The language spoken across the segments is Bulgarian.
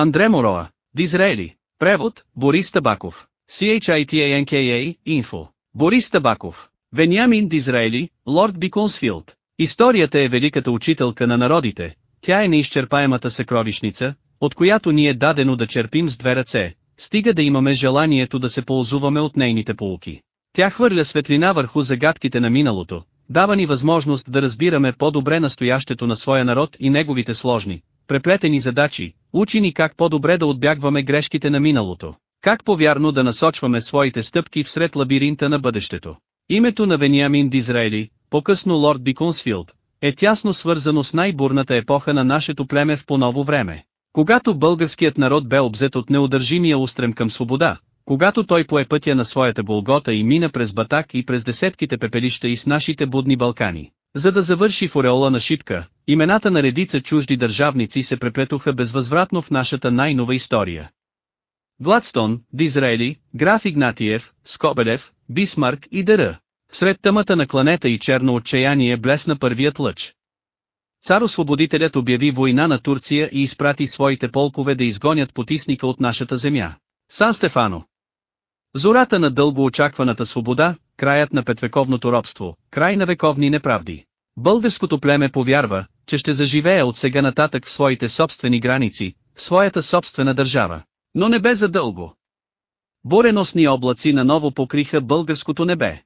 Андре Мороа, Дизраели. Превод, Борис Табаков. CHITANKA, Info. Борис Табаков. Вениамин Дизраели, Лорд Биконсфилд. Историята е великата учителка на народите, тя е неизчерпаемата съкровищница, от която ни е дадено да черпим с две ръце, стига да имаме желанието да се ползуваме от нейните полуки. Тя хвърля светлина върху загадките на миналото, дава ни възможност да разбираме по-добре настоящето на своя народ и неговите сложни, преплетени задачи, учи ни как по-добре да отбягваме грешките на миналото, как повярно да насочваме своите стъпки всред лабиринта на бъдещето. Името на Вениамин Дизраели, по-късно лорд Биконсфилд, е тясно свързано с най-бурната епоха на нашето племе в по-ново време. Когато българският народ бе обзет от неудържимия устрем към свобода, когато той пое пътя на своята Голгота и мина през Батак и през десетките пепелища и с нашите будни Балкани, за да завърши в ореола на шипка, имената на редица чужди държавници се преплетоха безвъзвратно в нашата най-нова история. Гладстон, Дизраели, граф Игнатиев, Скобелев, Бисмарк и Дъра. Сред тъмата на кланета и черно отчаяние блесна първият лъч. Цар-освободителят обяви война на Турция и изпрати своите полкове да изгонят потисника от нашата земя. Сан Стефано. Зората на дълго очакваната свобода, краят на петвековното робство, край на вековни неправди. Българското племе повярва, че ще заживее от сега нататък в своите собствени граници, в своята собствена държава. Но не бе задълго. Буреносни облаци наново покриха българското небе.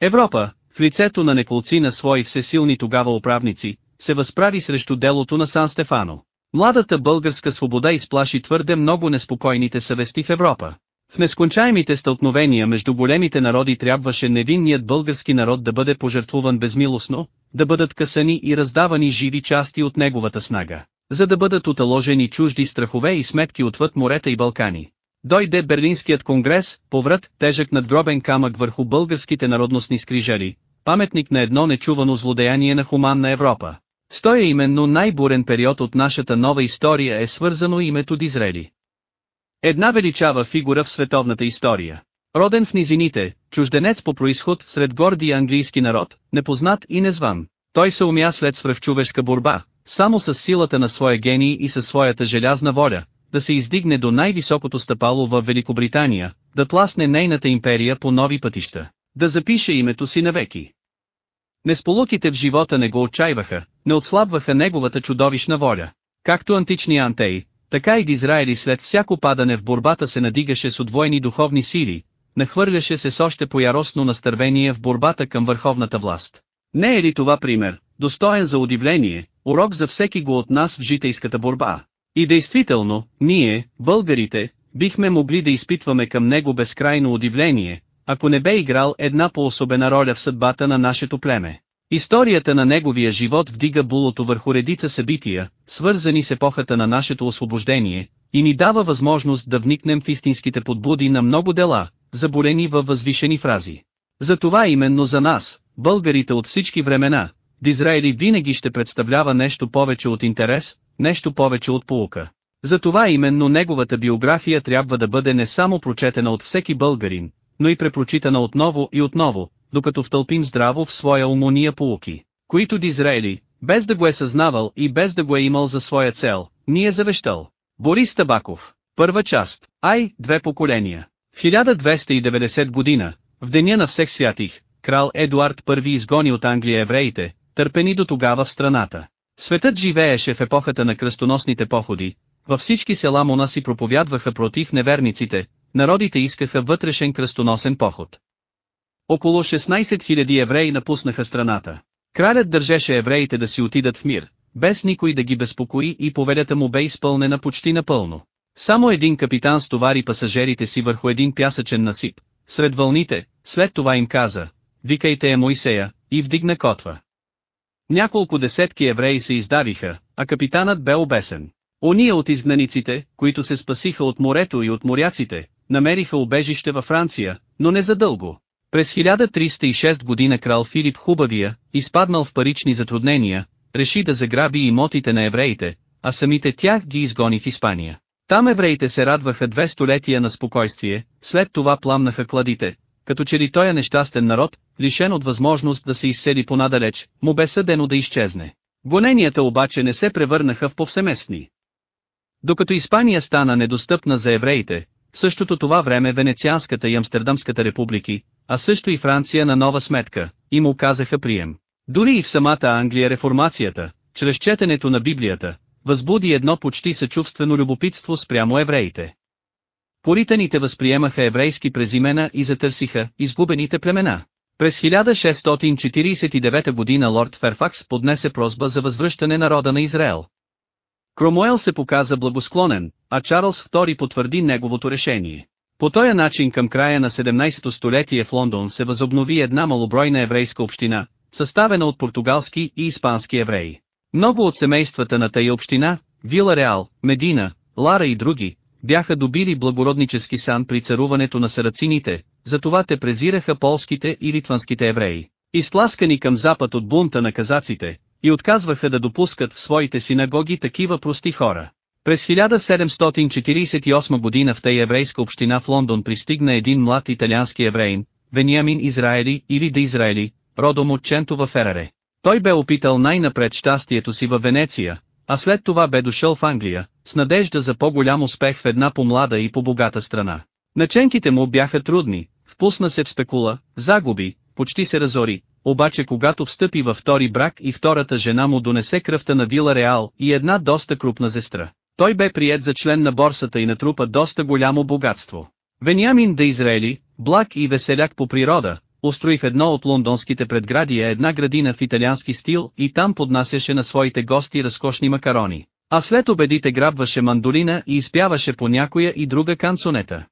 Европа, в лицето на неколци на свои всесилни тогава управници, се възправи срещу делото на Сан Стефано. Младата българска свобода изплаши твърде много неспокойните съвести в Европа. В нескончаемите стълкновения между големите народи трябваше невинният български народ да бъде пожертвуван безмилостно, да бъдат късани и раздавани живи части от неговата снага, за да бъдат оталожени чужди страхове и сметки отвъд морета и Балкани. Дойде Берлинският конгрес, поврат, тежък надгробен камък върху българските народностни скрижали, паметник на едно нечувано злодеяние на хуманна Европа. С той именно най-бурен период от нашата нова история е свързано името Дизрели. Една величава фигура в световната история. Роден в низините, чужденец по происход сред гордия английски народ, непознат и незван. Той се умя след свръхчовешка борба, само с силата на своя гений и със своята желязна воля, да се издигне до най-високото стъпало в Великобритания, да тласне нейната империя по нови пътища, да запише името си навеки. Несполуките в живота не го отчаиваха, не отслабваха неговата чудовищна воля. Както античния Антей, така и Дизраели след всяко падане в борбата се надигаше с удвоени духовни сили, нахвърляше се с още пояростно настървение в борбата към върховната власт. Не е ли това пример, достоен за удивление, урок за всеки го от нас в житейската борба? И действително, ние, българите, бихме могли да изпитваме към него безкрайно удивление, ако не бе играл една по-особена роля в съдбата на нашето племе. Историята на неговия живот вдига булото върху редица събития, свързани с епохата на нашето освобождение, и ни дава възможност да вникнем в истинските подбуди на много дела, заборени във възвишени фрази. Затова именно за нас, българите от всички времена, Дизраели винаги ще представлява нещо повече от интерес, нещо повече от полука. Затова именно неговата биография трябва да бъде не само прочетена от всеки българин, но и препрочитана отново и отново, докато втълпим здраво в своя умония полуки, които Дизраели, без да го е съзнавал и без да го е имал за своя цел, ни е завещал. Борис Табаков, първа част, Ай, две поколения. В 1290 година, в деня на всех святих, крал Едуард I изгони от Англия евреите, търпени до тогава в страната. Светът живееше в епохата на кръстоносните походи, във всички села монаси проповядваха против неверниците, народите искаха вътрешен кръстоносен поход. Около 16 000 евреи напуснаха страната. Кралят държеше евреите да си отидат в мир, без никой да ги безпокои и поведата му бе изпълнена почти напълно. Само един капитан стовари пасажерите си върху един пясъчен насип, сред вълните, след това им каза, викайте я Моисея, и вдигна котва. Няколко десетки евреи се издавиха, а капитанът бе обесен. Ония от изгнаниците, които се спасиха от морето и от моряците, намериха убежище във Франция, но не задълго. През 1306 година крал Филип Хубавия, изпаднал в парични затруднения, реши да заграби имотите на евреите, а самите тях ги изгони в Испания. Там евреите се радваха две столетия на спокойствие, след това пламнаха кладите, като че ли той е нещастен народ, лишен от възможност да се изсели понадалеч, му бе съдено да изчезне. Гоненията обаче не се превърнаха в повсеместни. Докато Испания стана недостъпна за евреите, в същото това време Венецианската и Амстердамската републики, а също и Франция на нова сметка, им оказаха прием. Дори и в самата Англия реформацията, чрез четенето на Библията, възбуди едно почти съчувствено любопитство спрямо евреите. Поританите възприемаха еврейски презимена и затърсиха изгубените племена. През 1649 година лорд Ферфакс поднесе просба за възвръщане на рода на Израел. Кромуел се показа благосклонен, а Чарлз II потвърди неговото решение. По този начин към края на 17-то столетие в Лондон се възобнови една малобройна еврейска община, съставена от португалски и испански евреи. Много от семействата на тая община, Вила Реал, Медина, Лара и други, бяха добили благороднически сан при царуването на сарацините, затова те презираха полските и литванските евреи, изтласкани към запад от бунта на казаците, и отказваха да допускат в своите синагоги такива прости хора. През 1748 година в тая еврейска община в Лондон пристигна един млад италиански евреин, Вениамин Израели или да Израели, родом от Чентова Фераре. Той бе опитал най-напред щастието си във Венеция, а след това бе дошъл в Англия, с надежда за по-голям успех в една по-млада и по-богата страна. Наченките му бяха трудни, впусна се в спекула, загуби, почти се разори, обаче когато встъпи във втори брак и втората жена му донесе кръвта на Вила Реал и една доста крупна зестра. Той бе прият за член на борсата и натрупа доста голямо богатство. Вениамин да Израели, благ и веселяк по природа, устрои в едно от лондонските предградия една градина в италиански стил и там поднасяше на своите гости разкошни макарони. А след обедите грабваше мандолина и изпяваше по някоя и друга канцонета.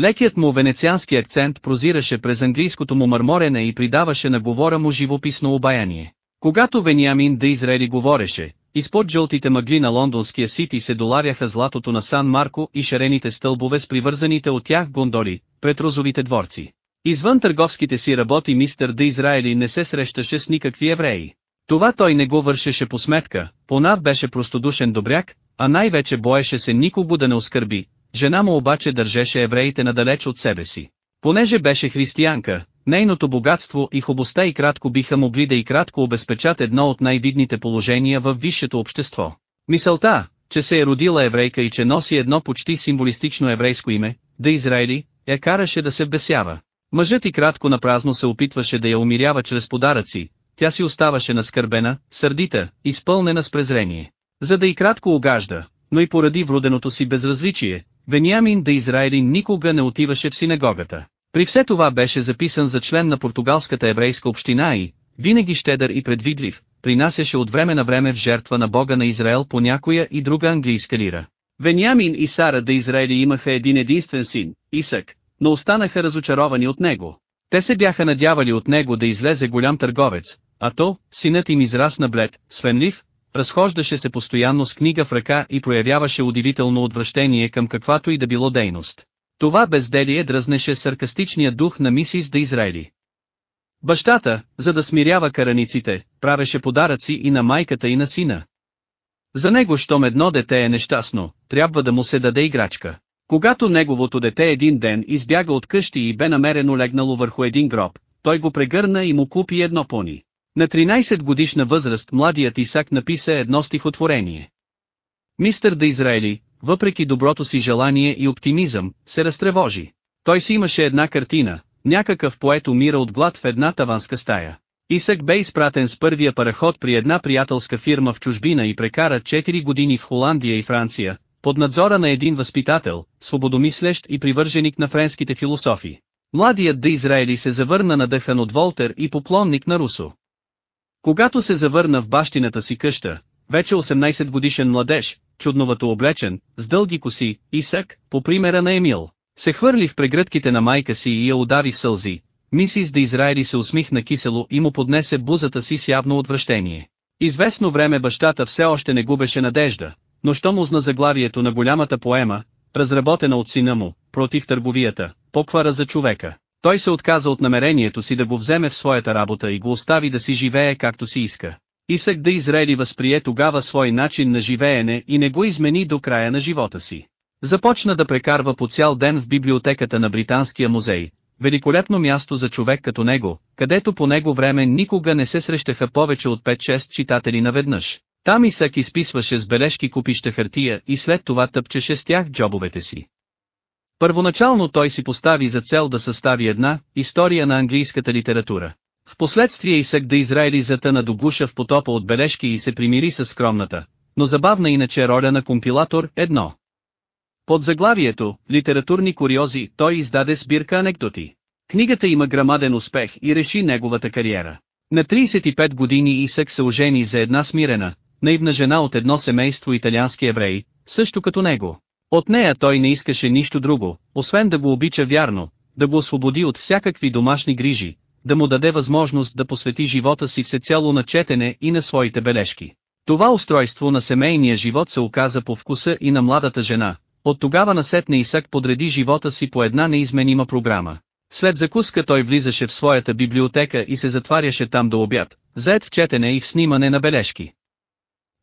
Лекият му венециански акцент прозираше през английското му мърморене и придаваше на говора му живописно обаяние. Когато Вениамин да Израели говореше, изпод жълтите мъгли на лондонския сити се доларяха златото на Сан Марко и шарените стълбове с привързаните от тях гондоли, пред розовите дворци. Извън търговските си работи мистер да Израели не се срещаше с никакви евреи. Това той не го вършеше по сметка, понав беше простодушен добряк, а най-вече боеше се никого да не оскърби, жена му обаче държеше евреите надалеч от себе си. Понеже беше християнка, нейното богатство и хубостта и кратко биха могли да и кратко обезпечат едно от най-видните положения в висшето общество. Мисълта, че се е родила еврейка и че носи едно почти символистично еврейско име, да Израели, я караше да се бесява. Мъжът и кратко напразно се опитваше да я умирява чрез подаръци, тя си оставаше наскърбена, сърдита, изпълнена с презрение. За да и кратко угажда, но и поради вроденото си безразличие, Вениамин да Израили никога не отиваше в синагогата. При все това беше записан за член на португалската еврейска община и, винаги щедър и предвидлив, принасяше от време на време в жертва на Бога на Израел по някоя и друга английска лира. Вениамин и Сара да Израили имаха един единствен син, Исък, но останаха разочаровани от него. Те се бяха надявали от него да излезе голям търговец, а то, синът им израсна блед, свенлив, разхождаше се постоянно с книга в ръка и проявяваше удивително отвращение към каквато и да било дейност. Това безделие дразнеше саркастичния дух на мисис да Израили. Бащата, за да смирява караниците, правеше подаръци и на майката и на сина. За него щом едно дете е нещастно, трябва да му се даде играчка. Когато неговото дете един ден избяга от къщи и бе намерено легнало върху един гроб, той го прегърна и му купи едно пони. На 13 годишна възраст младият Исак написа едно стихотворение. Мистер да Израели, въпреки доброто си желание и оптимизъм, се разтревожи. Той си имаше една картина, някакъв поет умира от глад в една таванска стая. Исък бе изпратен с първия параход при една приятелска фирма в чужбина и прекара 4 години в Холандия и Франция, под надзора на един възпитател, свободомислещ и привърженик на френските философии. Младият да Израели се завърна надъхан от Волтер и поклонник на Русо. Когато се завърна в бащината си къща, вече 18 годишен младеж, чудновато облечен, с дълги коси, Исък, по примера на Емил, се хвърли в прегръдките на майка си и я удари в сълзи. Мисис да Израели се усмихна кисело и му поднесе бузата си с явно отвращение. Известно време бащата все още не губеше надежда, но щом узна заглавието на голямата поема, разработена от сина му, против търговията, поквара за човека, той се отказа от намерението си да го вземе в своята работа и го остави да си живее както си иска. Исък да Израели възприе тогава свой начин на живеене и не го измени до края на живота си. Започна да прекарва по цял ден в библиотеката на Британския музей, великолепно място за човек като него, където по него време никога не се срещаха повече от 5-6 читатели наведнъж. Там Исак изписваше с бележки купища хартия и след това тъпчеше с тях джобовете си. Първоначално той си постави за цел да състави една «История на английската литература». Впоследствие Исак да Израили затъна до гуша в потопа от бележки и се примири с скромната, но забавна иначе роля на компилатор едно. Под заглавието «Литературни куриози» той издаде сбирка анекдоти. Книгата има грамаден успех и реши неговата кариера. На 35 години Исък се ожени за една смирена, наивна жена от едно семейство италиански евреи, също като него. От нея той не искаше нищо друго, освен да го обича вярно, да го освободи от всякакви домашни грижи, да му даде възможност да посвети живота си всецяло на четене и на своите бележки. Това устройство на семейния живот се оказа по вкуса и на младата жена. От тогава насетне Исак подреди живота си по една неизменима програма. След закуска той влизаше в своята библиотека и се затваряше там до обяд, заед в четене и в снимане на бележки.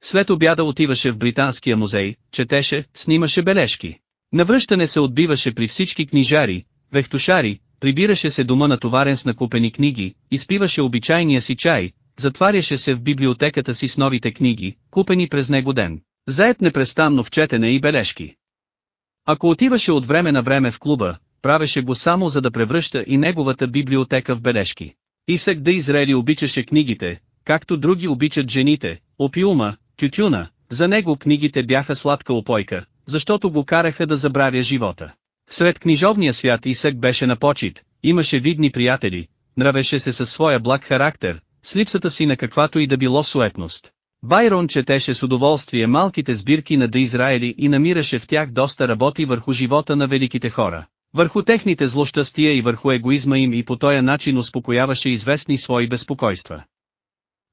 След обяда отиваше в Британския музей, четеше, снимаше бележки. Навръщане се отбиваше при всички книжари, вехтушари, прибираше се дома натоварен с накупени книги, изпиваше обичайния си чай, затваряше се в библиотеката си с новите книги, купени през него ден, заед непрестанно в четене и бележки. Ако отиваше от време на време в клуба, правеше го само за да превръща и неговата библиотека в бележки. Исък да Израели обичаше книгите, както други обичат жените, опиума, тютюна, за него книгите бяха сладка опойка, защото го караха да забравя живота. Сред книжовния свят Исък беше на почет, имаше видни приятели, нравеше се със своя благ характер, с липсата си на каквато и да било суетност. Байрон четеше с удоволствие малките сбирки на Израели и намираше в тях доста работи върху живота на великите хора. Върху техните злощастия и върху егоизма им и по този начин успокояваше известни свои безпокойства.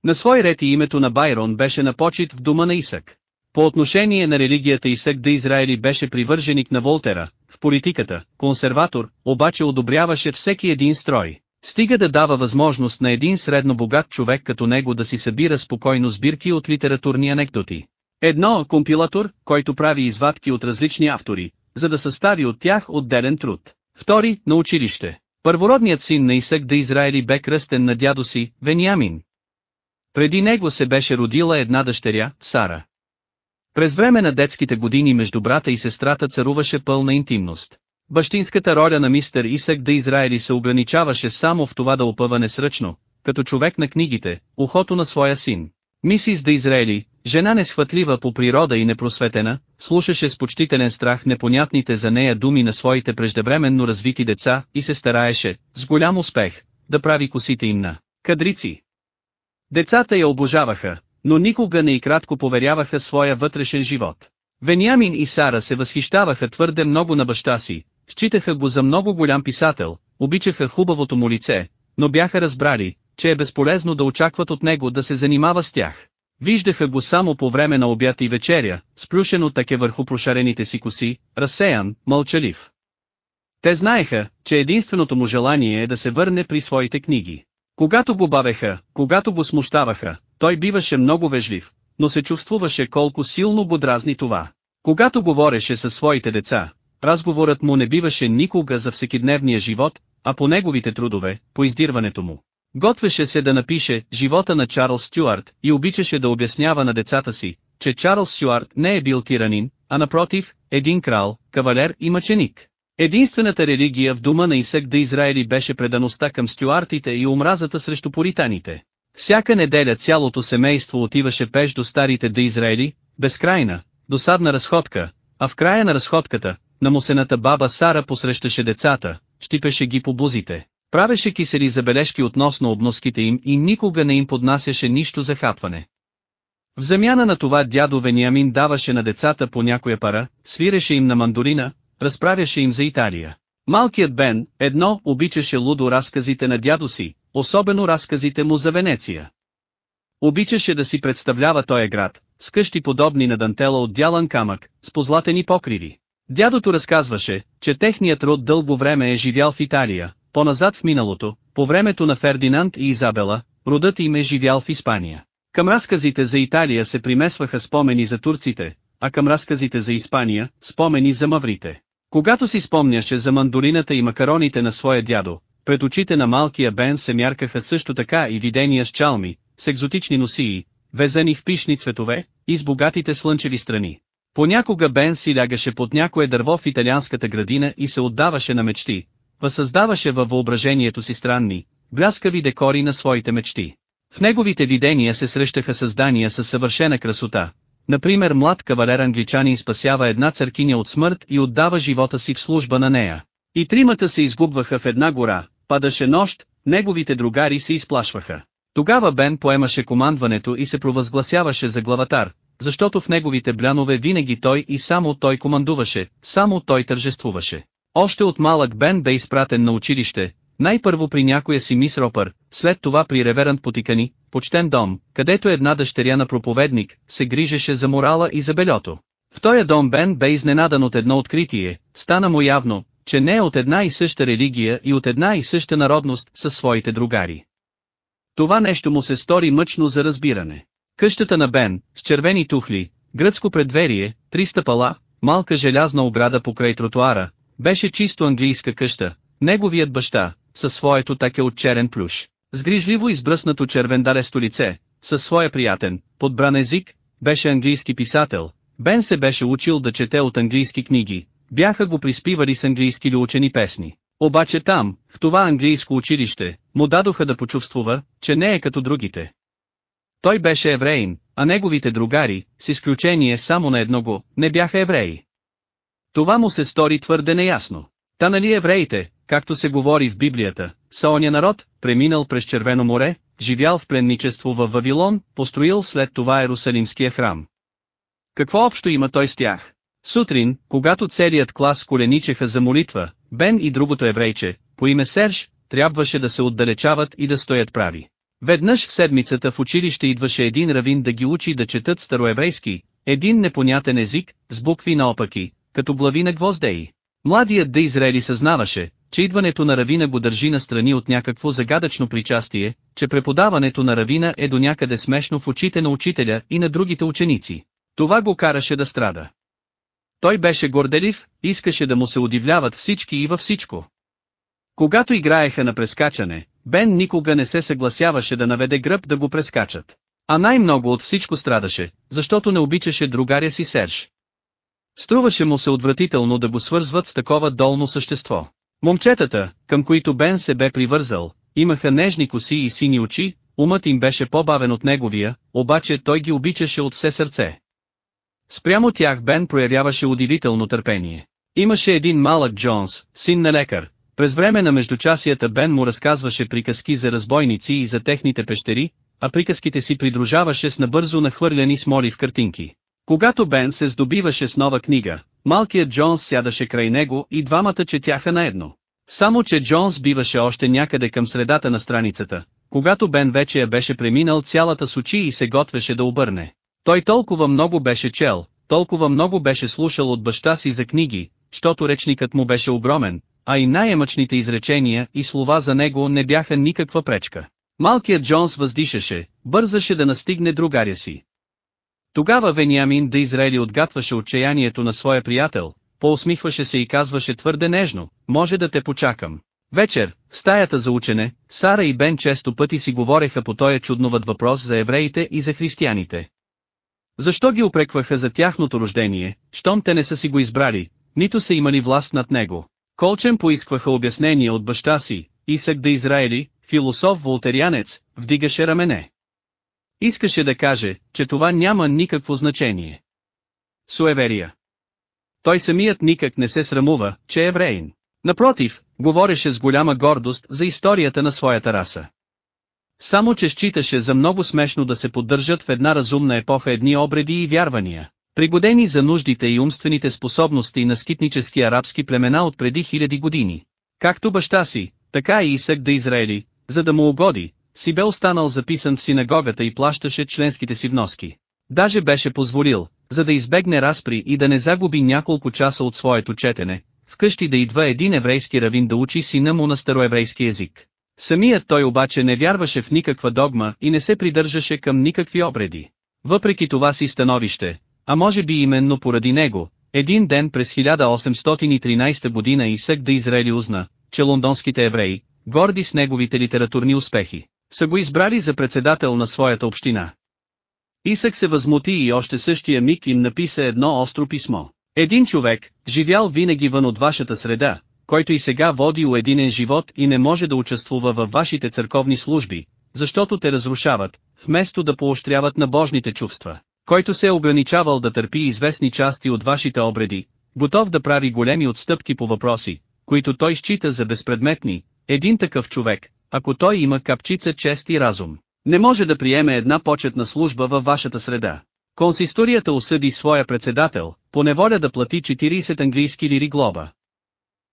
На свой ред и името на Байрон беше на почет в дума на Исък. По отношение на религията Исък да Израели беше привърженик на Волтера, политиката, консерватор, обаче одобряваше всеки един строй. Стига да дава възможност на един средно богат човек като него да си събира спокойно сбирки от литературни анекдоти. Едно – компилатор, който прави извадки от различни автори, за да състави от тях отделен труд. Втори – на училище. Първородният син на Исък да Израели бе кръстен на дядо си, Вениамин. Преди него се беше родила една дъщеря, Сара. През време на детските години между брата и сестрата царуваше пълна интимност. Бащинската роля на мистер Исък да Израели се ограничаваше само в това да опъва несръчно, като човек на книгите, ухото на своя син. Мисис да Израели, жена несхватлива по природа и непросветена, слушаше с почтителен страх непонятните за нея думи на своите преждевременно развити деца и се стараеше, с голям успех, да прави косите им на кадрици. Децата я обожаваха, но никога не и кратко поверяваха своя вътрешен живот. Вениамин и Сара се възхищаваха твърде много на баща си, считаха го за много голям писател, обичаха хубавото му лице, но бяха разбрали, че е безполезно да очакват от него да се занимава с тях. Виждаха го само по време на обяд и вечеря, сплюшено таке върху прошарените си коси, разсеян, мълчалив. Те знаеха, че единственото му желание е да се върне при своите книги. Когато го бавеха, когато го смущаваха, той биваше много вежлив, но се чувствуваше колко силно го дразни това. Когато говореше със своите деца, разговорът му не биваше никога за всекидневния живот, а по неговите трудове, по издирването му. Готвеше се да напише «Живота на Чарлз Стюарт» и обичаше да обяснява на децата си, че Чарлз Стюарт не е бил тиранин, а напротив, един крал, кавалер и мъченик. Единствената религия в дома на Исък да Израели беше предаността към стюартите и омразата срещу поританите. Всяка неделя цялото семейство отиваше пеш до старите да Израели, безкрайна, досадна разходка, а в края на разходката, намусената баба Сара посрещаше децата, щипеше ги по бузите, правеше кисели забележки относно обноските им и никога не им поднасяше нищо за хапване. В замяна на това дядо Вениамин даваше на децата по някоя пара, свиреше им на мандолина, разправяше им за Италия. Малкият Бен, едно, обичаше лудо разказите на дядо си, особено разказите му за Венеция. Обичаше да си представлява този град, с къщи подобни на дантела от дялан камък, с позлатени покриви. Дядото разказваше, че техният род дълго време е живял в Италия, по-назад в миналото, по времето на Фердинанд и Изабела, родът им е живял в Испания. Към разказите за Италия се примесваха спомени за турците, а към разказите за Испания, спомени за маврите. Когато си спомняше за мандолината и макароните на своя дядо, пред очите на малкия Бен се мяркаха също така и видения с чалми, с екзотични носии, везени в пишни цветове, и с богатите слънчеви страни. Понякога Бен си лягаше под някое дърво в италианската градина и се отдаваше на мечти, възсъздаваше във въображението си странни, бляскави декори на своите мечти. В неговите видения се срещаха създания със съвършена красота. Например млад кавалер англичанин спасява една църкиня от смърт и отдава живота си в служба на нея. И тримата се изгубваха в една гора, падаше нощ, неговите другари се изплашваха. Тогава Бен поемаше командването и се провъзгласяваше за главатар, защото в неговите блянове винаги той и само той командуваше, само той тържествуваше. Още от малък Бен бе изпратен на училище, най-първо при някоя си мис Ропър, след това при реверант Потикани, почтен дом, където една дъщеря на проповедник, се грижеше за морала и за бельото. В този дом Бен бе изненадан от едно откритие, стана му явно, че не е от една и съща религия и от една и съща народност със своите другари. Това нещо му се стори мъчно за разбиране. Къщата на Бен, с червени тухли, гръцко предверие, три стъпала, малка желязна ограда покрай тротуара, беше чисто английска къща, неговият баща, със своето таке от черен плюш, с грижливо избръснато червендаресто лице, със своя приятен, подбран език, беше английски писател, Бен се беше учил да чете от английски книги, бяха го приспивали с английски учени песни. Обаче там, в това английско училище, му дадоха да почувствува, че не е като другите. Той беше евреин, а неговите другари, с изключение само на едного, не бяха евреи. Това му се стори твърде неясно. Та нали евреите, както се говори в Библията, са оня народ, преминал през Червено море, живял в пленничество в Вавилон, построил след това Ерусалимския храм. Какво общо има той с тях? Сутрин, когато целият клас коленичеха за молитва, Бен и другото еврейче, по име Серж, трябваше да се отдалечават и да стоят прави. Веднъж в седмицата в училище идваше един равин да ги учи да четат староеврейски, един непонятен език, с букви наопаки, като глави на гвоздеи. Младият да Израели съзнаваше, че идването на равина го държи настрани от някакво загадъчно причастие, че преподаването на равина е до някъде смешно в очите на учителя и на другите ученици. Това го караше да страда. Той беше горделив, искаше да му се удивляват всички и във всичко. Когато играеха на прескачане, Бен никога не се съгласяваше да наведе гръб да го прескачат. А най-много от всичко страдаше, защото не обичаше другаря си Серж. Струваше му се отвратително да го свързват с такова долно същество. Момчетата, към които Бен се бе привързал, имаха нежни коси и сини очи, умът им беше по-бавен от неговия, обаче той ги обичаше от все сърце. Спрямо тях Бен проявяваше удивително търпение. Имаше един малък Джонс, син на лекар. През време на междучасията Бен му разказваше приказки за разбойници и за техните пещери, а приказките си придружаваше с набързо нахвърляни смоли в картинки. Когато Бен се здобиваше с нова книга, малкият Джонс сядаше край него и двамата четяха наедно. Само че Джонс биваше още някъде към средата на страницата, когато Бен вече я беше преминал цялата с очи и се готвеше да обърне. Той толкова много беше чел, толкова много беше слушал от баща си за книги, щото речникът му беше огромен, а и най-емъчните изречения и слова за него не бяха никаква пречка. Малкият Джонс въздишаше, бързаше да настигне другаря си. Тогава Вениамин да Израели отгатваше отчаянието на своя приятел, поусмихваше се и казваше твърде нежно, може да те почакам. Вечер, в стаята за учене, Сара и Бен често пъти си говореха по този чудноват въпрос за евреите и за християните. Защо ги опрекваха за тяхното рождение, щом те не са си го избрали, нито са имали власт над него? Колчен поискваха обяснение от баща си, Исък да Израели, философ-волтерианец, вдигаше рамене. Искаше да каже, че това няма никакво значение. Суеверия. Той самият никак не се срамува, че е евреин. Напротив, говореше с голяма гордост за историята на своята раса. Само че считаше за много смешно да се поддържат в една разумна епоха едни обреди и вярвания, пригодени за нуждите и умствените способности на скитнически арабски племена от преди хиляди години. Както баща си, така и Исък да Израели, за да му угоди, си бе останал записан в синагогата и плащаше членските си вноски. Даже беше позволил, за да избегне разпри и да не загуби няколко часа от своето четене, вкъщи да идва един еврейски равин да учи сина му на староеврейски език. Самият той обаче не вярваше в никаква догма и не се придържаше към никакви обреди. Въпреки това си становище, а може би именно поради него, един ден през 1813 година Исък да Израели узна, че лондонските евреи, горди с неговите литературни успехи, са го избрали за председател на своята община. Исък се възмути и още същия миг им написа едно остро писмо. Един човек, живял винаги вън от вашата среда, който и сега води уединен живот и не може да участвува във вашите църковни служби, защото те разрушават, вместо да поощряват набожните чувства, който се е ограничавал да търпи известни части от вашите обреди, готов да прави големи отстъпки по въпроси, които той счита за безпредметни, един такъв човек, ако той има капчица чест и разум, не може да приеме една почетна служба във вашата среда. Консисторията осъди своя председател, по неволя да плати 40 английски лири глоба.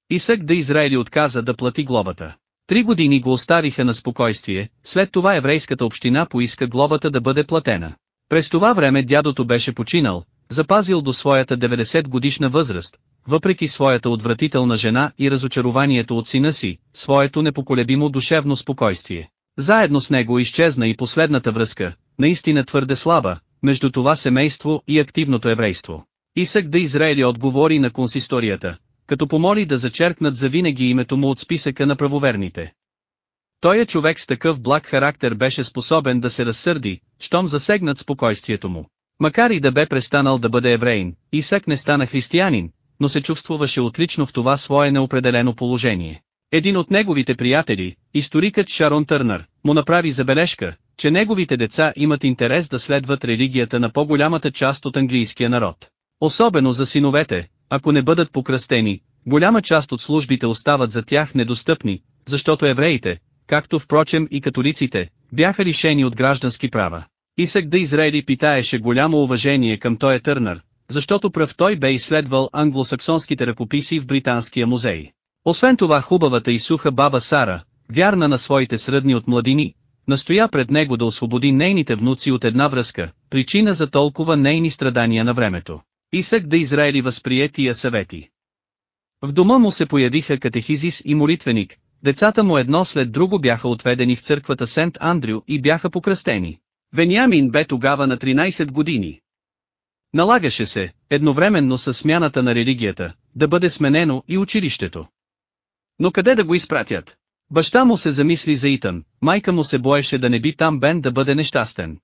Исък да Израили отказа да плати глобата. Три години го оставиха на спокойствие, след това еврейската община поиска глобата да бъде платена. През това време дядото беше починал, запазил до своята 90 годишна възраст, въпреки своята отвратителна жена и разочарованието от сина си, своето непоколебимо душевно спокойствие. Заедно с него изчезна и последната връзка, наистина твърде слаба, между това семейство и активното еврейство. Исък да Израели отговори на консисторията, като помоли да зачеркнат завинаги името му от списъка на правоверните. Той е човек с такъв благ характер беше способен да се разсърди, щом засегнат спокойствието му. Макар и да бе престанал да бъде евреин, Исак не стана християнин, но се чувствуваше отлично в това свое неопределено положение. Един от неговите приятели, историкът Шарон Търнър, му направи забележка, че неговите деца имат интерес да следват религията на по-голямата част от английския народ. Особено за синовете, ако не бъдат покръстени, голяма част от службите остават за тях недостъпни, защото евреите, както впрочем и католиците, бяха лишени от граждански права. Исък да Израели питаеше голямо уважение към той Търнър, защото пръв той бе изследвал англосаксонските ръкописи в Британския музей. Освен това хубавата и суха баба Сара, вярна на своите сръдни от младини, настоя пред него да освободи нейните внуци от една връзка, причина за толкова нейни страдания на времето. Исък да Израели възприе тия съвети. В дома му се появиха катехизис и молитвеник, децата му едно след друго бяха отведени в църквата Сент Андрю и бяха покръстени. Вениамин бе тогава на 13 години. Налагаше се, едновременно с смяната на религията, да бъде сменено и училището. Но къде да го изпратят? Баща му се замисли за Итан, майка му се боеше да не би там Бен да бъде нещастен.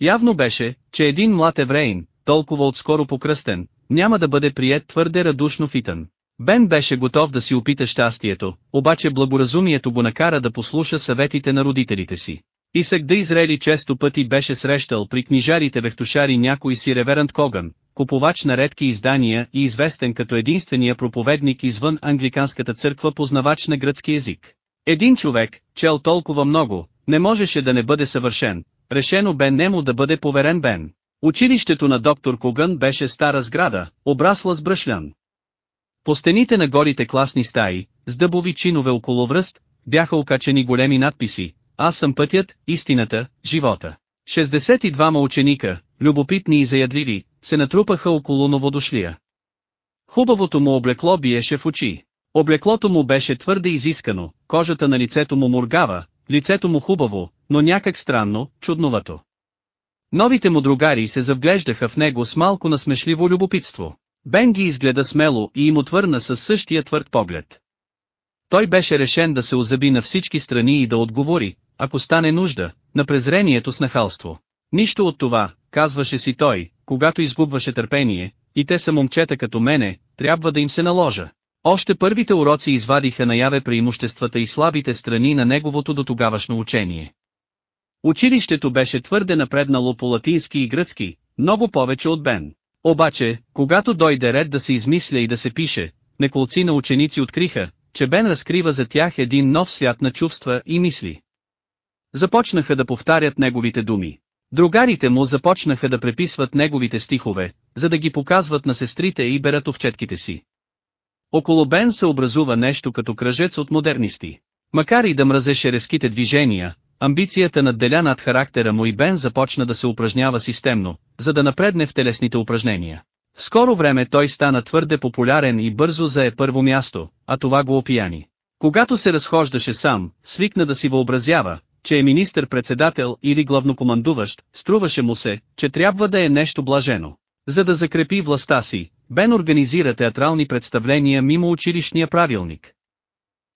Явно беше, че един млад евреин, толкова отскоро покръстен, няма да бъде прият твърде радушно в Итан. Бен беше готов да си опита щастието, обаче благоразумието го накара да послуша съветите на родителите си. Исък да Израели често пъти беше срещал при книжарите вехтушари някой си реверант Коган, купувач на редки издания и известен като единствения проповедник извън англиканската църква познавач на гръцки език. Един човек, чел толкова много, не можеше да не бъде съвършен, решено бе нему да бъде поверен Бен. Училището на доктор Коган беше стара сграда, обрасла с бръшлян. По стените на горите класни стаи, с дъбови чинове около връст, бяха окачени големи надписи, аз съм пътят, истината, живота. 62 ученика, любопитни и заядливи, се натрупаха около новодошлия. Хубавото му облекло биеше в очи. Облеклото му беше твърде изискано, кожата на лицето му моргава, лицето му хубаво, но някак странно, чудновато. Новите му другари се завглеждаха в него с малко насмешливо любопитство. Бен ги изгледа смело и им отвърна със същия твърд поглед. Той беше решен да се озаби на всички страни и да отговори, ако стане нужда, на презрението с нахалство. Нищо от това, казваше си той, когато изгубваше търпение, и те са момчета като мене, трябва да им се наложа. Още първите уроци извадиха наяве преимуществата и слабите страни на неговото до тогавашно учение. Училището беше твърде напреднало по латински и гръцки, много повече от Бен. Обаче, когато дойде ред да се измисля и да се пише, неколци на ученици откриха, че Бен разкрива за тях един нов свят на чувства и мисли. Започнаха да повтарят неговите думи. Другарите му започнаха да преписват неговите стихове, за да ги показват на сестрите и бератовчетките си. Около Бен се образува нещо като кръжец от модернисти. Макар и да мразеше резките движения, амбицията надделя над характера му и Бен започна да се упражнява системно, за да напредне в телесните упражнения. В скоро време той стана твърде популярен и бързо зае първо място, а това го опияни. Когато се разхождаше сам, свикна да си въобразява, че е министър-председател или главнокомандуващ, струваше му се, че трябва да е нещо блажено. За да закрепи властта си, Бен организира театрални представления мимо училищния правилник.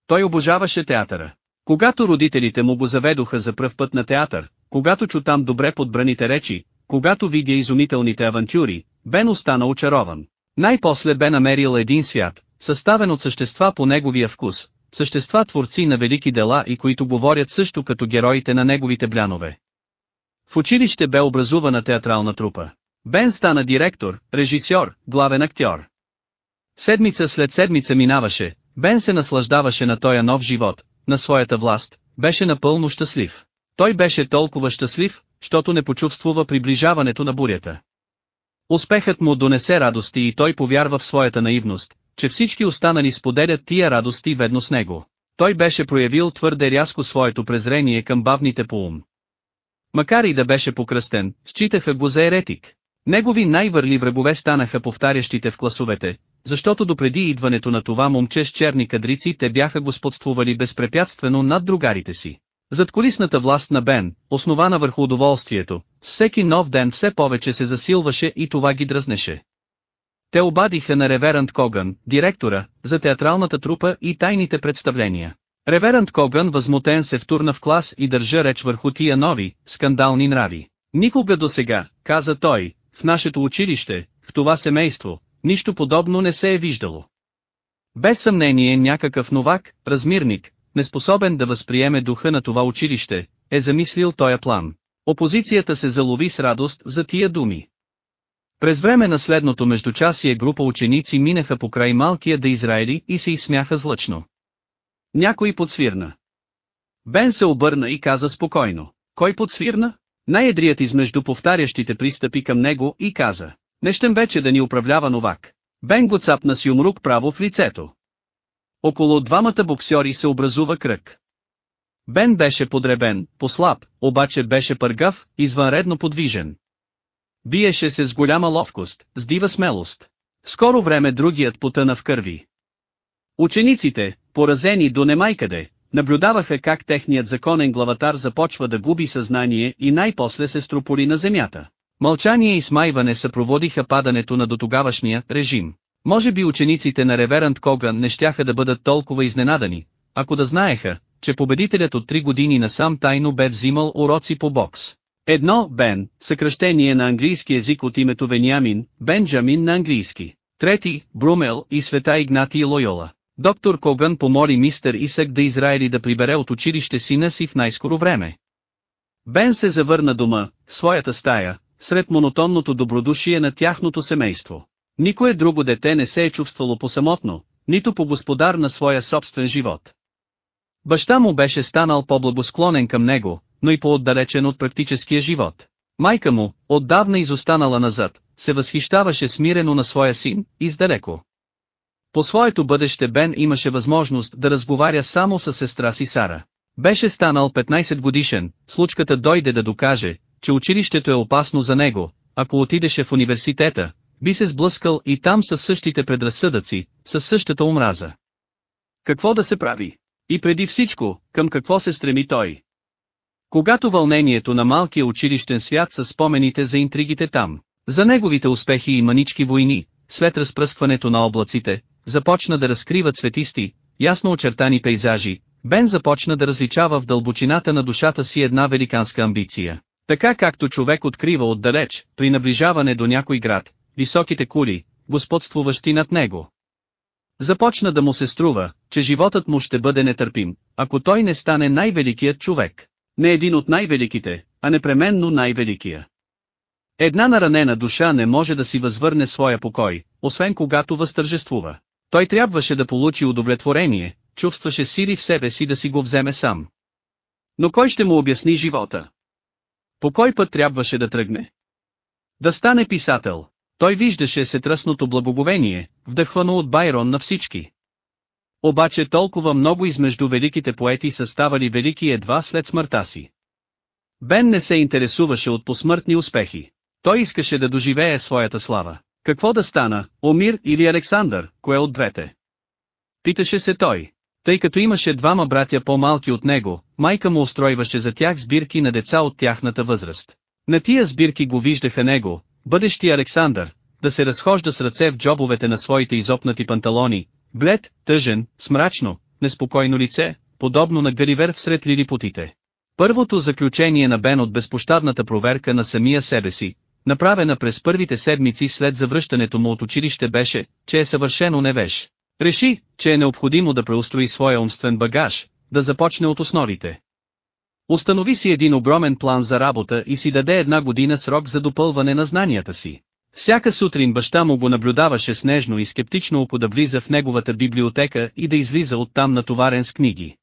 Той обожаваше театъра. Когато родителите му го заведоха за пръв път на театър, когато чу там добре подбраните речи, когато видя изумителните авантюри, Бен остана очарован. Най-после бе намерил един свят, съставен от същества по неговия вкус, същества творци на велики дела и които говорят също като героите на неговите блянове. В училище бе образувана театрална трупа. Бен стана директор, режисьор, главен актьор. Седмица след седмица минаваше, Бен се наслаждаваше на тоя нов живот, на своята власт, беше напълно щастлив. Той беше толкова щастлив, щото не почувствува приближаването на бурята. Успехът му донесе радости и той повярва в своята наивност, че всички останали споделят тия радости ведно с него. Той беше проявил твърде рязко своето презрение към бавните по ум. Макар и да беше покръстен, считаха го за еретик. Негови най-върли врагове станаха повтарящите в класовете, защото допреди идването на това момче с черни кадрици те бяха господствували безпрепятствено над другарите си. Зад колисната власт на Бен, основана върху удоволствието, всеки нов ден все повече се засилваше и това ги дразнеше. Те обадиха на Реверант Коган, директора, за театралната трупа и тайните представления. Реверант Коган възмутен се втурна в клас и държа реч върху тия нови, скандални нрави. Никога до сега, каза той, в нашето училище, в това семейство, нищо подобно не се е виждало. Без съмнение някакъв новак, размирник, неспособен да възприеме духа на това училище, е замислил тоя план. Опозицията се залови с радост за тия думи. През време на следното междучасие група ученици минаха покрай малкия да Израили и се изсмяха злъчно. Някой подсвирна. Бен се обърна и каза спокойно. Кой подсвирна? Най-едрият измежду повтарящите пристъпи към него и каза. Не щем вече да ни управлява новак. Бен го цапна с юмрук право в лицето. Около двамата боксьори се образува кръг. Бен беше подребен, послаб, обаче беше пъргав, извънредно подвижен. Биеше се с голяма ловкост, с дива смелост. Скоро време другият потъна в кърви. Учениците, поразени до немайкъде, наблюдаваха как техният законен главатар започва да губи съзнание и най-после се строполи на земята. Мълчание и смайване съпроводиха падането на дотогавашния режим. Може би учениците на Реверант Коган не щяха да бъдат толкова изненадани, ако да знаеха, че победителят от три години насам тайно бе взимал уроци по бокс. Едно, Бен, съкръщение на английски език от името Вениамин, Бенджамин на английски. Трети, Брумел и Света Игнати Лойола. Доктор Коган помоли мистер Исък да Израели да прибере от училище сина си в най-скоро време. Бен се завърна дома, в своята стая, сред монотонното добродушие на тяхното семейство. Никое друго дете не се е чувствало посамотно, нито по господар на своя собствен живот. Баща му беше станал по-благосклонен към него, но и по-отдалечен от практическия живот. Майка му, отдавна изостанала назад, се възхищаваше смирено на своя син, издалеко. По своето бъдеще Бен имаше възможност да разговаря само с сестра си Сара. Беше станал 15 годишен, случката дойде да докаже, че училището е опасно за него, ако отидеше в университета, би се сблъскал и там със същите предразсъдъци, със същата омраза. Какво да се прави? И преди всичко, към какво се стреми той? Когато вълнението на малкия училищен свят са спомените за интригите там, за неговите успехи и манички войни, след разпръскването на облаците, започна да разкрива цветисти, ясно очертани пейзажи, Бен започна да различава в дълбочината на душата си една великанска амбиция. Така както човек открива отдалеч, при наближаване до някой град, високите кули, господствуващи над него. Започна да му се струва, че животът му ще бъде нетърпим, ако той не стане най-великият човек. Не един от най-великите, а непременно най-великия. Една наранена душа не може да си възвърне своя покой, освен когато възтържествува. Той трябваше да получи удовлетворение, чувстваше сили в себе си да си го вземе сам. Но кой ще му обясни живота? По кой път трябваше да тръгне? Да стане писател. Той виждаше се тръсното благоговение, вдъхвано от Байрон на всички. Обаче толкова много измежду великите поети са ставали велики едва след смъртта си. Бен не се интересуваше от посмъртни успехи. Той искаше да доживее своята слава. Какво да стана, Омир или Александър, кое от двете? Питаше се той. Тъй като имаше двама братя по-малки от него, майка му устройваше за тях сбирки на деца от тяхната възраст. На тия сбирки го виждаха него, бъдещия Александър, да се разхожда с ръце в джобовете на своите изопнати панталони, блед, тъжен, с мрачно, неспокойно лице, подобно на Гаривер всред лилипутите. Първото заключение на Бен от безпощадната проверка на самия себе си, направена през първите седмици след завръщането му от училище беше, че е съвършено невеж. Реши, че е необходимо да преустрои своя умствен багаж, да започне от основите. Установи си един огромен план за работа и си даде една година срок за допълване на знанията си. Всяка сутрин баща му го наблюдаваше снежно и скептично око да влиза в неговата библиотека и да излиза оттам натоварен с книги.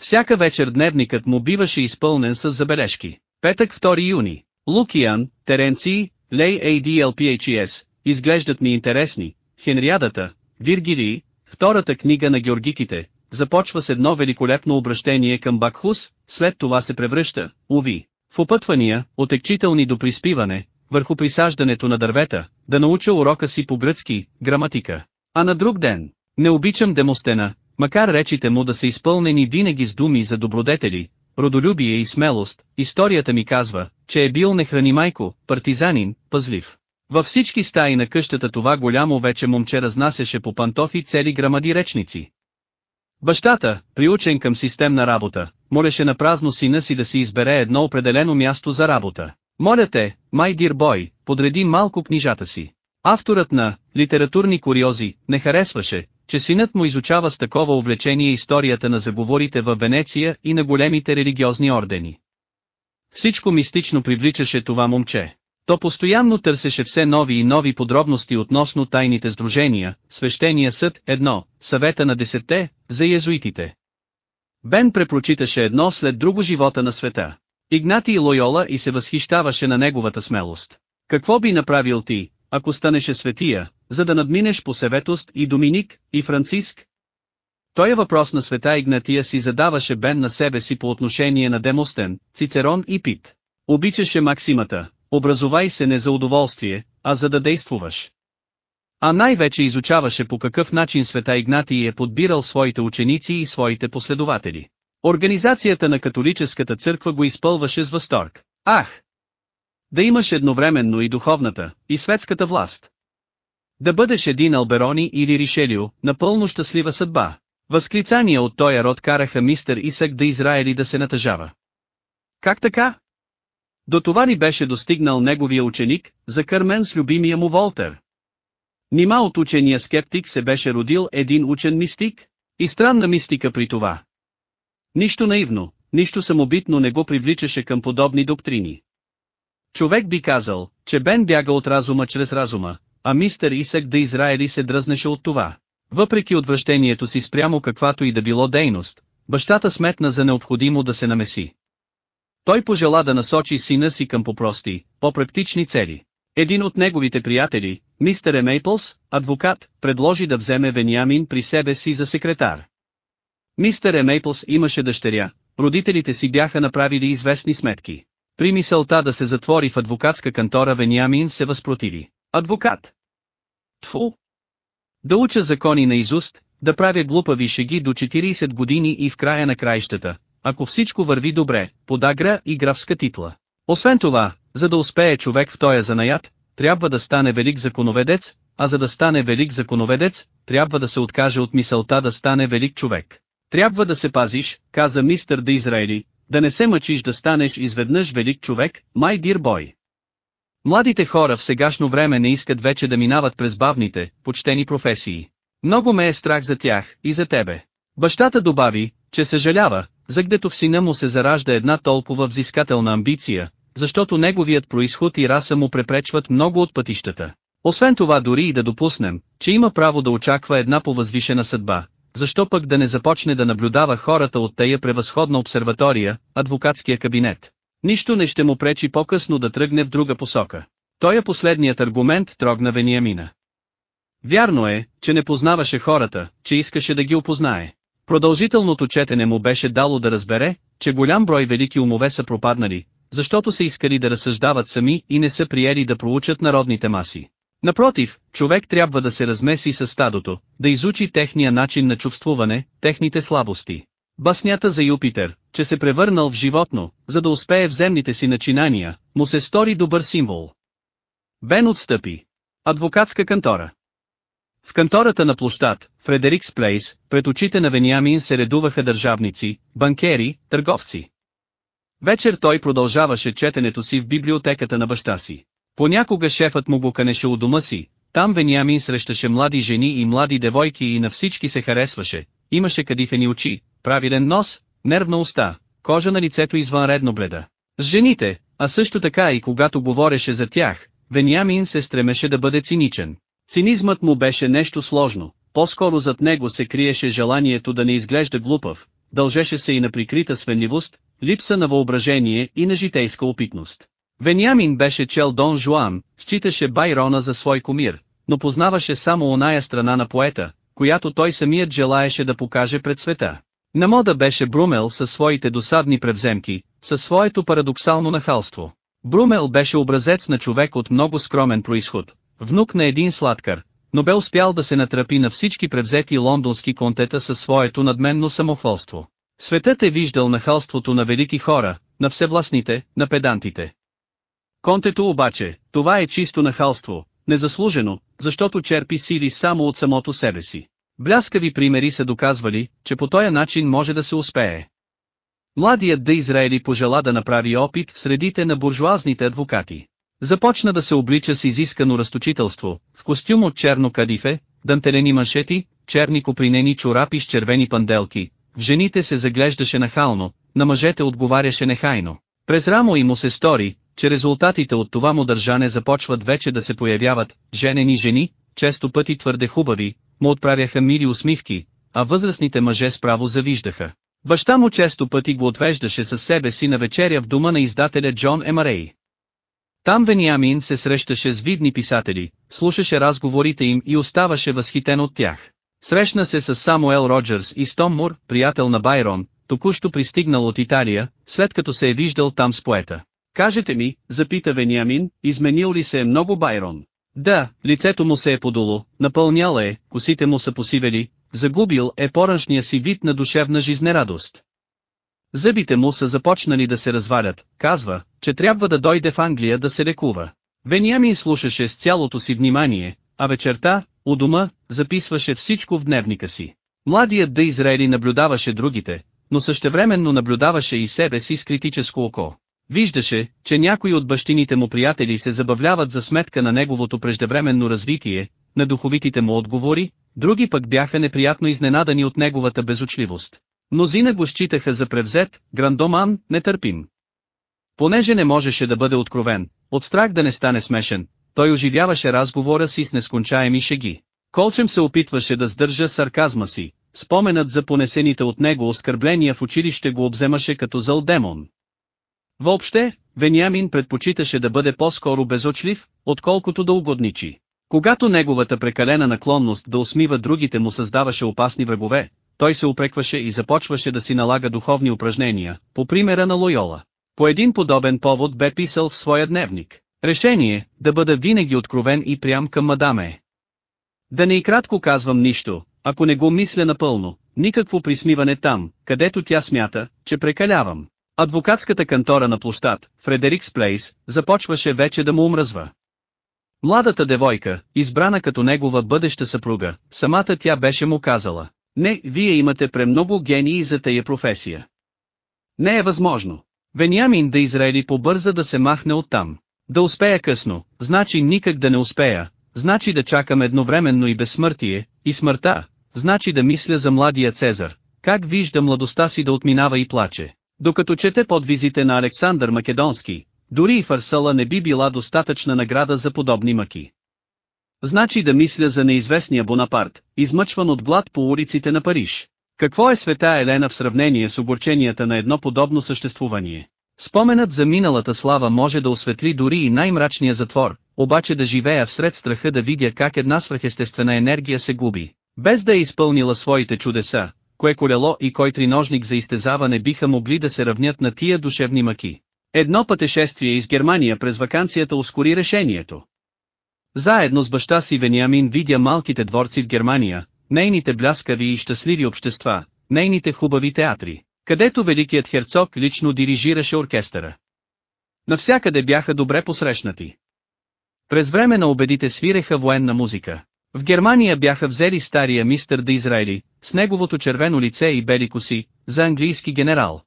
Всяка вечер дневникът му биваше изпълнен с забележки. Петък 2 юни. Лукиан, Теренци, Лей ADLPHS, изглеждат ми интересни, Хенриадата, Виргилии, втората книга на Георгиките, започва с едно великолепно обращение към Бакхус, след това се превръща, уви, в опътвания, отекчителни до приспиване, върху присаждането на дървета, да науча урока си по гръцки, граматика. А на друг ден, не обичам Демостена, макар речите му да са изпълнени винаги с думи за добродетели, родолюбие и смелост, историята ми казва, че е бил нехранимайко, партизанин, пазлив. Във всички стаи на къщата това голямо вече момче разнасяше по пантофи цели грамади речници. Бащата, приучен към системна работа, молеше на празно сина си да си избере едно определено място за работа. Моля те, май дир бой, подреди малко книжата си. Авторът на «Литературни куриози» не харесваше, че синът му изучава с такова увлечение историята на заговорите във Венеция и на големите религиозни ордени. Всичко мистично привличаше това момче. То постоянно търсеше все нови и нови подробности относно тайните сдружения, свещения съд, едно, съвета на десетте, за езуитите. Бен препрочиташе едно след друго живота на света. Игнати и Лойола и се възхищаваше на неговата смелост. Какво би направил ти, ако станеше светия, за да надминеш по Севетост и Доминик, и Франциск? Той е въпрос на света Игнатия си задаваше Бен на себе си по отношение на Демостен, Цицерон и Пит. Обичаше максимата, образовай се не за удоволствие, а за да действуваш. А най-вече изучаваше по какъв начин света Игнатий е подбирал своите ученици и своите последователи. Организацията на католическата църква го изпълваше с възторг. Ах! Да имаш едновременно и духовната, и светската власт. Да бъдеш един Алберони или Ришелио, напълно щастлива съдба. Възклицания от този род караха мистер Исък да Израели да се натъжава. Как така? До това ни беше достигнал неговия ученик, закърмен с любимия му Волтер. Нима от учения скептик се беше родил един учен мистик? И странна мистика при това. Нищо наивно, нищо самобитно не го привличаше към подобни доктрини. Човек би казал, че Бен бяга от разума чрез разума, а мистер Исък да Израели се дръзнеше от това. Въпреки отвращението си спрямо каквато и да било дейност, бащата сметна за необходимо да се намеси. Той пожела да насочи сина си към попрости, по-практични цели. Един от неговите приятели, мистер Емейпълс, адвокат, предложи да вземе Вениамин при себе си за секретар. Мистер Емейпълс имаше дъщеря, родителите си бяха направили известни сметки. При мисълта да се затвори в адвокатска кантора Вениамин се възпротиви. Адвокат! Тфу! Да уча закони на изуст, да правя глупави шеги до 40 години и в края на краищата, ако всичко върви добре, подагра и графска титла. Освен това, за да успее човек в този занаят, трябва да стане велик законоведец, а за да стане велик законоведец, трябва да се откаже от мисълта да стане велик човек. Трябва да се пазиш, каза мистър да Израили, да не се мъчиш да станеш изведнъж велик човек, май дир бой. Младите хора в сегашно време не искат вече да минават през бавните, почтени професии. Много ме е страх за тях и за тебе. Бащата добави, че съжалява, загдето в сина му се заражда една толкова взискателна амбиция, защото неговият происход и раса му препречват много от пътищата. Освен това дори и да допуснем, че има право да очаква една повъзвишена съдба, защо пък да не започне да наблюдава хората от тая превъзходна обсерватория, адвокатския кабинет. Нищо не ще му пречи по-късно да тръгне в друга посока. Той е последният аргумент трогна Вениамина. Вярно е, че не познаваше хората, че искаше да ги опознае. Продължителното четене му беше дало да разбере, че голям брой велики умове са пропаднали, защото са искали да разсъждават сами и не са приели да проучат народните маси. Напротив, човек трябва да се размеси с стадото, да изучи техния начин на чувствуване, техните слабости. Баснята за Юпитер, че се превърнал в животно, за да успее в земните си начинания, му се стори добър символ. Бен отстъпи. Адвокатска кантора. В кантората на площад, Фредерикс Плейс, пред очите на Вениамин се редуваха държавници, банкери, търговци. Вечер той продължаваше четенето си в библиотеката на баща си. Понякога шефът му го канеше у дома си, там Вениамин срещаше млади жени и млади девойки и на всички се харесваше, имаше кадифени очи, правилен нос, нервна уста, кожа на лицето извънредно бледа. С жените, а също така и когато говореше за тях, Вениамин се стремеше да бъде циничен. Цинизмът му беше нещо сложно, по-скоро зад него се криеше желанието да не изглежда глупав, дължеше се и на прикрита свенливост, липса на въображение и на житейска опитност. Вениамин беше чел Дон Жуан, считаше Байрона за свой комир, но познаваше само оная страна на поета, която той самият желаеше да покаже пред света. На мода беше Брумел със своите досадни превземки, със своето парадоксално нахалство. Брумел беше образец на човек от много скромен происход, внук на един сладкар, но бе успял да се натрапи на всички превзети лондонски контета със своето надменно самохвалство. Светът е виждал нахалството на велики хора, на всевластните, на педантите. Контето обаче, това е чисто нахалство, незаслужено, защото черпи сили само от самото себе си. Бляскави примери са доказвали, че по този начин може да се успее. Младият да Израели пожела да направи опит в средите на буржуазните адвокати. Започна да се облича с изискано разточителство, в костюм от черно кадифе, дантелени маншети, черни копринени чорапи с червени панделки, в жените се заглеждаше нахално, на мъжете отговаряше нехайно. През рамо и му се стори, че резултатите от това му държане започват вече да се появяват, женени жени, често пъти твърде хубави, му отправяха мили усмивки, а възрастните мъже справо завиждаха. Баща му често пъти го отвеждаше със себе си на вечеря в дома на издателя Джон Емарей. Там Вениамин се срещаше с видни писатели, слушаше разговорите им и оставаше възхитен от тях. Срещна се с Самуел Роджерс и Стом Мур, приятел на Байрон, току-що пристигнал от Италия, след като се е виждал там с поета. Кажете ми, запита Вениамин, изменил ли се е много Байрон? Да, лицето му се е подуло, напълнял е, косите му са посивели, загубил е поръчния си вид на душевна жизнерадост. Зъбите му са започнали да се развалят, казва, че трябва да дойде в Англия да се лекува. Вениамин слушаше с цялото си внимание, а вечерта, у дома, записваше всичко в дневника си. Младият да Израели наблюдаваше другите, но същевременно наблюдаваше и себе си с критическо око. Виждаше, че някои от бащините му приятели се забавляват за сметка на неговото преждевременно развитие, на духовитите му отговори, други пък бяха неприятно изненадани от неговата безучливост. Мнозина го считаха за превзет, грандоман, нетърпим. Понеже не можеше да бъде откровен, от страх да не стане смешен, той оживяваше разговора си с нескончаеми шеги. Колчем се опитваше да сдържа сарказма си, споменът за понесените от него оскърбления в училище го обземаше като зъл демон. Въобще, Вениамин предпочиташе да бъде по-скоро безочлив, отколкото да угодничи. Когато неговата прекалена наклонност да усмива другите му създаваше опасни врагове, той се упрекваше и започваше да си налага духовни упражнения, по примера на Лойола. По един подобен повод бе писал в своя дневник. Решение, да бъда винаги откровен и прям към мадаме. Да не и кратко казвам нищо, ако не го мисля напълно, никакво присмиване там, където тя смята, че прекалявам. Адвокатската кантора на площад, Фредерикс Плейс, започваше вече да му омръзва. Младата девойка, избрана като негова бъдеща съпруга, самата тя беше му казала, не, вие имате премного гении за тая професия. Не е възможно. Вениамин да Израели побърза да се махне оттам. Да успея късно, значи никак да не успея, значи да чакам едновременно и безсмъртие, и смъртта, значи да мисля за младия Цезар, как вижда младостта си да отминава и плаче. Докато чете подвизите на Александър Македонски, дори и Фарсала не би била достатъчна награда за подобни мъки. Значи да мисля за неизвестния Бонапарт, измъчван от глад по улиците на Париж. Какво е света Елена в сравнение с огорченията на едно подобно съществуване? Споменът за миналата слава може да осветли дори и най-мрачния затвор, обаче да живея всред страха да видя как една свръхестествена енергия се губи, без да е изпълнила своите чудеса, кое колело и кой триножник за изтезаване биха могли да се равнят на тия душевни мъки. Едно пътешествие из Германия през вакансията ускори решението. Заедно с баща си Вениамин видя малките дворци в Германия, нейните бляскави и щастливи общества, нейните хубави театри, където великият херцог лично дирижираше оркестъра. Навсякъде бяха добре посрещнати. През време на обедите свиреха военна музика. В Германия бяха взели стария мистър да Израили, с неговото червено лице и бели коси, за английски генерал.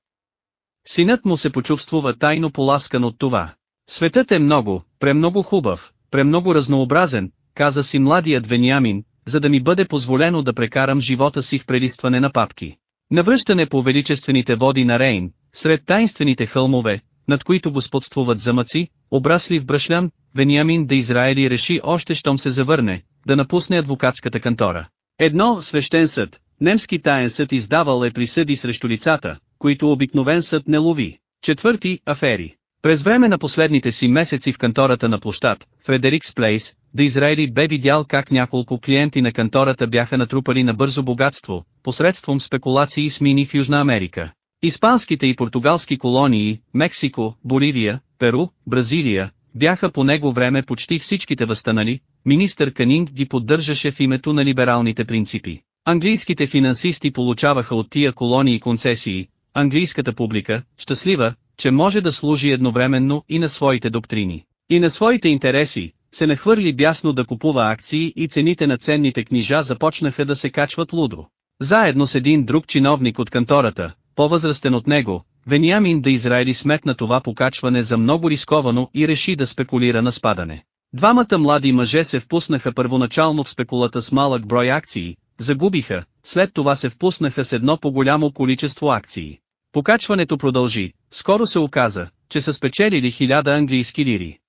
Синът му се почувствува тайно поласкан от това. Светът е много, премного хубав, премного разнообразен, каза си младият Вениамин, за да ми бъде позволено да прекарам живота си в прелистване на папки. Навръщане по величествените води на Рейн, сред таинствените хълмове, над които господствуват замъци, обрасли в брашлян, Вениамин да Израели реши още щом се завърне, да напусне адвокатската кантора. Едно, свещен съд, немски таен съд издавал е присъди срещу лицата, които обикновен съд не лови. Четвърти, афери. През време на последните си месеци в кантората на площад, Фредерикс Плейс, да Израели бе видял как няколко клиенти на кантората бяха натрупали на бързо богатство, посредством спекулации с мини в Южна Америка. Испанските и португалски колонии, Мексико, Боливия, Перу, Бразилия, бяха по него време почти всичките възстанали, министър Канинг ги поддържаше в името на либералните принципи. Английските финансисти получаваха от тия колонии концесии, английската публика, щастлива, че може да служи едновременно и на своите доктрини, и на своите интереси, се нахвърли бясно да купува акции и цените на ценните книжа започнаха да се качват лудо. Заедно с един друг чиновник от кантората, по-възрастен от него, Вениамин да Израели сметна това покачване за много рисковано и реши да спекулира на спадане. Двамата млади мъже се впуснаха първоначално в спекулата с малък брой акции, загубиха, след това се впуснаха с едно по-голямо количество акции. Покачването продължи, скоро се оказа, че са спечелили хиляда английски лири.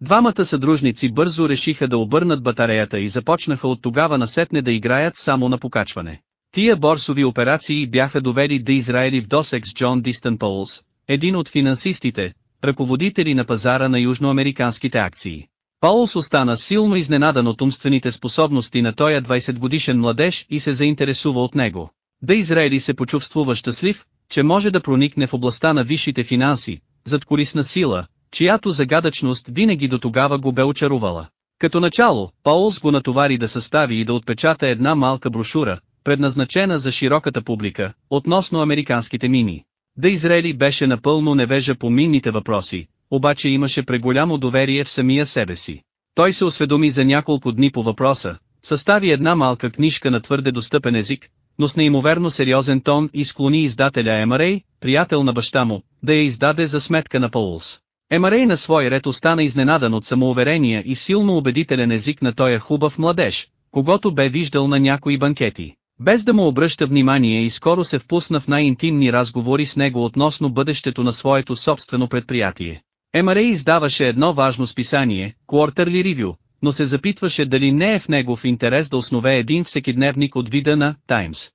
Двамата съдружници бързо решиха да обърнат батареята и започнаха от тогава насетне да играят само на покачване. Тия борсови операции бяха довели да Израели в досек с Джон Дистън Полс, един от финансистите, ръководители на пазара на южноамериканските акции. Паулс остана силно изненадан от умствените способности на тоя 20 годишен младеж и се заинтересува от него. Да Израели се почувствува щастлив, че може да проникне в областта на висшите финанси, зад корисна сила, чиято загадъчност винаги до тогава го бе очарувала. Като начало, Паулс го натовари да състави и да отпечата една малка брошура, предназначена за широката публика, относно американските мини. Да Израели беше напълно невежа по минните въпроси, обаче имаше преголямо доверие в самия себе си. Той се осведоми за няколко дни по въпроса, състави една малка книжка на твърде достъпен език, но с неимоверно сериозен тон и склони издателя Емарей, приятел на баща му, да я издаде за сметка на Паулс. Емарей на свой ред остана изненадан от самоуверения и силно убедителен език на тоя хубав младеж, когато бе виждал на някои банкети. Без да му обръща внимание и скоро се впусна в най-интимни разговори с него относно бъдещето на своето собствено предприятие. Емарей издаваше едно важно списание, Quarterly Review, но се запитваше дали не е в негов интерес да основе един всекидневник от вида на Таймс.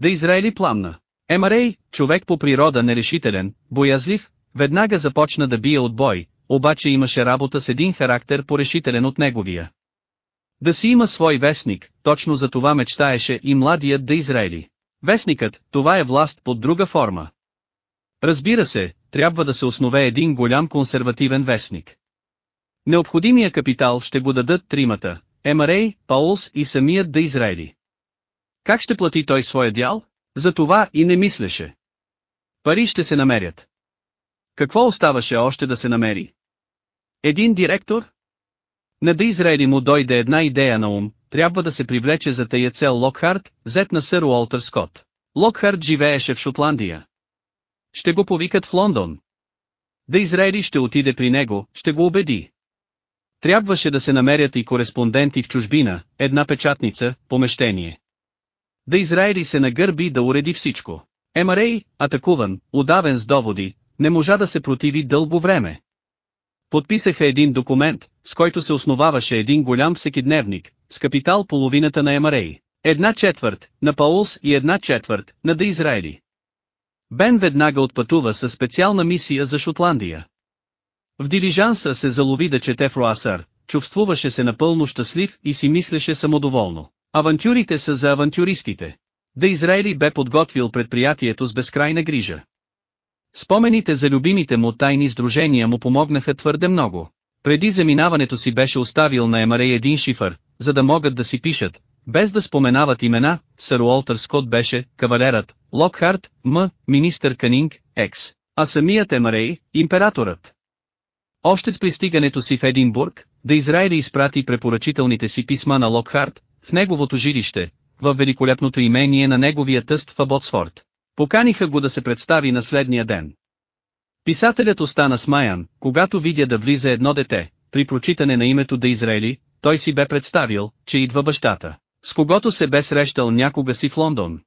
Да Израели пламна. Емарей, човек по природа нерешителен, боязлив, веднага започна да бие от бой, обаче имаше работа с един характер порешителен от неговия. Да си има свой вестник, точно за това мечтаеше и младият да Израели. Вестникът, това е власт под друга форма. Разбира се, трябва да се основе един голям консервативен вестник. Необходимия капитал ще го дадат тримата, Емарей, Паулс и самият да Израели. Как ще плати той своя дял? За това и не мислеше. Пари ще се намерят. Какво оставаше още да се намери? Един директор? На да Израели му дойде една идея на ум, трябва да се привлече за тая цел Локхард, зет на сър Уолтер Скот. Локхард живееше в Шотландия. Ще го повикат в Лондон. Да Израели ще отиде при него, ще го убеди. Трябваше да се намерят и кореспонденти в чужбина, една печатница, помещение. Да Израели се нагърби да уреди всичко. Емарей, атакуван, удавен с доводи, не можа да се противи дълго време. Подписаха един документ, с който се основаваше един голям всекидневник, с капитал половината на Емарей, една четвърт, на Паулс и една четвърт, на Да Израели. Бен веднага отпътува със специална мисия за Шотландия. В дилижанса се залови да чете в Руасър, чувствуваше се напълно щастлив и си мислеше самодоволно. Авантюрите са за авантюристите. Да Израели бе подготвил предприятието с безкрайна грижа. Спомените за любимите му тайни сдружения му помогнаха твърде много. Преди заминаването си беше оставил на Емарей един шифър, за да могат да си пишат, без да споменават имена, сър Уолтер Скот беше, кавалерът, Локхарт, М, министър Канинг, Екс, а самият Емарей, императорът. Още с пристигането си в Единбург, да Израили изпрати препоръчителните си писма на Локхарт, в неговото жилище, в великолепното имение на неговия тъст в Аботсфорд. Поканиха го да се представи на следния ден. Писателят остана смаян, когато видя да влиза едно дете, при прочитане на името да Израели, той си бе представил, че идва бащата, с когото се бе срещал някога си в Лондон.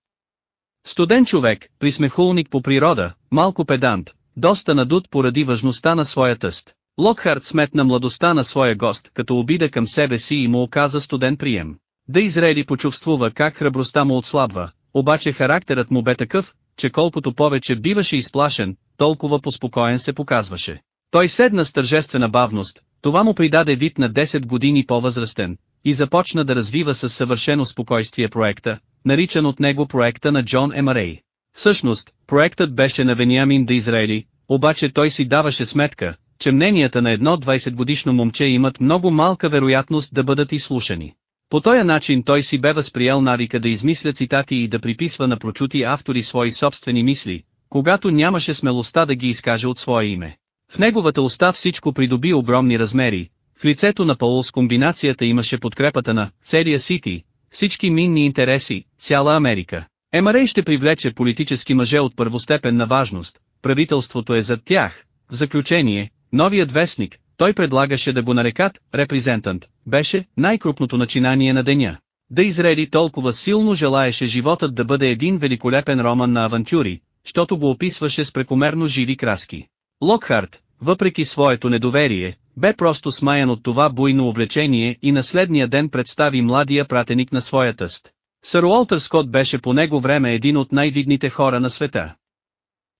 Студен човек, присмехулник по природа, малко педант, доста надут поради важността на своя тъст. Локхард сметна младостта на своя гост като обида към себе си и му оказа студен прием. Да Израели почувствува как храбростта му отслабва, обаче характерът му бе такъв, че колкото повече биваше изплашен, толкова поспокоен се показваше. Той седна с тържествена бавност, това му придаде вид на 10 години по-възрастен, и започна да развива със съвършено спокойствие проекта, наричан от него проекта на Джон Емарей. Всъщност, проектът беше на Вениамин да Израели, обаче той си даваше сметка, че мненията на едно 20 годишно момче имат много малка вероятност да бъдат изслушани. По този начин той си бе възприел навика да измисля цитати и да приписва на прочути автори свои собствени мисли, когато нямаше смелостта да ги изкаже от свое име. В неговата уста всичко придоби огромни размери, в лицето на Паул с комбинацията имаше подкрепата на целия Сити, всички минни интереси, цяла Америка. Емарей ще привлече политически мъже от първостепенна важност, правителството е зад тях. В заключение, новият вестник, той предлагаше да го нарекат «репрезентант», беше най-крупното начинание на деня. Да Израели толкова силно желаеше животът да бъде един великолепен роман на авантюри, щото го описваше с прекомерно живи краски. Локхарт, въпреки своето недоверие, бе просто смаян от това буйно увлечение и на следния ден представи младия пратеник на своя тъст. Сър Уолтер Скот беше по него време един от най-видните хора на света.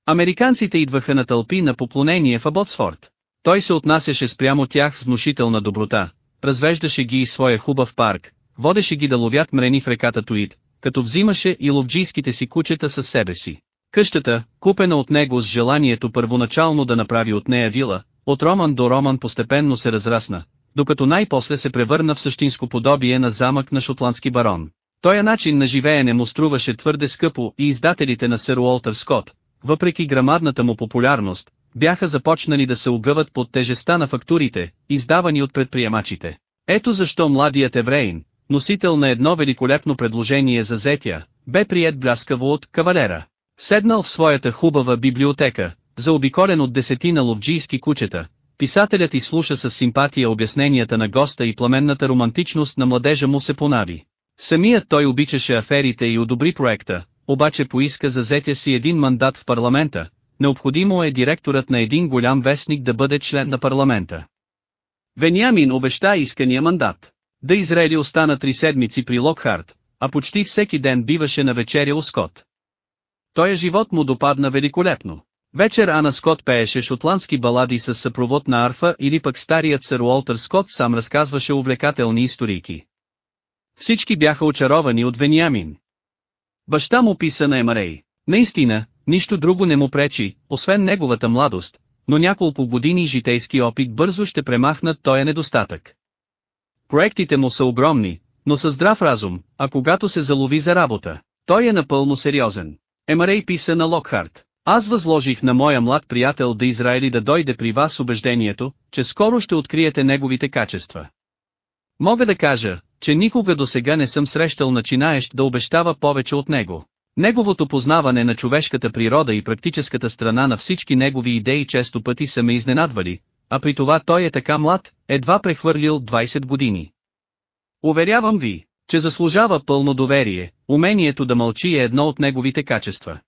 Американците идваха на тълпи на поклонение в Аботсфорд. Той се отнасяше спрямо тях с внушителна доброта, развеждаше ги и своя хубав парк, водеше ги да ловят мрени в реката Туит, като взимаше и ловджийските си кучета със себе си. Къщата, купена от него с желанието първоначално да направи от нея вила, от роман до роман постепенно се разрасна, докато най-после се превърна в същинско подобие на замък на шотландски барон. Тоя начин на живеене му струваше твърде скъпо и издателите на Сър Уолтер Скот, въпреки грамадната му популярност, бяха започнали да се огъват под тежеста на фактурите, издавани от предприемачите. Ето защо младият евреин, носител на едно великолепно предложение за зетя, бе прият бляскаво от кавалера. Седнал в своята хубава библиотека, заобиколен от десетина ловджийски кучета, писателят изслуша с симпатия обясненията на госта и пламенната романтичност на младежа му се понави. Самият той обичаше аферите и одобри проекта, обаче поиска за зетя си един мандат в парламента, необходимо е директорът на един голям вестник да бъде член на парламента. Вениамин обеща искания мандат. Да Израели остана три седмици при Локхарт, а почти всеки ден биваше на вечеря у Скот. Тоя живот му допадна великолепно. Вечер Ана Скот пееше шотландски балади с съпровод на арфа или пък старият сър Уолтер Скот сам разказваше увлекателни историки. Всички бяха очаровани от Вениамин. Баща му писа на Емарей. Наистина, нищо друго не му пречи, освен неговата младост, но няколко години житейски опит бързо ще премахнат този недостатък. Проектите му са огромни, но със здрав разум, а когато се залови за работа, той е напълно сериозен. Емарей писа на Локхарт. Аз възложих на моя млад приятел да Израели да дойде при вас убеждението, че скоро ще откриете неговите качества. Мога да кажа, че никога до сега не съм срещал начинаещ да обещава повече от него. Неговото познаване на човешката природа и практическата страна на всички негови идеи често пъти са ме изненадвали, а при това той е така млад, едва прехвърлил 20 години. Уверявам ви, че заслужава пълно доверие, умението да мълчи е едно от неговите качества.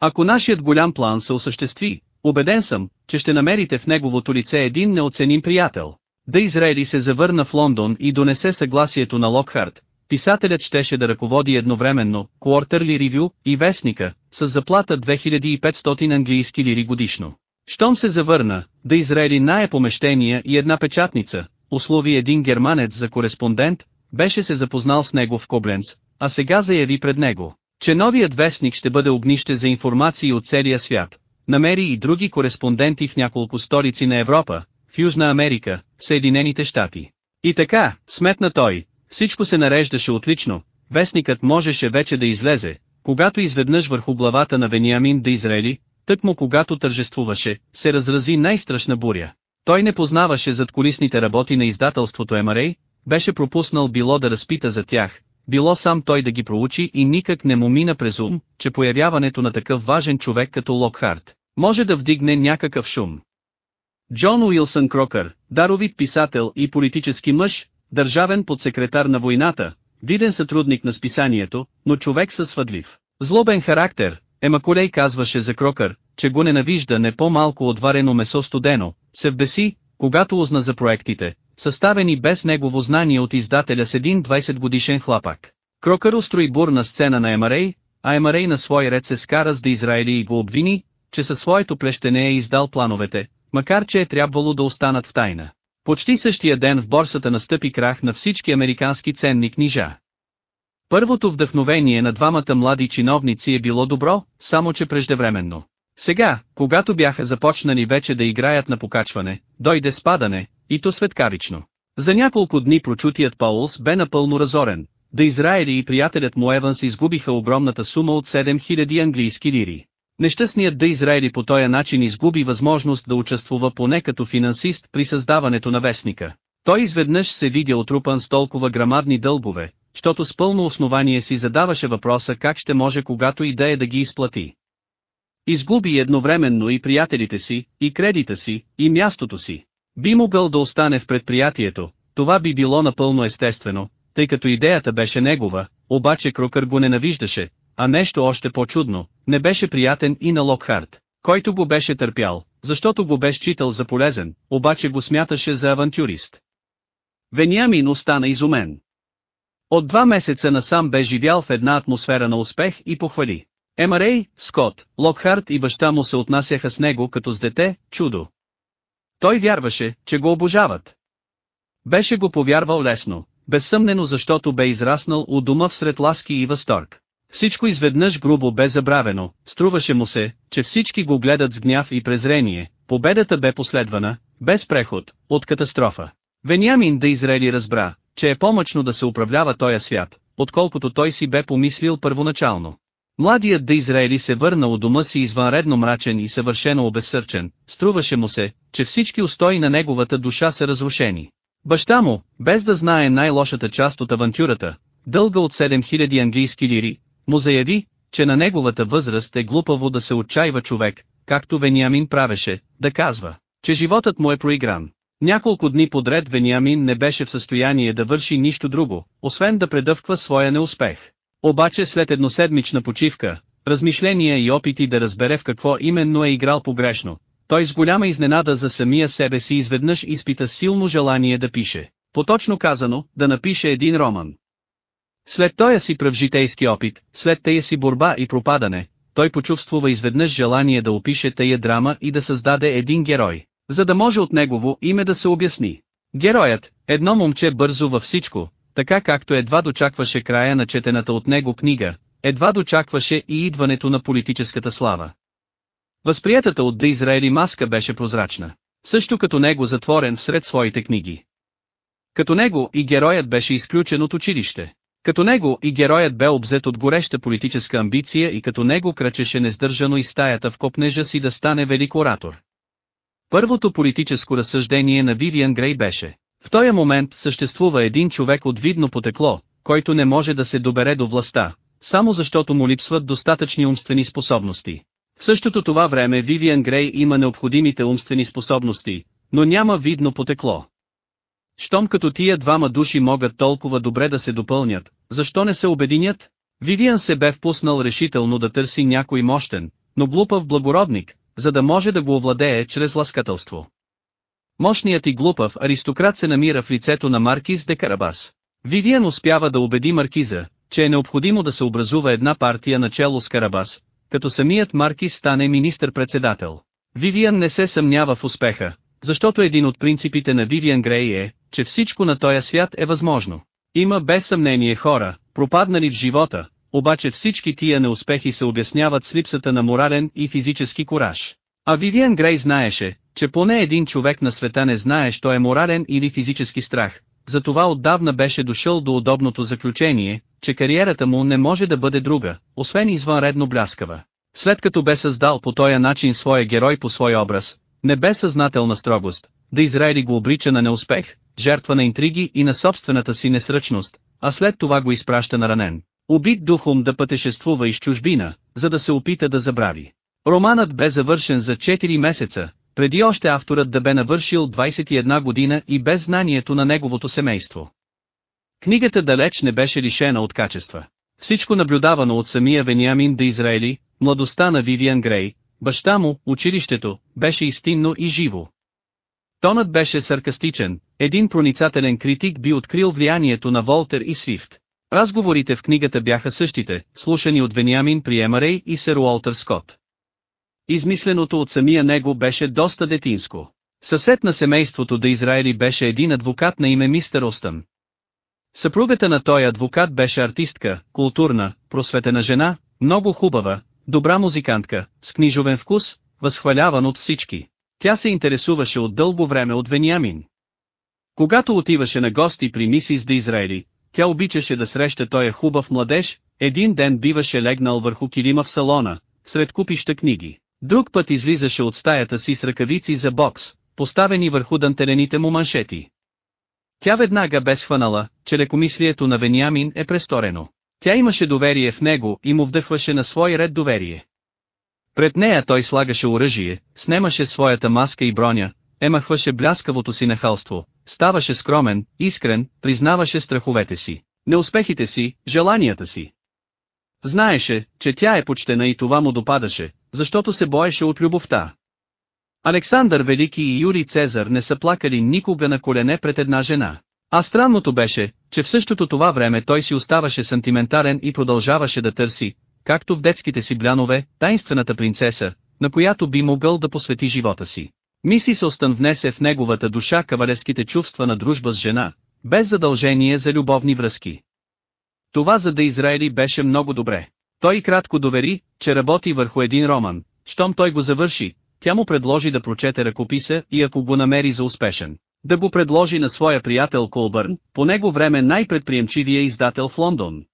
Ако нашият голям план се осъществи, убеден съм, че ще намерите в неговото лице един неоценим приятел. Да Израели се завърна в Лондон и донесе съгласието на Локхарт, писателят щеше да ръководи едновременно Quarterly Review и Вестника, с заплата 2500 английски лири годишно. Щом се завърна, да Израели нае помещения и една печатница, услови един германец за кореспондент, беше се запознал с него в Кобленц, а сега заяви пред него, че новият вестник ще бъде огнище за информации от целия свят. Намери и други кореспонденти в няколко столици на Европа, в Южна Америка, в Съединените щати. И така, сметна той, всичко се нареждаше отлично, вестникът можеше вече да излезе, когато изведнъж върху главата на Вениамин да Израели, тъкмо когато тържествуваше, се разрази най-страшна буря. Той не познаваше зад колисните работи на издателството Емарей, беше пропуснал било да разпита за тях, било сам той да ги проучи и никак не му мина през ум, че появяването на такъв важен човек като Локхарт, може да вдигне някакъв шум. Джон Уилсън Крокър, даровит писател и политически мъж, държавен подсекретар на войната, виден сътрудник на списанието, но човек със свъдлив, злобен характер, Емакулей казваше за Крокър, че го ненавижда не по-малко от варено месо студено, се вбеси, когато узна за проектите, съставени без негово знание от издателя с един 20 годишен хлапак. Крокър устрои бурна сцена на Емарей, а Емарей на свой ред се скара с да Израили и го обвини, че със своето плещене е издал плановете, макар че е трябвало да останат в тайна. Почти същия ден в борсата настъпи крах на всички американски ценни книжа. Първото вдъхновение на двамата млади чиновници е било добро, само че преждевременно. Сега, когато бяха започнали вече да играят на покачване, дойде спадане, и то светкарично. За няколко дни прочутият Паулс бе напълно разорен, да Израели и приятелят му Еванс изгубиха огромната сума от 7000 английски лири. Нещастният да Израели по този начин изгуби възможност да участвува поне като финансист при създаването на вестника. Той изведнъж се видя отрупан с толкова грамадни дълбове, защото с пълно основание си задаваше въпроса как ще може когато и да е да ги изплати. Изгуби едновременно и приятелите си, и кредита си, и мястото си. Би могъл да остане в предприятието, това би било напълно естествено, тъй като идеята беше негова, обаче Крокър го ненавиждаше, а нещо още по-чудно, не беше приятен и на Локхарт, който го беше търпял, защото го беше читал за полезен, обаче го смяташе за авантюрист. Вениамин остана изумен. От два месеца насам бе живял в една атмосфера на успех и похвали. Емарей, Скот, Локхарт и баща му се отнасяха с него като с дете, чудо. Той вярваше, че го обожават. Беше го повярвал лесно, безсъмнено защото бе израснал у дома всред ласки и възторг. Всичко изведнъж грубо бе забравено, струваше му се, че всички го гледат с гняв и презрение, победата бе последвана, без преход, от катастрофа. Вениамин да Израели разбра, че е помъчно да се управлява този свят, отколкото той си бе помислил първоначално. Младият да Израели се върна у дома си извънредно мрачен и съвършено обезсърчен, струваше му се, че всички устои на неговата душа са разрушени. Баща му, без да знае най-лошата част от авантюрата, дълга от 7000 английски лири, му заяви, че на неговата възраст е глупаво да се отчаива човек, както Вениамин правеше, да казва, че животът му е проигран. Няколко дни подред Вениамин не беше в състояние да върши нищо друго, освен да предъвква своя неуспех. Обаче след едноседмична почивка, размишления и опити да разбере в какво именно е играл погрешно, той с голяма изненада за самия себе си изведнъж изпита силно желание да пише. Поточно казано, да напише един роман. След този си пръвжитейски опит, след тая си борба и пропадане, той почувствува изведнъж желание да опише тая драма и да създаде един герой, за да може от негово име да се обясни. Героят, едно момче бързо във всичко, така както едва дочакваше края на четената от него книга, едва дочакваше и идването на политическата слава. Възприятата от Да Израели маска беше прозрачна, също като него затворен всред своите книги. Като него и героят беше изключен от училище. Като него и героят бе обзет от гореща политическа амбиция и като него кръчеше несдържано из стаята в копнежа си да стане велик оратор. Първото политическо разсъждение на Вивиан Грей беше, в този момент съществува един човек от видно потекло, който не може да се добере до властта, само защото му липсват достатъчни умствени способности. В същото това време Вивиан Грей има необходимите умствени способности, но няма видно потекло. Щом като тия двама души могат толкова добре да се допълнят, защо не се обединят? Вивиан се бе впуснал решително да търси някой мощен, но глупав благородник, за да може да го овладее чрез ласкателство. Мощният и глупав аристократ се намира в лицето на Маркиз де Карабас. Вивиан успява да убеди Маркиза, че е необходимо да се образува една партия начало с Карабас, като самият Маркиз стане министър-председател. Вивиан не се съмнява в успеха, защото един от принципите на Вивиан Грей е, че всичко на този свят е възможно. Има без съмнение хора, пропаднали в живота, обаче всички тия неуспехи се обясняват с липсата на морален и физически кураж. А Вивиан Грей знаеше, че поне един човек на света не знае що е морален или физически страх, затова отдавна беше дошъл до удобното заключение, че кариерата му не може да бъде друга, освен извънредно бляскава. След като бе създал по този начин своя герой по свой образ, не бе съзнателна строгост, да Израили го обрича на неуспех, жертва на интриги и на собствената си несръчност, а след това го изпраща на ранен. Убит духом да пътешествува из чужбина, за да се опита да забрави. Романът бе завършен за 4 месеца, преди още авторът да бе навършил 21 година и без знанието на неговото семейство. Книгата далеч не беше лишена от качества. Всичко наблюдавано от самия Вениамин да Израели, младостта на Вивиан Грей, баща му, училището, беше истинно и живо. Тонът беше саркастичен, един проницателен критик би открил влиянието на Волтер и Свифт. Разговорите в книгата бяха същите, слушани от Вениамин при Емарей и Сър Уолтер Скотт. Измисленото от самия него беше доста детинско. Съсед на семейството да Израели беше един адвокат на име мистер Остън. Съпругата на той адвокат беше артистка, културна, просветена жена, много хубава, добра музикантка, с книжовен вкус, възхваляван от всички. Тя се интересуваше от дълго време от Вениамин. Когато отиваше на гости при мисис да Израели, тя обичаше да среща тоя хубав младеж, един ден биваше легнал върху килима в салона, сред купища книги. Друг път излизаше от стаята си с ръкавици за бокс, поставени върху дантелените му маншети. Тя веднага бе схванала, че лекомислието на Вениамин е престорено. Тя имаше доверие в него и му вдъхваше на свой ред доверие. Пред нея той слагаше оръжие, снемаше своята маска и броня, емахваше бляскавото си нахалство, ставаше скромен, искрен, признаваше страховете си, неуспехите си, желанията си. Знаеше, че тя е почтена и това му допадаше, защото се боеше от любовта. Александър Велики и Юрий Цезар не са плакали никога на колене пред една жена. А странното беше, че в същото това време той си оставаше сантиментарен и продължаваше да търси, както в детските си блянове, тайнствената принцеса, на която би могъл да посвети живота си. Миси Остън внесе в неговата душа кавалерските чувства на дружба с жена, без задължение за любовни връзки. Това за да Израели беше много добре. Той кратко довери, че работи върху един роман, щом той го завърши, тя му предложи да прочете ръкописа и ако го намери за успешен, да го предложи на своя приятел Колбърн, по него време най-предприемчивия издател в Лондон.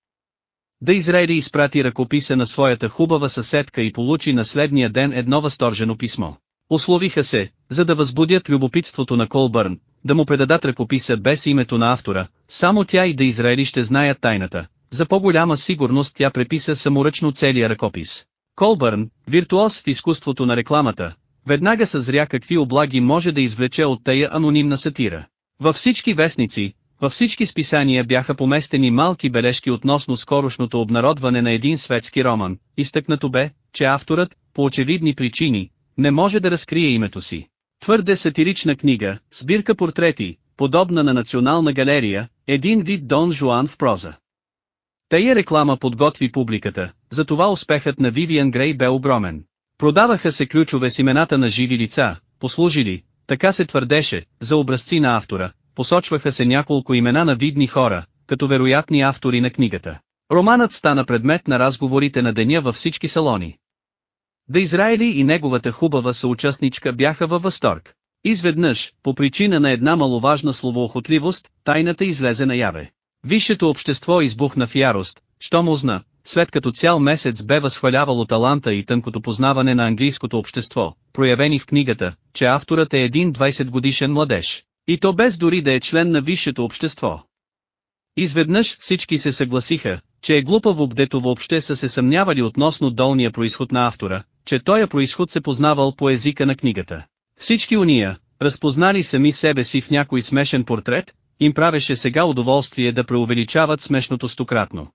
Да Израели изпрати ръкописа на своята хубава съседка и получи на следния ден едно възторжено писмо. Условиха се, за да възбудят любопитството на Колбърн, да му предадат ръкописа без името на автора, само тя и да Израели ще знаят тайната. За по-голяма сигурност тя преписа саморъчно целия ръкопис. Колбърн, виртуоз в изкуството на рекламата, веднага съзря какви облаги може да извлече от тая анонимна сатира. Във всички вестници, във всички списания бяха поместени малки бележки относно скорошното обнародване на един светски роман, изтъкнато бе, че авторът, по очевидни причини, не може да разкрие името си. Твърде сатирична книга, сбирка портрети, подобна на Национална галерия, един вид Дон Жуан в проза. Тая реклама подготви публиката, затова успехът на Вивиан Грей бе огромен. Продаваха се ключове с имената на живи лица, послужили, така се твърдеше, за образци на автора, посочваха се няколко имена на видни хора, като вероятни автори на книгата. Романът стана предмет на разговорите на деня във всички салони. Да Израили и неговата хубава съучастничка бяха във възторг. Изведнъж, по причина на една маловажна словоохотливост, тайната излезе наяве. Висшето общество избухна в ярост, що му зна, след като цял месец бе възхвалявало таланта и тънкото познаване на английското общество, проявени в книгата, че авторът е един 20 годишен младеж. И то без дори да е член на висшето общество. Изведнъж всички се съгласиха, че е глупаво бдето въобще са се съмнявали относно долния происход на автора, че тоя происход се познавал по езика на книгата. Всички уния, разпознали сами себе си в някой смешен портрет, им правеше сега удоволствие да преувеличават смешното стократно.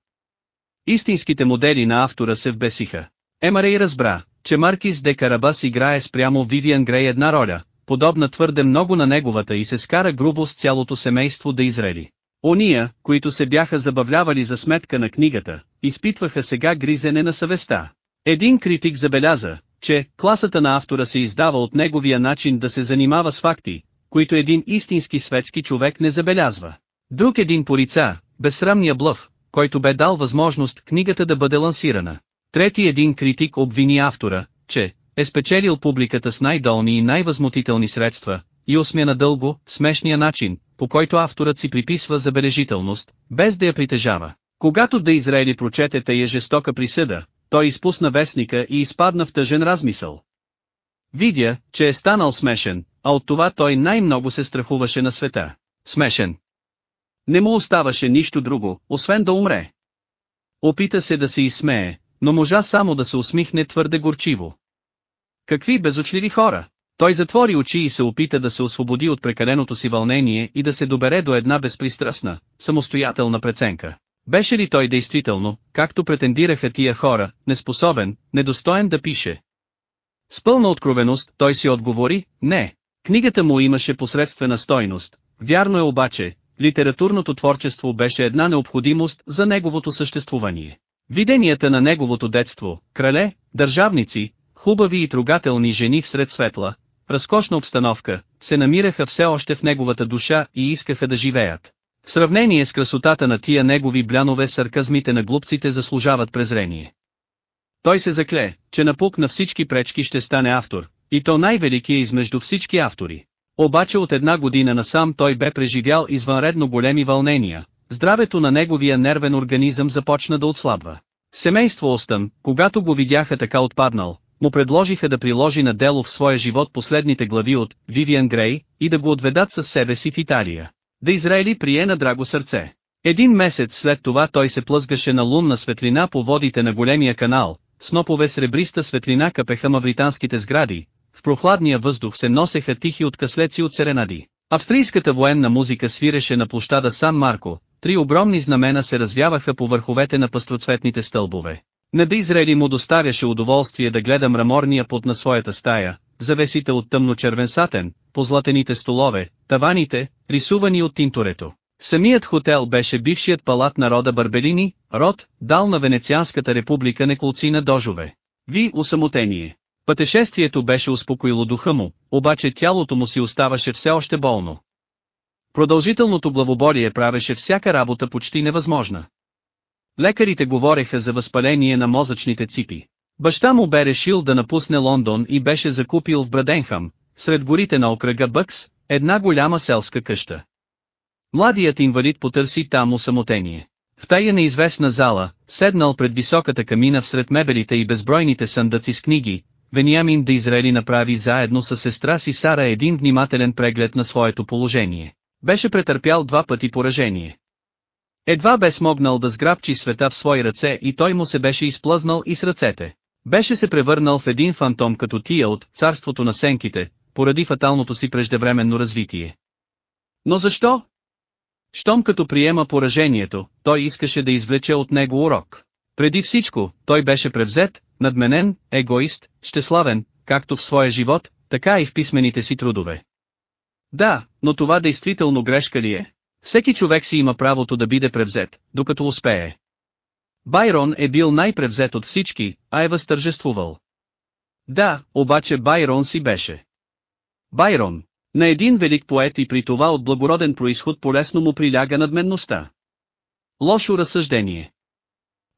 Истинските модели на автора се вбесиха. Емарей разбра, че Маркис де Карабас играе спрямо Вивиан Грей една роля, подобна твърде много на неговата и се скара грубо с цялото семейство да изрели. Ония, които се бяха забавлявали за сметка на книгата, изпитваха сега гризене на съвестта. Един критик забеляза, че класата на автора се издава от неговия начин да се занимава с факти, които един истински светски човек не забелязва. Друг един порица, безсрамния блъв, който бе дал възможност книгата да бъде лансирана. Трети един критик обвини автора, че е спечелил публиката с най-долни и най-възмутителни средства, и осмя дълго, смешния начин, по който авторът си приписва забележителност, без да я притежава. Когато да Израели прочете тая жестока присъда, той изпусна вестника и изпадна в тъжен размисъл. Видя, че е станал смешен, а от това той най-много се страхуваше на света. смешен. Не му оставаше нищо друго, освен да умре. Опита се да се изсмее, но можа само да се усмихне твърде горчиво. Какви безочливи хора! Той затвори очи и се опита да се освободи от прекаленото си вълнение и да се добере до една безпристрастна, самостоятелна преценка. Беше ли той действително, както претендираха тия хора, неспособен, недостоен да пише? С пълна откровеност той си отговори, не. Книгата му имаше посредствена стойност. Вярно е обаче, литературното творчество беше една необходимост за неговото съществуване. Виденията на неговото детство, крале, държавници, хубави и трогателни жени всред светла, разкошна обстановка, се намираха все още в неговата душа и искаха да живеят. В сравнение с красотата на тия негови блянове сарказмите на глупците заслужават презрение. Той се закле, че напук на всички пречки ще стане автор, и то най-великия измежду всички автори. Обаче от една година насам той бе преживял извънредно големи вълнения, здравето на неговия нервен организъм започна да отслабва. Семейство Остън, когато го видяха така отпаднал, му предложиха да приложи на дело в своя живот последните глави от Вивиан Грей и да го отведат със себе си в Италия. Да Израели прие на драго сърце. Един месец след това той се плъзгаше на лунна светлина по водите на големия канал, снопове сребриста светлина капеха мавританските сгради, в прохладния въздух се носеха тихи откъслеци от серенади. Австрийската военна музика свиреше на площада Сан Марко, три огромни знамена се развяваха по върховете на пастроцветните стълбове. Не да изрели му доставяше удоволствие да гледа мраморния пот на своята стая, завесите от тъмно-червен сатен, позлатените столове, таваните, рисувани от тинторето. Самият хотел беше бившият палат на рода Барбелини, род, дал на Венецианската република неколцина дожове. Ви усамотение. Пътешествието беше успокоило духа му, обаче тялото му си оставаше все още болно. Продължителното главоболие правеше всяка работа почти невъзможна. Лекарите говореха за възпаление на мозъчните ципи. Баща му бе решил да напусне Лондон и беше закупил в Браденхам, сред горите на окръга Бъкс, една голяма селска къща. Младият инвалид потърси там усамотение. В тая неизвестна зала, седнал пред високата камина всред мебелите и безбройните съндъци с книги, Вениамин да Израели направи заедно с сестра си Сара един внимателен преглед на своето положение. Беше претърпял два пъти поражение. Едва бе смогнал да сграбчи света в свои ръце и той му се беше изплъзнал и с ръцете. Беше се превърнал в един фантом като тия от царството на сенките, поради фаталното си преждевременно развитие. Но защо? Щом като приема поражението, той искаше да извлече от него урок. Преди всичко, той беше превзет, надменен, егоист, щеславен, както в своя живот, така и в писмените си трудове. Да, но това действително грешка ли е? Всеки човек си има правото да биде превзет, докато успее. Байрон е бил най-превзет от всички, а е възтържествувал. Да, обаче Байрон си беше. Байрон, на един велик поет и при това от благороден происход полесно му приляга надменността. Лошо разсъждение.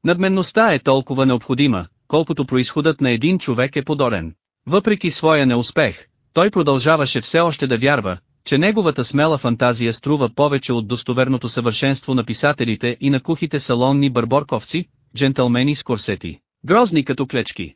Надменността е толкова необходима, колкото происходът на един човек е подорен. Въпреки своя неуспех, той продължаваше все още да вярва, че неговата смела фантазия струва повече от достоверното съвършенство на писателите и на кухите салонни барборковци, джентълмени с корсети, грозни като клечки.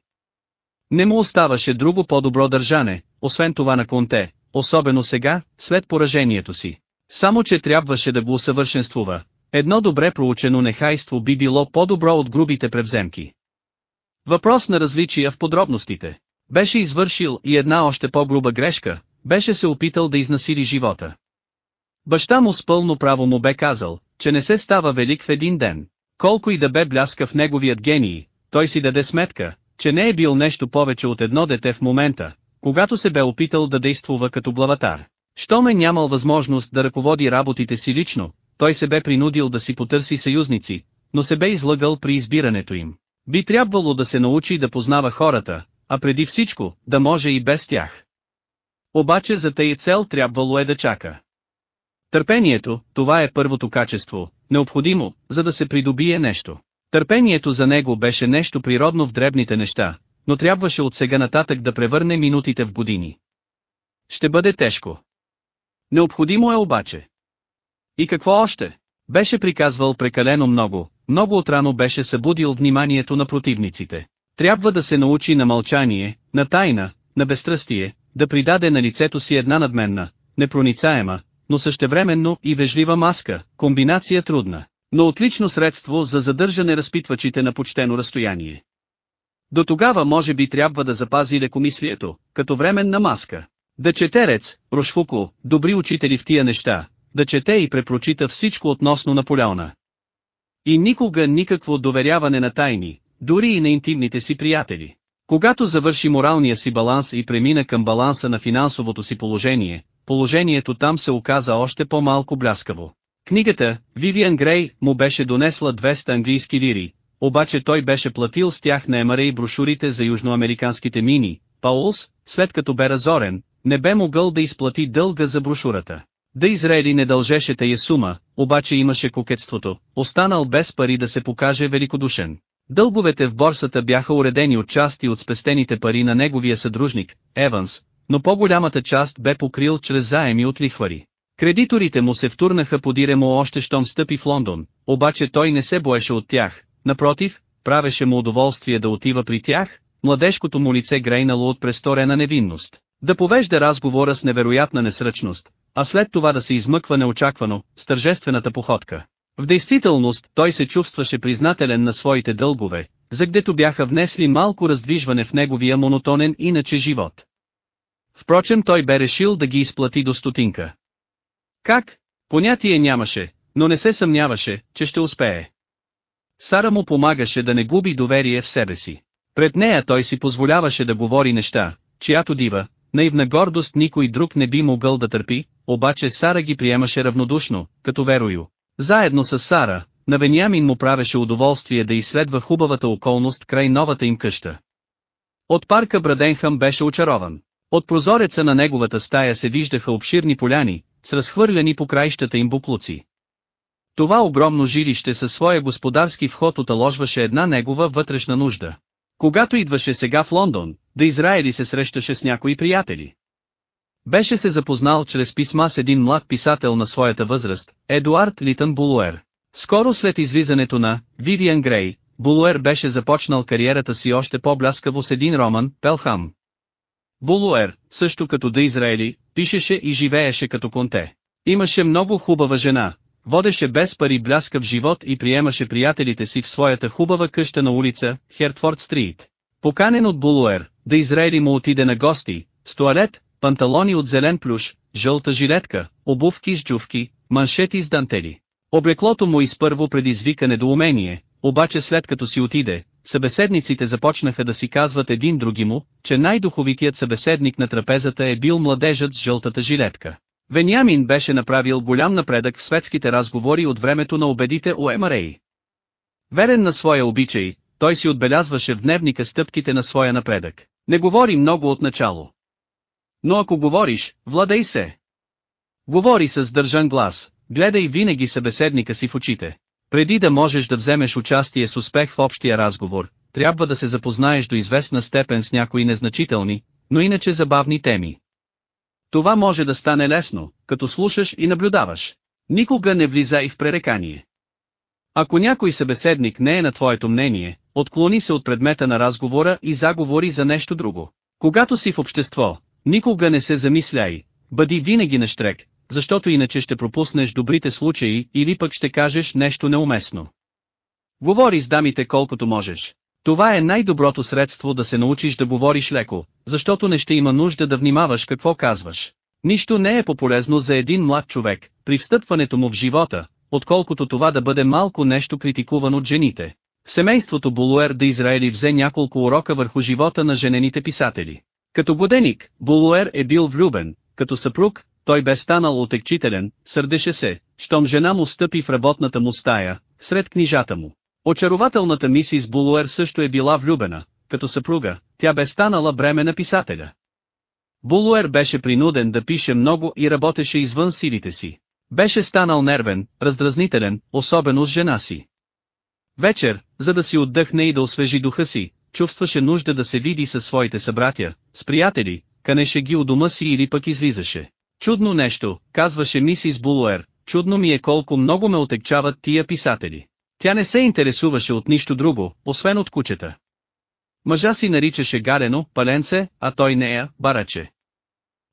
Не му оставаше друго по-добро държане, освен това на Конте, особено сега, след поражението си. Само че трябваше да го усъвършенствува. Едно добре проучено нехайство би било по-добро от грубите превземки. Въпрос на различия в подробностите. Беше извършил и една още по-груба грешка, беше се опитал да изнасили живота. Баща му с пълно право му бе казал, че не се става велик в един ден. Колко и да бе бляска в неговият гений, той си даде сметка, че не е бил нещо повече от едно дете в момента, когато се бе опитал да действува като главатар. Щом е нямал възможност да ръководи работите си лично, той се бе принудил да си потърси съюзници, но се бе излъгал при избирането им. Би трябвало да се научи да познава хората, а преди всичко, да може и без тях. Обаче за тъй цел трябвало е да чака. Търпението, това е първото качество, необходимо, за да се придобие нещо. Търпението за него беше нещо природно в дребните неща, но трябваше от сега нататък да превърне минутите в години. Ще бъде тежко. Необходимо е обаче. И какво още? Беше приказвал прекалено много, много отрано беше събудил вниманието на противниците. Трябва да се научи на мълчание, на тайна, на безстрастие, да придаде на лицето си една надменна, непроницаема, но същевременно и вежлива маска, комбинация трудна, но отлично средство за задържане разпитвачите на почтено разстояние. До тогава може би трябва да запази лекомислието, като временна маска. Да чете Рец, Рошфуко, добри учители в тия неща, да чете и препрочита всичко относно Наполеона. И никога никакво доверяване на тайни, дори и на интимните си приятели. Когато завърши моралния си баланс и премина към баланса на финансовото си положение, положението там се оказа още по-малко бляскаво. Книгата, Вивиан Грей, му беше донесла 200 английски лири, обаче той беше платил с тях на Емаре и брошурите за южноамериканските мини, Паулс, след като бе разорен, не бе могъл да изплати дълга за брошурата. Да Израели не дължеше тая сума, обаче имаше кокетството, останал без пари да се покаже великодушен. Дълговете в борсата бяха уредени от части от спестените пари на неговия съдружник, Еванс, но по-голямата част бе покрил чрез заеми от лихвари. Кредиторите му се втурнаха подире му още щом стъпи в Лондон, обаче той не се боеше от тях, напротив, правеше му удоволствие да отива при тях, младежкото му лице грейнало от престорена невинност. Да повежда разговора с невероятна несръчност, а след това да се измъква неочаквано, с тържествената походка. В действителност той се чувстваше признателен на своите дългове, за гдето бяха внесли малко раздвижване в неговия монотонен иначе живот. Впрочем той бе решил да ги изплати до стотинка. Как? Понятие нямаше, но не се съмняваше, че ще успее. Сара му помагаше да не губи доверие в себе си. Пред нея той си позволяваше да говори неща, чиято дива, наивна гордост никой друг не би могъл да търпи, обаче Сара ги приемаше равнодушно, като верою. Заедно с Сара, на Вениамин му правеше удоволствие да изследва хубавата околност край новата им къща. От парка Браденхам беше очарован. От прозореца на неговата стая се виждаха обширни поляни, с разхвърляни по краищата им буклуци. Това огромно жилище със своя господарски вход оталожваше една негова вътрешна нужда. Когато идваше сега в Лондон, да Израели се срещаше с някои приятели. Беше се запознал чрез писма с един млад писател на своята възраст, Едуард Литън Булуер. Скоро след излизането на Вивиан Грей, Булуер беше започнал кариерата си още по-бляскаво с един роман, Пелхам. Булуер, също като да Израели, пишеше и живееше като конте. Имаше много хубава жена, водеше без пари бляскав живот и приемаше приятелите си в своята хубава къща на улица, Хертфорд Стрит. Поканен от Булуер, да Израели му отиде на гости, с туалет, панталони от зелен плюш, жълта жилетка, обувки с джувки, маншети с дантели. Облеклото му изпърво предизвика недоумение, обаче след като си отиде, събеседниците започнаха да си казват един други му, че най-духовитият събеседник на трапезата е бил младежът с жълтата жилетка. Вениамин беше направил голям напредък в светските разговори от времето на обедите у Емарей. Верен на своя обичай, той си отбелязваше в дневника стъпките на своя напредък. Не говори много от начало. Но ако говориш, владей се. Говори с държан глас, гледай винаги събеседника си в очите. Преди да можеш да вземеш участие с успех в общия разговор, трябва да се запознаеш до известна степен с някои незначителни, но иначе забавни теми. Това може да стане лесно, като слушаш и наблюдаваш. Никога не влизай в пререкание. Ако някой събеседник не е на твоето мнение, отклони се от предмета на разговора и заговори за нещо друго. Когато си в общество, никога не се замисляй, бъди винаги на штрек, защото иначе ще пропуснеш добрите случаи или пък ще кажеш нещо неуместно. Говори с дамите колкото можеш. Това е най-доброто средство да се научиш да говориш леко, защото не ще има нужда да внимаваш какво казваш. Нищо не е по-полезно за един млад човек, при встъпването му в живота, отколкото това да бъде малко нещо критикуван от жените. Семейството Булуер да Израели взе няколко урока върху живота на женените писатели. Като годеник, Булуер е бил влюбен, като съпруг, той бе станал отекчителен, сърдеше се, щом жена му стъпи в работната му стая, сред книжата му. Очарователната мисис Булуер също е била влюбена, като съпруга, тя бе станала бреме на писателя. Булуер беше принуден да пише много и работеше извън силите си. Беше станал нервен, раздразнителен, особено с жена си. Вечер, за да си отдъхне и да освежи духа си, чувстваше нужда да се види със своите събратя, с приятели, канеше ги у дома си или пък излизаше. Чудно нещо, казваше мисис Булуер, чудно ми е колко много ме отекчават тия писатели. Тя не се интересуваше от нищо друго, освен от кучета. Мъжа си наричаше Гарено, паленце, а той нея, бараче.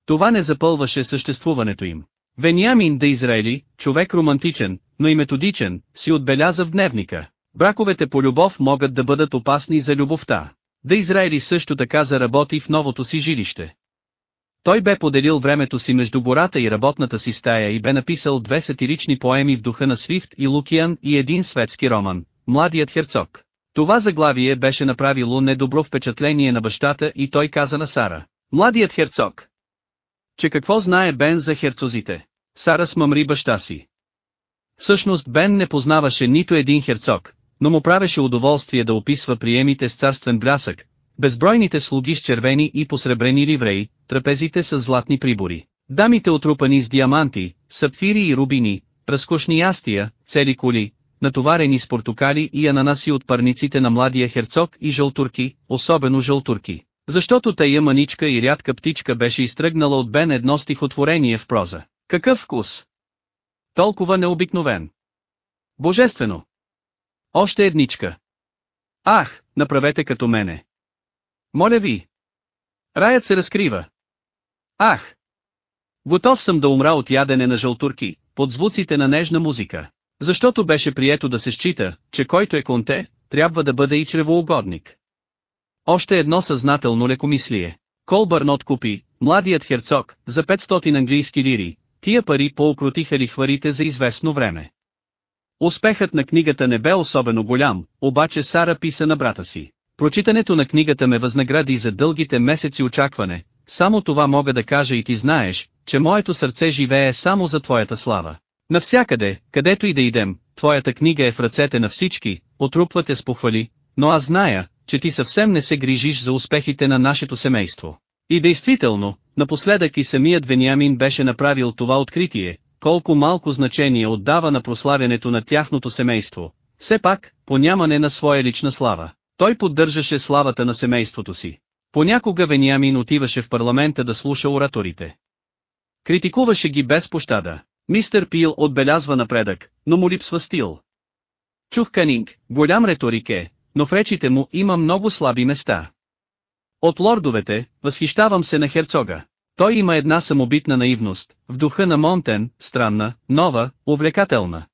Това не запълваше съществуването им. Вениамин да Израели, човек романтичен, но и методичен, си отбеляза в дневника. Браковете по любов могат да бъдат опасни за любовта. Да Израели също така заработи в новото си жилище. Той бе поделил времето си между гората и работната си стая и бе написал две сатирични поеми в духа на Свифт и Лукиан и един светски роман, Младият херцог. Това заглавие беше направило недобро впечатление на бащата и той каза на Сара. Младият херцог. Че какво знае Бен за херцозите? Сара смъмри баща си. Всъщност Бен не познаваше нито един херцог, но му правеше удоволствие да описва приемите с царствен блясък, безбройните слуги с червени и посребрени ливреи, трапезите с златни прибори, дамите отрупани с диаманти, сапфири и рубини, разкошни ястия, цели коли, натоварени с портокали и ананаси от парниците на младия херцог и жълтурки, особено жълтурки. Защото тая маничка и рядка птичка беше изтръгнала от Бен едно стихотворение в проза. Какъв вкус! Толкова необикновен. Божествено! Още едничка. Ах, направете като мене. Моля ви. Раят се разкрива. Ах! Готов съм да умра от ядене на жълтурки, под звуците на нежна музика. Защото беше прието да се счита, че който е конте, трябва да бъде и чревоугодник. Още едно съзнателно лекомислие. Колбърн откупи, младият херцог, за 500 английски лири, тия пари поукротиха лихварите за известно време. Успехът на книгата не бе особено голям, обаче Сара писа на брата си. Прочитането на книгата ме възнагради за дългите месеци очакване, само това мога да кажа и ти знаеш, че моето сърце живее само за твоята слава. Навсякъде, където и да идем, твоята книга е в ръцете на всички, отрупвате с похвали, но аз зная, че ти съвсем не се грижиш за успехите на нашето семейство. И действително, напоследък и самият Вениамин беше направил това откритие, колко малко значение отдава на прославянето на тяхното семейство. Все пак, по нямане на своя лична слава, той поддържаше славата на семейството си. Понякога Вениамин отиваше в парламента да слуша ораторите. Критикуваше ги без пощада. Мистер Пил отбелязва напредък, но му липсва стил. Чух Канинг, голям реторик е, но в речите му има много слаби места. От лордовете, възхищавам се на херцога. Той има една самобитна наивност, в духа на Монтен, странна, нова, увлекателна.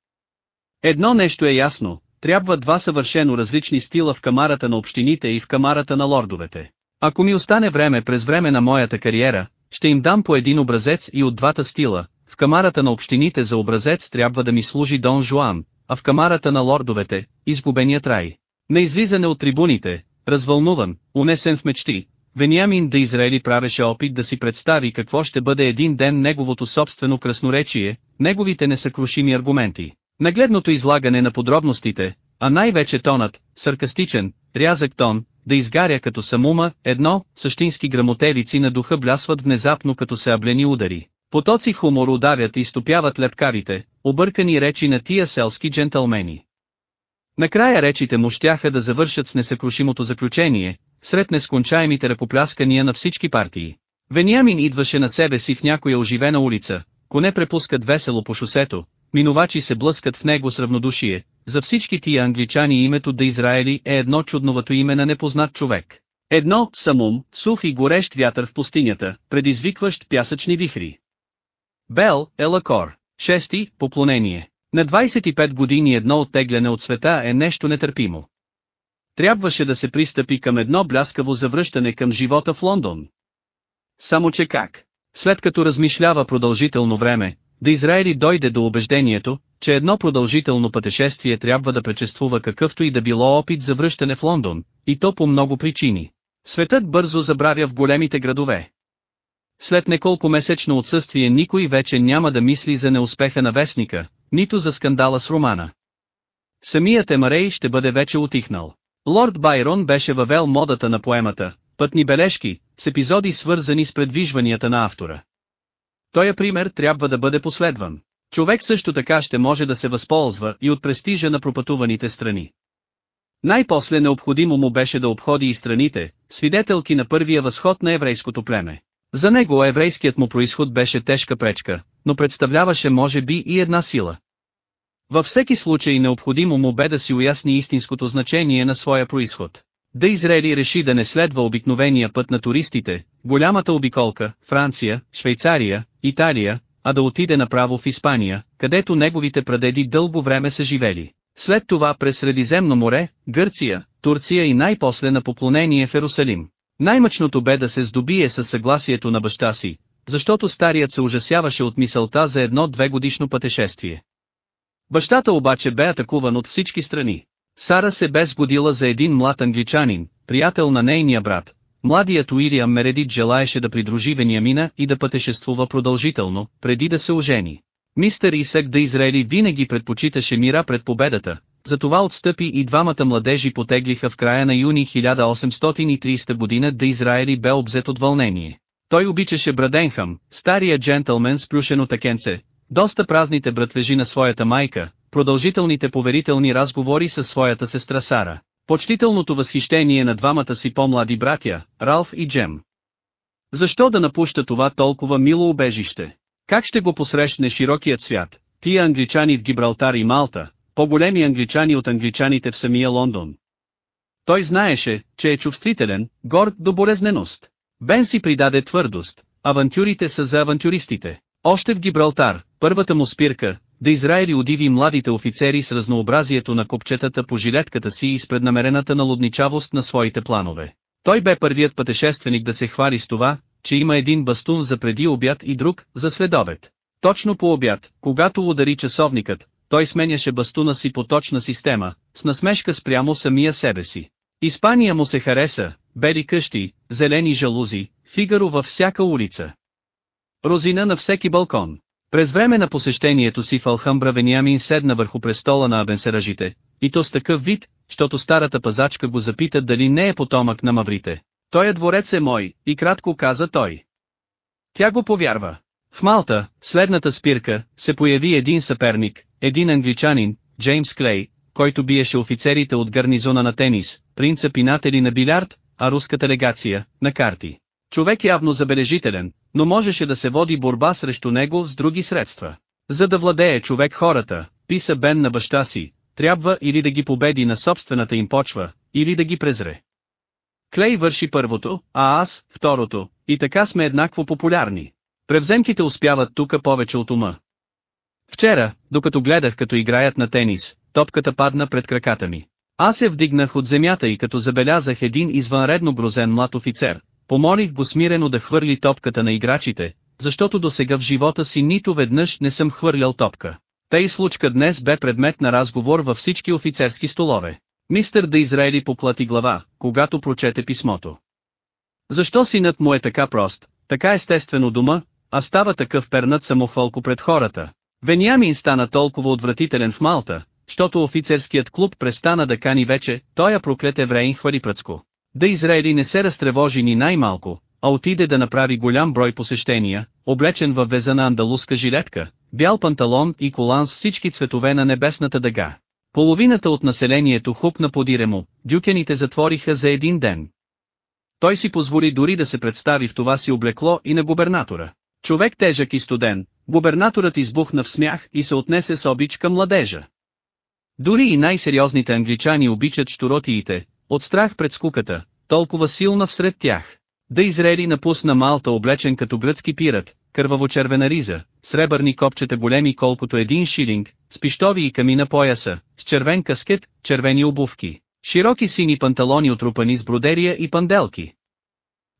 Едно нещо е ясно, трябва два съвършено различни стила в камарата на общините и в камарата на лордовете. Ако ми остане време през време на моята кариера, ще им дам по един образец и от двата стила, в камарата на общините за образец трябва да ми служи Дон Жуан, а в камарата на лордовете, изгубеният рай. На излизане от трибуните, развълнуван, унесен в мечти, Вениамин да Израели правеше опит да си представи какво ще бъде един ден неговото собствено красноречие, неговите несъкрушими аргументи. Нагледното излагане на подробностите, а най-вече тонът, саркастичен, рязък тон, да изгаря като самума, едно, същински грамотевици на духа блясват внезапно като се аблени удари. Потоци хумор ударят и стопяват лепкарите, объркани речи на тия селски джентълмени. Накрая речите му щяха да завършат с несъкрушимото заключение, сред нескончаемите ръкопляскания на всички партии. Вениамин идваше на себе си в някоя оживена улица, коне препускат весело по шосето, минувачи се блъскат в него с равнодушие, за всички тия англичани името да Израели е едно чудновато име на непознат човек. Едно, самум, сух и горещ вятър в пустинята, предизвикващ пясъчни вихри. Бел, Елакор. Шести, поклонение. На 25 години едно оттегляне от света е нещо нетърпимо. Трябваше да се пристъпи към едно бляскаво завръщане към живота в Лондон. Само че как? След като размишлява продължително време, да Израили дойде до убеждението, че едно продължително пътешествие трябва да пречествува какъвто и да било опит за връщане в Лондон, и то по много причини. Светът бързо забравя в големите градове. След неколко месечно отсъствие никой вече няма да мисли за неуспеха на вестника, нито за скандала с романа. Самият Емарей ще бъде вече отихнал. Лорд Байрон беше въвел модата на поемата, пътни бележки, с епизоди свързани с предвижванията на автора. Тоя пример трябва да бъде последван. Човек също така ще може да се възползва и от престижа на пропътуваните страни. Най-после необходимо му беше да обходи и страните, свидетелки на първия възход на еврейското племе. За него еврейският му происход беше тежка пречка, но представляваше може би и една сила. Във всеки случай необходимо му бе да си уясни истинското значение на своя происход. Да Израели реши да не следва обикновения път на туристите, голямата обиколка, Франция, Швейцария, Италия, а да отиде направо в Испания, където неговите прадеди дълго време са живели. След това през Средиземно море, Гърция, Турция и най-после на поклонение в Ерусалим. Най-мъчното бе да се здобие със съгласието на баща си, защото старият се ужасяваше от мисълта за едно-две годишно пътешествие. Бащата обаче бе атакуван от всички страни. Сара се бе сгодила за един млад англичанин, приятел на нейния брат. Младият Уилиам Мередит желаеше да придружи Вениамина и да пътешествува продължително, преди да се ожени. Мистер Исък да Израели винаги предпочиташе мира пред победата, затова отстъпи и двамата младежи потеглиха в края на юни 1830 година да Израели бе обзет от вълнение. Той обичаше Браденхам, стария джентълмен с плюшено такенце, доста празните братвежи на своята майка, продължителните поверителни разговори със своята сестра Сара, почтителното възхищение на двамата си по-млади братя, Ралф и Джем. Защо да напуща това толкова мило убежище? Как ще го посрещне широкият свят, тия англичани в Гибралтар и Малта, по-големи англичани от англичаните в самия Лондон? Той знаеше, че е чувствителен, горд до болезненост. Бен си придаде твърдост, авантюрите са за авантюристите. Още в Гибралтар, първата му спирка, да Израили удиви младите офицери с разнообразието на копчетата по жилетката си и с преднамерената налудничавост на своите планове. Той бе първият пътешественик да се хвали с това, че има един бастун за преди обяд и друг, за следобед. Точно по обяд, когато удари часовникът, той сменяше бастуна си по точна система, с насмешка спрямо самия себе си. Испания му се хареса, бели къщи, зелени жалузи, фигаро във всяка улица. Розина на всеки балкон. През време на посещението си в Алхамбра Вениамин седна върху престола на абенсеражите, и то с такъв вид, защото старата пазачка го запита дали не е потомък на маврите. Той е дворец е мой, и кратко каза той. Тя го повярва. В Малта, следната спирка, се появи един съперник, един англичанин, Джеймс Клей, който биеше офицерите от гарнизона на тенис, принца пинатели на билярд, а руската легация, на карти. Човек явно забележителен, но можеше да се води борба срещу него с други средства. За да владее човек хората, писа Бен на баща си, трябва или да ги победи на собствената им почва, или да ги презре. Клей върши първото, а аз, второто, и така сме еднакво популярни. Превземките успяват тука повече от ума. Вчера, докато гледах като играят на тенис, топката падна пред краката ми. Аз се вдигнах от земята и като забелязах един извънредно грозен млад офицер, помолих го смирено да хвърли топката на играчите, защото до сега в живота си нито веднъж не съм хвърлял топка. Тъй случка днес бе предмет на разговор във всички офицерски столове. Мистер да Израели поплати глава, когато прочете писмото. Защо синът му е така прост, така естествено дома, а става такъв пернат самохвалко пред хората? Вениамин стана толкова отвратителен в Малта, защото офицерският клуб престана да кани вече, той я проклет евреин хвали пръцко. Да Израели не се разтревожи ни най-малко, а отиде да направи голям брой посещения, облечен във везана андалуска жилетка, бял панталон и колан с всички цветове на небесната дъга. Половината от населението хупна подире му, дюкените затвориха за един ден. Той си позволи дори да се представи в това си облекло и на губернатора. Човек тежък и студен, губернаторът избухна в смях и се отнесе с обич към младежа. Дори и най-сериозните англичани обичат штуротиите, от страх пред скуката, толкова силна всред тях. Да Изрели напусна Малта облечен като гръцки пират, кърваво-червена риза, сребърни копчета големи колкото един шилинг, с пищови и камина пояса, с червен каскет, червени обувки, широки сини панталони отрупани с бродерия и панделки.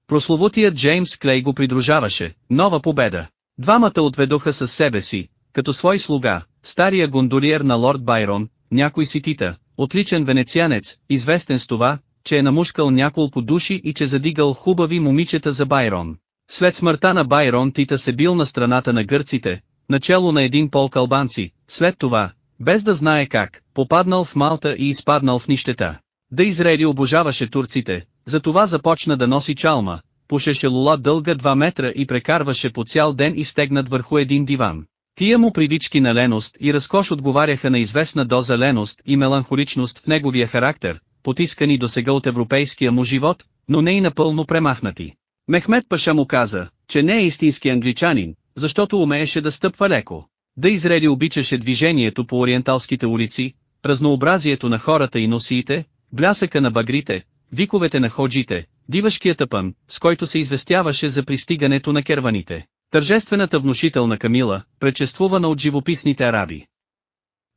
Прословутият Джеймс Клей го придружаваше, нова победа. Двамата отведоха със себе си, като свой слуга, стария гондолиер на лорд Байрон, някой си тита, отличен венецианец, известен с това, че е намушкал няколко души и че задигал хубави момичета за Байрон. След смъртта на Байрон Тита се бил на страната на гърците, начало на един полк албанци, след това, без да знае как, попаднал в Малта и изпаднал в нищета. Да Израели обожаваше турците, затова започна да носи чалма, пушеше лула дълга 2 метра и прекарваше по цял ден изтегнат върху един диван. Тия му привички на леност и разкош отговаряха на известна доза леност и меланхоличност в неговия характер, потискани до сега от европейския му живот, но не и напълно премахнати. Мехмед Паша му каза, че не е истински англичанин, защото умееше да стъпва леко. Да изреди обичаше движението по ориенталските улици, разнообразието на хората и носиите, блясъка на багрите, виковете на ходжите, дивашкия тъпън, с който се известяваше за пристигането на керваните. Тържествената внушителна Камила, предшествувана от живописните араби.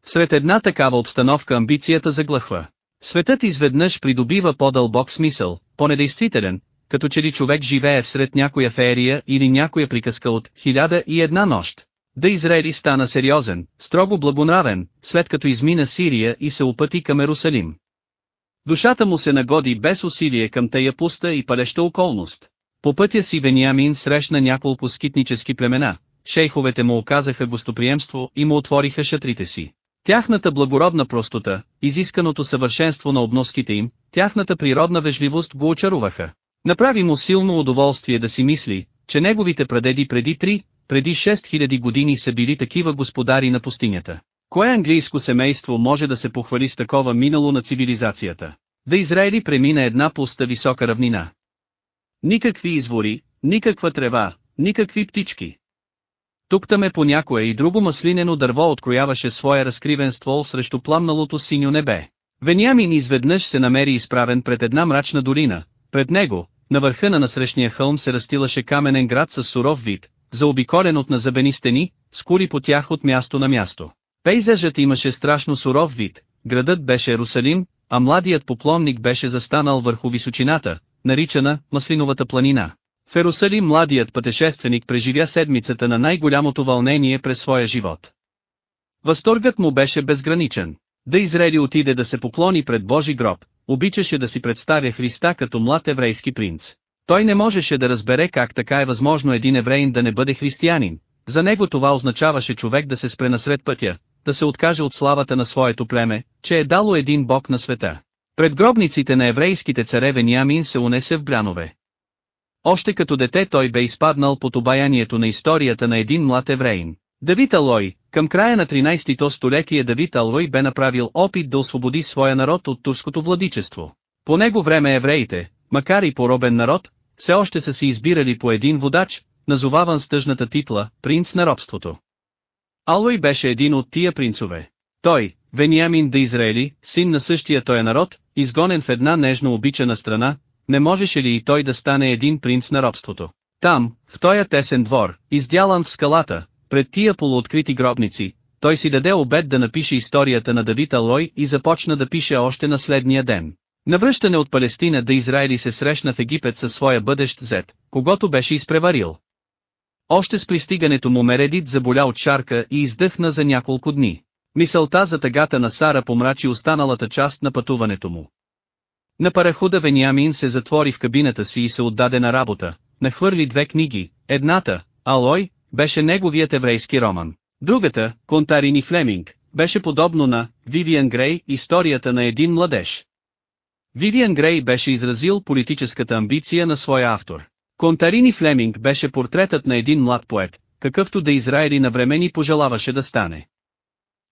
Сред една такава обстановка амбицията заглъхва. Светът изведнъж придобива по-дълбок смисъл, по-недействителен, като че ли човек живее всред някоя феерия или някоя приказка от «Хиляда и една нощ». Да Израели стана сериозен, строго благонравен, след като измина Сирия и се опъти към Ерусалим. Душата му се нагоди без усилие към тая пуста и палеща околност. По пътя си Вениамин срещна няколко скитнически племена, шейховете му оказаха гостоприемство и му отвориха шатрите си. Тяхната благородна простота, изисканото съвършенство на обноските им, тяхната природна вежливост го очаруваха. Направи му силно удоволствие да си мисли, че неговите прадеди преди три, преди 6000 години са били такива господари на пустинята. Кое английско семейство може да се похвали с такова минало на цивилизацията? Да Израели премина една пуста висока равнина. Никакви извори, никаква трева, никакви птички. Тук-таме по някое и друго маслинено дърво открояваше своя разкривен ствол срещу пламналото синьо небе. Вениамин изведнъж се намери изправен пред една мрачна долина, пред него, на върха на насрещния хълм се растилаше каменен град с суров вид, заобиколен от назъбени стени, скури по тях от място на място. Пейзажът имаше страшно суров вид, градът беше Ерусалим, а младият поклонник беше застанал върху височината, наричана Маслиновата планина. В Ерусалим младият пътешественик преживя седмицата на най-голямото вълнение през своя живот. Възторгът му беше безграничен. Да Израели отиде да се поклони пред Божи гроб, обичаше да си представя Христа като млад еврейски принц. Той не можеше да разбере как така е възможно един евреин да не бъде християнин. За него това означаваше човек да се спре насред пътя, да се откаже от славата на своето племе, че е дало един бог на света. Пред гробниците на еврейските царе Вениамин се унесе в блянове. Още като дете той бе изпаднал под обаянието на историята на един млад евреин. Давид Алой, към края на 13-то столетие Давид Алой бе направил опит да освободи своя народ от турското владичество. По него време евреите, макар и поробен народ, все още са си избирали по един водач, назоваван с тъжната титла «Принц на робството». Алой беше един от тия принцове. Той, Вениамин да Израели, син на същия той народ, изгонен в една нежно обичана страна, не можеше ли и той да стане един принц на робството? Там, в тоя тесен двор, издялан в скалата, пред тия полуоткрити гробници, той си даде обед да напише историята на Давид Алой и започна да пише още на следния ден. Навръщане от Палестина да Израили се срещна в Египет със своя бъдещ зет, когато беше изпреварил. Още с пристигането му Мередит заболя от шарка и издъхна за няколко дни. Мисълта за тъгата на Сара помрачи останалата част на пътуването му. На парахуда Вениамин се затвори в кабината си и се отдаде на работа, нахвърли две книги, едната, Алой, беше неговият еврейски роман. Другата, Контарини Флеминг, беше подобно на Вивиан Грей, историята на един младеж. Вивиан Грей беше изразил политическата амбиция на своя автор. Контарини Флеминг беше портретът на един млад поет, какъвто да Израели на времени пожелаваше да стане.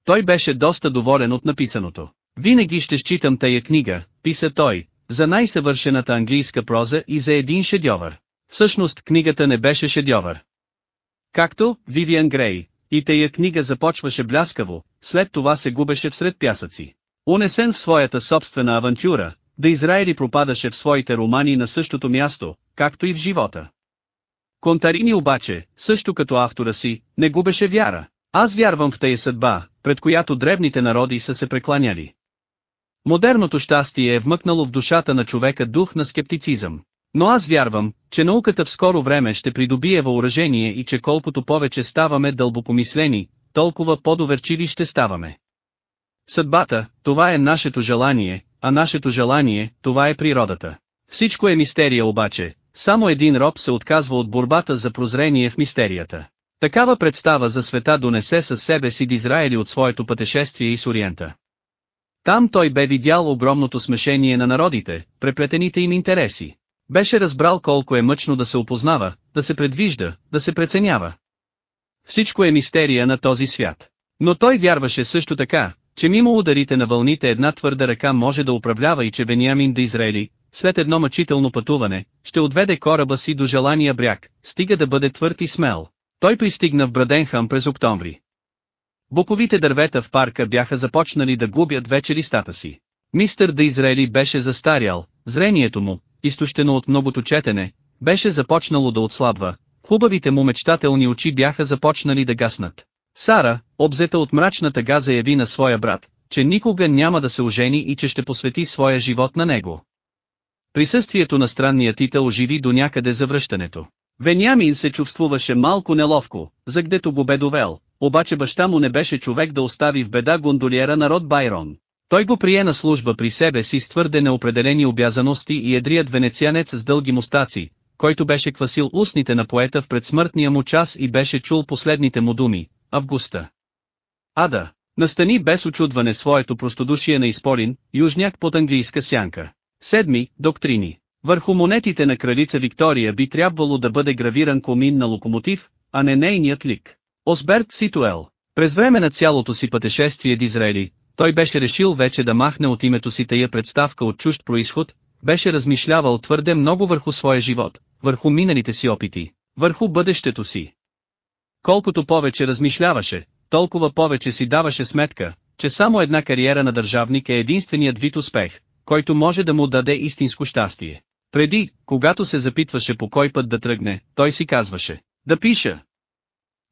Той беше доста доволен от написаното. Винаги ще считам тая книга, писа той, за най-съвършената английска проза и за един шедьовър. Всъщност книгата не беше шедьовър. Както, Вивиан Грей, и тая книга започваше бляскаво, след това се губеше всред пясъци. Унесен в своята собствена авантюра, да Израили пропадаше в своите романи на същото място, както и в живота. Контарини обаче, също като автора си, не губеше вяра. Аз вярвам в тая съдба, пред която древните народи са се прекланяли. Модерното щастие е вмъкнало в душата на човека дух на скептицизъм. Но аз вярвам, че науката в скоро време ще придобие въоръжение и че колкото повече ставаме дълбокомислени, толкова по-доверчиви ще ставаме. Съдбата, това е нашето желание, а нашето желание, това е природата. Всичко е мистерия обаче, само един роб се отказва от борбата за прозрение в мистерията. Такава представа за света донесе със себе си Дизраели от своето пътешествие из Ориента. Там той бе видял огромното смешение на народите, преплетените им интереси. Беше разбрал колко е мъчно да се опознава, да се предвижда, да се преценява. Всичко е мистерия на този свят. Но той вярваше също така, че мимо ударите на вълните една твърда ръка може да управлява и че Вениамин да Израели, след едно мъчително пътуване, ще отведе кораба си до желания бряг, стига да бъде твърд и смел. Той пристигна в Браденхам през октомври. Буковите дървета в парка бяха започнали да губят вече листата си. Мистър да Израели беше застарял, зрението му, изтощено от многото четене, беше започнало да отслабва, хубавите му мечтателни очи бяха започнали да гаснат. Сара, обзета от мрачна тъга заяви на своя брат, че никога няма да се ожени и че ще посвети своя живот на него. Присъствието на странния титъл оживи до някъде завръщането. Вениамин се чувствуваше малко неловко, за гдето го бе довел, обаче баща му не беше човек да остави в беда гондолиера на род Байрон. Той го прие на служба при себе си с твърде неопределени обязаности и едрият венецианец с дълги мустаци, който беше квасил устните на поета в предсмъртния му час и беше чул последните му думи, Августа. Ада, настани без очудване своето простодушие на изполин, южняк под английска сянка. Седми, доктрини. Върху монетите на кралица Виктория би трябвало да бъде гравиран комин на локомотив, а не нейният лик. Осберт Ситуел. През време на цялото си пътешествие в Израили, той беше решил вече да махне от името си тая представка от чужд происход, беше размишлявал твърде много върху своя живот, върху миналите си опити, върху бъдещето си. Колкото повече размишляваше, толкова повече си даваше сметка, че само една кариера на държавник е единственият вид успех, който може да му даде истинско щастие. Преди, когато се запитваше по кой път да тръгне, той си казваше, да пиша.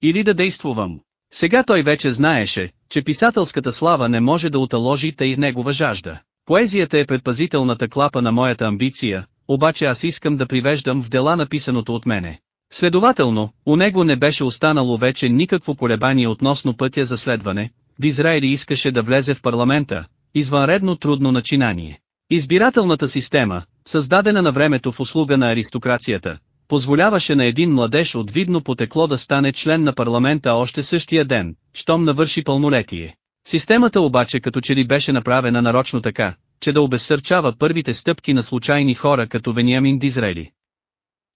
Или да действувам. Сега той вече знаеше, че писателската слава не може да оталожи тъй негова жажда. Поезията е предпазителната клапа на моята амбиция, обаче аз искам да привеждам в дела написаното от мене. Следователно, у него не беше останало вече никакво колебание относно пътя за следване, Дизраели искаше да влезе в парламента, извънредно трудно начинание. Избирателната система, създадена на времето в услуга на аристокрацията, позволяваше на един младеж от видно потекло да стане член на парламента още същия ден, щом навърши пълнолетие. Системата обаче като че ли беше направена нарочно така, че да обезсърчава първите стъпки на случайни хора като Вениамин Дизрели.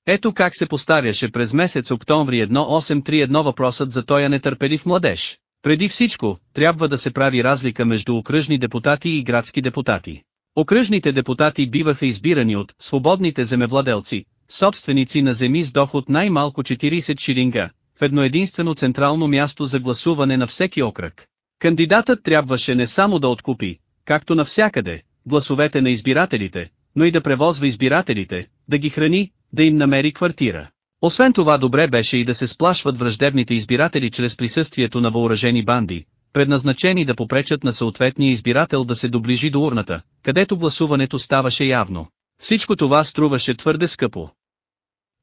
Ето как се поставяше през месец октомври 1831 въпросът за тоя нетърпелив младеж. Преди всичко, трябва да се прави разлика между окръжни депутати и градски депутати. Окръжните депутати биваха избирани от свободните земевладелци, собственици на земи с доход най-малко 40 шилинга, в едно единствено централно място за гласуване на всеки окръг. Кандидатът трябваше не само да откупи, както навсякъде, гласовете на избирателите, но и да превозва избирателите, да ги храни, да им намери квартира. Освен това добре беше и да се сплашват враждебните избиратели чрез присъствието на въоръжени банди, предназначени да попречат на съответния избирател да се доближи до урната, където гласуването ставаше явно. Всичко това струваше твърде скъпо.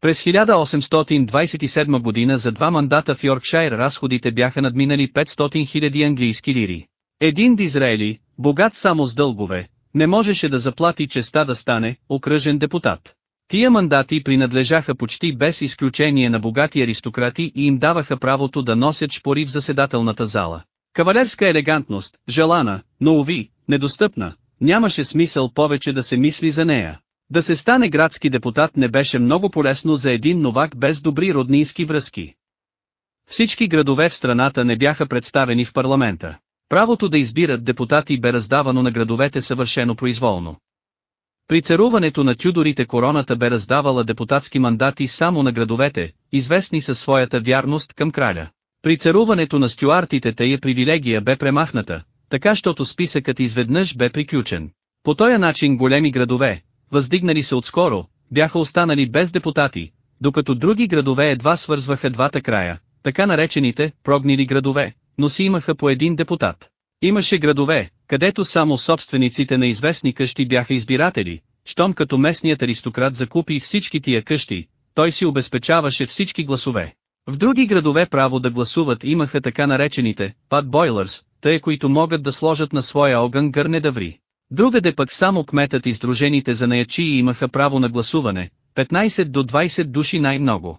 През 1827 година за два мандата в Йоркшайр разходите бяха надминали 500 000 английски лири. Един Дизраели, богат само с дългове, не можеше да заплати честа да стане окръжен депутат. Тия мандати принадлежаха почти без изключение на богати аристократи и им даваха правото да носят шпори в заседателната зала. Кавалерска елегантност, желана, но уви, недостъпна, нямаше смисъл повече да се мисли за нея. Да се стане градски депутат не беше много полезно за един новак без добри роднински връзки. Всички градове в страната не бяха представени в парламента. Правото да избират депутати бе раздавано на градовете съвършено произволно. При царуването на тюдорите короната бе раздавала депутатски мандати само на градовете, известни със своята вярност към краля. При царуването на стюартите тая привилегия бе премахната, така щото списъкът изведнъж бе приключен. По този начин големи градове, въздигнали се отскоро, бяха останали без депутати, докато други градове едва свързваха двата края, така наречените прогнили градове, но си имаха по един депутат. Имаше градове, където само собствениците на известни къщи бяха избиратели, щом като местният аристократ закупи всички тия къщи, той си обезпечаваше всички гласове. В други градове право да гласуват имаха така наречените «пад бойлърс», тъй които могат да сложат на своя огън гърне да ври. Другаде пък само кметът и сдружените за наячии имаха право на гласуване, 15 до 20 души най-много.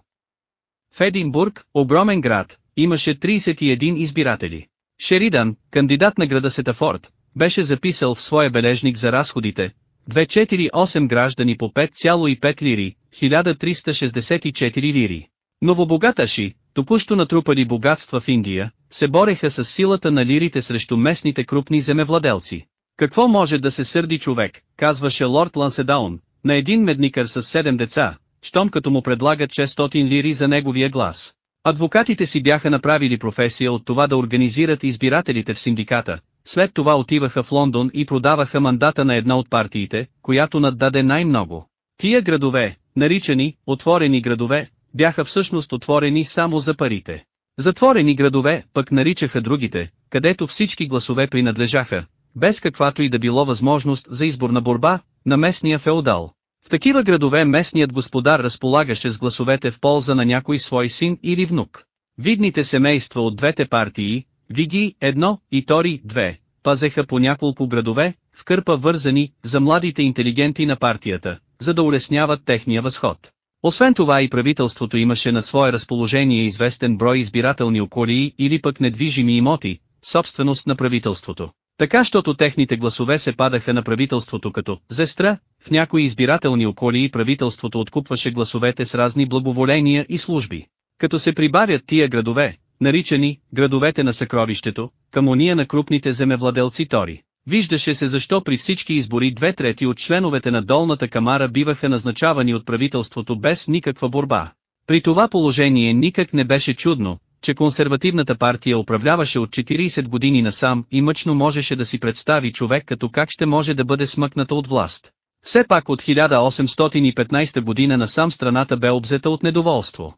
В Единбург, огромен град, имаше 31 избиратели. Шеридан, кандидат на града Сетафорд, беше записал в своя бележник за разходите, 248 граждани по 5,5 лири, 1364 лири. Новобогаташи, току-що натрупали богатства в Индия, се бореха с силата на лирите срещу местните крупни земевладелци. Какво може да се сърди човек, казваше лорд Ланседаун, на един медникър с 7 деца, щом като му предлагат 600 лири за неговия глас. Адвокатите си бяха направили професия от това да организират избирателите в синдиката, след това отиваха в Лондон и продаваха мандата на една от партиите, която наддаде най-много. Тия градове, наричани «отворени градове», бяха всъщност отворени само за парите. Затворени градове пък наричаха другите, където всички гласове принадлежаха, без каквато и да било възможност за изборна борба, на местния феодал. В такива градове местният господар разполагаше с гласовете в полза на някой свой син или внук. Видните семейства от двете партии, Виги едно и Тори 2, пазеха по няколко градове, в кърпа вързани, за младите интелигенти на партията, за да улесняват техния възход. Освен това и правителството имаше на свое разположение известен брой избирателни околии или пък недвижими имоти, собственост на правителството. Така щото техните гласове се падаха на правителството като «зестра», в някои избирателни околии правителството откупваше гласовете с разни благоволения и служби. Като се прибавят тия градове, наричани «градовете на съкровището», към уния на крупните земевладелци Тори. Виждаше се защо при всички избори две трети от членовете на долната камара биваха назначавани от правителството без никаква борба. При това положение никак не беше чудно, че консервативната партия управляваше от 40 години насам и мъчно можеше да си представи човек като как ще може да бъде смъкната от власт. Все пак от 1815 година насам страната бе обзета от недоволство.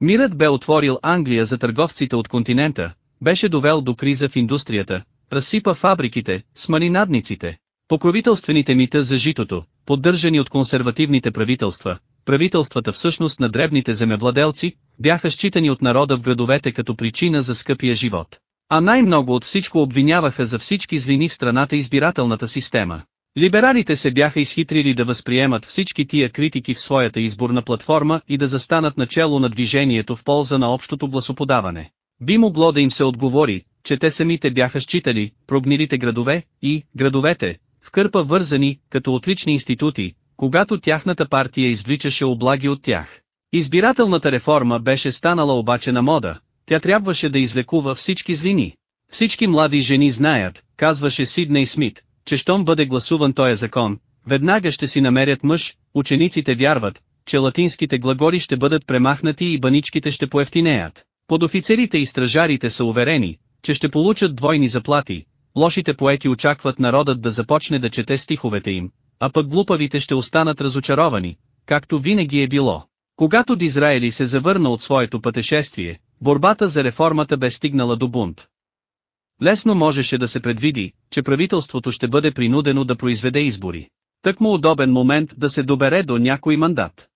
Мирът бе отворил Англия за търговците от континента, беше довел до криза в индустрията, разсипа фабриките, смани надниците. Покровителствените мита за житото, поддържани от консервативните правителства, правителствата всъщност на дребните земевладелци, бяха считани от народа в градовете като причина за скъпия живот. А най-много от всичко обвиняваха за всички злини в страната избирателната система. Либералите се бяха изхитрили да възприемат всички тия критики в своята изборна платформа и да застанат начало на движението в полза на общото гласоподаване. Би могло да им се отговори, че те самите бяха считали, прогнилите градове, и, градовете, в кърпа вързани, като отлични институти, когато тяхната партия извличаше облаги от тях. Избирателната реформа беше станала обаче на мода, тя трябваше да излекува всички злини. Всички млади жени знаят, казваше Сидней Смит, че щом бъде гласуван този закон, веднага ще си намерят мъж, учениците вярват, че латинските глаголи ще бъдат премахнати и баничките ще поевтинеят. Подофицерите и стражарите са уверени, че ще получат двойни заплати, лошите поети очакват народът да започне да чете стиховете им, а пък глупавите ще останат разочаровани, както винаги е било. Когато Дизраели се завърна от своето пътешествие, борбата за реформата бе стигнала до бунт. Лесно можеше да се предвиди, че правителството ще бъде принудено да произведе избори. Так му удобен момент да се добере до някой мандат.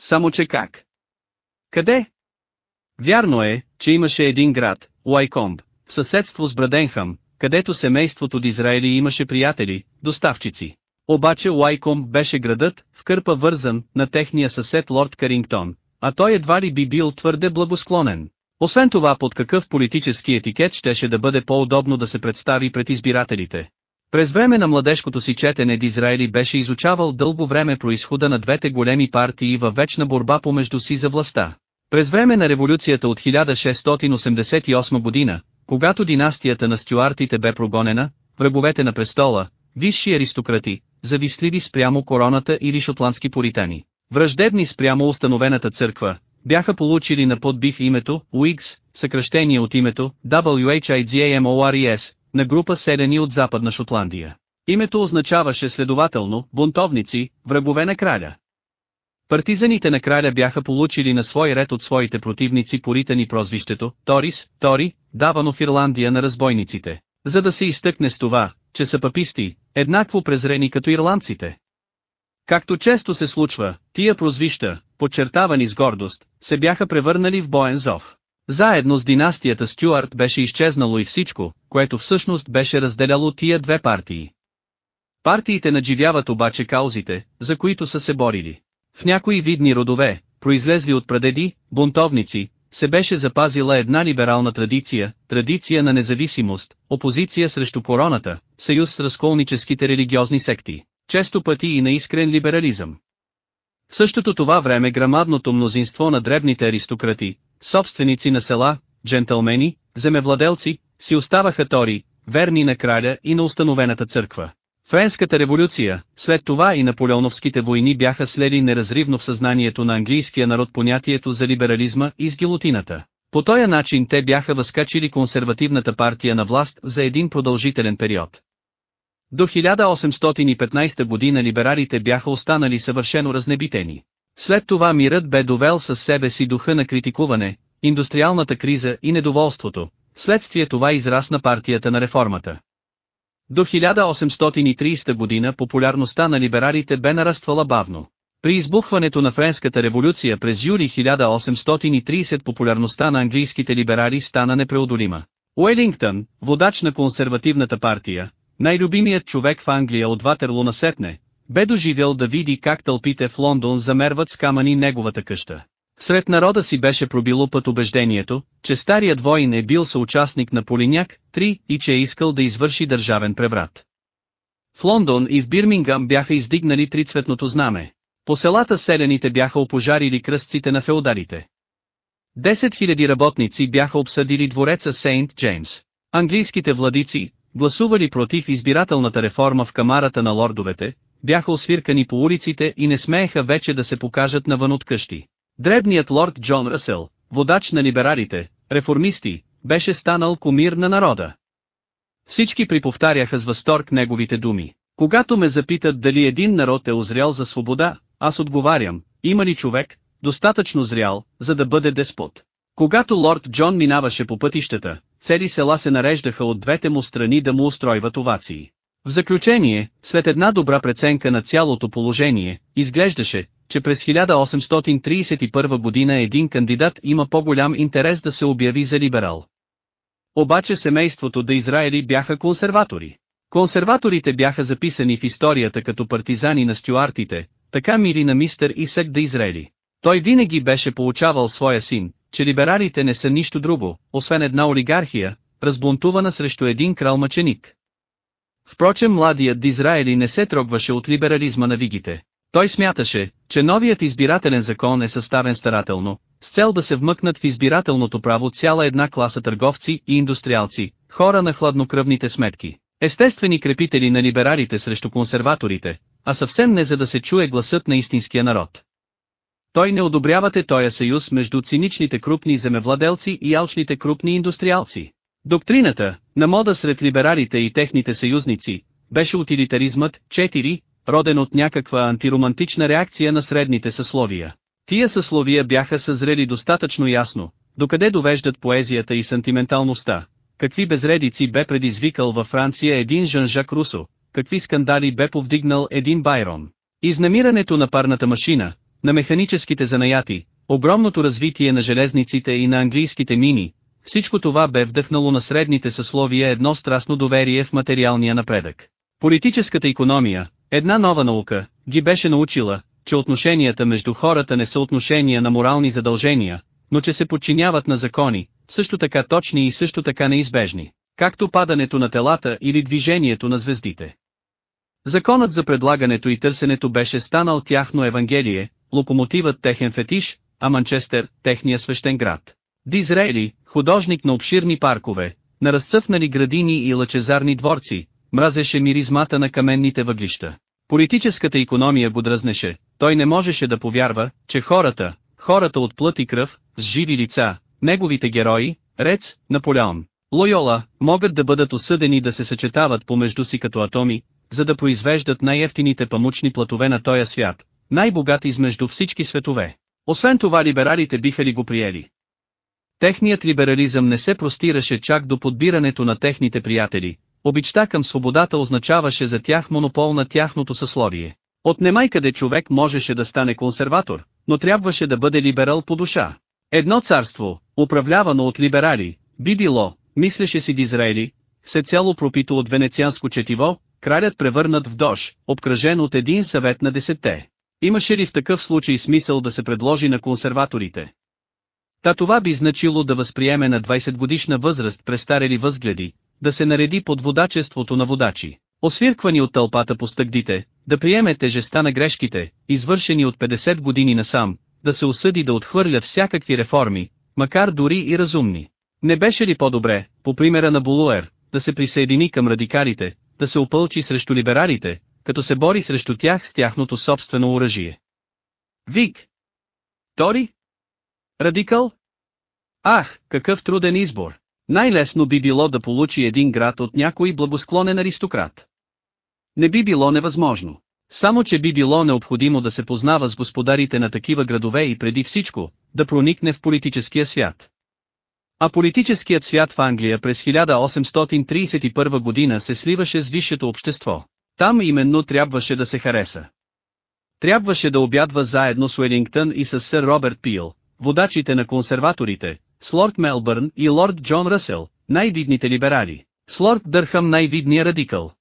Само че как? Къде? Вярно е, че имаше един град, Уайкомб, в съседство с Браденхам, където семейството Дизраели имаше приятели, доставчици. Обаче Уайкомб беше градът, в кърпа вързан, на техния съсед лорд Карингтон, а той едва ли би бил твърде благосклонен. Освен това под какъв политически етикет щеше да бъде по-удобно да се представи пред избирателите. През време на младежкото си четене Дизраели беше изучавал дълго време происхода на двете големи партии във вечна борба помежду си за властта. През време на революцията от 1688 година, когато династията на стюартите бе прогонена, враговете на престола, висши аристократи, завистливи спрямо короната или шотландски поритани, враждебни спрямо установената църква, бяха получили на подбив името Уикс, съкръщение от името WHIGAMORES, на група селени от Западна Шотландия. Името означаваше следователно бунтовници, врагове на краля. Партизаните на краля бяха получили на свой ред от своите противници поритани прозвището Торис, Тори, давано в Ирландия на разбойниците, за да се изтъкне с това, че са паписти, еднакво презрени като ирландците. Както често се случва, тия прозвища, подчертавани с гордост, се бяха превърнали в боен зов. Заедно с династията Стюарт беше изчезнало и всичко, което всъщност беше разделяло тия две партии. Партиите надживяват обаче каузите, за които са се борили. В някои видни родове, произлезли от прадеди, бунтовници, се беше запазила една либерална традиция, традиция на независимост, опозиция срещу короната, съюз с разколническите религиозни секти, често пъти и на искрен либерализъм. В същото това време грамадното мнозинство на дребните аристократи, собственици на села, джентълмени, земевладелци, си оставаха тори, верни на краля и на установената църква. Френската революция, след това и наполеоновските войни бяха слели неразривно в съзнанието на английския народ понятието за либерализма и с гилотината. По този начин те бяха възкачили консервативната партия на власт за един продължителен период. До 1815 година либералите бяха останали съвършено разнебитени. След това мирът бе довел със себе си духа на критикуване, индустриалната криза и недоволството, следствие това израсна партията на реформата. До 1830 година популярността на либералите бе нараствала бавно. При избухването на Френската революция през юли 1830 популярността на английските либерали стана непреодолима. Уелингтън, водач на консервативната партия, най-любимият човек в Англия от Ватерло насетне, бе доживял да види как тълпите в Лондон замерват с камъни неговата къща. Сред народа си беше пробило път убеждението, че старият воин е бил съучастник на Полиняк, 3 и че е искал да извърши държавен преврат. В Лондон и в Бирмингам бяха издигнали трицветното знаме. По селата селените бяха опожарили кръстците на феодарите. 10 000 работници бяха обсъдили двореца Сейнт Джеймс. Английските владици, гласували против избирателната реформа в камарата на лордовете, бяха освиркани по улиците и не смееха вече да се покажат навън от къщи. Дребният лорд Джон Ръсел, водач на либералите, реформисти, беше станал комир на народа. Всички приповтаряха с възторг неговите думи. Когато ме запитат дали един народ е озрял за свобода, аз отговарям, има ли човек, достатъчно зрял, за да бъде деспот. Когато лорд Джон минаваше по пътищата, цели села се нареждаха от двете му страни да му устройват овации. В заключение, след една добра преценка на цялото положение, изглеждаше, че през 1831 година един кандидат има по-голям интерес да се обяви за либерал. Обаче семейството да Израели бяха консерватори. Консерваторите бяха записани в историята като партизани на стюартите, така мири на мистер Исък да Израели. Той винаги беше получавал своя син, че либералите не са нищо друго, освен една олигархия, разбунтувана срещу един крал мъченик. Впрочем младият Дизраели не се трогваше от либерализма на вигите. Той смяташе, че новият избирателен закон е съставен старателно, с цел да се вмъкнат в избирателното право цяла една класа търговци и индустриалци, хора на хладнокръвните сметки, естествени крепители на либералите срещу консерваторите, а съвсем не за да се чуе гласът на истинския народ. Той не одобрявате тоя съюз между циничните крупни земевладелци и алчните крупни индустриалци. Доктрината, на мода сред либералите и техните съюзници, беше утилитаризмът, 4, роден от някаква антиромантична реакция на средните съсловия. Тия съсловия бяха съзрели достатъчно ясно, докъде довеждат поезията и сантименталността, какви безредици бе предизвикал във Франция един Жан-Жак Русо, какви скандали бе повдигнал един Байрон. Изнамирането на парната машина, на механическите занаяти, огромното развитие на железниците и на английските мини, всичко това бе вдъхнало на средните съсловия едно страстно доверие в материалния напредък. Политическата економия, една нова наука, ги беше научила, че отношенията между хората не са отношения на морални задължения, но че се подчиняват на закони, също така точни и също така неизбежни, както падането на телата или движението на звездите. Законът за предлагането и търсенето беше станал тяхно евангелие, локомотивът техен фетиш, а Манчестър – техния свещен град. Дизрели, художник на обширни паркове, на разцъфнали градини и лъчезарни дворци, мразеше миризмата на каменните въглища. Политическата економия го дразнеше, той не можеше да повярва, че хората, хората от плът и кръв, с живи лица, неговите герои, Рец, Наполеон, Лойола, могат да бъдат осъдени да се съчетават помежду си като атоми, за да произвеждат най-ефтините памучни платове на този свят, най-богат измежду всички светове. Освен това либералите биха ли го приели? Техният либерализъм не се простираше чак до подбирането на техните приятели, обичта към свободата означаваше за тях монопол на тяхното съсловие. От немай къде човек можеше да стане консерватор, но трябваше да бъде либерал по душа. Едно царство, управлявано от либерали, би било, мислеше си Дизраели, се цяло пропито от венецианско четиво, кралят превърнат в дож, обкръжен от един съвет на десетте. Имаше ли в такъв случай смисъл да се предложи на консерваторите? Та това би значило да възприеме на 20 годишна възраст престарели възгледи, да се нареди под водачеството на водачи, освирквани от тълпата по стъгдите, да приеме тежеста на грешките, извършени от 50 години насам, да се осъди да отхвърля всякакви реформи, макар дори и разумни. Не беше ли по-добре, по примера на Булуер, да се присъедини към радикалите, да се опълчи срещу либералите, като се бори срещу тях с тяхното собствено оръжие. Вик! Тори? Радикал? Ах, какъв труден избор! Най-лесно би било да получи един град от някой благосклонен аристократ. Не би било невъзможно. Само че би било необходимо да се познава с господарите на такива градове и преди всичко, да проникне в политическия свят. А политическият свят в Англия през 1831 година се сливаше с висшето общество. Там именно трябваше да се хареса. Трябваше да обядва заедно с Уелингтън и с сър Роберт Пил, водачите на консерваторите, с лорд Мелбърн и лорд Джон Ръсел, най-видните либерали, с лорд Дърхам най-видния радикал.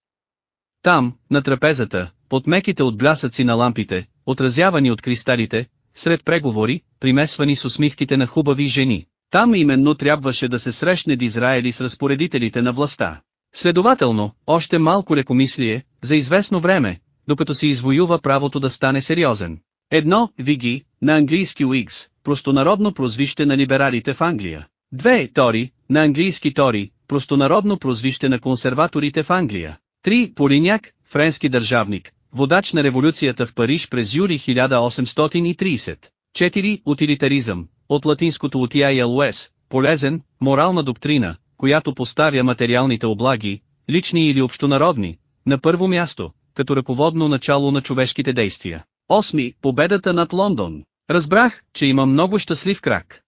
Там, на трапезата, под меките от блясъци на лампите, отразявани от кристалите, сред преговори, примесвани с усмивките на хубави жени, там именно трябваше да се срещне Дизраели с разпоредителите на властта. Следователно, още малко лекомислие, за известно време, докато си извоюва правото да стане сериозен. Едно, Виги, на английски Уигс, простонародно прозвище на либералите в Англия. Две, Тори, на английски Тори, простонародно прозвище на консерваторите в Англия. Три, Полиняк, френски държавник, водач на революцията в Париж през юли 1830. 4. Утилитаризъм, от латинското утиайлуес, полезен, морална доктрина, която поставя материалните облаги, лични или общонародни, на първо място, като ръководно начало на човешките действия. Осми, победата над Лондон. Разбрах, че има много щастлив крак.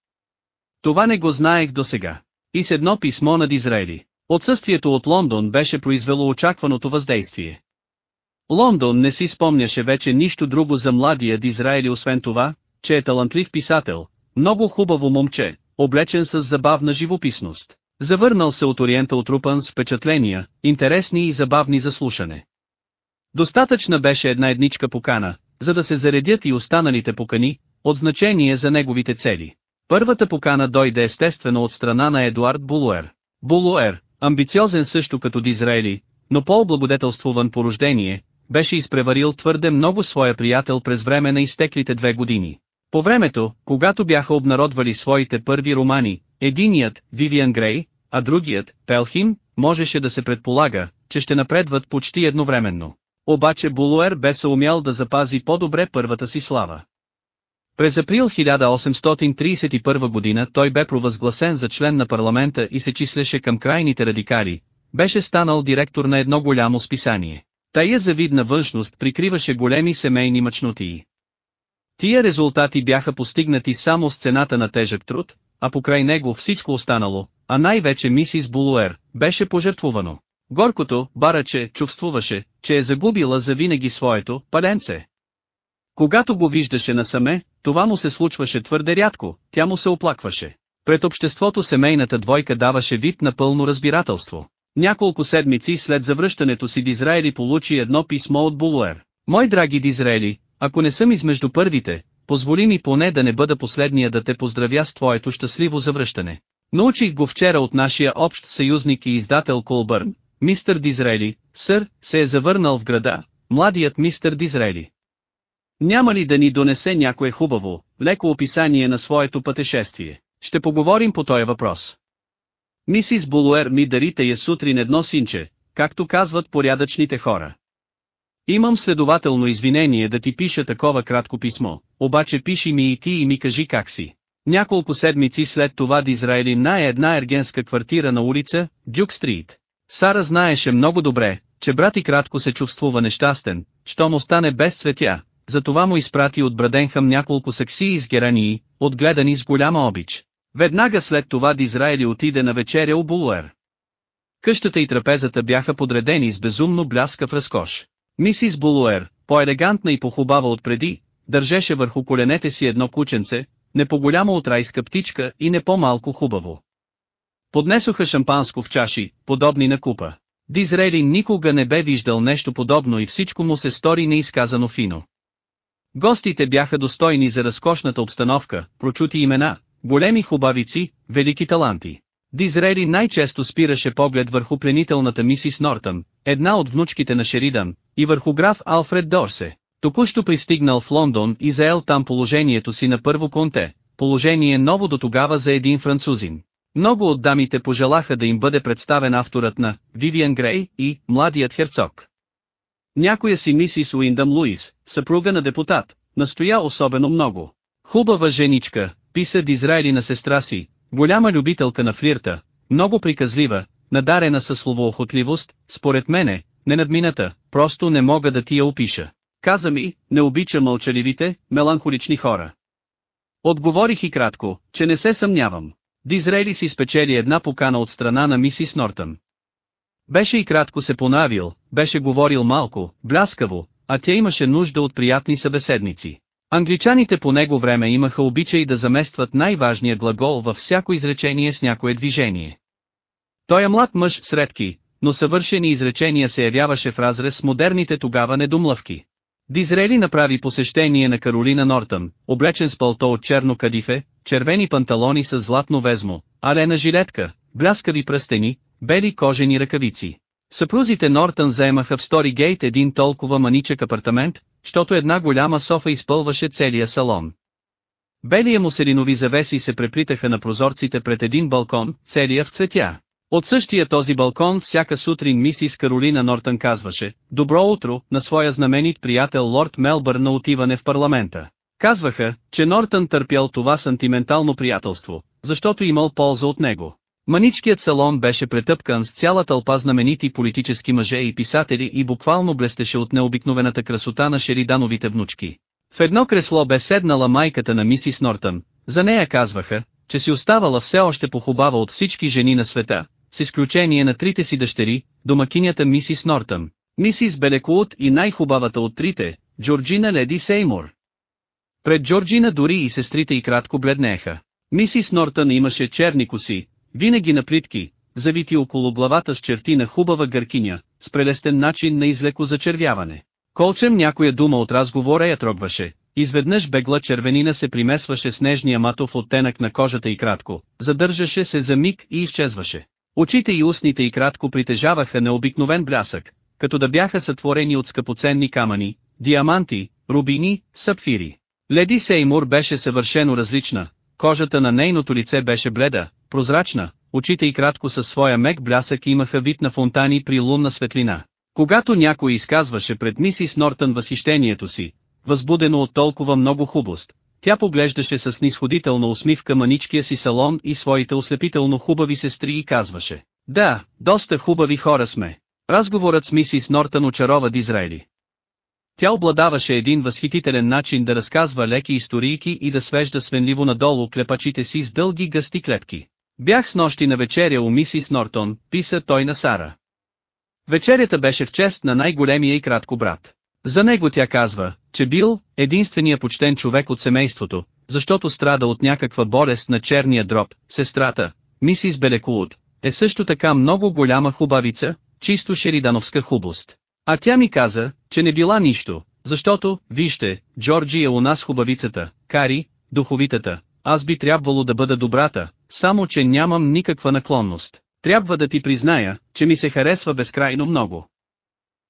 Това не го знаех досега. И с едно писмо над Израели. Отсъствието от Лондон беше произвело очакваното въздействие. Лондон не си спомняше вече нищо друго за младия Дизраели освен това, че е талантлив писател, много хубаво момче, облечен с забавна живописност. Завърнал се от Ориента отрупан с впечатления, интересни и забавни за слушане. Достатъчна беше една едничка покана, за да се заредят и останалите покани, от значение за неговите цели. Първата покана дойде естествено от страна на Едуард Булуер. Булуер, амбициозен също като Дизраели, но по-облагодетелствуван по рождение, беше изпреварил твърде много своя приятел през време на изтеклите две години. По времето, когато бяха обнародвали своите първи романи, единият, Вивиан Грей, а другият, Пелхим, можеше да се предполага, че ще напредват почти едновременно. Обаче Булуер бе се умял да запази по-добре първата си слава. През април 1831 година той бе провъзгласен за член на парламента и се числеше към крайните радикали, беше станал директор на едно голямо списание. Тая завидна външност прикриваше големи семейни мъчнотии. Тия резултати бяха постигнати само с цената на тежък труд, а покрай него всичко останало, а най-вече мисис Булуер, беше пожертвувано. Горкото, бараче, чувствуваше, че е загубила завинаги своето паленце. Когато го виждаше насаме, това му се случваше твърде рядко, тя му се оплакваше. Пред обществото семейната двойка даваше вид на пълно разбирателство. Няколко седмици след завръщането си Дизраели получи едно писмо от Булуер. Мой драги Дизраели, ако не съм измежду първите, позволи ми поне да не бъда последния да те поздравя с твоето щастливо завръщане. Научих го вчера от нашия общ съюзник и издател Колбърн, мистер Дизраели, сър, се е завърнал в града, младият мистер Дизраели. Няма ли да ни донесе някое хубаво, леко описание на своето пътешествие? Ще поговорим по този въпрос. Мисис Булуер ми дарите я сутрин едно синче, както казват порядъчните хора. Имам следователно извинение да ти пиша такова кратко писмо, обаче пиши ми и ти и ми кажи как си. Няколко седмици след това Дизраели на една ергенска квартира на улица, Дюк Стрит. Сара знаеше много добре, че брат и кратко се чувствува нещастен, що му стане без цветя, затова му изпрати от Браденхам няколко сакси изгерании, отгледани с голяма обич. Веднага след това Дизраели отиде на вечеря у Булуер. Къщата и трапезата бяха подредени с безумно бляскав разкош. Мисис Булуер, по-елегантна и похубава от преди, държеше върху коленете си едно кученце, не по-голямо от райска птичка и не по-малко хубаво. Поднесоха шампанско в чаши, подобни на купа. Дизрели никога не бе виждал нещо подобно и всичко му се стори неизказано фино. Гостите бяха достойни за разкошната обстановка, прочути имена, големи хубавици, велики таланти. Дизрели най-често спираше поглед върху пленителната мисис Нортън, една от внучките на Шеридан, и върху граф Алфред Дорсе. Току-що пристигнал в Лондон и заел там положението си на първо конте, положение ново до тогава за един французин. Много от дамите пожелаха да им бъде представен авторът на Вивиан Грей и Младият херцог. Някоя си мисис Уиндъм Луис, съпруга на депутат, настоя особено много. Хубава женичка, писа Дизраели на сестра си, голяма любителка на флирта, много приказлива, надарена със словоохотливост, според мене, ненадмината, просто не мога да ти я опиша. Каза ми, не обича мълчаливите, меланхолични хора. Отговорих и кратко, че не се съмнявам. Дизрейли си спечели една покана от страна на мисис Нортън. Беше и кратко се понавил, беше говорил малко, бляскаво, а тя имаше нужда от приятни събеседници. Англичаните по него време имаха обичай да заместват най-важния глагол във всяко изречение с някое движение. Той е млад мъж с редки, но съвършени изречения се явяваше в разрез с модерните тогава недомлъвки. Дизрели направи посещение на Каролина Нортън, облечен с пълто от черно кадифе, червени панталони с златно везмо, арена жилетка, бляскави пръстени, бели кожени ръкавици. Съпрузите Нортън заемаха в Стори Гейт един толкова маничък апартамент, щото една голяма софа изпълваше целия салон. Белия мусеринови завеси се преплитаха на прозорците пред един балкон, целия в цветя. От същия този балкон всяка сутрин мисис Каролина Нортън казваше «Добро утро» на своя знаменит приятел лорд Мелбърн на отиване в парламента. Казваха, че Нортън търпял това сантиментално приятелство, защото имал полза от него. Маничкият салон беше претъпкан с цяла тълпа знаменити политически мъже и писатели и буквално блестеше от необикновената красота на Шеридановите внучки. В едно кресло бе седнала майката на мисис Нортън, за нея казваха, че си оставала все още похубава от всички жени на света, с изключение на трите си дъщери, домакинята мисис Нортън, мисис Белекуот и най-хубавата от трите, Джорджина Леди Сеймур. Пред Джорджина дори и сестрите и кратко бледнееха. Мисис Нортън имаше черни коси, винаги на плитки, завити около главата с черти на хубава гъркиня, с прелестен начин на излеко зачервяване. Колчем някоя дума от разговора я трогваше, изведнъж бегла червенина се примесваше с нежния матов оттенък на кожата и кратко, задържаше се за миг и изчезваше. Очите и устните и кратко притежаваха необикновен блясък, като да бяха сътворени от скъпоценни камъни, диаманти, рубини, сапфири. Леди Сеймур беше съвършено различна, кожата на нейното лице беше бледа, прозрачна, очите и кратко със своя мек блясък имаха вид на фонтани при лунна светлина. Когато някой изказваше пред мисис Нортън възхищението си, възбудено от толкова много хубост, тя поглеждаше с нисходителна усмивка маничкия си салон и своите ослепително хубави сестри и казваше. Да, доста хубави хора сме. Разговорът с мисис Нортън очарова Дизраели. Тя обладаваше един възхитителен начин да разказва леки историйки и да свежда свенливо надолу клепачите си с дълги гъсти клепки. Бях с нощи на вечеря у мисис Нортон, писа той на Сара. Вечерята беше в чест на най-големия и кратко брат. За него тя казва, че бил единствения почтен човек от семейството, защото страда от някаква болест на черния дроб, сестрата, мисис Белекулут, е също така много голяма хубавица, чисто шеридановска хубост. А тя ми каза, че не била нищо, защото, вижте, Джорджи е у нас хубавицата, Кари, духовитата, аз би трябвало да бъда добрата, само че нямам никаква наклонност. Трябва да ти призная, че ми се харесва безкрайно много.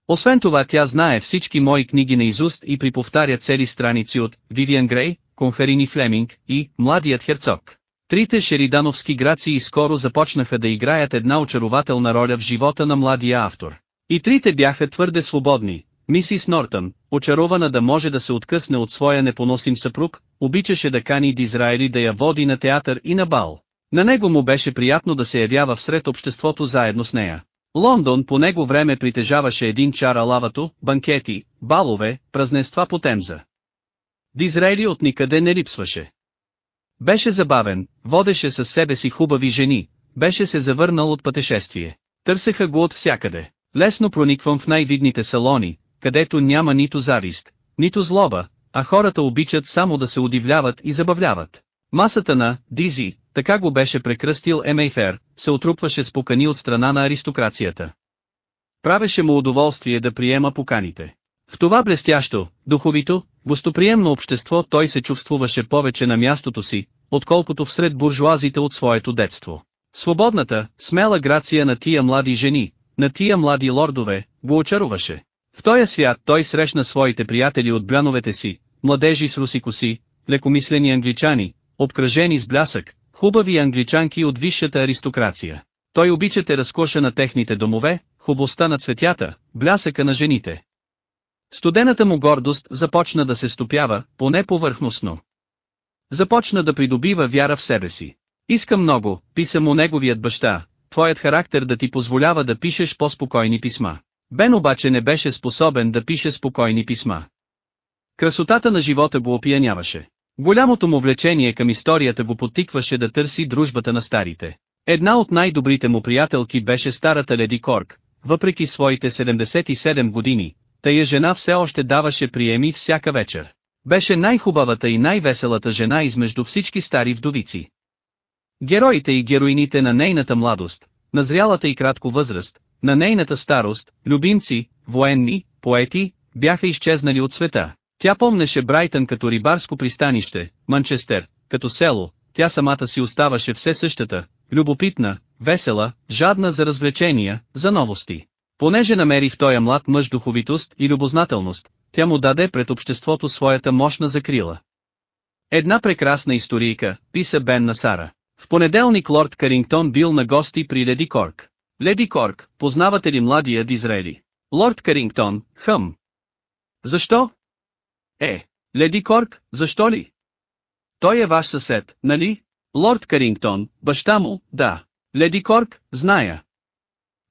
Освен това тя знае всички мои книги на изуст и приповтаря цели страници от Вивиан Грей, Конферини Флеминг и Младият херцог. Трите шеридановски грации скоро започнаха да играят една очарователна роля в живота на младия автор. И трите бяха твърде свободни. Мисис Нортън, очарована да може да се откъсне от своя непоносим съпруг, обичаше да кани Дизраели да я води на театър и на бал. На него му беше приятно да се явява всред обществото заедно с нея. Лондон по него време притежаваше един чара лавато, банкети, балове, празненства по Темза. Дизраели от никъде не липсваше. Беше забавен, водеше със себе си хубави жени, беше се завърнал от пътешествие. Търсеха го от всякъде. Лесно прониквам в най-видните салони, където няма нито завист, нито злоба, а хората обичат само да се удивляват и забавляват. Масата на Дизи, така го беше прекръстил Емейфер, се отрупваше с покани от страна на аристокрацията. Правеше му удоволствие да приема поканите. В това блестящо, духовито, гостоприемно общество той се чувствуваше повече на мястото си, отколкото всред буржуазите от своето детство. Свободната, смела грация на тия млади жени, на тия млади лордове, го очаруваше. В този свят той срещна своите приятели от бляновете си, младежи с руси коси, лекомислени англичани, обкръжени с блясък, хубави англичанки от висшата аристокрация. Той обичате разкоша на техните домове, хубостта на цветята, блясъка на жените. Студената му гордост започна да се стопява, поне повърхностно. Започна да придобива вяра в себе си. Иска много, писа му неговият баща, твоят характер да ти позволява да пишеш по-спокойни писма. Бен обаче не беше способен да пише спокойни писма. Красотата на живота го опияняваше. Голямото му влечение към историята го потикваше да търси дружбата на старите. Една от най-добрите му приятелки беше старата Леди Корк, въпреки своите 77 години, тая жена все още даваше приеми всяка вечер. Беше най-хубавата и най-веселата жена измежду всички стари вдовици. Героите и героините на нейната младост, на зрялата и кратко възраст, на нейната старост, любимци, военни, поети, бяха изчезнали от света. Тя помнеше Брайтън като рибарско пристанище, Манчестер, като село, тя самата си оставаше все същата, любопитна, весела, жадна за развлечения, за новости. Понеже намери в този млад мъж духовитост и любознателност, тя му даде пред обществото своята мощна закрила. Една прекрасна историйка, писа Бен на Сара. В понеделник лорд Карингтон бил на гости при Леди Корк. Леди Корк, познавате ли младия Дизраели? Лорд Карингтон, хъм. Защо? Е, Леди Корк, защо ли? Той е ваш съсед, нали? Лорд Карингтон, баща му, да. Леди Корк, зная.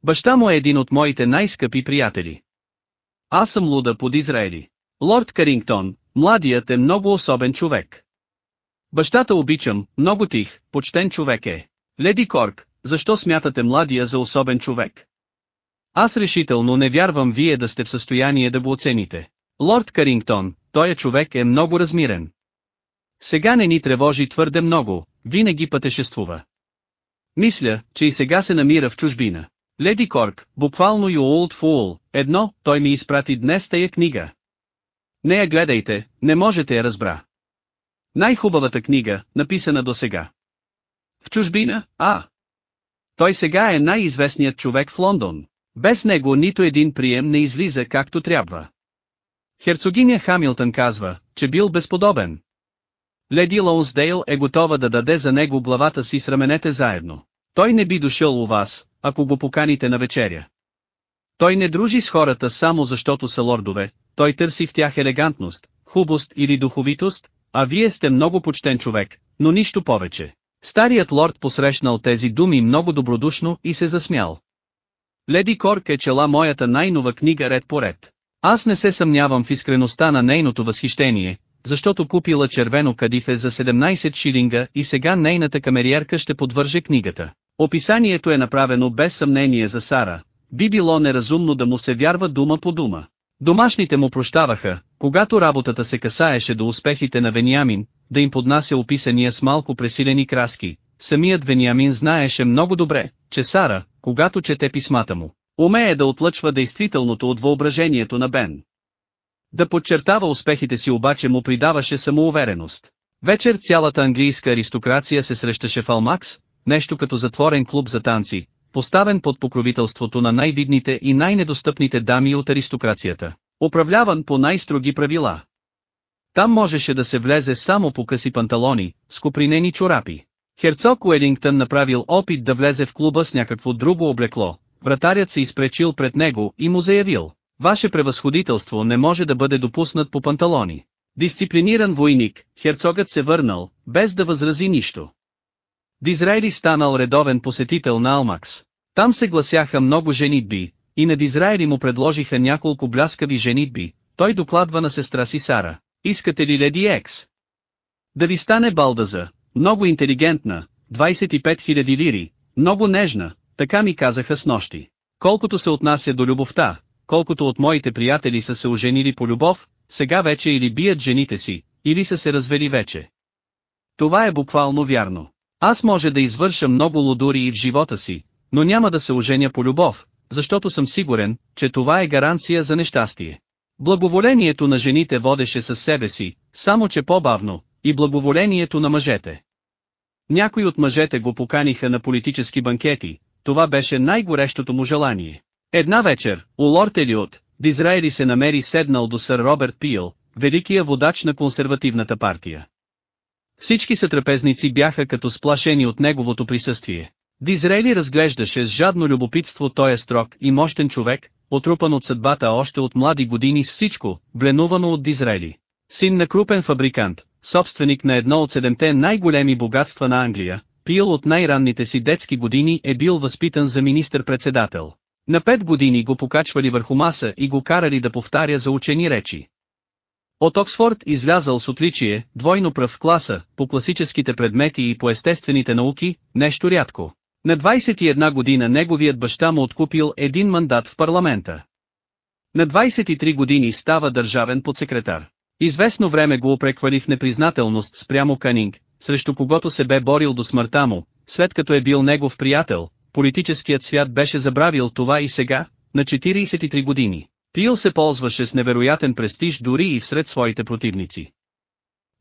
Баща му е един от моите най-скъпи приятели. Аз съм луда под Израели. Лорд Карингтон, младият е много особен човек. Бащата обичам, много тих, почтен човек е. Леди Корк, защо смятате младия за особен човек? Аз решително не вярвам вие да сте в състояние да го оцените. Лорд Карингтон, той е човек е много размирен. Сега не ни тревожи твърде много, винаги пътешествува. Мисля, че и сега се намира в чужбина. Леди Корк, буквално you old fool, едно, той ми изпрати днес тая книга. Не я гледайте, не можете я разбра. Най-хубавата книга, написана до сега. В чужбина, а. Той сега е най-известният човек в Лондон. Без него нито един прием не излиза както трябва. Херцогиня Хамилтън казва, че бил безподобен. Леди Лоунсдейл е готова да даде за него главата си с раменете заедно. Той не би дошъл у вас, ако го поканите на вечеря. Той не дружи с хората само защото са лордове, той търси в тях елегантност, хубост или духовитост, а вие сте много почтен човек, но нищо повече. Старият лорд посрещнал тези думи много добродушно и се засмял. Леди Корк е чела моята най-нова книга ред по ред. Аз не се съмнявам в искреността на нейното възхищение, защото купила червено кадифе за 17 шилинга и сега нейната камериерка ще подвърже книгата. Описанието е направено без съмнение за Сара, би било неразумно да му се вярва дума по дума. Домашните му прощаваха, когато работата се касаеше до успехите на Вениамин, да им поднася описания с малко пресилени краски. Самият Вениамин знаеше много добре, че Сара, когато чете писмата му, умее да отлъчва действителното от въображението на Бен. Да подчертава успехите си обаче му придаваше самоувереност. Вечер цялата английска аристокрация се срещаше в Алмакс, нещо като затворен клуб за танци, поставен под покровителството на най-видните и най-недостъпните дами от аристокрацията, управляван по най-строги правила. Там можеше да се влезе само по къси панталони, с копринени чорапи. Херцог Уелингтън направил опит да влезе в клуба с някакво друго облекло, вратарят се изпречил пред него и му заявил, Ваше превъзходителство не може да бъде допуснат по панталони. Дисциплиниран войник, херцогът се върнал, без да възрази нищо. Дизраели станал редовен посетител на Алмакс. Там се гласяха много женитби, и на Дизраели му предложиха няколко бляскави женитби, той докладва на сестра си Сара. Искате ли леди Екс? Да ви стане балдаза, много интелигентна, 25 000 лири, много нежна, така ми казаха с нощи. Колкото се отнася до любовта, колкото от моите приятели са се оженили по любов, сега вече или бият жените си, или са се развели вече. Това е буквално вярно. Аз може да извърша много лудури и в живота си, но няма да се оженя по любов, защото съм сигурен, че това е гаранция за нещастие. Благоволението на жените водеше със себе си, само че по-бавно, и благоволението на мъжете. Някои от мъжете го поканиха на политически банкети, това беше най-горещото му желание. Една вечер, у лорд Елиот, Дизраели се намери седнал до сър Роберт Пил, великия водач на консервативната партия. Всички сътрапезници бяха като сплашени от неговото присъствие. Дизрейли разглеждаше с жадно любопитство този строг и мощен човек, отрупан от съдбата още от млади години с всичко, бленувано от Дизрейли. Син на крупен фабрикант, собственик на едно от седемте най-големи богатства на Англия, Пил от най-ранните си детски години е бил възпитан за министър-председател. На пет години го покачвали върху маса и го карали да повтаря за учени речи. От Оксфорд излязъл с отличие, двойно пръв в класа, по класическите предмети и по естествените науки, нещо рядко. На 21 година неговият баща му откупил един мандат в парламента. На 23 години става държавен подсекретар. Известно време го опреквали в непризнателност спрямо Канинг, срещу когото се бе борил до смъртта му, след като е бил негов приятел, политическият свят беше забравил това и сега, на 43 години. Пил се ползваше с невероятен престиж дори и всред своите противници.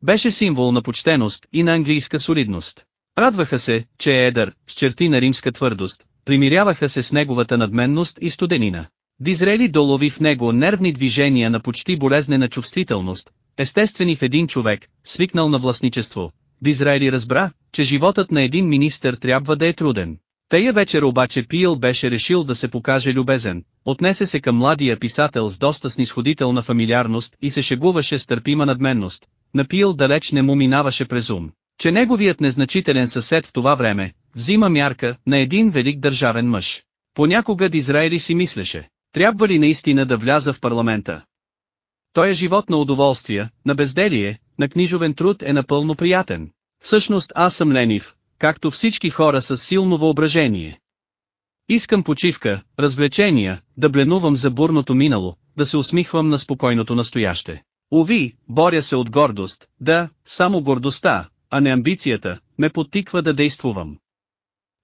Беше символ на почтеност и на английска солидност. Радваха се, че е едър, с черти на римска твърдост, примиряваха се с неговата надменност и студенина. Дизрели долови в него нервни движения на почти болезнена чувствителност, естествени в един човек, свикнал на властничество. Дизраели разбра, че животът на един министър трябва да е труден. Тея вечер обаче Пил беше решил да се покаже любезен, отнесе се към младия писател с доста снисходителна фамилиарност и се шегуваше с търпима надменност. На Пил далеч не му минаваше през ум, че неговият незначителен съсед в това време, взима мярка на един велик държавен мъж. Понякога Дизраели си мислеше, трябва ли наистина да вляза в парламента? Той е живот на удоволствия, на безделие, на книжовен труд е напълно приятен. Всъщност аз съм ленив, както всички хора с силно въображение. Искам почивка, развлечения, да бленувам за бурното минало, да се усмихвам на спокойното настояще. Ови, боря се от гордост, да, само гордостта, а не амбицията, ме подтиква да действувам.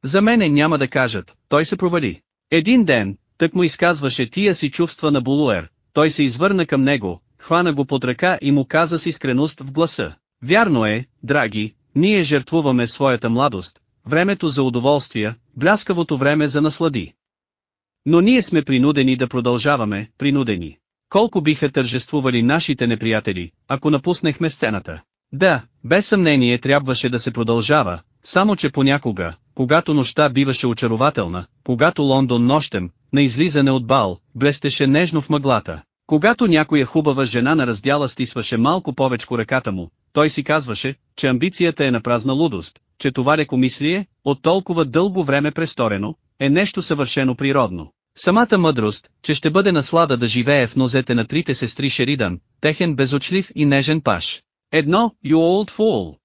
За мене няма да кажат, той се провали. Един ден, тък му изказваше тия си чувства на Булуер, той се извърна към него, хвана го под ръка и му каза с искреност в гласа. Вярно е, драги, ние жертвуваме своята младост, времето за удоволствия, бляскавото време за наслади. Но ние сме принудени да продължаваме, принудени. Колко биха тържествували нашите неприятели, ако напуснехме сцената? Да, без съмнение трябваше да се продължава, само че понякога, когато нощта биваше очарователна, когато Лондон нощем, на излизане от бал, блестеше нежно в мъглата, когато някоя хубава жена на раздяла стисваше малко повечко ръката му, той си казваше, че амбицията е на празна лудост, че това лекомислие, от толкова дълго време престорено, е нещо съвършено природно. Самата мъдрост, че ще бъде наслада да живее в нозете на трите сестри Шеридан, техен безочлив и нежен паш. Едно, you old fool.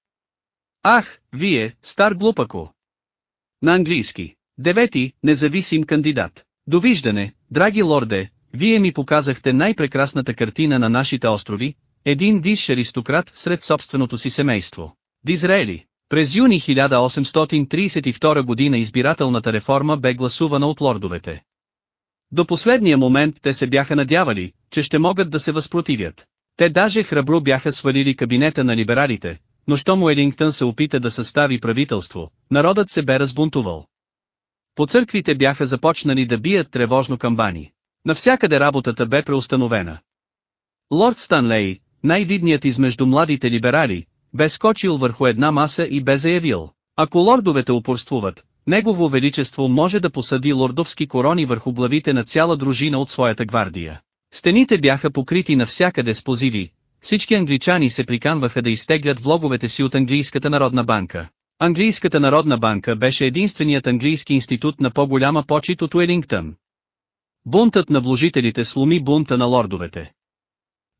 Ах, вие, стар глупако. На английски. Девети, независим кандидат. Довиждане, драги лорде, вие ми показахте най-прекрасната картина на нашите острови, един висш аристократ сред собственото си семейство. Дизраели. През юни 1832 година избирателната реформа бе гласувана от лордовете. До последния момент те се бяха надявали, че ще могат да се възпротивят. Те даже храбро бяха свалили кабинета на либералите, но щом Уелингтън се опита да състави правителство, народът се бе разбунтувал. По църквите бяха започнали да бият тревожно камбани. Навсякъде работата бе преустановена. Лорд Станлей, най-видният измежду младите либерали, бе скочил върху една маса и бе заявил, ако лордовете упорствуват, Негово Величество може да посади лордовски корони върху главите на цяла дружина от своята гвардия. Стените бяха покрити навсякъде с позиви, всички англичани се приканваха да изтеглят влоговете си от Английската народна банка. Английската народна банка беше единственият английски институт на по-голяма почет от Уелингтън. Бунтът на вложителите сломи бунта на лордовете.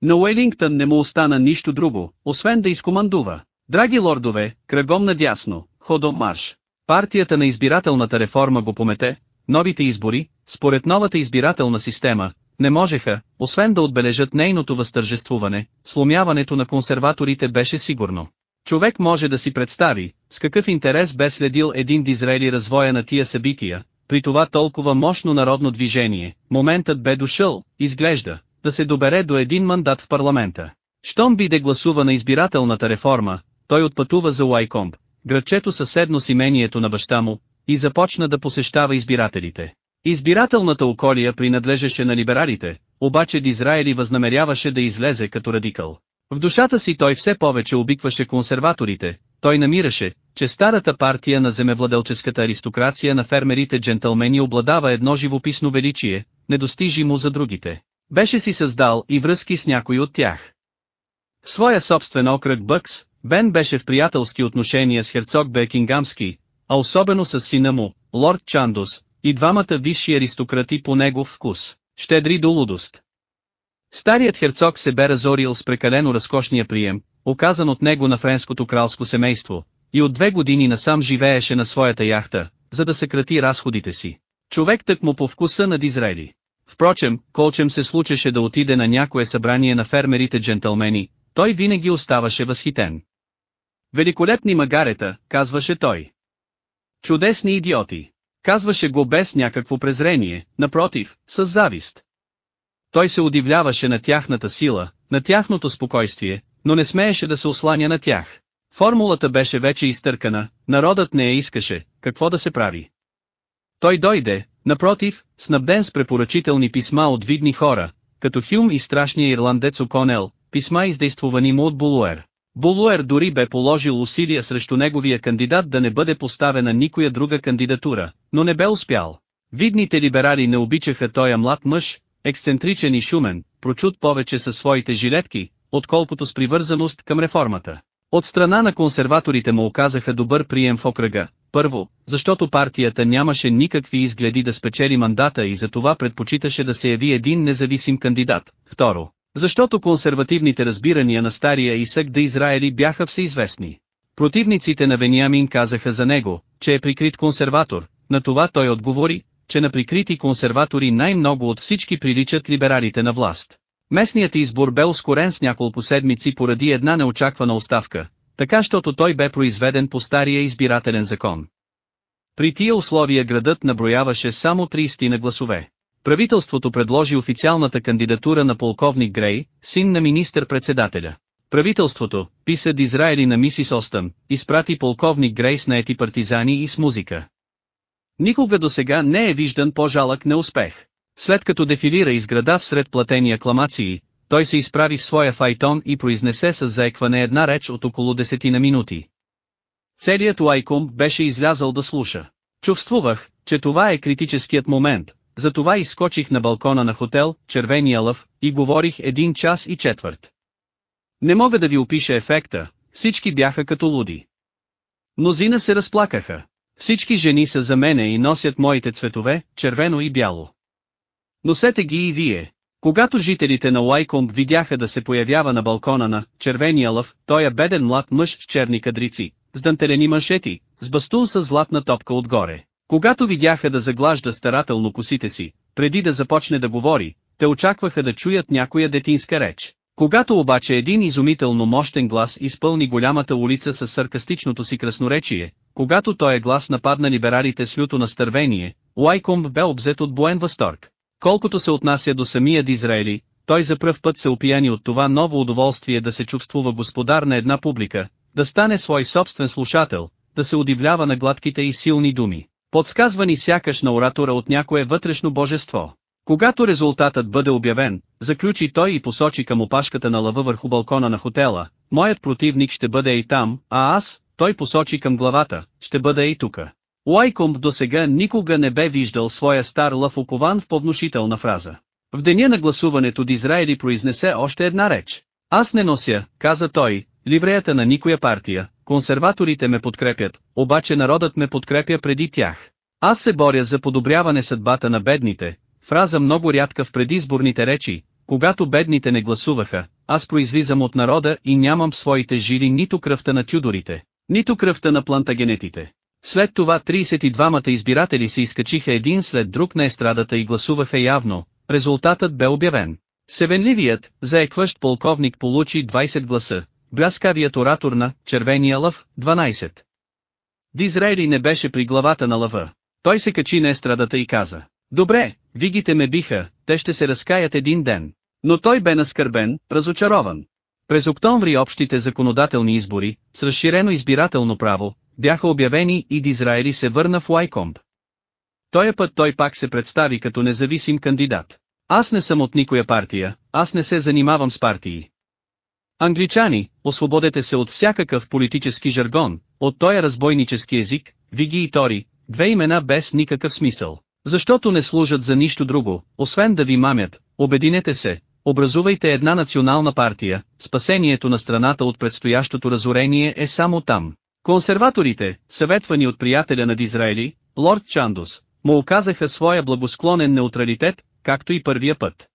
На Уелингтън не му остана нищо друго, освен да изкомандува. Драги лордове, кръгом надясно, ходом марш. Партията на избирателната реформа го помете, новите избори, според новата избирателна система, не можеха, освен да отбележат нейното възтържествуване, сломяването на консерваторите беше сигурно. Човек може да си представи, с какъв интерес бе следил един Дизраели развоя на тия събития, при това толкова мощно народно движение, моментът бе дошъл, изглежда, да се добере до един мандат в парламента. Щом биде гласува на избирателната реформа, той отпътува за Уайкомб, градчето съседно с имението на баща му, и започна да посещава избирателите. Избирателната околия принадлежеше на либералите, обаче Дизраели възнамеряваше да излезе като радикал. В душата си той все повече обикваше консерваторите, той намираше, че старата партия на земевладелческата аристокрация на фермерите джентълмени обладава едно живописно величие, недостижимо за другите. Беше си създал и връзки с някой от тях. В своя собствен окръг Бъкс, Бен беше в приятелски отношения с херцог Бекингамски, а особено с сина му, лорд Чандус, и двамата висши аристократи по негов вкус, щедри до лудост. Старият херцог се бе разорил с прекалено разкошния прием, оказан от него на френското кралско семейство, и от две години насам живееше на своята яхта, за да съкрати разходите си. Човек тък му по вкуса на Дизраели. Впрочем, колчем се случеше да отиде на някое събрание на фермерите джентълмени, той винаги оставаше възхитен. Великолепни магарета, казваше той. Чудесни идиоти. Казваше го без някакво презрение, напротив, с завист. Той се удивляваше на тяхната сила, на тяхното спокойствие, но не смееше да се осланя на тях. Формулата беше вече изтъркана, народът не я искаше, какво да се прави. Той дойде, напротив, снабден с препоръчителни писма от видни хора, като Хюм и страшния ирландец Оконел, писма издействувани му от Булуер. Булуер дори бе положил усилия срещу неговия кандидат да не бъде поставена никоя друга кандидатура, но не бе успял. Видните либерали не обичаха тоя млад мъж, ексцентричен и шумен, прочут повече със своите жилетки, отколкото с привързаност към реформата. От страна на консерваторите му оказаха добър прием в окръга, първо, защото партията нямаше никакви изгледи да спечели мандата и за това предпочиташе да се яви един независим кандидат, второ, защото консервативните разбирания на стария Исък да Израели бяха всеизвестни. Противниците на Вениамин казаха за него, че е прикрит консерватор, на това той отговори, че на прикрити консерватори най-много от всички приличат либералите на власт. Местният избор бе ускорен с няколко седмици поради една неочаквана оставка, така щото той бе произведен по стария избирателен закон. При тия условия градът наброяваше само 30 на гласове. Правителството предложи официалната кандидатура на полковник Грей, син на министър-председателя. Правителството, писа Дизраели на мисис Остън, изпрати полковник Грейс на ети партизани и с музика. Никога до сега не е виждан по-жалък неуспех. След като дефилира из града всред платени акламации, той се изправи в своя файтон и произнесе с заекване една реч от около десетина минути. Целият Уайкум беше излязъл да слуша. Чувствувах, че това е критическият момент, затова изскочих на балкона на хотел, Червения лъв, и говорих един час и четвърт. Не мога да ви опиша ефекта, всички бяха като луди. Мнозина се разплакаха. Всички жени са за мене и носят моите цветове, червено и бяло. Носете ги и вие. Когато жителите на Уайконг видяха да се появява на балкона на червения лъв, той е беден млад мъж с черни кадрици, с дантелени маншети, с бастун с златна топка отгоре. Когато видяха да заглажда старателно косите си, преди да започне да говори, те очакваха да чуят някоя детинска реч. Когато обаче един изумително мощен глас изпълни голямата улица с саркастичното си красноречие, когато той е глас нападна либералите с люто настървение, Уайкомб бе обзет от буен възторг. Колкото се отнася до самия Дизраели, той за пръв път се опияни от това ново удоволствие да се чувствува господар на една публика, да стане свой собствен слушател, да се удивлява на гладките и силни думи, подсказвани сякаш на оратора от някое вътрешно божество. Когато резултатът бъде обявен, заключи той и посочи към опашката на лъва върху балкона на хотела, моят противник ще бъде и там, а аз, той посочи към главата, ще бъде и тука. Уайкомб до сега никога не бе виждал своя стар лъв окован в повнушителна фраза. В деня на гласуването Дизраели произнесе още една реч. Аз не нося, каза той, ливреята на никоя партия, консерваторите ме подкрепят, обаче народът ме подкрепя преди тях. Аз се боря за подобряване съдбата на бедните, фраза много рядка в предизборните речи, когато бедните не гласуваха, аз произлизам от народа и нямам в своите жили нито кръвта на тюдорите, нито кръвта на плантагенетите. След това 32-мата избиратели се изкачиха един след друг на естрадата и гласуваха явно, резултатът бе обявен. Севенливият, заекващ полковник получи 20 гласа, бляскавият оратор на «Червения лъв» 12. Дизраели не беше при главата на лъва. Той се качи на естрадата и каза, «Добре, вигите ме биха, те ще се разкаят един ден». Но той бе наскърбен, разочарован. През октомври общите законодателни избори, с разширено избирателно право, бяха обявени и Дизраели се върна в Уайкомб. Тоя път той пак се представи като независим кандидат. Аз не съм от никоя партия, аз не се занимавам с партии. Англичани, освободете се от всякакъв политически жаргон, от този разбойнически език, Виги и Тори, две имена без никакъв смисъл. Защото не служат за нищо друго, освен да ви мамят, обединете се, образувайте една национална партия, спасението на страната от предстоящото разорение е само там. Консерваторите, съветвани от приятеля на Дизраели, лорд Чандус, му оказаха своя благосклонен неутралитет, както и първия път.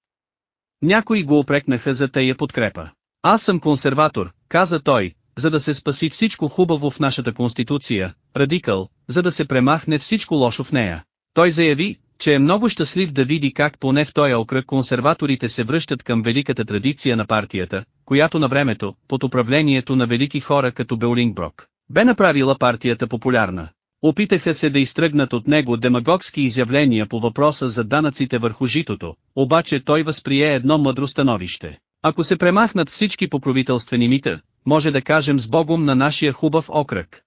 Някои го опрекнаха за тая подкрепа. Аз съм консерватор, каза той, за да се спаси всичко хубаво в нашата конституция, радикал, за да се премахне всичко лошо в нея. Той заяви, че е много щастлив да види как поне в този окръг консерваторите се връщат към великата традиция на партията, която на времето, под управлението на велики хора като Беолингброк, бе направила партията популярна. Опитаха се да изтръгнат от него демагогски изявления по въпроса за данъците върху житото, обаче той възприе едно мъдро становище. Ако се премахнат всички покровителствени мита, може да кажем с Богом на нашия хубав окръг.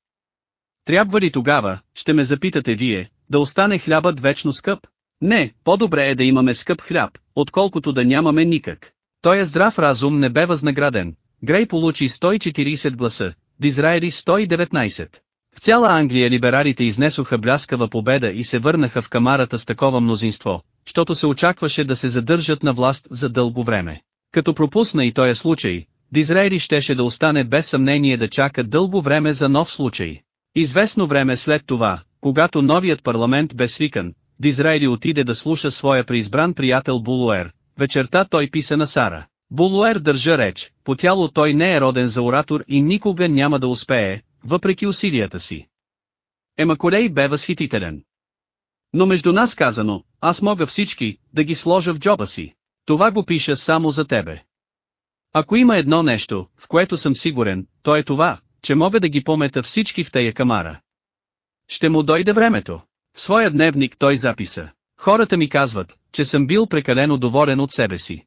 Трябва ли тогава, ще ме запитате вие, да остане хлябът вечно скъп? Не, по-добре е да имаме скъп хляб, отколкото да нямаме никак. Той е здрав разум не бе възнаграден. Грей получи 140 гласа, Дизраели 119. В цяла Англия либералите изнесоха бляскава победа и се върнаха в камарата с такова мнозинство, защото се очакваше да се задържат на власт за дълго време. Като пропусна и този случай, Дизраели щеше да остане без съмнение да чака дълго време за нов случай. Известно време след това, когато новият парламент бе свикан, Дизраели отиде да слуша своя преизбран приятел Булуер. Вечерта той писа на Сара. Булуер държа реч, по тяло той не е роден за оратор и никога няма да успее, въпреки усилията си. Емаколей бе възхитителен. Но между нас казано, аз мога всички, да ги сложа в джоба си. Това го пиша само за тебе. Ако има едно нещо, в което съм сигурен, то е това, че мога да ги помета всички в тая камара. Ще му дойде времето. В своя дневник той записа. Хората ми казват, че съм бил прекалено доволен от себе си.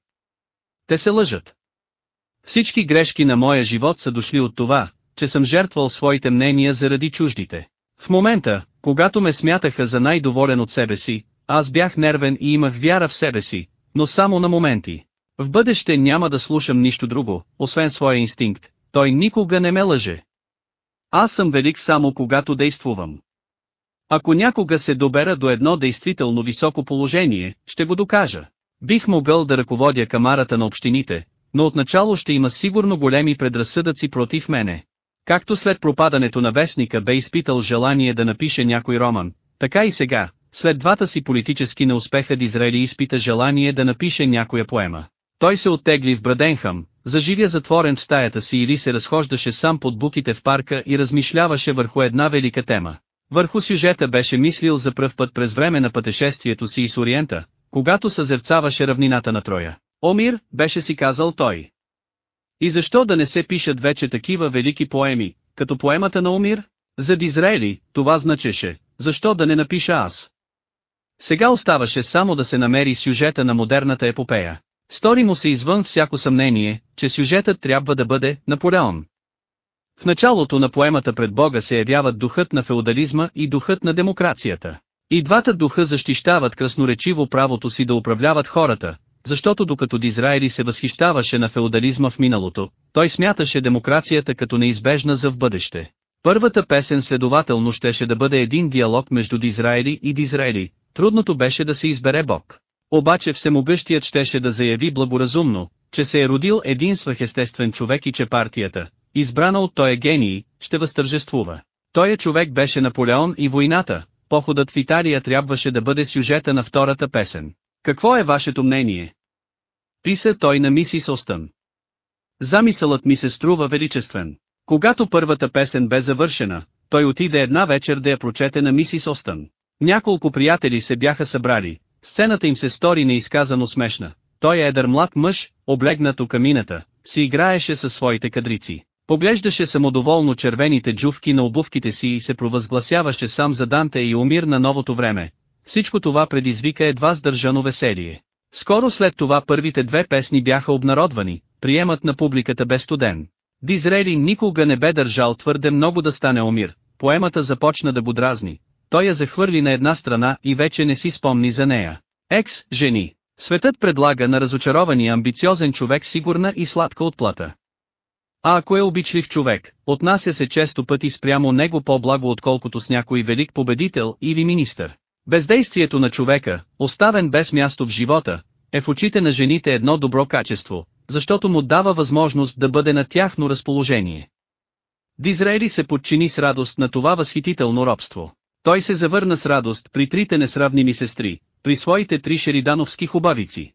Те се лъжат. Всички грешки на моя живот са дошли от това, че съм жертвал своите мнения заради чуждите. В момента, когато ме смятаха за най-доволен от себе си, аз бях нервен и имах вяра в себе си, но само на моменти. В бъдеще няма да слушам нищо друго, освен своя инстинкт, той никога не ме лъже. Аз съм велик само когато действувам. Ако някога се добера до едно действително високо положение, ще го докажа. Бих могъл да ръководя камарата на общините, но отначало ще има сигурно големи предразсъдъци против мене. Както след пропадането на вестника бе изпитал желание да напише някой роман, така и сега, след двата си политически неуспеха Дизраели изпита желание да напише някоя поема. Той се оттегли в Браденхам, заживя затворен в стаята си или се разхождаше сам под буките в парка и размишляваше върху една велика тема. Върху сюжета беше мислил за пръв път през време на пътешествието си из Ориента, когато съзерцаваше равнината на Троя. Омир, беше си казал той. И защо да не се пишат вече такива велики поеми, като поемата на Омир? За Дизраели, това значеше, защо да не напиша аз? Сега оставаше само да се намери сюжета на модерната епопея. Стори му се извън всяко съмнение, че сюжетът трябва да бъде Наполеон. В началото на поемата пред Бога се явяват духът на феодализма и духът на демокрацията. И двата духа защищават красноречиво правото си да управляват хората, защото докато Дизраели се възхищаваше на феодализма в миналото, той смяташе демокрацията като неизбежна за в бъдеще. Първата песен следователно щеше да бъде един диалог между Дизраели и Дизраели, трудното беше да се избере Бог. Обаче всемогъщият щеше да заяви благоразумно, че се е родил един свъхестествен човек и че партията, избрана от той гений, ще възтържествува. Той човек беше Наполеон и войната, походът в Италия трябваше да бъде сюжета на втората песен. Какво е вашето мнение? Писа той на мисис Остън. Замисълът ми се струва величествен. Когато първата песен бе завършена, той отиде една вечер да я прочете на мисис Остън. Няколко приятели се бяха събрали, сцената им се стори неизказано смешна. Той е едър млад мъж, облегнат у камината, си играеше със своите кадрици. Поглеждаше самодоволно червените джувки на обувките си и се провъзгласяваше сам за Данте и умир на новото време. Всичко това предизвика едва сдържано веселие. Скоро след това първите две песни бяха обнародвани, приемат на публиката бе студен. Дизрели никога не бе държал твърде много да стане умир, поемата започна да го. Той я захвърли на една страна и вече не си спомни за нея. Екс, жени. Светът предлага на разочарования амбициозен човек сигурна и сладка отплата. А ако е обичлив човек, отнася се често пъти спрямо него по-благо отколкото с някой велик победител или министър. Бездействието на човека, оставен без място в живота, е в очите на жените едно добро качество, защото му дава възможност да бъде на тяхно разположение. Дизраели се подчини с радост на това възхитително робство. Той се завърна с радост при трите несравними сестри, при своите три шеридановски хубавици.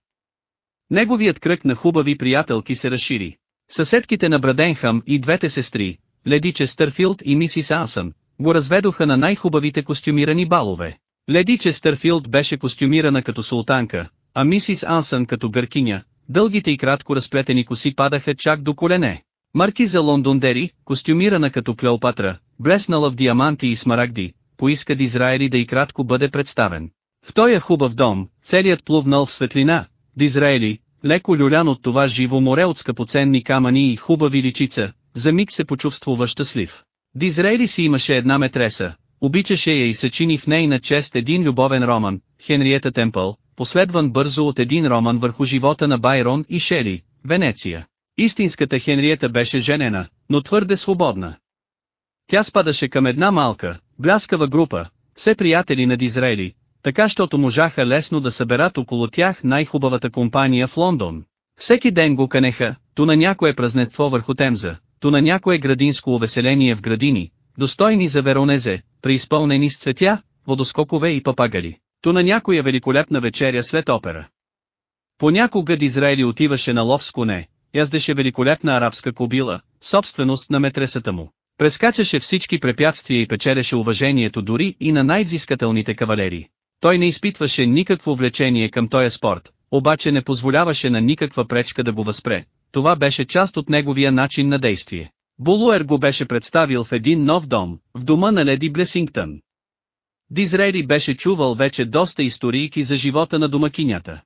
Неговият кръг на хубави приятелки се разшири. Съседките на Браденхам и двете сестри, леди Честърфилд и мисис Ансън, го разведоха на най-хубавите костюмирани балове. Леди Честърфилд беше костюмирана като султанка, а мисис Ансън като гъркиня, дългите и кратко разплетени коси падаха чак до колене. Маркиза Лондондери, костюмирана като Клеопатра, блеснала в диаманти и смарагди, поиска Дизраели да и кратко бъде представен. В този хубав дом, целият плувнал в светлина, Дизраели, леко люлян от това живо море от скъпоценни камъни и хубави личица, за миг се почувствува щастлив. Дизраели си имаше една метреса, обичаше я и съчини в нейна чест един любовен роман, Хенриета Темпъл, последван бързо от един роман върху живота на Байрон и Шели, Венеция. Истинската Хенриета беше женена, но твърде свободна. Тя спадаше към една малка, бляскава група, все приятели на Дизраели, така щото можаха лесно да съберат около тях най-хубавата компания в Лондон. Всеки ден го канеха, то на някое празненство върху Темза, то на някое градинско увеселение в градини, достойни за Веронезе, преизпълнени с цветя, водоскокове и папагали, то на някоя великолепна вечеря след опера. Понякога Дизраели отиваше на лов с коне, яздеше великолепна арабска кобила, собственост на метресата му. Прескачаше всички препятствия и печереше уважението дори и на най-взискателните кавалери. Той не изпитваше никакво влечение към този спорт, обаче не позволяваше на никаква пречка да го възпре. Това беше част от неговия начин на действие. Булуер го беше представил в един нов дом, в дома на леди Блесингтън. Дизрейли беше чувал вече доста историйки за живота на домакинята.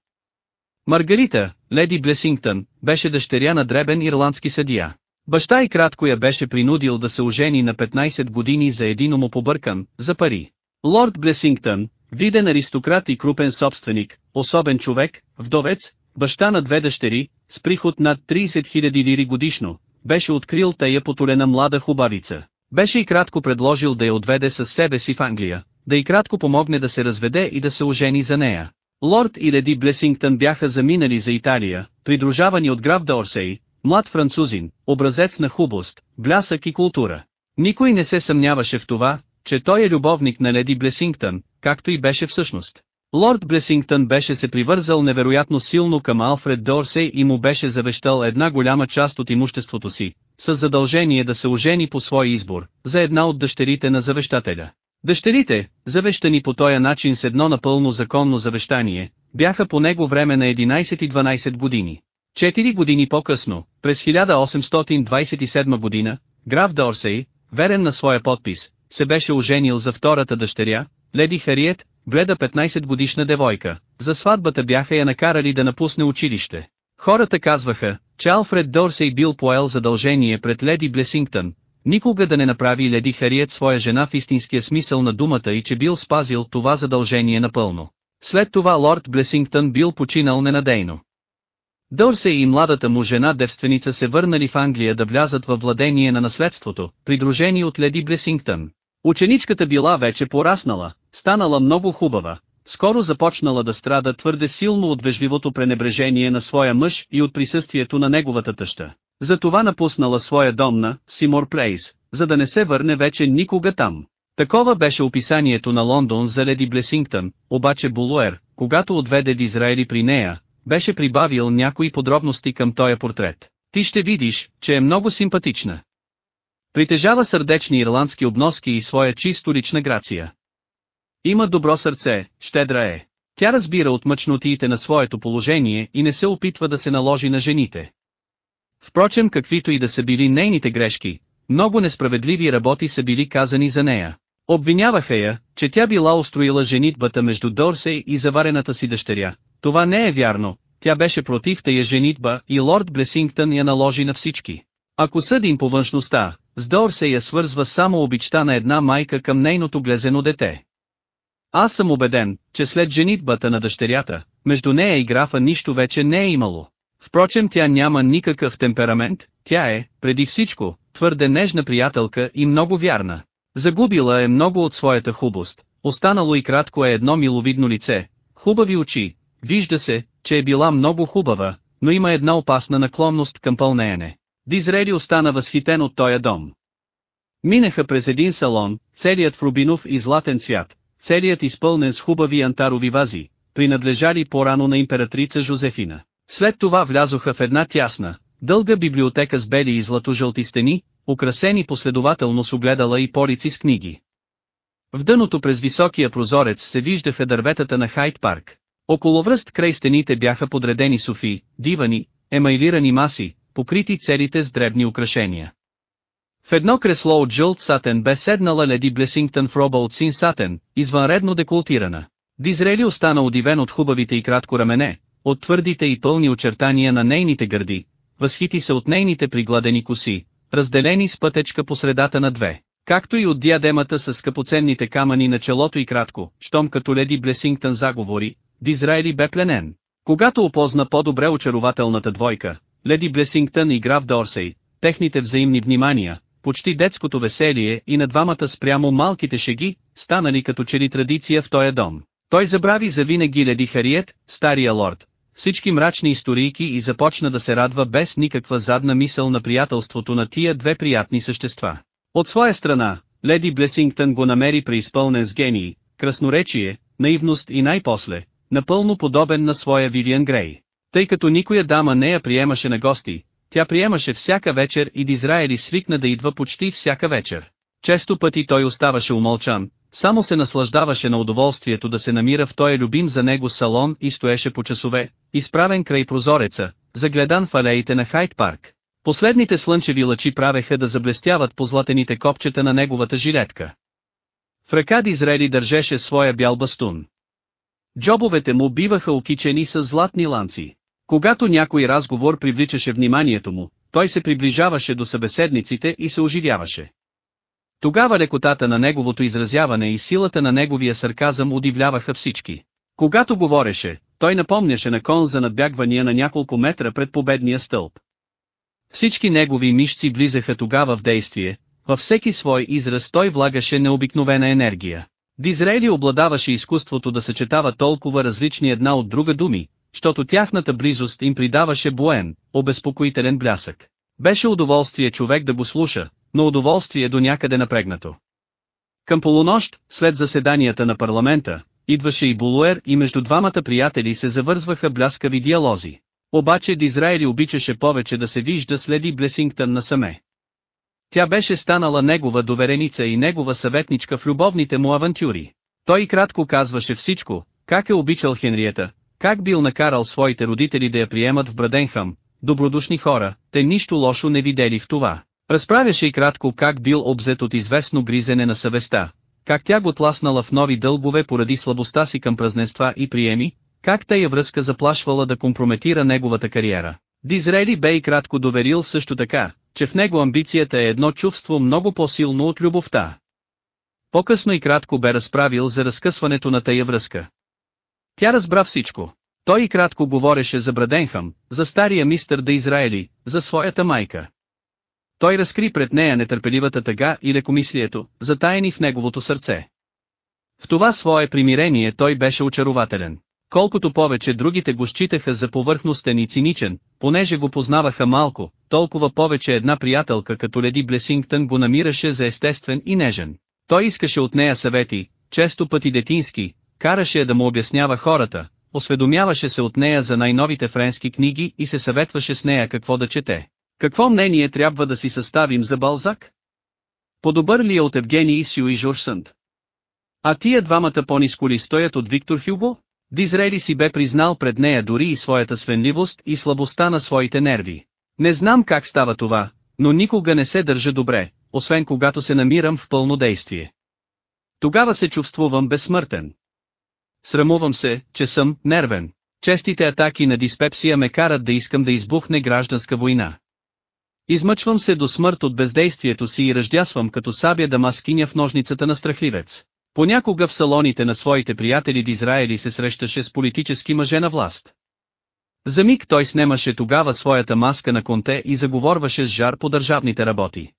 Маргарита, леди Блесингтън, беше дъщеря на дребен ирландски съдия. Баща и кратко я беше принудил да се ожени на 15 години за един побъркан, за пари. Лорд Блесингтън, виден аристократ и крупен собственик, особен човек, вдовец, баща на две дъщери, с приход над 30 000 лири годишно, беше открил тая потолена млада хубавица. Беше и кратко предложил да я отведе със себе си в Англия, да и кратко помогне да се разведе и да се ожени за нея. Лорд и леди Блесингтън бяха заминали за Италия, придружавани от граф Дорсей, млад французин, образец на хубост, блясък и култура. Никой не се съмняваше в това, че той е любовник на леди Блесингтън, както и беше всъщност. Лорд Блесингтън беше се привързал невероятно силно към Алфред Дорсей и му беше завещал една голяма част от имуществото си, с задължение да се ожени по свой избор, за една от дъщерите на завещателя. Дъщерите, завещани по този начин с едно напълно законно завещание, бяха по него време на 11 и 12 години. Четири години по-късно, през 1827 година, граф Дорсей, верен на своя подпис, се беше оженил за втората дъщеря, леди Хариет, гледа 15 годишна девойка, за сватбата бяха я накарали да напусне училище. Хората казваха, че Алфред Дорсей бил поел задължение пред леди Блесингтън, никога да не направи леди Хариет своя жена в истинския смисъл на думата и че бил спазил това задължение напълно. След това лорд Блесингтън бил починал ненадейно. Дорсей и младата му жена девственица се върнали в Англия да влязат във владение на наследството, придружени от леди Блесингтън. Ученичката била вече пораснала, станала много хубава, скоро започнала да страда твърде силно от вежливото пренебрежение на своя мъж и от присъствието на неговата тъща. Затова напуснала своя дом на Симор Плейс, за да не се върне вече никога там. Такова беше описанието на Лондон за леди Блесингтън, обаче Булуер, когато отведе Дизраели при нея, беше прибавил някои подробности към този портрет. Ти ще видиш, че е много симпатична. Притежава сърдечни ирландски обноски и своя чисто лична грация. Има добро сърце, щедра е. Тя разбира от мъчнотиите на своето положение и не се опитва да се наложи на жените. Впрочем каквито и да са били нейните грешки, много несправедливи работи са били казани за нея. Обвиняваха я, че тя била устроила женитбата между Дорсей и заварената си дъщеря. Това не е вярно, тя беше против тая женитба и лорд Блесингтън я наложи на всички. Ако съдим по външността, с Дорсей я свързва само обичта на една майка към нейното глезено дете. Аз съм убеден, че след женитбата на дъщерята, между нея и графа нищо вече не е имало. Впрочем тя няма никакъв темперамент, тя е, преди всичко, твърде нежна приятелка и много вярна. Загубила е много от своята хубост, останало и кратко е едно миловидно лице, хубави очи, вижда се, че е била много хубава, но има една опасна наклонност към пълнеене. Дизрели остана възхитен от тоя дом. Минаха през един салон, целият в рубинов и златен цвят, целият изпълнен с хубави антарови вази, принадлежали по-рано на императрица Жозефина. След това влязоха в една тясна, дълга библиотека с бели и злато-жълти стени, украсени последователно с огледала и полици с книги. В дъното през високия прозорец се виждаха дърветата на Хайт парк. Около връст край стените бяха подредени софи, дивани, емайлирани маси, покрити целите с дребни украшения. В едно кресло от жълт сатен бе седнала леди Блесингтън в роба от син сатен, извънредно декултирана. Дизрели остана удивен от хубавите и кратко рамене, от твърдите и пълни очертания на нейните гърди, възхити се от нейните пригладени коси, разделени с пътечка по средата на две, както и от диадемата с скъпоценните камъни на челото и кратко, щом като леди Блесингтън заговори, Дизраели бе пленен. Когато опозна по-добре очарователната двойка, леди Блесингтън и граф Дорсей, техните взаимни внимания, почти детското веселие и на двамата спрямо малките шеги, станали като че ли традиция в този дом. Той забрави за винаги леди Хариет, стария лорд, всички мрачни историйки и започна да се радва без никаква задна мисъл на приятелството на тия две приятни същества. От своя страна, леди Блесингтън го намери преизпълнен с гении, красноречие, наивност и най-после, напълно подобен на своя Вивиан Грей. Тъй като никоя дама не я приемаше на гости, тя приемаше всяка вечер и Дизраели свикна да идва почти всяка вечер. Често пъти той оставаше умълчан, само се наслаждаваше на удоволствието да се намира в този любим за него салон и стоеше по часове, изправен край прозореца, загледан в алеите на Хайт парк. Последните слънчеви лъчи правеха да заблестяват по златените копчета на неговата жилетка. В ръка Дизрели държеше своя бял бастун. Джобовете му биваха окичени с златни ланци. Когато някой разговор привличаше вниманието му, той се приближаваше до събеседниците и се оживяваше. Тогава лекотата на неговото изразяване и силата на неговия сарказъм удивляваха всички. Когато говореше, той напомняше на кон за надбягвания на няколко метра пред победния стълб. Всички негови мишци влизаха тогава в действие, във всеки свой израз той влагаше необикновена енергия. Дизрели обладаваше изкуството да съчетава толкова различни една от друга думи, защото тяхната близост им придаваше буен, обезпокоителен блясък. Беше удоволствие човек да го слуша, но удоволствие до някъде напрегнато. Към полунощ, след заседанията на парламента, идваше и Булуер и между двамата приятели се завързваха бляскави диалози. Обаче Дизраели обичаше повече да се вижда следи Блесингтън насаме. Тя беше станала негова довереница и негова съветничка в любовните му авантюри. Той кратко казваше всичко, как е обичал Хенриета, как бил накарал своите родители да я приемат в Браденхам, добродушни хора, те нищо лошо не видели в това. Разправяше и кратко как бил обзет от известно гризене на съвестта, как тя го тласнала в нови дълбове поради слабостта си към празненства и приеми, как тая връзка заплашвала да компрометира неговата кариера. Дизрели бе и кратко доверил също така, че в него амбицията е едно чувство много по-силно от любовта. По-късно и кратко бе разправил за разкъсването на тая връзка. Тя разбра всичко. Той и кратко говореше за Браденхам, за стария мистър да Израели, за своята майка. Той разкри пред нея нетърпеливата тъга и лекомислието, затаяни в неговото сърце. В това свое примирение той беше очарователен. Колкото повече другите го считаха за повърхностен и циничен, понеже го познаваха малко, толкова повече една приятелка като Леди Блесингтън го намираше за естествен и нежен. Той искаше от нея съвети, често пъти детински, караше я да му обяснява хората, осведомяваше се от нея за най-новите френски книги и се съветваше с нея какво да чете. Какво мнение трябва да си съставим за Балзак? Подобър ли е от Евгений Сю и Жорж? А тия двамата по-ниско ли стоят от Виктор Хюго? Дизрели си бе признал пред нея дори и своята свенливост и слабостта на своите нерви. Не знам как става това, но никога не се държа добре, освен когато се намирам в пълно действие. Тогава се чувствувам безсмъртен. Срамувам се, че съм нервен. Честите атаки на диспепсия ме карат да искам да избухне гражданска война. Измъчвам се до смърт от бездействието си и ръждясвам като сабя дамаскиня в ножницата на страхливец. Понякога в салоните на своите приятели в Израели се срещаше с политически мъже на власт. За миг той снемаше тогава своята маска на конте и заговорваше с жар по държавните работи.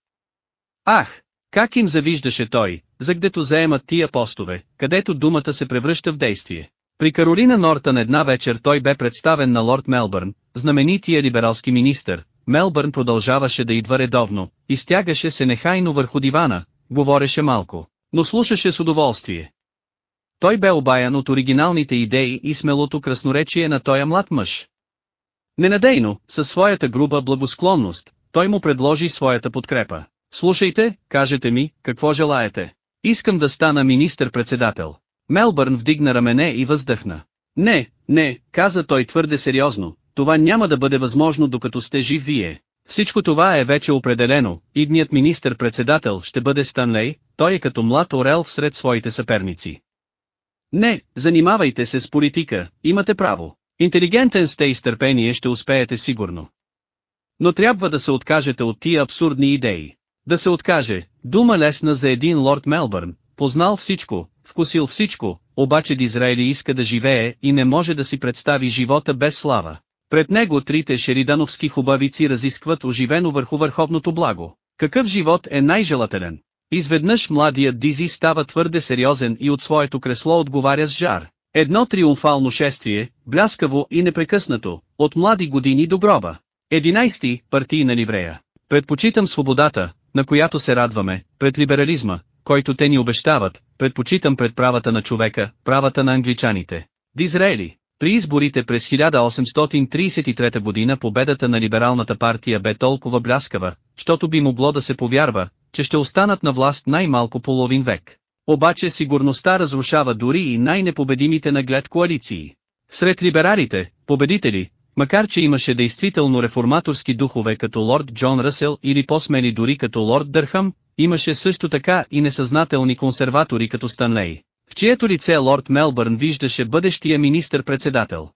Ах, как им завиждаше той, за гдето заемат тия постове, където думата се превръща в действие. При Каролина Нортън една вечер той бе представен на лорд Мелбърн, знаменития либералски министър. Мелбърн продължаваше да идва редовно, изтягаше се нехайно върху дивана, говореше малко, но слушаше с удоволствие. Той бе обаян от оригиналните идеи и смелото красноречие на тоя млад мъж. Ненадейно, със своята груба благосклонност, той му предложи своята подкрепа. Слушайте, кажете ми, какво желаете. Искам да стана министър-председател. Мелбърн вдигна рамене и въздъхна. Не, не, каза той твърде сериозно, това няма да бъде възможно докато сте жив вие. Всичко това е вече определено, идният министър-председател ще бъде Станлей, той е като млад орел всред своите съперници. Не, занимавайте се с политика, имате право. Интелигентен сте и с търпение ще успеете сигурно. Но трябва да се откажете от тия абсурдни идеи. Да се откаже, дума лесна за един лорд Мелбърн, познал всичко, вкусил всичко, обаче Дизраели иска да живее и не може да си представи живота без слава. Пред него трите шеридановски хубавици разискват оживено върху върховното благо. Какъв живот е най-желателен? Изведнъж младият Дизи става твърде сериозен и от своето кресло отговаря с жар. Едно триумфално шествие, бляскаво и непрекъснато, от млади години до гроба. 11. Партийна ливрея. Предпочитам свободата, на която се радваме, пред либерализма, който те ни обещават, предпочитам пред правата на човека, правата на англичаните. Дизраели. При изборите през 1833 година победата на либералната партия бе толкова бляскава, защото би могло да се повярва, че ще останат на власт най-малко половин век. Обаче сигурността разрушава дори и най-непобедимите наглед коалиции. Сред либералите, победители, макар че имаше действително реформаторски духове като лорд Джон Ръсел или по-смели дори като лорд Дърхам, имаше също така и несъзнателни консерватори като Станлей, в чието лице лорд Мелбърн виждаше бъдещия министър-председател.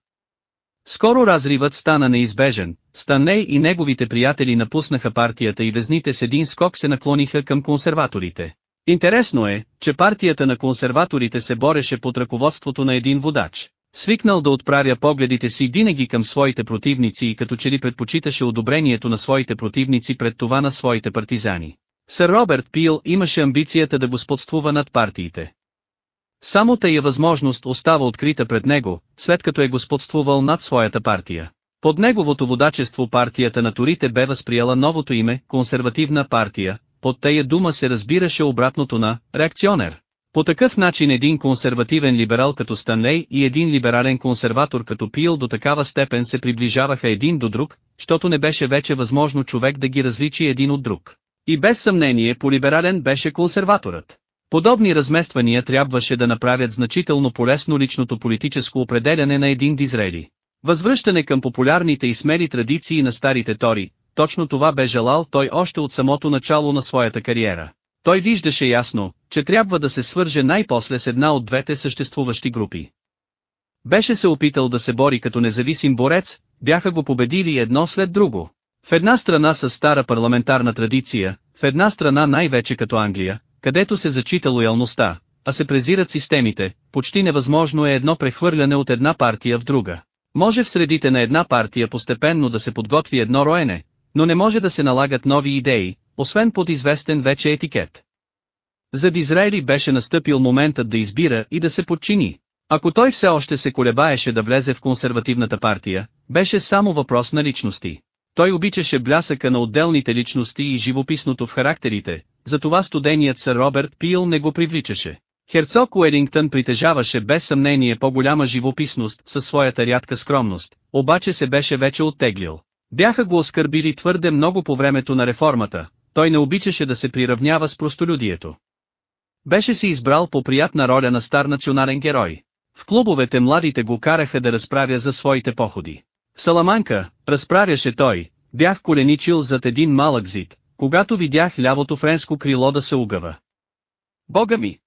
Скоро разривът стана неизбежен, Станлей и неговите приятели напуснаха партията и везните с един скок се наклониха към консерваторите. Интересно е, че партията на консерваторите се бореше под ръководството на един водач, свикнал да отправя погледите си винаги към своите противници и като че ли предпочиташе одобрението на своите противници пред това на своите партизани. Сър Роберт Пил имаше амбицията да господствува над партиите. Само тая възможност остава открита пред него, след като е господствувал над своята партия. Под неговото водачество партията на Торите бе възприела новото име, консервативна партия, под тая дума се разбираше обратното на «реакционер». По такъв начин един консервативен либерал като Станлей и един либерален консерватор като Пил до такава степен се приближаваха един до друг, защото не беше вече възможно човек да ги различи един от друг. И без съмнение по-либерален беше консерваторът. Подобни размествания трябваше да направят значително полезно личното политическо определяне на един Дизрели. Възвръщане към популярните и смели традиции на старите тори, точно това бе желал той още от самото начало на своята кариера. Той виждаше ясно, че трябва да се свърже най-после с една от двете съществуващи групи. Беше се опитал да се бори като независим борец, бяха го победили едно след друго. В една страна с стара парламентарна традиция, в една страна най-вече като Англия, където се зачита лоялността, а се презират системите, почти невъзможно е едно прехвърляне от една партия в друга. Може в средите на една партия постепенно да се подготви едно роене, но не може да се налагат нови идеи, освен под известен вече етикет. За Дизраели беше настъпил моментът да избира и да се подчини. Ако той все още се колебаеше да влезе в консервативната партия, беше само въпрос на личности. Той обичаше блясъка на отделните личности и живописното в характерите, затова студеният сър Роберт Пил не го привличаше. Херцог Уелингтън притежаваше без съмнение по-голяма живописност със своята рядка скромност, обаче се беше вече оттеглил. Бяха го оскърбили твърде много по времето на реформата, той не обичаше да се приравнява с простолюдието. Беше си избрал по приятна роля на стар национален герой. В клубовете младите го караха да разправя за своите походи. Саламанка, разправяше той, бях коленичил зад един малък зид, когато видях лявото френско крило да се угъва. Бога ми!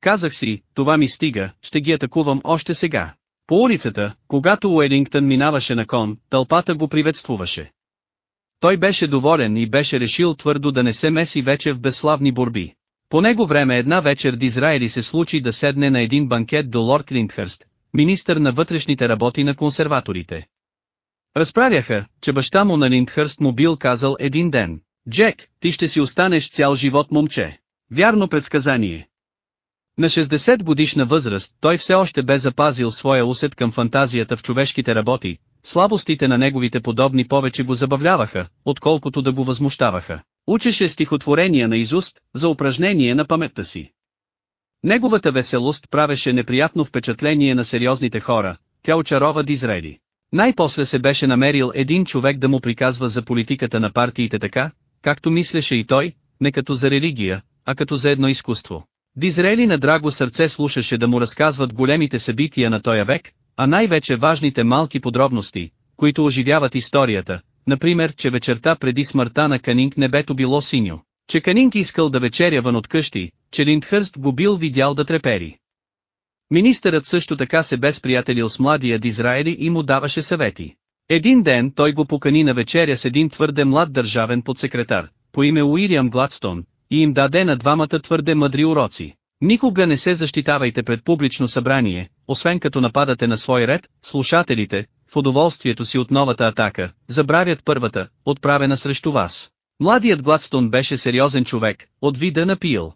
Казах си, това ми стига, ще ги атакувам още сега. По улицата, когато Уелингтън минаваше на кон, тълпата го приветствуваше. Той беше доволен и беше решил твърдо да не се меси вече в безславни борби. По него време една вечер Дизраели се случи да седне на един банкет до лорд Линдхърст, министър на вътрешните работи на консерваторите. Разправяха, че баща му на Линдхърст му бил казал един ден, Джек, ти ще си останеш цял живот момче. Вярно предсказание. На 60 годишна възраст той все още бе запазил своя усет към фантазията в човешките работи, слабостите на неговите подобни повече го забавляваха, отколкото да го възмущаваха. Учеше стихотворения на изуст, за упражнение на паметта си. Неговата веселост правеше неприятно впечатление на сериозните хора, тя очарова Дизрели. Най-после се беше намерил един човек да му приказва за политиката на партиите така, както мислеше и той, не като за религия, а като за едно изкуство. Дизрели на драго сърце слушаше да му разказват големите събития на този век, а най-вече важните малки подробности, които оживяват историята, например, че вечерта преди смъртта на Канинг небето било синьо, че Канинг искал да вечеря вън от къщи, че Линдхърст го бил видял да трепери. Министърът също така се безприятелил с младия Дизраели и му даваше съвети. Един ден той го покани на вечеря с един твърде млад държавен подсекретар, по име Уилям Гладстон, и им даде на двамата твърде мъдри уроци. Никога не се защитавайте пред публично събрание, освен като нападате на свой ред, слушателите, в удоволствието си от новата атака, забравят първата, отправена срещу вас. Младият Гладстон беше сериозен човек, от вида на пил.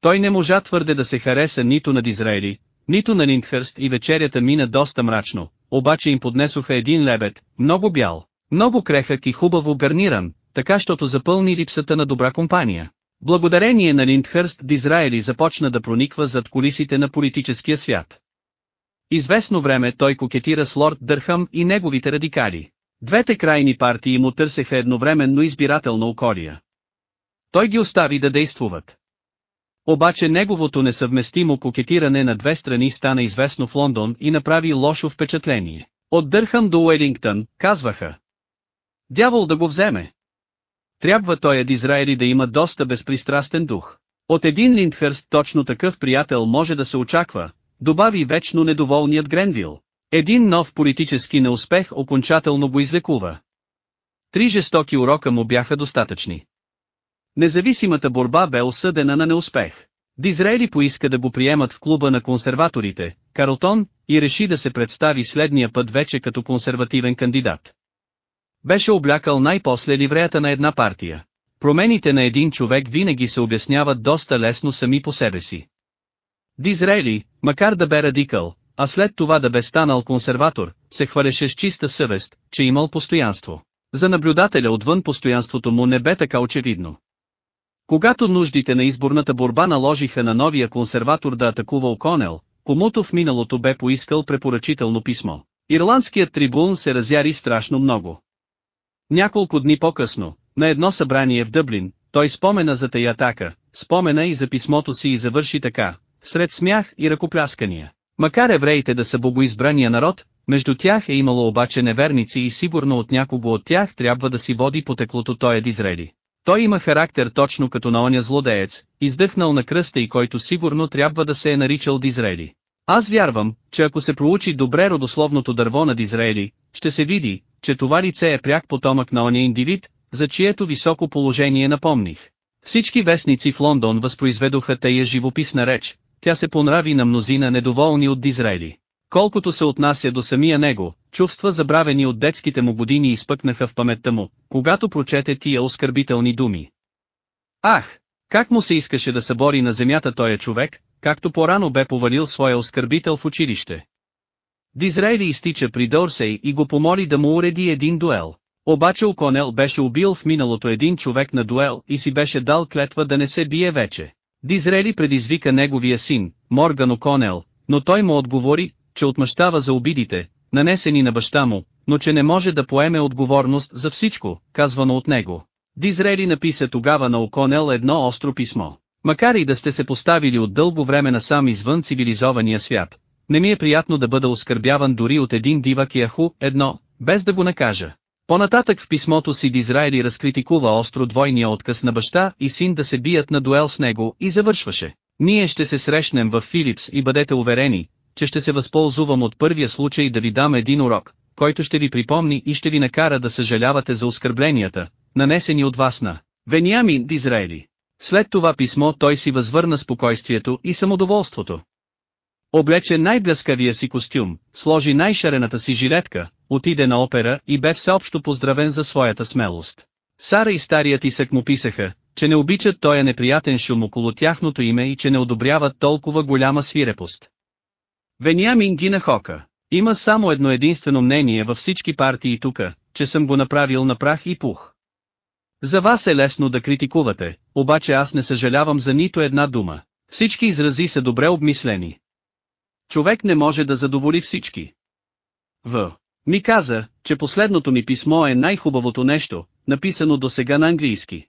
Той не можа твърде да се хареса нито на Дизраели, нито на Линдхърст и вечерята мина доста мрачно, обаче им поднесоха един лебед, много бял, много крехък и хубаво гарниран, така щото запълни липсата на добра компания. Благодарение на Линдхърст Дизраели започна да прониква зад колисите на политическия свят. Известно време той кокетира с лорд Дърхам и неговите радикали. Двете крайни партии му търсеха едновременно избирателна околия. Той ги остави да действуват. Обаче неговото несъвместимо кокетиране на две страни стана известно в Лондон и направи лошо впечатление. От Дърхам до Уелингтън, казваха. Дявол да го вземе. Трябва той Дизраели да има доста безпристрастен дух. От един Линдхърст точно такъв приятел може да се очаква, добави вечно недоволният Гренвил. Един нов политически неуспех окончателно го излекува. Три жестоки урока му бяха достатъчни. Независимата борба бе осъдена на неуспех. Дизраели поиска да го приемат в клуба на консерваторите, Карлтон, и реши да се представи следния път вече като консервативен кандидат. Беше облякал най-после ливреята на една партия. Промените на един човек винаги се обясняват доста лесно сами по себе си. Дизрели, макар да бе радикал, а след това да бе станал консерватор, се хвалеше с чиста съвест, че имал постоянство. За наблюдателя отвън постоянството му не бе така очевидно. Когато нуждите на изборната борба наложиха на новия консерватор да атакува Оконел, комуто в миналото бе поискал препоръчително писмо. Ирландският трибун се разяри страшно много. Няколко дни по-късно, на едно събрание в Дъблин, той спомена за тая атака, спомена и за писмото си и завърши така, сред смях и ръкопляскания. Макар евреите да са богоизбрания народ, между тях е имало обаче неверници и сигурно от някого от тях трябва да си води потеклото той е Дизрели. Той има характер точно като на оня злодеец, издъхнал на кръста и който сигурно трябва да се е наричал Дизрели. Аз вярвам, че ако се проучи добре родословното дърво на Дизраели, ще се види, че това лице е пряк потомък на оня индивид, за чието високо положение напомних. Всички вестници в Лондон възпроизведоха тая живописна реч, тя се понрави на мнозина недоволни от Дизраели. Колкото се отнася до самия него, чувства забравени от детските му години изпъкнаха в паметта му, когато прочете тия оскърбителни думи. Ах, как му се искаше да събори на земята тоя човек, както по-рано бе повалил своя оскърбител в училище. Дизраели изтича при Дорсей и го помоли да му уреди един дуел. Обаче Оконел беше убил в миналото един човек на дуел и си беше дал клетва да не се бие вече. Дизрели предизвика неговия син, Морган Оконел, но той му отговори, че отмъщава за обидите, нанесени на баща му, но че не може да поеме отговорност за всичко, казвано от него. Дизрели написа тогава на Оконел едно остро писмо. Макар и да сте се поставили от дълго време насам извън цивилизования свят, не ми е приятно да бъда оскърбяван дори от един дивак яху, едно, без да го накажа. Понататък в писмото си Дизраели разкритикува остро двойния отказ на баща и син да се бият на дуел с него и завършваше. Ние ще се срещнем в Филипс и бъдете уверени, че ще се възползвам от първия случай да ви дам един урок, който ще ви припомни и ще ви накара да съжалявате за оскърбленията, нанесени от вас на Вениамин Дизраели. След това писмо той си възвърна спокойствието и самодоволството. Облече най-блескавия си костюм, сложи най-шарената си жилетка, отиде на опера и бе всеобщо поздравен за своята смелост. Сара и старият Исък му писаха, че не обичат тоя неприятен шум около тяхното име и че не одобряват толкова голяма свирепост. Вениамин ги нахока. Има само едно единствено мнение във всички партии тука, че съм го направил на прах и пух. За вас е лесно да критикувате, обаче аз не съжалявам за нито една дума. Всички изрази са добре обмислени. Човек не може да задоволи всички. В. Ми каза, че последното ми писмо е най-хубавото нещо, написано до сега на английски.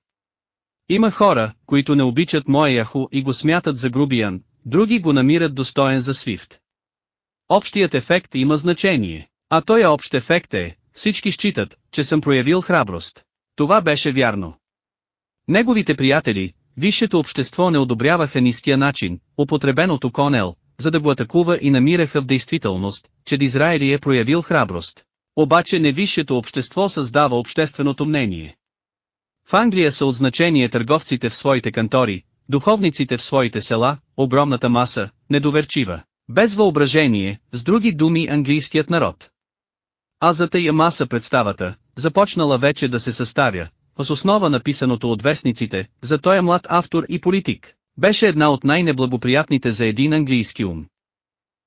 Има хора, които не обичат моя яхо и го смятат за грубиян, други го намират достоен за свифт. Общият ефект има значение, а той общ ефект е, всички считат, че съм проявил храброст. Това беше вярно. Неговите приятели, висшето общество не одобряваха ниския начин, употребен от Оконел, за да го атакува и намираха в действителност, че Дизраели е проявил храброст. Обаче не висшето общество създава общественото мнение. В Англия са от значение търговците в своите кантори, духовниците в своите села, огромната маса, недоверчива, без въображение, с други думи английският народ. А за тая маса представата, започнала вече да се съставя, с основа на писаното от вестниците, за този млад автор и политик, беше една от най-неблагоприятните за един английски ум.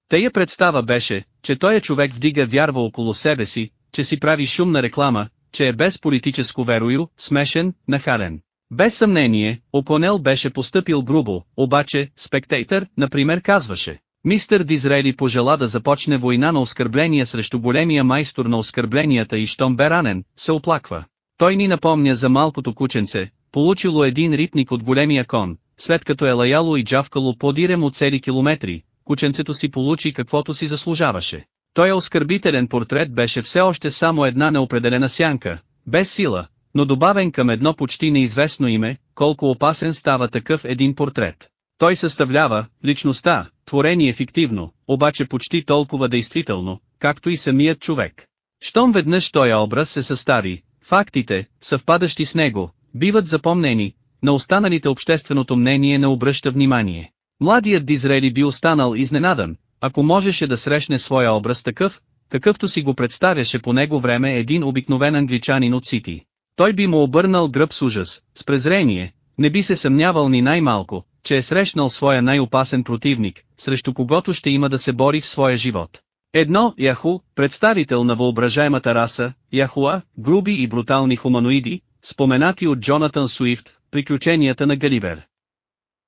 Тая представа беше, че той е човек вдига вярва около себе си, че си прави шумна реклама, че е без политическо верою, смешен, нахален. Без съмнение, Оконел беше поступил грубо, обаче, спектейтър, например казваше. Мистер Дизрели пожела да започне война на оскърбления срещу големия майстор на оскърбленията и щом бе ранен, се оплаква. Той ни напомня за малкото кученце, получило един ритник от големия кон, след като е лаяло и джавкало подирем от цели километри, кученцето си получи каквото си заслужаваше. Той е оскърбителен портрет беше все още само една неопределена сянка, без сила, но добавен към едно почти неизвестно име, колко опасен става такъв един портрет. Той съставлява личността, творение фиктивно, обаче почти толкова действително, както и самият човек. Щом веднъж този образ се състави, фактите, съвпадащи с него, биват запомнени, на останалите общественото мнение не обръща внимание. Младият Дизрели би останал изненадан, ако можеше да срещне своя образ такъв, какъвто си го представяше по него време един обикновен англичанин от Сити. Той би му обърнал гръб с ужас, с презрение, не би се съмнявал ни най-малко, че е срещнал своя най-опасен противник, срещу когото ще има да се бори в своя живот. Едно, Яху, представител на въображаемата раса, Яхуа, груби и брутални хуманоиди, споменати от Джонатан Суифт, приключенията на Галивер.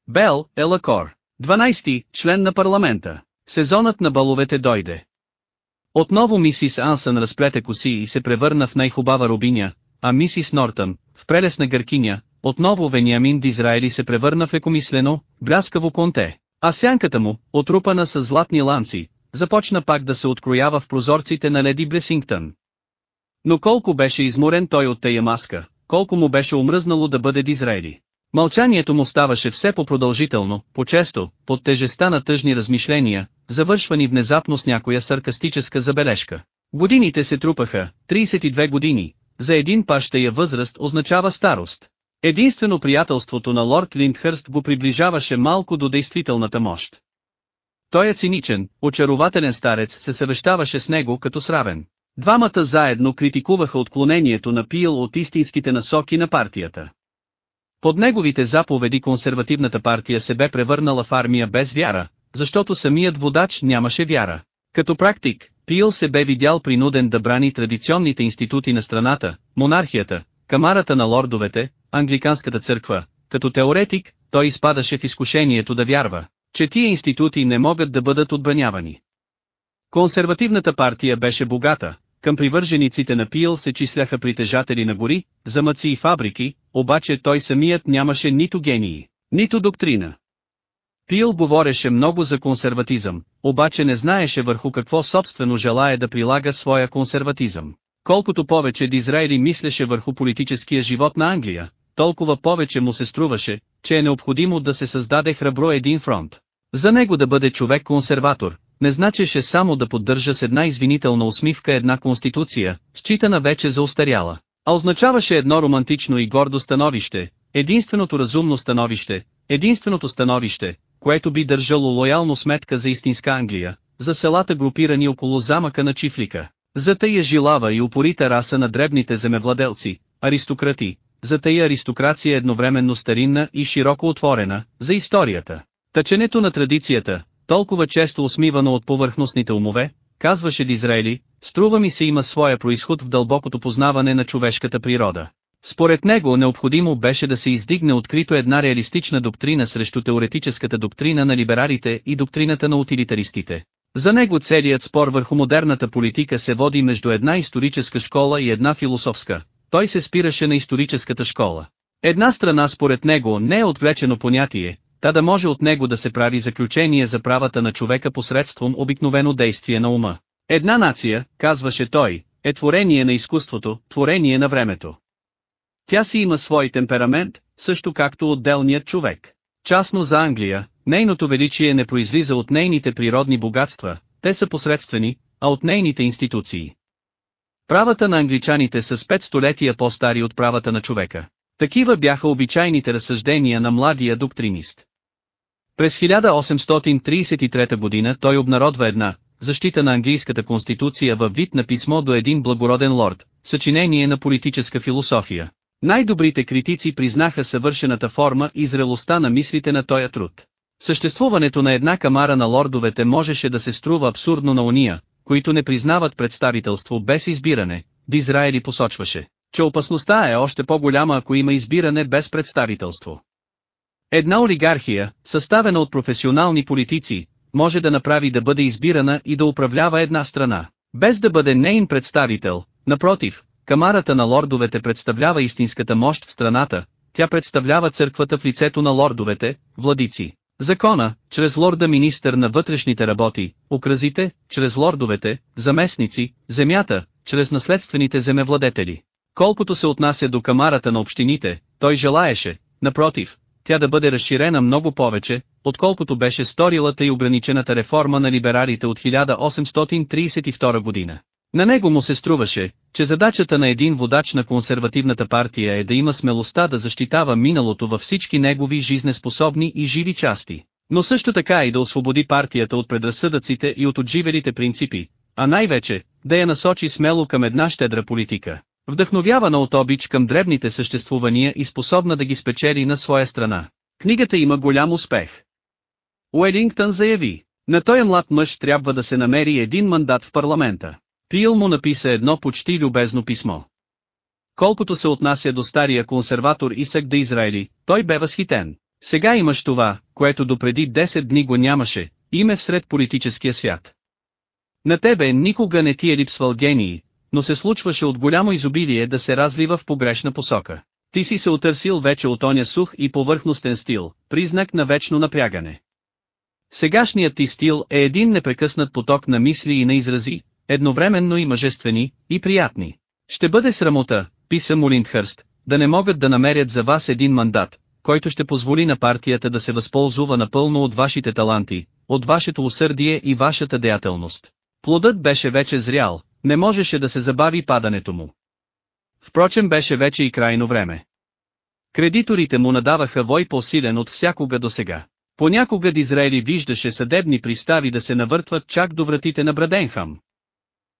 Бел, Елакор. 12. Член на парламента. Сезонът на баловете дойде. Отново мисис Ансън разплете коси и се превърна в най-хубава рубиня, а мисис Нортън, в прелесна гъркиня, отново Вениамин Дизраели се превърна в лекомислено, бляскаво конте, а сянката му, отрупана с златни ланци, започна пак да се откроява в прозорците на леди Блесингтън. Но колко беше изморен той от тая маска, колко му беше омръзнало да бъде Дизраели. Мълчанието му ставаше все по-продължително, по-често, под тежеста на тъжни размишления, завършвани внезапно с някоя саркастическа забележка. Годините се трупаха, 32 години, за един пащая възраст означава старост. Единствено приятелството на лорд Линдхърст го приближаваше малко до действителната мощ. Той е циничен, очарователен старец се съвещаваше с него като сравен. Двамата заедно критикуваха отклонението на Пил от истинските насоки на партията. Под неговите заповеди консервативната партия се бе превърнала в армия без вяра, защото самият водач нямаше вяра. Като практик, Пил се бе видял принуден да брани традиционните институти на страната, монархията, камарата на лордовете, англиканската църква. Като теоретик, той изпадаше в изкушението да вярва, че тия институти не могат да бъдат отбранявани. Консервативната партия беше богата, към привържениците на Пил се числяха притежатели на гори, замъци и фабрики, обаче той самият нямаше нито гении, нито доктрина. Пил говореше много за консерватизъм, обаче не знаеше върху какво собствено желая да прилага своя консерватизъм. Колкото повече Дизраели мислеше върху политическия живот на Англия, толкова повече му се струваше, че е необходимо да се създаде храбро един фронт. За него да бъде човек консерватор, не значеше само да поддържа с една извинителна усмивка една конституция, считана вече за устаряла, а означаваше едно романтично и гордо становище, единственото разумно становище, единственото становище, което би държало лоялно сметка за истинска Англия, за селата групирани около замъка на Чифлика, за тая жилава и упорита раса на дребните земевладелци, аристократи, за тая аристокрация едновременно старинна и широко отворена, за историята. Тъченето на традицията, толкова често усмивано от повърхностните умове, казваше Дизраели, струва ми се има своя происход в дълбокото познаване на човешката природа. Според него необходимо беше да се издигне открито една реалистична доктрина срещу теоретическата доктрина на либералите и доктрината на утилитаристите. За него целият спор върху модерната политика се води между една историческа школа и една философска. Той се спираше на историческата школа. Една страна според него не е отвлечено понятие, та да може от него да се прави заключение за правата на човека посредством обикновено действие на ума. Една нация, казваше той, е творение на изкуството, творение на времето. Тя си има свой темперамент, също както отделният човек. Частно за Англия, нейното величие не произлиза от нейните природни богатства, те са посредствени, а от нейните институции. Правата на англичаните са с пет столетия по-стари от правата на човека. Такива бяха обичайните разсъждения на младия доктринист. През 1833 година той обнародва една, защита на английската конституция във вид на писмо до един благороден лорд, съчинение на политическа философия. Най-добрите критици признаха съвършената форма и зрелостта на мислите на този труд. Съществуването на една камара на лордовете можеше да се струва абсурдно на уния, които не признават представителство без избиране, Дизраели посочваше, че опасността е още по-голяма ако има избиране без представителство. Една олигархия, съставена от професионални политици, може да направи да бъде избирана и да управлява една страна, без да бъде нейн представител, напротив, камарата на лордовете представлява истинската мощ в страната, тя представлява църквата в лицето на лордовете, владици. Закона, чрез лорда министър на вътрешните работи, окразите, чрез лордовете, заместници, земята, чрез наследствените земевладетели. Колкото се отнася до камарата на общините, той желаеше, напротив, тя да бъде разширена много повече, отколкото беше сторилата и ограничената реформа на либералите от 1832 година. На него му се струваше, че задачата на един водач на консервативната партия е да има смелостта да защитава миналото във всички негови жизнеспособни и живи части, но също така и да освободи партията от предразсъдъците и от отживелите принципи, а най-вече, да я насочи смело към една щедра политика, вдъхновявана от обич към дребните съществувания и способна да ги спечели на своя страна. Книгата има голям успех. Уелингтън заяви, на този млад мъж трябва да се намери един мандат в парламента. Пил му написа едно почти любезно писмо. Колкото се отнася до стария консерватор Исък да Израили, той бе възхитен. Сега имаш това, което допреди 10 дни го нямаше, име всред политическия свят. На тебе никога не ти е липсвал гении, но се случваше от голямо изобилие да се развива в погрешна посока. Ти си се отърсил вече от оня сух и повърхностен стил, признак на вечно напрягане. Сегашният ти стил е един непрекъснат поток на мисли и на изрази, едновременно и мъжествени, и приятни. Ще бъде срамота, писа му Линдхърст, да не могат да намерят за вас един мандат, който ще позволи на партията да се възползва напълно от вашите таланти, от вашето усърдие и вашата деятелност. Плодът беше вече зрял, не можеше да се забави падането му. Впрочем беше вече и крайно време. Кредиторите му надаваха вой по-силен от всякога досега. Понякога Дизраели виждаше съдебни пристави да се навъртват чак до вратите на Браденхам.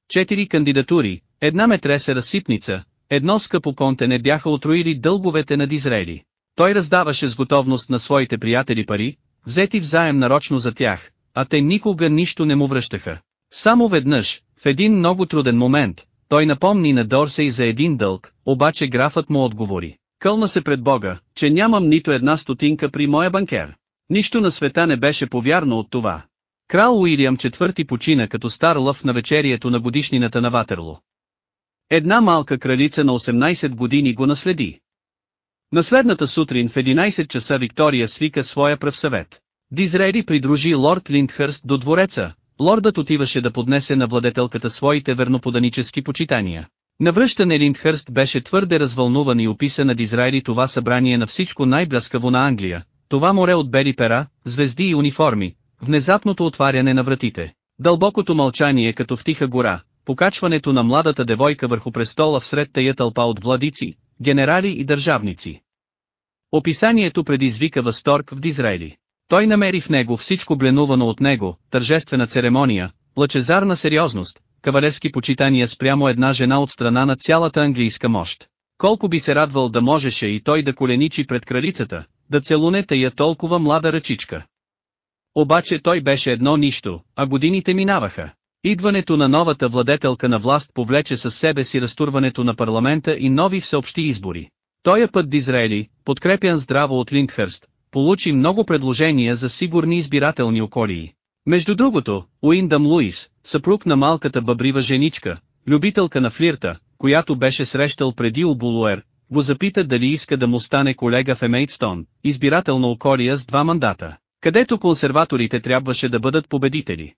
Четири кандидатури, една метреса разсипница, едно скъпо конте не бяха отруили дълговете на Дизраели. Той раздаваше с готовност на своите приятели пари, взети взаем нарочно за тях, а те никога нищо не му връщаха. Само веднъж, в един много труден момент, той напомни на Дорсей за един дълг, обаче графът му отговори. Кълна се пред Бога, че нямам нито една стотинка при моя банкер. Нищо на света не беше повярно от това. Крал Уилям IV почина като стар лъв на вечерието на годишнината на Ватерло. Една малка кралица на 18 години го наследи. Наследната сутрин в 11 часа Виктория свика своя пръв съвет. Дизрейди придружи лорд Линдхърст до двореца, лордът отиваше да поднесе на владетелката своите верноподанически почитания. Навръщане Линдхърст беше твърде развълнуван и описа на Дизрайли това събрание на всичко най-бляскаво на Англия, това море от бели пера, звезди и униформи, внезапното отваряне на вратите, дълбокото мълчание като в тиха гора, покачването на младата девойка върху престола всред тая тълпа от владици, генерали и държавници. Описанието предизвика възторг в Дизраели. Той намери в него всичко бленувано от него, тържествена церемония, лъчезарна сериозност, кавалерски почитания спрямо една жена от страна на цялата английска мощ. Колко би се радвал да можеше и той да коленичи пред кралицата, да целуне тая толкова млада ръчичка. Обаче той беше едно нищо, а годините минаваха. Идването на новата владетелка на власт повлече със себе си разтурването на парламента и нови всеобщи избори. Тоя път Дизраели, подкрепян здраво от Линдхърст, получи много предложения за сигурни избирателни околии. Между другото, Уиндъм Луис, съпруг на малката бъбрива женичка, любителка на флирта, която беше срещал преди Обулуер, го запита дали иска да му стане колега в Емейтстон, избирателна околия с два мандата, където консерваторите трябваше да бъдат победители.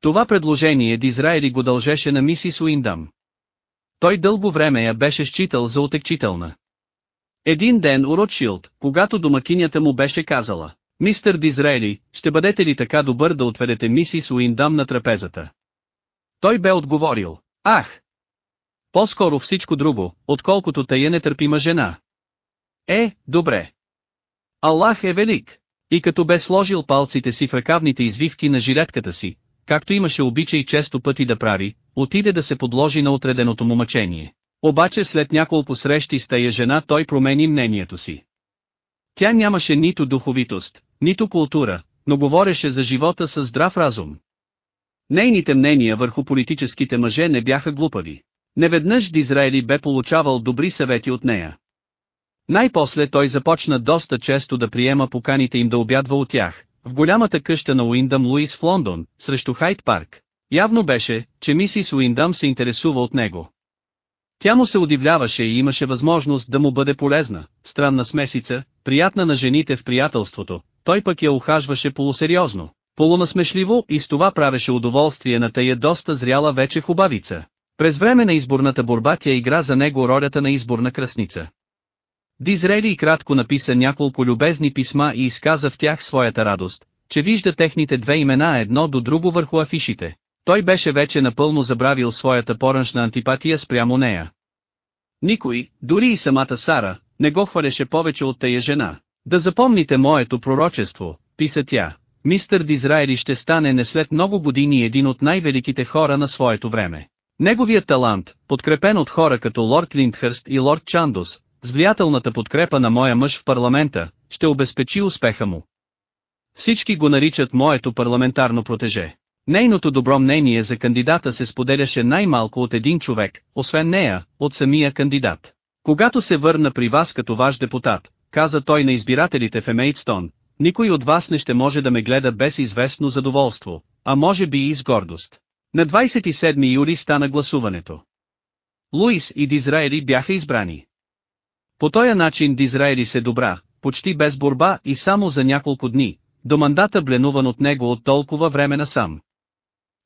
Това предложение Дизраели го дължеше на мисис Уиндъм. Той дълго време я беше считал за отекчителна. Един ден у Ротшилд, когато домакинята му беше казала, Мистер Дизраели, ще бъдете ли така добър да отведете мисис Уиндам на трапезата? Той бе отговорил, ах! По-скоро всичко друго, отколкото тая нетърпима жена. Е, добре. Аллах е велик. И като бе сложил палците си в ръкавните извивки на жилетката си, както имаше обичай често пъти да прави, отиде да се подложи на отреденото му мъчение. Обаче след няколко срещи с тая жена той промени мнението си. Тя нямаше нито духовитост, нито култура, но говореше за живота със здрав разум. Нейните мнения върху политическите мъже не бяха глупави. Неведнъж Дизраели бе получавал добри съвети от нея. Най-после той започна доста често да приема поканите им да обядва от тях, в голямата къща на Уиндъм Луис в Лондон, срещу Хайт Парк. Явно беше, че мисис Уиндъм се интересува от него. Тя му се удивляваше и имаше възможност да му бъде полезна, странна смесица, приятна на жените в приятелството, той пък я ухажваше полусериозно, полунасмешливо и с това правеше удоволствие на тая доста зряла вече хубавица. През време на изборната борба тя игра за него ролята на изборна кръсница. Дизрели и кратко написа няколко любезни писма и изказа в тях своята радост, че вижда техните две имена едно до друго върху афишите. Той беше вече напълно забравил своята пораншна антипатия спрямо нея. Никой, дори и самата Сара, не го хваляше повече от тая жена. Да запомните моето пророчество, писа тя, мистер Дизраели ще стане не след много години един от най-великите хора на своето време. Неговият талант, подкрепен от хора като лорд Линдхърст и лорд Чандос, с влиятелната подкрепа на моя мъж в парламента, ще обезпечи успеха му. Всички го наричат моето парламентарно протеже. Нейното добро мнение за кандидата се споделяше най-малко от един човек, освен нея, от самия кандидат. Когато се върна при вас като ваш депутат, каза той на избирателите в Емейтстон, никой от вас не ще може да ме гледа без известно задоволство, а може би и с гордост. На 27 юли стана гласуването. Луис и Дизраели бяха избрани. По този начин Дизраели се добра, почти без борба и само за няколко дни, до мандата бленуван от него от толкова време насам.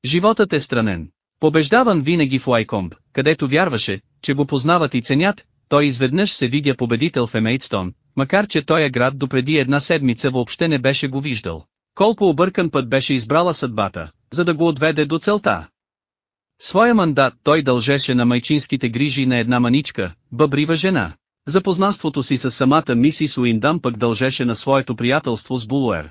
Животът е странен. Побеждаван винаги в Уайкомб, където вярваше, че го познават и ценят, той изведнъж се видя победител в Емейтстон, макар че той е град допреди една седмица въобще не беше го виждал. Колко объркан път беше избрала съдбата, за да го отведе до целта. Своя мандат той дължеше на майчинските грижи на една маничка, бъбрива жена. Запознанството си с самата мисис Уиндам пък дължеше на своето приятелство с Булуер.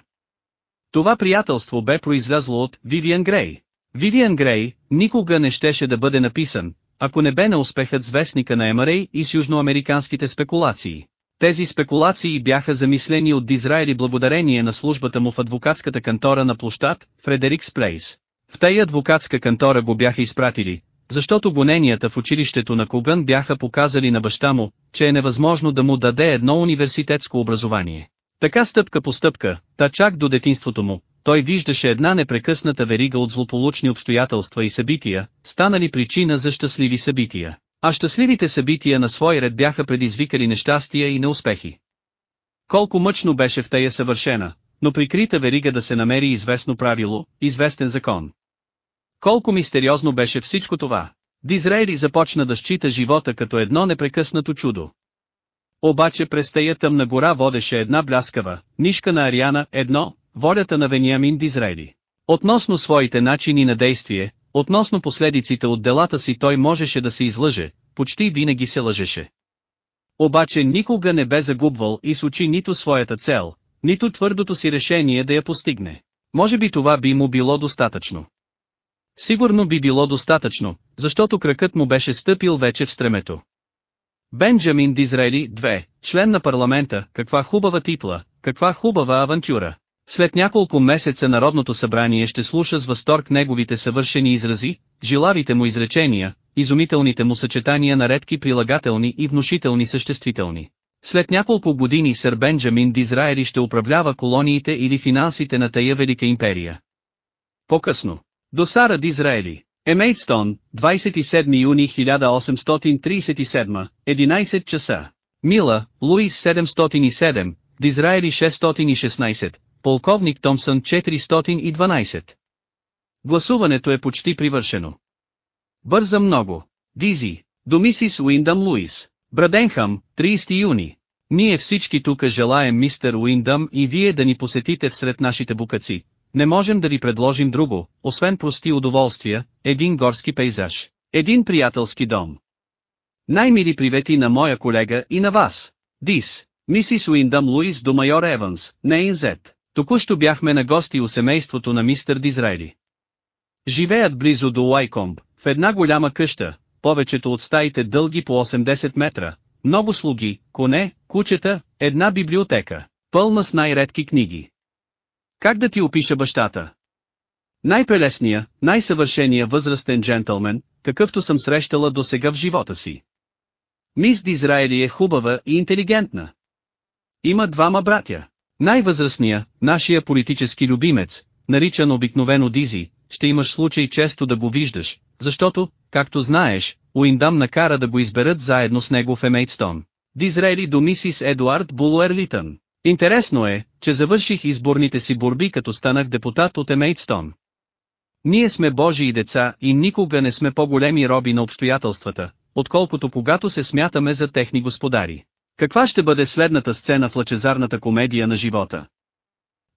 Това приятелство бе произлязло от Вивиан Грей. Вивиан Грей никога не щеше да бъде написан, ако не бе на успехът с вестника на Емарей и с южноамериканските спекулации. Тези спекулации бяха замислени от Дизраели благодарение на службата му в адвокатската кантора на площад, Фредерикс Плейс. В тая адвокатска кантора го бяха изпратили, защото гоненията в училището на Когън бяха показали на баща му, че е невъзможно да му даде едно университетско образование. Така стъпка по стъпка, та чак до детинството му, той виждаше една непрекъсната верига от злополучни обстоятелства и събития, станали причина за щастливи събития. А щастливите събития на свой ред бяха предизвикали нещастия и неуспехи. Колко мъчно беше в тая съвършена, но прикрита верига да се намери известно правило, известен закон. Колко мистериозно беше всичко това. Дизраели започна да счита живота като едно непрекъснато чудо. Обаче през тая тъмна гора водеше една бляскава, нишка на Ариана, едно, волята на Вениамин Дизраели. Относно своите начини на действие, относно последиците от делата си той можеше да се излъже, почти винаги се лъжеше. Обаче никога не бе загубвал и с очи нито своята цел, нито твърдото си решение да я постигне. Може би това би му било достатъчно. Сигурно би било достатъчно, защото кракът му беше стъпил вече в стремето. Бенджамин Дизрели, 2, член на парламента, каква хубава титла, каква хубава авантюра. След няколко месеца Народното събрание ще слуша с възторг неговите съвършени изрази, жилавите му изречения, изумителните му съчетания на редки прилагателни и внушителни съществителни. След няколко години сър Бенджамин Дизраели ще управлява колониите или финансите на тая велика империя. по-късно. До Сара Дизраели. Емейтстон, 27 юни 1837, 11 часа. Мила, Луис 707, Дизраели 616, полковник Томсън 412. Гласуването е почти привършено. Бърза много. Дизи, до мисис Уиндъм Луис. Браденхам, 30 юни. Ние всички тук желаем мистер Уиндъм и вие да ни посетите всред нашите букаци. Не можем да ви предложим друго, освен прости удоволствия, един горски пейзаж, един приятелски дом. Най-мили привети на моя колега и на вас. Дис, мисис Уиндъм Луис до майор Еванс, не Зет. Току-що бяхме на гости у семейството на мистер Дизрайли. Живеят близо до Уайкомб, в една голяма къща, повечето от стаите дълги по 80 метра, много слуги, коне, кучета, една библиотека, пълна с най-редки книги. Как да ти опиша бащата? Най-прелесния, най-съвършения възрастен джентълмен, какъвто съм срещала до сега в живота си. Мис Дизраели е хубава и интелигентна. Има двама братя. Най-възрастния, нашия политически любимец, наричан обикновено Дизи, ще имаш случай често да го виждаш, защото, както знаеш, Уиндам накара да го изберат заедно с него в Емейтстон. Дизрели до мисис Едуард Булуерлитън. Интересно е, че завърших изборните си борби като станах депутат от Емейтстон. Ние сме Божии деца и никога не сме по-големи роби на обстоятелствата, отколкото когато се смятаме за техни господари. Каква ще бъде следната сцена в лъчезарната комедия на живота?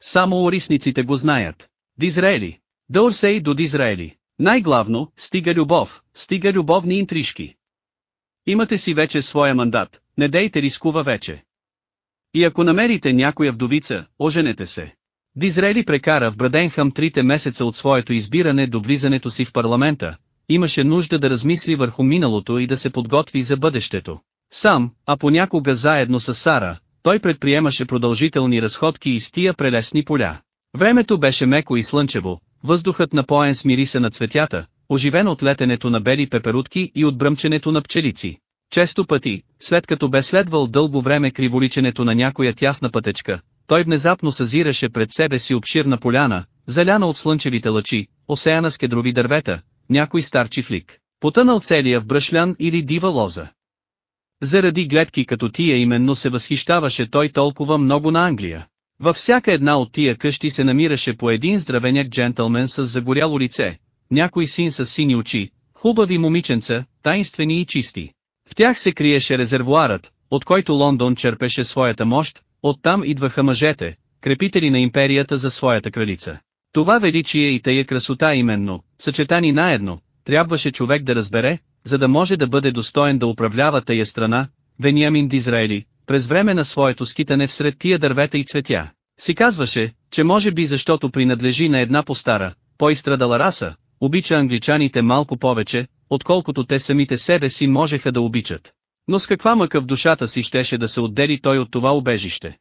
Само орисниците го знаят. Дизраели. Дорсей до Дизраели. Най-главно, стига любов, стига любовни интрижки. Имате си вече своя мандат, не дейте рискува вече. И ако намерите някоя вдовица, оженете се. Дизрели прекара в Браденхам трите месеца от своето избиране до влизането си в парламента, имаше нужда да размисли върху миналото и да се подготви за бъдещето. Сам, а понякога заедно с Сара, той предприемаше продължителни разходки из тия прелесни поля. Времето беше меко и слънчево, въздухът напоен с мириса на цветята, оживен от летенето на бели пеперутки и от бръмченето на пчелици. Често пъти, след като бе следвал дълго време криволиченето на някоя тясна пътечка, той внезапно съзираше пред себе си обширна поляна, заляна от слънчевите лъчи, осеяна с кедрови дървета, някой стар чифлик, потънал целия в брашлян или дива лоза. Заради гледки като тия именно се възхищаваше той толкова много на Англия. Във всяка една от тия къщи се намираше по един здравеняк джентълмен с загоряло лице, някой син с сини очи, хубави момиченца, таинствени и чисти. В тях се криеше резервуарът, от който Лондон черпеше своята мощ, оттам идваха мъжете, крепители на империята за своята кралица. Това величие и тая красота именно, съчетани наедно, трябваше човек да разбере, за да може да бъде достоен да управлява тая страна, Вениамин Дизраели, през време на своето скитане всред тия дървета и цветя. Си казваше, че може би защото принадлежи на една по-стара, по-изстрадала раса, обича англичаните малко повече, отколкото те самите себе си можеха да обичат. Но с каква мъка в душата си щеше да се отдели той от това убежище?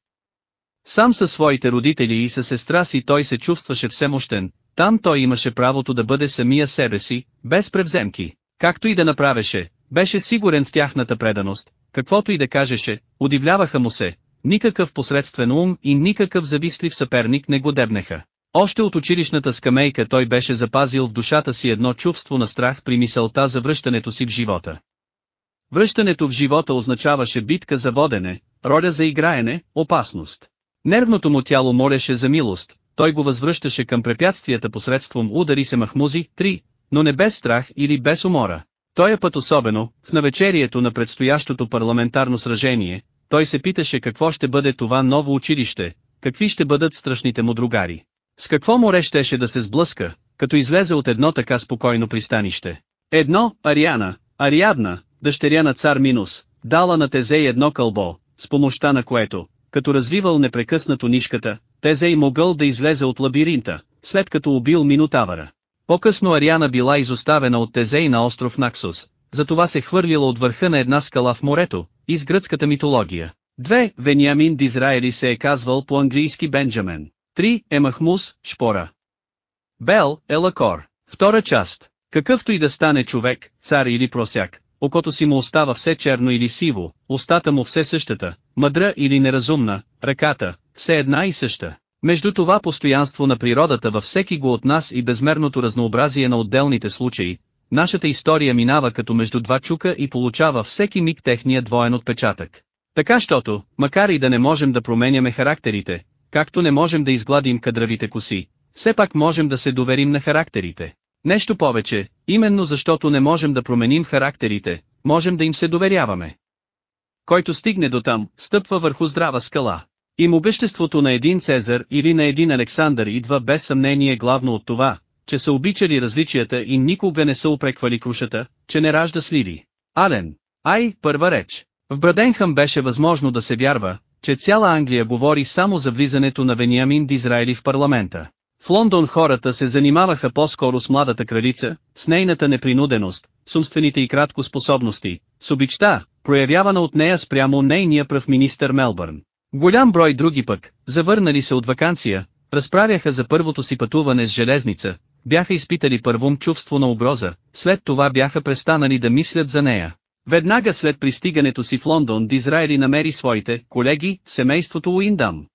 Сам със своите родители и със сестра си той се чувстваше всемощен, там той имаше правото да бъде самия себе си, без превземки, както и да направеше, беше сигурен в тяхната преданост, каквото и да кажеше, удивляваха му се, никакъв посредствен ум и никакъв завистлив съперник не го дебнеха. Още от училищната скамейка той беше запазил в душата си едно чувство на страх при мисълта за връщането си в живота. Връщането в живота означаваше битка за водене, роля за играене, опасност. Нервното му тяло молеше за милост, той го възвръщаше към препятствията посредством удари се махмузи, три, но не без страх или без умора. Тоя път особено, в навечерието на предстоящото парламентарно сражение, той се питаше какво ще бъде това ново училище, какви ще бъдат страшните му другари. С какво море щеше да се сблъска, като излезе от едно така спокойно пристанище. Едно, Ариана, Ариадна, дъщеря на цар Минус, дала на Тезей едно кълбо, с помощта на което, като развивал непрекъснато нишката, Тезей могъл да излезе от лабиринта, след като убил Минотавъра. По-късно Ариана била изоставена от Тезей на остров Наксус, затова се хвърлила от върха на една скала в морето, из гръцката митология. Две, Вениамин Дизраели се е казвал по-английски Бенджамен. Три, е Махмус, Шпора. Бел, е Лакор. Втора част. Какъвто и да стане човек, цар или просяк, окото си му остава все черно или сиво, устата му все същата, мъдра или неразумна, ръката, все една и съща. Между това постоянство на природата във всеки го от нас и безмерното разнообразие на отделните случаи, нашата история минава като между два чука и получава всеки миг техния двоен отпечатък. Така щото, макар и да не можем да променяме характерите, както не можем да изгладим кадравите коси, все пак можем да се доверим на характерите. Нещо повече, именно защото не можем да променим характерите, можем да им се доверяваме. Който стигне до там, стъпва върху здрава скала. И могъществото на един Цезар или на един Александър идва без съмнение главно от това, че са обичали различията и никога не са упреквали крушата, че не ражда сливи. Ален. Ай, първа реч. В Браденхам беше възможно да се вярва, че цяла Англия говори само за влизането на Вениамин Дизраели в парламента. В Лондон хората се занимаваха по-скоро с младата кралица, с нейната непринуденост, с умствените и кратко способности, с обичта, проявявана от нея спрямо нейния пръв министър Мелбърн. Голям брой други пък, завърнали се от вакансия, разправяха за първото си пътуване с железница, бяха изпитали първом чувство на угроза, след това бяха престанали да мислят за нея. Веднага след пристигането си в Лондон Дизраели намери своите колеги, семейството Уиндам.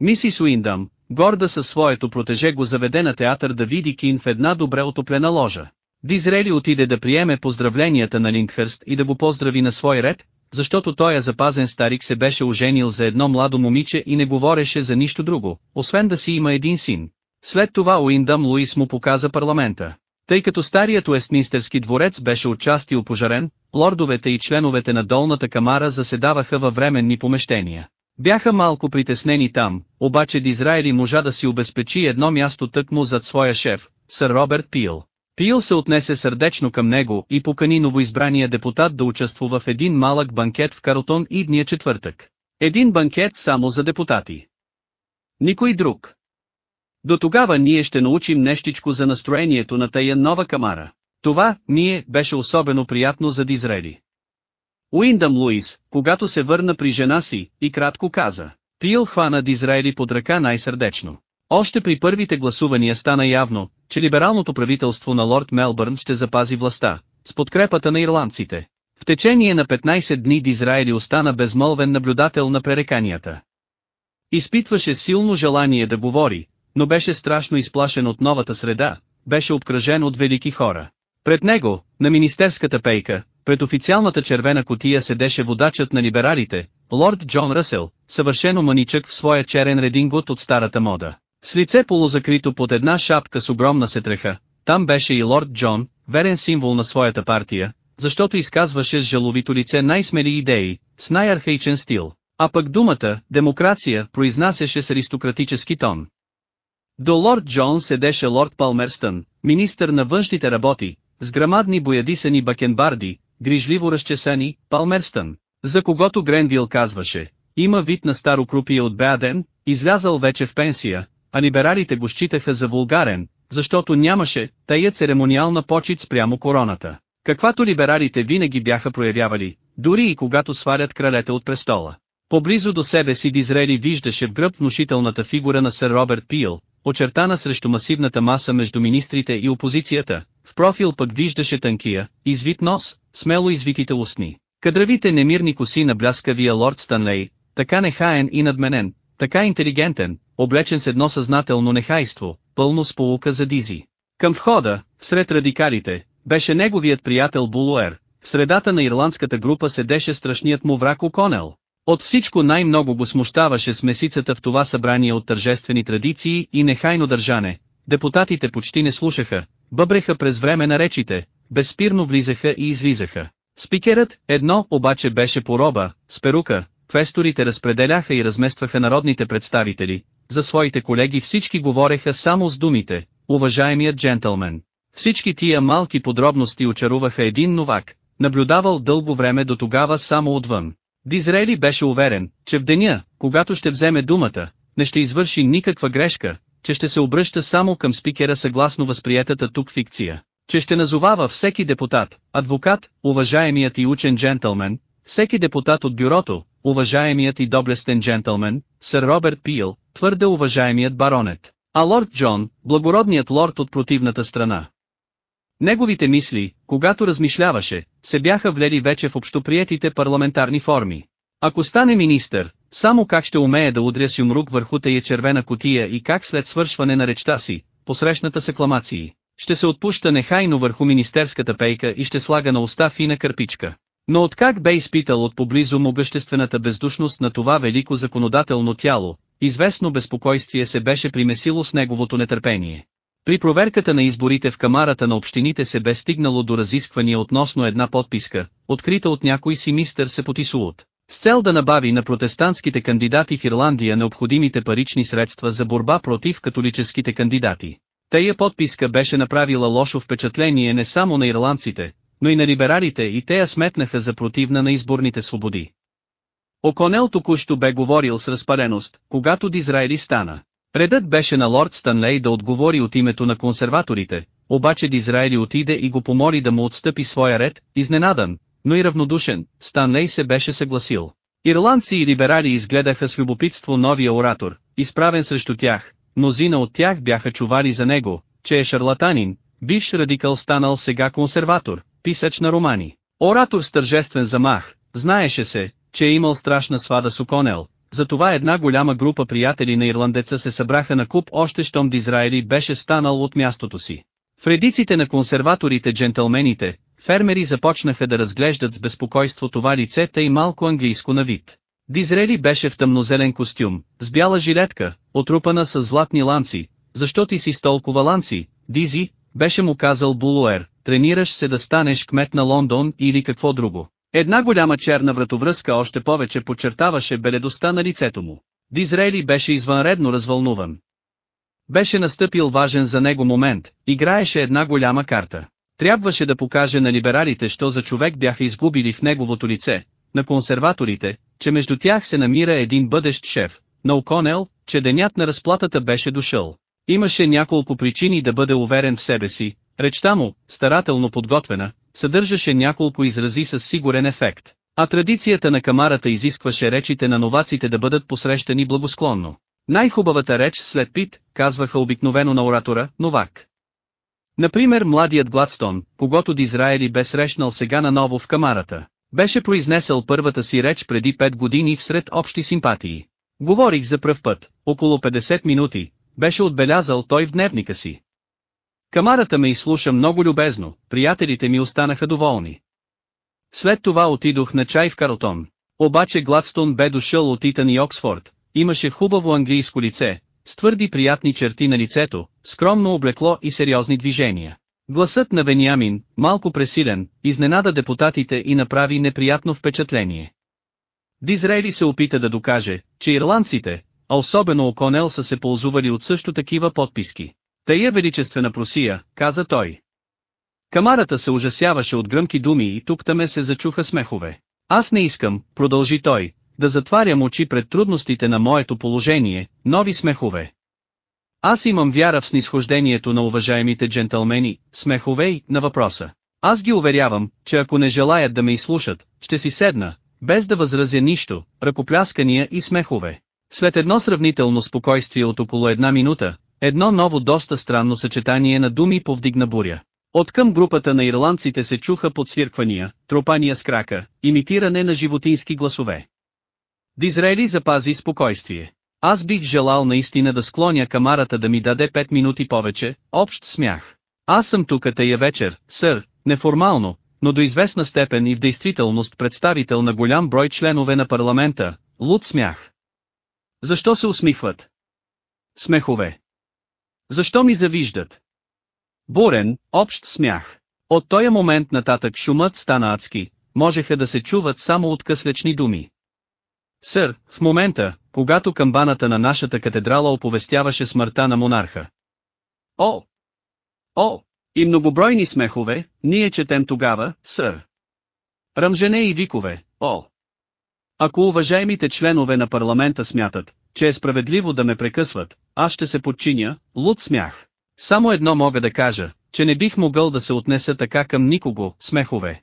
Мисис Уиндам, горда със своето протеже го заведе на театър да види Кин в една добре отоплена ложа. Дизрели отиде да приеме поздравленията на Линдхърст и да го поздрави на свой ред, защото той е запазен старик се беше оженил за едно младо момиче и не говореше за нищо друго, освен да си има един син. След това Уиндам Луис му показа парламента. Тъй като старият Уестминстерски дворец беше отчасти опожарен, лордовете и членовете на долната камара заседаваха във временни помещения. Бяха малко притеснени там, обаче Дизраели можа да си обезпечи едно място тъкмо зад своя шеф, сър Роберт Пил. Пил се отнесе сърдечно към него и покани новоизбрания депутат да участва в един малък банкет в Карлтон идния четвъртък. Един банкет само за депутати. Никой друг. До тогава ние ще научим нещичко за настроението на тая нова камара. Това, ние, беше особено приятно за Дизрели. Уиндъм Луис, когато се върна при жена си, и кратко каза. Пил хвана Дизраели под ръка най-сърдечно. Още при първите гласувания стана явно, че либералното правителство на лорд Мелбърн ще запази властта, с подкрепата на ирландците. В течение на 15 дни Дизраели остана безмолвен наблюдател на пререканията. Изпитваше силно желание да говори, но беше страшно изплашен от новата среда, беше обкръжен от велики хора. Пред него, на министерската пейка, пред официалната червена котия седеше водачът на либералите, лорд Джон Ръсел, съвършено маничък в своя черен редингот от старата мода. С лице полузакрито под една шапка с огромна сетреха, там беше и лорд Джон, верен символ на своята партия, защото изказваше с жаловито лице най-смели идеи, с най-архаичен стил, а пък думата «демокрация» произнасяше с аристократически тон. До лорд Джон седеше лорд Палмерстън, министър на външните работи, с грамадни боядисани бакенбарди, грижливо разчесани, Палмерстън, за когото Гренвил казваше, има вид на старо крупие от Беаден, излязал вече в пенсия, а либералите го считаха за вулгарен, защото нямаше тая церемониална почет спрямо короната, каквато либералите винаги бяха проявявали, дори и когато свалят кралете от престола. Поблизо до себе си Дизрели виждаше в гръб внушителната фигура на сър Роберт Пил, очертана срещу масивната маса между министрите и опозицията, профил пък виждаше тънкия, извит нос, смело извитите устни. Кадравите немирни коси на бляскавия лорд Станлей, така нехаен и надменен, така интелигентен, облечен с едно съзнателно нехайство, пълно с полука за Дизи. Към входа, сред радикалите, беше неговият приятел Булуер, в средата на ирландската група седеше страшният му враг Оконел. От всичко най-много го смущаваше смесицата в това събрание от тържествени традиции и нехайно държане. Депутатите почти не слушаха, бъбреха през време на речите, безспирно влизаха и излизаха. Спикерът, едно обаче беше по роба, с перука, квесторите разпределяха и разместваха народните представители, за своите колеги всички говореха само с думите, уважаемият джентълмен. Всички тия малки подробности очаруваха един новак, наблюдавал дълго време до тогава само отвън. Дизрели беше уверен, че в деня, когато ще вземе думата, не ще извърши никаква грешка, че ще се обръща само към спикера съгласно възприетата тук фикция, че ще назовава всеки депутат, адвокат, уважаемият и учен джентълмен, всеки депутат от бюрото, уважаемият и доблестен джентълмен, сър Роберт Пил, твърде уважаемият баронет, а лорд Джон, благородният лорд от противната страна. Неговите мисли, когато размишляваше, се бяха влели вече в общоприетите парламентарни форми. Ако стане министър, Само как ще умее да удря с юмрук върху тая червена котия и как след свършване на речта си, посрещната с акламации, ще се отпуща нехайно върху министерската пейка и ще слага на уста фина кърпичка. Но откак бе изпитал от поблизо могъществената бездушност на това велико законодателно тяло, известно безпокойствие се беше примесило с неговото нетърпение. При проверката на изборите в камарата на общините се бе стигнало до разисквания относно една подписка, открита от някой си мистер Сепотисуот, с цел да набави на протестантските кандидати в Ирландия необходимите парични средства за борба против католическите кандидати. Тая подписка беше направила лошо впечатление не само на ирландците, но и на либералите и те я сметнаха за противна на изборните свободи. Оконел току-що бе говорил с разпареност, когато Дизраели стана. Редът беше на лорд Станлей да отговори от името на консерваторите, обаче Дизраели отиде и го помоли да му отстъпи своя ред, изненадан, но и равнодушен, Станлей се беше съгласил. Ирландци и либерали изгледаха с любопитство новия оратор, изправен срещу тях, мнозина от тях бяха чували за него, че е шарлатанин, бивш радикал станал сега консерватор, писач на романи. Оратор с тържествен замах, знаеше се, че е имал страшна свада с Оконел, затова една голяма група приятели на ирландеца се събраха на куп още щом Дизраели беше станал от мястото си. В редиците на консерваторите джентълмените, фермери започнаха да разглеждат с безпокойство това лице и малко английско на вид. Дизрели беше в тъмнозелен костюм, с бяла жилетка, отрупана с златни ланци, защо ти си с толкова ланци, Дизи, беше му казал Булуер, тренираш се да станеш кмет на Лондон или какво друго. Една голяма черна вратовръзка още повече подчертаваше беледостта на лицето му. Дизрели беше извънредно развълнуван. Беше настъпил важен за него момент, играеше една голяма карта. Трябваше да покаже на либералите, що за човек бяха изгубили в неговото лице, на консерваторите, че между тях се намира един бъдещ шеф, на Оконел, че денят на разплатата беше дошъл. Имаше няколко причини да бъде уверен в себе си, речта му, старателно подготвена, съдържаше няколко изрази с сигурен ефект, а традицията на камарата изискваше речите на новаците да бъдат посрещани благосклонно. Най-хубавата реч след Пит, казваха обикновено на оратора, новак. Например младият Гладстон, когато Дизраели бе срещнал сега наново в камарата, беше произнесъл първата си реч преди 5 години всред общи симпатии. Говорих за пръв път, около 50 минути, беше отбелязал той в дневника си. Камарата ме изслуша много любезно, приятелите ми останаха доволни. След това отидох на чай в Карлтон. Обаче Гладстон бе дошъл от Итан и Оксфорд, имаше хубаво английско лице, с твърди приятни черти на лицето, скромно облекло и сериозни движения. Гласът на Вениамин, малко пресилен, изненада депутатите и направи неприятно впечатление. Дизрейли се опита да докаже, че ирландците, а особено Оконел са се ползували от също такива подписки. Тая величествена просия, каза той. Камарата се ужасяваше от гръмки думи и тук-таме се зачуха смехове. Аз не искам, продължи той, да затварям очи пред трудностите на моето положение, нови смехове. Аз имам вяра в снисхождението на уважаемите джентълмени, смехове и на въпроса. Аз ги уверявам, че ако не желаят да ме изслушат, ще си седна, без да възразя нищо, ръкопляскания и смехове. След едно сравнително спокойствие от около една минута, едно ново доста странно съчетание на думи повдигна буря. От към групата на ирландците се чуха подсвирквания, тропания с крака, имитиране на животински гласове. Дизраели запази спокойствие. Аз бих желал наистина да склоня камарата да ми даде 5 минути повече, общ смях. Аз съм тук тая вечер, сър, неформално, но до известна степен и в действителност представител на голям брой членове на парламента, луд смях. Защо се усмихват? Смехове. Защо ми завиждат? Бурен, общ смях. От този момент нататък шумът стана адски, можеха да се чуват само откъслечни думи. Сър, в момента, когато камбаната на нашата катедрала оповестяваше смъртта на монарха. О! О! И многобройни смехове, ние четем тогава, сър. Ръмжене и викове, о! Ако уважаемите членове на парламента смятат, че е справедливо да ме прекъсват, аз ще се подчиня, луд смях. Само едно мога да кажа, че не бих могъл да се отнеса така към никого, смехове.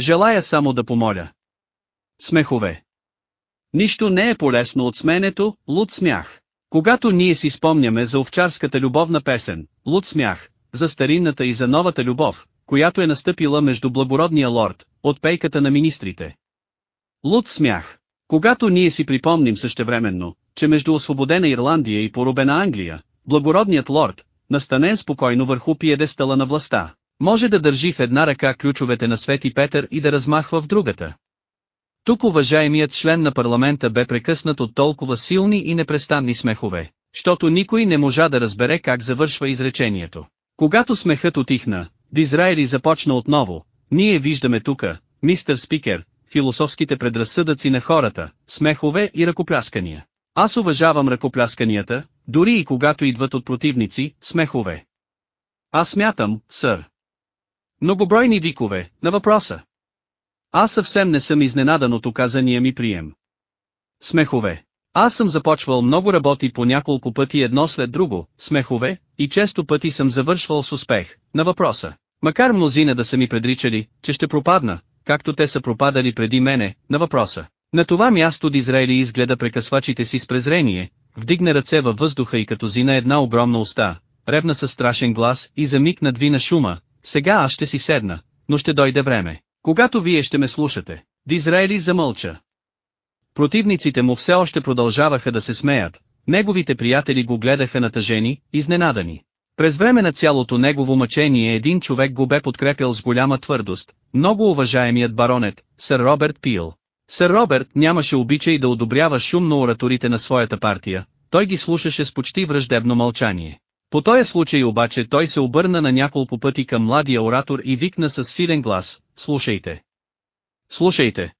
Желая само да помоля. Смехове. Нищо не е полезно от сменето, луд смях. Когато ние си спомняме за овчарската любовна песен, луд смях, за старинната и за новата любов, която е настъпила между благородния лорд, от пейката на министрите. Луд смях. Когато ние си припомним същевременно, че между освободена Ирландия и поробена Англия, благородният лорд, настанен спокойно върху пиедестала на властта, може да държи в една ръка ключовете на Свети Петър и да размахва в другата. Тук уважаемият член на парламента бе прекъснат от толкова силни и непрестанни смехове, защото никой не можа да разбере как завършва изречението. Когато смехът отихна, Дизраели започна отново, ние виждаме тука, мистер спикер, философските предразсъдъци на хората, смехове и ръкопляскания. Аз уважавам ръкоплясканията, дори и когато идват от противници, смехове. Аз смятам, сър. Многобройни викове, на въпроса. Аз съвсем не съм изненадан от оказания ми прием. Смехове. Аз съм започвал много работи по няколко пъти едно след друго, смехове, и често пъти съм завършвал с успех, на въпроса. Макар мнозина да са ми предричали, че ще пропадна, както те са пропадали преди мене, на въпроса. На това място Дизраели изгледа прекъсвачите си с презрение, вдигна ръце във въздуха и като зина една огромна уста, ревна със страшен глас и за миг надвина шума, сега аз ще си седна, но ще дойде време, когато вие ще ме слушате. Дизраели замълча. Противниците му все още продължаваха да се смеят, неговите приятели го гледаха натъжени, изненадани. През време на цялото негово мъчение един човек го бе подкрепял с голяма твърдост, много уважаемият баронет, сър Роберт Пил. Сър Роберт нямаше обичай да одобрява шумно ораторите на своята партия, той ги слушаше с почти враждебно мълчание. По този случай обаче той се обърна на няколко пъти към младия оратор и викна с силен глас, слушайте. Слушайте.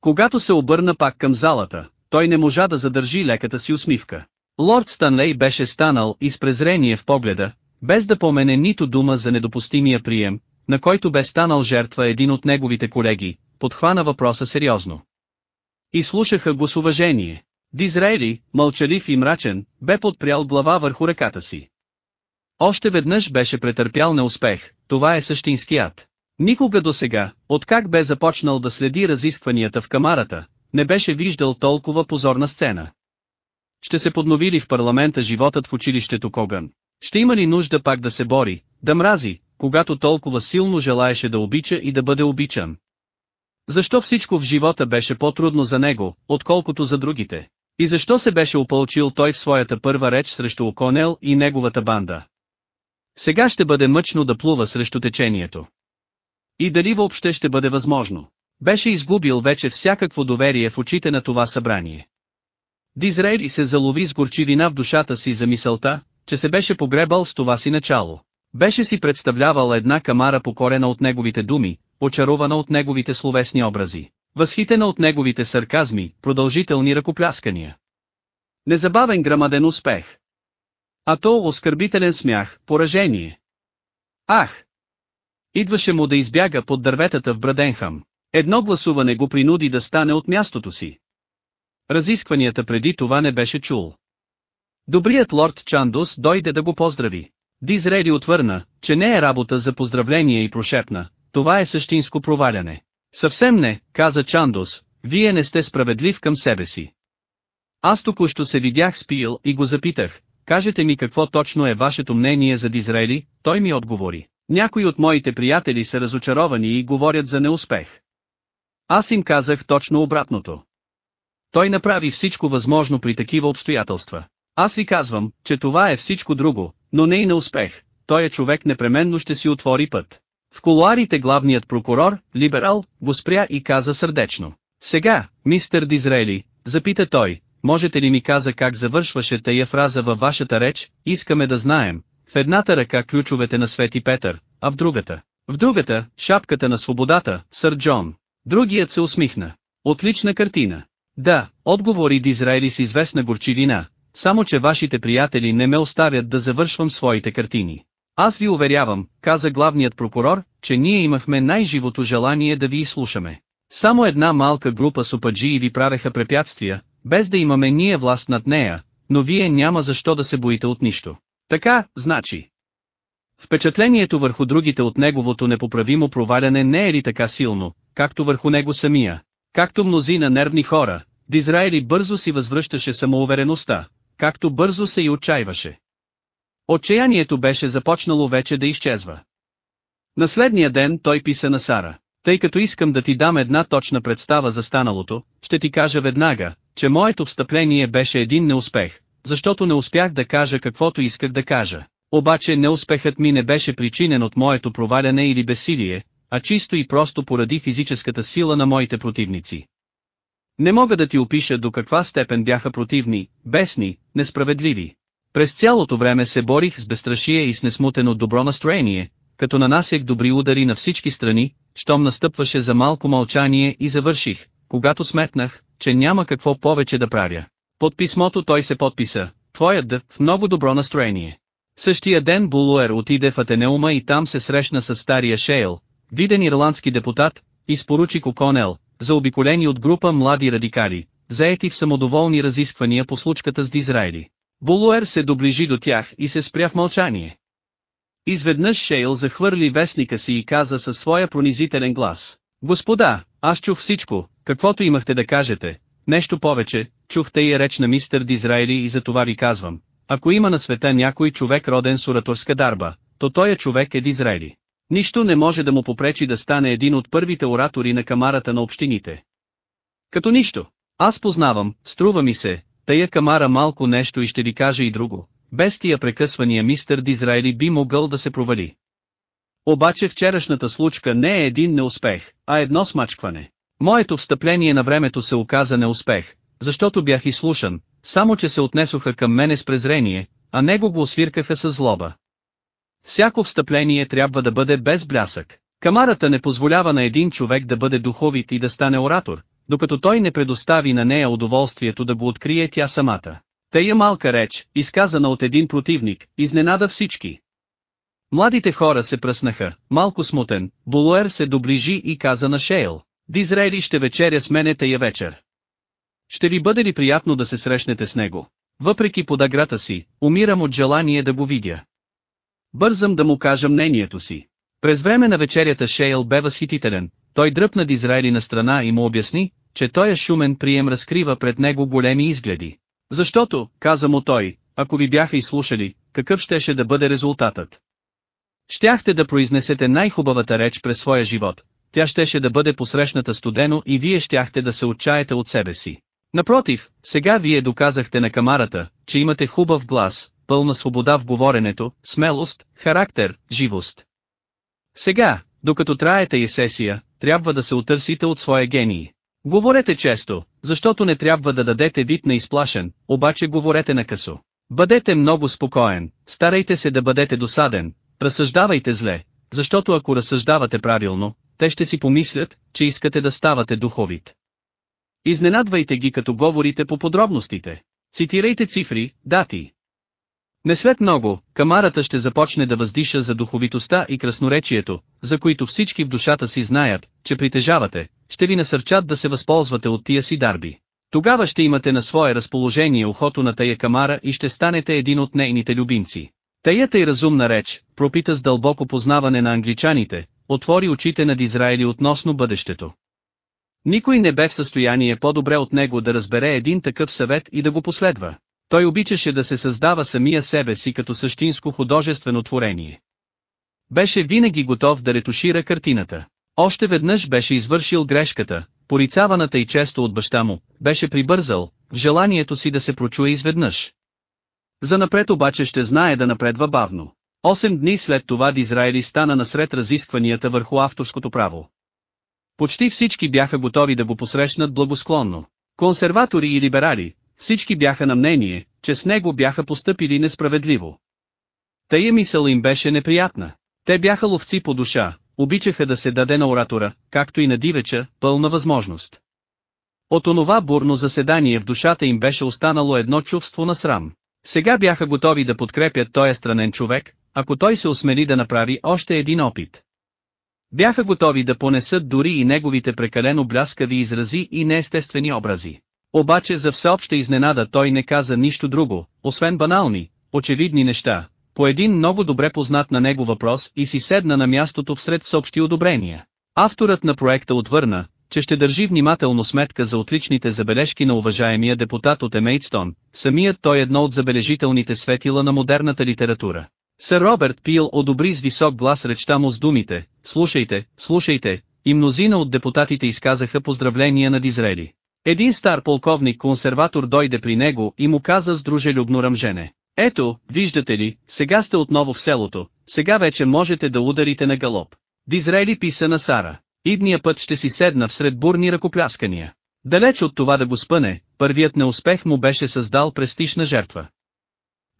Когато се обърна пак към залата, той не можа да задържи леката си усмивка. Лорд Станлей беше станал и с презрение в погледа, без да помене нито дума за недопустимия прием, на който бе станал жертва един от неговите колеги, подхвана въпроса сериозно. И слушаха го с уважение. Дизраели, мълчалив и мрачен, бе подпрял глава върху ръката си. Още веднъж беше претърпял неуспех, това е същинският. Никога досега, откак бе започнал да следи разискванията в камарата, не беше виждал толкова позорна сцена. Ще се поднови ли в парламента животът в училището Коган? Ще има ли нужда пак да се бори, да мрази, когато толкова силно желаеше да обича и да бъде обичан? Защо всичко в живота беше по-трудно за него, отколкото за другите? И защо се беше опълчил той в своята първа реч срещу Оконел и неговата банда? Сега ще бъде мъчно да плува срещу течението. И дали въобще ще бъде възможно? Беше изгубил вече всякакво доверие в очите на това събрание. Дизрейли се залови с горчивина в душата си за мисълта, че се беше погребал с това си начало. Беше си представлявал една камара покорена от неговите думи, очарована от неговите словесни образи, възхитена от неговите сарказми, продължителни ръкопляскания. Незабавен грамаден успех. А то оскърбителен смях, поражение. Ах! Идваше му да избяга под дърветата в Браденхам. Едно гласуване го принуди да стане от мястото си. Разискванията преди това не беше чул. Добрият лорд Чандус дойде да го поздрави. Дизрели отвърна, че не е работа за поздравление и прошепна, това е същинско проваляне. Съвсем не, каза Чандус, вие не сте справедлив към себе си. Аз току-що се видях с Пил и го запитах, кажете ми какво точно е вашето мнение за Дизраели, той ми отговори. Някои от моите приятели са разочаровани и говорят за неуспех. Аз им казах точно обратното. Той направи всичко възможно при такива обстоятелства. Аз ви казвам, че това е всичко друго, но не и на успех. Той е човек непременно ще си отвори път. В колуарите главният прокурор, либерал, го спря и каза сърдечно. Сега, мистер Дизрели, запита той, можете ли ми каза как завършваше тая фраза във вашата реч, искаме да знаем. В едната ръка ключовете на Свети Петър, а в другата, в другата, шапката на свободата, сър Джон. Другият се усмихна. Отлична картина. Да, отговори Дизраели с известна горчивина, само че вашите приятели не ме оставят да завършвам своите картини. Аз ви уверявам, каза главният прокурор, че ние имахме най-живото желание да ви изслушаме. Само една малка група супаджии ви правеха препятствия, без да имаме ние власт над нея, но вие няма защо да се боите от нищо. Така, значи. Впечатлението върху другите от неговото непоправимо проваляне не е ли така силно, както върху него самия. Както мнозина нервни хора, Дизраели бързо си възвръщаше самоувереността, както бързо се и отчаиваше. Отчаянието беше започнало вече да изчезва. На следния ден той писа на Сара. Тъй като искам да ти дам една точна представа за станалото, ще ти кажа веднага, че моето встъпление беше един неуспех, защото не успях да кажа каквото исках да кажа. Обаче неуспехът ми не беше причинен от моето проваляне или бесилие, а чисто и просто поради физическата сила на моите противници. Не мога да ти опиша до каква степен бяха противни, бесни, несправедливи. През цялото време се борих с безстрашие и с несмутено добро настроение, като нанасях добри удари на всички страни, щом настъпваше за малко мълчание и завърших, когато сметнах, че няма какво повече да правя. Под писмото той се подписа, твоят да, в много добро настроение. Същия ден Булуер отиде в Атенеума и там се срещна с стария Шейл, виден ирландски депутат, и с поручик Оконел, заобиколени от група млади радикали, заети в самодоволни разисквания по случката с Дизраели. Булуер се доближи до тях и се спря в мълчание. Изведнъж Шейл захвърли вестника си и каза със своя пронизителен глас. Господа, аз чух всичко, каквото имахте да кажете. Нещо повече, чухте и реч на мистер Дизраели и за това ви казвам. Ако има на света някой човек роден с ораторска дарба, то той е човек е Дизраели. Нищо не може да му попречи да стане един от първите оратори на камарата на общините. Като нищо. Аз познавам, струва ми се, тая камара малко нещо и ще ви кажа и друго. Без тия прекъсвания мистер Дизраели би могъл да се провали. Обаче вчерашната случка не е един неуспех, а едно смачкване. Моето встъпление на времето се оказа неуспех, защото бях изслушан, само че се отнесоха към мене с презрение, а него го освиркаха с злоба. Всяко встъпление трябва да бъде без блясък. Камарата не позволява на един човек да бъде духовит и да стане оратор, докато той не предостави на нея удоволствието да го открие тя самата. Тая малка реч, изказана от един противник, изненада всички. Младите хора се пръснаха, малко смутен, Булуер се доближи и каза на Шейл. Дизрели ще вечеря с мене тая вечер. Ще ви бъде ли приятно да се срещнете с него? Въпреки подаграта си, умирам от желание да го видя. Бързам да му кажа мнението си. През време на вечерята Шейл бе възхитителен, той дръпна Дизраели на страна и му обясни, че той е шумен прием разкрива пред него големи изгледи. Защото, каза му той, ако ви бяха изслушали, какъв щеше да бъде резултатът? Щяхте да произнесете най-хубавата реч през своя живот, тя щеше да бъде посрещната студено и вие щяхте да се отчаете от себе си. Напротив, сега вие доказахте на камарата, че имате хубав глас, пълна свобода в говоренето, смелост, характер, живост. Сега, докато траете и сесия, трябва да се отърсите от своя гений. Говорете често, защото не трябва да дадете вид на изплашен, обаче говорете на късо. Бъдете много спокоен, старайте се да бъдете досаден, разсъждавайте зле, защото ако разсъждавате правилно, те ще си помислят, че искате да ставате духовит. Изненадвайте ги като говорите по подробностите. Цитирайте цифри, дати. Не след много, камарата ще започне да въздиша за духовитостта и красноречието, за които всички в душата си знаят, че притежавате, ще ви насърчат да се възползвате от тия си дарби. Тогава ще имате на свое разположение ухото на тая камара и ще станете един от нейните любимци. Таята и разумна реч, пропита с дълбоко познаване на англичаните, отвори очите на Дизраели относно бъдещето. Никой не бе в състояние по-добре от него да разбере един такъв съвет и да го последва. Той обичаше да се създава самия себе си като същинско художествено творение. Беше винаги готов да ретушира картината. Още веднъж беше извършил грешката, порицаваната и често от баща му, беше прибързал, в желанието си да се прочуе изведнъж. За напред обаче ще знае да напредва бавно. Осем дни след това Дизраели стана насред разискванията върху авторското право. Почти всички бяха готови да го посрещнат благосклонно. Консерватори и либерали, всички бяха на мнение, че с него бяха постъпили несправедливо. Тая мисъл им беше неприятна. Те бяха ловци по душа, обичаха да се даде на оратора, както и на дивеча, пълна възможност. От онова бурно заседание в душата им беше останало едно чувство на срам. Сега бяха готови да подкрепят този странен човек, ако той се осмели да направи още един опит. Бяха готови да понесат дори и неговите прекалено бляскави изрази и неестествени образи. Обаче за всеобща изненада той не каза нищо друго, освен банални, очевидни неща, по един много добре познат на него въпрос и си седна на мястото всред всеобщи одобрения. Авторът на проекта отвърна, че ще държи внимателно сметка за отличните забележки на уважаемия депутат от Емейтстон, самият той едно от забележителните светила на модерната литература. Сър Роберт Пил одобри с висок глас речта му с думите, слушайте, слушайте, и мнозина от депутатите изказаха поздравления на Дизрели. Един стар полковник-консерватор дойде при него и му каза с дружелюбно ръмжене. Ето, виждате ли, сега сте отново в селото, сега вече можете да ударите на галоп. Дизрели писа на Сара. Идния път ще си седна всред бурни ръкопляскания. Далеч от това да го спъне, първият неуспех му беше създал престижна жертва.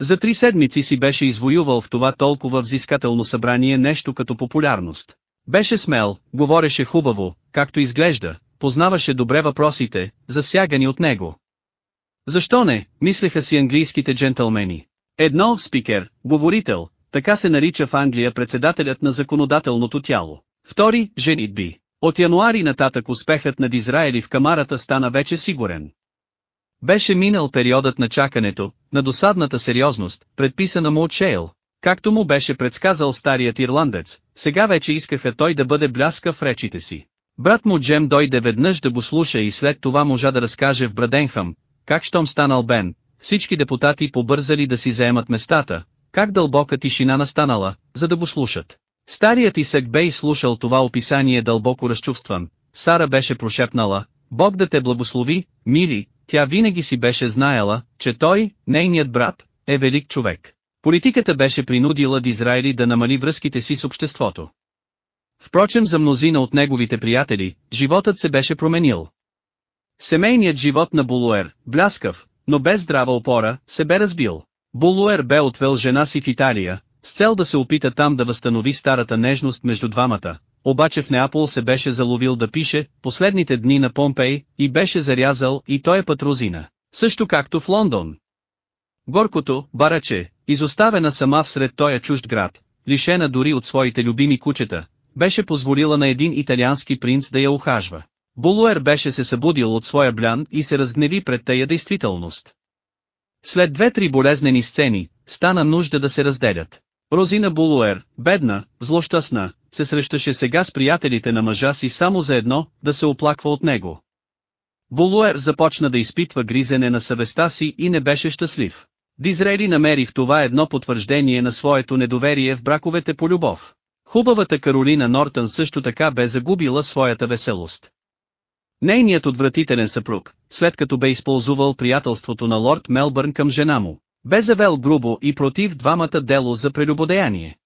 За три седмици си беше извоювал в това толкова взискателно събрание нещо като популярност. Беше смел, говореше хубаво, както изглежда, познаваше добре въпросите, засягани от него. Защо не, мислеха си английските джентълмени. Едно, спикер, говорител, така се нарича в Англия председателят на законодателното тяло. Втори, женитби. От януари нататък успехът над Израели в камарата стана вече сигурен. Беше минал периодът на чакането, на досадната сериозност, предписана му от Шейл. Както му беше предсказал старият ирландец, сега вече искаха той да бъде бляска в речите си. Брат му Джем дойде веднъж да го слуша и след това можа да разкаже в Браденхам, как щом станал Бен, всички депутати побързали да си заемат местата, как дълбока тишина настанала, за да го слушат. Старият Исък Бей слушал това описание дълбоко разчувстван, Сара беше прошепнала, Бог да те благослови, мили, тя винаги си беше знаела, че той, нейният брат, е велик човек. Политиката беше принудила Дизраели да намали връзките си с обществото. Впрочем за мнозина от неговите приятели, животът се беше променил. Семейният живот на Булуер, бляскав, но без здрава опора, се бе разбил. Булуер бе отвел жена си в Италия, с цел да се опита там да възстанови старата нежност между двамата, обаче в Неапол се беше заловил да пише последните дни на Помпей и беше зарязал и той е патрузина, също както в Лондон. Горкото, бараче, изоставена сама всред тоя чужд град, лишена дори от своите любими кучета, беше позволила на един италиански принц да я ухажва. Булуер беше се събудил от своя блян и се разгневи пред тая действителност. След две-три болезнени сцени, стана нужда да се разделят. Розина Булуер, бедна, злощастна, се срещаше сега с приятелите на мъжа си само за едно, да се оплаква от него. Булуер започна да изпитва гризене на съвестта си и не беше щастлив. Дизрели намери в това едно потвърждение на своето недоверие в браковете по любов. Хубавата Каролина Нортън също така бе загубила своята веселост. Нейният отвратителен съпруг, след като бе използвал приятелството на лорд Мелбърн към жена му, бе завел грубо и против двамата дело за прелюбодеяние.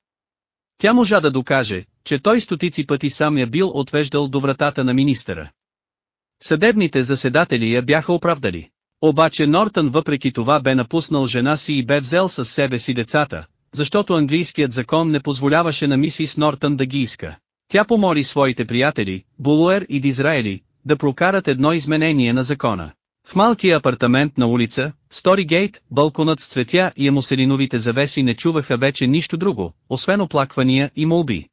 Тя можа да докаже, че той стотици пъти сам я бил отвеждал до вратата на министъра. Съдебните заседатели я бяха оправдали. Обаче Нортън въпреки това бе напуснал жена си и бе взел със себе си децата, защото английският закон не позволяваше на мисис Нортън да ги иска. Тя помоли своите приятели, Булуер и Дизраели, да прокарат едно изменение на закона. В малкия апартамент на улица, Стори Гейт, балконът с цветя и емуселиновите завеси не чуваха вече нищо друго, освен оплаквания и молби.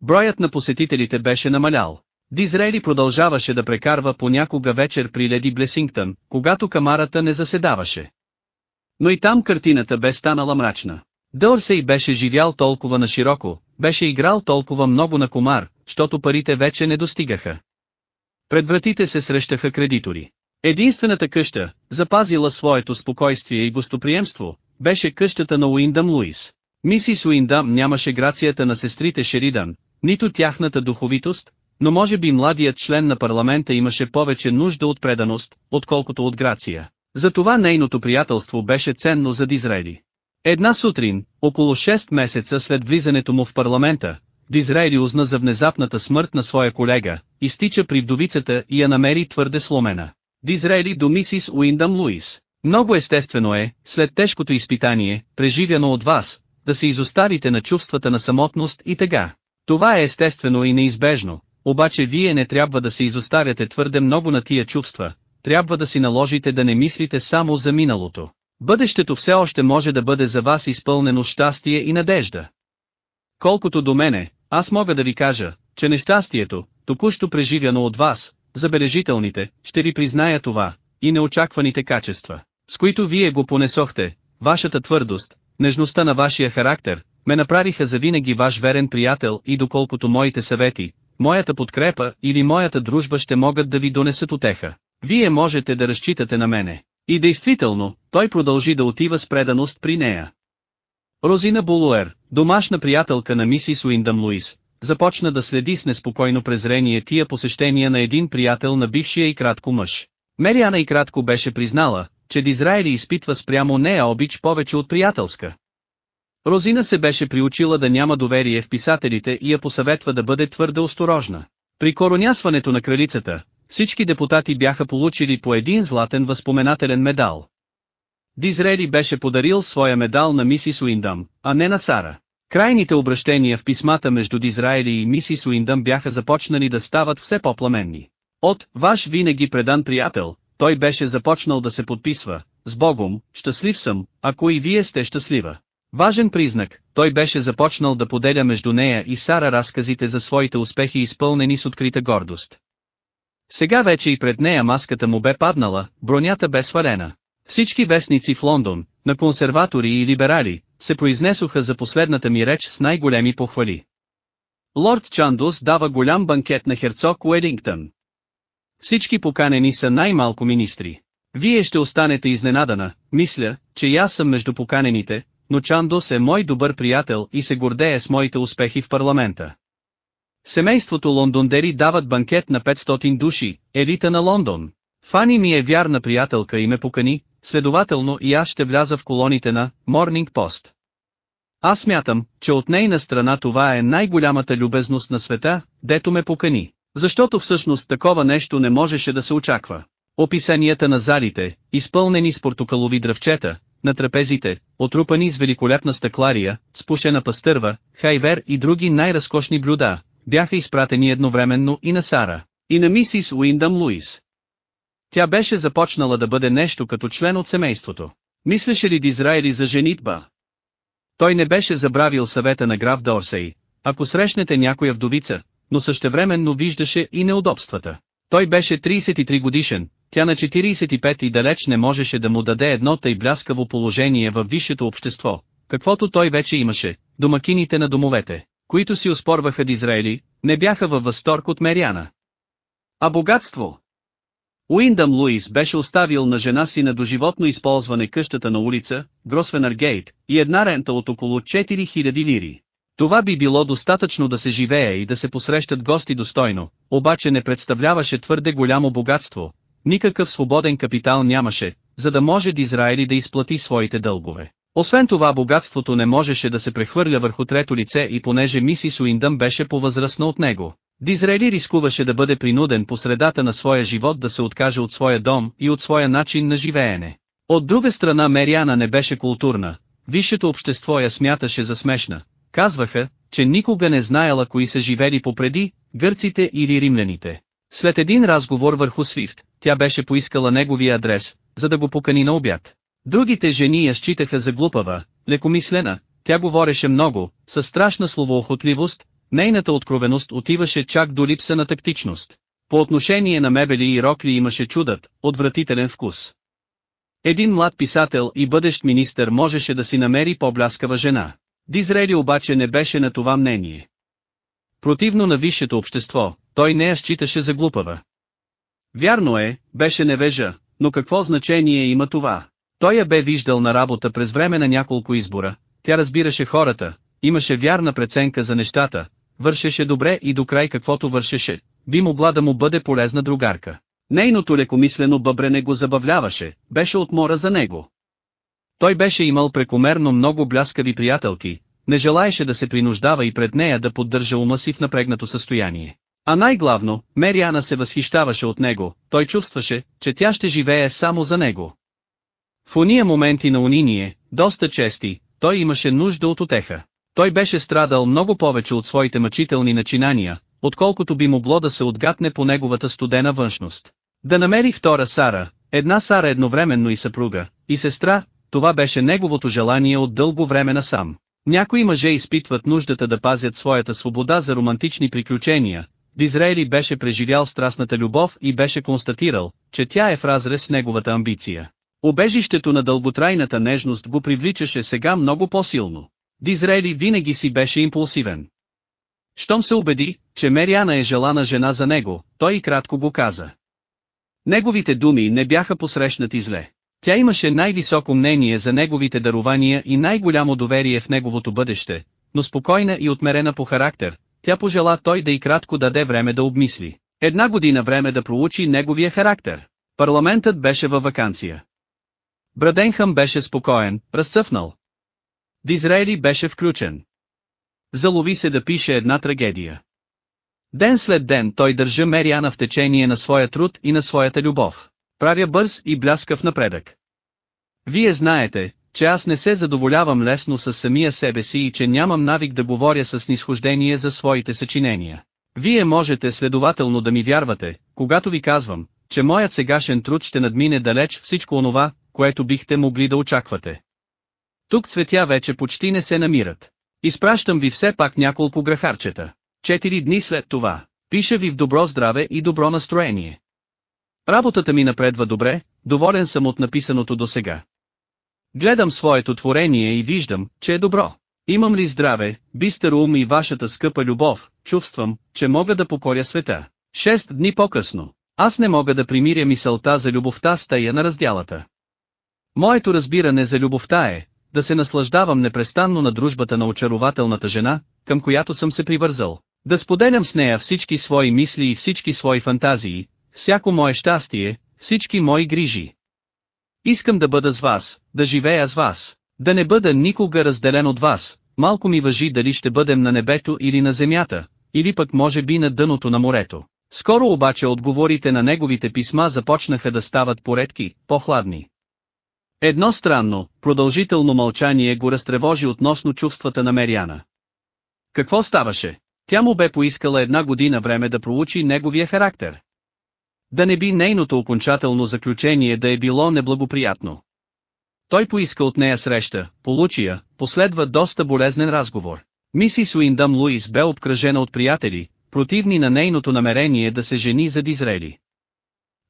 Броят на посетителите беше намалял. Дизрели продължаваше да прекарва понякога вечер при Леди Блесингтън, когато камарата не заседаваше. Но и там картината бе станала мрачна. Дълсей беше живял толкова на широко, беше играл толкова много на комар, защото парите вече не достигаха. Пред вратите се срещаха кредитори. Единствената къща, запазила своето спокойствие и гостоприемство, беше къщата на Уиндъм Луис. Мисис Уиндъм нямаше грацията на сестрите Шеридан, нито тяхната духовитост, но може би младият член на парламента имаше повече нужда от преданост, отколкото от грация. Затова нейното приятелство беше ценно за Дизраели. Една сутрин, около 6 месеца след влизането му в парламента, Дизраели узна за внезапната смърт на своя колега, изтича при вдовицата и я намери твърде сломена. Дизраели до мисис Уиндъм Луис. Много естествено е, след тежкото изпитание, преживяно от вас, да се изоставите на чувствата на самотност и тега. Това е естествено и неизбежно, обаче вие не трябва да се изоставяте твърде много на тия чувства, трябва да си наложите да не мислите само за миналото. Бъдещето все още може да бъде за вас изпълнено щастие и надежда. Колкото до мене, аз мога да ви кажа, че нещастието, току-що преживяно от вас, забележителните, ще ви призная това, и неочакваните качества, с които вие го понесохте, вашата твърдост, нежността на вашия характер, ме направиха завинаги ваш верен приятел и доколкото моите съвети, моята подкрепа или моята дружба ще могат да ви донесат отеха. Вие можете да разчитате на мене. И действително, той продължи да отива с преданост при нея. Розина Булуер, домашна приятелка на мисис Уиндъм Луис, започна да следи с неспокойно презрение тия посещения на един приятел на бившия и кратко мъж. Мериана и кратко беше признала, че Дизраели изпитва спрямо нея обич повече от приятелска. Розина се беше приучила да няма доверие в писателите и я посъветва да бъде твърде осторожна. При коронясването на кралицата, всички депутати бяха получили по един златен възпоменателен медал. Дизрели беше подарил своя медал на мисис Уиндъм, а не на Сара. Крайните обращения в писмата между Дизраели и мисис Уиндъм бяха започнали да стават все по-пламенни. От «Ваш винаги предан приятел», той беше започнал да се подписва, «С Богом, щастлив съм, ако и вие сте щастлива». Важен признак, той беше започнал да поделя между нея и Сара разказите за своите успехи изпълнени с открита гордост. Сега вече и пред нея маската му бе паднала, бронята бе свалена. Всички вестници в Лондон, на консерватори и либерали, се произнесоха за последната ми реч с най-големи похвали. Лорд Чандус дава голям банкет на херцог Уедингтън. Всички поканени са най-малко министри. Вие ще останете изненадана, мисля, че и аз съм между поканените, но Чандос е мой добър приятел и се гордее с моите успехи в парламента. Семейството Лондондери дават банкет на 500 души, елита на Лондон. Фани ми е вярна приятелка и ме покани, следователно и аз ще вляза в колоните на Morning Post. Аз смятам, че от нейна страна това е най-голямата любезност на света, дето ме покани. Защото всъщност такова нещо не можеше да се очаква. Описанията на залите, изпълнени с портокалови дръвчета, на трапезите, отрупани с великолепна стъклария, спушена пастърва, хайвер и други най-разкошни блюда, бяха изпратени едновременно и на Сара, и на мисис Уиндъм Луис. Тя беше започнала да бъде нещо като член от семейството. Мислеше ли Дизраели за женитба? Той не беше забравил съвета на граф Дорсей, ако срещнете някоя вдовица, но същевременно виждаше и неудобствата. Той беше 33 годишен, тя на 45 и далеч не можеше да му даде едно тъй бляскаво положение във висшето общество, каквото той вече имаше, домакините на домовете, които си оспорваха Дизраели, не бяха във възторг от Мериана. А богатство? Уиндъм Луис беше оставил на жена си на доживотно използване къщата на улица, Гросвенър Гейт, и една рента от около 4000 лири. Това би било достатъчно да се живее и да се посрещат гости достойно, обаче не представляваше твърде голямо богатство, никакъв свободен капитал нямаше, за да може Дизраели да изплати своите дългове. Освен това богатството не можеше да се прехвърля върху трето лице и понеже мисис Уиндъм беше по-възрастна от него. Дизраели рискуваше да бъде принуден по средата на своя живот да се откаже от своя дом и от своя начин на живеене. От друга страна Мериана не беше културна, висшето общество я смяташе за смешна, Казваха, че никога не знаела кои са живели попреди, гърците или римляните. След един разговор върху Свифт, тя беше поискала неговия адрес, за да го покани на обяд. Другите жени я считаха за глупава, лекомислена, тя говореше много, със страшна словоохотливост, нейната откровеност отиваше чак до липса на тактичност. По отношение на мебели и рокли имаше чудът, отвратителен вкус. Един млад писател и бъдещ министър можеше да си намери по-бляскава жена. Дизрели обаче не беше на това мнение. Противно на висшето общество, той не я считаше за глупава. Вярно е, беше невежа, но какво значение има това? Той я бе виждал на работа през време на няколко избора, тя разбираше хората, имаше вярна преценка за нещата, вършеше добре и до край каквото вършеше, би могла да му бъде полезна другарка. Нейното лекомислено бъбрене го забавляваше, беше отмора за него. Той беше имал прекомерно много бляскави приятелки, не желаеше да се принуждава и пред нея да поддържа ума си в напрегнато състояние. А най-главно, Мериана се възхищаваше от него, той чувстваше, че тя ще живее само за него. В уния моменти на униние, доста чести, той имаше нужда от отеха. Той беше страдал много повече от своите мъчителни начинания, отколкото би могло да се отгатне по неговата студена външност. Да намери втора Сара, една Сара едновременно и съпруга, и сестра, това беше неговото желание от дълго време насам. Някои мъже изпитват нуждата да пазят своята свобода за романтични приключения. Дизраели беше преживял страстната любов и беше констатирал, че тя е в разрез с неговата амбиция. Обежището на дълготрайната нежност го привличаше сега много по-силно. Дизраели винаги си беше импулсивен. Щом се убеди, че Мериана е желана жена за него, той и кратко го каза. Неговите думи не бяха посрещнати зле. Тя имаше най-високо мнение за неговите дарования и най-голямо доверие в неговото бъдеще, но спокойна и отмерена по характер, тя пожела той да и кратко даде време да обмисли. Една година време да проучи неговия характер. Парламентът беше във вакансия. Браденхъм беше спокоен, разцъфнал. Дизраели беше включен. Залови се да пише една трагедия. Ден след ден той държа Мериана в течение на своя труд и на своята любов. Правя бърз и бляскав напредък. Вие знаете, че аз не се задоволявам лесно с самия себе си и че нямам навик да говоря с нисхождение за своите съчинения. Вие можете следователно да ми вярвате, когато ви казвам, че моят сегашен труд ще надмине далеч всичко онова, което бихте могли да очаквате. Тук цветя вече почти не се намират. Изпращам ви все пак няколко грахарчета. Четири дни след това, пиша ви в добро здраве и добро настроение. Работата ми напредва добре, доволен съм от написаното до сега. Гледам своето творение и виждам, че е добро. Имам ли здраве, бистър ум и вашата скъпа любов, чувствам, че мога да покоря света. Шест дни по-късно. Аз не мога да примиря мисълта за любовта с тая на разделата. Моето разбиране за любовта е, да се наслаждавам непрестанно на дружбата на очарователната жена, към която съм се привързал. Да споделям с нея всички свои мисли и всички свои фантазии, всяко мое щастие, всички мои грижи. Искам да бъда с вас, да живея с вас, да не бъда никога разделен от вас, малко ми въжи дали ще бъдем на небето или на земята, или пък може би на дъното на морето. Скоро обаче отговорите на неговите писма започнаха да стават поредки, по-хладни. Едно странно, продължително мълчание го разтревожи относно чувствата на Мериана. Какво ставаше? Тя му бе поискала една година време да проучи неговия характер. Да не би нейното окончателно заключение да е било неблагоприятно. Той поиска от нея среща, получи я, последва доста болезнен разговор. Мисис Уиндъм Луис бе обкръжена от приятели, противни на нейното намерение да се жени за Дизраели.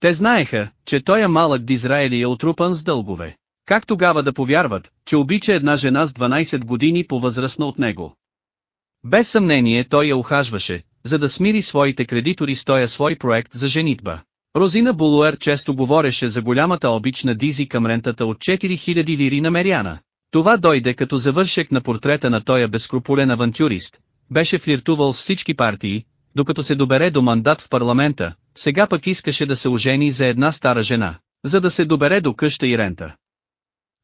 Те знаеха, че той е малък Дизраели е отрупан с дългове. Как тогава да повярват, че обича една жена с 12 години по-възрастна от него? Без съмнение той я ухажваше, за да смири своите кредитори с този свой проект за женитба. Розина Булуер често говореше за голямата обич на Дизи към рентата от 4000 лири на Мериана. Това дойде като завършек на портрета на тоя безкрупулен авантюрист, беше флиртувал с всички партии, докато се добере до мандат в парламента, сега пък искаше да се ожени за една стара жена, за да се добере до къща и рента.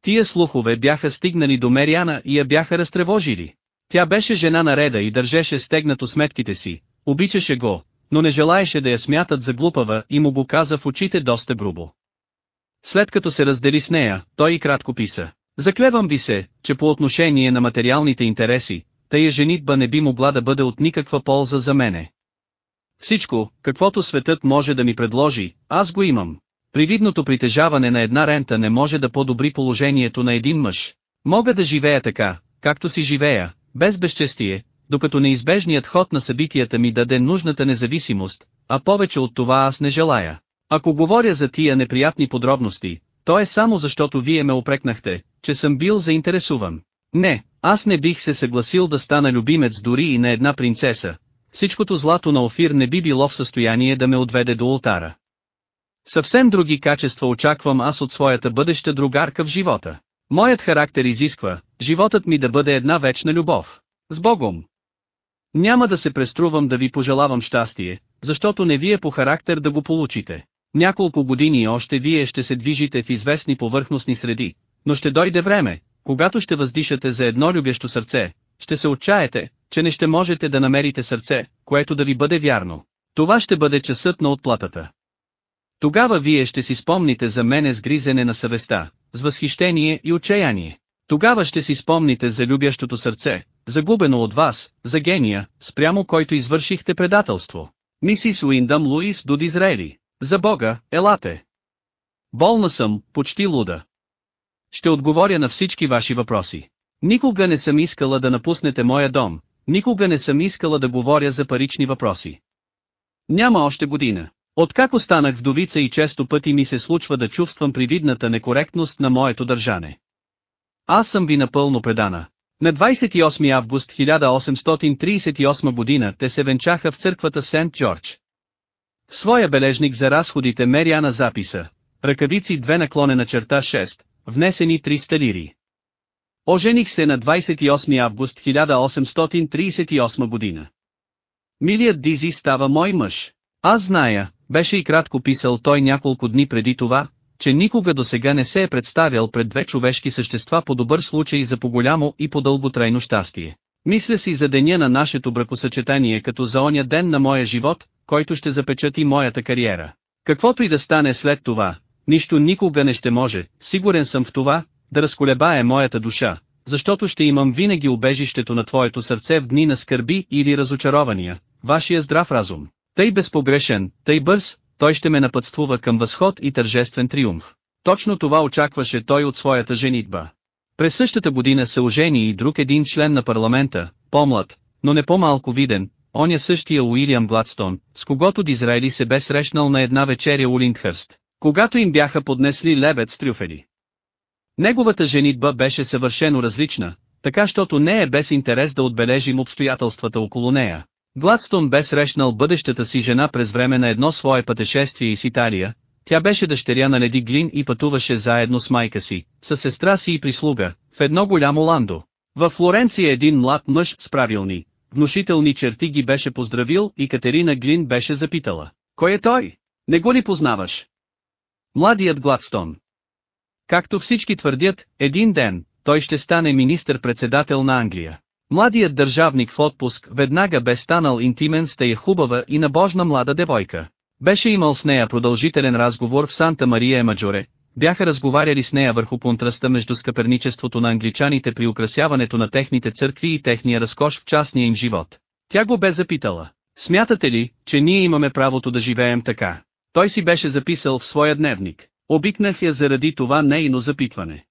Тия слухове бяха стигнали до Мериана и я бяха разтревожили. Тя беше жена на Реда и държеше стегнато сметките си, обичаше го, но не желаеше да я смятат за глупава и му го каза в очите доста грубо. След като се раздели с нея, той и кратко писа. Заклевам ви се, че по отношение на материалните интереси, тая женитба не би могла да бъде от никаква полза за мене. Всичко, каквото светът може да ми предложи, аз го имам. Привидното притежаване на една рента не може да подобри положението на един мъж. Мога да живея така, както си живея, без безчестие, докато неизбежният ход на събитията ми даде нужната независимост, а повече от това аз не желая. Ако говоря за тия неприятни подробности, то е само защото вие ме опрекнахте, че съм бил заинтересуван. Не, аз не бих се съгласил да стана любимец дори и на една принцеса. Всичкото злато на Офир не би било в състояние да ме отведе до ултара. Съвсем други качества очаквам аз от своята бъдеща другарка в живота. Моят характер изисква, животът ми да бъде една вечна любов. С Богом! Няма да се преструвам да ви пожелавам щастие, защото не вие по характер да го получите. Няколко години още вие ще се движите в известни повърхностни среди, но ще дойде време, когато ще въздишате за едно любящо сърце, ще се отчаете, че не ще можете да намерите сърце, което да ви бъде вярно. Това ще бъде часът на отплатата. Тогава вие ще си спомните за мене с гризене на съвестта, с възхищение и отчаяние. Тогава ще си спомните за любящото сърце, загубено от вас, за гения, спрямо който извършихте предателство. Мисис Уиндъм Луис до Дизраели. За Бога, елате. Болна съм, почти луда. Ще отговоря на всички ваши въпроси. Никога не съм искала да напуснете моя дом, никога не съм искала да говоря за парични въпроси. Няма още година. Откак останах вдовица и често пъти ми се случва да чувствам привидната некоректност на моето държане. Аз съм ви напълно предана. На 28 август 1838 година те се венчаха в църквата Сент Джордж. В своя бележник за разходите Мериана записа, ръкавици 2 наклонена черта 6, внесени 300 лири. Ожених се на 28 август 1838 година. Милият Дизи става мой мъж. Аз зная, беше и кратко писал той няколко дни преди това, че никога до сега не се е представял пред две човешки същества по добър случай за по-голямо и по-дълготрайно щастие. Мисля си за деня на нашето бракосъчетание като за оня ден на моя живот, който ще запечати моята кариера. Каквото и да стане след това, нищо никога не ще може, сигурен съм в това, да разколебае моята душа, защото ще имам винаги убежището на твоето сърце в дни на скърби или разочарования, вашия здрав разум. Тъй безпогрешен, тъй бърз, той ще ме напътствува към възход и тържествен триумф. Точно това очакваше той от своята женитба. През същата година се ожени и друг един член на парламента, по-млад, но не по-малко виден, оня същия Уилям Гладстон, с когото Дизраели се бе срещнал на една вечеря у Линдхърст, когато им бяха поднесли лебед с трюфели. Неговата женитба беше съвършено различна, така щото не е без интерес да отбележим обстоятелствата около нея. Гладстон бе срещнал бъдещата си жена през време на едно свое пътешествие из Италия, тя беше дъщеря на Леди Глин и пътуваше заедно с майка си, с сестра си и прислуга, в едно голямо ландо. В Флоренция един млад мъж с правилни, внушителни черти ги беше поздравил и Катерина Глин беше запитала. Кой е той? Не го ли познаваш? Младият Гладстон. Както всички твърдят, един ден, той ще стане министър-председател на Англия. Младият държавник в отпуск веднага бе станал интимен с тая хубава и набожна млада девойка. Беше имал с нея продължителен разговор в Санта Мария Емаджоре, бяха разговаряли с нея върху контраста между скъперничеството на англичаните при украсяването на техните църкви и техния разкош в частния им живот. Тя го бе запитала, смятате ли, че ние имаме правото да живеем така? Той си беше записал в своя дневник. Обикнах я заради това нейно запитване.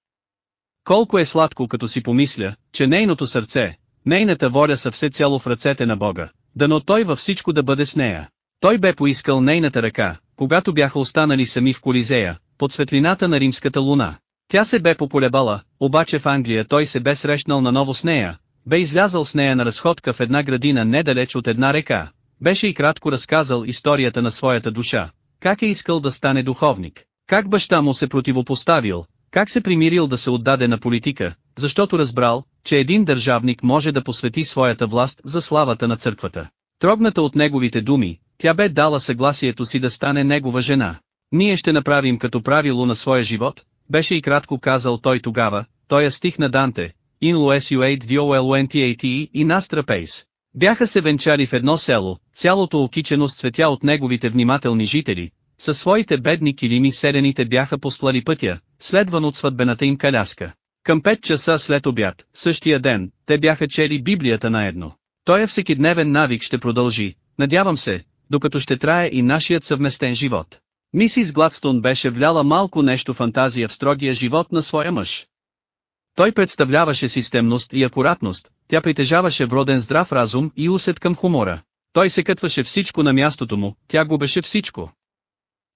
Колко е сладко като си помисля, че нейното сърце, нейната воля са все цяло в ръцете на Бога, дано той във всичко да бъде с нея. Той бе поискал нейната ръка, когато бяха останали сами в Колизея, под светлината на римската луна. Тя се бе поколебала, обаче в Англия той се бе срещнал наново с нея, бе излязал с нея на разходка в една градина недалеч от една река, беше и кратко разказал историята на своята душа, как е искал да стане духовник, как баща му се противопоставил, как се примирил да се отдаде на политика, защото разбрал, че един държавник може да посвети своята власт за славата на църквата. Трогната от неговите думи, тя бе дала съгласието си да стане негова жена. Ние ще направим като правило на своя живот, беше и кратко казал той тогава, той е стих на Данте, In Luesuate VOLNTATE и Настра Пейс. Бяха се венчали в едно село, цялото окичено с цветя от неговите внимателни жители, със своите бедни килими седените бяха послали пътя, следван от сватбената им каляска. Към 5 часа след обяд, същия ден, те бяха чели Библията наедно. Той е всекидневен навик ще продължи, надявам се, докато ще трае и нашият съвместен живот. Мисис Гладстон беше вляла малко нещо фантазия в строгия живот на своя мъж. Той представляваше системност и акуратност, тя притежаваше вроден здрав разум и усет към хумора. Той се кътваше всичко на мястото му, тя губеше всичко.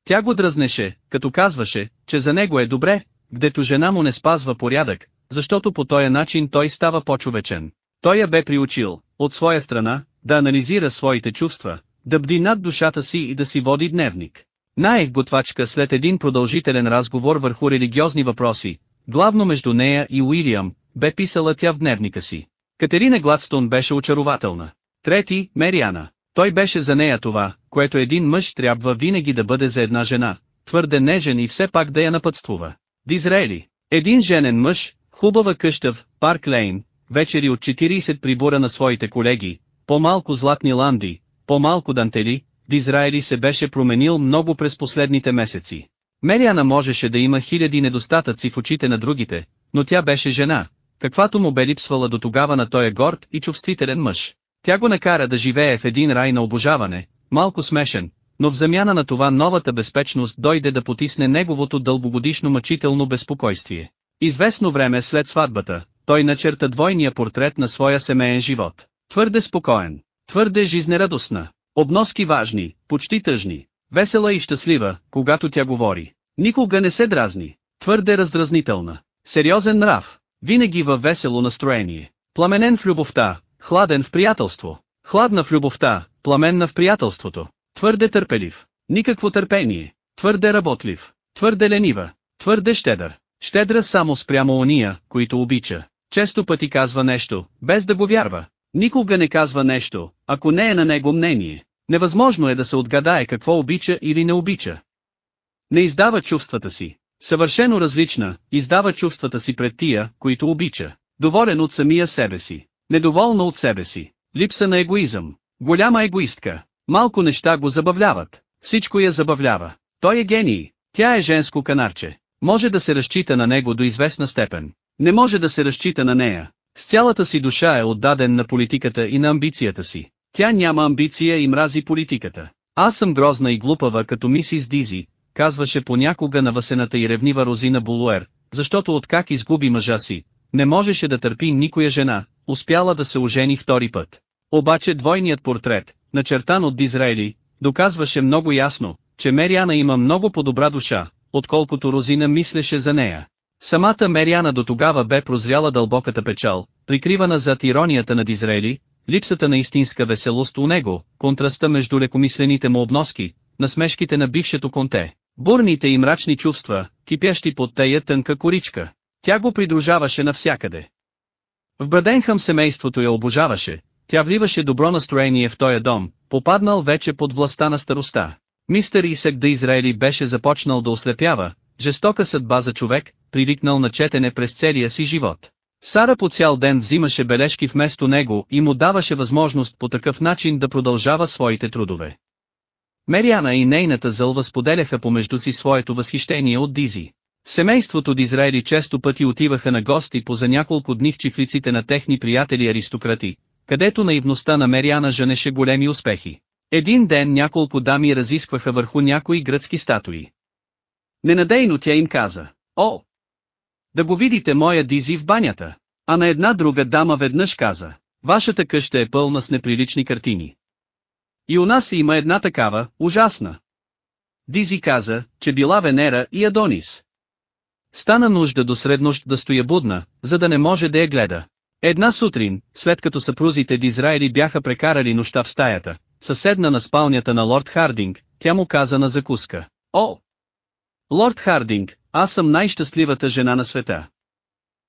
Тя го дразнеше, като казваше, че за него е добре, гдето жена му не спазва порядък, защото по този начин той става по-човечен. Той я бе приучил, от своя страна, да анализира своите чувства, да бди над душата си и да си води дневник. Наех готвачка след един продължителен разговор върху религиозни въпроси, главно между нея и Уилям, бе писала тя в дневника си. Катерина Гладстон беше очарователна. Трети, Мериана. Той беше за нея това, което един мъж трябва винаги да бъде за една жена, твърде нежен и все пак да я напътствува. Дизраели. Един женен мъж, хубава къща в Парк Лейн, вечери от 40 прибора на своите колеги, по-малко златни ланди, по-малко дантели, Дизраели се беше променил много през последните месеци. Мериана можеше да има хиляди недостатъци в очите на другите, но тя беше жена, каквато му бе липсвала до тогава на този горд и чувствителен мъж. Тя го накара да живее в един рай на обожаване, малко смешен, но в замяна на това новата безпечност дойде да потисне неговото дългогодишно мъчително безпокойствие. Известно време след сватбата, той начерта двойния портрет на своя семейен живот. Твърде спокоен, твърде жизнерадостна, обноски важни, почти тъжни, весела и щастлива, когато тя говори. Никога не се дразни, твърде раздразнителна, сериозен нрав, винаги във весело настроение, пламенен в любовта, хладен в приятелство, хладна в любовта, пламенна в приятелството, твърде търпелив, никакво търпение, твърде работлив, твърде ленива, твърде щедър, щедра само спрямо ония, които обича. Често пъти казва нещо, без да го вярва. Никога не казва нещо, ако не е на него мнение. Невъзможно е да се отгадае какво обича или не обича. Не издава чувствата си. Съвършено различна, издава чувствата си пред тия, които обича. Доволен от самия себе си. Недоволна от себе си. Липса на егоизъм. Голяма егоистка. Малко неща го забавляват. Всичко я забавлява. Той е гений. Тя е женско канарче. Може да се разчита на него до известна степен. Не може да се разчита на нея. С цялата си душа е отдаден на политиката и на амбицията си. Тя няма амбиция и мрази политиката. Аз съм грозна и глупава като мисис Дизи, казваше понякога на въсената и ревнива Розина Булуер, защото откак изгуби мъжа си, не можеше да търпи никоя жена, успяла да се ожени втори път. Обаче двойният портрет, начертан от Дизраели, доказваше много ясно, че Мериана има много по-добра душа, отколкото Розина мислеше за нея. Самата Мериана до тогава бе прозряла дълбоката печал, прикривана зад иронията на Дизраели, липсата на истинска веселост у него, контраста между лекомислените му обноски, насмешките на бившето конте, бурните и мрачни чувства, кипящи под тея тънка коричка. Тя го придружаваше навсякъде. В Браденхам семейството я обожаваше, тя вливаше добро настроение в този дом, попаднал вече под властта на староста. Мистер Исък да Израели беше започнал да ослепява, жестока съдба за човек, привикнал на четене през целия си живот. Сара по цял ден взимаше бележки вместо него и му даваше възможност по такъв начин да продължава своите трудове. Мериана и нейната зълва споделяха помежду си своето възхищение от Дизи. Семейството Дизраели често пъти отиваха на гости по за няколко дни в чифлиците на техни приятели аристократи, където наивността на Мериана женеше големи успехи. Един ден няколко дами разискваха върху някои гръцки статуи. Ненадейно тя им каза, О! Да го видите моя Дизи в банята. А на една друга дама веднъж каза, Вашата къща е пълна с неприлични картини. И у нас има една такава, ужасна. Дизи каза, че била Венера и Адонис. Стана нужда до среднощ да стоя будна, за да не може да я гледа. Една сутрин, след като съпрузите Дизраели бяха прекарали нощта в стаята, съседна на спалнята на лорд Хардинг, тя му каза на закуска. О! Лорд Хардинг, аз съм най-щастливата жена на света.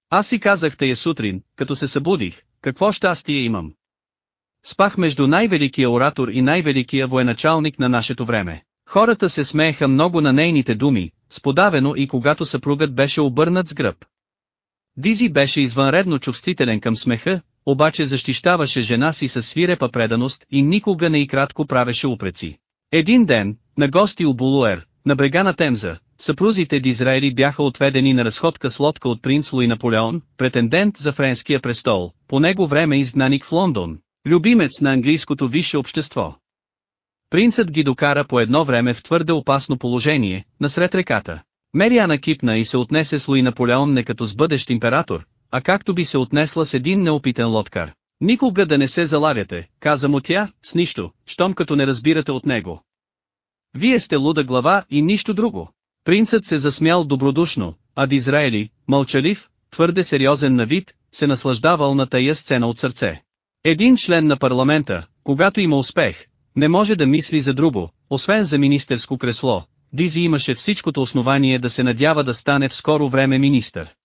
Аз си казах тая сутрин, като се събудих, какво щастие имам. Спах между най-великия оратор и най-великия военачалник на нашето време. Хората се смееха много на нейните думи, сподавено и когато съпругът беше обърнат с гръб. Дизи беше извънредно чувствителен към смеха, обаче защищаваше жена си със свирепа преданост и никога не и кратко правеше упреци. Един ден, на гости у Булуер, на брега на Темза, съпрузите Дизраели бяха отведени на разходка с лодка от принц Луи Наполеон, претендент за френския престол, по него време изгнаник в Лондон, любимец на английското висше общество. Принцът ги докара по едно време в твърде опасно положение, насред реката. Мериана кипна и се отнесе с Луи Наполеон не като с бъдещ император, а както би се отнесла с един неопитен лодкар. Никога да не се залавяте, каза му тя, с нищо, щом като не разбирате от него. Вие сте луда глава и нищо друго. Принцът се засмял добродушно, а Дизраели, мълчалив, твърде сериозен на вид, се наслаждавал на тая сцена от сърце. Един член на парламента, когато има успех, не може да мисли за друго, освен за министерско кресло. Дизи имаше всичкото основание да се надява да стане в скоро време министър.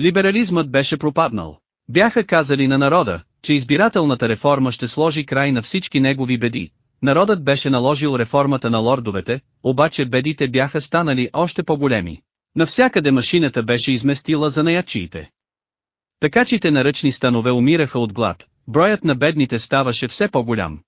Либерализмът беше пропаднал. Бяха казали на народа, че избирателната реформа ще сложи край на всички негови беди. Народът беше наложил реформата на лордовете, обаче бедите бяха станали още по-големи. Навсякъде машината беше изместила за наячиите. Такачите на ръчни станове умираха от глад, броят на бедните ставаше все по-голям.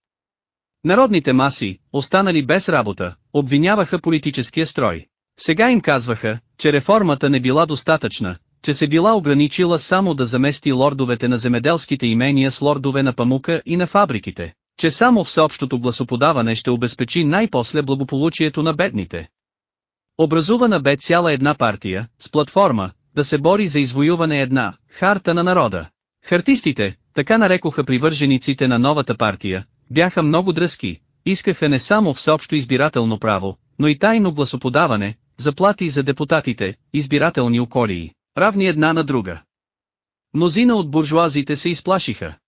Народните маси, останали без работа, обвиняваха политическия строй. Сега им казваха, че реформата не била достатъчна, че се била ограничила само да замести лордовете на земеделските имения с лордове на памука и на фабриките, че само всеобщото гласоподаване ще обезпечи най-после благополучието на бедните. Образувана бе цяла една партия, с платформа, да се бори за извоюване една, харта на народа. Хартистите, така нарекоха привържениците на новата партия, бяха много дръзки, искаха не само всеобщо избирателно право, но и тайно гласоподаване, заплати за депутатите, избирателни околии, равни една на друга. Мнозина от буржуазите се изплашиха.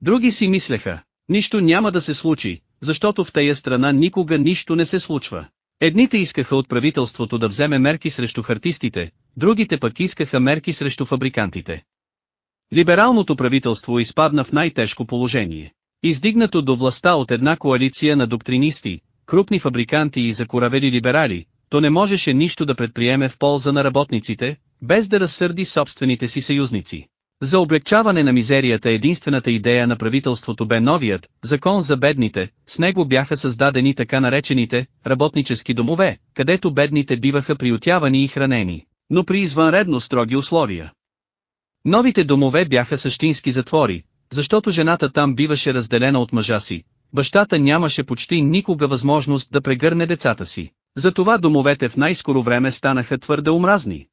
Други си мислеха, нищо няма да се случи, защото в тая страна никога нищо не се случва. Едните искаха от правителството да вземе мерки срещу хартистите, другите пък искаха мерки срещу фабрикантите. Либералното правителство изпадна в най-тежко положение. Издигнато до властта от една коалиция на доктринисти, крупни фабриканти и закоравели либерали, то не можеше нищо да предприеме в полза на работниците, без да разсърди собствените си съюзници. За облегчаване на мизерията единствената идея на правителството бе новият «Закон за бедните», с него бяха създадени така наречените «работнически домове», където бедните биваха приютявани и хранени, но при извънредно строги условия. Новите домове бяха същински затвори, защото жената там биваше разделена от мъжа си, бащата нямаше почти никога възможност да прегърне децата си. Затова домовете в най-скоро време станаха твърде омразни.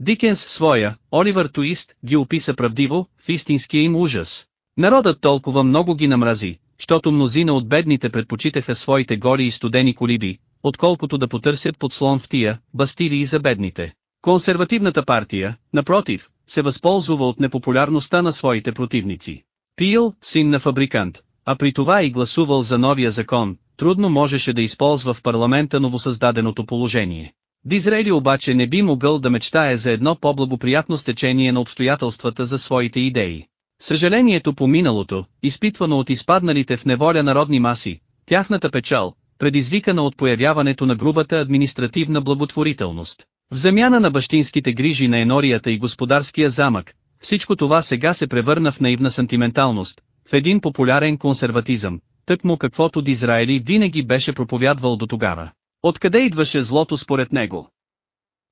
Дикенс в своя, Оливър Туист, ги описа правдиво, в истинския им ужас. Народът толкова много ги намрази, защото мнозина от бедните предпочитаха своите гори и студени колиби, отколкото да потърсят подслон в тия, бастилии за бедните. Консервативната партия, напротив, се възползва от непопулярността на своите противници. Пил, син на фабрикант, а при това и гласувал за новия закон, трудно можеше да използва в парламента новосъздаденото положение. Дизрели обаче не би могъл да мечтае за едно по-благоприятно стечение на обстоятелствата за своите идеи. Съжалението по миналото, изпитвано от изпадналите в неволя народни маси, тяхната печал, предизвикана от появяването на грубата административна благотворителност. В замяна на бащинските грижи на енорията и господарския замък, всичко това сега се превърна в наивна сантименталност, в един популярен консерватизъм, тъкмо каквото Дизраели винаги беше проповядвал до тогава. Откъде идваше злото според него?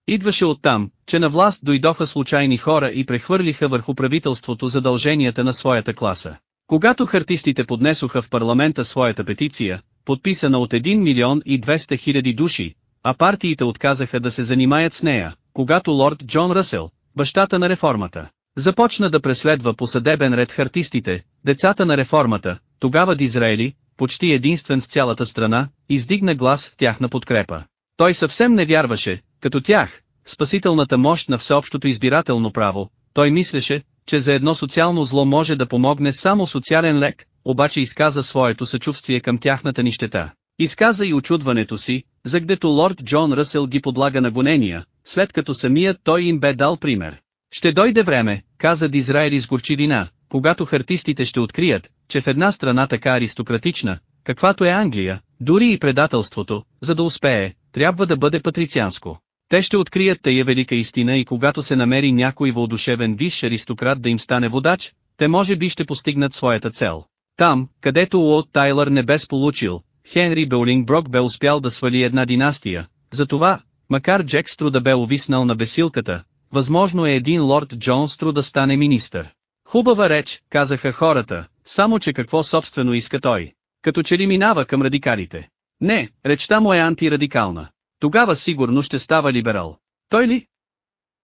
Идваше оттам, че на власт дойдоха случайни хора и прехвърлиха върху правителството задълженията на своята класа. Когато хартистите поднесоха в парламента своята петиция, подписана от 1 милион и 200 хиляди души, а партиите отказаха да се занимаят с нея, когато лорд Джон Ръсел, бащата на реформата, започна да преследва по съдебен ред хартистите, децата на реформата, тогава Дизраели, почти единствен в цялата страна, издигна глас в тяхна подкрепа. Той съвсем не вярваше, като тях, спасителната мощ на всеобщото избирателно право, той мислеше, че за едно социално зло може да помогне само социален лек, обаче изказа своето съчувствие към тяхната нищета. Изказа и очудването си, за гдето лорд Джон Ръсел ги подлага на гонения, след като самият той им бе дал пример. Ще дойде време, каза Дизраели с горчивина, когато хартистите ще открият, че в една страна така аристократична, каквато е Англия, дори и предателството, за да успее, трябва да бъде патрицианско. Те ще открият тая велика истина и когато се намери някой въодушевен висш аристократ да им стане водач, те може би ще постигнат своята цел. Там, където Уолт Тайлър не бе сполучил, Хенри Беулинг Брок бе успял да свали една династия, затова, макар Джек Стру да бе увиснал на бесилката, възможно е един лорд Джон Стру да стане министър. Хубава реч, казаха хората, само че какво собствено иска той. Като че ли минава към радикалите. Не, речта му е антирадикална. Тогава сигурно ще става либерал. Той ли?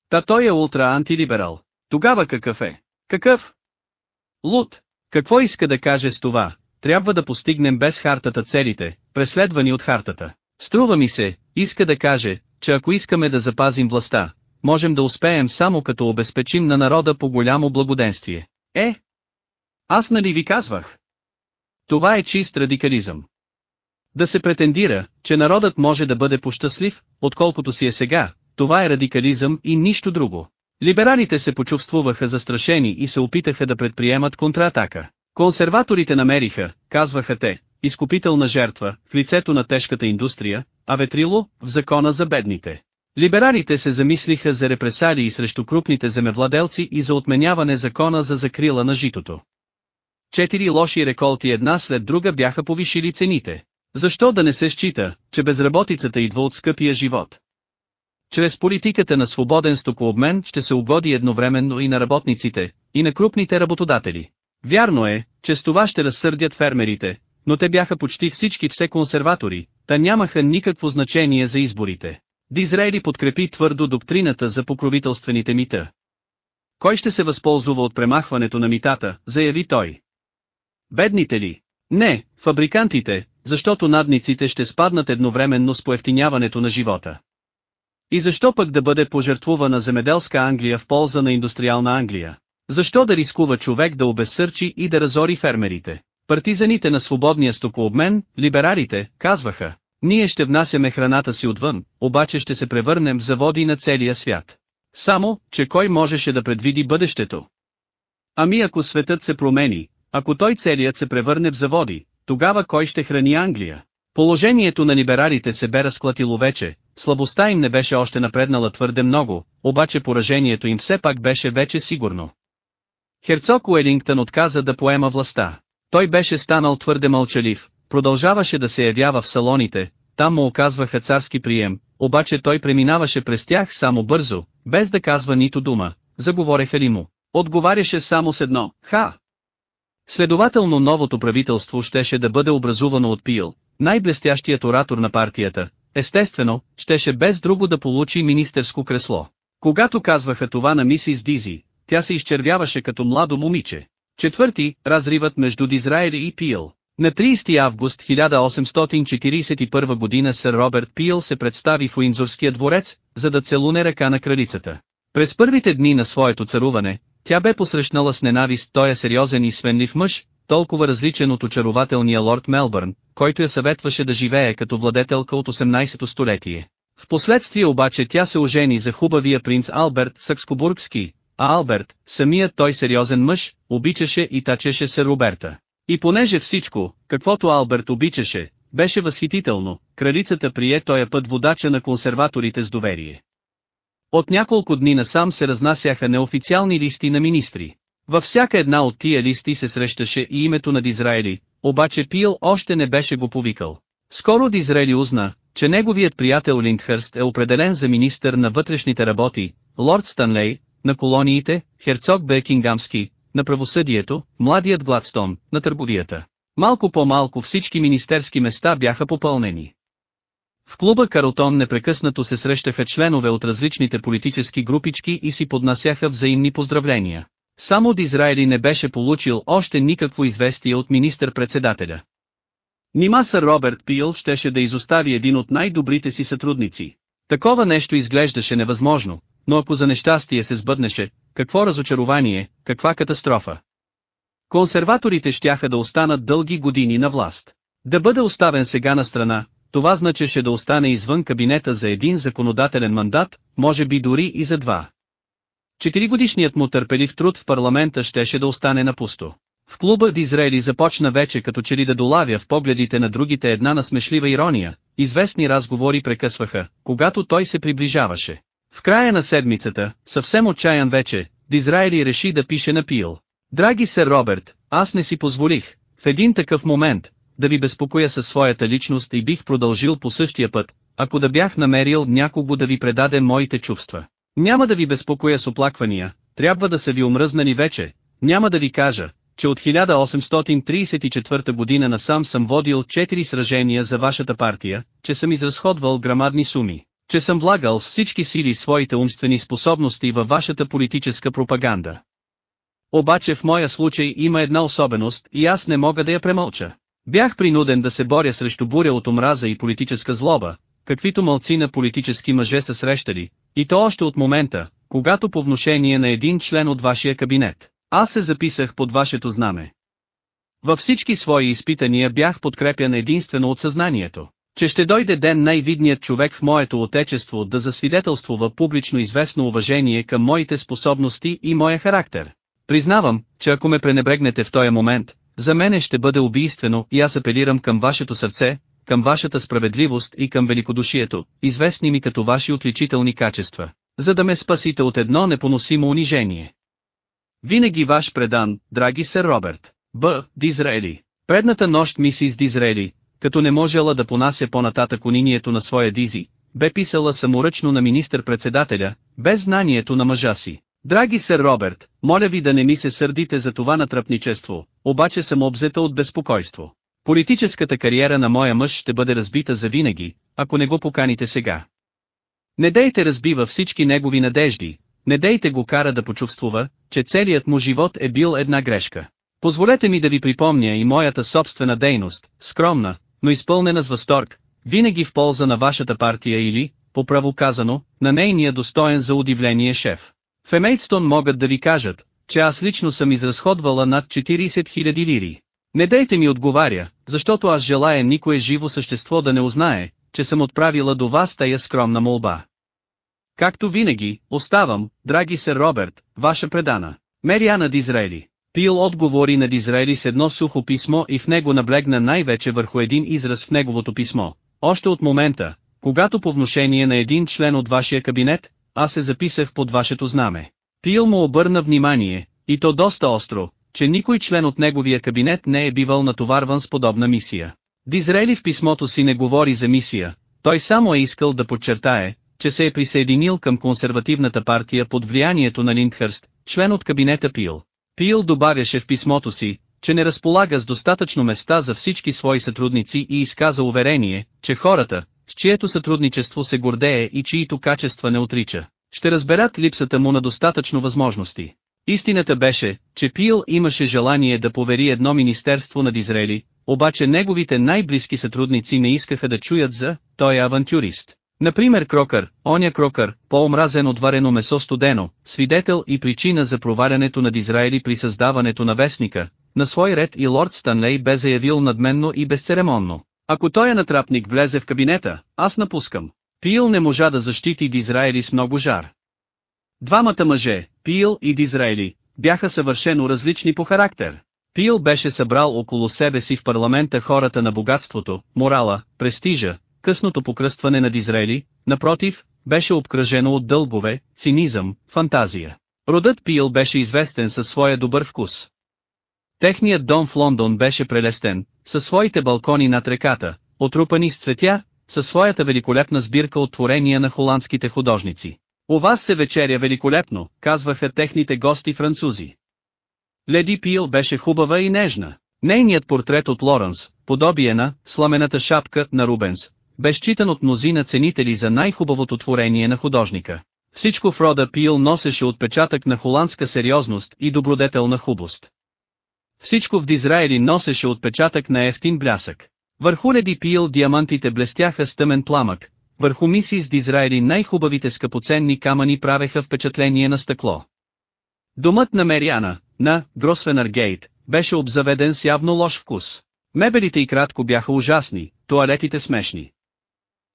Та той е ултра-антилиберал. Тогава какъв е? Какъв? Лут. Какво иска да каже с това? Трябва да постигнем без хартата целите, преследвани от хартата. Струва ми се, иска да каже, че ако искаме да запазим властта, можем да успеем само като обезпечим на народа по голямо благоденствие. Е? Аз нали ви казвах? Това е чист радикализъм. Да се претендира, че народът може да бъде пощастлив, отколкото си е сега, това е радикализъм и нищо друго. Либералите се почувствуваха застрашени и се опитаха да предприемат контратака. Консерваторите намериха, казваха те, изкупителна жертва, в лицето на тежката индустрия, а ветрило, в закона за бедните. Либералите се замислиха за репресалии срещу крупните земевладелци и за отменяване закона за закрила на житото. Четири лоши реколти една след друга бяха повишили цените. Защо да не се счита, че безработицата идва от скъпия живот? Чрез политиката на свободен стокообмен ще се угоди едновременно и на работниците, и на крупните работодатели. Вярно е, че с това ще разсърдят фермерите, но те бяха почти всички все консерватори, та нямаха никакво значение за изборите. Дизраели подкрепи твърдо доктрината за покровителствените мита. Кой ще се възползва от премахването на митата, заяви той. Бедните ли? Не, фабрикантите, защото надниците ще спаднат едновременно с поевтиняването на живота. И защо пък да бъде пожертвувана земеделска Англия в полза на индустриална Англия? Защо да рискува човек да обезсърчи и да разори фермерите? Партизаните на свободния стокообмен, либералите, казваха, ние ще внасяме храната си отвън, обаче ще се превърнем в заводи на целия свят. Само, че кой можеше да предвиди бъдещето? Ами ако светът се промени, ако той целият се превърне в заводи, тогава кой ще храни Англия? Положението на либералите се бе разклатило вече, слабостта им не беше още напреднала твърде много, обаче поражението им все пак беше вече сигурно. Херцог Уелингтън отказа да поема властта. Той беше станал твърде мълчалив, продължаваше да се явява в салоните, там му оказваха царски прием, обаче той преминаваше през тях само бързо, без да казва нито дума, заговореха ли му. Отговаряше само с едно, ха. Следователно новото правителство щеше да бъде образувано от Пил, най-блестящият оратор на партията, естествено, щеше без друго да получи министерско кресло. Когато казваха това на мисис Дизи, тя се изчервяваше като младо момиче. Четвърти, разривът между Дизраели и Пил. На 30 август 1841 година сър Роберт Пил се представи в Уинзорския дворец, за да целуне ръка на кралицата. През първите дни на своето царуване, тя бе посрещнала с ненавист той е сериозен и свенлив мъж, толкова различен от очарователния лорд Мелбърн, който я съветваше да живее като владетелка от 18-то столетие. Впоследствие обаче тя се ожени за хубавия принц Алберт Сакскобургски, а Алберт, самият той сериозен мъж, обичаше и тачеше се Роберта. И понеже всичко, каквото Алберт обичаше, беше възхитително, кралицата прие тоя път водача на консерваторите с доверие. От няколко дни насам се разнасяха неофициални листи на министри. Във всяка една от тия листи се срещаше и името на Дизраели, обаче Пил още не беше го повикал. Скоро Дизраели узна, че неговият приятел Линдхърст е определен за министър на вътрешните работи, лорд Станлей, на колониите, херцог Бекингамски, на правосъдието, младият Гладстон, на търговията. Малко по-малко всички министерски места бяха попълнени. В клуба Карлтон непрекъснато се срещаха членове от различните политически групички и си поднасяха взаимни поздравления. Само Дизраели не беше получил още никакво известие от министър-председателя. Нима сър Роберт Пил щеше да изостави един от най-добрите си сътрудници. Такова нещо изглеждаше невъзможно, но ако за нещастие се сбъднеше, какво разочарование, каква катастрофа. Консерваторите щяха да останат дълги години на власт. Да бъде оставен сега на страна, това значеше да остане извън кабинета за един законодателен мандат, може би дори и за два. Четиригодишният му търпелив труд в парламента щеше да остане на пусто. В клуба Дизраели започна вече като че ли да долавя в погледите на другите една насмешлива ирония, известни разговори прекъсваха, когато той се приближаваше. В края на седмицата, съвсем отчаян вече, Дизраели реши да пише на Пил. Драги сър Роберт, аз не си позволих, в един такъв момент, да ви безпокоя със своята личност и бих продължил по същия път, ако да бях намерил някого да ви предаде моите чувства. Няма да ви безпокоя с оплаквания, трябва да са ви омръзнали вече, няма да ви кажа, че от 1834 година насам съм водил 4 сражения за вашата партия, че съм изразходвал грамадни суми, че съм влагал с всички сили своите умствени способности във вашата политическа пропаганда. Обаче в моя случай има една особеност и аз не мога да я премълча. Бях принуден да се боря срещу буря от омраза и политическа злоба, каквито мълци на политически мъже са срещали, и то още от момента, когато по внушение на един член от вашия кабинет, аз се записах под вашето знаме. Във всички свои изпитания бях подкрепян единствено от съзнанието, че ще дойде ден най-видният човек в моето отечество да засвидетелствува публично известно уважение към моите способности и моя характер. Признавам, че ако ме пренебрегнете в този момент, за мене ще бъде убийствено и аз апелирам към вашето сърце, към вашата справедливост и към великодушието, известни ми като ваши отличителни качества, за да ме спасите от едно непоносимо унижение. Винаги ваш предан, драги сър Роберт, Б. Дизраели. Предната нощ мисис Дизраели, като не можела да понася по-нататък унинието на своя Дизи, бе писала саморъчно на министър-председателя, без знанието на мъжа си. Драги сър Роберт, моля ви да не ми се сърдите за това натръпничество, обаче съм обзета от безпокойство. Политическата кариера на моя мъж ще бъде разбита за винаги, ако не го поканите сега. Не дейте разбива всички негови надежди, не дейте го кара да почувствува, че целият му живот е бил една грешка. Позволете ми да ви припомня и моята собствена дейност, скромна, но изпълнена с възторг, винаги в полза на вашата партия или, по право казано, на нейния достоен за удивление шеф. В Емейтстон могат да ви кажат, че аз лично съм изразходвала над 40 000 лири. Не дейте ми отговаря, защото аз желая никое живо същество да не узнае, че съм отправила до вас тая скромна молба. Както винаги, оставам, драги сър Роберт, ваша предана. Мериана Дизраели. Пил отговори на Дизраели с едно сухо писмо и в него наблегна най-вече върху един израз в неговото писмо. Още от момента, когато по внушение на един член от вашия кабинет, аз се записах под вашето знаме. Пил му обърна внимание, и то доста остро, че никой член от неговия кабинет не е бивал натоварван с подобна мисия. Дизрели в писмото си не говори за мисия, той само е искал да подчертае, че се е присъединил към консервативната партия под влиянието на Линдхърст, член от кабинета Пил. Пил добавяше в писмото си, че не разполага с достатъчно места за всички свои сътрудници и изказа уверение, че хората, с чието сътрудничество се гордее и чието качества не отрича, ще разберат липсата му на достатъчно възможности. Истината беше, че Пил имаше желание да повери едно министерство над Израели, обаче неговите най-близки сътрудници не искаха да чуят за «той е авантюрист». Например Крокър, оня Крокър, по-омразен от варено месо студено, свидетел и причина за проварянето над Израели при създаването на вестника, на свой ред и лорд Станлей бе заявил надменно и безцеремонно. Ако той е натрапник влезе в кабинета, аз напускам. Пил не можа да защити Дизраели с много жар. Двамата мъже, Пил и Дизраели, бяха съвършено различни по характер. Пил беше събрал около себе си в парламента хората на богатството, морала, престижа, късното покръстване на Дизраели, напротив, беше обкръжено от дълбове, цинизъм, фантазия. Родът Пил беше известен със своя добър вкус. Техният дом в Лондон беше прелестен, със своите балкони над реката, отрупани с цветя, със своята великолепна сбирка от творения на холандските художници. У вас се вечеря великолепно, казваха техните гости французи. Леди Пил беше хубава и нежна. Нейният портрет от Лоренс, подобие на «Сламената шапка» на Рубенс, бе считан от мнозина ценители за най-хубавото творение на художника. Всичко в рода Пил носеше отпечатък на холандска сериозност и добродетелна хубост. Всичко в Дизраели носеше отпечатък на ефтин блясък. Върху леди Пил диамантите блестяха с тъмен пламък, върху мисис Дизраели най-хубавите скъпоценни камъни правеха впечатление на стъкло. Домът на Мериана, на Гросвенър Гейт, беше обзаведен с явно лош вкус. Мебелите и кратко бяха ужасни, туалетите смешни.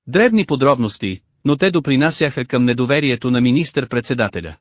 Дребни подробности, но те допринасяха към недоверието на министър-председателя.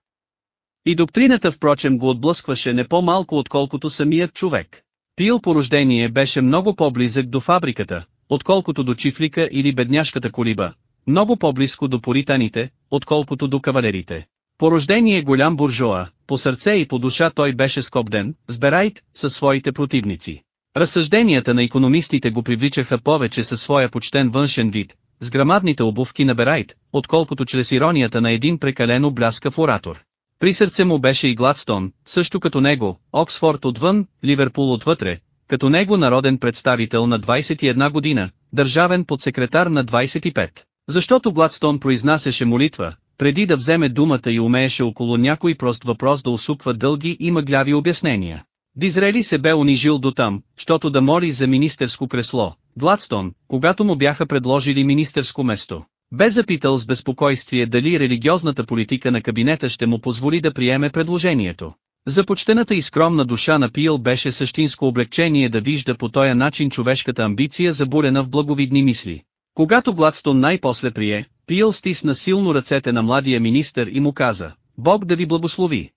И доктрината впрочем го отблъскваше не по-малко отколкото самият човек. Пил по рождение беше много по-близък до фабриката, отколкото до чифлика или бедняшката колиба, много по-близко до поританите, отколкото до кавалерите. По рождение голям буржоа, по сърце и по душа той беше скобден, сберайт, със своите противници. Разсъжденията на економистите го привличаха повече със своя почтен външен вид, с грамадните обувки на Берайт, отколкото чрез иронията на един прекалено бляскав оратор. При сърце му беше и Гладстон, също като него, Оксфорд отвън, Ливерпул отвътре, като него народен представител на 21 година, държавен подсекретар на 25. Защото Гладстон произнасяше молитва, преди да вземе думата и умееше около някой прост въпрос да усупва дълги и мъгляви обяснения. Дизрели се бе унижил до там, щото да моли за министерско кресло. Гладстон, когато му бяха предложили министерско место, бе запитал с безпокойствие дали религиозната политика на кабинета ще му позволи да приеме предложението. За почтената и скромна душа на Пил беше същинско облегчение да вижда по този начин човешката амбиция забурена в благовидни мисли. Когато Гладстон най-после прие, Пил стисна силно ръцете на младия министър и му каза, Бог да ви благослови.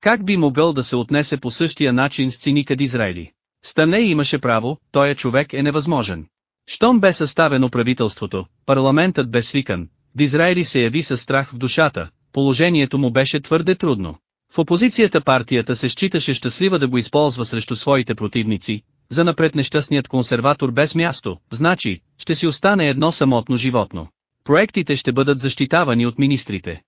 Как би могъл да се отнесе по същия начин с циника Дизраели? Стане имаше право, той човек е невъзможен. Щом бе съставено правителството, парламентът бе свикан, Дизраели се яви със страх в душата, положението му беше твърде трудно. В опозицията партията се считаше щастлива да го използва срещу своите противници, за напред нещастният консерватор без място, значи, ще си остане едно самотно животно. Проектите ще бъдат защитавани от министрите.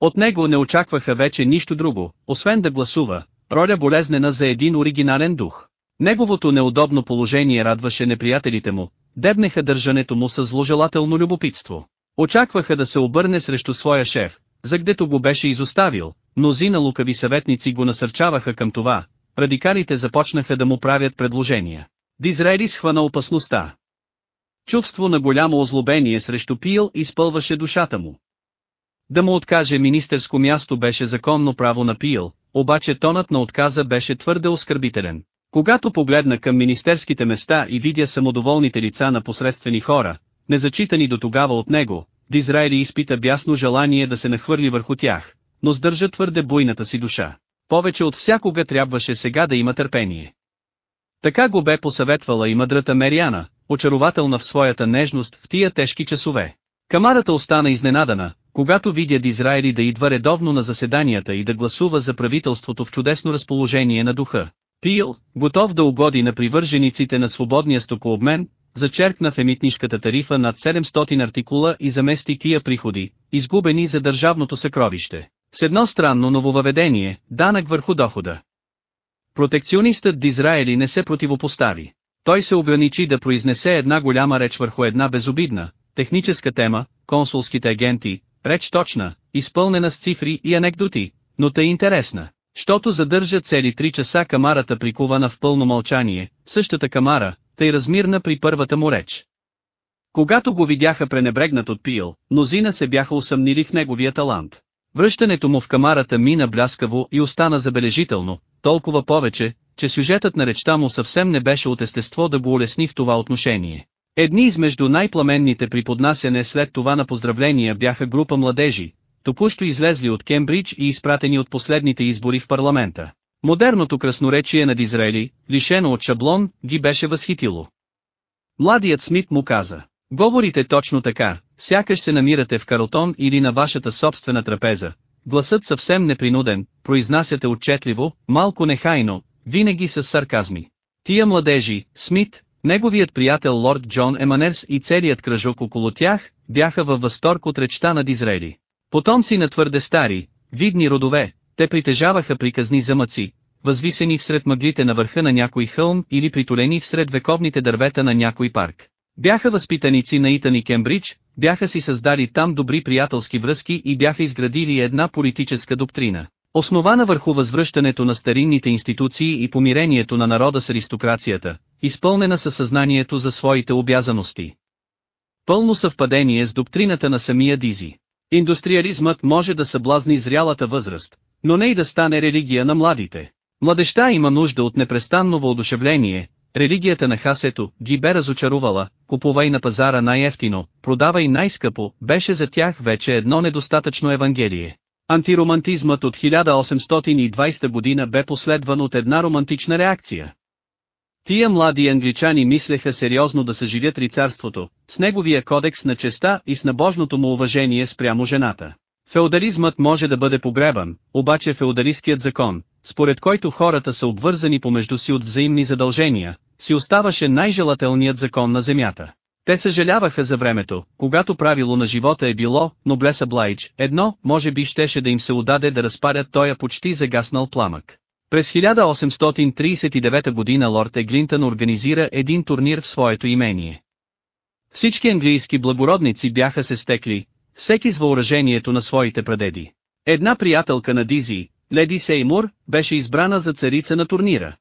От него не очакваха вече нищо друго, освен да гласува, роля болезнена за един оригинален дух. Неговото неудобно положение радваше неприятелите му, дебнеха държането му с зложелателно любопитство. Очакваха да се обърне срещу своя шеф, за гдето го беше изоставил, мнозина лукави съветници го насърчаваха към това, радикалите започнаха да му правят предложения. Дизраели схвана опасността. Чувство на голямо озлобение срещу Пил изпълваше душата му. Да му откаже министерско място беше законно право на Пил, обаче тонът на отказа беше твърде оскърбителен. Когато погледна към министерските места и видя самодоволните лица на посредствени хора, незачитани до тогава от него, Дизраели изпита бясно желание да се нахвърли върху тях, но сдържа твърде буйната си душа. повече от всякога трябваше сега да има търпение. Така го бе посъветвала и мъдрата Мериана, очарователна в своята нежност в тия тежки часове. Камарата остана изненадана, когато видя Дизраели да идва редовно на заседанията и да гласува за правителството в чудесно разположение на духа. Пил, готов да угоди на привържениците на свободния стокообмен, зачеркна в емитнишката тарифа над 700 артикула и замести тия приходи, изгубени за държавното съкровище. С едно странно нововъведение, данък върху дохода. Протекционистът Дизраели не се противопостави. Той се ограничи да произнесе една голяма реч върху една безобидна, техническа тема, консулските агенти, реч точна, изпълнена с цифри и анекдоти, но тъй интересна, щото задържа цели три часа камарата прикувана в пълно мълчание, същата камара, тъй размирна при първата му реч. Когато го видяха пренебрегнат от Пил, мнозина се бяха усъмнили в неговия талант. Връщането му в камарата мина бляскаво и остана забележително, толкова повече, че сюжетът на речта му съвсем не беше от естество да го улесни в това отношение. Едни измежду най-пламенните при поднасяне след това на поздравления бяха група младежи, току-що излезли от Кембридж и изпратени от последните избори в парламента. Модерното красноречие на Дизраели, лишено от шаблон, ги беше възхитило. Младият Смит му каза, говорите точно така, сякаш се намирате в Карлтон или на вашата собствена трапеза. Гласът съвсем непринуден, произнасяте отчетливо, малко нехайно, винаги с сарказми. Тия младежи, Смит, неговият приятел лорд Джон Еманерс и целият кръжок около тях, бяха във възторг от речта на Дизраели. Потомци на твърде стари, видни родове, те притежаваха приказни замъци, възвисени всред мъглите на върха на някой хълм или притолени всред вековните дървета на някой парк. Бяха възпитаници на Итан и Кембридж, бяха си създали там добри приятелски връзки и бяха изградили една политическа доктрина, основана върху възвръщането на старинните институции и помирението на народа с аристокрацията, изпълнена със съзнанието за своите обязаности. Пълно съвпадение с доктрината на самия Дизи. Индустриализмът може да съблазни зрялата възраст, но не и да стане религия на младите. Младеща има нужда от непрестанно въодушевление, религията на хасето ги бе разочарувала, купувай на пазара най-ефтино, продавай най-скъпо, беше за тях вече едно недостатъчно евангелие. Антиромантизмът от 1820 година бе последван от една романтична реакция. Тия млади англичани мислеха сериозно да съживят рицарството, с неговия кодекс на честа и с набожното му уважение спрямо жената. Феодализмът може да бъде погребан, обаче феодалистският закон, според който хората са обвързани помежду си от взаимни задължения, си оставаше най-желателният закон на земята. Те съжаляваха за времето, когато правило на живота е било, но Блеса Блайч, едно, може би щеше да им се удаде да разпарят тоя почти загаснал пламък. През 1839 година лорд Еглинтън организира един турнир в своето имение. Всички английски благородници бяха се стекли, всеки с въоръжението на своите прадеди. Една приятелка на Дизи, леди Сеймур, беше избрана за царица на турнира.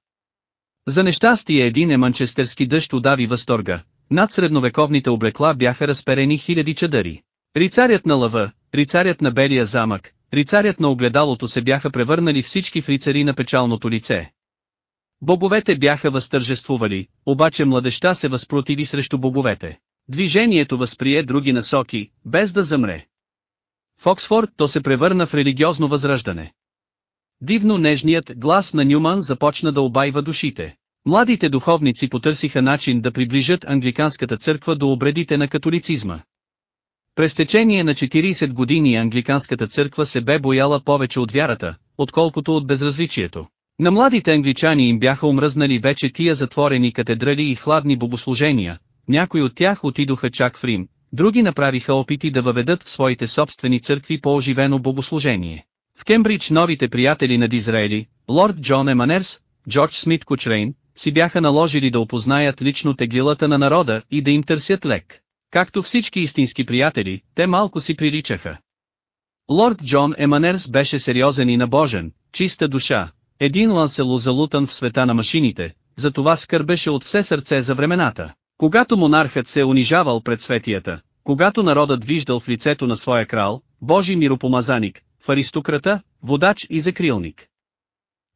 За нещастие един е манчестерски дъжд удави възторга, над средновековните облекла бяха разперени хиляди чадъри. Рицарят на лъва, рицарят на белия замък, рицарят на огледалото се бяха превърнали всички в рицари на печалното лице. Боговете бяха възтържествували, обаче младеща се възпротиви срещу боговете. Движението възприе други насоки, без да замре. В Оксфорд то се превърна в религиозно възраждане. Дивно нежният глас на Нюман започна да обайва душите. Младите духовници потърсиха начин да приближат англиканската църква до обредите на католицизма. През течение на 40 години англиканската църква се бе бояла повече от вярата, отколкото от безразличието. На младите англичани им бяха омръзнали вече тия затворени катедрали и хладни богослужения, някои от тях отидоха чак в Рим, други направиха опити да въведат в своите собствени църкви по-оживено богослужение. В Кембридж новите приятели на Дизраели, лорд Джон Еманерс, Джордж Смит Кучрейн, си бяха наложили да опознаят лично теглилата на народа и да им търсят лек. Както всички истински приятели, те малко си приличаха. Лорд Джон Еманерс беше сериозен и набожен, чиста душа, един лансело залутан в света на машините, затова скърбеше от все сърце за времената. Когато монархът се унижавал пред светията, когато народът виждал в лицето на своя крал, Божи миропомазаник, в аристократа, водач и закрилник.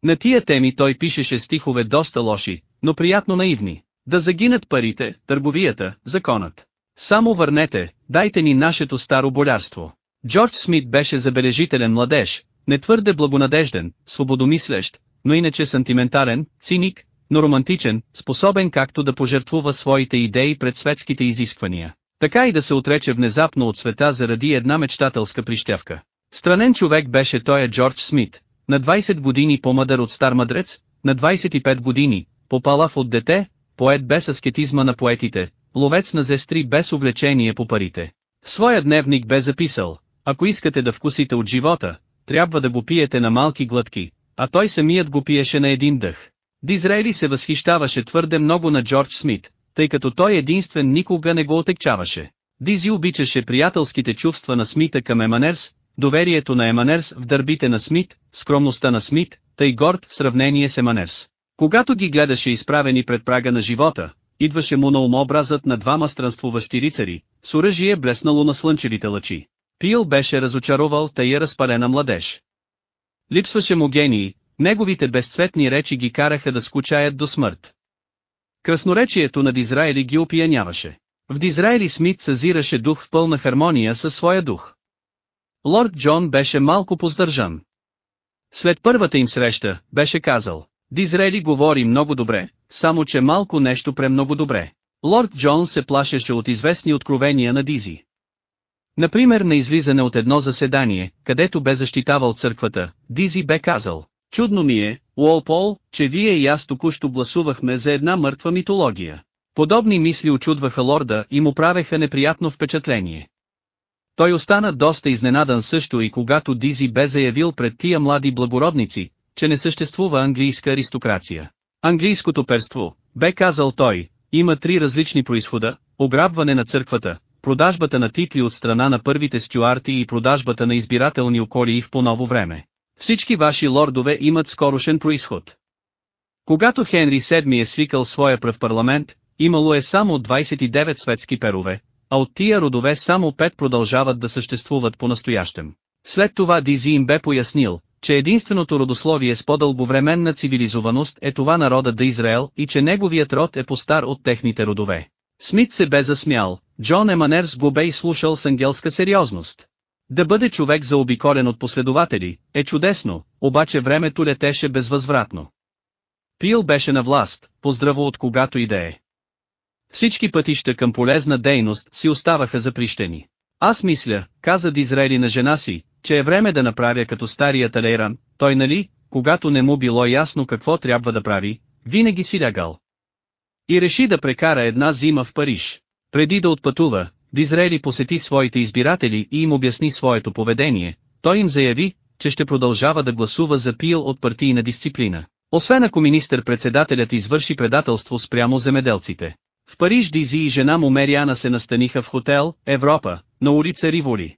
На тия теми той пишеше стихове доста лоши, но приятно наивни. Да загинат парите, търговията, законът. Само върнете, дайте ни нашето старо болярство. Джордж Смит беше забележителен младеж, не твърде благонадежден, свободомислещ, но иначе сантиментален, циник, но романтичен, способен както да пожертвува своите идеи пред светските изисквания, така и да се отрече внезапно от света заради една мечтателска прищявка. Странен човек беше той Джордж Смит, на 20 години по-мъдър от стар мъдрец, на 25 години, попалав от дете, поет без аскетизма на поетите, ловец на зестри без увлечение по парите. Своя дневник бе записал, ако искате да вкусите от живота, трябва да го пиете на малки глътки, а той самият го пиеше на един дъх. Дизраели се възхищаваше твърде много на Джордж Смит, тъй като той единствен никога не го отекчаваше. Дизи обичаше приятелските чувства на Смита към Еманерс, доверието на Еманерс в дърбите на Смит, скромността на Смит, тъй горд в сравнение с Еманерс. Когато ги гледаше изправени пред прага на живота, идваше му на ум образът на двама странствуващи рицари, с оръжие блеснало на слънчевите лъчи. Пил беше разочаровал тая разпалена младеж. Липсваше му гении, неговите безцветни речи ги караха да скучаят до смърт. Красноречието на Дизраели ги опияняваше. В Дизраели Смит съзираше дух в пълна хармония със своя дух. Лорд Джон беше малко поздържан. След първата им среща, беше казал, Дизрели говори много добре, само че малко нещо премного добре. Лорд Джон се плашеше от известни откровения на Дизи. Например на излизане от едно заседание, където бе защитавал църквата, Дизи бе казал, чудно ми е, Уолпол, че вие и аз току-що гласувахме за една мъртва митология. Подобни мисли очудваха лорда и му правеха неприятно впечатление. Той остана доста изненадан също и когато Дизи бе заявил пред тия млади благородници, че не съществува английска аристокрация. Английското перство, бе казал той, има три различни происхода, ограбване на църквата, продажбата на титли от страна на първите стюарти и продажбата на избирателни околии в по-ново време. Всички ваши лордове имат скорошен происход. Когато Хенри VII е свикал своя пръв парламент, имало е само 29 светски перове, а от тия родове само 5 продължават да съществуват по-настоящем. След това Дизи им бе пояснил, че единственото родословие с по-дълговременна цивилизованост е това народа да Израел и че неговият род е по-стар от техните родове. Смит се бе засмял, Джон Еманерс го бе изслушал с ангелска сериозност. Да бъде човек заобиколен от последователи, е чудесно, обаче времето летеше безвъзвратно. Пил беше на власт, поздраво от когато и да е. Всички пътища към полезна дейност си оставаха заприщени. Аз мисля, каза Дизрели на жена си, че е време да направя като стария Талейран, той нали, когато не му било ясно какво трябва да прави, винаги си лягал. И реши да прекара една зима в Париж. Преди да отпътува, Дизрели посети своите избиратели и им обясни своето поведение, той им заяви, че ще продължава да гласува за пил от партийна дисциплина. Освен ако министър-председателят извърши предателство спрямо земеделците. В Париж Дизи и жена му Мериана се настаниха в хотел, Европа, на улица Риволи.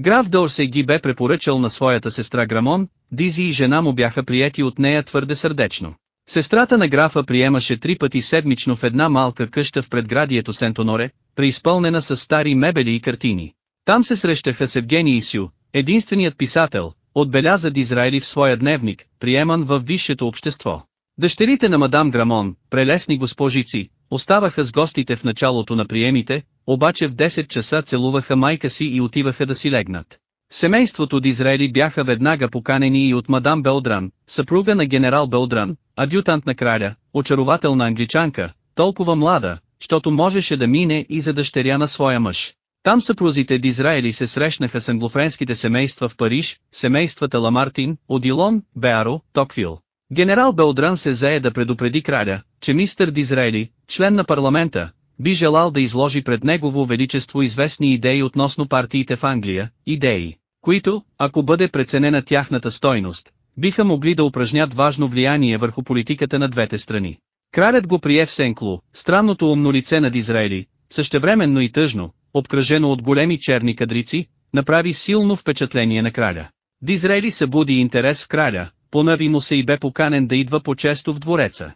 Граф Дорсе ги бе препоръчал на своята сестра Грамон, Дизи и жена му бяха приети от нея твърде сърдечно. Сестрата на графа приемаше три пъти седмично в една малка къща в предградието Сентоноре, преизпълнена с стари мебели и картини. Там се срещаха с Евгений Исю, единственият писател, отбеляза Дизраели в своя дневник, приеман във висшето общество. Дъщерите на мадам Грамон, прелесни госпожици, оставаха с гостите в началото на приемите, обаче в 10 часа целуваха майка си и отиваха да си легнат. Семейството Дизраели бяха веднага поканени и от мадам Белдран, съпруга на генерал Белдран, адютант на краля, очарователна англичанка, толкова млада, щото можеше да мине и за дъщеря на своя мъж. Там съпрузите Дизраели се срещнаха с англофренските семейства в Париж, семействата Ламартин, Одилон, Беаро, Токвил. Генерал Белдран се зае да предупреди краля, че мистер Дизраели, член на парламента, би желал да изложи пред негово величество известни идеи относно партиите в Англия, идеи, които, ако бъде преценена тяхната стойност, биха могли да упражнят важно влияние върху политиката на двете страни. Кралят го прие в Сенкло, странното умно лице на Дизраели, същевременно и тъжно, обкръжено от големи черни кадрици, направи силно впечатление на краля. Дизраели събуди интерес в краля, понави му се и бе поканен да идва по-често в двореца.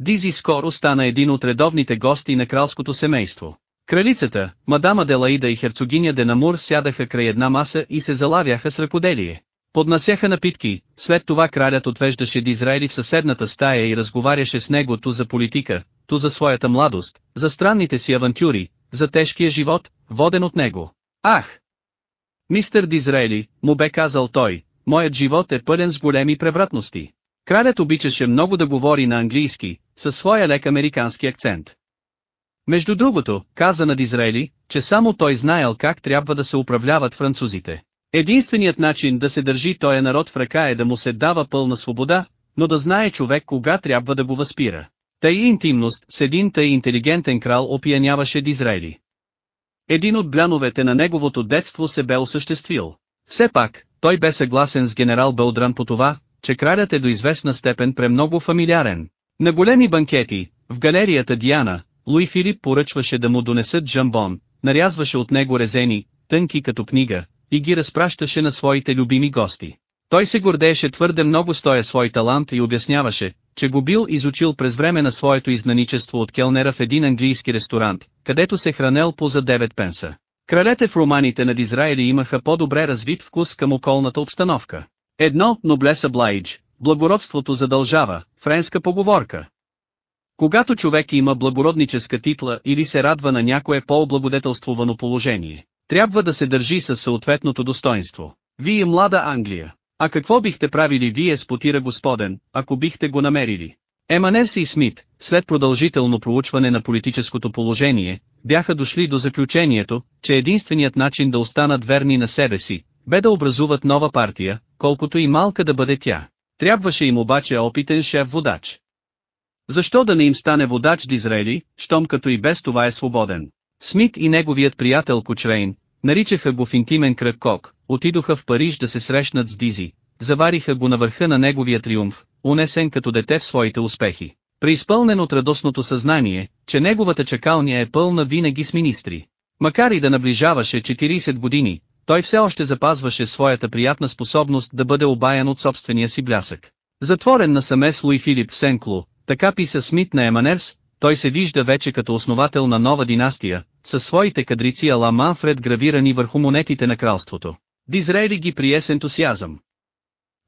Дизи скоро стана един от редовните гости на кралското семейство. Кралицата, мадама Делаида и херцогиня Денамур сядаха край една маса и се залавяха с ръкоделие. Поднасяха напитки, след това кралят отвеждаше Дизраели в съседната стая и разговаряше с него то за политика, то за своята младост, за странните си авантюри, за тежкия живот, воден от него. Ах! Мистер Дизраели, му бе казал той, моят живот е пълен с големи превратности. Кралят обичаше много да говори на английски, със своя лек американски акцент. Между другото, каза на Дизраели, че само той знаел как трябва да се управляват французите. Единственият начин да се държи този народ в ръка е да му се дава пълна свобода, но да знае човек кога трябва да го възпира. Тъй интимност с един тъй интелигентен крал опияняваше Дизраели. Един от бляновете на неговото детство се бе осъществил. Все пак, той бе съгласен с генерал Бълдран по това, че кралят е до известна степен премного фамилиарен. На големи банкети, в галерията Диана, Луи Филип поръчваше да му донесат жамбон, нарязваше от него резени, тънки като книга, и ги разпращаше на своите любими гости. Той се гордееше твърде много с този свой талант и обясняваше, че го бил изучил през време на своето изгнаничество от келнера в един английски ресторант, където се хранел по за 9 пенса. Кралете в романите над Израили имаха по-добре развит вкус към околната обстановка. Едно, ноблеса блайдж, благородството задължава, френска поговорка. Когато човек има благородническа титла или се радва на някое по-облагодетелствувано положение, трябва да се държи със съответното достоинство. Вие млада Англия. А какво бихте правили вие с потира господен, ако бихте го намерили? Еманес и Смит, след продължително проучване на политическото положение, бяха дошли до заключението, че единственият начин да останат верни на себе си, бе да образуват нова партия, колкото и малка да бъде тя. Трябваше им обаче опитен шеф-водач. Защо да не им стане водач Дизраели, щом като и без това е свободен? Смит и неговият приятел Кочрейн, наричаха го в интимен кръг Кок, отидоха в Париж да се срещнат с Дизи, завариха го на върха на неговия триумф, унесен като дете в своите успехи. Преизпълнен от радостното съзнание, че неговата чакалня е пълна винаги с министри. Макар и да наближаваше 40 години, той все още запазваше своята приятна способност да бъде обаян от собствения си блясък. Затворен насаме с Луи Филип Сенкло, така писа Смит на Еманерс, той се вижда вече като основател на нова династия, със своите кадрици ала Манфред гравирани върху монетите на кралството. Дизрейли ги прие с ентусиазъм.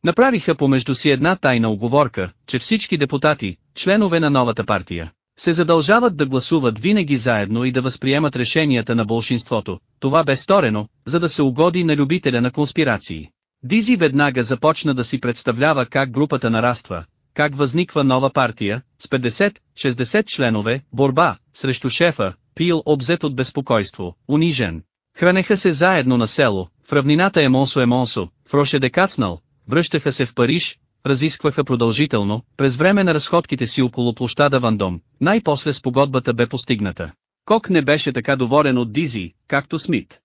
Направиха помежду си една тайна оговорка, че всички депутати, членове на новата партия, се задължават да гласуват винаги заедно и да възприемат решенията на болшинството. Това бе сторено, за да се угоди на любителя на конспирации. Дизи веднага започна да си представлява как групата нараства, как възниква нова партия, с 50-60 членове, борба, срещу шефа, пил обзет от безпокойство, унижен. Хранеха се заедно на село, в равнината Емонсо Емонсо, в Роше де Кацнал, връщаха се в Париж, разискваха продължително, през време на разходките си около площада Вандом, най-после с погодбата бе постигната. Кок не беше така доволен от Дизи, както Смит.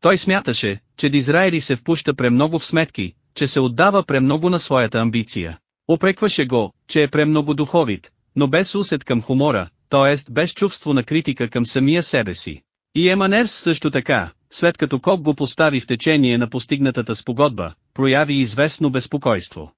Той смяташе, че Дизраели се впуща премного в сметки, че се отдава премного на своята амбиция. Опрекваше го, че е премного духовит, но без усет към хумора, т.е. без чувство на критика към самия себе си. И Еманерс също така, след като Кок го постави в течение на постигнатата спогодба, прояви известно безпокойство.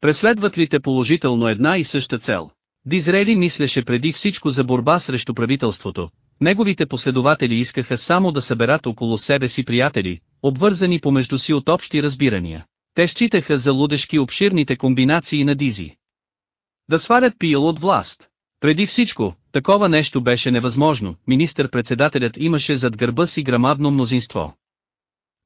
Преследват ли те положително една и съща цел? Дизрели мислеше преди всичко за борба срещу правителството, неговите последователи искаха само да съберат около себе си приятели, обвързани помежду си от общи разбирания. Те считаха за лудешки обширните комбинации на Дизи. Да свалят пил от власт. Преди всичко, такова нещо беше невъзможно, министър-председателят имаше зад гърба си грамадно мнозинство.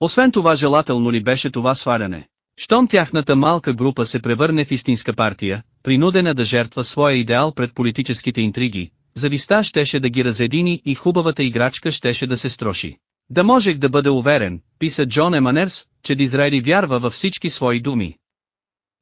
Освен това желателно ли беше това сваляне? Щом тяхната малка група се превърне в истинска партия, принудена да жертва своя идеал пред политическите интриги, зависта щеше да ги разедини и хубавата играчка щеше да се строши. Да можех да бъда уверен, писа Джон Еманерс, че Дизраели вярва във всички свои думи.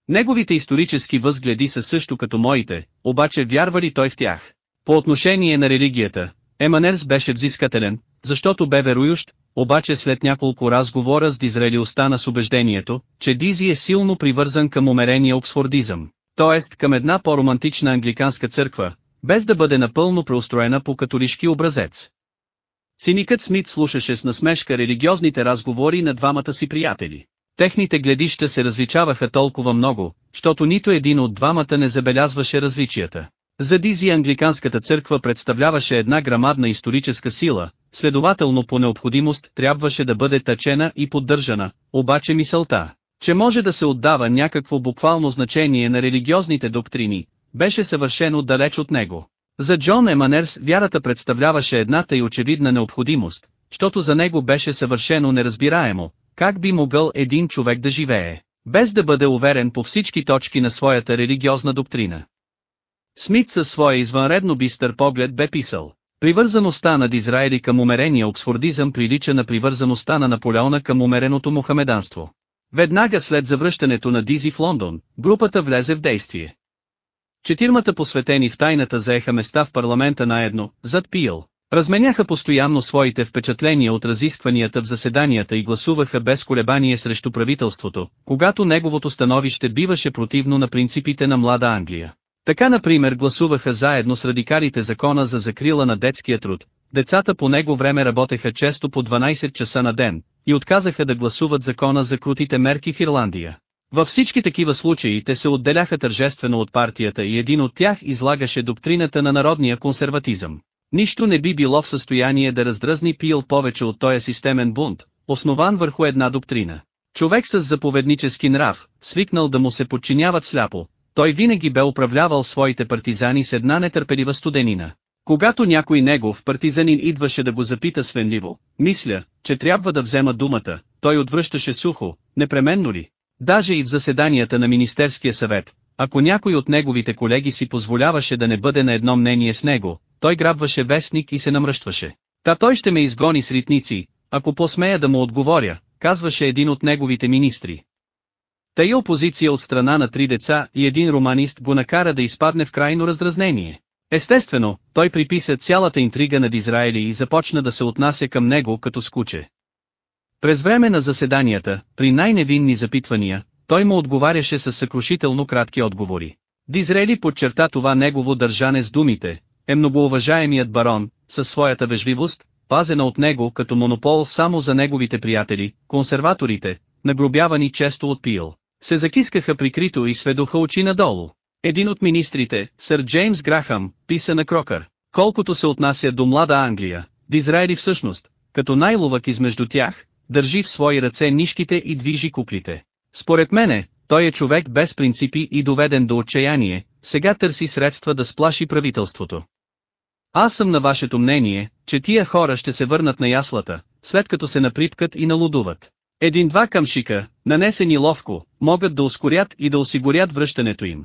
Неговите исторически възгледи са също като моите, обаче вярва ли той в тях? По отношение на религията, Еманерс беше взискателен, защото бе верующ, обаче след няколко разговора с Дизраели остана с убеждението, че Дизи е силно привързан към умерения обсфордизъм, т.е. към една по-романтична англиканска църква, без да бъде напълно преустроена по католишки образец. Циникът Смит слушаше с насмешка религиозните разговори на двамата си приятели. Техните гледища се различаваха толкова много, защото нито един от двамата не забелязваше различията. За Дизи англиканската църква представляваше една грамадна историческа сила, следователно по необходимост трябваше да бъде тъчена и поддържана, обаче мисълта, че може да се отдава някакво буквално значение на религиозните доктрини, беше съвършено далеч от него. За Джон Еманерс вярата представляваше едната и очевидна необходимост, щото за него беше съвършено неразбираемо, как би могъл един човек да живее, без да бъде уверен по всички точки на своята религиозна доктрина. Смит със своя извънредно бистър поглед бе писал. Привързаността на Дизраели към умерения обсфордизъм прилича на привързаността на Наполеона към умереното мухамеданство. Веднага след завръщането на Дизи в Лондон, групата влезе в действие. Четирмата посветени в тайната заеха места в парламента наедно, зад Пил. Разменяха постоянно своите впечатления от разискванията в заседанията и гласуваха без колебание срещу правителството, когато неговото становище биваше противно на принципите на млада Англия. Така например гласуваха заедно с радикалите закона за закрила на детския труд, децата по него време работеха често по 12 часа на ден, и отказаха да гласуват закона за крутите мерки в Ирландия. Във всички такива случаи те се отделяха тържествено от партията и един от тях излагаше доктрината на народния консерватизъм. Нищо не би било в състояние да раздразни Пил повече от този системен бунт, основан върху една доктрина. Човек с заповеднически нрав, свикнал да му се подчиняват сляпо, той винаги бе управлявал своите партизани с една нетърпелива студенина. Когато някой негов партизанин идваше да го запита свенливо, мисля, че трябва да взема думата, той отвръщаше сухо, непременно ли? Даже и в заседанията на Министерския съвет, ако някой от неговите колеги си позволяваше да не бъде на едно мнение с него, той грабваше вестник и се намръщваше. Та той ще ме изгони с ритници, ако посмея да му отговоря, казваше един от неговите министри. Тая опозиция от страна на три деца и един романист го накара да изпадне в крайно раздразнение. Естествено, той приписа цялата интрига над Израили и започна да се отнася към него като скуче. През време на заседанията, при най-невинни запитвания, той му отговаряше с съкрушително кратки отговори. Дизрели подчерта това негово държане с думите, е многоуважаемият барон, със своята вежливост, пазена от него като монопол само за неговите приятели, консерваторите, нагробявани често от пил, се закискаха прикрито и сведоха очи надолу. Един от министрите, сър Джеймс Грахам, писа на Крокър, колкото се отнася до млада Англия, Дизраели всъщност, като най-ловък измежду тях, държи в свои ръце нишките и движи куклите. Според мене, той е човек без принципи и доведен до отчаяние, сега търси средства да сплаши правителството. Аз съм на вашето мнение, че тия хора ще се върнат на яслата, след като се наприпкат и налудуват. Един-два камшика, нанесени ловко, могат да ускорят и да осигурят връщането им.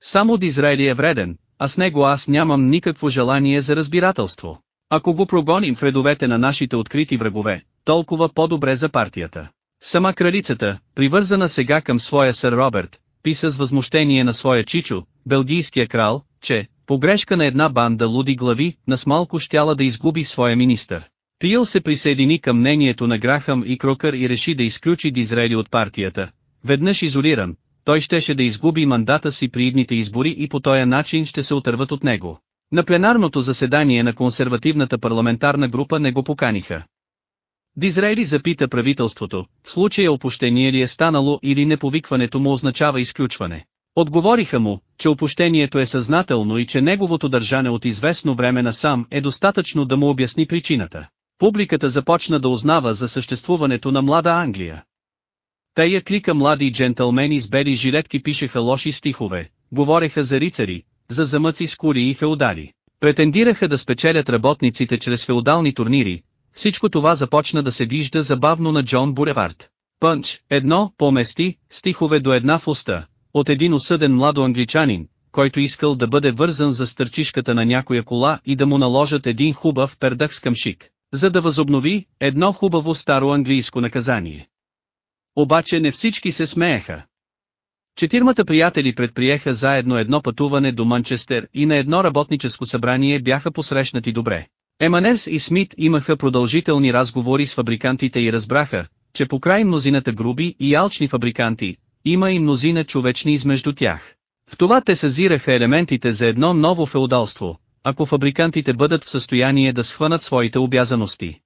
Само Дизраели е вреден, а с него аз нямам никакво желание за разбирателство. Ако го прогоним в редовете на нашите открити врагове, толкова по-добре за партията. Сама кралицата, привързана сега към своя сър Роберт, писа с възмущение на своя чичо, белгийския крал, че, погрешка на една банда луди глави, нас малко щяла да изгуби своя министър. Пил се присъедини към мнението на Грахам и Крокър и реши да изключи Дизраели от партията. Веднъж изолиран, той щеше да изгуби мандата си при идните избори и по този начин ще се отърват от него. На пленарното заседание на консервативната парламентарна група не го поканиха. Дизраели запита правителството, в случая опущение ли е станало или неповикването му означава изключване. Отговориха му, че опущението е съзнателно и че неговото държане от известно време насам е достатъчно да му обясни причината. Публиката започна да узнава за съществуването на млада Англия. Тая клика млади джентълмени с бели жилетки пишеха лоши стихове, говореха за рицари, за замъци с кури и феодали. Претендираха да спечелят работниците чрез феодални турнири, всичко това започна да се вижда забавно на Джон Буревард. Пънч, едно, помести, стихове до една в уста, от един осъден младо англичанин, който искал да бъде вързан за стърчишката на някоя кола и да му наложат един хубав пердък с къмшик, за да възобнови едно хубаво старо английско наказание. Обаче не всички се смееха. Четирмата приятели предприеха заедно едно пътуване до Манчестер и на едно работническо събрание бяха посрещнати добре. Еманерс и Смит имаха продължителни разговори с фабрикантите и разбраха, че по край мнозината груби и алчни фабриканти, има и мнозина човечни измежду тях. В това те съзираха елементите за едно ново феодалство, ако фабрикантите бъдат в състояние да схванат своите обязаности.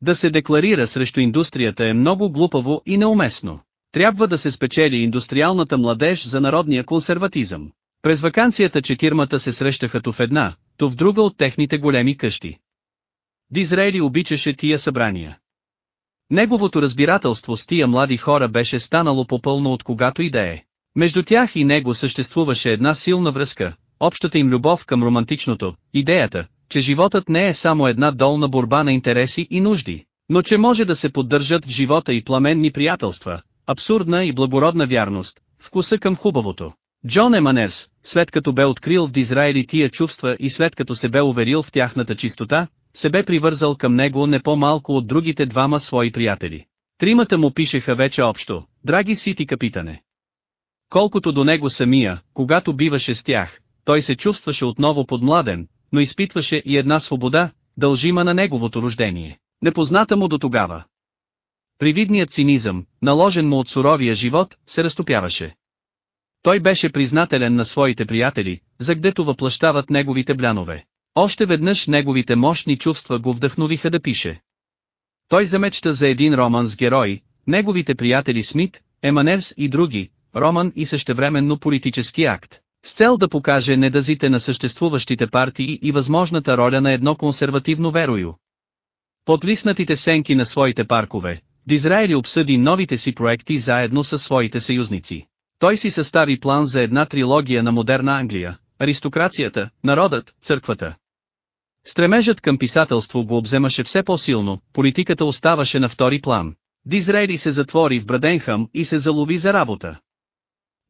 Да се декларира срещу индустрията е много глупаво и неуместно. Трябва да се спечели индустриалната младеж за народния консерватизъм. През вакансията четирмата се срещаха то в една, то в друга от техните големи къщи. Дизраели обичаше тия събрания. Неговото разбирателство с тия млади хора беше станало попълно от когато и да е. Между тях и него съществуваше една силна връзка, общата им любов към романтичното, идеята, че животът не е само една долна борба на интереси и нужди, но че може да се поддържат в живота и пламенни приятелства, абсурдна и благородна вярност, вкуса към хубавото. Джон Еманерс, след като бе открил в Дизраели тия чувства и след като се бе уверил в тяхната чистота, се бе привързал към него не по-малко от другите двама свои приятели. Тримата му пишеха вече общо, драги сити капитане. Колкото до него самия, когато биваше с тях, той се чувстваше отново подмладен, но изпитваше и една свобода, дължима на неговото рождение, непозната му до тогава. Привидният цинизъм, наложен му от суровия живот, се разтопяваше. Той беше признателен на своите приятели, за гдето въплащават неговите блянове. Още веднъж неговите мощни чувства го вдъхновиха да пише. Той замечта за един роман с герои, неговите приятели Смит, Еманерс и други, роман и същевременно политически акт, с цел да покаже недазите на съществуващите партии и възможната роля на едно консервативно верою. Под лиснатите сенки на своите паркове, Дизраели обсъди новите си проекти заедно със своите съюзници. Той си състави план за една трилогия на модерна Англия, аристокрацията, народът, църквата. Стремежът към писателство го обземаше все по-силно, политиката оставаше на втори план. Дизрейли се затвори в Браденхам и се залови за работа.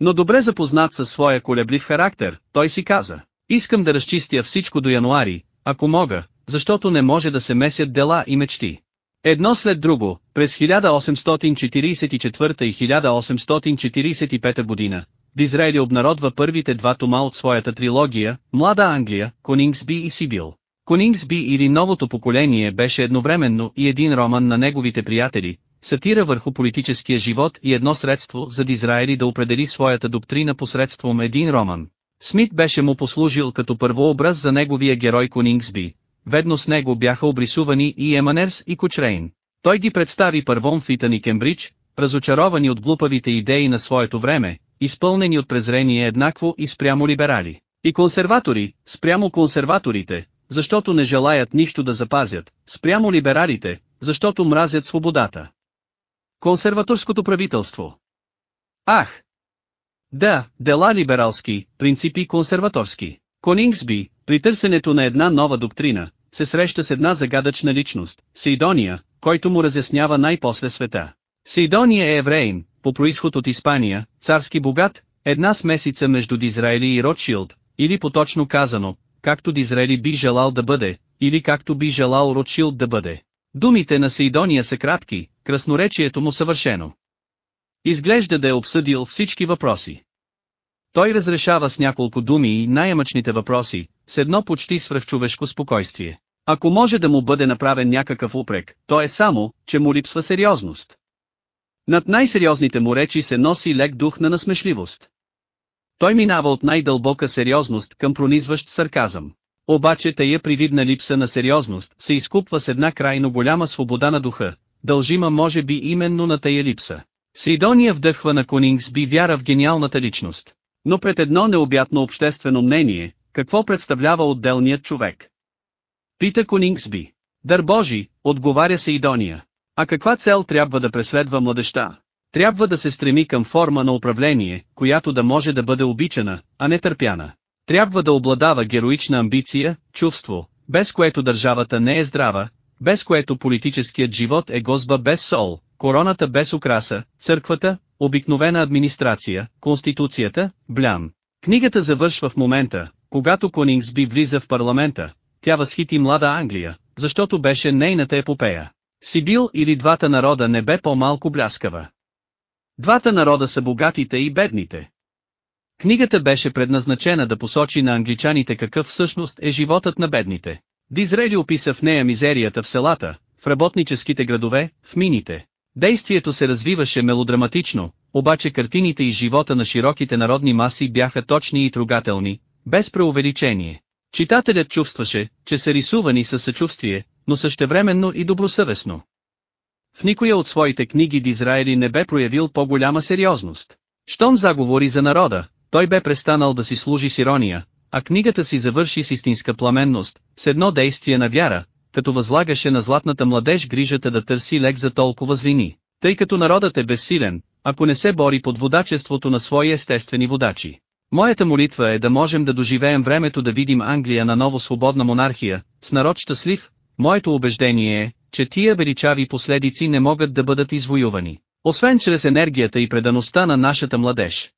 Но добре запознат със своя колеблив характер, той си каза, искам да разчистя всичко до януари, ако мога, защото не може да се месят дела и мечти. Едно след друго, през 1844 и 1845 година, Дизраели обнародва първите два тома от своята трилогия, Млада Англия, Конингсби и Сибил. Конингсби или новото поколение беше едновременно и един роман на неговите приятели, сатира върху политическия живот и едно средство за Дизраели да определи своята доктрина посредством един роман. Смит беше му послужил като първообраз за неговия герой Конингсби, ведно с него бяха обрисувани и Еманерс и Кочрейн. Той ги представи първом в Итан и Кембридж, разочаровани от глупавите идеи на своето време, изпълнени от презрение еднакво и спрямо либерали. И консерватори, спрямо консерваторите, защото не желаят нищо да запазят, спрямо либералите, защото мразят свободата. Консерваторското правителство. Ах! Да, дела либералски, принципи консерваторски. Конингсби, при търсенето на една нова доктрина, се среща с една загадъчна личност, Сейдония, който му разяснява най-после света. Сейдония е евреин, по происход от Испания, царски богат, една смесица между Дизраели и Ротшилд, или поточно казано, както Дизраели би желал да бъде, или както би желал Ротшилд да бъде. Думите на Сейдония са кратки, красноречието му съвършено. Изглежда да е обсъдил всички въпроси. Той разрешава с няколко думи и най-мъчните въпроси, с едно почти свръхчовешко спокойствие. Ако може да му бъде направен някакъв упрек, то е само, че му липсва сериозност. Над най-сериозните му речи се носи лек дух на насмешливост. Той минава от най-дълбока сериозност към пронизващ сарказъм. Обаче тая привидна липса на сериозност се изкупва с една крайно голяма свобода на духа, дължима може би именно на тая липса. Сейдония вдъхва на Конингсби вяра в гениалната личност. Но пред едно необятно обществено мнение, какво представлява отделният човек? Пита Конингсби. Дър Божи, отговаря Сейдония. А каква цел трябва да преследва младеща? Трябва да се стреми към форма на управление, която да може да бъде обичана, а не търпяна. Трябва да обладава героична амбиция, чувство, без което държавата не е здрава, без което политическият живот е гозба без сол, короната без украса, църквата, обикновена администрация, конституцията, блям. Книгата завършва в момента, когато Конингсби влиза в парламента, тя възхити млада Англия, защото беше нейната епопея. Сибил или двата народа не бе по-малко бляскава. Двата народа са богатите и бедните. Книгата беше предназначена да посочи на англичаните какъв всъщност е животът на бедните. Дизрели описа в нея мизерията в селата, в работническите градове, в мините. Действието се развиваше мелодраматично, обаче картините и живота на широките народни маси бяха точни и трогателни, без преувеличение. Читателят чувстваше, че са рисувани със съчувствие, но същевременно и добросъвестно. В никоя от своите книги Дизраели не бе проявил по-голяма сериозност. Щом заговори за народа, той бе престанал да си служи с ирония, а книгата си завърши с истинска пламенност, с едно действие на вяра, като възлагаше на златната младеж грижата да търси лек за толкова звини, тъй като народът е безсилен, ако не се бори под водачеството на свои естествени водачи. Моята молитва е да можем да доживеем времето да видим Англия на ново свободна монархия, с народ щастлив, моето убеждение е, че тия величави последици не могат да бъдат извоювани, освен чрез енергията и предаността на нашата младеж.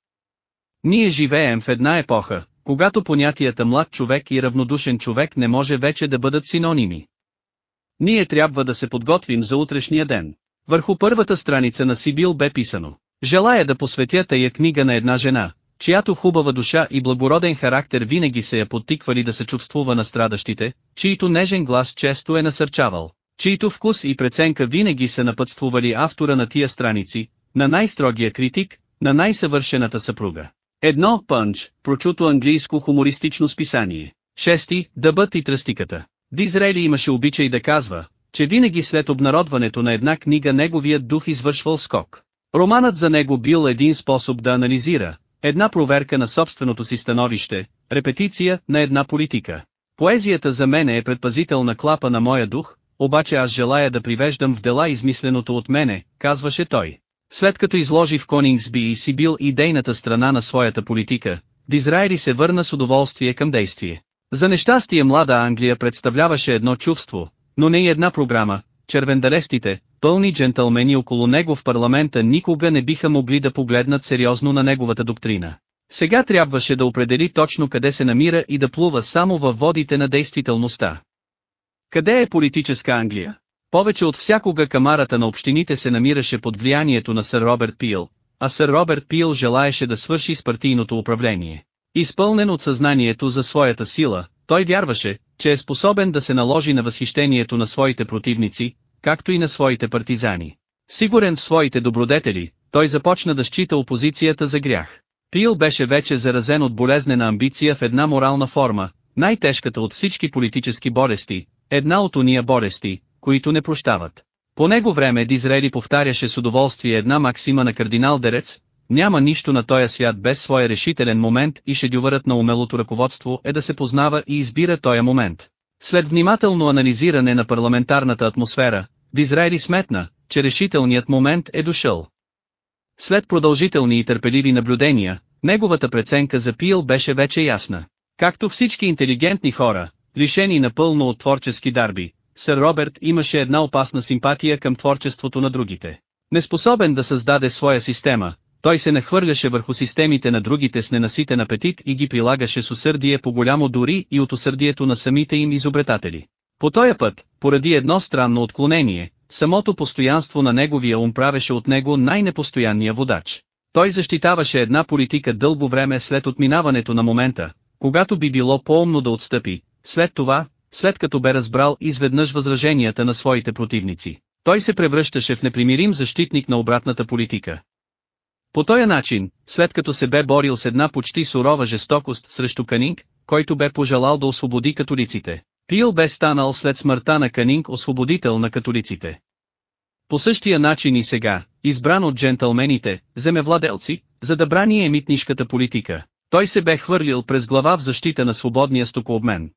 Ние живеем в една епоха, когато понятията млад човек и равнодушен човек не може вече да бъдат синоними. Ние трябва да се подготвим за утрешния ден. Върху първата страница на Сибил бе писано. Желая да посветя тая книга на една жена, чиято хубава душа и благороден характер винаги се я подтиквали да се чувствува на страдащите, чието нежен глас често е насърчавал, чието вкус и преценка винаги са напътствували автора на тия страници, на най-строгия критик, на най-съвършената съпруга. Едно пънч, прочуто английско хумористично списание. Шести, дъбът и тръстиката. Дизрели имаше обичай да казва, че винаги след обнародването на една книга неговият дух извършвал скок. Романът за него бил един способ да анализира, една проверка на собственото си становище, репетиция на една политика. Поезията за мене е предпазителна клапа на моя дух, обаче аз желая да привеждам в дела измисленото от мене, казваше той. След като изложи в Конингсби и Сибил идейната страна на своята политика, Дизраели се върна с удоволствие към действие. За нещастие млада Англия представляваше едно чувство, но не и една програма, червендарестите, пълни джентълмени около него в парламента никога не биха могли да погледнат сериозно на неговата доктрина. Сега трябваше да определи точно къде се намира и да плува само във водите на действителността. Къде е политическа Англия? Повече от всякога камарата на общините се намираше под влиянието на сър Роберт Пил, а сър Роберт Пил желаеше да свърши с партийното управление. Изпълнен от съзнанието за своята сила, той вярваше, че е способен да се наложи на възхищението на своите противници, както и на своите партизани. Сигурен в своите добродетели, той започна да счита опозицията за грях. Пил беше вече заразен от болезнена амбиция в една морална форма, най-тежката от всички политически болести, една от уния болести, които не прощават. По него време Дизрели повтаряше с удоволствие една максима на кардинал Дерец, няма нищо на този свят без своя решителен момент и шедювърът на умелото ръководство е да се познава и избира този момент. След внимателно анализиране на парламентарната атмосфера, Дизраели сметна, че решителният момент е дошъл. След продължителни и търпеливи наблюдения, неговата преценка за Пил беше вече ясна. Както всички интелигентни хора, лишени напълно от творчески дарби, сър Роберт имаше една опасна симпатия към творчеството на другите. Неспособен да създаде своя система, той се нахвърляше върху системите на другите с ненаситен апетит и ги прилагаше с усърдие по-голямо дори и от усърдието на самите им изобретатели. По този път, поради едно странно отклонение, самото постоянство на неговия ум правеше от него най-непостоянния водач. Той защитаваше една политика дълго време след отминаването на момента, когато би било по-умно да отстъпи, след това, след като бе разбрал изведнъж възраженията на своите противници. Той се превръщаше в непримирим защитник на обратната политика. По този начин, след като се бе борил с една почти сурова жестокост срещу Канинг, който бе пожелал да освободи католиците, Пил бе станал след смъртта на Канинг освободител на католиците. По същия начин и сега, избран от джентълмените, земевладелци, за да брани емитнишката политика, той се бе хвърлил през глава в защита на свободния стокообмен.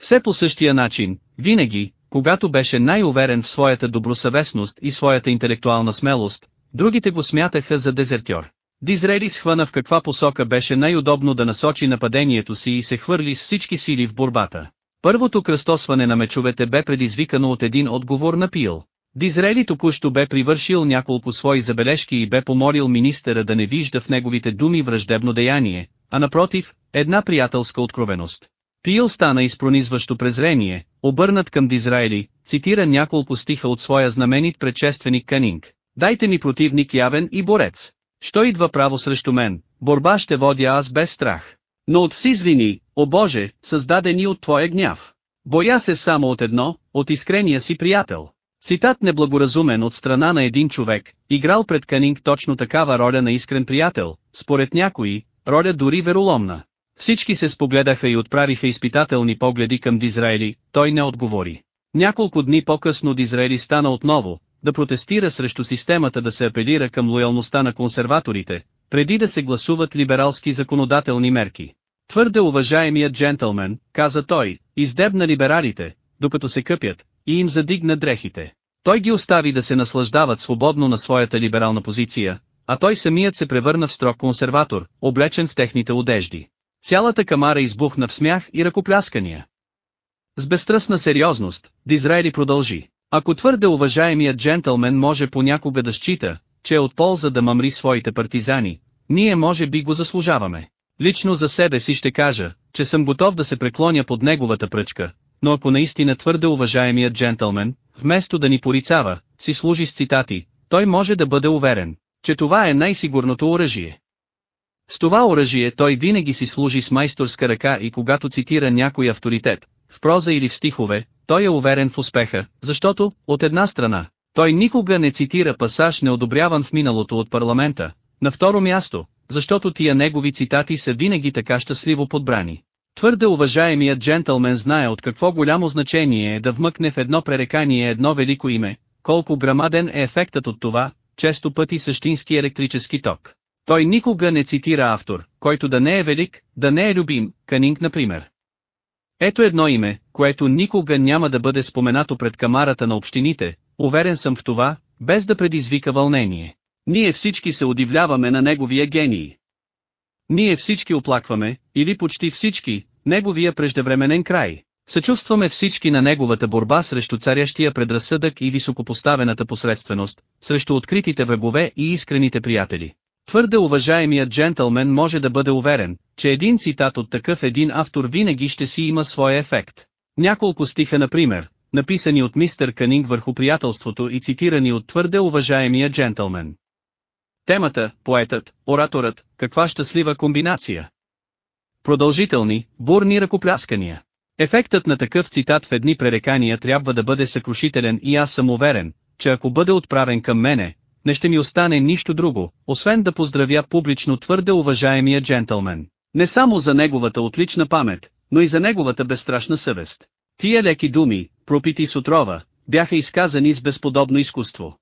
Все по същия начин, винаги, когато беше най-уверен в своята добросъвестност и своята интелектуална смелост, другите го смятаха за дезертьор. Дизрели схвана в каква посока беше най-удобно да насочи нападението си и се хвърли с всички сили в борбата. Първото кръстосване на мечовете бе предизвикано от един отговор на Пил. Дизрели току-що бе привършил няколко свои забележки и бе помолил министъра да не вижда в неговите думи враждебно деяние, а напротив, една приятелска откровеност. Пил стана изпронизващо презрение, обърнат към Дизраели, цитира няколко стиха от своя знаменит предшественик Канинг. Дайте ми противник явен и борец. Що идва право срещу мен, борба ще водя аз без страх. Но от вси звини, о Боже, създадени от Твоя гняв. Боя се само от едно, от искрения си приятел. Цитат неблагоразумен от страна на един човек, играл пред Канинг точно такава роля на искрен приятел, според някои, роля дори вероломна. Всички се спогледаха и отправиха изпитателни погледи към Дизраели, той не отговори. Няколко дни по-късно Дизраели стана отново, да протестира срещу системата да се апелира към лоялността на консерваторите, преди да се гласуват либералски законодателни мерки. Твърде уважаемият джентълмен, каза той, издебна либералите, докато се къпят, и им задигна дрехите. Той ги остави да се наслаждават свободно на своята либерална позиция, а той самият се превърна в строг консерватор, облечен в техните одежди. Цялата камара избухна в смях и ръкопляскания. С безстрастна сериозност, Дизраели продължи. Ако твърде уважаемият джентълмен може понякога да счита, че е от полза да мъмри своите партизани, ние може би го заслужаваме. Лично за себе си ще кажа, че съм готов да се преклоня под неговата пръчка, но ако наистина твърде уважаемият джентълмен, вместо да ни порицава, си служи с цитати, той може да бъде уверен, че това е най-сигурното оръжие. С това оръжие той винаги си служи с майсторска ръка и когато цитира някой авторитет, в проза или в стихове, той е уверен в успеха, защото, от една страна, той никога не цитира пасаж неодобряван в миналото от парламента, на второ място, защото тия негови цитати са винаги така щастливо подбрани. Твърде уважаемият джентълмен знае от какво голямо значение е да вмъкне в едно пререкание едно велико име, колко грамаден е ефектът от това, често пъти същински електрически ток. Той никога не цитира автор, който да не е велик, да не е любим, Канинг например. Ето едно име, което никога няма да бъде споменато пред камарата на общините, уверен съм в това, без да предизвика вълнение. Ние всички се удивляваме на неговия гений. Ние всички оплакваме, или почти всички, неговия преждевременен край. Съчувстваме всички на неговата борба срещу царящия предразсъдък и високопоставената посредственост, срещу откритите врагове и искрените приятели. Твърде уважаемият джентълмен може да бъде уверен, че един цитат от такъв един автор винаги ще си има своя ефект. Няколко стиха например, написани от мистер Канинг върху приятелството и цитирани от твърде уважаемия джентълмен. Темата, поетът, ораторът, каква щастлива комбинация. Продължителни, бурни ръкопляскания. Ефектът на такъв цитат в едни пререкания трябва да бъде съкрушителен и аз съм уверен, че ако бъде отправен към мене, не ще ми остане нищо друго, освен да поздравя публично твърде уважаемия джентълмен. Не само за неговата отлична памет, но и за неговата безстрашна съвест. Тия леки думи, пропити с отрова, бяха изказани с безподобно изкуство.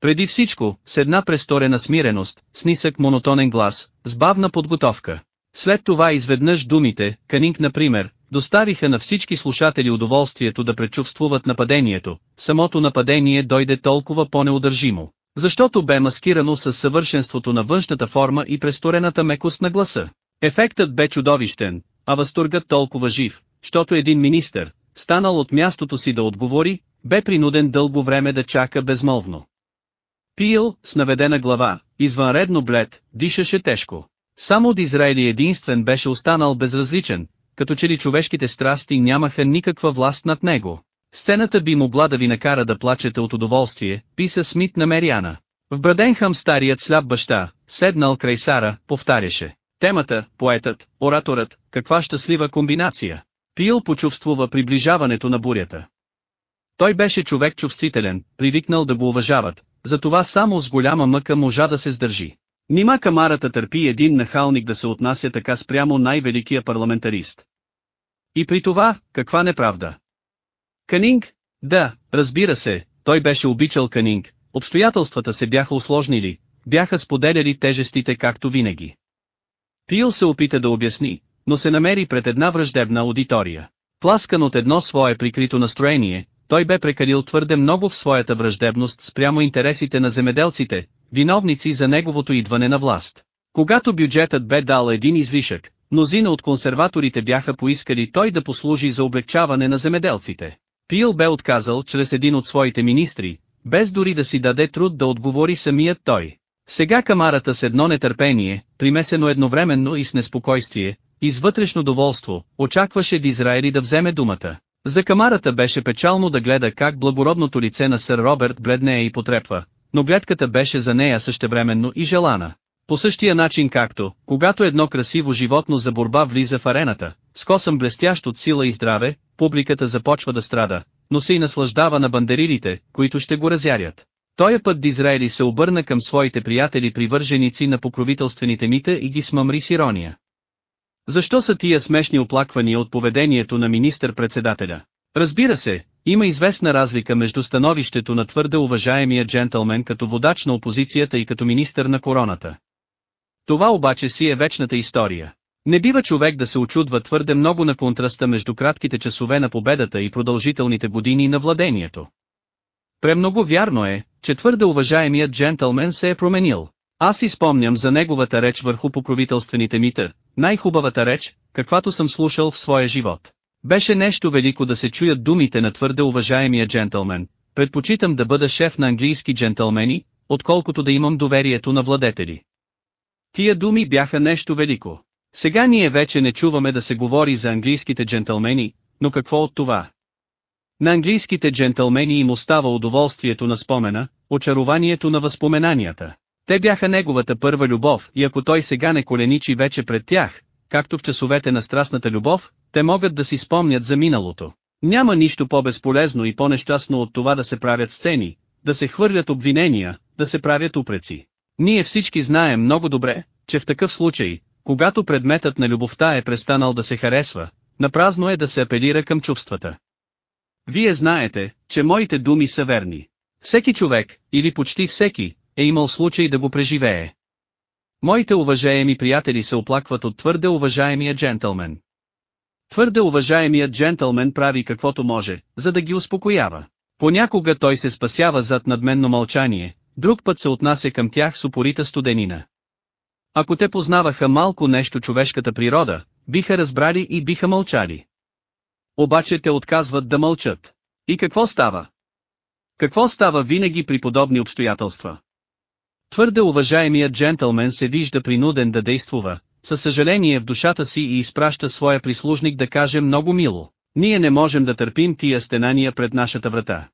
Преди всичко, с една престорена смиреност, с нисък монотонен глас, с бавна подготовка. След това изведнъж думите, Канинг например, доставиха на всички слушатели удоволствието да пречувствуват нападението, самото нападение дойде толкова по-неудържимо, защото бе маскирано с съвършенството на външната форма и престорената мекост на гласа. Ефектът бе чудовищен, а възторгът толкова жив, защото един министър, станал от мястото си да отговори, бе принуден дълго време да чака безмолвно. Пил, с наведена глава, извънредно блед, дишаше тежко. Само от Израили единствен беше останал безразличен, като че ли човешките страсти нямаха никаква власт над него. Сцената би могла да ви накара да плачете от удоволствие, писа Смит на Мериана. В Браденхам старият сляп баща, седнал край Сара, повтаряше. Темата, поетът, ораторът, каква щастлива комбинация. Пил почувствува приближаването на бурята. Той беше човек чувствителен, привикнал да го уважават, затова само с голяма мъка можа да се сдържи. Нима камарата търпи един нахалник да се отнася така спрямо най-великия парламентарист. И при това, каква неправда? Канинг? Да, разбира се, той беше обичал Канинг, обстоятелствата се бяха усложнили, бяха споделяли тежестите както винаги. Пил се опита да обясни, но се намери пред една враждебна аудитория. Пласкан от едно свое прикрито настроение, той бе прекалил твърде много в своята враждебност спрямо интересите на земеделците, виновници за неговото идване на власт. Когато бюджетът бе дал един излишък, мнозина от консерваторите бяха поискали той да послужи за облегчаване на земеделците. Пил бе отказал чрез един от своите министри, без дори да си даде труд да отговори самият той. Сега камарата с едно нетърпение, примесено едновременно и с неспокойствие, и с вътрешно доволство, очакваше Дизраели да вземе думата. За камарата беше печално да гледа как благородното лице на сър Роберт бледнее и потрепва, но гледката беше за нея същевременно и желана. По същия начин както, когато едно красиво животно за борба влиза в арената, с косъм блестящ от сила и здраве, публиката започва да страда, но се и наслаждава на бандерилите, които ще го разярят. Тоя път Дизраели се обърна към своите приятели привърженици на покровителствените мита и ги смъмри с ирония. Защо са тия смешни оплаквания от поведението на министър-председателя? Разбира се, има известна разлика между становището на твърде уважаемия джентълмен като водач на опозицията и като министър на короната. Това обаче си е вечната история. Не бива човек да се очудва твърде много на контраста между кратките часове на победата и продължителните години на владението. Премного вярно е, че твърде уважаемият джентълмен се е променил. Аз си спомням за неговата реч върху покровителствените мита, най-хубавата реч, каквато съм слушал в своя живот. Беше нещо велико да се чуят думите на твърде уважаемия джентълмен. Предпочитам да бъда шеф на английски джентълмени, отколкото да имам доверието на владетели. Тия думи бяха нещо велико. Сега ние вече не чуваме да се говори за английските джентълмени, но какво от това? На английските джентълмени им остава удоволствието на спомена, очарованието на възпоменанията. Те бяха неговата първа любов и ако той сега не коленичи вече пред тях, както в часовете на страстната любов, те могат да си спомнят за миналото. Няма нищо по-безполезно и по-нещастно от това да се правят сцени, да се хвърлят обвинения, да се правят упреци. Ние всички знаем много добре, че в такъв случай, когато предметът на любовта е престанал да се харесва, напразно е да се апелира към чувствата. Вие знаете, че моите думи са верни. Всеки човек, или почти всеки, е имал случай да го преживее. Моите уважаеми приятели се оплакват от твърде уважаемия джентълмен. Твърде уважаемият джентълмен прави каквото може, за да ги успокоява. Понякога той се спасява зад надменно мълчание, друг път се отнася към тях с упорита студенина. Ако те познаваха малко нещо човешката природа, биха разбрали и биха мълчали. Обаче те отказват да мълчат. И какво става? Какво става винаги при подобни обстоятелства? Твърде уважаемият джентълмен се вижда принуден да действува, със съжаление в душата си и изпраща своя прислужник да каже много мило. Ние не можем да търпим тия стенания пред нашата врата.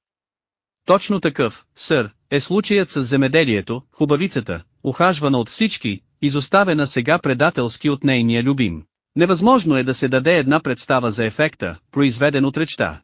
Точно такъв, сър, е случаят с земеделието, хубавицата, ухажвана от всички, изоставена сега предателски от нейния любим. Невъзможно е да се даде една представа за ефекта, произведен от речта.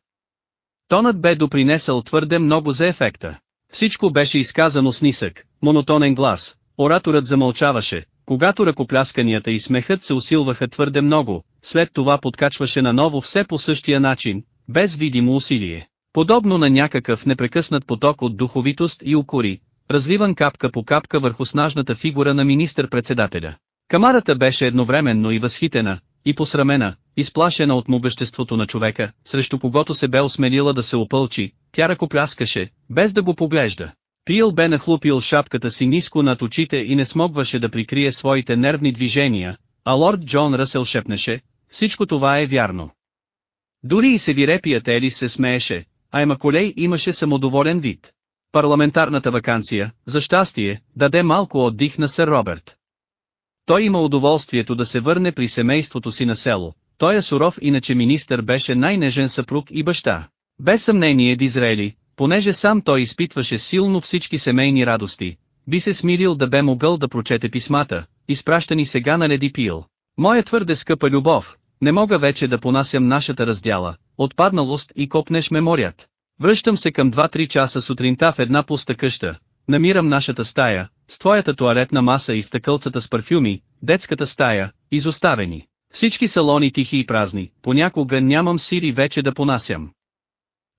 Тонът бе допринесъл твърде много за ефекта. Всичко беше изказано с нисък, монотонен глас, ораторът замълчаваше, когато ръкоплясканията и смехът се усилваха твърде много, след това подкачваше наново все по същия начин, без видимо усилие. Подобно на някакъв непрекъснат поток от духовитост и укори, развиван капка по капка върху снажната фигура на министър-председателя. Камарата беше едновременно и възхитена, и посрамена, изплашена от могъществото на човека, срещу когото се бе осмелила да се опълчи, тя ръкопляскаше, без да го поглежда. Пил бе нахлупил шапката си ниско над очите и не смогваше да прикрие своите нервни движения, а лорд Джон Ръсел шепнеше, всичко това е вярно. Дори и севирепият Елис се смееше, а Емаколей имаше самодоволен вид. Парламентарната вакансия, за щастие, даде малко отдих на сър Роберт. Той има удоволствието да се върне при семейството си на село. Той е суров иначе министър беше най-нежен съпруг и баща. Без съмнение Дизраели, понеже сам той изпитваше силно всички семейни радости, би се смирил да бе могъл да прочете писмата, изпращани сега на Леди Пил. Моя твърде скъпа любов, не мога вече да понасям нашата раздяла, отпадналост и копнеш меморият. Връщам се към 2-3 часа сутринта в една пуста къща, намирам нашата стая, с твоята туалетна маса и стъкълцата с парфюми, детската стая, изоставени. Всички салони тихи и празни, понякога нямам сири вече да понасям.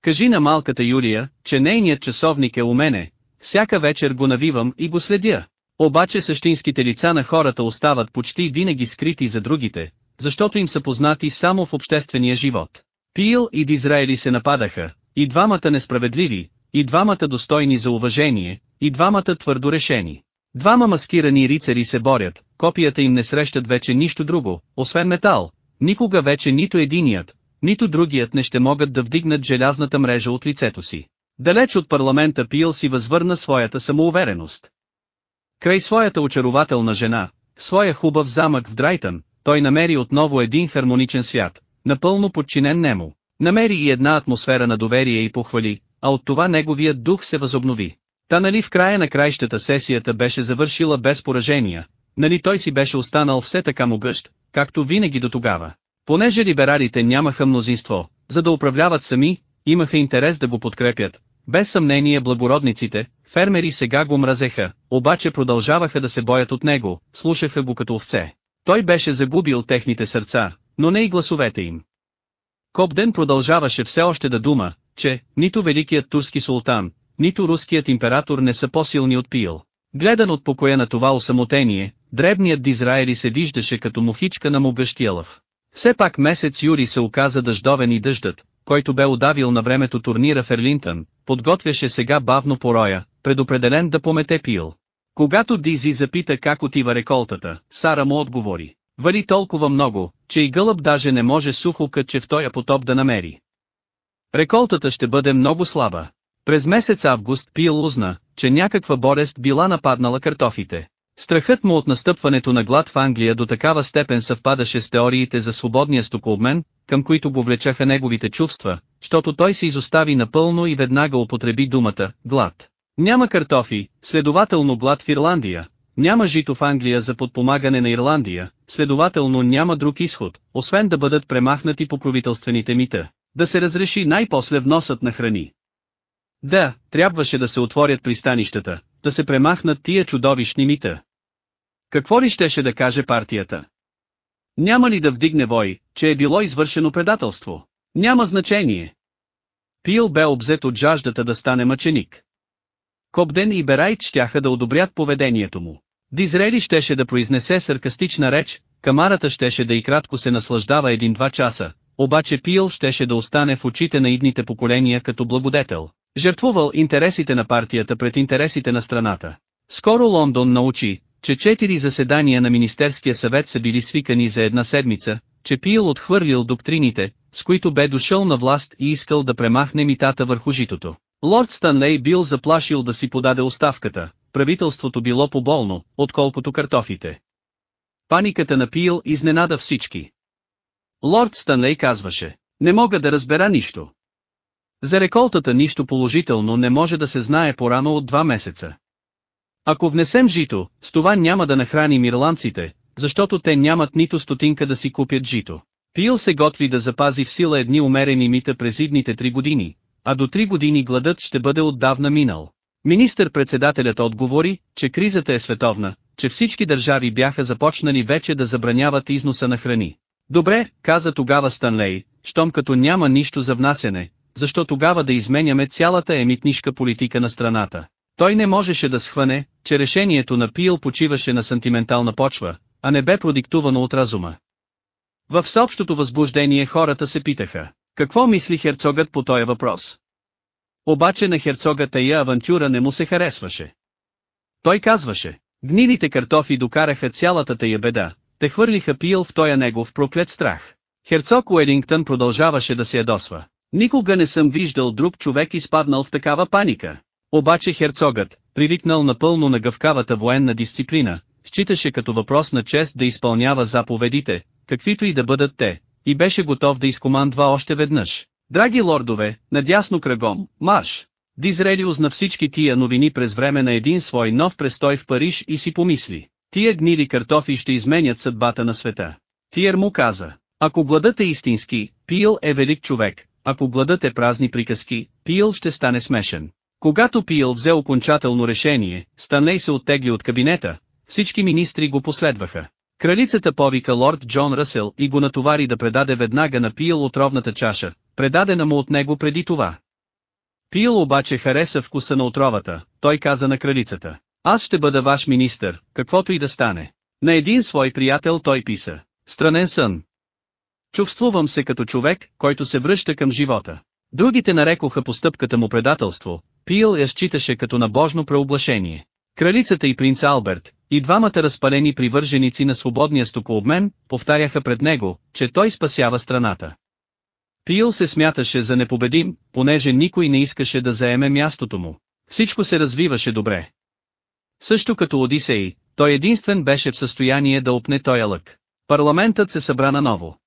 Кажи на малката Юлия, че нейният часовник е у мене, всяка вечер го навивам и го следя. Обаче същинските лица на хората остават почти винаги скрити за другите, защото им са познати само в обществения живот. Пил и Дизраели се нападаха, и двамата несправедливи, и двамата достойни за уважение, и двамата твърдо решени. Двама маскирани рицари се борят, копията им не срещат вече нищо друго, освен метал. Никога вече нито единият, нито другият не ще могат да вдигнат желязната мрежа от лицето си. Далеч от парламента Пил си възвърна своята самоувереност. Край своята очарователна жена, своя хубав замък в Драйтън, той намери отново един хармоничен свят, напълно подчинен нему. Намери и една атмосфера на доверие и похвали, а от това неговият дух се възобнови. Та нали в края на краищата сесията беше завършила без поражения, нали той си беше останал все така могъщ, както винаги до тогава. Понеже либералите нямаха мнозинство, за да управляват сами, имаха интерес да го подкрепят. Без съмнение благородниците, фермери сега го мразеха, обаче продължаваха да се боят от него, слушаха го като овце. Той беше загубил техните сърца, но не и гласовете им. Кобден продължаваше все още да дума, че, нито великият турски султан, нито руският император не са по-силни от Пил. Гледан от покоя на това осамотение, дребният Дизраели се виждаше като мухичка на могъщия лъв. Все пак месец Юри се оказа дъждовен и дъждът, който бе удавил на времето турнира в Ерлинтън, подготвяше сега бавно пороя, предопределен да помете Пил. Когато Дизи запита как отива реколтата, Сара му отговори. Вали толкова много, че и гълъб даже не може сухо кътче в тоя потоп да намери. Реколтата ще бъде много слаба. През месец август Пил узна, че някаква болест била нападнала картофите. Страхът му от настъпването на глад в Англия до такава степен съвпадаше с теориите за свободния стокообмен, към които го влечаха неговите чувства, защото той се изостави напълно и веднага употреби думата «глад». Няма картофи, следователно глад в Ирландия, няма жито в Англия за подпомагане на Ирландия, следователно няма друг изход, освен да бъдат премахнати по правителствените мита, да се разреши най-после вносът на храни. Да, трябваше да се отворят пристанищата, да се премахнат тия чудовищни мита. Какво ли щеше да каже партията? Няма ли да вдигне вой, че е било извършено предателство? Няма значение. Пил бе обзет от жаждата да стане мъченик. Кобден и Берайт щяха да одобрят поведението му. Дизрели щеше да произнесе саркастична реч, камарата щеше да и кратко се наслаждава един-два часа, обаче Пил щеше да остане в очите на идните поколения като благодетел, жертвувал интересите на партията пред интересите на страната. Скоро Лондон научи, че четири заседания на Министерския съвет са били свикани за една седмица, че Пил отхвърлил доктрините, с които бе дошъл на власт и искал да премахне митата върху житото. Лорд Станлей бил заплашил да си подаде оставката, правителството било поболно, отколкото картофите. Паниката на Пил изненада всички. Лорд Станлей казваше, не мога да разбера нищо. За реколтата нищо положително не може да се знае порано от два месеца. Ако внесем жито, с това няма да нахраним ирландците, защото те нямат нито стотинка да си купят жито. Пил се готви да запази в сила едни умерени мита през идните три години, а до три години гладът ще бъде отдавна минал. Министър-председателят отговори, че кризата е световна, че всички държави бяха започнали вече да забраняват износа на храни. Добре, каза тогава Станлей, щом като няма нищо за внасене, защо тогава да изменяме цялата емитнишка политика на страната. Той не можеше да схване, че решението на Пил почиваше на сантиментална почва, а не бе продиктувано от разума. В всеобщото възбуждение хората се питаха, какво мисли херцогът по този въпрос? Обаче на херцога тая авантюра не му се харесваше. Той казваше, гнилите картофи докараха цялата тая беда, те хвърлиха пил в тоя негов проклет страх. Херцог Уелингтън продължаваше да се ядосва. Никога не съм виждал друг човек изпаднал в такава паника. Обаче херцогът, привикнал напълно на гъвкавата военна дисциплина, считаше като въпрос на чест да изпълнява заповедите, каквито и да бъдат те, и беше готов да изкомандва още веднъж. Драги лордове, надясно кръгом, марш! Дизрели узна всички тия новини през време на един свой нов престой в Париж и си помисли. Тия гнили картофи ще изменят съдбата на света. Тиер му каза, ако гладът е истински, Пил е велик човек, ако гладът е празни приказки, Пил ще стане смешен. Когато Пил взе окончателно решение, Станлей се оттегли от кабинета, всички министри го последваха. Кралицата повика лорд Джон Ръсел и го натовари да предаде веднага на Пил отровната чаша, предадена му от него преди това. Пил обаче хареса вкуса на отровата, той каза на кралицата. Аз ще бъда ваш министър, каквото и да стане. На един свой приятел той писа. Странен сън. Чувствувам се като човек, който се връща към живота. Другите нарекоха постъпката му предателство, Пил я считаше като набожно преоблашение. Кралицата и принц Алберт, и двамата разпалени привърженици на свободния стокообмен, повтаряха пред него, че той спасява страната. Пил се смяташе за непобедим, понеже никой не искаше да заеме мястото му. Всичко се развиваше добре. Също като Одисей, той единствен беше в състояние да опне тоя лък. Парламентът се събра наново.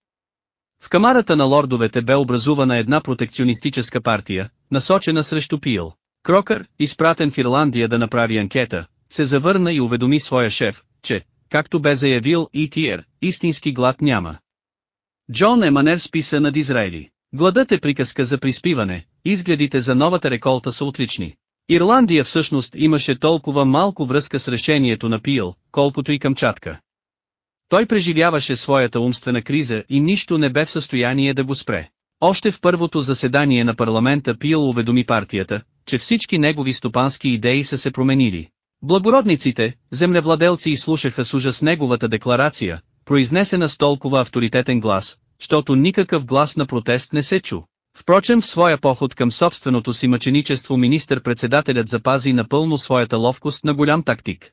В камарата на лордовете бе образувана една протекционистическа партия, насочена срещу Пил. Крокър, изпратен в Ирландия да направи анкета, се завърна и уведоми своя шеф, че, както бе заявил Итиер, истински глад няма. Джон Еманер списа над Израили. Гладът е приказка за приспиване, изгледите за новата реколта са отлични. Ирландия всъщност имаше толкова малко връзка с решението на Пил, колкото и Камчатка. Той преживяваше своята умствена криза и нищо не бе в състояние да го спре. Още в първото заседание на парламента Пил уведоми партията, че всички негови стопански идеи са се променили. Благородниците, землевладелци изслушаха с ужас неговата декларация, произнесена с толкова авторитетен глас, защото никакъв глас на протест не се чу. Впрочем в своя поход към собственото си мъченичество министър-председателят запази напълно своята ловкост на голям тактик.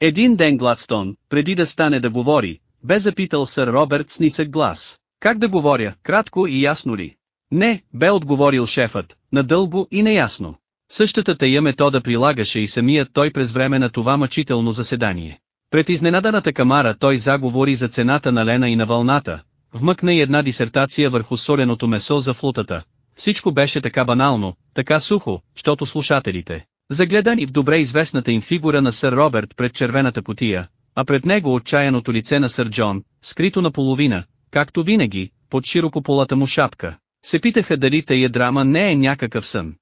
Един ден Гладстон, преди да стане да говори, бе запитал сър Робърт с нисък глас. Как да говоря, кратко и ясно ли? Не, бе отговорил шефът, надълго и неясно. Същата тая метода прилагаше и самият той през време на това мъчително заседание. Пред изненаданата камара той заговори за цената на Лена и на вълната, вмъкна и една дисертация върху соленото месо за флутата. Всичко беше така банално, така сухо, щото слушателите, загледани в добре известната им фигура на сър Роберт пред червената котия, а пред него отчаяното лице на сър Джон, скрито наполовина, както винаги, под широкополата му шапка, се питаха дали тая драма не е някакъв сън.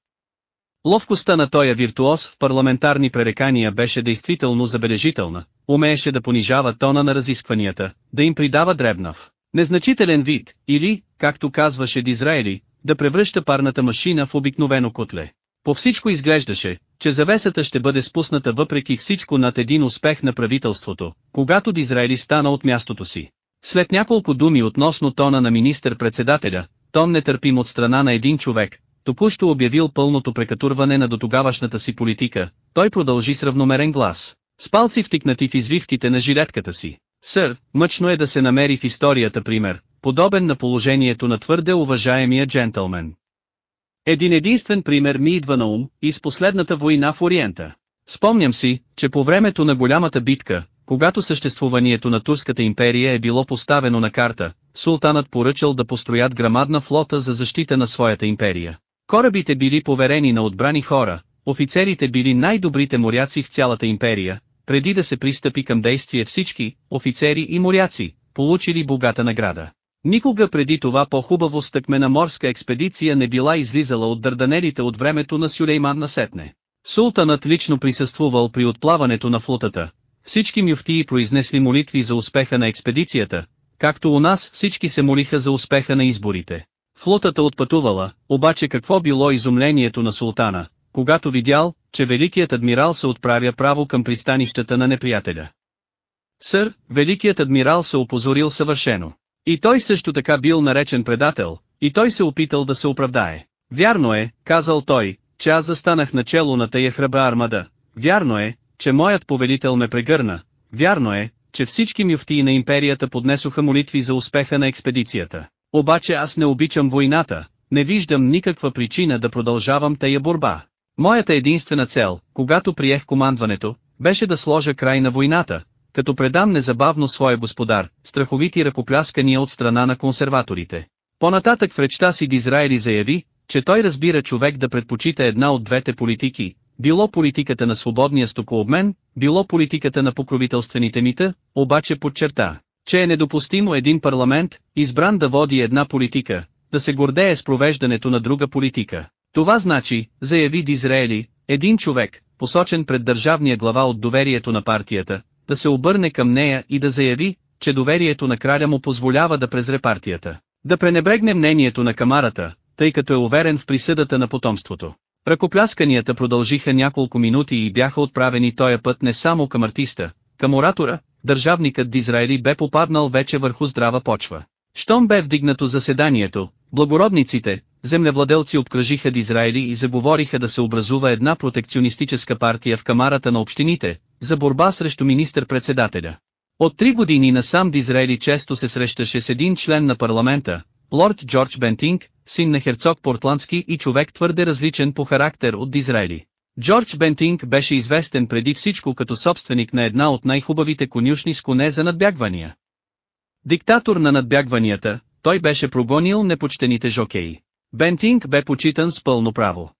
Ловкостта на тоя виртуоз в парламентарни пререкания беше действително забележителна, умееше да понижава тона на разискванията, да им придава дребнав, незначителен вид, или, както казваше Дизраели, да превръща парната машина в обикновено котле. По всичко изглеждаше, че завесата ще бъде спусната въпреки всичко над един успех на правителството, когато Дизраели стана от мястото си. След няколко думи относно тона на министър-председателя, тон нетърпим от страна на един човек, току-що обявил пълното прекатурване на дотогавашната си политика, той продължи с равномерен глас, с палци втикнати в извивките на жилетката си. Сър, мъчно е да се намери в историята пример, подобен на положението на твърде уважаемия джентълмен. Един единствен пример ми идва на ум, из последната война в Ориента. Спомням си, че по времето на голямата битка, когато съществуванието на Турската империя е било поставено на карта, султанът поръчал да построят грамадна флота за защита на своята империя. Корабите били поверени на отбрани хора, офицерите били най-добрите моряци в цялата империя, преди да се пристъпи към действие всички, офицери и моряци, получили богата награда. Никога преди това по-хубаво стъкмена морска експедиция не била излизала от дърданелите от времето на Сюлейман насетне. Султанът лично присъствувал при отплаването на флотата. Всички мюфтии произнесли молитви за успеха на експедицията, както у нас всички се молиха за успеха на изборите. Флотата отпътувала, обаче какво било изумлението на султана, когато видял, че великият адмирал се отправя право към пристанищата на неприятеля. Сър, великият адмирал се опозорил съвършено. И той също така бил наречен предател, и той се опитал да се оправдае. Вярно е, казал той, че аз застанах начело на тая храбра армада. Вярно е, че моят повелител ме прегърна. Вярно е, че всички мюфтии на империята поднесоха молитви за успеха на експедицията. Обаче аз не обичам войната, не виждам никаква причина да продължавам тая борба. Моята единствена цел, когато приех командването, беше да сложа край на войната, като предам незабавно своя господар, страховити ръкопляскания от страна на консерваторите. Понататък в речта си Дизраели заяви, че той разбира човек да предпочита една от двете политики, било политиката на свободния стокообмен, било политиката на покровителствените мита, обаче подчерта, че е недопустимо един парламент, избран да води една политика, да се гордее с провеждането на друга политика. Това значи, заяви Дизраели, един човек, посочен пред държавния глава от доверието на партията, да се обърне към нея и да заяви, че доверието на краля му позволява да презре партията. Да пренебрегне мнението на камарата, тъй като е уверен в присъдата на потомството. Ръкоплясканията продължиха няколко минути и бяха отправени тоя път не само към артиста, към оратора, държавникът Дизраели бе попаднал вече върху здрава почва. Щом бе вдигнато заседанието, благородниците, землевладелци обкръжиха Дизраели и заговориха да се образува една протекционистическа партия в камарата на общините, за борба срещу министър-председателя. От три години насам Дизраели често се срещаше с един член на парламента, лорд Джордж Бентинг, син на херцог Портландски и човек твърде различен по характер от Дизраели. Джордж Бентинг беше известен преди всичко като собственик на една от най-хубавите конюшни с коне за надбягвания. Диктатор на надбягванията, той беше прогонил непочтените жокеи. Бентинг бе почитан с пълно право.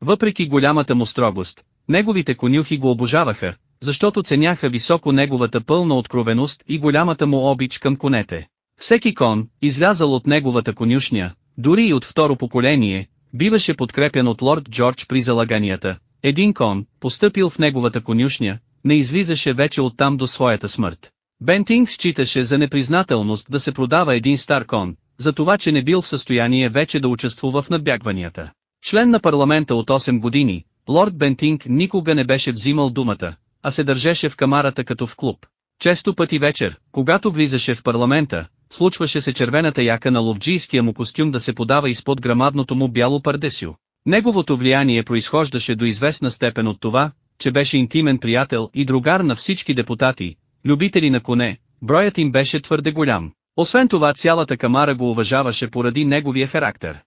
Въпреки голямата му строгост, неговите конюхи го обожаваха, защото ценяха високо неговата пълна откровеност и голямата му обич към конете. Всеки кон, излязал от неговата конюшня, дори и от второ поколение, биваше подкрепен от лорд Джордж при залаганията. Един кон, постъпил в неговата конюшня, не излизаше вече оттам до своята смърт. Бентинг считаше за непризнателност да се продава един стар кон, за това че не бил в състояние вече да участвува в надбягванията. Член на парламента от 8 години, лорд Бентинг никога не беше взимал думата, а се държеше в камарата като в клуб. Често пъти вечер, когато влизаше в парламента, случваше се червената яка на ловджийския му костюм да се подава изпод грамадното му бяло пардесю. Неговото влияние произхождаше до известна степен от това, че беше интимен приятел и другар на всички депутати, любители на коне, броят им беше твърде голям. Освен това цялата камара го уважаваше поради неговия характер.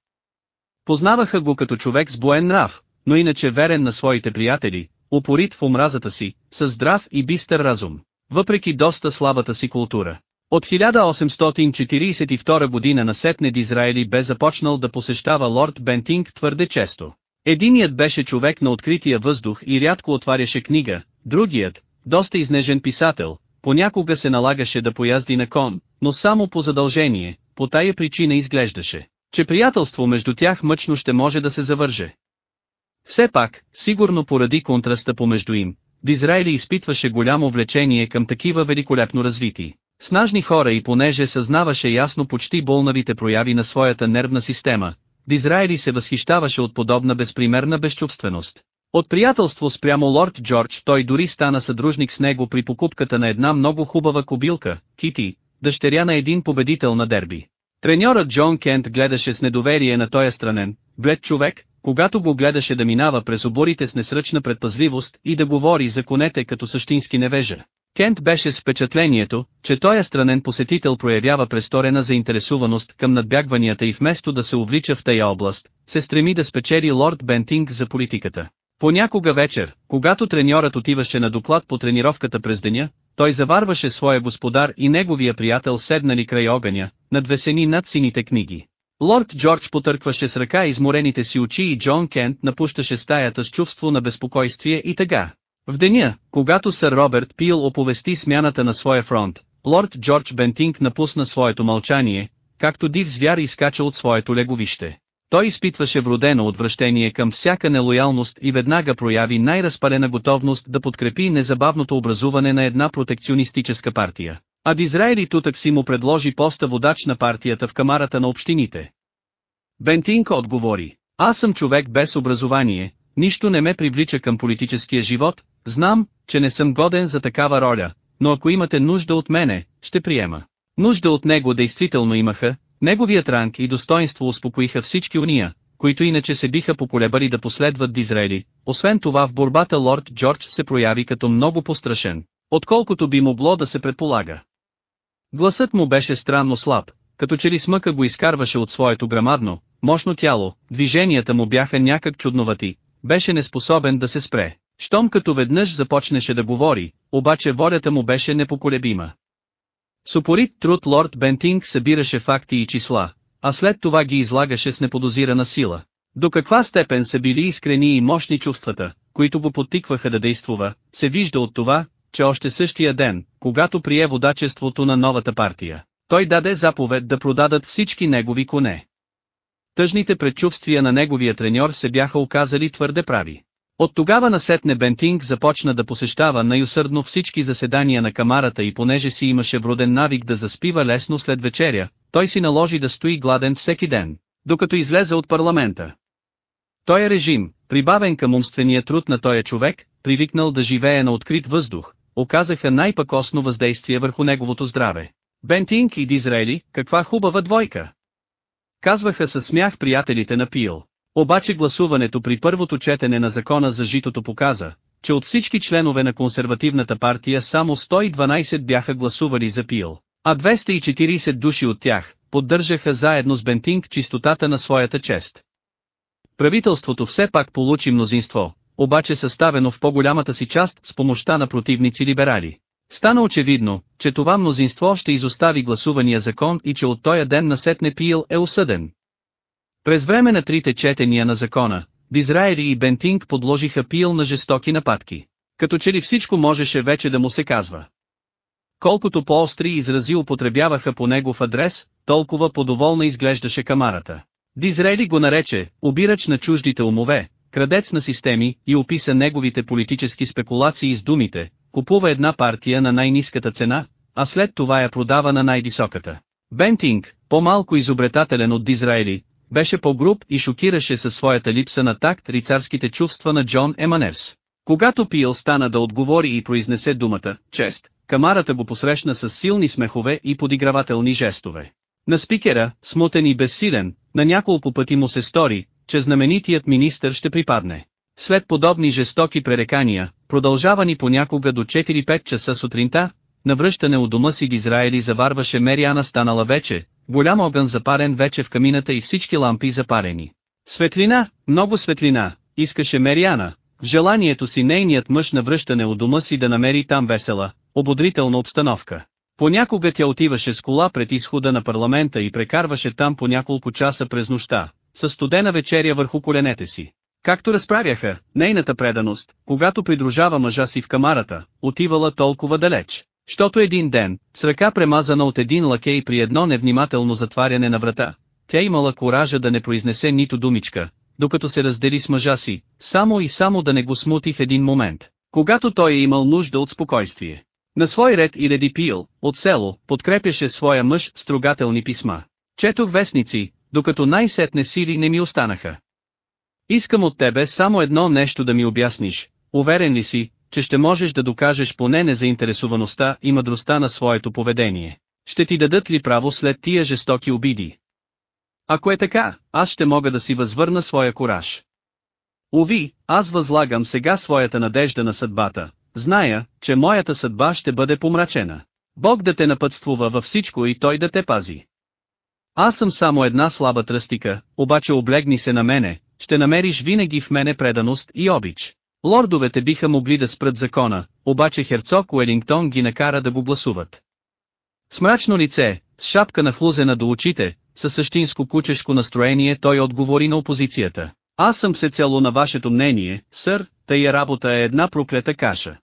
Познаваха го като човек с боен нрав, но иначе верен на своите приятели, упорит в омразата си, с здрав и бистър разум, въпреки доста слабата си култура. От 1842 година на сетне Дизраели бе започнал да посещава лорд Бентинг твърде често. Единият беше човек на открития въздух и рядко отваряше книга, другият, доста изнежен писател, понякога се налагаше да поязди на кон, но само по задължение, по тая причина изглеждаше, че приятелство между тях мъчно ще може да се завърже. Все пак, сигурно поради контраста помежду им, Дизраели изпитваше голямо влечение към такива великолепно развити, снажни хора и понеже съзнаваше ясно почти болнавите прояви на своята нервна система, Дизраели се възхищаваше от подобна безпримерна безчувственост. От приятелство спрямо лорд Джордж той дори стана съдружник с него при покупката на една много хубава кобилка, Кити, дъщеря на един победител на дерби. Треньорът Джон Кент гледаше с недоверие на този странен, блед човек, когато го гледаше да минава през оборите с несръчна предпазливост и да говори за конете като същински невежа. Кент беше с впечатлението, че този странен посетител проявява престорена заинтересуваност към надбягванията и вместо да се увлича в тая област, се стреми да спечели лорд Бентинг за политиката. Понякога вечер, когато треньорът отиваше на доклад по тренировката през деня, той заварваше своя господар и неговия приятел седнали край огъня, надвесени над сините книги. Лорд Джордж потъркваше с ръка изморените си очи и Джон Кент напущаше стаята с чувство на безпокойствие и тъга. В деня, когато сър Роберт Пил оповести смяната на своя фронт, лорд Джордж Бентинг напусна своето мълчание, както див звяр изкача от своето леговище. Той изпитваше вродено отвращение към всяка нелоялност и веднага прояви най-разпалена готовност да подкрепи незабавното образуване на една протекционистическа партия. А Дизраели тутък си му предложи поста водач на партията в камарата на общините. Бентинг отговори, аз съм човек без образование, нищо не ме привлича към политическия живот, знам, че не съм годен за такава роля, но ако имате нужда от мене, ще приема. Нужда от него действително имаха, Неговият ранг и достоинство успокоиха всички уния, които иначе се биха поколебали да последват Дизраели, освен това в борбата лорд Джордж се прояви като много пострашен, отколкото би могло да се предполага. Гласът му беше странно слаб, като че ли смъка го изкарваше от своето грамадно, мощно тяло, движенията му бяха някак чудновати, беше неспособен да се спре. Щом като веднъж започнеше да говори, обаче волята му беше непоколебима. С упорит труд лорд Бентинг събираше факти и числа, а след това ги излагаше с неподозирана сила. До каква степен са били искрени и мощни чувствата, които го подтикваха да действува, се вижда от това, че още същия ден, когато прие водачеството на новата партия, той даде заповед да продадат всички негови коне. Тъжните предчувствия на неговия треньор се бяха оказали твърде прави. От тогава насетне Бентинг започна да посещава най-усърдно всички заседания на камарата и понеже си имаше вроден навик да заспива лесно след вечеря, той си наложи да стои гладен всеки ден, докато излезе от парламента. Той е режим, прибавен към умствения труд на този човек, привикнал да живее на открит въздух, оказаха най-пакосно въздействие върху неговото здраве. Бентинг и Дизраели, каква хубава двойка! Казваха със смях приятелите на Пил. Обаче гласуването при първото четене на закона за житото показа, че от всички членове на консервативната партия само 112 бяха гласували за Пил, а 240 души от тях, поддържаха заедно с Бентинг чистотата на своята чест. Правителството все пак получи мнозинство, обаче съставено в по-голямата си част с помощта на противници либерали. Стана очевидно, че това мнозинство ще изостави гласувания закон и че от този ден насетне Пил е осъден. През време на трите четения на закона, Дизраели и Бентинг подложиха Пил на жестоки нападки. Като че ли всичко можеше вече да му се казва. Колкото по-остри изрази употребяваха по негов адрес, толкова подоволна изглеждаше камарата. Дизрели го нарече, обирач на чуждите умове, крадец на системи и описа неговите политически спекулации с думите, купува една партия на най-низката цена, а след това я продава на най-високата. Бентинг, по-малко изобретателен от Дизраели, беше по-груб и шокираше със своята липса на такт рицарските чувства на Джон Еманерс. Когато Пил стана да отговори и произнесе думата «чест», камарата го посрещна с силни смехове и подигравателни жестове. На спикера, смутен и безсилен, на няколко пъти му се стори, че знаменитият министър ще припадне. След подобни жестоки пререкания, продължавани понякога до 4-5 часа сутринта, навръщане у дома си в Израели заварваше Мериана станала вече, голям огън запарен вече в камината и всички лампи запарени. Светлина, много светлина, искаше Мериана, в желанието си нейният мъж навръщане у дома си да намери там весела, ободрителна обстановка. Понякога тя отиваше с кола пред изхода на парламента и прекарваше там по няколко часа през нощта, със студена вечеря върху коленете си. Както разправяха, нейната преданост, когато придружава мъжа си в камарата, отивала толкова далеч, щото един ден, с ръка премазана от един лакей при едно невнимателно затваряне на врата, тя имала коража да не произнесе нито думичка, докато се раздели с мъжа си, само и само да не го смути в един момент, когато той е имал нужда от спокойствие. На свой ред и Леди Пил, от село, подкрепяше своя мъж с трогателни писма. Четох вестници, докато най-сетне сили не ми останаха. Искам от тебе само едно нещо да ми обясниш, уверен ли си, че ще можеш да докажеш поне незаинтересоваността и мъдростта на своето поведение. Ще ти дадат ли право след тия жестоки обиди? Ако е така, аз ще мога да си възвърна своя кораж. Уви, аз възлагам сега своята надежда на съдбата, зная, че моята съдба ще бъде помрачена. Бог да те напътствува във всичко и Той да те пази. Аз съм само една слаба тръстика, обаче облегни се на мене, ще намериш винаги в мене преданост и обич. Лордовете биха могли да спрат закона, обаче херцог Уелингтон ги накара да го гласуват. С мрачно лице, с шапка нахлузена до очите, със същинско кучешко настроение той отговори на опозицията. Аз съм се цело на вашето мнение, сър, тая работа е една проклета каша.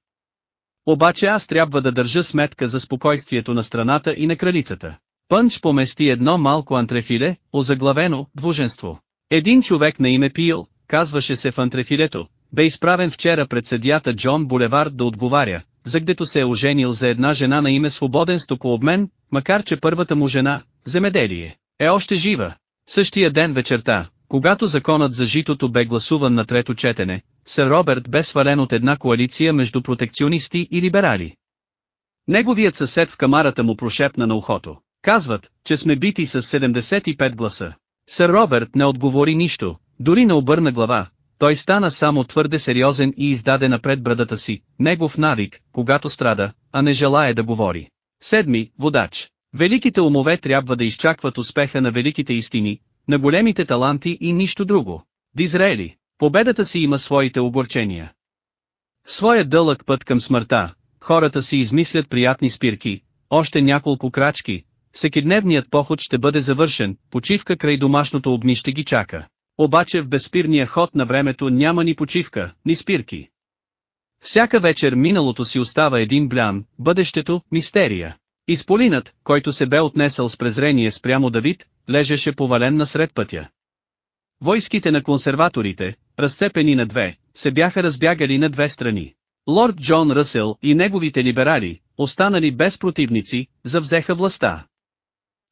Обаче аз трябва да държа сметка за спокойствието на страната и на кралицата. Пънч помести едно малко антрефиле, озаглавено «Двуженство». Един човек на име Пил, казваше се в антрефилето, бе изправен вчера пред съдията Джон Булевард да отговаря, загдето се е оженил за една жена на име Свободен стокообмен, макар че първата му жена, земеделие, е още жива. Същия ден вечерта, когато законът за житото бе гласуван на трето четене, сър Роберт бе свален от една коалиция между протекционисти и либерали. Неговият съсед в камарата му прошепна на ухото. Казват, че сме бити с 75 гласа. Сър Роберт не отговори нищо, дори не обърна глава, той стана само твърде сериозен и издаде напред брадата си, негов навик, когато страда, а не желая да говори. Седми, водач. Великите умове трябва да изчакват успеха на великите истини, на големите таланти и нищо друго. Дизраели, победата си има своите огорчения. В своя дълъг път към смъртта, хората си измислят приятни спирки, още няколко крачки, всекидневният поход ще бъде завършен, почивка край домашното огнище ги чака. Обаче в безспирния ход на времето няма ни почивка, ни спирки. Всяка вечер миналото си остава един блян, бъдещето – мистерия. Изполинът, който се бе отнесъл с презрение спрямо Давид, лежеше повален насред пътя. Войските на консерваторите, разцепени на две, се бяха разбягали на две страни. Лорд Джон Ръсел и неговите либерали, останали без противници, завзеха властта.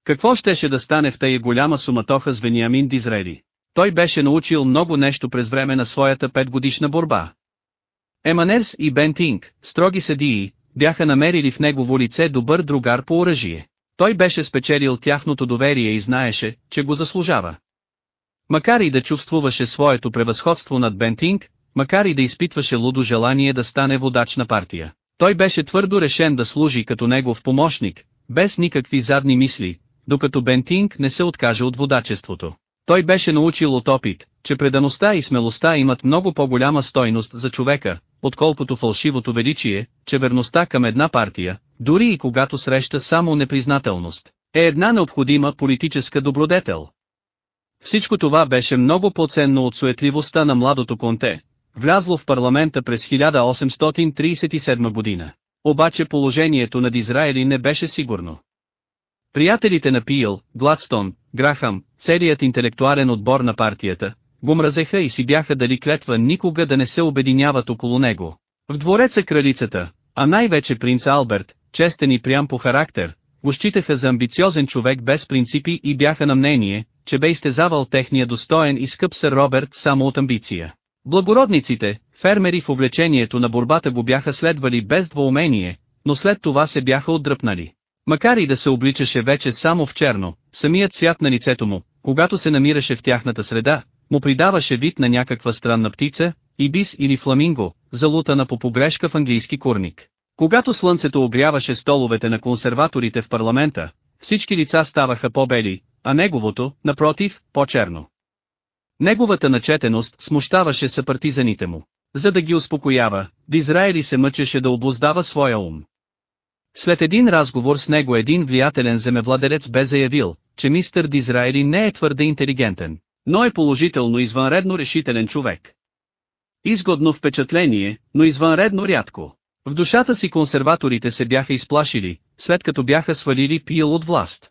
Какво щеше да стане в тая голяма суматоха с Вениамин Дизрели? Той беше научил много нещо през време на своята петгодишна борба. Еманерс и Бентинг, строги съдии, бяха намерили в негово лице добър другар по оръжие. Той беше спечелил тяхното доверие и знаеше, че го заслужава. Макар и да чувствуваше своето превъзходство над Бентинг, макар и да изпитваше лудо желание да стане водач на партия, той беше твърдо решен да служи като негов помощник, без никакви задни мисли, докато Бентинг не се откаже от водачеството. Той беше научил от опит, че предаността и смелостта имат много по-голяма стойност за човека, отколкото фалшивото величие, че верността към една партия, дори и когато среща само непризнателност, е една необходима политическа добродетел. Всичко това беше много по-ценно от суетливостта на младото конте, влязло в парламента през 1837 година. Обаче положението над Израели не беше сигурно. Приятелите на Пил, Гладстон, Грахам, целият интелектуален отбор на партията, го мразеха и си бяха дали клетва никога да не се обединяват около него. В двореца кралицата, а най-вече принц Алберт, честен и прям по характер, го считаха за амбициозен човек без принципи и бяха на мнение, че бе изтезавал техния достоен и скъп сър Роберт само от амбиция. Благородниците, фермери в увлечението на борбата го бяха следвали без двоумение, но след това се бяха отдръпнали. Макар и да се обличаше вече само в черно, самият цвят на лицето му, когато се намираше в тяхната среда, му придаваше вид на някаква странна птица, ибис или фламинго, залутана по погрешка в английски курник. Когато слънцето огряваше столовете на консерваторите в парламента, всички лица ставаха по-бели, а неговото, напротив, по-черно. Неговата начетеност смущаваше съпартизаните му. За да ги успокоява, Дизраели се мъчеше да обоздава своя ум. След един разговор с него един влиятелен земевладелец бе заявил, че мистер Дизраели не е твърде интелигентен, но е положително извънредно решителен човек. Изгодно впечатление, но извънредно рядко. В душата си консерваторите се бяха изплашили, след като бяха свалили пил от власт.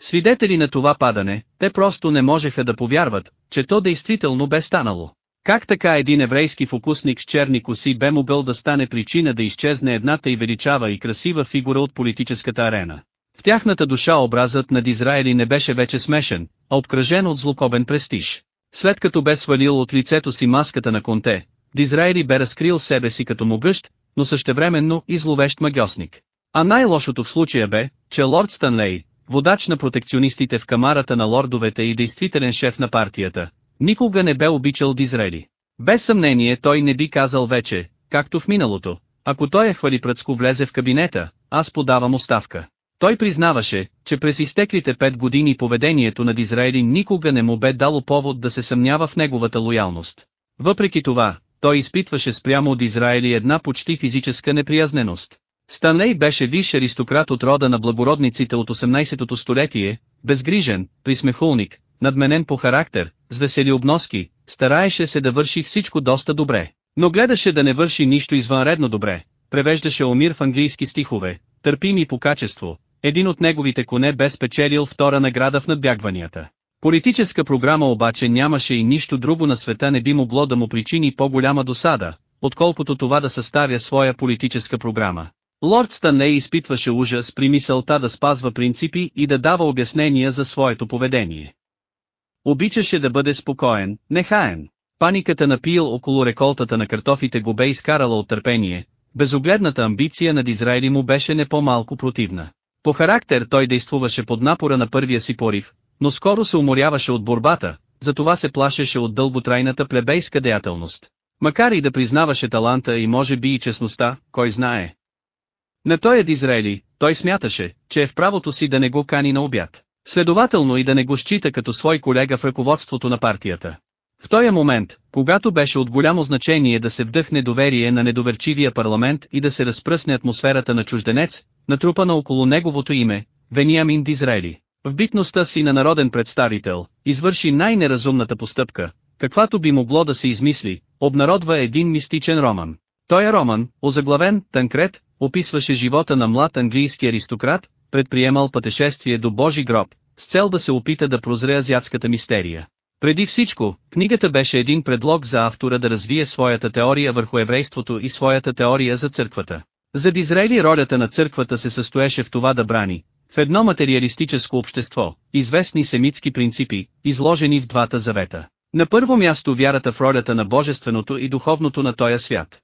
Свидетели на това падане, те просто не можеха да повярват, че то действително бе станало. Как така един еврейски фокусник с черни коси бе могъл да стане причина да изчезне едната и величава и красива фигура от политическата арена? В тяхната душа образът на Дизраели не беше вече смешен, а обкръжен от злокобен престиж. След като бе свалил от лицето си маската на конте, Дизраели бе разкрил себе си като могъщ, но същевременно и зловещ магиосник. А най-лошото в случая бе, че лорд Станлей, водач на протекционистите в камарата на лордовете и действителен шеф на партията, никога не бе обичал Дизрели. Без съмнение той не би казал вече, както в миналото, ако той е хвали пръцко влезе в кабинета, аз подавам оставка. Той признаваше, че през изтеклите пет години поведението на Дизраели никога не му бе дало повод да се съмнява в неговата лоялност. Въпреки това, той изпитваше спрямо от Израели една почти физическа неприязненост. Станлей беше висш аристократ от рода на благородниците от 18-то столетие, безгрижен, присмехулник, надменен по характер, с весели обноски, стараеше се да върши всичко доста добре, но гледаше да не върши нищо извънредно добре, превеждаше Омир в английски стихове, търпими по качество, един от неговите коне бе спечелил втора награда в надбягванията. Политическа програма обаче нямаше и нищо друго на света не би могло да му причини по-голяма досада, отколкото това да съставя своя политическа програма. Лорд Станлей изпитваше ужас при мисълта да спазва принципи и да дава обяснения за своето поведение. Обичаше да бъде спокоен, нехаен. Паниката на Пил около реколтата на картофите го бе изкарала от търпение, безогледната амбиция над Израили му беше не по-малко противна. По характер той действуваше под напора на първия си порив, но скоро се уморяваше от борбата, затова се плашеше от дълготрайната плебейска деятелност. Макар и да признаваше таланта и може би и честността, кой знае. На той Дизраели, той смяташе, че е в правото си да не го кани на обяд. Следователно и да не го счита като свой колега в ръководството на партията. В този момент, когато беше от голямо значение да се вдъхне доверие на недоверчивия парламент и да се разпръсне атмосферата на чужденец, натрупана около неговото име, Вениамин Дизраели, в битността си на народен представител, извърши най-неразумната постъпка, каквато би могло да се измисли, обнародва един мистичен роман. Той е роман, озаглавен «Танкрет», описваше живота на млад английски аристократ, предприемал пътешествие до Божи гроб, с цел да се опита да прозре азиатската мистерия. Преди всичко, книгата беше един предлог за автора да развие своята теория върху еврейството и своята теория за църквата. За Дизраели ролята на църквата се състоеше в това да брани, в едно материалистическо общество, известни семитски принципи, изложени в двата завета. На първо място вярата в ролята на божественото и духовното на този свят.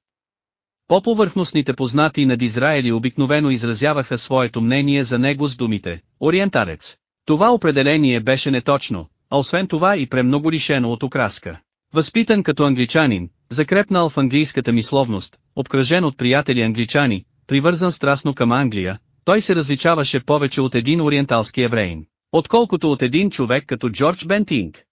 По-повърхностните познати над Израели обикновено изразяваха своето мнение за него с думите «Ориенталец». Това определение беше неточно, а освен това и премного лишено от окраска. Възпитан като англичанин, закрепнал в английската мисловност, обкръжен от приятели англичани, привързан страстно към Англия, той се различаваше повече от един ориенталски евреин, отколкото от един човек като Джордж Бентинг.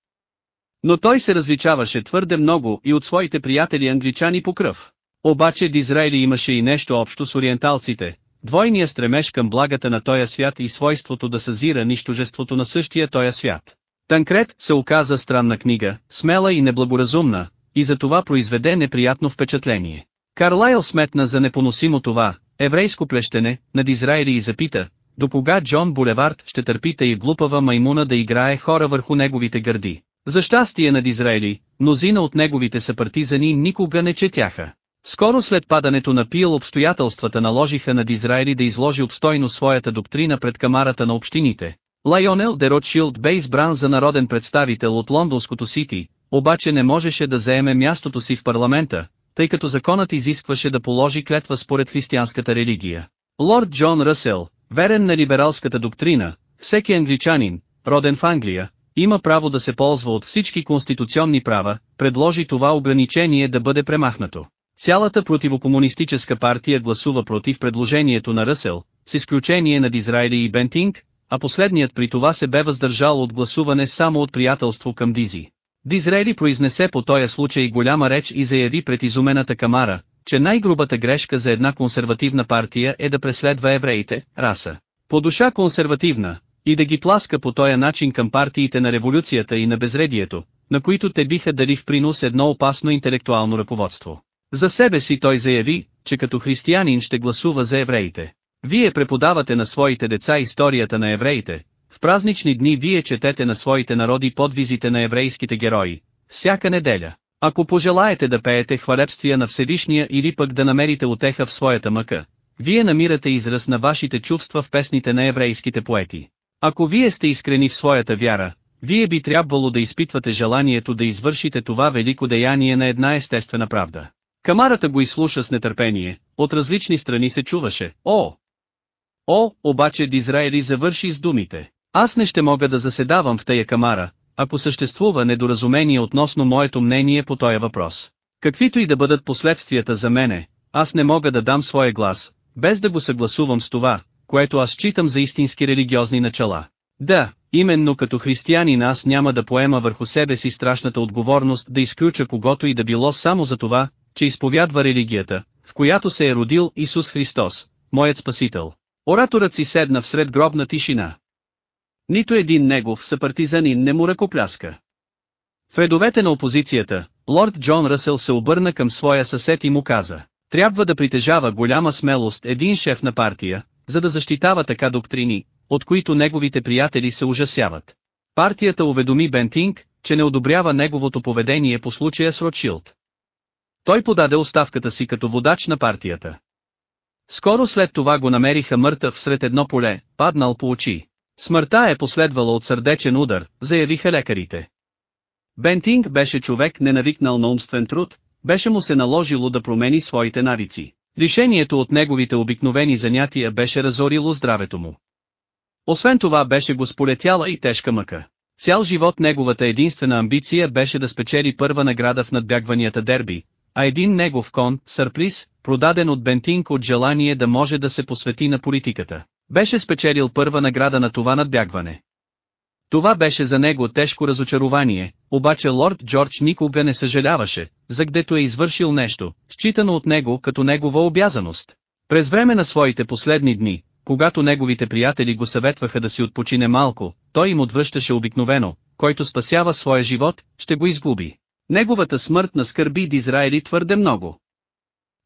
Но той се различаваше твърде много и от своите приятели англичани по кръв. Обаче Дизраели имаше и нещо общо с ориенталците, двойния стремеж към благата на този свят и свойството да съзира нищожеството на същия този свят. Танкрет се оказа странна книга, смела и неблагоразумна, и за това произведе неприятно впечатление. Карлайл сметна за непоносимо това, еврейско плещене, над Израили и запита, до кога Джон Булевард ще търпите и глупава маймуна да играе хора върху неговите гърди. За щастие над Израили, мнозина от неговите съпартизани никога не четяха. Скоро след падането на Пил обстоятелствата наложиха над Израили да изложи обстойно своята доктрина пред камарата на общините. Лайонел де Ротшилд бе избран за народен представител от лондонското Сити, обаче не можеше да заеме мястото си в парламента, тъй като законът изискваше да положи клетва според християнската религия. Лорд Джон Ръсел, верен на либералската доктрина, всеки англичанин, роден в Англия, има право да се ползва от всички конституционни права, предложи това ограничение да бъде премахнато. Цялата противокомунистическа партия гласува против предложението на Ръсел, с изключение на Дизрайли и Бентинг, а последният при това се бе въздържал от гласуване само от приятелство към Дизи. Дизрели произнесе по този случай голяма реч и заяви пред изумената камара, че най-грубата грешка за една консервативна партия е да преследва евреите, раса. По душа консервативна, и да ги тласка по този начин към партиите на революцията и на безредието, на които те биха дали в принос едно опасно интелектуално ръководство. За себе си той заяви, че като християнин ще гласува за евреите. Вие преподавате на своите деца историята на евреите, в празнични дни вие четете на своите народи подвизите на еврейските герои, всяка неделя. Ако пожелаете да пеете хвалебствия на Всевишния или пък да намерите отеха в своята мъка, вие намирате израз на вашите чувства в песните на еврейските поети. Ако вие сте искрени в своята вяра, вие би трябвало да изпитвате желанието да извършите това велико деяние на една естествена правда. Камарата го изслуша с нетърпение, от различни страни се чуваше, о! О, обаче Дизраели завърши с думите. Аз не ще мога да заседавам в тая камара, ако съществува недоразумение относно моето мнение по този въпрос. Каквито и да бъдат последствията за мене, аз не мога да дам своя глас, без да го съгласувам с това, което аз читам за истински религиозни начала. Да, именно като християнин аз няма да поема върху себе си страшната отговорност да изключа когото и да било само за това, че изповядва религията, в която се е родил Исус Христос, моят Спасител. Ораторът си седна всред гробна тишина. Нито един негов съпартизанин не му ръкопляска. В редовете на опозицията, лорд Джон Ръсъл се обърна към своя съсед и му каза, трябва да притежава голяма смелост един шеф на партия, за да защитава така доктрини, от които неговите приятели се ужасяват. Партията уведоми Бентинг, че не одобрява неговото поведение по случая с Ротшилд. Той подаде оставката си като водач на партията. Скоро след това го намериха мъртъв сред едно поле, паднал по очи. Смъртта е последвала от сърдечен удар, заявиха лекарите. Бентинг беше човек ненавикнал на умствен труд, беше му се наложило да промени своите навици. Решението от неговите обикновени занятия беше разорило здравето му. Освен това беше го сполетяла и тежка мъка. Цял живот неговата единствена амбиция беше да спечели първа награда в надбягванията дерби, а един негов кон, Сърплис, продаден от Бентинг от желание да може да се посвети на политиката, беше спечелил първа награда на това надбягване. Това беше за него тежко разочарование, обаче лорд Джордж никога не съжаляваше, за гдето е извършил нещо, считано от него като негова обязаност. През време на своите последни дни, когато неговите приятели го съветваха да си отпочине малко, той им отвръщаше обикновено, който спасява своя живот, ще го изгуби. Неговата смърт наскърби Дизраели твърде много.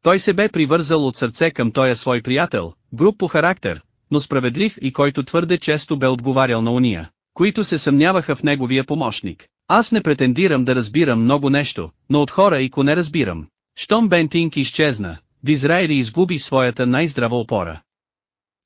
Той се бе привързал от сърце към тоя свой приятел, груп по характер, но справедлив и който твърде често бе отговарял на уния, които се съмняваха в неговия помощник. Аз не претендирам да разбирам много нещо, но от хора и коне разбирам. Щом Бентинг изчезна, Дизраели изгуби своята най-здрава опора.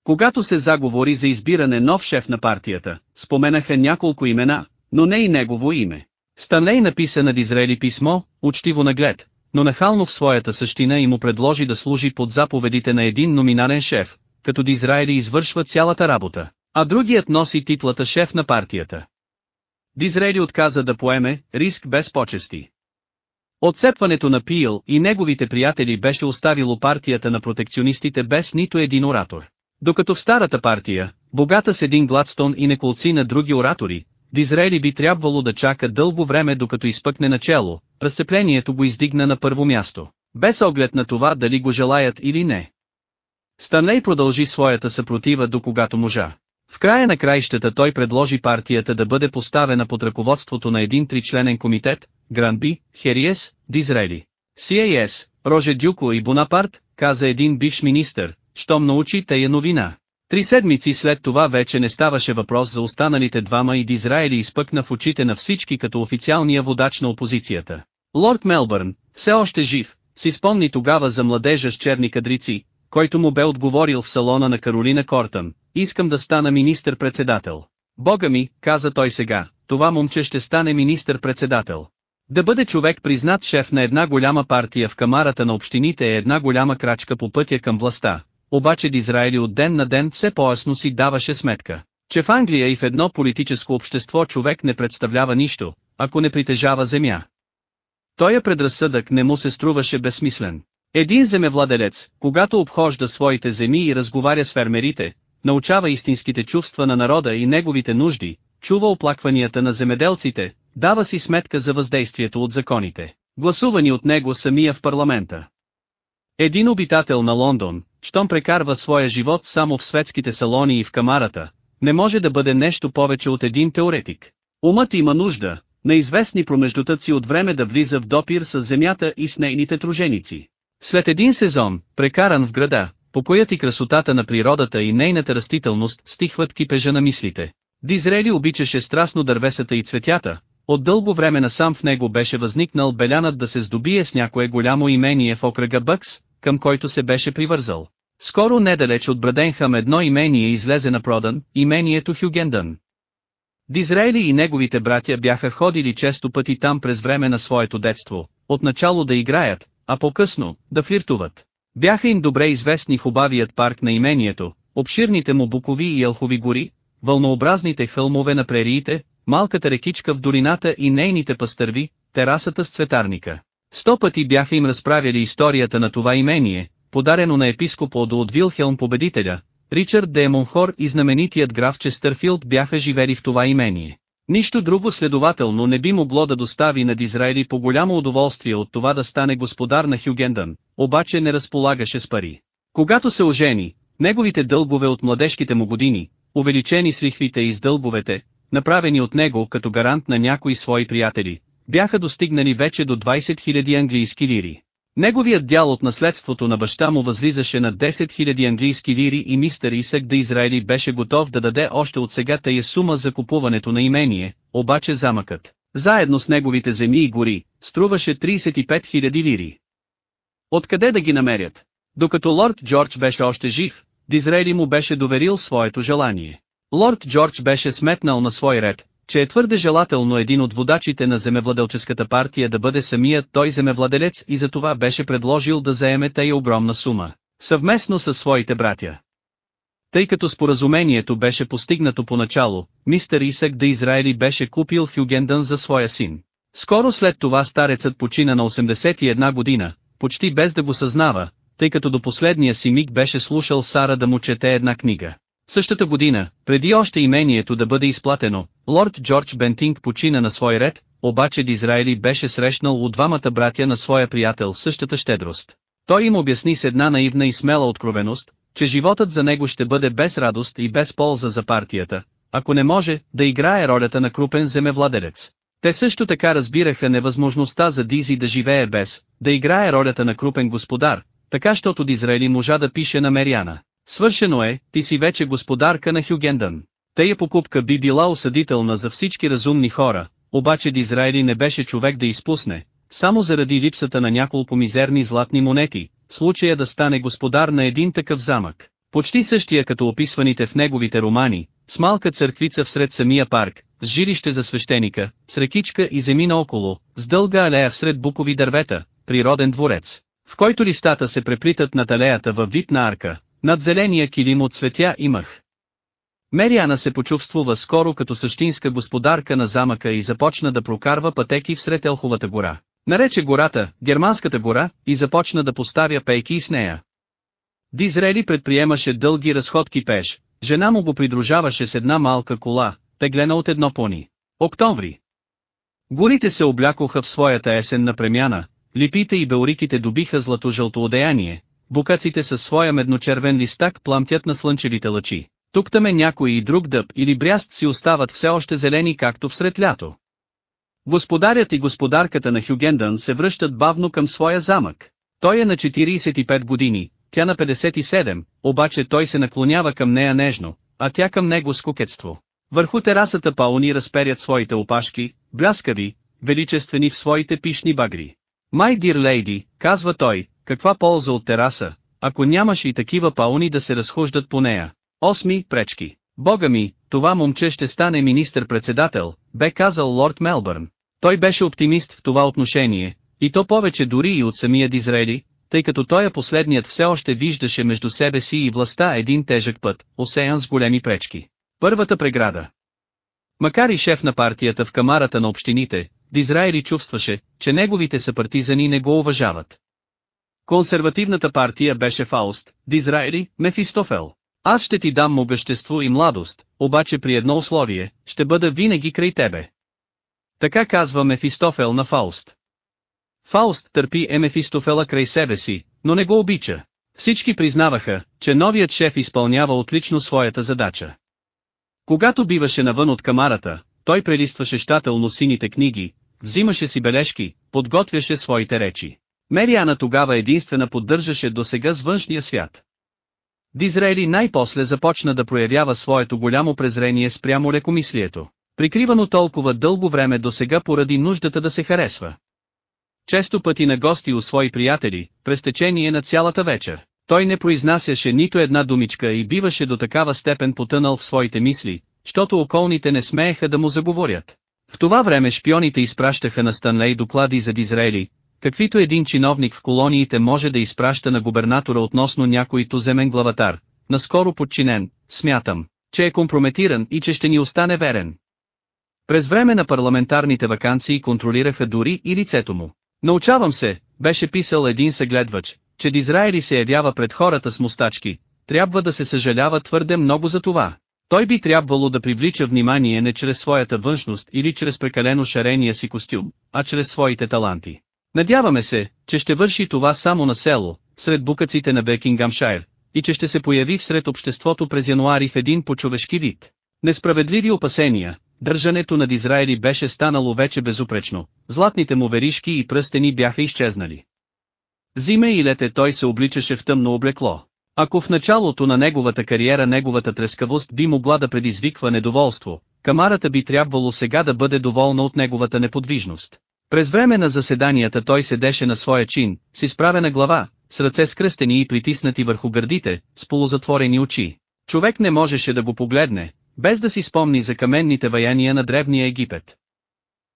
Когато се заговори за избиране нов шеф на партията, споменаха няколко имена, но не и негово име. Станлей написа на Дизрели писмо, учтиво наглед, но нахално в своята същина и му предложи да служи под заповедите на един номинален шеф, като Дизраели извършва цялата работа, а другият носи титлата шеф на партията. Дизрели отказа да поеме риск без почести. Отцепването на Пил и неговите приятели беше оставило партията на протекционистите без нито един оратор. Докато в старата партия, богата с един Гладстон и неколци на други оратори, Дизрели би трябвало да чака дълго време докато изпъкне начало, разцеплението го издигна на първо място, без оглед на това дали го желаят или не. Станлей продължи своята съпротива до когато можа. В края на краищата той предложи партията да бъде поставена под ръководството на един тричленен комитет, Гранби, Хериес, Дизрели. CAS, Роже Дюко и Бонапарт, каза един бивш министър, щом научи тая новина. Три седмици след това вече не ставаше въпрос за останалите двама и Дизраели изпъкна в очите на всички като официалния водач на опозицията. Лорд Мелбърн, все още жив, си спомни тогава за младежа с черни кадрици, който му бе отговорил в салона на Каролина Кортън, искам да стана министър-председател. Бога ми, каза той сега, това момче ще стане министър-председател. Да бъде човек признат шеф на една голяма партия в камарата на общините е една голяма крачка по пътя към властта, обаче Дизраели от ден на ден все по-ясно си даваше сметка, че в Англия и в едно политическо общество човек не представлява нищо, ако не притежава земя. Тоя предразсъдък не му се струваше безсмислен. Един земевладелец, когато обхожда своите земи и разговаря с фермерите, научава истинските чувства на народа и неговите нужди, чува оплакванията на земеделците, дава си сметка за въздействието от законите, гласувани от него самия в парламента. Един обитател на Лондон, щом прекарва своя живот само в светските салони и в камарата, не може да бъде нещо повече от един теоретик. Умът има нужда, на известни промеждутъци от време да влиза в допир с земята и с нейните труженици. След един сезон, прекаран в града, покоят и красотата на природата и нейната растителност стихват кипежа на мислите. Дизрели обичаше страстно дървесата и цветята, от дълго време насам в него беше възникнал белянат да се здобие с някое голямо имение в окръга Бъкс, към който се беше привързал. Скоро недалеч от Браденхам едно имение излезе на продан, имението Хюгендън. Дизраели и неговите братя бяха ходили често пъти там през време на своето детство, отначало да играят, а по-късно, да флиртуват. Бяха им добре известни хубавият парк на имението, обширните му букови и елхови гори, вълнообразните хълмове на прериите, малката рекичка в долината и нейните пастърви, терасата с цветарника. Сто пъти бяха им разправили историята на това имение, подарено на епископ Одо от Вилхелм победителя, Ричард Де Монхор и знаменитият граф Честърфилд бяха живели в това имение. Нищо друго следователно не би могло да достави на Дизраели по голямо удоволствие от това да стане господар на Хюгендън, обаче не разполагаше с пари. Когато се ожени, неговите дългове от младежките му години, увеличени с лихвите и с дълбовете, направени от него като гарант на някои свои приятели, бяха достигнали вече до 20 000 английски лири. Неговият дял от наследството на баща му възлизаше на 10 000 английски лири и мистер Исък да Израели беше готов да даде още от сега тая сума за купуването на имение, обаче замъкът, заедно с неговите земи и гори, струваше 35 000 лири. Откъде да ги намерят? Докато лорд Джордж беше още жив, Дизраели му беше доверил своето желание. Лорд Джордж беше сметнал на свой ред, че е твърде желателно един от водачите на земевладелческата партия да бъде самият той земевладелец и за това беше предложил да заеме тая огромна сума, съвместно с своите братя. Тъй като споразумението беше постигнато поначало, мистер Исък да Израели беше купил Хюгендън за своя син. Скоро след това старецът почина на 81 година, почти без да го съзнава, тъй като до последния си миг беше слушал Сара да му чете една книга. Същата година, преди още имението да бъде изплатено, лорд Джордж Бентинг почина на свой ред, обаче Дизраели беше срещнал от двамата братя на своя приятел същата щедрост. Той им обясни с една наивна и смела откровеност, че животът за него ще бъде без радост и без полза за партията, ако не може да играе ролята на крупен земевладелец. Те също така разбираха невъзможността за Дизи да живее без, да играе ролята на крупен господар, така щото Дизраели можа да пише на Мериана. Свършено е, ти си вече господарка на Хюгендън. Тея покупка би била осъдителна за всички разумни хора, обаче Дизраели не беше човек да изпусне, само заради липсата на няколко мизерни златни монети, случая да стане господар на един такъв замък. Почти същия като описваните в неговите романи, с малка църквица всред самия парк, с жилище за свещеника, с рекичка и земи наоколо, с дълга алея всред букови дървета, природен дворец, в който листата се преплитат над алеята във вид на арка, над зеления килим от цветя и мъх. Мериана се почувствува скоро като същинска господарка на замъка и започна да прокарва пътеки всред Елховата гора. Нарече гората, Германската гора, и започна да поставя пейки с нея. Дизрели предприемаше дълги разходки пеш, жена му го придружаваше с една малка кола, теглена от едно пони. Октомври. Горите се облякоха в своята есенна премяна, липите и белриките добиха злато-жълто одеяние, букаците със своя медночервен листак пламтят на слънчевите лъчи. Тук там е някой и друг дъб или бряст си остават все още зелени както всред лято. Господарят и господарката на Хюгендън се връщат бавно към своя замък. Той е на 45 години, тя на 57, обаче той се наклонява към нея нежно, а тя към него с кукетство. Върху терасата пауни разперят своите опашки, бляскави, величествени в своите пишни багри. My dear lady, казва той, каква полза от тераса, ако нямаш и такива пауни да се разхождат по нея. Осми, пречки. Бога ми, това момче ще стане министър-председател, бе казал лорд Мелбърн. Той беше оптимист в това отношение, и то повече дори и от самия Дизраели, тъй като той е последният все още виждаше между себе си и властта един тежък път, осеян с големи пречки. Първата преграда. Макар и шеф на партията в камарата на общините, Дизраели чувстваше, че неговите съпартизани не го уважават. Консервативната партия беше Фауст, Дизраели, Мефистофел. Аз ще ти дам могъщество и младост, обаче при едно условие, ще бъда винаги край тебе. Така казва Мефистофел на Фауст. Фауст търпи е Мефистофела край себе си, но не го обича. Всички признаваха, че новият шеф изпълнява отлично своята задача. Когато биваше навън от камарата, той прелистваше щателно сините книги, взимаше си бележки, подготвяше своите речи. Мериана тогава единствена поддържаше до сега с външния свят. Дизраели най-после започна да проявява своето голямо презрение спрямо лекомислието, прикривано толкова дълго време до сега поради нуждата да се харесва. Често пъти на гости у свои приятели, през течение на цялата вечер, той не произнасяше нито една думичка и биваше до такава степен потънал в своите мисли, защото околните не смееха да му заговорят. В това време шпионите изпращаха на Станлей доклади за Дизраели, каквито един чиновник в колониите може да изпраща на губернатора относно някой туземен главатар, наскоро подчинен, смятам, че е компрометиран и че ще ни остане верен. През време на парламентарните вакансии контролираха дори и лицето му. Научавам се, беше писал един съгледвач, че Дизраели се явява пред хората с мустачки, трябва да се съжалява твърде много за това. Той би трябвало да привлича внимание не чрез своята външност или чрез прекалено шарения си костюм, а чрез своите таланти. Надяваме се, че ще върши това само на село, сред букаците на Бекингамшайр, и че ще се появи всред обществото през януари в един по-човешки вид. Несправедливи опасения, държането над Израили беше станало вече безупречно, златните му веришки и пръстени бяха изчезнали. Зиме и лете той се обличаше в тъмно облекло. Ако в началото на неговата кариера неговата трескавост би могла да предизвиква недоволство, камарата би трябвало сега да бъде доволна от неговата неподвижност. През време на заседанията той седеше на своя чин, с изправена глава, с ръце скръстени и притиснати върху гърдите, с полузатворени очи. Човек не можеше да го погледне, без да си спомни за каменните ваяния на древния Египет.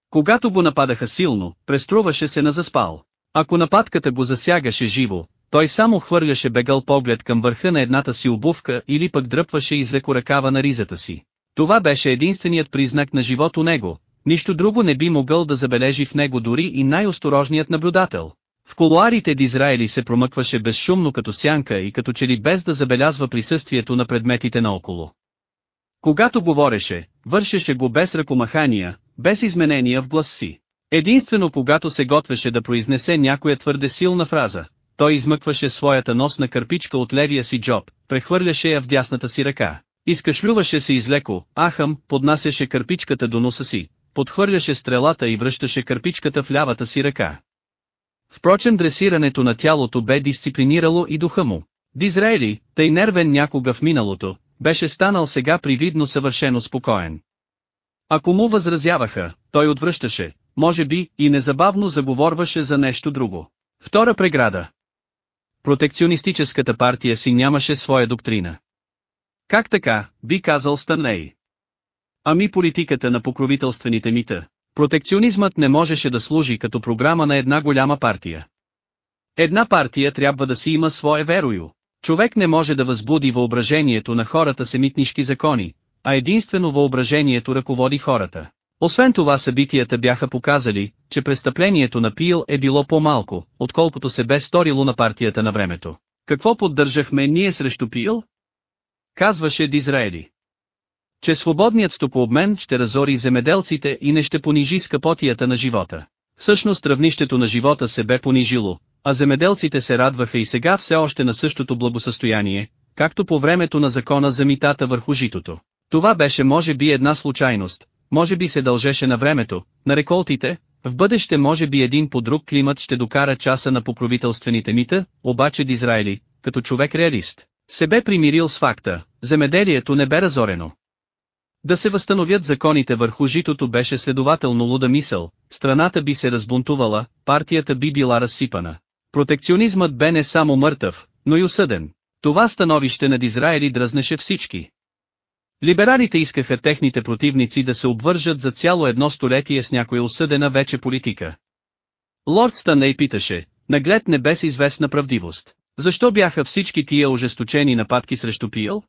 Когато го нападаха силно, преструваше се на заспал. Ако нападката го засягаше живо, той само хвърляше бегъл поглед към върха на едната си обувка или пък дръпваше излеко ръкава на ризата си. Това беше единственият признак на живото него, нищо друго не би могъл да забележи в него дори и най-осторожният наблюдател. В колуарите Дизраели се промъкваше безшумно като сянка и като че ли без да забелязва присъствието на предметите наоколо. Когато говореше, вършеше го без ръкомахания, без изменения в глас си. Единствено когато се готвеше да произнесе някоя твърде силна фраза, той измъкваше своята носна кърпичка от левия си джоб, прехвърляше я в дясната си ръка. Изкашлюваше се излеко, ахъм, поднасяше кърпичката до носа си, подхвърляше стрелата и връщаше кърпичката в лявата си ръка. Впрочем дресирането на тялото бе дисциплинирало и духа му. Дизраели, тъй нервен някога в миналото, беше станал сега привидно съвършено спокоен. Ако му възразяваха, той отвръщаше, може би, и незабавно заговорваше за нещо друго. Втора преграда. Протекционистическата партия си нямаше своя доктрина. Как така, би казал Станлей. Ами политиката на покровителствените мита. Протекционизмът не можеше да служи като програма на една голяма партия. Една партия трябва да си има свое верою. Човек не може да възбуди въображението на хората с емитнишки закони, а единствено въображението ръководи хората. Освен това събитията бяха показали, че престъплението на Пил е било по-малко, отколкото се бе сторило на партията на времето. Какво поддържахме ние срещу Пил? Казваше Дизраели. Че свободният стопообмен ще разори земеделците и не ще понижи скъпотията на живота. Всъщност равнището на живота се бе понижило, а земеделците се радваха и сега все още на същото благосъстояние, както по времето на закона за митата върху житото. Това беше може би една случайност, може би се дължеше на времето, на реколтите, в бъдеще може би един по друг климат ще докара часа на покровителствените мита, обаче Дизраели, като човек-реалист, се бе примирил с факта, земеделието не бе разорено. Да се възстановят законите върху житото беше следователно луда мисъл, страната би се разбунтувала, партията би била разсипана. Протекционизмът бе не само мъртъв, но и осъден. Това становище на Дизраели дръзнеше всички. Либералите искаха техните противници да се обвържат за цяло едно столетие с някоя осъдена вече политика. Лорд Станей питаше, наглед не без известна правдивост. Защо бяха всички тия ожесточени нападки срещу Пил?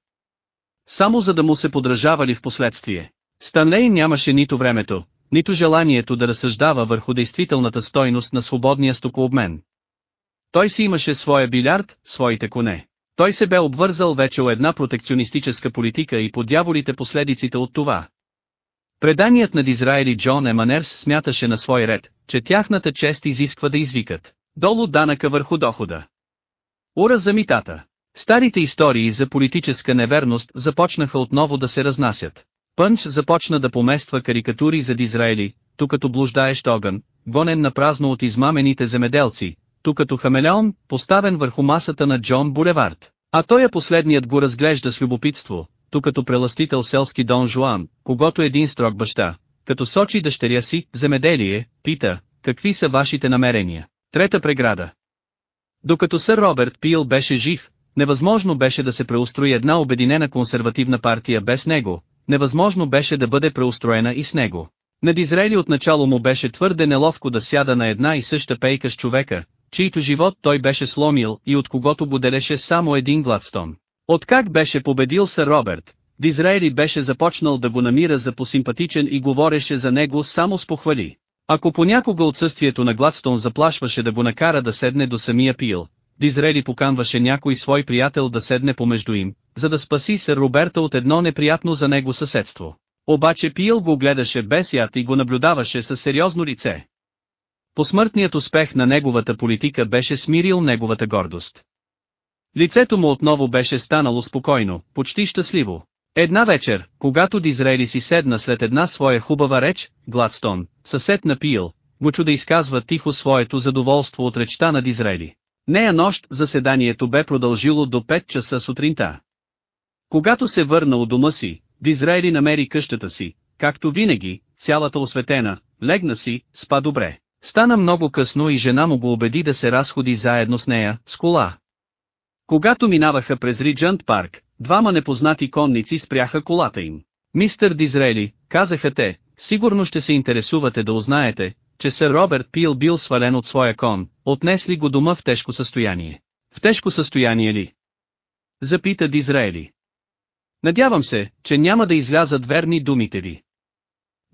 Само за да му се подражавали в последствие. Станлей нямаше нито времето, нито желанието да разсъждава върху действителната стойност на свободния стокообмен. Той си имаше своя билярд, своите коне. Той се бе обвързал вече у една протекционистическа политика и по дяволите последиците от това. Преданият на Дизраели Джон Еманерс смяташе на свой ред, че тяхната чест изисква да извикат долу данъка върху дохода. Ура за митата. Старите истории за политическа неверност започнаха отново да се разнасят. Пънч започна да помества карикатури за Дизраели, тук като блуждаещ огън, гонен на празно от измамените земеделци, тук като хамелеон, поставен върху масата на Джон Булевард. А той е последният го разглежда с любопитство, тук като преластител селски Дон Жуан, когато един строг баща, като сочи дъщеря си, земеделие, пита, какви са вашите намерения. Трета преграда. Докато сър Роберт Пил беше жив, невъзможно беше да се преустрои една обединена консервативна партия без него, невъзможно беше да бъде преустроена и с него. На Дизрели отначало му беше твърде неловко да сяда на една и съща пейка с човека, чийто живот той беше сломил и от когото го делеше само един Гладстон. Откак беше победил сър Роберт, Дизраели беше започнал да го намира за посимпатичен и говореше за него само с похвали. Ако понякога отсъствието на Гладстон заплашваше да го накара да седне до самия пил, Дизрели поканваше някой свой приятел да седне помежду им, за да спаси сър Роберта от едно неприятно за него съседство. Обаче Пил го гледаше без яд и го наблюдаваше със сериозно лице. Посмъртният успех на неговата политика беше смирил неговата гордост. Лицето му отново беше станало спокойно, почти щастливо. Една вечер, когато Дизрели си седна след една своя хубава реч, Гладстон, съсед на Пил, го чу да изказва тихо своето задоволство от речта на Дизрели. Нея нощ заседанието бе продължило до 5 часа сутринта. Когато се върна у дома си, Дизраели намери къщата си, както винаги, цялата осветена, легна си, спа добре. Стана много късно и жена му го убеди да се разходи заедно с нея, с кола. Когато минаваха през Риджант парк, двама непознати конници спряха колата им. Мистер Дизрели, казаха те, сигурно ще се интересувате да узнаете, че сър Роберт Пил бил свален от своя кон, отнесли го дома в тежко състояние. В тежко състояние ли? Запита Дизраели. Надявам се, че няма да излязат верни думите ви.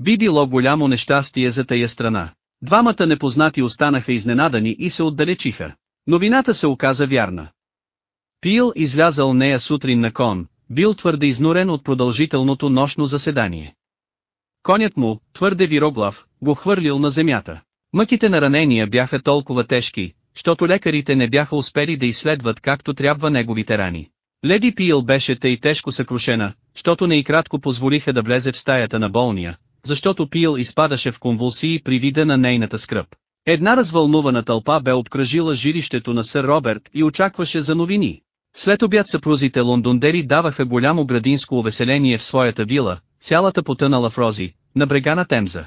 Би било голямо нещастие за тая страна. Двамата непознати останаха изненадани и се отдалечиха. Новината се оказа вярна. Пил излязал нея сутрин на кон, бил твърде изнурен от продължителното нощно заседание. Конят му, твърде вироглав, го хвърлил на земята. Мъките на ранения бяха толкова тежки, защото лекарите не бяха успели да изследват както трябва неговите рани. Леди Пил беше тъй тежко съкрушена, защото не и кратко позволиха да влезе в стаята на болния, защото Пил изпадаше в конвулсии при вида на нейната скръп. Една развълнувана тълпа бе обкръжила жилището на сър Роберт и очакваше за новини. След обяд съпрузите лондондери даваха голямо градинско увеселение в своята вила, цялата потънала в рози, на брега на Темза.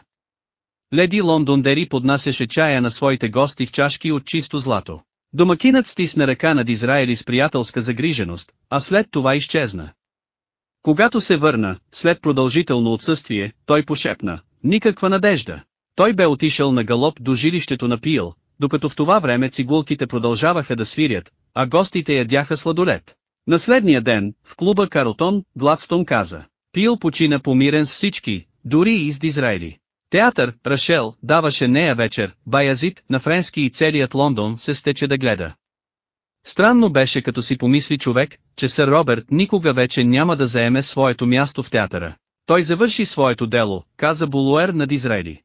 Леди Лондондери поднасяше чая на своите гости в чашки от чисто злато. Домакинът стисна ръка над Израели с приятелска загриженост, а след това изчезна. Когато се върна, след продължително отсъствие, той пошепна, никаква надежда. Той бе отишъл на галоп до жилището на Пил, докато в това време цигулките продължаваха да свирят, а гостите ядяха сладолет. На следния ден, в клуба Карлтон, Гладстон каза, Пил почина помирен с всички, дори и с Дизраели. Театър, Рашел, даваше нея вечер, Баязит, на френски и целият Лондон се стече да гледа. Странно беше като си помисли човек, че сър Роберт никога вече няма да заеме своето място в театъра. Той завърши своето дело, каза Булуер на Дизраели.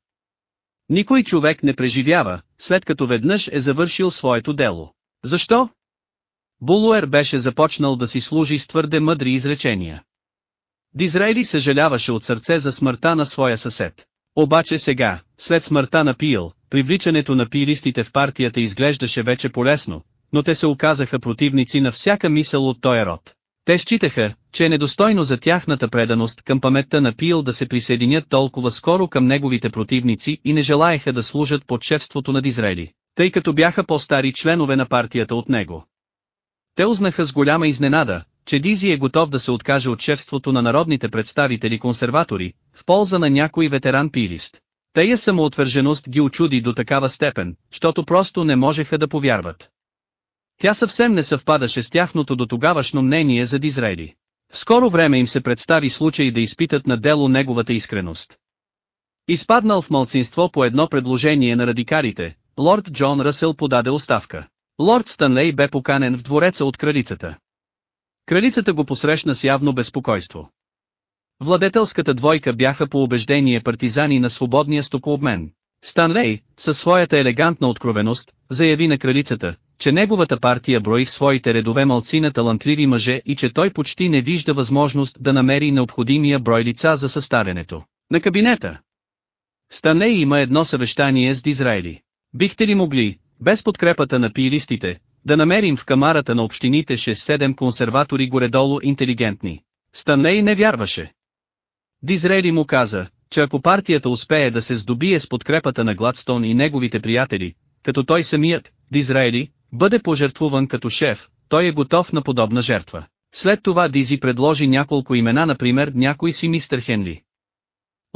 Никой човек не преживява, след като веднъж е завършил своето дело. Защо? Булуер беше започнал да си служи с твърде мъдри изречения. Дизраели съжаляваше от сърце за смъртта на своя съсед. Обаче сега, след смъртта на Пил, привличането на пилистите в партията изглеждаше вече полезно, но те се оказаха противници на всяка мисъл от този род. Те считаха, че е недостойно за тяхната преданост към паметта на Пил да се присъединят толкова скоро към неговите противници и не желаеха да служат под шефството на Дизраели, тъй като бяха по-стари членове на партията от него. Те узнаха с голяма изненада, че Дизи е готов да се откаже от шефството на народните представители консерватори, в полза на някой ветеран пилист. Тая самоотвърженост ги очуди до такава степен, защото просто не можеха да повярват. Тя съвсем не съвпадаше с тяхното до тогавашно мнение за Дизраели. В скоро време им се представи случай да изпитат на дело неговата искреност. Изпаднал в мълцинство по едно предложение на радикалите, лорд Джон Ръсел подаде оставка. Лорд Станлей бе поканен в двореца от кралицата. Кралицата го посрещна с явно безпокойство. Владетелската двойка бяха по убеждение партизани на свободния стокообмен. Станлей, със своята елегантна откровеност, заяви на кралицата, че неговата партия брои в своите редове малци на талантливи мъже и че той почти не вижда възможност да намери необходимия брой лица за съставянето на кабинета. Станлей има едно съвещание с Дизраели. Бихте ли могли, без подкрепата на пиилистите, да намерим в камарата на общините 6-7 консерватори горедолу интелигентни? Станлей не вярваше. Дизрели му каза, че ако партията успее да се здобие с подкрепата на Гладстон и неговите приятели, като той самият, Дизраели, бъде пожертвуван като шеф, той е готов на подобна жертва. След това Дизи предложи няколко имена например някой си мистер Хенли.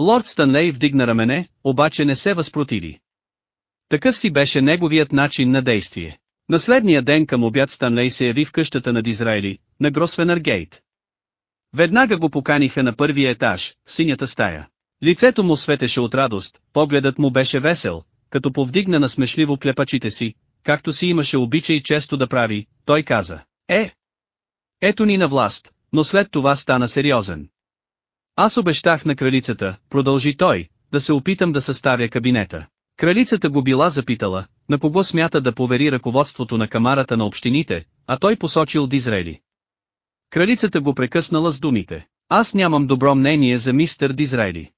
Лорд Станлей вдигна рамене, обаче не се възпротиви. Такъв си беше неговият начин на действие. На следния ден към обяд Станлей се яви в къщата на Дизраели, на Гросвенър Гейт. Веднага го поканиха на първия етаж, синята стая. Лицето му светеше от радост, погледът му беше весел, като повдигна на смешливо клепачите си, както си имаше обичай често да прави, той каза, е, ето ни на власт, но след това стана сериозен. Аз обещах на кралицата, продължи той, да се опитам да съставя кабинета. Кралицата го била запитала, на кого смята да повери ръководството на камарата на общините, а той посочил Дизрели. Кралицата го прекъснала с думите. Аз нямам добро мнение за мистер Дизрели.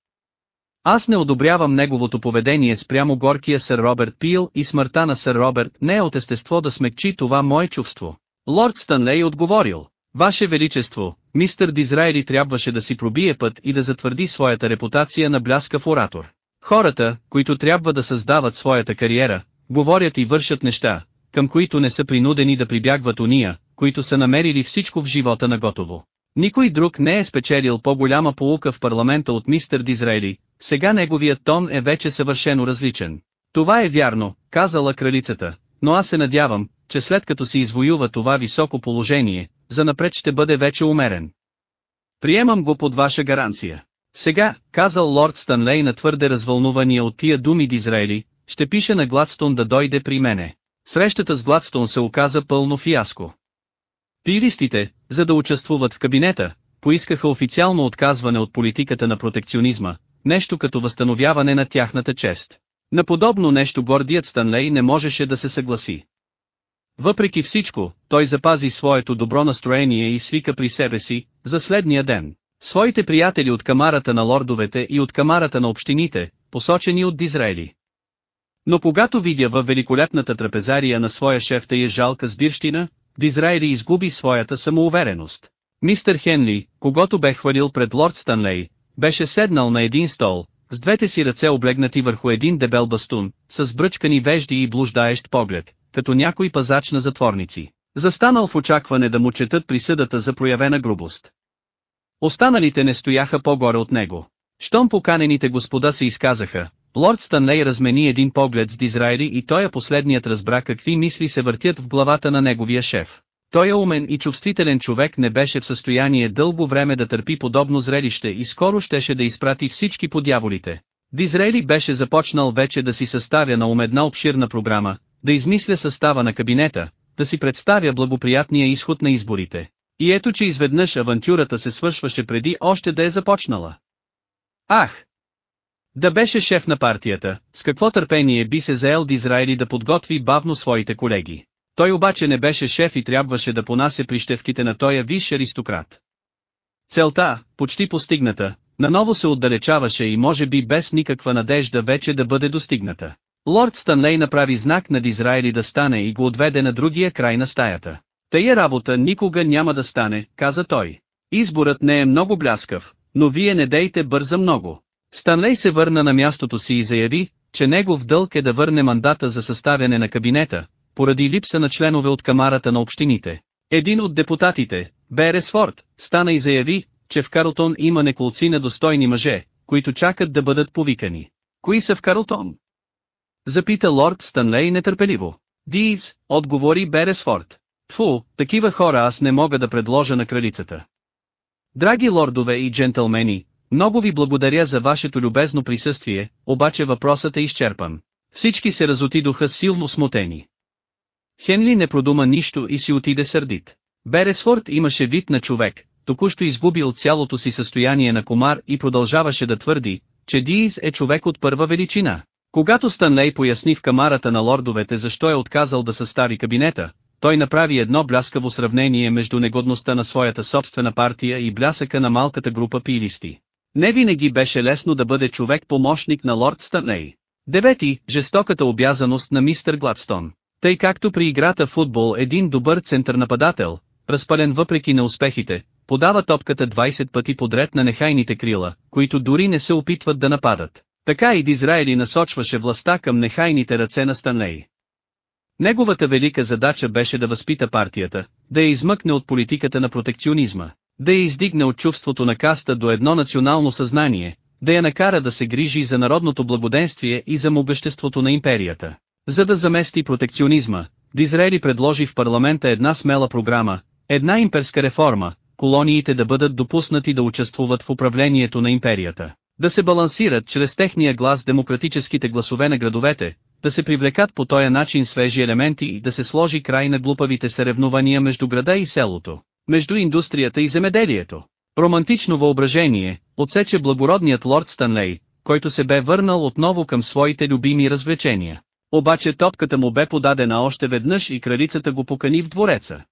Аз не одобрявам неговото поведение спрямо горкия сър Роберт Пил и смъртта на сър Роберт не е от естество да смекчи това мое чувство. Лорд Станлей отговорил, Ваше Величество, мистер Дизраели трябваше да си пробие път и да затвърди своята репутация на бляскав оратор. Хората, които трябва да създават своята кариера, говорят и вършат неща, към които не са принудени да прибягват уния, които са намерили всичко в живота на готово. Никой друг не е спечелил по-голяма полука в парламента от мистер Дизраели, сега неговият тон е вече съвършено различен. Това е вярно, казала кралицата, но аз се надявам, че след като си извоюва това високо положение, занапред ще бъде вече умерен. Приемам го под ваша гаранция. Сега, казал лорд Станлей на твърде развълнувания от тия думи Дизраели, ще пише на Гладстон да дойде при мене. Срещата с Гладстон се оказа пълно фиаско. Пиристите, за да участвуват в кабинета, поискаха официално отказване от политиката на протекционизма, нещо като възстановяване на тяхната чест. На подобно нещо гордият Станлей не можеше да се съгласи. Въпреки всичко, той запази своето добро настроение и свика при себе си, за следния ден, своите приятели от камарата на лордовете и от камарата на общините, посочени от Дизраели. Но когато видя във великолепната трапезария на своя шеф тая жалка сбирщина, Дизраели изгуби своята самоувереност. Мистер Хенли, когато бе хвалил пред лорд Станлей, беше седнал на един стол, с двете си ръце облегнати върху един дебел бастун, с бръчкани вежди и блуждаещ поглед, като някой пазач на затворници. Застанал в очакване да му четат присъдата за проявена грубост. Останалите не стояха по-горе от него. Щом поканените господа се изказаха, лорд Станлей размени един поглед с Дизраели и той е последният разбра какви мисли се въртят в главата на неговия шеф. Той е умен и чувствителен човек не беше в състояние дълго време да търпи подобно зрелище и скоро щеше да изпрати всички по дяволите. Дизрели беше започнал вече да си съставя на ум една обширна програма, да измисля състава на кабинета, да си представя благоприятния изход на изборите. И ето че изведнъж авантюрата се свършваше преди още да е започнала. Ах! Да беше шеф на партията, с какво търпение би се заел Дизраели да подготви бавно своите колеги. Той обаче не беше шеф и трябваше да понася прищевките на тоя висш аристократ. Целта, почти постигната, наново се отдалечаваше и може би без никаква надежда вече да бъде достигната. Лорд Станлей направи знак на Дизраели да стане и го отведе на другия край на стаята. Тая работа никога няма да стане, каза той. Изборът не е много бляскав, но вие не дейте бърза много. Станлей се върна на мястото си и заяви, че негов дълг е да върне мандата за съставяне на кабинета, поради липса на членове от камарата на общините. Един от депутатите, Бересфорд, стана и заяви, че в Карлтон има неколци недостойни мъже, които чакат да бъдат повикани. Кои са в Карлтон? Запита лорд Станлей нетърпеливо. Диз, отговори Бересфорд. Тфу, такива хора аз не мога да предложа на кралицата. Драги лордове и джентълмени, много ви благодаря за вашето любезно присъствие, обаче въпросът е изчерпан. Всички се разотидоха силно смутени. Хенли не продума нищо и си отиде сърдит. Бересфорд имаше вид на човек, току-що изгубил цялото си състояние на комар и продължаваше да твърди, че Дииз е човек от първа величина. Когато Станлей поясни в камарата на лордовете защо е отказал да състави кабинета, той направи едно бляскаво сравнение между негодността на своята собствена партия и блясъка на малката група пилисти. Не винаги беше лесно да бъде човек-помощник на лорд Станлей. Девети, жестоката обязаност на мистер Гладстон. Тъй както при играта в футбол един добър център нападател, разпален въпреки на успехите, подава топката 20 пъти подред на нехайните крила, които дори не се опитват да нападат. Така и Дизраели насочваше властта към нехайните ръце на Станлей. Неговата велика задача беше да възпита партията, да я измъкне от политиката на протекционизма, да я издигне от чувството на каста до едно национално съзнание, да я накара да се грижи за народното благоденствие и за могъществото на империята. За да замести протекционизма, Дизраели предложи в парламента една смела програма, една имперска реформа, колониите да бъдат допуснати да участвуват в управлението на империята, да се балансират чрез техния глас демократическите гласове на градовете, да се привлекат по този начин свежи елементи и да се сложи край на глупавите съревнования между града и селото, между индустрията и земеделието. Романтично въображение, отсече благородният лорд Станлей, който се бе върнал отново към своите любими развлечения. Обаче топката му бе подадена още веднъж и кралицата го покани в двореца.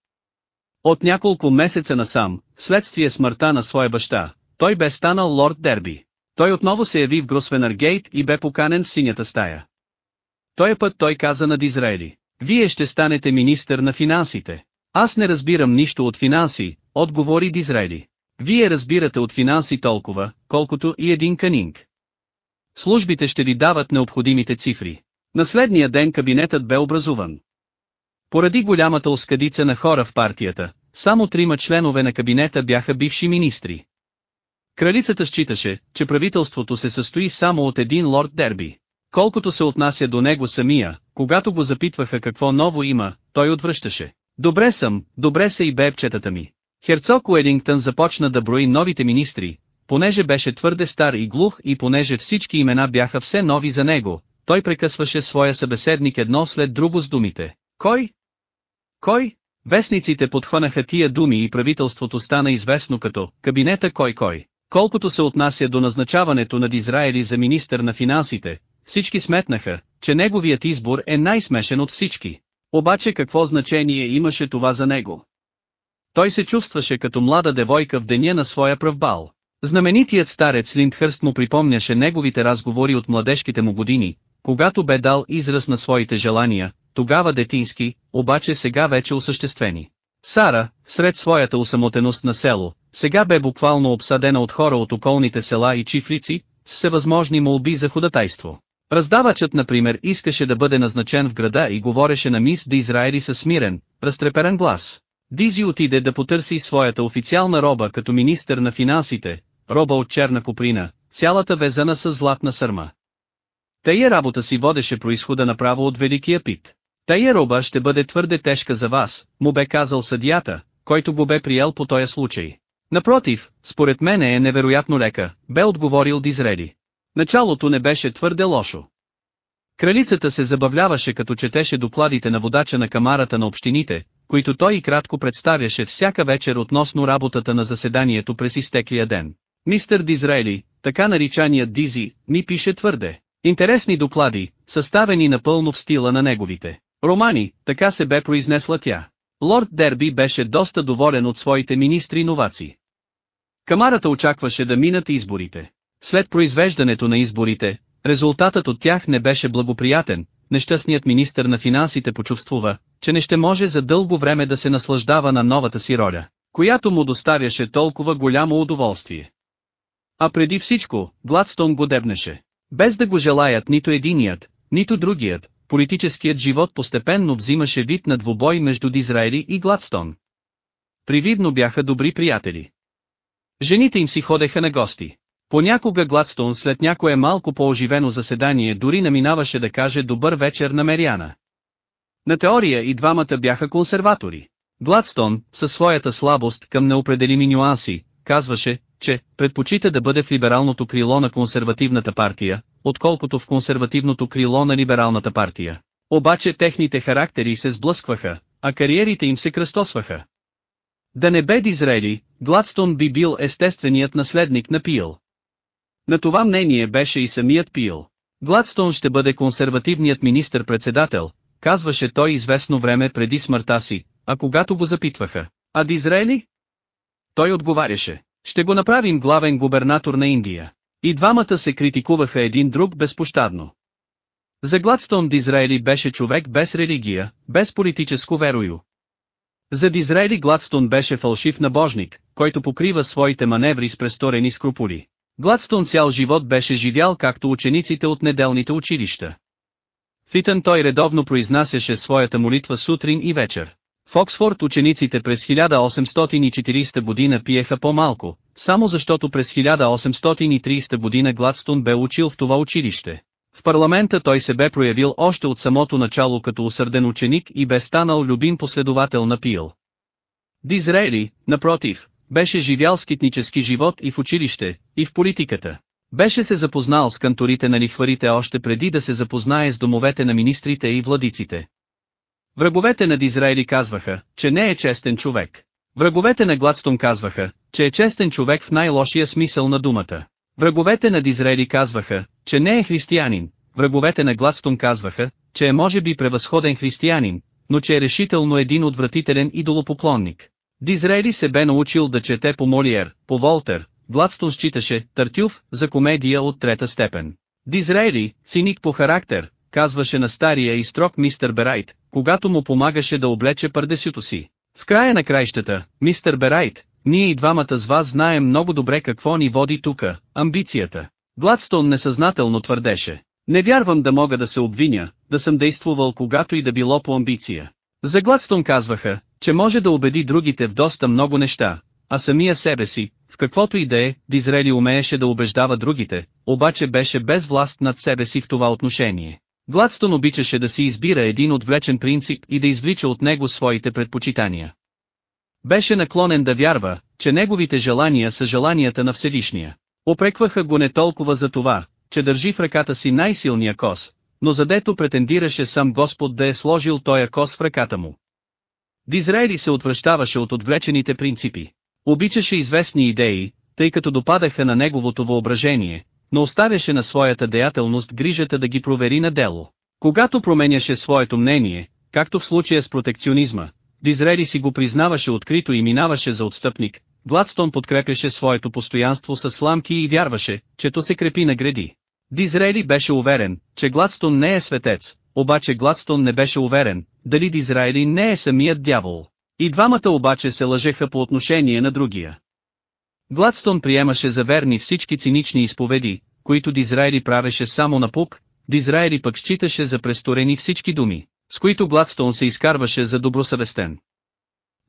От няколко месеца насам, следствие смъртта на своя баща, той бе станал лорд Дерби. Той отново се яви в Гросвенъргейт и бе поканен в синята стая. Той път той каза на Дизраели, вие ще станете министър на финансите. Аз не разбирам нищо от финанси, отговори Дизраели. Вие разбирате от финанси толкова, колкото и един канинг. Службите ще ви дават необходимите цифри. На следния ден кабинетът бе образуван. Поради голямата оскадица на хора в партията, само трима членове на кабинета бяха бивши министри. Кралицата считаше, че правителството се състои само от един лорд Дерби. Колкото се отнася до него самия, когато го запитваха какво ново има, той отвръщаше. Добре съм, добре са и бебчетата ми. Херцог Уелингтън започна да брои новите министри, понеже беше твърде стар и глух и понеже всички имена бяха все нови за него, той прекъсваше своя събеседник едно след друго с думите. Кой? Кой? Вестниците подхванаха тия думи и правителството стана известно като «Кабинета кой-кой». Колкото се отнася до назначаването на Дизраели за министър на финансите, всички сметнаха, че неговият избор е най-смешен от всички. Обаче какво значение имаше това за него? Той се чувстваше като млада девойка в деня на своя правбал. Знаменитият старец Линдхърст му припомняше неговите разговори от младежките му години, когато бе дал израз на своите желания, тогава детински, обаче сега вече осъществени. Сара, сред своята усамотеност на село, сега бе буквално обсадена от хора от околните села и чифлици, с всевъзможни молби за ходатайство. Раздавачът например искаше да бъде назначен в града и говореше на мис Дизраели със смирен, разтреперен глас. Дизи отиде да потърси своята официална роба като министър на финансите, роба от черна куприна, цялата везана с златна сърма. Тая работа си водеше происхода направо от Великия Пит. Тая роба ще бъде твърде тежка за вас, му бе казал съдията, който го бе приел по този случай. Напротив, според мене е невероятно лека, бе отговорил Дизрели. Началото не беше твърде лошо. Кралицата се забавляваше като четеше докладите на водача на камарата на общините, които той и кратко представяше всяка вечер относно работата на заседанието през изтеклия ден. Мистер Дизраели, така наричаният Дизи, ми пише твърде. Интересни доклади, съставени напълно в стила на неговите. Романи, така се бе произнесла тя. Лорд Дерби беше доста доволен от своите министри иновации. Камарата очакваше да минат изборите. След произвеждането на изборите, резултатът от тях не беше благоприятен, нещастният министър на финансите почувствува, че не ще може за дълго време да се наслаждава на новата си роля, която му доставяше толкова голямо удоволствие. А преди всичко, Гладстон го дебнеше. Без да го желаят нито единият, нито другият, политическият живот постепенно взимаше вид на двубой между Дизраели и Гладстон. Привидно бяха добри приятели. Жените им си ходеха на гости. Понякога Гладстон след някое малко по-оживено заседание дори наминаваше да каже добър вечер на Мериана. На теория и двамата бяха консерватори. Гладстон, със своята слабост към неопределими нюанси, казваше, че предпочита да бъде в либералното крило на консервативната партия, отколкото в консервативното крило на либералната партия. Обаче техните характери се сблъскваха, а кариерите им се кръстосваха. Да не бе Дизрели, Гладстон би бил естественият наследник на Пил. На това мнение беше и самият Пил. Гладстон ще бъде консервативният министър-председател, казваше той известно време преди смъртта си, а когато го запитваха, а Дизрели? Той отговаряше, ще го направим главен губернатор на Индия. И двамата се критикуваха един друг безпощадно. За Гладстон Дизраели беше човек без религия, без политическо верою. За Дизраели Гладстон беше фалшив набожник, който покрива своите маневри с престорени скрупули. Гладстон цял живот беше живял както учениците от неделните училища. Фитън той редовно произнасяше своята молитва сутрин и вечер. В Оксфорд учениците през 1840 година пиеха по-малко, само защото през 1830 година Гладстон бе учил в това училище. В парламента той се бе проявил още от самото начало като усърден ученик и бе станал любим последовател на Пил. Дизрели, напротив, беше живял скитнически живот и в училище, и в политиката. Беше се запознал с канторите на лихварите още преди да се запознае с домовете на министрите и владиците. Враговете на Дизраели казваха, че не е честен човек. Враговете на Гладстон казваха, че е честен човек в най-лошия смисъл на думата. Враговете на Дизраели казваха, че не е християнин. Враговете на Гладстон казваха, че е може би превъзходен християнин, но че е решително един отвратителен идолопоклонник. Дизраели се бе научил да чете по Молиер, по Волтер, Гладстон считаше Тартюф за комедия от трета степен. Дизраели, циник по характер, казваше на стария и строг мистер Берайт, когато му помагаше да облече пардесюто си. В края на краищата, мистер Берайт, ние и двамата с вас знаем много добре какво ни води тука, амбицията. Гладстон несъзнателно твърдеше. Не вярвам да мога да се обвиня, да съм действувал когато и да било по амбиция. За Гладстон казваха, че може да убеди другите в доста много неща, а самия себе си, в каквото и да е, Дизрели умееше да убеждава другите, обаче беше без власт над себе си в това отношение. Гладстон обичаше да си избира един отвлечен принцип и да извлича от него своите предпочитания. Беше наклонен да вярва, че неговите желания са желанията на Всевишния. Опрекваха го не толкова за това, че държи в ръката си най-силния кос, но задето претендираше сам Господ да е сложил тоя кос в ръката му. Дизраели се отвръщаваше от отвлечените принципи. Обичаше известни идеи, тъй като допадаха на неговото въображение, но оставяше на своята деятелност грижата да ги провери на дело. Когато променяше своето мнение, както в случая с протекционизма, Дизрели си го признаваше открито и минаваше за отстъпник, Гладстон подкрепяше своето постоянство с сламки и вярваше, че то се крепи на гради. Дизрели беше уверен, че Гладстон не е светец, обаче Гладстон не беше уверен, дали Дизраели не е самият дявол. И двамата обаче се лъжеха по отношение на другия. Гладстон приемаше за верни всички цинични изповеди, които Дизраели правеше само на пук, Дизраели пък считаше за престорени всички думи, с които Гладстон се изкарваше за добросъвестен.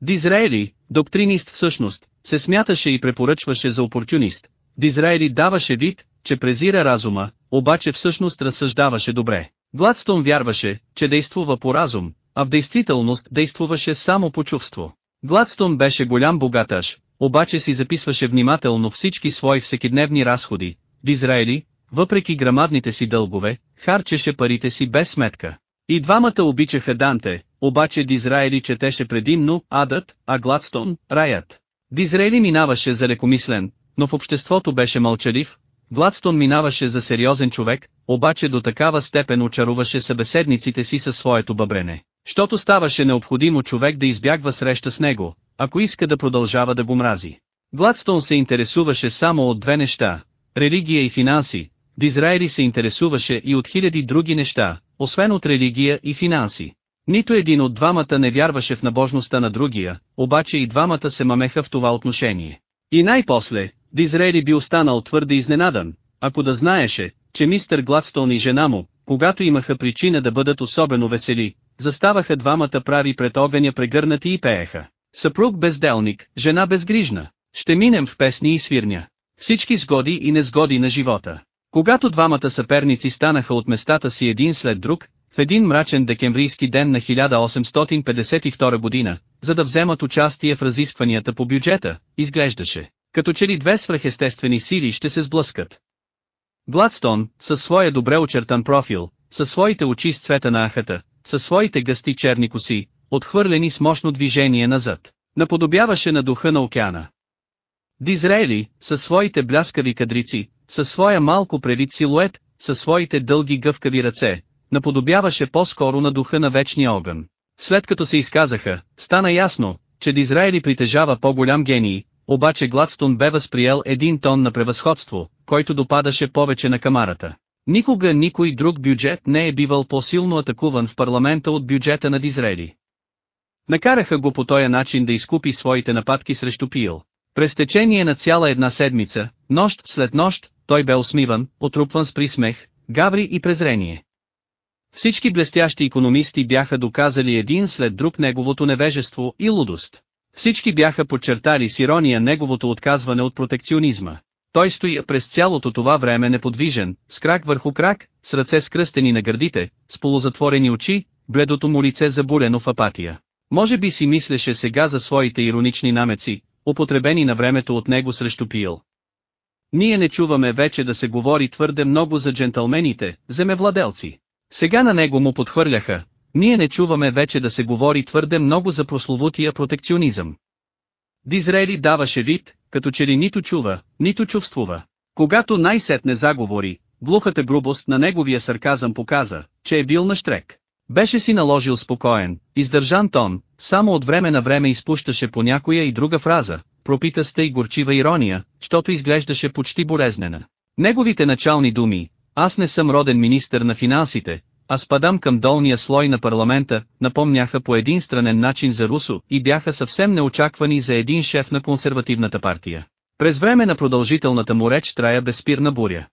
Дизраели, доктринист всъщност, се смяташе и препоръчваше за опортюнист. Дизраели даваше вид, че презира разума, обаче всъщност разсъждаваше добре. Гладстон вярваше, че действува по разум, а в действителност действуваше само по чувство. Гладстон беше голям богаташ, обаче си записваше внимателно всички свои всекидневни разходи. Дизраели, въпреки грамадните си дългове, харчеше парите си без сметка. И двамата обичаха Данте, обаче Дизраели четеше предимно Адът, а Гладстон – Раят. Дизраели минаваше за лекомислен, но в обществото беше мълчалив, Гладстон минаваше за сериозен човек, обаче до такава степен очаруваше събеседниците си със своето бъбрене, щото ставаше необходимо човек да избягва среща с него, ако иска да продължава да го мрази. Гладстон се интересуваше само от две неща – религия и финанси, Дизраели се интересуваше и от хиляди други неща, освен от религия и финанси. Нито един от двамата не вярваше в набожността на другия, обаче и двамата се мамеха в това отношение. И най-после, Дизрели би останал твърде изненадан, ако да знаеше, че мистер Гладстон и жена му, когато имаха причина да бъдат особено весели, заставаха двамата прави пред огъня прегърнати и пееха. Съпруг безделник, жена безгрижна. Ще минем в песни и свирня. Всички сгоди и незгоди на живота. Когато двамата съперници станаха от местата си един след друг, в един мрачен декемврийски ден на 1852 година, за да вземат участие в разискванията по бюджета, изглеждаше, Като че ли две свръхестествени сили ще се сблъскат. Гладстон, със своя добре очертан профил, със своите очи с цвета на ахата, със своите гъсти черни коси, отхвърлени с мощно движение назад, наподобяваше на духа на океана. Дизраели, със своите бляскави кадрици, със своя малко превит силует, със своите дълги гъвкави ръце, наподобяваше по-скоро на духа на вечния огън. След като се изказаха, стана ясно, че Дизраели притежава по-голям гений, обаче Гладстон бе възприел един тон на превъзходство, който допадаше повече на камарата. Никога никой друг бюджет не е бивал по-силно атакуван в парламента от бюджета на Дизрели. Накараха го по този начин да изкупи своите нападки срещу Пил. През течение на цяла една седмица, нощ след нощ, той бе усмиван, отрупван с присмех, гаври и презрение. Всички блестящи економисти бяха доказали един след друг неговото невежество и лудост. Всички бяха подчертали с ирония неговото отказване от протекционизма. Той стои през цялото това време неподвижен, с крак върху крак, с ръце скръстени на гърдите, с полузатворени очи, бледото му лице забулено в апатия. Може би си мислеше сега за своите иронични намеци, употребени на времето от него срещу Пил. Ние не чуваме вече да се говори твърде много за джентълмените, земевладелци. Сега на него му подхвърляха, ние не чуваме вече да се говори твърде много за прословутия протекционизъм. Дизрели даваше вид, като че ли нито чува, нито чувствува. Когато най-сетне заговори, глухата грубост на неговия сарказъм показа, че е бил на штрек. Беше си наложил спокоен, издържан тон, само от време на време изпущаше по някоя и друга фраза, пропитаста и горчива ирония, щото изглеждаше почти болезнена. Неговите начални думи, аз не съм роден министър на финансите, а спадам към долния слой на парламента, напомняха по един странен начин за Русо и бяха съвсем неочаквани за един шеф на консервативната партия. През време на продължителната му реч трая безспирна буря.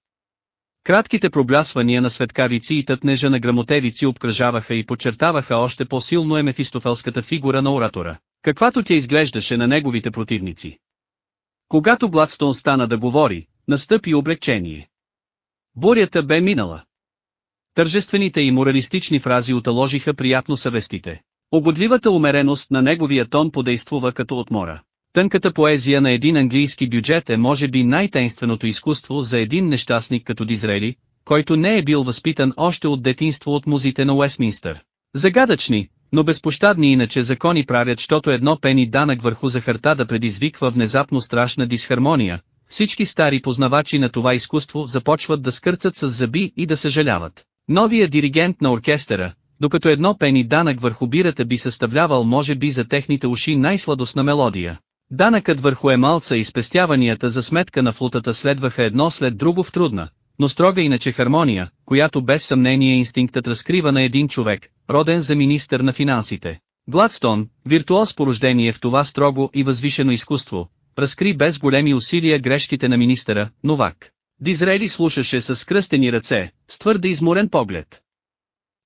Кратките проблясвания на светкавици и тътнежа на грамотевици обкръжаваха и подчертаваха още по-силно емефистофелската фигура на оратора, каквато тя изглеждаше на неговите противници. Когато Гладстон стана да говори, настъпи облегчение. Бурята бе минала. Тържествените и моралистични фрази оталожиха приятно съвестите. Ободливата умереност на неговия тон подействува като отмора. Тънката поезия на един английски бюджет е може би най-тайнственото изкуство за един нещастник като Дизрели, който не е бил възпитан още от детинство от музите на Уестминстър. Загадъчни, но безпощадни иначе закони правят, щото едно пени данък върху захарта да предизвиква внезапно страшна дисхармония, всички стари познавачи на това изкуство започват да скърцат с зъби и да съжаляват. Новия диригент на оркестъра, докато едно пени данък върху бирата би съставлявал може би за техните уши най-сладостна мелодия. Данъкът върху емалца и спестяванията за сметка на флутата следваха едно след друго в трудна, но строга иначе хармония, която без съмнение инстинктът разкрива на един човек, роден за министър на финансите. Гладстон, виртуоз по рождение в това строго и възвишено изкуство, разкри без големи усилия грешките на министъра, Новак. Дизрели слушаше с кръстени ръце, с твърде изморен поглед.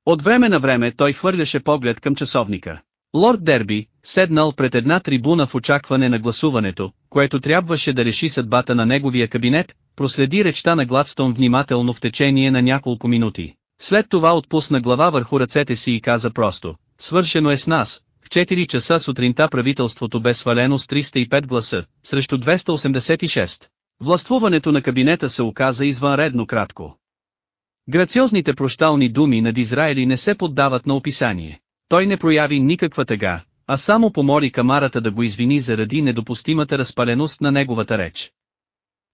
От време на време той хвърляше поглед към часовника. Лорд Дерби, седнал пред една трибуна в очакване на гласуването, което трябваше да реши съдбата на неговия кабинет, проследи речта на Гладстон внимателно в течение на няколко минути. След това отпусна глава върху ръцете си и каза просто, свършено е с нас, в 4 часа сутринта правителството бе свалено с 305 гласа, срещу 286. Властвуването на кабинета се оказа извънредно кратко. Грациозните прощални думи над Израели не се поддават на описание. Той не прояви никаква тъга, а само помоли камарата да го извини заради недопустимата разпаленост на неговата реч.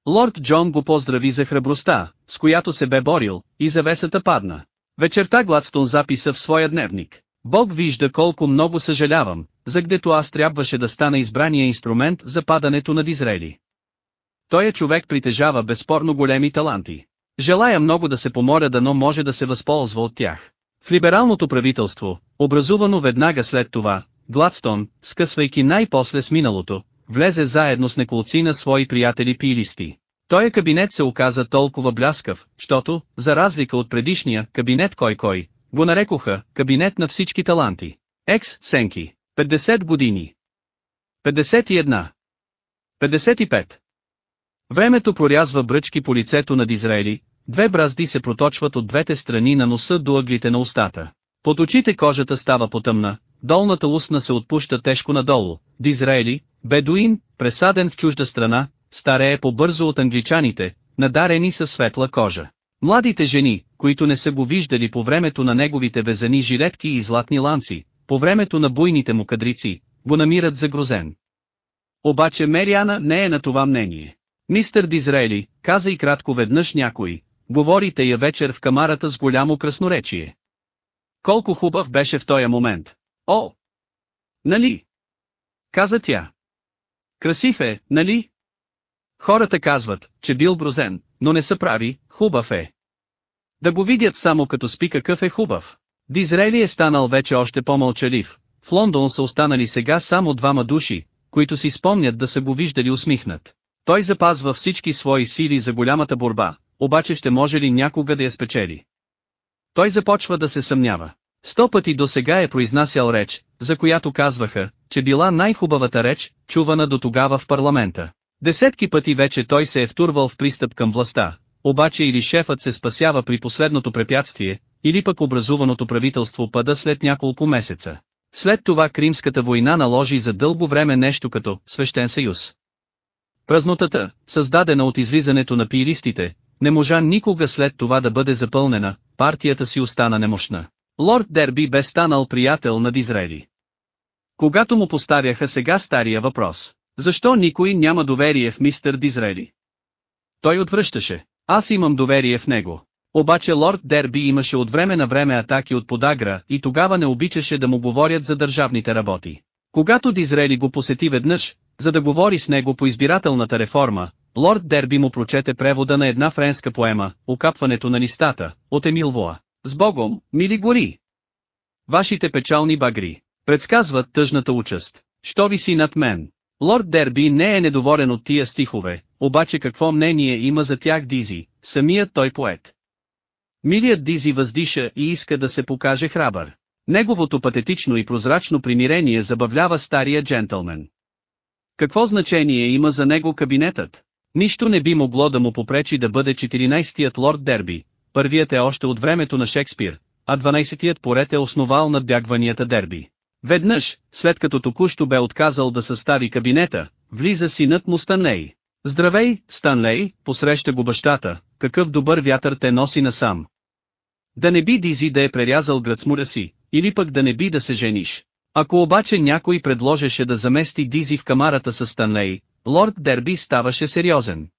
Лорд Джон го поздрави за храбростта, с която се бе борил, и завесата падна. Вечерта Гладстон записа в своя дневник. Бог вижда колко много съжалявам, за гдето аз трябваше да стана избрания инструмент за падането на Дизрели. Той е човек притежава безспорно големи таланти. Желая много да се помоля дано може да се възползва от тях. В либералното правителство, образувано веднага след това, Гладстон, скъсвайки най-после с миналото, влезе заедно с неколци на свои приятели пилисти. Той кабинет се оказа толкова бляскав, защото, за разлика от предишния кабинет кой-кой, го нарекоха кабинет на всички таланти. Екс Сенки. 50 години. 51. 55. Времето прорязва бръчки по лицето на Дизраели, две бразди се проточват от двете страни на носа до ъглите на устата. Под очите кожата става потъмна, долната устна се отпуща тежко надолу. Дизраели, бедуин, пресаден в чужда страна, старее по-бързо от англичаните, надарени със светла кожа. Младите жени, които не са го виждали по времето на неговите везани жилетки и златни ланци, по времето на буйните му кадрици, го намират загрозен. Обаче Мериана не е на това мнение. Мистер Дизраели, каза и кратко веднъж някой, говорите я вечер в камарата с голямо красноречие. Колко хубав беше в този момент. О! Нали? Каза тя. Красив е, нали? Хората казват, че бил брозен, но не са прави, хубав е. Да го видят само като спи какъв е хубав. Дизрели е станал вече още по-мълчалив. В Лондон са останали сега само двама души, които си спомнят да са го виждали усмихнат. Той запазва всички свои сили за голямата борба, обаче ще може ли някога да я спечели? Той започва да се съмнява. Сто пъти до сега е произнасял реч, за която казваха, че била най-хубавата реч, чувана до тогава в парламента. Десетки пъти вече той се е втурвал в пристъп към властта, обаче или шефът се спасява при последното препятствие, или пък образуваното правителство пада след няколко месеца. След това Кримската война наложи за дълго време нещо като «свещен съюз». Празнотата, създадена от излизането на пиристите, не можа никога след това да бъде запълнена, партията си остана немощна. Лорд Дерби бе станал приятел на Дизрели. Когато му поставяха сега стария въпрос, защо никой няма доверие в мистер Дизрели? Той отвръщаше, аз имам доверие в него. Обаче лорд Дерби имаше от време на време атаки от подагра и тогава не обичаше да му говорят за държавните работи. Когато Дизрели го посети веднъж, за да говори с него по избирателната реформа, лорд Дерби му прочете превода на една френска поема, Окапването на листата, от Емил Воа. С Богом, мили гори! Вашите печални багри, предсказват тъжната участ, що виси над мен. Лорд Дерби не е недоволен от тия стихове, обаче какво мнение има за тях Дизи, самият той поет. Милият Дизи въздиша и иска да се покаже храбър. Неговото патетично и прозрачно примирение забавлява стария джентълмен. Какво значение има за него кабинетът? Нищо не би могло да му попречи да бъде 14-тият лорд Дерби, първият е още от времето на Шекспир, а 12-тият поред е основал надбягванията Дерби. Веднъж, след като току-що бе отказал да състави кабинета, влиза синът му Станлей. Здравей, Станлей, посреща го бащата, какъв добър вятър те носи насам. Да не би Дизи да е прерязал гръцмура си, или пък да не би да се жениш. Ако обаче някой предложеше да замести Дизи в камарата с Станлей, лорд Дерби ставаше сериозен.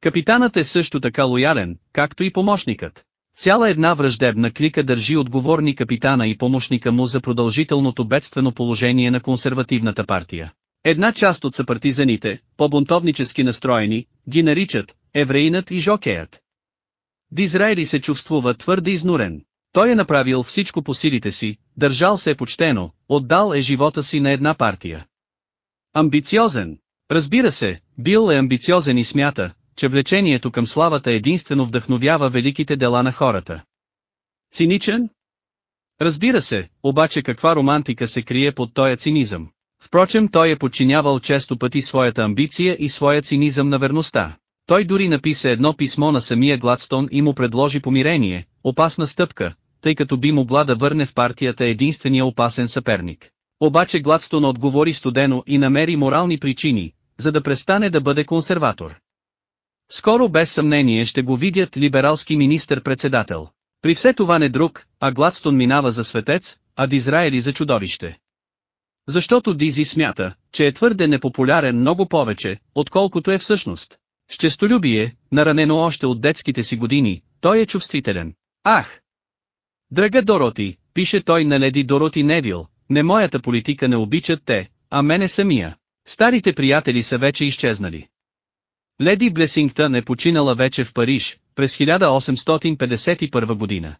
Капитанът е също така лоялен, както и помощникът. Цяла една враждебна клика държи отговорни капитана и помощника му за продължителното бедствено положение на консервативната партия. Една част от съпартизаните, по-бунтовнически настроени, ги наричат евреинът и жокеят. Дизраели се чувствува твърде изнурен. Той е направил всичко по силите си, държал се почтено, отдал е живота си на една партия. Амбициозен. Разбира се, бил е амбициозен и смята, че влечението към славата единствено вдъхновява великите дела на хората. Циничен? Разбира се, обаче каква романтика се крие под този цинизъм. Впрочем той е подчинявал често пъти своята амбиция и своя цинизъм на верността. Той дори написа едно писмо на самия Гладстон и му предложи помирение, опасна стъпка, тъй като би могла да върне в партията единствения опасен съперник. Обаче Гладстон отговори студено и намери морални причини, за да престане да бъде консерватор. Скоро без съмнение ще го видят либералски министър-председател. При все това не друг, а Гладстон минава за светец, а Дизраели за чудовище. Защото Дизи смята, че е твърде непопулярен много повече, отколкото е всъщност. С честолюбие, наранено още от детските си години, той е чувствителен. Ах! Драга Дороти, пише той на леди Дороти Невил, не моята политика не обичат те, а мене самия. Старите приятели са вече изчезнали. Леди Блесингтън е починала вече в Париж, през 1851 година.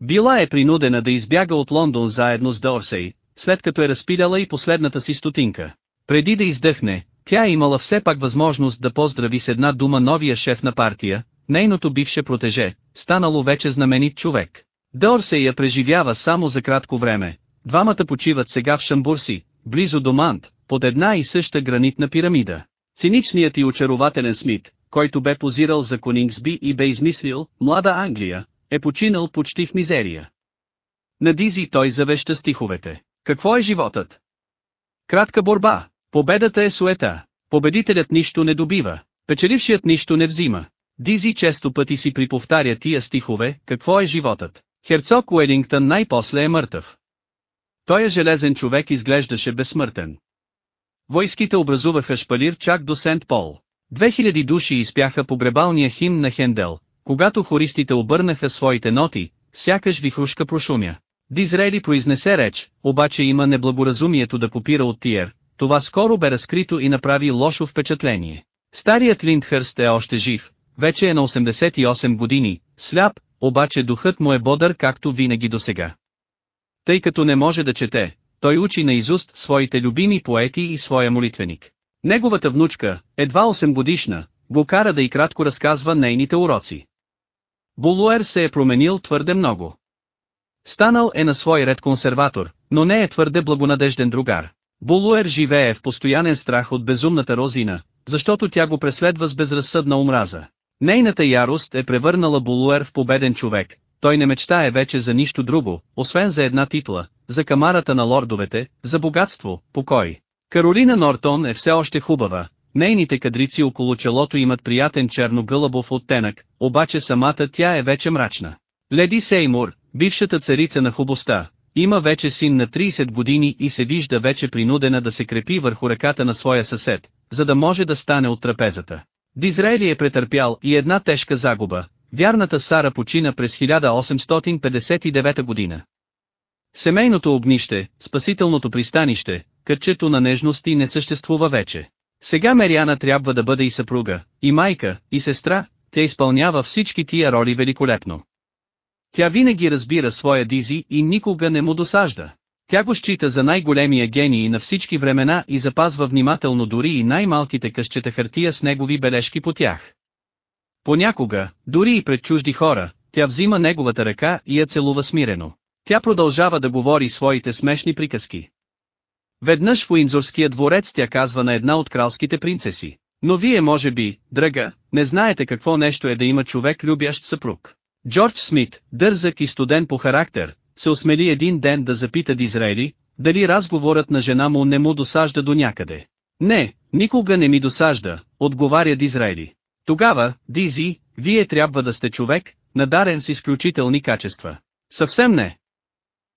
Била е принудена да избяга от Лондон заедно с Дорсей, след като е разпиляла и последната си стотинка. Преди да издъхне, тя е имала все пак възможност да поздрави с една дума новия шеф на партия, нейното бивше протеже, станало вече знаменит човек. Дорсей я преживява само за кратко време, двамата почиват сега в Шамбурси, близо до Мант, под една и съща гранитна пирамида. Циничният и очарователен Смит, който бе позирал за Конингсби и бе измислил «Млада Англия», е починал почти в мизерия. На Дизи той завеща стиховете. Какво е животът? Кратка борба. Победата е суета. Победителят нищо не добива, печелившият нищо не взима. Дизи често пъти си приповтаря тия стихове, какво е животът. Херцог Уелингтън най-после е мъртъв. Той е железен човек изглеждаше безсмъртен. Войските образуваха шпалир чак до Сент Пол. 2000 души изпяха погребалния химн на Хендел, когато хористите обърнаха своите ноти, сякаш вихрушка прошумя. Дизрели произнесе реч, обаче има неблагоразумието да попира от Тиер, това скоро бе разкрито и направи лошо впечатление. Старият Линдхърст е още жив, вече е на 88 години, сляп, обаче духът му е бодър както винаги досега. Тъй като не може да чете, той учи на изуст своите любими поети и своя молитвеник. Неговата внучка, едва 8 годишна, го кара да и кратко разказва нейните уроци. Булуер се е променил твърде много. Станал е на свой ред консерватор, но не е твърде благонадежден другар. Булуер живее в постоянен страх от безумната розина, защото тя го преследва с безразсъдна омраза. Нейната ярост е превърнала Булуер в победен човек, той не мечтае вече за нищо друго, освен за една титла, за камарата на лордовете, за богатство, покой. Каролина Нортон е все още хубава, нейните кадрици около челото имат приятен черно-гълъбов оттенък, обаче самата тя е вече мрачна. Леди Сеймур, бившата царица на хубостта, има вече син на 30 години и се вижда вече принудена да се крепи върху ръката на своя съсед, за да може да стане от трапезата. Дизраели е претърпял и една тежка загуба, вярната Сара почина през 1859 година. Семейното огнище, спасителното пристанище, кътчето на нежности не съществува вече. Сега Мериана трябва да бъде и съпруга, и майка, и сестра, тя изпълнява всички тия роли великолепно. Тя винаги разбира своя Дизи и никога не му досажда. Тя го счита за най-големия гений на всички времена и запазва внимателно дори и най-малките къщета хартия с негови бележки по тях. Понякога, дори и пред чужди хора, тя взима неговата ръка и я целува смирено. Тя продължава да говори своите смешни приказки. Веднъж в Уинзорския дворец тя казва на една от кралските принцеси. Но вие може би, драга, не знаете какво нещо е да има човек любящ съпруг. Джордж Смит, дързък и студен по характер, се осмели един ден да запита Дизраели, дали разговорът на жена му не му досажда до някъде. Не, никога не ми досажда, отговаря Дизраели. Тогава, Дизи, вие трябва да сте човек, надарен с изключителни качества. Съвсем не.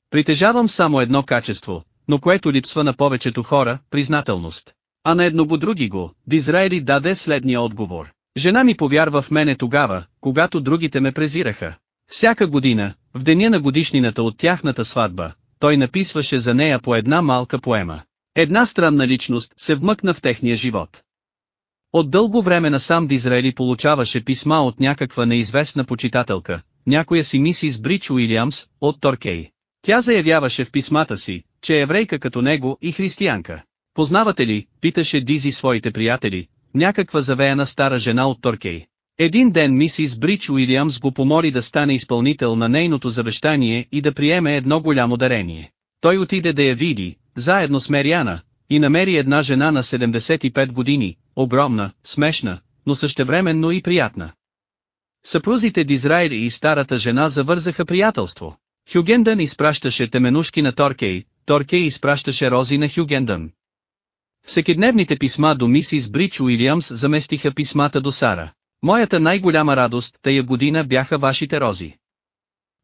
Притежавам само едно качество, но което липсва на повечето хора, признателност. А на едно го други го, Дизраели даде следния отговор. Жена ми повярва в мене тогава, когато другите ме презираха. Всяка година, в деня на годишнината от тяхната сватба, той написваше за нея по една малка поема. Една странна личност се вмъкна в техния живот. От дълго време насам Дизраели получаваше писма от някаква неизвестна почитателка, някоя си мисис Брич Уилямс, от Торкей. Тя заявяваше в писмата си, че е еврейка като него и християнка. Познавате ли, питаше Дизи своите приятели, някаква завеяна стара жена от Торкей. Един ден мисис Брич Уилямс го помоли да стане изпълнител на нейното завещание и да приеме едно голямо дарение. Той отиде да я види, заедно с Мериана, и намери една жена на 75 години, огромна, смешна, но същевременно и приятна. Съпрузите Дизрайл и старата жена завързаха приятелство. Хюгендън изпращаше теменушки на Торкей, Торкей изпращаше рози на Хюгендън. Всекидневните писма до мисис Брич Уилямс заместиха писмата до Сара. Моята най-голяма радост тая година бяха вашите рози.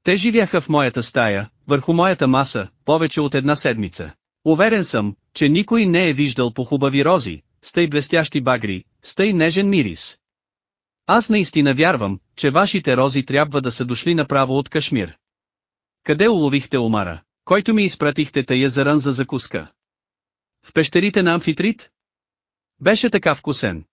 Те живяха в моята стая, върху моята маса, повече от една седмица. Уверен съм, че никой не е виждал по хубави рози, с блестящи багри, с нежен мирис. Аз наистина вярвам, че вашите рози трябва да са дошли направо от Кашмир. Къде уловихте омара, който ми изпратихте тая заран за закуска? В пещерите на Амфитрит? Беше така вкусен.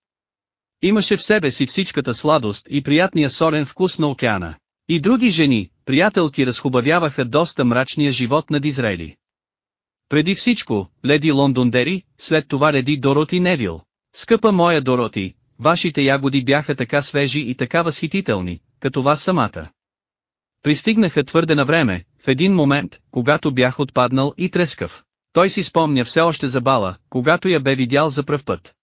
Имаше в себе си всичката сладост и приятния солен вкус на океана. И други жени, приятелки разхубавяваха доста мрачния живот на Дизраели. Преди всичко, леди Лондондери, след това леди Дороти Невил. Скъпа моя Дороти, вашите ягоди бяха така свежи и така възхитителни, като вас самата. Пристигнаха твърде на време, в един момент, когато бях отпаднал и трескав. Той си спомня все още за бала, когато я бе видял за пръв път.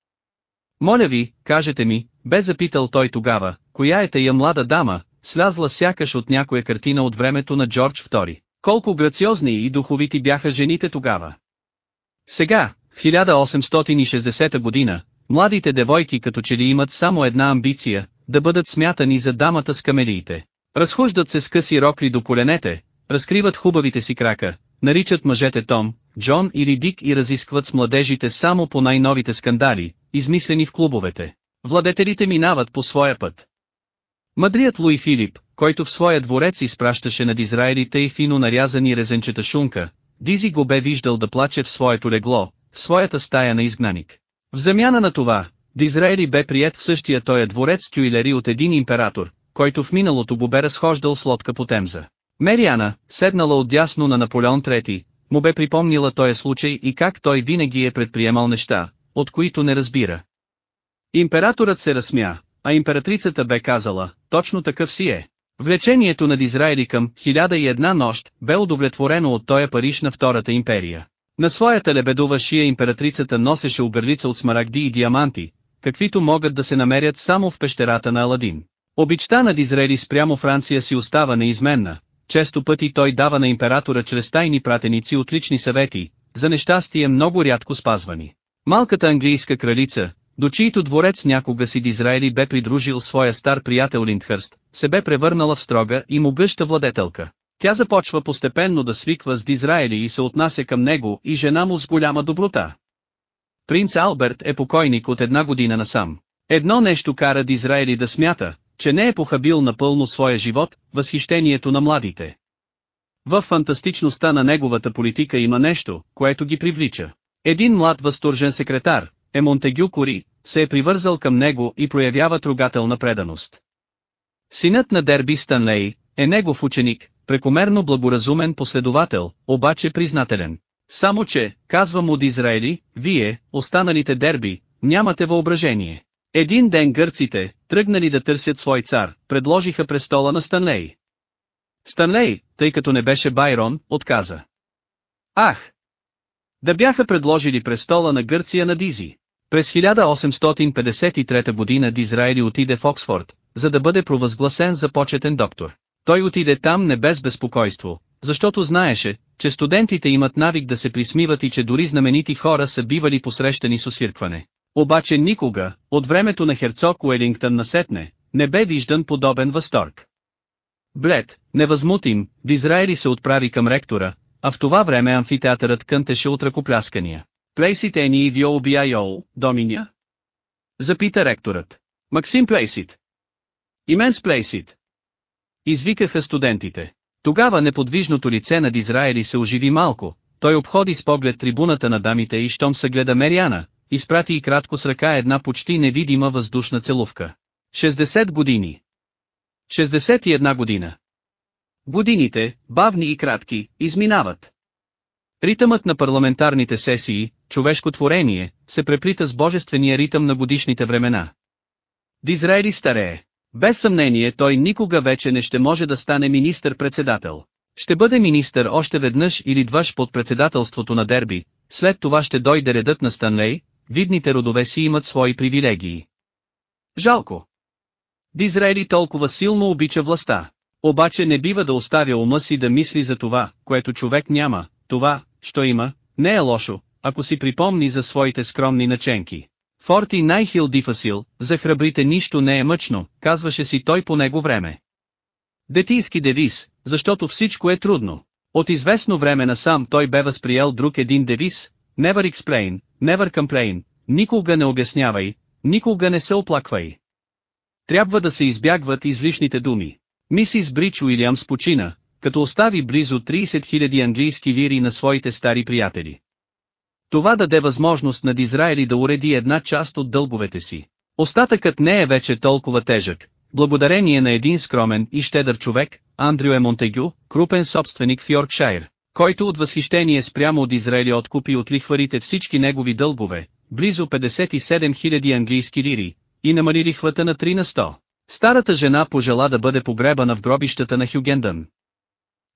Моля ви, кажете ми, бе запитал той тогава, коя е тая млада дама, слязла сякаш от някоя картина от времето на Джордж II. Колко грациозни и духовити бяха жените тогава. Сега, в 1860 година, Младите девойки като че ли имат само една амбиция, да бъдат смятани за дамата с камелиите. Разхождат се с къси рокли до коленете, разкриват хубавите си крака, наричат мъжете Том, Джон или Дик и разискват с младежите само по най-новите скандали, измислени в клубовете. Владетелите минават по своя път. Мъдрият Луи Филип, който в своя дворец изпращаше над Израилите и фино нарязани резенчета шунка, Дизи го бе виждал да плаче в своето легло, в своята стая на изгнаник. В замяна на това, Дизраели бе прият в същия тоя дворец тюилери от един император, който в миналото го бе разхождал с лодка по Темза. Мериана, седнала отдясно на Наполеон III, му бе припомнила този случай и как той винаги е предприемал неща, от които не разбира. Императорът се разсмя, а императрицата бе казала, точно такъв си е. Влечението на Дизраели към «Хиляда и една нощ» бе удовлетворено от тоя Париж на Втората империя. На своята лебедова шия императрицата носеше оберлица от смарагди и диаманти, каквито могат да се намерят само в пещерата на Аладин. Обичта на Дизраели спрямо Франция си остава неизменна, често пъти той дава на императора чрез тайни пратеници отлични съвети, за нещастие много рядко спазвани. Малката английска кралица, до чието дворец някога си Дизраели бе придружил своя стар приятел Линдхърст, се бе превърнала в строга и могъща владетелка. Тя започва постепенно да свиква с Дизраели и се отнася към него и жена му с голяма доброта. Принц Алберт е покойник от една година насам. Едно нещо кара Дизраели да смята, че не е похабил напълно своя живот, възхищението на младите. В фантастичността на неговата политика има нещо, което ги привлича. Един млад възторжен секретар, е Монтегю Кори, се е привързал към него и проявява трогателна преданост. Синът на Дерби Станлей, е негов ученик, прекомерно благоразумен последовател, обаче признателен. Само че, казва му Дизраели, вие, останалите дерби, нямате въображение. Един ден гърците, тръгнали да търсят свой цар, предложиха престола на Станлей. Станлей, тъй като не беше Байрон, отказа. Ах! Да бяха предложили престола на Гърция на Дизи. През 1853 година Дизраели отиде в Оксфорд, за да бъде провъзгласен за почетен доктор. Той отиде там не без безпокойство, защото знаеше, че студентите имат навик да се присмиват и че дори знаменити хора са бивали посрещани с освиркване. Обаче никога, от времето на херцог Уелингтън насетне, не бе виждан подобен възторг. Блед, невъзмутим, Дизраели се отправи към ректора, а в това време амфитеатърът кънтеше от ръкопляскания. Плейсит ени вио биайол, доминя? Запита ректорът. Максим Плейсит. Именс Плейсит. Извикаха студентите. Тогава неподвижното лице на Дизраели се оживи малко, той обходи с поглед трибуната на дамите и щом се гледа Мериана, изпрати и кратко с ръка една почти невидима въздушна целувка. 60 години. 61 година. Годините, бавни и кратки, изминават. Ритъмът на парламентарните сесии, човешко творение, се преплита с божествения ритъм на годишните времена. Дизраели старее. Без съмнение той никога вече не ще може да стане министър-председател. Ще бъде министър още веднъж или дваш под председателството на Дерби, след това ще дойде редът на Станлей, видните родове си имат свои привилегии. Жалко. Дизраели толкова силно обича властта. Обаче не бива да оставя ума си да мисли за това, което човек няма, това, що има, не е лошо, ако си припомни за своите скромни наченки. Форти най-хил дифасил, за храбрите нищо не е мъчно, казваше си той по него време. Детийски девиз, защото всичко е трудно. От известно време насам той бе възприел друг един девиз, Never explain, never complain, никога не обяснявай, никога не се оплаквай. Трябва да се избягват излишните думи. Мисис Брич Уилямс почина, като остави близо 30 000 английски лири на своите стари приятели. Това даде възможност на Дизраели да уреди една част от дълговете си. Остатъкът не е вече толкова тежък, благодарение на един скромен и щедър човек, Андрю Е Монтегю, крупен собственик в Йоркшайр, който от възхищение спрямо от Израели откупи от лихварите всички негови дългове, близо 57 000 английски лири, и намали лихвата на 3 на 100. Старата жена пожела да бъде погребана в гробищата на Хюгендън.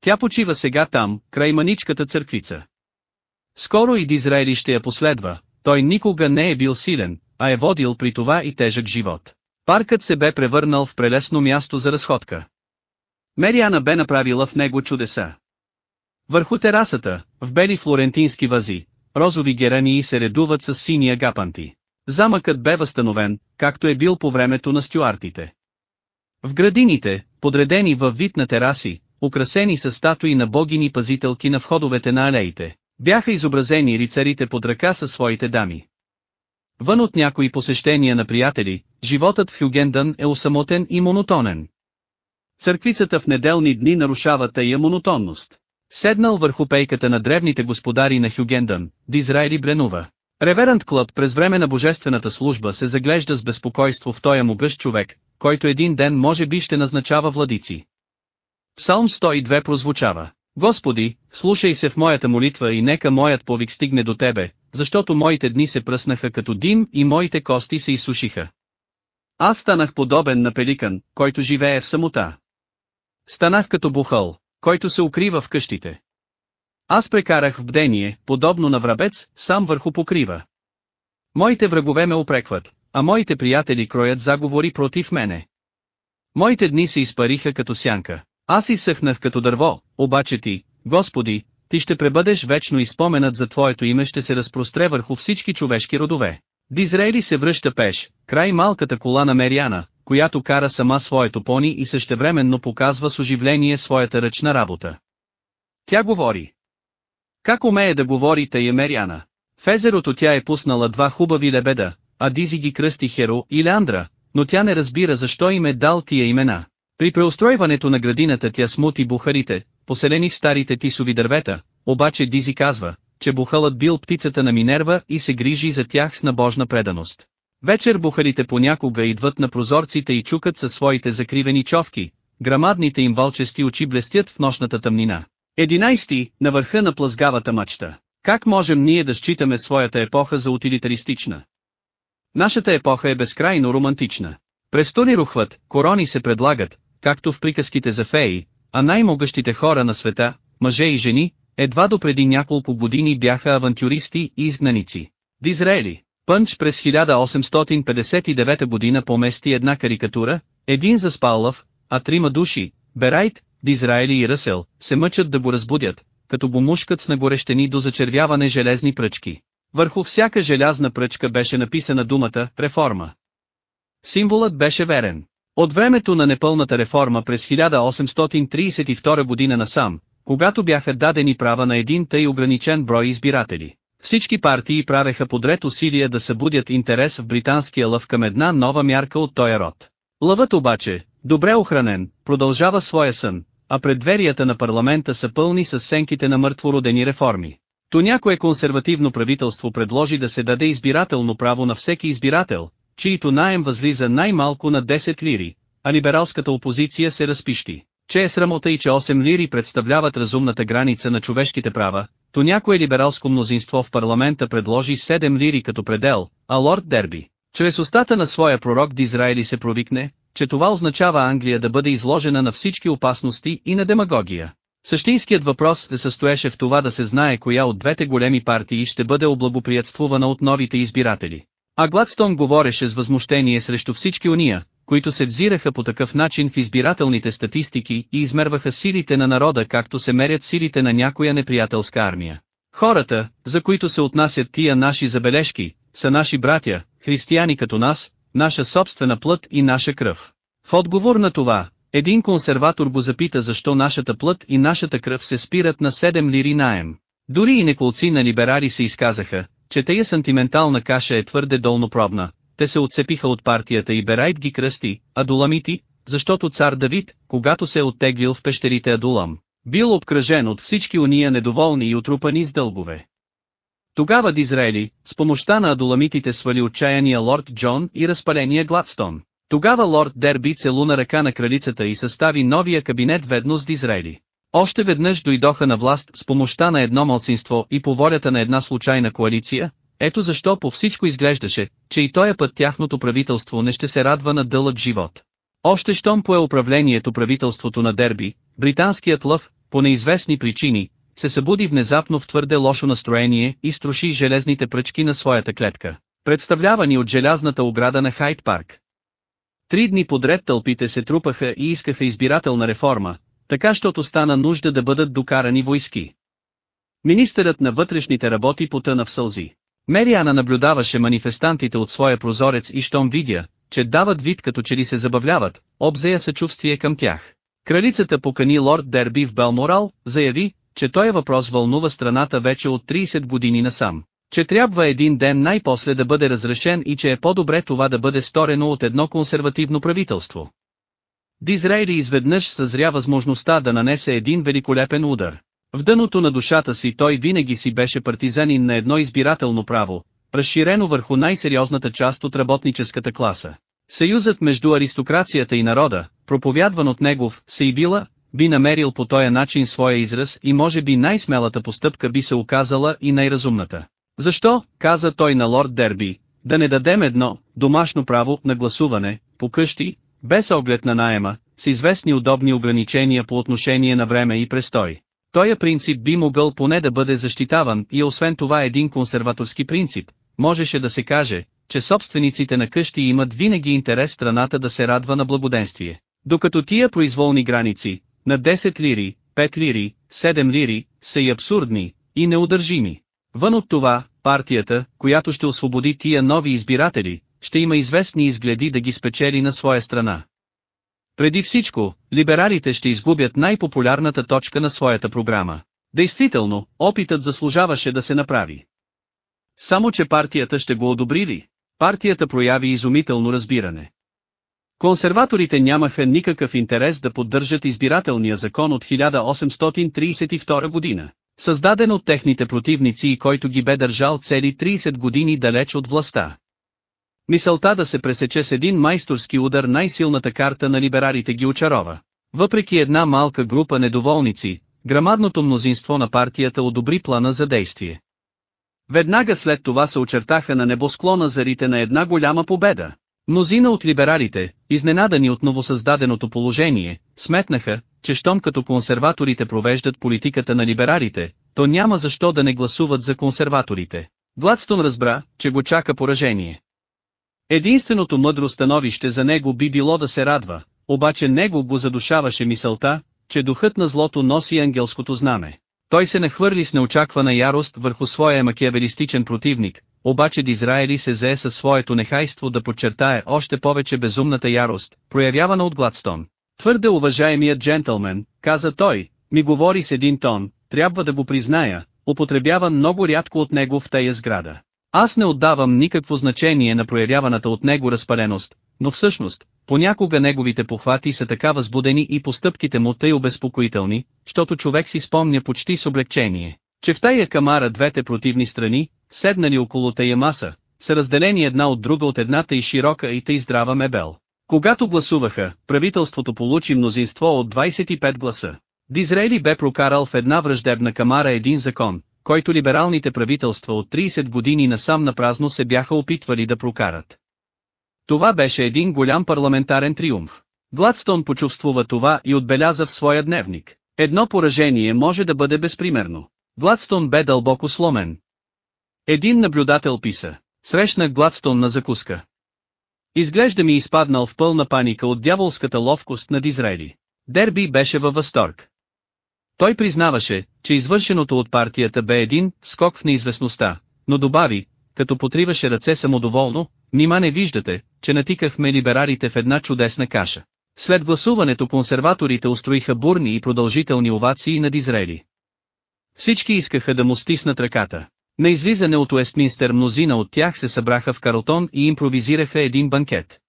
Тя почива сега там, край маничката църквица. Скоро и Дизраели ще я последва, той никога не е бил силен, а е водил при това и тежък живот. Паркът се бе превърнал в прелесно място за разходка. Мериана бе направила в него чудеса. Върху терасата, в бели флорентински вази, розови герании се редуват с сини агапанти. Замъкът бе възстановен, както е бил по времето на стюартите. В градините, подредени във вид на тераси, украсени с статуи на богини пазителки на входовете на алеите, бяха изобразени рицарите под ръка със своите дами. Вън от някои посещения на приятели, животът в Хюгендън е усамотен и монотонен. Църквицата в неделни дни нарушава тая монотонност. Седнал върху пейката на древните господари на Хюгендън, Дизраели Бренува. Реверант Клъб през време на божествената служба се заглежда с безпокойство в тоя му гъщ човек, който един ден може би ще назначава владици. Псалм 102 прозвучава. Господи, слушай се в моята молитва и нека моят повик стигне до Тебе, защото моите дни се пръснаха като дим и моите кости се изсушиха. Аз станах подобен на пеликан, който живее в самота. Станах като бухъл, който се укрива в къщите. Аз прекарах в бдение, подобно на врабец, сам върху покрива. Моите врагове ме опрекват, а моите приятели кроят заговори против мене. Моите дни се изпариха като сянка. Аз изсъхнах като дърво, обаче ти, Господи, ти ще пребъдеш вечно и споменът за Твоето име ще се разпростре върху всички човешки родове. Дизраели се връща пеш, край малката кола на Мериана, която кара сама своето пони и същевременно показва с оживление своята ръчна работа. Тя говори. Как умее да говори тая Мериана? В езерото тя е пуснала два хубави лебеда, а Дизи ги кръсти Херо и Леандра, но тя не разбира защо им е дал тия имена. При преустройването на градината тя смути бухарите, поселени в старите тисови дървета, обаче Дизи казва, че бухалът бил птицата на Минерва и се грижи за тях с набожна преданост. Вечер бухарите понякога идват на прозорците и чукат със своите закривени човки, грамадните им вълчести очи блестят в нощната тъмнина. Единайсти, на върха на плъзгавата мачта. Как можем ние да считаме своята епоха за утилитаристична? Нашата епоха е безкрайно романтична. Престоли рухват, корони се предлагат, както в приказките за феи, а най-могъщите хора на света, мъже и жени, едва допреди няколко години бяха авантюристи и изгнаници. Дизраели, Пънч през 1859 година помести една карикатура, един лъв, а трима души, Берайт, Дизраели и Ръсел, се мъчат да го разбудят, като го мушкат с нагорещени до зачервяване железни пръчки. Върху всяка желязна пръчка беше написана думата «реформа». Символът беше верен. От времето на непълната реформа през 1832 година насам, когато бяха дадени права на един тъй ограничен брой избиратели, всички партии правеха подред усилия да събудят интерес в британския лъв към една нова мярка от този род. Лъвът обаче, добре охранен, продължава своя сън, а предверията на парламента са пълни с сенките на мъртвородени реформи. То някое консервативно правителство предложи да се даде избирателно право на всеки избирател, чието наем възлиза най-малко на 10 лири, а либералската опозиция се разпищи, че е срамота и че 8 лири представляват разумната граница на човешките права, то някое либералско мнозинство в парламента предложи 7 лири като предел, а лорд Дерби, чрез устата на своя пророк Дизраели се провикне, че това означава Англия да бъде изложена на всички опасности и на демагогия. Същинският въпрос се състоеше в това да се знае коя от двете големи партии ще бъде облагоприятствувана от новите избиратели. А Гладстон говореше с възмущение срещу всички уния, които се взираха по такъв начин в избирателните статистики и измерваха силите на народа както се мерят силите на някоя неприятелска армия. Хората, за които се отнасят тия наши забележки, са наши братя, християни като нас, наша собствена плът и наша кръв. В отговор на това, един консерватор го запита защо нашата плът и нашата кръв се спират на 7 лири наем. Дори и неколци на либерари се изказаха, че тая сантиментална каша е твърде долнопробна, те се отцепиха от партията и Берайт ги кръсти, Адуламити, защото цар Давид, когато се е оттеглил в пещерите Адулам, бил обкръжен от всички уния недоволни и отрупани с дългове. Тогава Дизраели, с помощта на адуламитите свали отчаяния лорд Джон и разпаления Гладстон. Тогава лорд Дерби целуна ръка на кралицата и състави новия кабинет ведно с Дизраели. Още веднъж дойдоха на власт с помощта на едно малцинство и по волята на една случайна коалиция, ето защо по всичко изглеждаше, че и тоя път тяхното правителство не ще се радва на дълъг живот. Още щом пое управлението правителството на Дерби, британският лъв, по неизвестни причини, се събуди внезапно в твърде лошо настроение и струши железните пръчки на своята клетка, представлявани от желязната ограда на Хайт Парк. Три дни подред тълпите се трупаха и искаха избирателна реформа, така щото стана нужда да бъдат докарани войски. Министърът на вътрешните работи потъна в сълзи. Мериана наблюдаваше манифестантите от своя прозорец и щом видя, че дават вид като че ли се забавляват, обзея съчувствие към тях. Кралицата покани лорд Дерби в Белморал, заяви, че той въпрос вълнува страната вече от 30 години насам. Че трябва един ден най-после да бъде разрешен и че е по-добре това да бъде сторено от едно консервативно правителство. Дизрейли изведнъж съзря възможността да нанесе един великолепен удар. В дъното на душата си той винаги си беше партизанин на едно избирателно право, разширено върху най-сериозната част от работническата класа. Съюзът между аристокрацията и народа, проповядван от негов Сейбила, би намерил по този начин своя израз и може би най-смелата постъпка би се оказала и най-разумната. Защо, каза той на лорд Дерби, да не дадем едно, домашно право на гласуване, по къщи, без оглед на наема, с известни удобни ограничения по отношение на време и престой. Тоя принцип би могъл поне да бъде защитаван и освен това един консерваторски принцип, можеше да се каже, че собствениците на къщи имат винаги интерес страната да се радва на благоденствие. Докато тия произволни граници, на 10 лири, 5 лири, 7 лири, са и абсурдни, и неудържими. Вън от това, партията, която ще освободи тия нови избиратели, ще има известни изгледи да ги спечели на своя страна. Преди всичко, либералите ще изгубят най-популярната точка на своята програма. Действително, опитът заслужаваше да се направи. Само че партията ще го одобри ли? Партията прояви изумително разбиране. Консерваторите нямаха никакъв интерес да поддържат избирателния закон от 1832 година, създаден от техните противници и който ги бе държал цели 30 години далеч от властта. Мисълта да се пресече с един майсторски удар най-силната карта на либералите ги очарова. Въпреки една малка група недоволници, грамадното мнозинство на партията одобри плана за действие. Веднага след това се очертаха на небосклона зарите на една голяма победа. Мнозина от либералите, изненадани от новосъздаденото положение, сметнаха, че щом като консерваторите провеждат политиката на либералите, то няма защо да не гласуват за консерваторите. Гладстон разбра, че го чака поражение. Единственото мъдро становище за него би било да се радва, обаче него го задушаваше мисълта, че духът на злото носи ангелското знаме. Той се нахвърли с неочаквана ярост върху своя макиавелистичен противник, обаче Дизраели се зае със своето нехайство да подчертае още повече безумната ярост, проявявана от Гладстон. Твърде уважаемият джентълмен, каза той, ми говори с един тон, трябва да го призная, употребява много рядко от него в тая сграда. Аз не отдавам никакво значение на проявяваната от него разпаленост, но всъщност, понякога неговите похвати са така възбудени и постъпките му тъй обезпокоителни, защото човек си спомня почти с облегчение, че в тая камара двете противни страни, седнали около тая маса, са разделени една от друга от едната и широка и тъй здрава мебел. Когато гласуваха, правителството получи мнозинство от 25 гласа. Дизрели бе прокарал в една враждебна камара един закон, който либералните правителства от 30 години насам на празно се бяха опитвали да прокарат. Това беше един голям парламентарен триумф. Гладстон почувствува това и отбеляза в своя дневник. Едно поражение може да бъде безпримерно. Гладстон бе дълбоко сломен. Един наблюдател писа. Срещнах Гладстон на закуска. Изглежда ми изпаднал в пълна паника от дяволската ловкост на Дизраели. Дерби беше във възторг. Той признаваше, че извършеното от партията бе един скок в неизвестността, но добави, като потриваше ръце самодоволно, нима не виждате, че натикахме либерарите в една чудесна каша. След гласуването консерваторите устроиха бурни и продължителни овации на Дизрели. Всички искаха да му стиснат ръката. На излизане от Уестминстер мнозина от тях се събраха в Карлтон и импровизираха един банкет.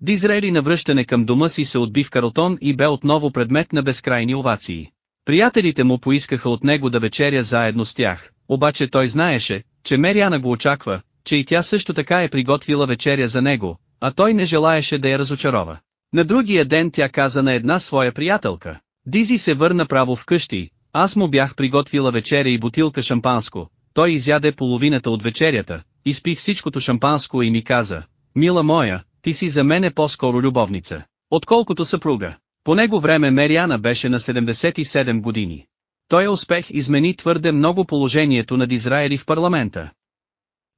Дизрели на връщане към дома си се отби в Карлтон и бе отново предмет на безкрайни овации. Приятелите му поискаха от него да вечеря заедно с тях, обаче той знаеше, че Мериана го очаква, че и тя също така е приготвила вечеря за него, а той не желаеше да я разочарова. На другия ден тя каза на една своя приятелка. Дизи се върна право вкъщи, аз му бях приготвила вечеря и бутилка шампанско, той изяде половината от вечерята, изпи всичкото шампанско и ми каза, мила моя, ти си за мене по-скоро любовница, отколкото съпруга. По него време Мериана беше на 77 години. Той успех измени твърде много положението на Дизраели в парламента.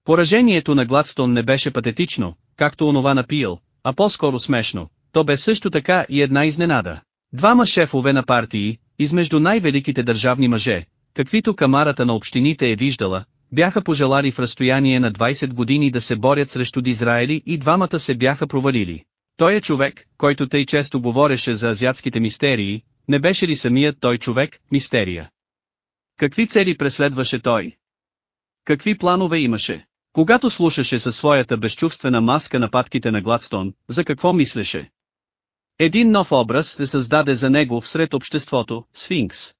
Поражението на Гладстон не беше патетично, както онова на Пил, а по-скоро смешно, то бе също така и една изненада. Двама шефове на партии, измежду най-великите държавни мъже, каквито камарата на общините е виждала, бяха пожелали в разстояние на 20 години да се борят срещу Дизраели и двамата се бяха провалили. Той е човек, който тъй често говореше за азиатските мистерии, не беше ли самият той човек, мистерия? Какви цели преследваше той? Какви планове имаше? Когато слушаше със своята безчувствена маска нападките на Гладстон, за какво мислеше? Един нов образ се създаде за него всред обществото, Сфинкс.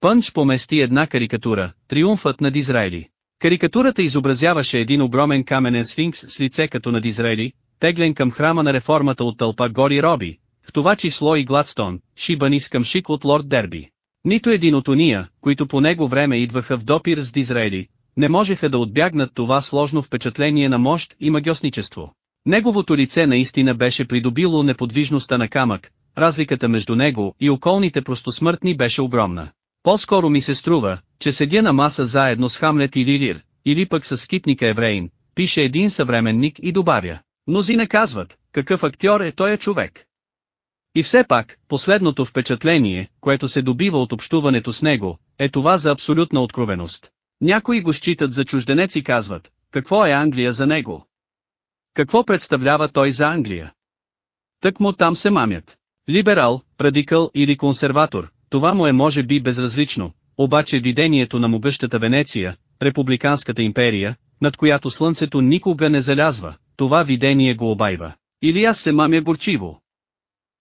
Пънч помести една карикатура, Триумфът на Дизраели. Карикатурата изобразяваше един огромен каменен сфинкс с лице като на Дизраели, теглен към храма на реформата от тълпа гори роби, в това число и Гладстон, шибани с шик от лорд Дерби. Нито един от уния, които по него време идваха в допир с Дизраели, не можеха да отбягнат това сложно впечатление на мощ и магиосничество. Неговото лице наистина беше придобило неподвижността на камък, разликата между него и околните простосмъртни беше огромна. По-скоро ми се струва, че седя на маса заедно с Хамлет или Лир, или пък с скитника Евреин, пише един съвременник и добавя. Мнозина казват, какъв актьор е той е човек. И все пак, последното впечатление, което се добива от общуването с него, е това за абсолютна откровеност. Някои го считат за чужденец и казват, какво е Англия за него? Какво представлява той за Англия? Тък му там се мамят. Либерал, радикал или консерватор, това му е може би безразлично, обаче видението на могъщата Венеция, републиканската империя, над която слънцето никога не залязва, това видение го обайва. Или аз се мамя горчиво.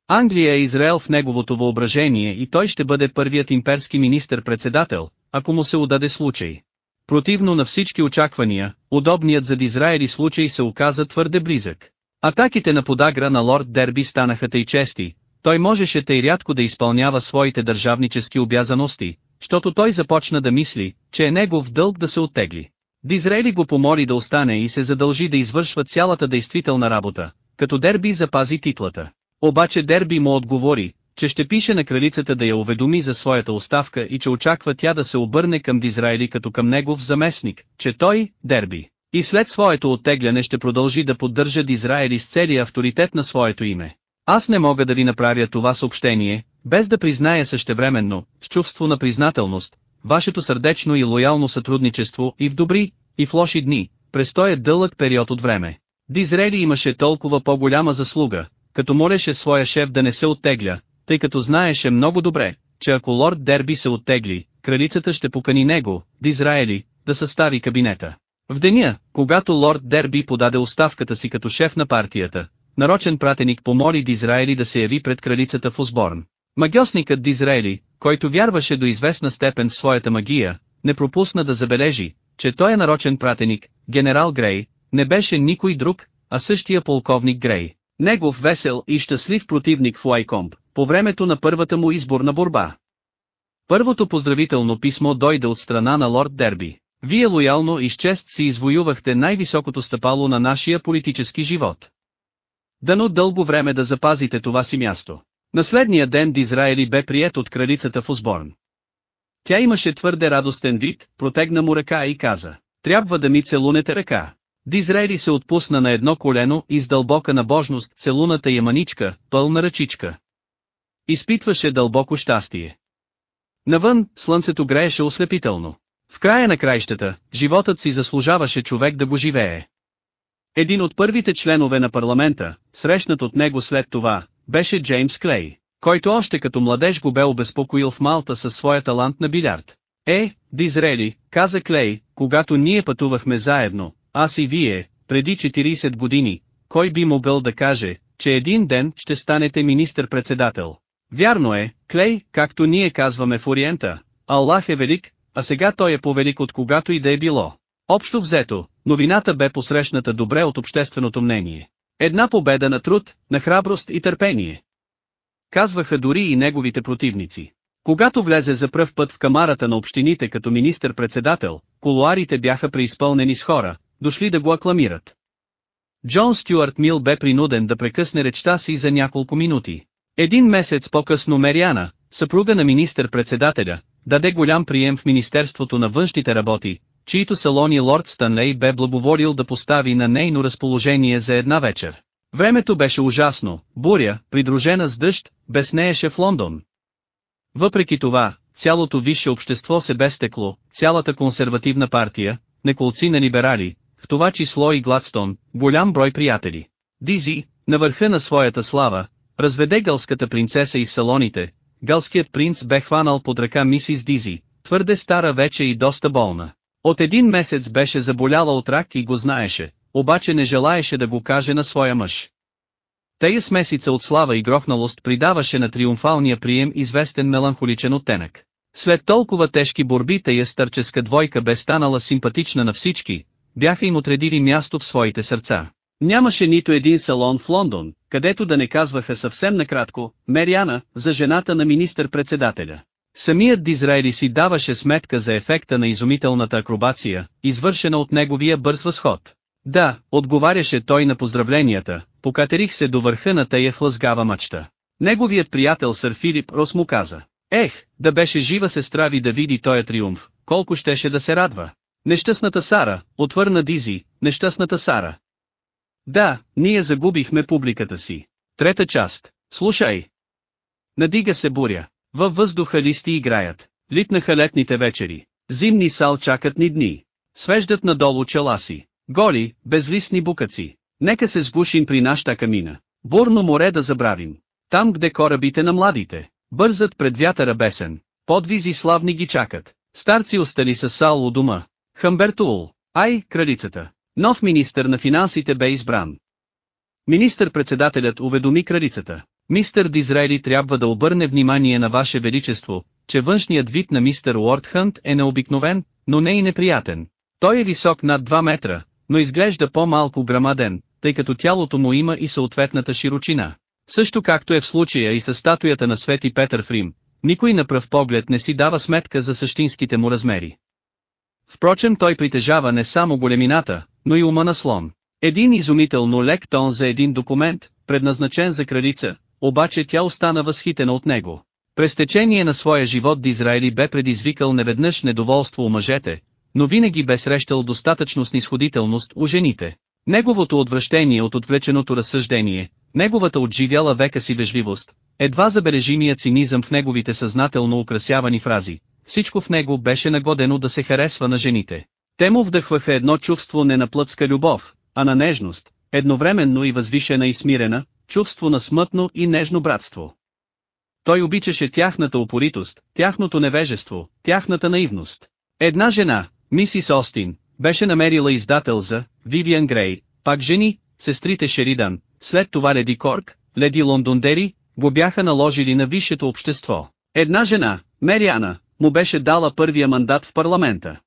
Англия е Израел в неговото въображение и той ще бъде първият имперски министър-председател, ако му се удаде случай. Противно на всички очаквания, удобният за Дизраели случай се оказа твърде близък. Атаките на подагра на лорд Дерби станаха тъй чести, той можеше тъй рядко да изпълнява своите държавнически обязаности, защото той започна да мисли, че е негов дълг да се оттегли. Дизрели го помоли да остане и се задължи да извършва цялата действителна работа, като Дерби запази титлата. Обаче Дерби му отговори, че ще пише на кралицата да я уведоми за своята оставка и че очаква тя да се обърне към Дизраели като към негов заместник, че той, Дерби, и след своето оттегляне ще продължи да поддържа Дизраели с целия авторитет на своето име. Аз не мога да ви направя това съобщение, без да призная същевременно, с чувство на признателност, вашето сърдечно и лоялно сътрудничество и в добри, и в лоши дни, през този дълъг период от време. Дизрели имаше толкова по-голяма заслуга, като молеше своя шеф да не се оттегля, тъй като знаеше много добре, че ако лорд Дерби се оттегли, кралицата ще покани него, Дизраели, да състави кабинета. В деня, когато лорд Дерби подаде оставката си като шеф на партията, нарочен пратеник помоли Дизраели да се яви пред кралицата в Осборн. Магиосникът Дизраели, който вярваше до известна степен в своята магия, не пропусна да забележи, че той е нарочен пратеник, генерал Грей, не беше никой друг, а същия полковник Грей. Негов весел и щастлив противник в Уайкомб, по времето на първата му изборна борба. Първото поздравително писмо дойде от страна на лорд Дерби. Вие лоялно и с чест си извоювахте най-високото стъпало на нашия политически живот. Дано дълго време да запазите това си място. Наследния ден Дизраели бе прият от кралицата в Осборн. Тя имаше твърде радостен вид, протегна му ръка и каза, трябва да ми целунете ръка. Дизраели се отпусна на едно колено и с дълбока набожност целуната я маничка, пълна ръчичка. Изпитваше дълбоко щастие. Навън, слънцето грееше ослепително. В края на краищата, животът си заслужаваше човек да го живее. Един от първите членове на парламента, срещнат от него след това, беше Джеймс Клей, който още като младеж го бе обезпокоил в Малта със своя талант на билярд. Е, Дизрели, каза Клей, когато ние пътувахме заедно, аз и вие, преди 40 години, кой би могъл да каже, че един ден ще станете министър-председател. Вярно е, Клей, както ние казваме в Ориента, Аллах е велик, а сега той е повелик от когато и да е било. Общо взето, новината бе посрещната добре от общественото мнение. Една победа на труд, на храброст и търпение. Казваха дори и неговите противници. Когато влезе за пръв път в камарата на общините като министър-председател, колуарите бяха преизпълнени с хора, дошли да го акламират. Джон Стюарт Мил бе принуден да прекъсне речта си за няколко минути. Един месец по-късно Мериана, съпруга на министър-председателя, даде голям прием в Министерството на външните работи, чието салони лорд Станлей бе благоволил да постави на нейно разположение за една вечер. Времето беше ужасно, буря, придружена с дъжд, безнееше в Лондон. Въпреки това, цялото висше общество се бе стекло, цялата консервативна партия, неколци на либерали, в това число и Гладстон, голям брой приятели. Дизи, на върха на своята слава, разведе галската принцеса из салоните, галският принц бе хванал под ръка мисис Дизи, твърде стара вече и доста болна. От един месец беше заболяла от рак и го знаеше, обаче не желаеше да го каже на своя мъж. Тая смесица от слава и грохналост придаваше на триумфалния прием известен меланхоличен оттенък. След толкова тежки борби тая стърческа двойка бе станала симпатична на всички, бяха им отредили място в своите сърца. Нямаше нито един салон в Лондон, където да не казваха съвсем накратко, Мериана, за жената на министър-председателя. Самият Дизраели си даваше сметка за ефекта на изумителната акробация, извършена от неговия бърз възход. Да, отговаряше той на поздравленията, покатерих се до върха на тая хлъзгава мъчта. Неговият приятел сър Филип Рос му каза. Ех, да беше жива сестра ви да види тоя триумф, колко щеше да се радва. Нещастната Сара, отвърна Дизи, нещастната Сара. Да, ние загубихме публиката си. Трета част. Слушай. Надига се буря. Във въздуха листи играят. Литнаха летните вечери. Зимни сал чакат ни дни. Свеждат надолу чела си. Голи, безлистни букаци. Нека се сгушим при нашата камина. Бурно море да забравим. Там где корабите на младите. Бързат пред вятъра бесен. Подвизи славни ги чакат. Старци остали с сал у дома. Хамбертул. Ай, кралицата. Нов министър на финансите бе избран. Министър-председателят уведоми кралицата. Мистер Дизраели трябва да обърне внимание на Ваше Величество, че външният вид на мистер Уордхънт е необикновен, но не и неприятен. Той е висок над 2 метра, но изглежда по-малко грамаден, тъй като тялото му има и съответната широчина. Също както е в случая и с статуята на Свети Петър в Рим, никой на пръв поглед не си дава сметка за същинските му размери. Впрочем той притежава не само големината, но и ума на слон. Един изумително лек тон за един документ, предназначен за кралица, обаче тя остана възхитена от него. През течение на своя живот Дизраели бе предизвикал неведнъж недоволство у мъжете, но винаги бе срещал достатъчно снисходителност у жените. Неговото отвращение от отвлеченото разсъждение, неговата отживяла века си вежливост, едва забележимия цинизъм в неговите съзнателно украсявани фрази, всичко в него беше нагодено да се харесва на жените. Те му вдъхваха едно чувство не на плътска любов, а на нежност, едновременно и възвишена и смирена, чувство на смътно и нежно братство. Той обичаше тяхната упоритост, тяхното невежество, тяхната наивност. Една жена, мисис Остин, беше намерила издател за Вивиан Грей, пак жени, сестрите Шеридан, след това Леди Корк, Леди Лондондери, го бяха наложили на висшето общество. Една жена, Мериана, му беше дала първия мандат в парламента.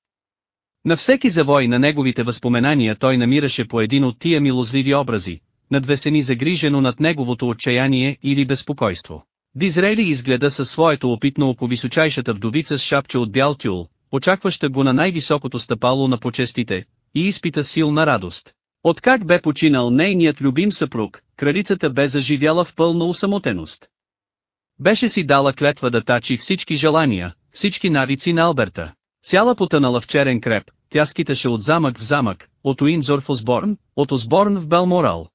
На всеки завой на неговите възпоменания той намираше по един от тия милозливи образи, надвесени загрижено над неговото отчаяние или безпокойство. Дизрели изгледа със своето опитно по височайшата вдовица с шапче от бял тюл, очакваща го на най-високото стъпало на почестите, и изпита силна радост. Откак бе починал нейният любим съпруг, кралицата бе заживяла в пълна усамотеност. Беше си дала клетва да тачи всички желания, всички навици на Алберта. Цяла потънала в черен креп, тя скиташе от замък в замък, от Уинзор в Осборн, от Осборн в Белморал.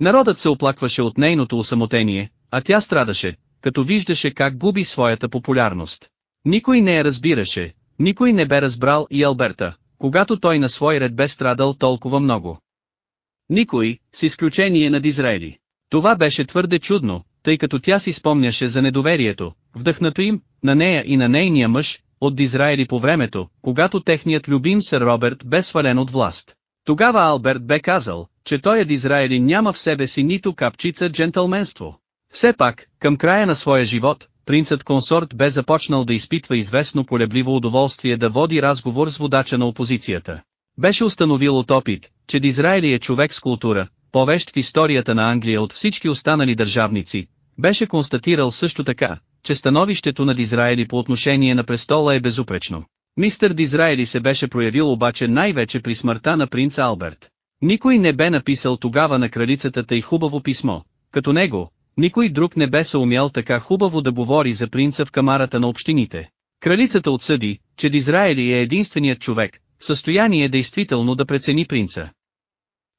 Народът се оплакваше от нейното усамотение, а тя страдаше, като виждаше как губи своята популярност. Никой не я разбираше, никой не бе разбрал и Алберта, когато той на свой ред бе страдал толкова много. Никой, с изключение на Дизраели. Това беше твърде чудно, тъй като тя си спомняше за недоверието, вдъхнато им, на нея и на нейния мъж, от Дизраели по времето, когато техният любим сър Роберт бе свален от власт. Тогава Алберт бе казал, че той от Израели няма в себе си нито капчица джентълменство. Все пак, към края на своя живот, принцът консорт бе започнал да изпитва известно колебливо удоволствие да води разговор с водача на опозицията. Беше установил от опит, че Дизраели е човек с култура, повещ в историята на Англия от всички останали държавници, беше констатирал също така, че становището на Дизраели по отношение на престола е безупречно. Мистер Дизраели се беше проявил обаче най-вече при смъртта на принц Алберт. Никой не бе написал тогава на кралицата тъй хубаво писмо, като него, никой друг не бе съумял така хубаво да говори за принца в камарата на общините. Кралицата отсъди, че Дизраели е единственият човек, в състояние действително да прецени принца.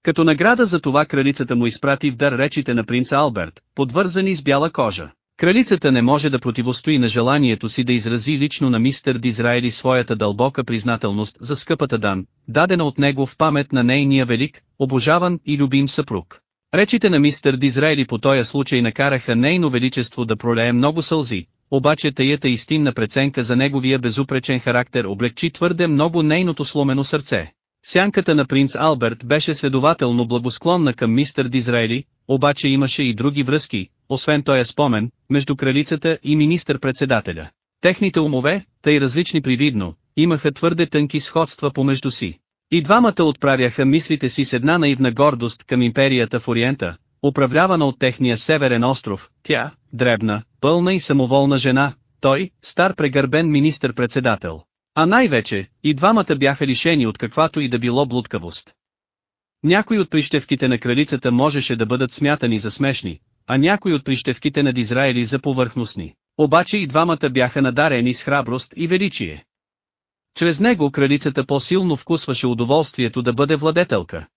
Като награда за това кралицата му изпрати в дар речите на принца Алберт, подвързани с бяла кожа. Кралицата не може да противостои на желанието си да изрази лично на мистер Дизраели своята дълбока признателност за скъпата дан, дадена от него в памет на нейния велик, обожаван и любим съпруг. Речите на мистер Дизраели по този случай накараха нейно величество да пролее много сълзи, обаче таята истинна преценка за неговия безупречен характер облегчи твърде много нейното сломено сърце. Сянката на принц Алберт беше следователно благосклонна към мистер Дизраели, обаче имаше и други връзки, освен този спомен, между кралицата и министър-председателя. Техните умове, тъй различни привидно, имаха твърде тънки сходства помежду си. И двамата отправяха мислите си с една наивна гордост към империята в Ориента, управлявана от техния северен остров, тя, дребна, пълна и самоволна жена, той, стар прегърбен министър-председател. А най-вече, и двамата бяха лишени от каквато и да било блудкавост. Някои от прищевките на кралицата можеше да бъдат смятани за смешни, а някои от прищевките на Дизраели за повърхностни. Обаче и двамата бяха надарени с храброст и величие. Чрез него кралицата по-силно вкусваше удоволствието да бъде владетелка.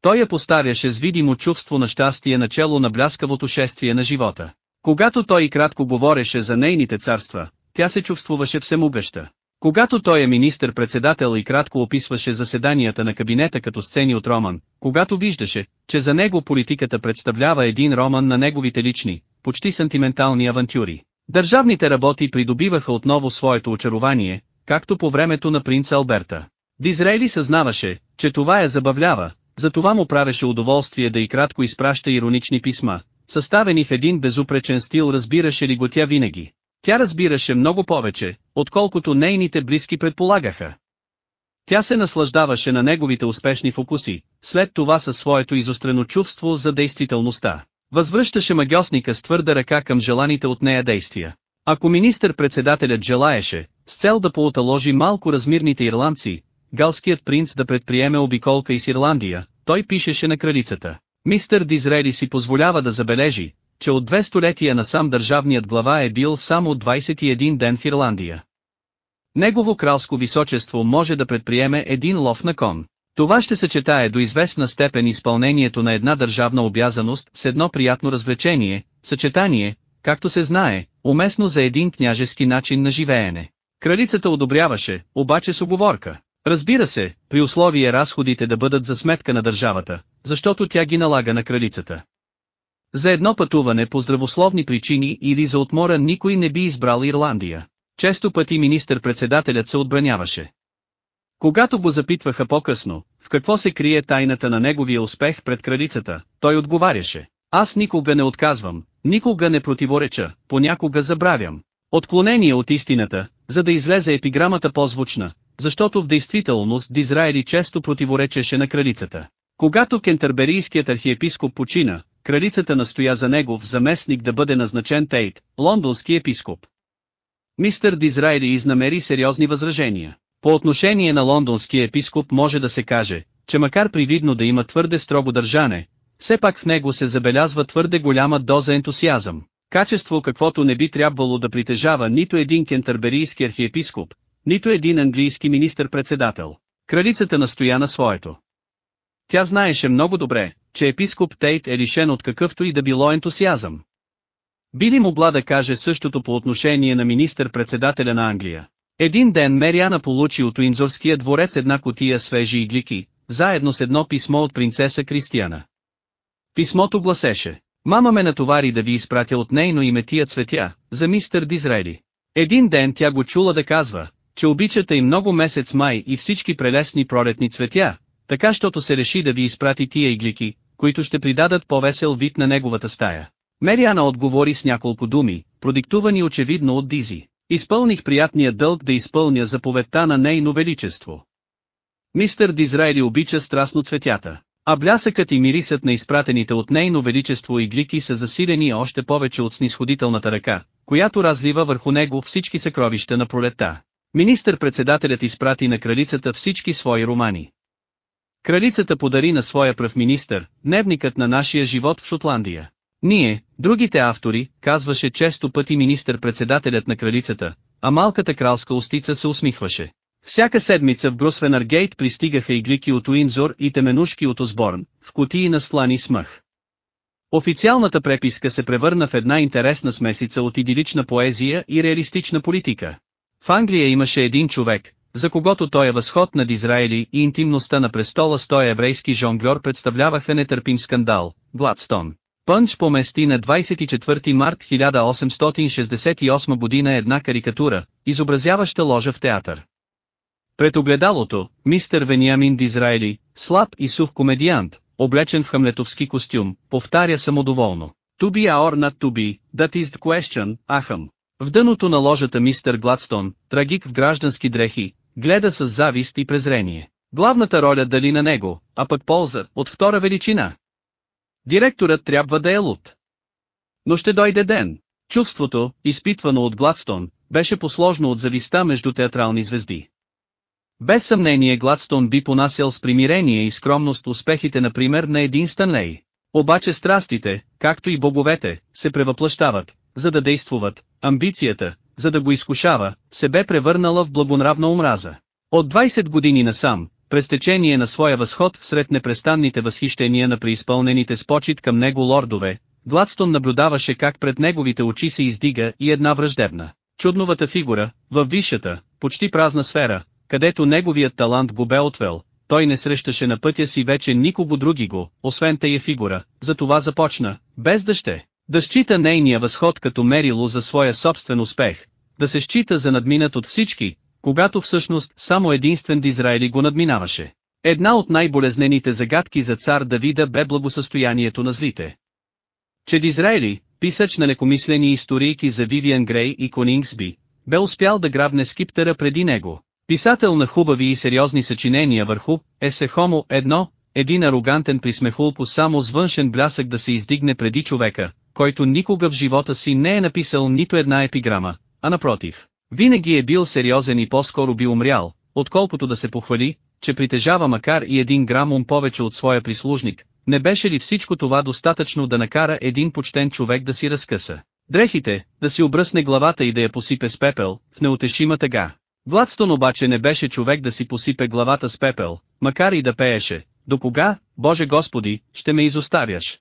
Той я постаряше с видимо чувство на щастие начало на бляскавото шествие на живота. Когато той кратко говореше за нейните царства, тя се чувствуваше всемогъща. Когато той е министър-председател и кратко описваше заседанията на кабинета като сцени от роман, когато виждаше, че за него политиката представлява един роман на неговите лични, почти сантиментални авантюри. Държавните работи придобиваха отново своето очарование, както по времето на принц Алберта. Дизрейли съзнаваше, че това я забавлява, затова му правеше удоволствие да и кратко изпраща иронични писма, съставени в един безупречен стил разбираше ли го тя винаги. Тя разбираше много повече, отколкото нейните близки предполагаха. Тя се наслаждаваше на неговите успешни фокуси, след това със своето изострено чувство за действителността. Възвръщаше магиосника с твърда ръка към желаните от нея действия. Ако министър-председателят желаеше, с цел да пооталожи малко размирните ирландци, галският принц да предприеме обиколка из Ирландия, той пишеше на кралицата. Мистер Дизрели си позволява да забележи, че от две столетия насам държавният глава е бил само 21 ден в Ирландия. Негово кралско височество може да предприеме един лов на кон. Това ще съчетае до известна степен изпълнението на една държавна обязаност с едно приятно развлечение, съчетание, както се знае, уместно за един княжески начин на живеене. Кралицата одобряваше, обаче с оговорка. Разбира се, при условие разходите да бъдат за сметка на държавата, защото тя ги налага на кралицата. За едно пътуване по здравословни причини или за отмора никой не би избрал Ирландия. Често пъти министър-председателят се отбраняваше. Когато го запитваха по-късно, в какво се крие тайната на неговия успех пред кралицата, той отговаряше. Аз никога не отказвам, никога не противореча, понякога забравям. Отклонение от истината, за да излезе епиграмата по-звучна, защото в действителност Дизраели често противоречеше на кралицата. Когато кентърберийският архиепископ почина, кралицата настоя за негов заместник да бъде назначен Тейт, лондонски епископ. Мистер Дизраели изнамери сериозни възражения. По отношение на лондонския епископ може да се каже, че макар привидно да има твърде строго държане, все пак в него се забелязва твърде голяма доза ентусиазъм. Качество каквото не би трябвало да притежава нито един кентърберийски архиепископ, нито един английски министър-председател. Кралицата настоя на своето. Тя знаеше много добре, че епископ Тейт е лишен от какъвто и да било ентусиазъм. Би ли могла да каже същото по отношение на министър-председателя на Англия? Един ден Мериана получи от Уинзорския дворец една котия свежи иглики, заедно с едно писмо от принцеса Кристияна. Писмото гласеше, мама ме натовари да ви изпратя от нейно име тия цветя, за мистер Дизрели. Един ден тя го чула да казва, че обичата и много месец май и всички прелесни пролетни цветя, така щото се реши да ви изпрати тия иглики, които ще придадат по-весел вид на неговата стая. Мериана отговори с няколко думи, продиктувани очевидно от Дизи. Изпълних приятния дълг да изпълня заповедта на нейно величество. Мистер Дизраели обича страстно цветята, а блясъкът и мирисът на изпратените от нейно величество иглики са засилени още повече от снисходителната ръка, която развива върху него всички съкровища на пролетта. Министър-председателят изпрати на кралицата всички свои романи. Кралицата подари на своя пръв министър, дневникът на нашия живот в Шотландия. Ние, другите автори, казваше често пъти министър-председателят на кралицата, а малката кралска устица се усмихваше. Всяка седмица в Гросвенър Гейт пристигаха иглики от Уинзор и теменушки от Осборн, в кутии на слани смъх. Официалната преписка се превърна в една интересна смесица от идилична поезия и реалистична политика. В Англия имаше един човек, за когото той е възход над Израили и интимността на престола с той еврейски жонглер представляваха нетърпим скандал, Гладстон. Пънч помести на 24 март 1868 година една карикатура, изобразяваща ложа в театър. Пред огледалото, мистер Вениамин Дизраели, слаб и сух комедиант, облечен в хамлетовски костюм, повтаря самодоволно. To be or not to be, that is the question, ахъм. В дъното на ложата мистер Гладстон, трагик в граждански дрехи, гледа с завист и презрение. Главната роля дали на него, а пък полза, от втора величина. Директорът трябва да е луд. Но ще дойде ден. Чувството, изпитвано от Гладстон, беше посложно от зависта между театрални звезди. Без съмнение Гладстон би понасял с примирение и скромност успехите например на един Станлей. Обаче страстите, както и боговете, се превъплъщават, за да действуват, амбицията, за да го изкушава, се бе превърнала в благонравна омраза. От 20 години насам, през течение на своя възход сред непрестанните възхищения на преизпълнените с почет към него лордове, Гладстон наблюдаваше как пред неговите очи се издига и една враждебна, чудновата фигура, във висшата, почти празна сфера, където неговият талант го бе отвел, той не срещаше на пътя си вече никого други го, освен тая фигура, затова започна, без да ще, да счита нейния възход като мерило за своя собствен успех, да се счита за надминат от всички, когато всъщност само единствен Дизраели го надминаваше. Една от най-болезнените загадки за цар Давида бе благосъстоянието на злите. Че Дизраели, писач на некомислени историйки за Вивиан Грей и Конингсби, бе успял да грабне скиптера преди него. Писател на хубави и сериозни съчинения върху Есе Хомо едно, един арогантен присмехулпо само с външен блясък да се издигне преди човека, който никога в живота си не е написал нито една епиграма, а напротив, винаги е бил сериозен и по-скоро би умрял, отколкото да се похвали, че притежава макар и един грам ум повече от своя прислужник, не беше ли всичко това достатъчно да накара един почтен човек да си разкъса? Дрехите, да си обръсне главата и да я посипе с пепел, в неутешима тъга. Гладстон обаче не беше човек да си посипе главата с пепел, макар и да пееше, до кога, Боже Господи, ще ме изоставяш?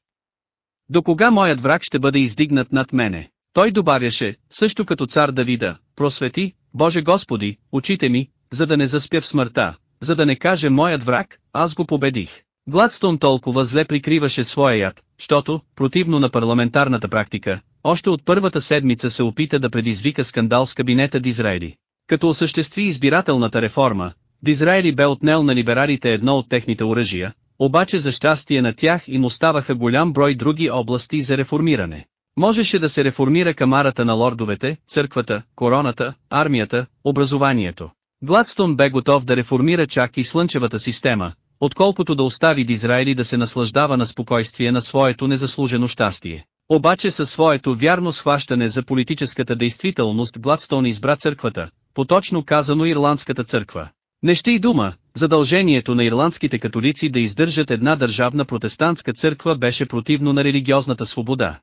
До кога моят враг ще бъде издигнат над мене? Той добавяше, също като цар Давида, просвети, Боже Господи, очите ми, за да не заспя в смъртта, за да не каже моят враг, аз го победих. Гладстон толкова зле прикриваше своя яд, защото, противно на парламентарната практика, още от първата седмица се опита да предизвика скандал с кабинета Дизраели. Като осъществи избирателната реформа, Дизраели бе отнел на либералите едно от техните оръжия, обаче за щастие на тях им оставаха голям брой други области за реформиране. Можеше да се реформира камарата на лордовете, църквата, короната, армията, образованието. Гладстон бе готов да реформира чак и слънчевата система, отколкото да остави Дизраели да се наслаждава на спокойствие на своето незаслужено щастие. Обаче със своето вярно схващане за политическата действителност Гладстон избра църквата, поточно казано Ирландската църква. Не ще и дума, задължението на ирландските католици да издържат една държавна протестантска църква беше противно на религиозната свобода.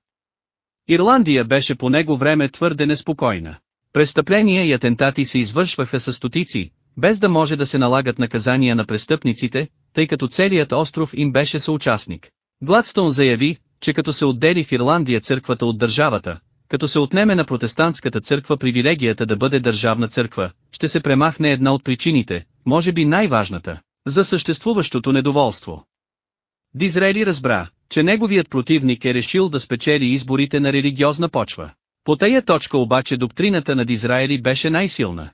Ирландия беше по него време твърде неспокойна. Престъпления и атентати се извършваха с стотици, без да може да се налагат наказания на престъпниците, тъй като целият остров им беше съучастник. Гладстон заяви, че като се отдели в Ирландия църквата от държавата, като се отнеме на протестантската църква привилегията да бъде държавна църква, ще се премахне една от причините, може би най-важната, за съществуващото недоволство. Дизрели разбра, че неговият противник е решил да спечели изборите на религиозна почва. По тая точка обаче доктрината на Дизраели беше най-силна.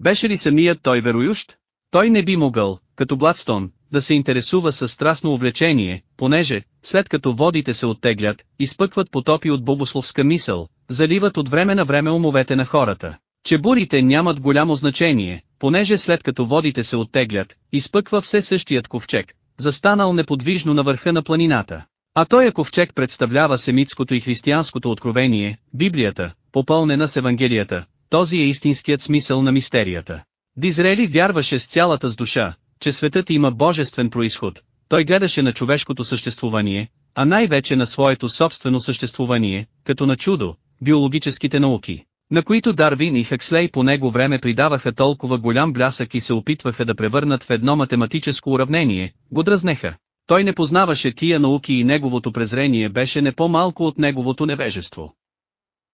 Беше ли самият той вероющ? Той не би могъл, като Бладстон, да се интересува със страстно увлечение, понеже, след като водите се оттеглят, изпъкват потопи от богословска мисъл, заливат от време на време умовете на хората. Че бурите нямат голямо значение, понеже след като водите се оттеглят, изпъква все същият ковчег, застанал неподвижно на върха на планината. А той ковчег представлява семитското и християнското откровение, Библията, попълнена с Евангелията, този е истинският смисъл на мистерията. Дизрели вярваше с цялата с душа, че светът има божествен происход, той гледаше на човешкото съществуване, а най-вече на своето собствено съществуване, като на чудо, биологическите науки, на които Дарвин и Хакслей по него време придаваха толкова голям блясък и се опитваха да превърнат в едно математическо уравнение, го дразнеха. Той не познаваше тия науки и неговото презрение беше не по-малко от неговото невежество.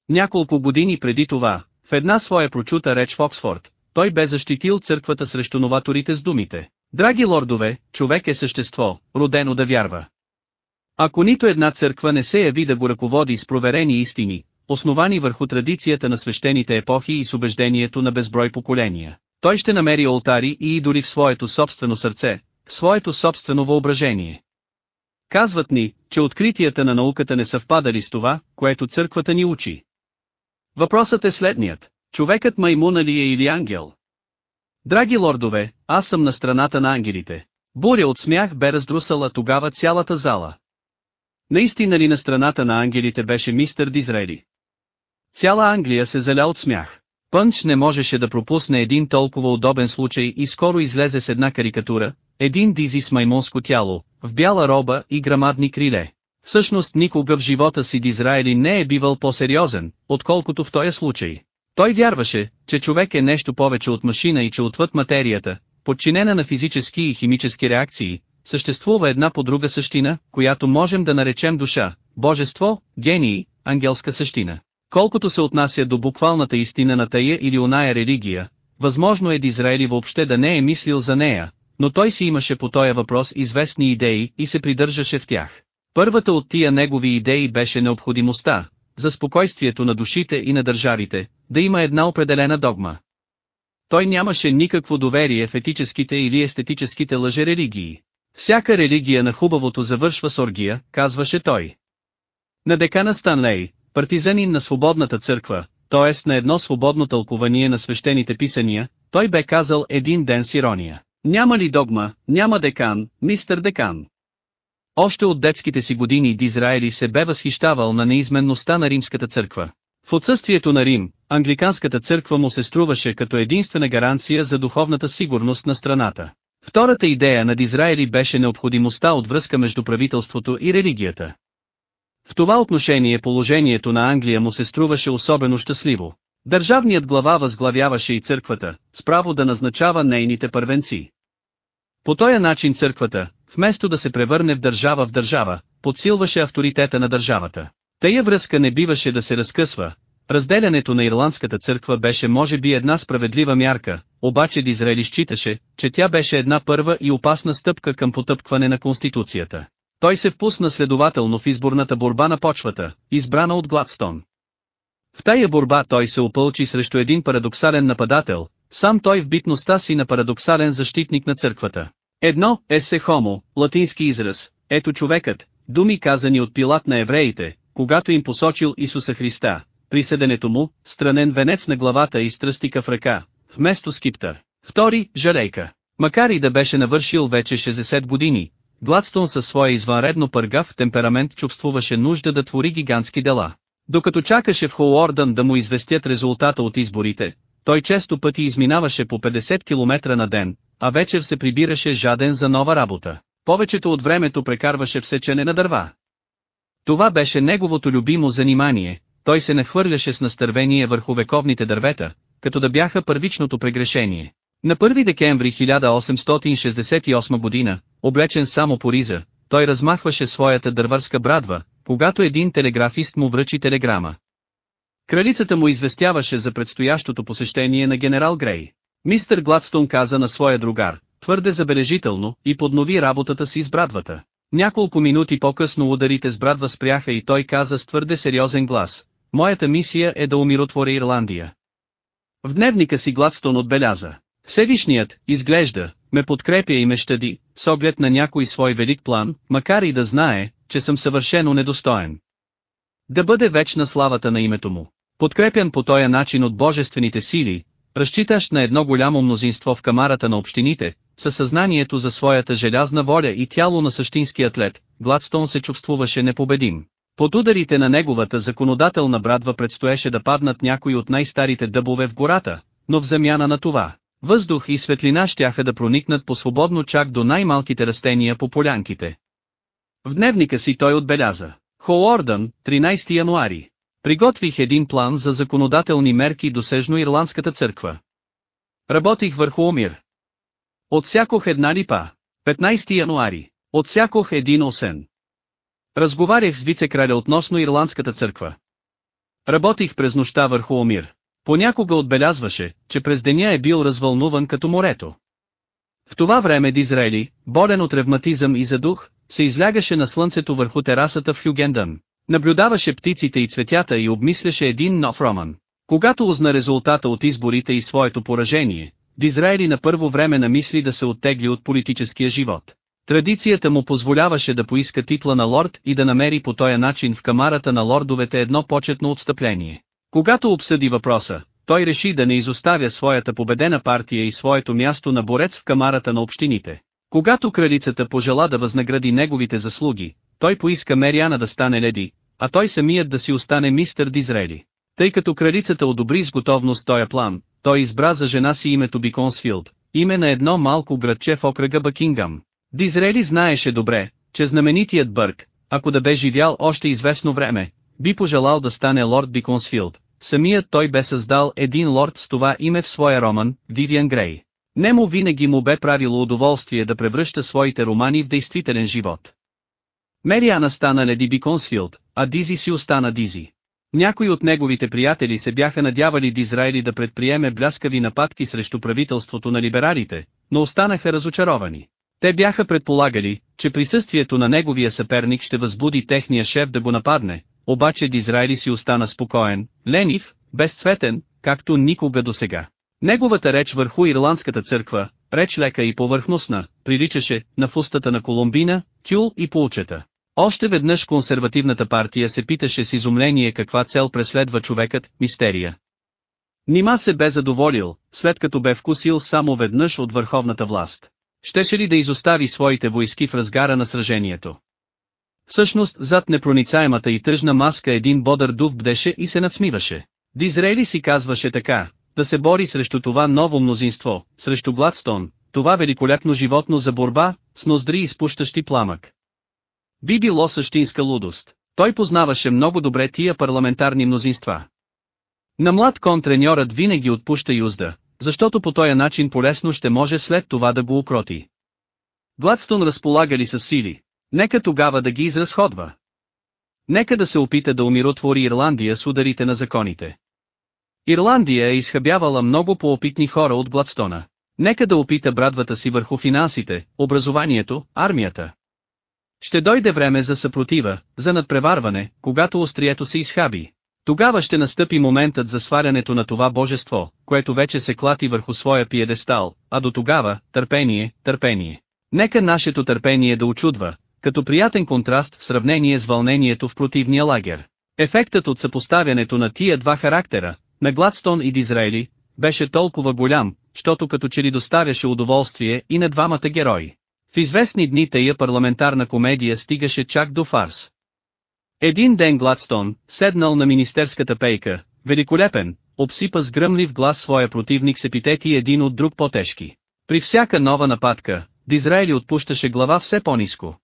Няколко години преди това, в една своя прочута реч в Оксфорд, той бе защитил църквата срещу новаторите с думите. Драги лордове, човек е същество, родено да вярва. Ако нито една църква не се яви да го ръководи с проверени истини, основани върху традицията на свещените епохи и с убеждението на безброй поколения, той ще намери алтари и идоли в своето собствено сърце, в своето собствено въображение. Казват ни, че откритията на науката не съвпадали с това, което църквата ни учи. Въпросът е следният. Човекът маймуна ли е или ангел? Драги лордове, аз съм на страната на ангелите. Буря от смях бе раздрусала тогава цялата зала. Наистина ли на страната на ангелите беше мистер Дизрели? Цяла Англия се заля от смях. Пънч не можеше да пропусне един толкова удобен случай и скоро излезе с една карикатура, един дизи с маймонско тяло, в бяла роба и грамадни криле. Всъщност никога в живота си Дизраели не е бивал по-сериозен, отколкото в този случай. Той вярваше, че човек е нещо повече от машина и че отвъд материята, подчинена на физически и химически реакции, съществува една по друга същина, която можем да наречем душа, божество, гении, ангелска същина. Колкото се отнася до буквалната истина на тая или оная религия, възможно е Дизраели въобще да не е мислил за нея, но той си имаше по този въпрос известни идеи и се придържаше в тях. Първата от тия негови идеи беше необходимостта, за спокойствието на душите и на държавите, да има една определена догма. Той нямаше никакво доверие в етическите или естетическите лъжерелигии. Всяка религия на хубавото завършва с оргия, казваше той. На декана Станлей, партизанин на свободната църква, т.е. на едно свободно тълкование на свещените писания, той бе казал един ден с ирония. Няма ли догма, няма декан, мистер декан. Още от детските си години Дизраели се бе възхищавал на неизменността на римската църква. В отсъствието на Рим, англиканската църква му се струваше като единствена гаранция за духовната сигурност на страната. Втората идея на Дизраели беше необходимостта от връзка между правителството и религията. В това отношение положението на Англия му се струваше особено щастливо. Държавният глава възглавяваше и църквата, с право да назначава нейните първенци. По този начин църквата, вместо да се превърне в държава в държава, подсилваше авторитета на държавата. Тая връзка не биваше да се разкъсва. Разделянето на Ирландската църква беше може би една справедлива мярка, обаче Дизраели считаше, че тя беше една първа и опасна стъпка към потъпкване на Конституцията. Той се впусна следователно в изборната борба на почвата, избрана от Гладстон. В тая борба той се опълчи срещу един парадоксален нападател, сам той в битността си на парадоксален защитник на църквата. Едно, есе хомо, латински израз, ето човекът, думи казани от пилат на евреите, когато им посочил Исуса Христа, присъденето му, странен венец на главата и стръстика в ръка, вместо скиптър. Втори, жарейка. Макар и да беше навършил вече 60 години, Гладстон със своя извънредно пъргав темперамент чувствуваше нужда да твори гигантски дела. Докато чакаше в Хоуордън да му известят резултата от изборите, той често пъти изминаваше по 50 км на ден, а вечер се прибираше жаден за нова работа. Повечето от времето прекарваше в сечене на дърва. Това беше неговото любимо занимание, той се нахвърляше с настървение върху вековните дървета, като да бяха първичното прегрешение. На 1 декември 1868 година, облечен само по риза, той размахваше своята дърварска брадва, когато един телеграфист му връчи телеграма. Кралицата му известяваше за предстоящото посещение на генерал Грей. Мистер Гладстон каза на своя другар, твърде забележително, и поднови работата си с брадвата. Няколко минути по-късно ударите с брадва спряха и той каза с твърде сериозен глас, моята мисия е да умиротворя Ирландия. В дневника си Гладстон отбеляза, Всевишният, изглежда, ме подкрепя и ме щади, с оглед на някой свой велик план, макар и да знае, че съм съвършено недостоен. Да бъде вечна славата на името му. Подкрепян по този начин от божествените сили, разчитащ на едно голямо мнозинство в камарата на общините, със съзнанието за своята желязна воля и тяло на същински атлет, Гладстон се чувствуваше непобедим. Под ударите на неговата законодателна брадва предстоеше да паднат някои от най-старите дъбове в гората, но в замяна на това, въздух и светлина щяха да проникнат по-свободно чак до най-малките растения по полянките. В дневника си той отбеляза. Хоуордън, 13 януари. Приготвих един план за законодателни мерки досежно Ирландската църква. Работих върху умир. Отсякох една липа. 15 януари. Отсякох един осен. Разговарях с вице-краля относно Ирландската църква. Работих през нощта върху Омир. Понякога отбелязваше, че през деня е бил развълнуван като морето. В това време Дизраели, болен от ревматизъм и задух, се излягаше на слънцето върху терасата в Хюгендън. Наблюдаваше птиците и цветята и обмисляше един нов роман. Когато узна резултата от изборите и своето поражение, Дизраели на първо време намисли да се оттегли от политическия живот. Традицията му позволяваше да поиска титла на лорд и да намери по този начин в камарата на лордовете едно почетно отстъпление. Когато обсъди въпроса, той реши да не изоставя своята победена партия и своето място на борец в камарата на общините. Когато кралицата пожела да възнагради неговите заслуги, той поиска Мериана да стане леди, а той самият да си остане мистер Дизрели. Тъй като кралицата одобри с готовност този план, той избра за жена си името Биконсфилд, име на едно малко градче в окръга Бакингам. Дизрели знаеше добре, че знаменитият Бърк, ако да бе живял още известно време, би пожелал да стане лорд Биконсфилд. Самият той бе създал един лорд с това име в своя роман, Вивиан Грей. Немо винаги му бе правило удоволствие да превръща своите романи в действителен живот. Мериана стана леди Биконсфилд, а Дизи си остана Дизи. Някои от неговите приятели се бяха надявали Дизраели да предприеме бляскави нападки срещу правителството на либералите, но останаха разочаровани. Те бяха предполагали, че присъствието на неговия съперник ще възбуди техния шеф да го нападне, обаче Дизраели си остана спокоен, ленив, безцветен, както никога досега. Неговата реч върху Ирландската църква, реч лека и повърхностна, приличаше на фустата на Колумбина, тюл и полчета. Още веднъж консервативната партия се питаше с изумление каква цел преследва човекът, мистерия. Нима се бе задоволил, след като бе вкусил само веднъж от върховната власт. Щеше ли да изостави своите войски в разгара на сражението? Всъщност зад непроницаемата и тъжна маска един бодър дух бдеше и се надсмиваше. Дизрейли си казваше така, да се бори срещу това ново мнозинство, срещу Гладстон, това великолепно животно за борба, с ноздри изпущащи пламък. Би било същинска лудост. Той познаваше много добре тия парламентарни мнозинства. На млад контреньорът винаги отпуща юзда, защото по този начин полесно ще може след това да го укроти. Гладстон разполага ли с сили? Нека тогава да ги изразходва. Нека да се опита да умиротвори Ирландия с ударите на законите. Ирландия е изхъбявала много по-опитни хора от Гладстона. Нека да опита брадвата си върху финансите, образованието, армията. Ще дойде време за съпротива, за надпреварване, когато острието се изхаби. Тогава ще настъпи моментът за сварянето на това божество, което вече се клати върху своя пиедестал, а до тогава, търпение, търпение. Нека нашето търпение да очудва, като приятен контраст в сравнение с вълнението в противния лагер. Ефектът от съпоставянето на тия два характера, на Гладстон и Дизраели, беше толкова голям, защото като че ли доставяше удоволствие и на двамата герои. В известни дни тая парламентарна комедия стигаше чак до фарс. Един ден Гладстон, седнал на министерската пейка, великолепен, обсипа с гръмлив глас своя противник с епитети един от друг по-тежки. При всяка нова нападка, Дизраели отпущаше глава все по-низко.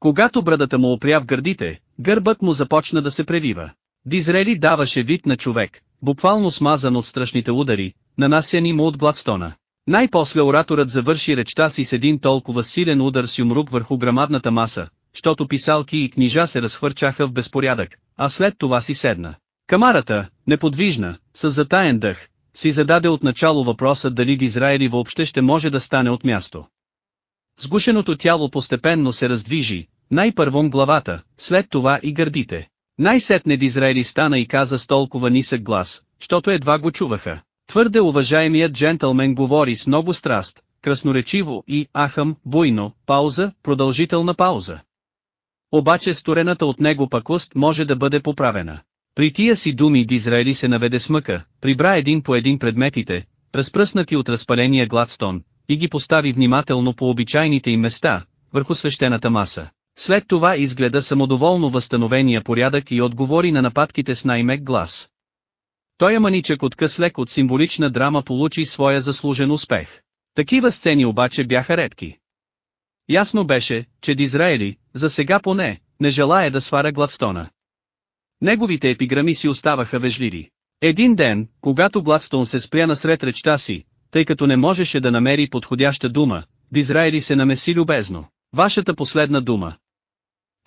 Когато брадата му опря в гърдите, гърбът му започна да се превива. Дизрели даваше вид на човек, буквално смазан от страшните удари, нанасяни му от Гладстона. Най-после ораторът завърши речта си с един толкова силен удар с юмрук върху грамадната маса, щото писалки и книжа се разхвърчаха в безпорядък, а след това си седна. Камарата, неподвижна, с затаен дъх, си зададе отначало въпроса дали Дизраели въобще ще може да стане от място. Сгушеното тяло постепенно се раздвижи, най-първом главата, след това и гърдите. Най-сетне Дизраели стана и каза с толкова нисък глас, щото едва го чуваха. Твърде уважаемият джентълмен говори с много страст, красноречиво и, ахъм, буйно, пауза, продължителна пауза. Обаче сторената от него пакост може да бъде поправена. При тия си думи Дизраели се наведе смъка, прибра един по един предметите, разпръснати от разпаления гладстон, и ги постави внимателно по обичайните им места, върху свещената маса. След това изгледа самодоволно възстановения порядък и отговори на нападките с най-мек глас. Той маничък от къс лек от символична драма получи своя заслужен успех. Такива сцени обаче бяха редки. Ясно беше, че Дизраели, за сега поне, не желая да свара Гладстона. Неговите епиграми си оставаха вежливи. Един ден, когато Гладстон се спря насред речта си, тъй като не можеше да намери подходяща дума, Дизраели се намеси любезно. Вашата последна дума.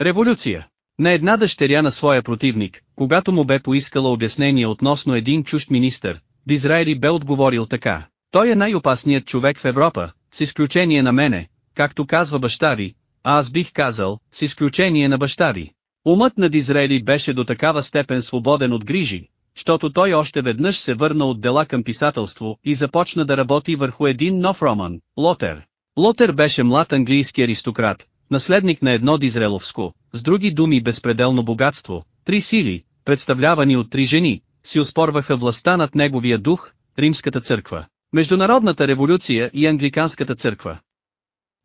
Революция. На една дъщеря на своя противник, когато му бе поискала обяснение относно един чужд министър, Дизраели бе отговорил така. Той е най-опасният човек в Европа, с изключение на мене, както казва баща ви, а аз бих казал, с изключение на баща ви. Умът на Дизраели беше до такава степен свободен от грижи, защото той още веднъж се върна от дела към писателство и започна да работи върху един нов роман, Лотер. Лотер беше млад английски аристократ, наследник на едно дизреловско, с други думи безпределно богатство, три сили, представлявани от три жени, си оспорваха властта над неговия дух, Римската църква, Международната революция и Англиканската църква.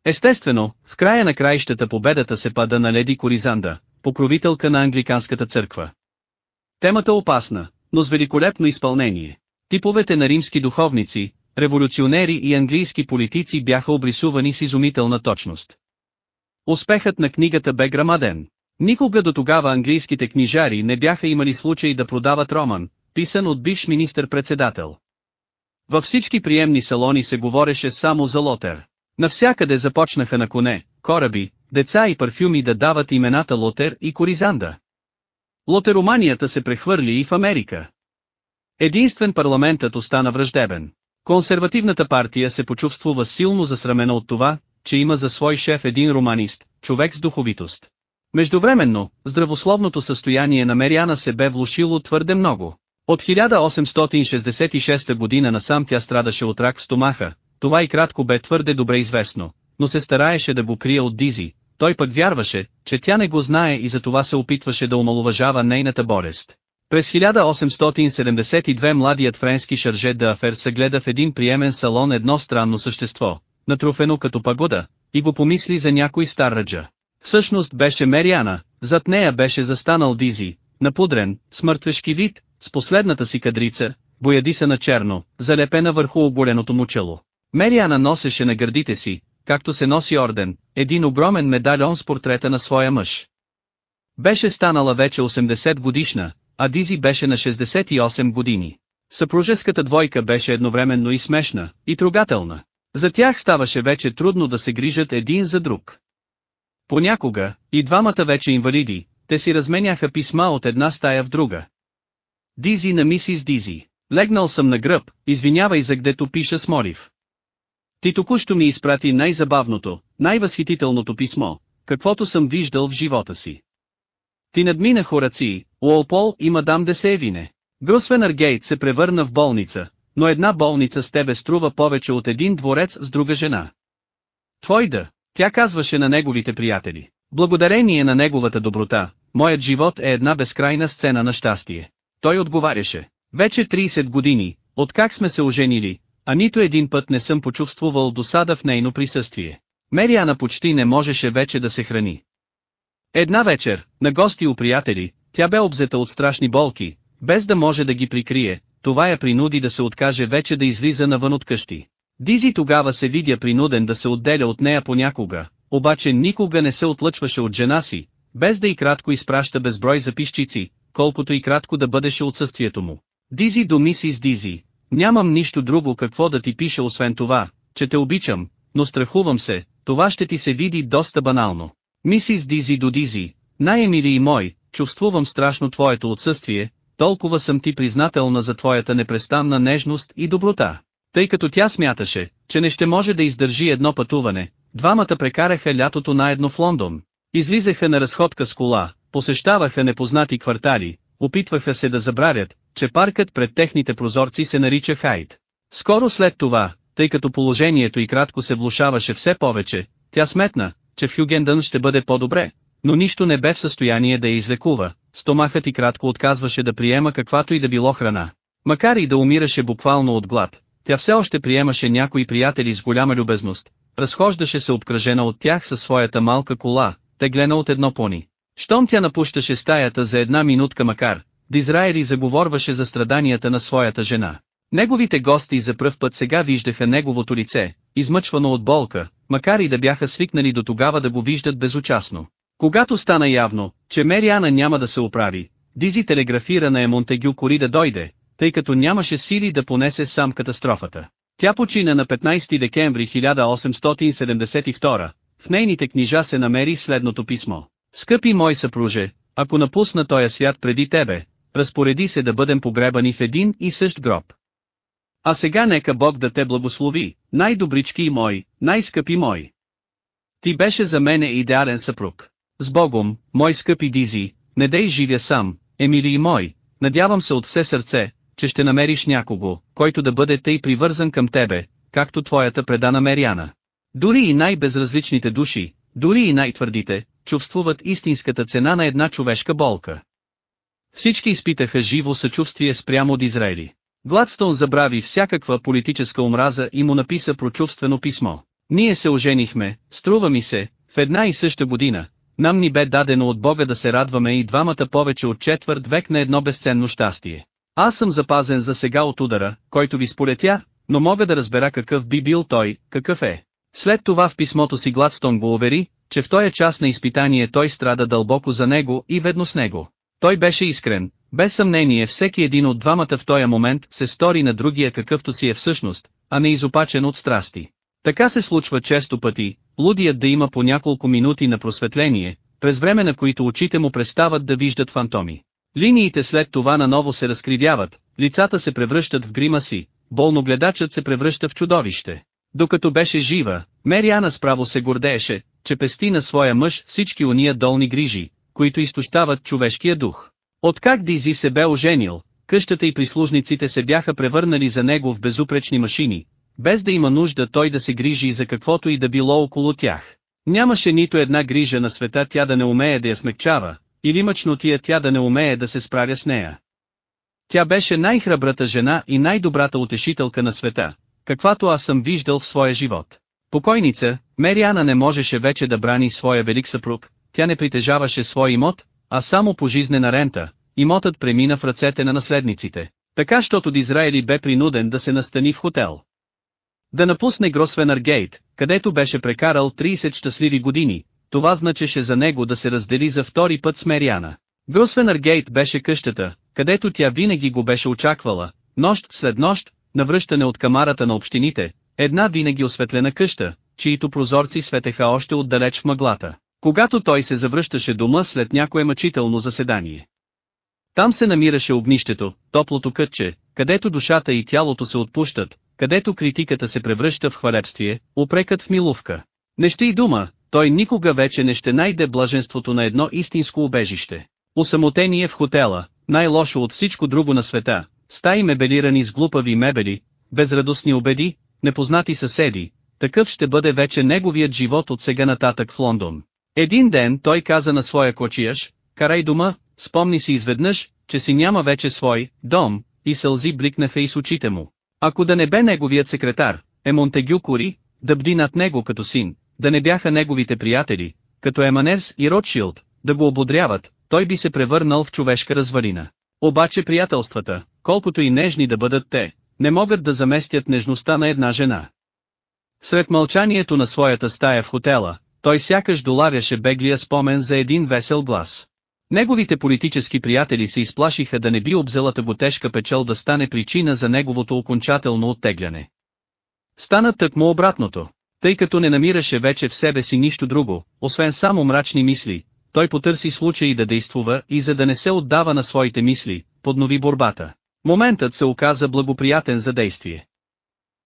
Естествено, в края на краищата победата се пада на леди Коризанда, покровителка на Англиканската църква. Темата опасна, но с великолепно изпълнение. Типовете на римски духовници, революционери и английски политици бяха обрисувани с изумителна точност. Успехът на книгата бе грамаден. Никога до тогава английските книжари не бяха имали случай да продават роман, писан от бивш министър-председател. Във всички приемни салони се говореше само за Лотер. Навсякъде започнаха на коне, кораби, деца и парфюми да дават имената Лотер и Коризанда. Лотероманията се прехвърли и в Америка. Единствен парламентът остана враждебен. Консервативната партия се почувствува силно засрамена от това, че има за свой шеф един романист, човек с духовитост. Междувременно, здравословното състояние на Мериана се бе влушило твърде много. От 1866 година насам тя страдаше от рак в стомаха, това и кратко бе твърде добре известно, но се стараеше да го крие от Дизи, той пък вярваше, че тя не го знае и затова се опитваше да омалуважава нейната болест. През 1872 младият френски шарже де Афер се гледа в един приемен салон едно странно същество, натруфено като пагода, и го помисли за някой стар раджа. Всъщност беше Мериана, зад нея беше застанал Дизи, напудрен, с мъртвешки вид, с последната си кадрица, боядиса на черно, залепена върху оболеното му чело. Мериана носеше на гърдите си, както се носи орден, един огромен медальон с портрета на своя мъж. Беше станала вече 80 годишна, а Дизи беше на 68 години. Съпружеската двойка беше едновременно и смешна, и трогателна. За тях ставаше вече трудно да се грижат един за друг. Понякога, и двамата вече инвалиди, те си разменяха писма от една стая в друга. Дизи на мисис Дизи. Легнал съм на гръб, извинявай за гдето пиша с Морив. Ти току-що ми изпрати най-забавното, най-възхитителното писмо, каквото съм виждал в живота си. Ти надмина Хораци, Уолпол и мадам Десевине. Гросвенър Гейт се превърна в болница, но една болница с тебе струва повече от един дворец с друга жена. Твой да, тя казваше на неговите приятели. Благодарение на неговата доброта, моят живот е една безкрайна сцена на щастие. Той отговаряше. Вече 30 години, откак сме се оженили, а нито един път не съм почувствувал досада в нейно присъствие. Мериана почти не можеше вече да се храни. Една вечер, на гости у приятели, тя бе обзета от страшни болки, без да може да ги прикрие, това я принуди да се откаже вече да излиза навън от къщи. Дизи тогава се видя принуден да се отделя от нея понякога, обаче никога не се отлъчваше от жена си, без да и кратко изпраща безброй записчици, колкото и кратко да бъдеше отсъствието му. Дизи до мисис Дизи, нямам нищо друго какво да ти пиша освен това, че те обичам, но страхувам се, това ще ти се види доста банално. Мисис Дизи до Дизи, най-емили и мой, чувствувам страшно твоето отсъствие, толкова съм ти признателна за твоята непрестанна нежност и доброта. Тъй като тя смяташе, че не ще може да издържи едно пътуване, двамата прекараха лятото наедно в Лондон. Излизаха на разходка с кола, посещаваха непознати квартали, опитваха се да забравят, че паркът пред техните прозорци се нарича Хайд. Скоро след това, тъй като положението и кратко се влушаваше все повече, тя сметна, че в Хюгендън ще бъде по-добре, но нищо не бе в състояние да я излекува, стомахът и кратко отказваше да приема каквато и да било храна. Макар и да умираше буквално от глад, тя все още приемаше някои приятели с голяма любезност, разхождаше се обкръжена от тях със своята малка кола, теглена от едно пони. Щом тя напущаше стаята за една минутка макар, Дизраели заговорваше за страданията на своята жена. Неговите гости за пръв път сега виждаха неговото лице, измъчвано от болка, макар и да бяха свикнали до тогава да го виждат безучастно. Когато стана явно, че Мериана няма да се оправи, Дизи телеграфира на Емонтегю Кори да дойде, тъй като нямаше сили да понесе сам катастрофата. Тя почина на 15 декември 1872, в нейните книжа се намери следното писмо. Скъпи мой съпруже, ако напусна този свят преди тебе, разпореди се да бъдем погребани в един и същ гроб. А сега нека Бог да те благослови, най-добрички мой, най-скъпи мой. Ти беше за мене идеален съпруг. С Богом, мой скъпи Дизи, не дей живя сам, Емили и мой, надявам се от все сърце, че ще намериш някого, който да бъде тъй привързан към тебе, както твоята предана Мериана. Дори и най-безразличните души, дори и най-твърдите, чувствуват истинската цена на една човешка болка. Всички изпитаха живо съчувствие спрямо от Израили. Гладстон забрави всякаква политическа омраза и му написа прочувствено писмо. Ние се оженихме, струва ми се, в една и съща година. Нам ни бе дадено от Бога да се радваме и двамата повече от четвърт век на едно безценно щастие. Аз съм запазен за сега от удара, който ви сполетя, но мога да разбера какъв би бил той, какъв е. След това в писмото си Гладстон го увери, че в този час на изпитание той страда дълбоко за него и ведно с него. Той беше искрен, без съмнение всеки един от двамата в този момент се стори на другия какъвто си е всъщност, а не изопачен от страсти. Така се случва често пъти, лудият да има по няколко минути на просветление, през време на които очите му престават да виждат фантоми. Линиите след това наново се разкривяват, лицата се превръщат в гримаси, болногледачът се превръща в чудовище. Докато беше жива, Мериана справо се гордееше, че пести на своя мъж всички уния долни грижи, които изтощават човешкия дух. Откак Дизи се бе оженил, къщата и прислужниците се бяха превърнали за него в безупречни машини, без да има нужда той да се грижи за каквото и да било около тях. Нямаше нито една грижа на света тя да не умее да я смекчава, или мъчнотия тя да не умее да се справя с нея. Тя беше най-храбрата жена и най-добрата утешителка на света, каквато аз съм виждал в своя живот. Покойница, Мериана не можеше вече да брани своя велик съпруг, тя не притежаваше свой имот, а само пожизнена рента, имотът премина в ръцете на наследниците, така щото Дизраели бе принуден да се настани в хотел. Да напусне Гросвенър Гейт, където беше прекарал 30 щастливи години, това значеше за него да се раздели за втори път с Мериана. Гросвенър Гейт беше къщата, където тя винаги го беше очаквала, нощ след нощ, навръщане от камарата на общините, една винаги осветлена къща, чието прозорци светеха още отдалеч в мъглата, когато той се завръщаше дома след някое мъчително заседание. Там се намираше огнището, топлото кътче, където душата и тялото се отпущат, където критиката се превръща в хвалебствие, упрекът в милувка. Не ще и дума, той никога вече не ще найде блаженството на едно истинско убежище. Осамотение в хотела, най-лошо от всичко друго на света, стаи мебелирани с глупави мебели, безрадостни обеди, непознати съседи, такъв ще бъде вече неговият живот от сега нататък в Лондон. Един ден той каза на своя кочияш, карай дома, спомни си изведнъж, че си няма вече свой дом, и сълзи бликнаха и с очите му. Ако да не бе неговият секретар, е Монтегю Кори, да бди над него като син, да не бяха неговите приятели, като Еманерс и Ротшилд, да го ободряват, той би се превърнал в човешка развалина. Обаче приятелствата, колкото и нежни да бъдат те, не могат да заместят нежността на една жена. Сред мълчанието на своята стая в хотела, той сякаш долавяше беглия спомен за един весел глас. Неговите политически приятели се изплашиха да не би обзелата го тежка печел да стане причина за неговото окончателно оттегляне. Стана тъкмо обратното. Тъй като не намираше вече в себе си нищо друго, освен само мрачни мисли, той потърси случай да действува и за да не се отдава на своите мисли, поднови борбата. Моментът се оказа благоприятен за действие.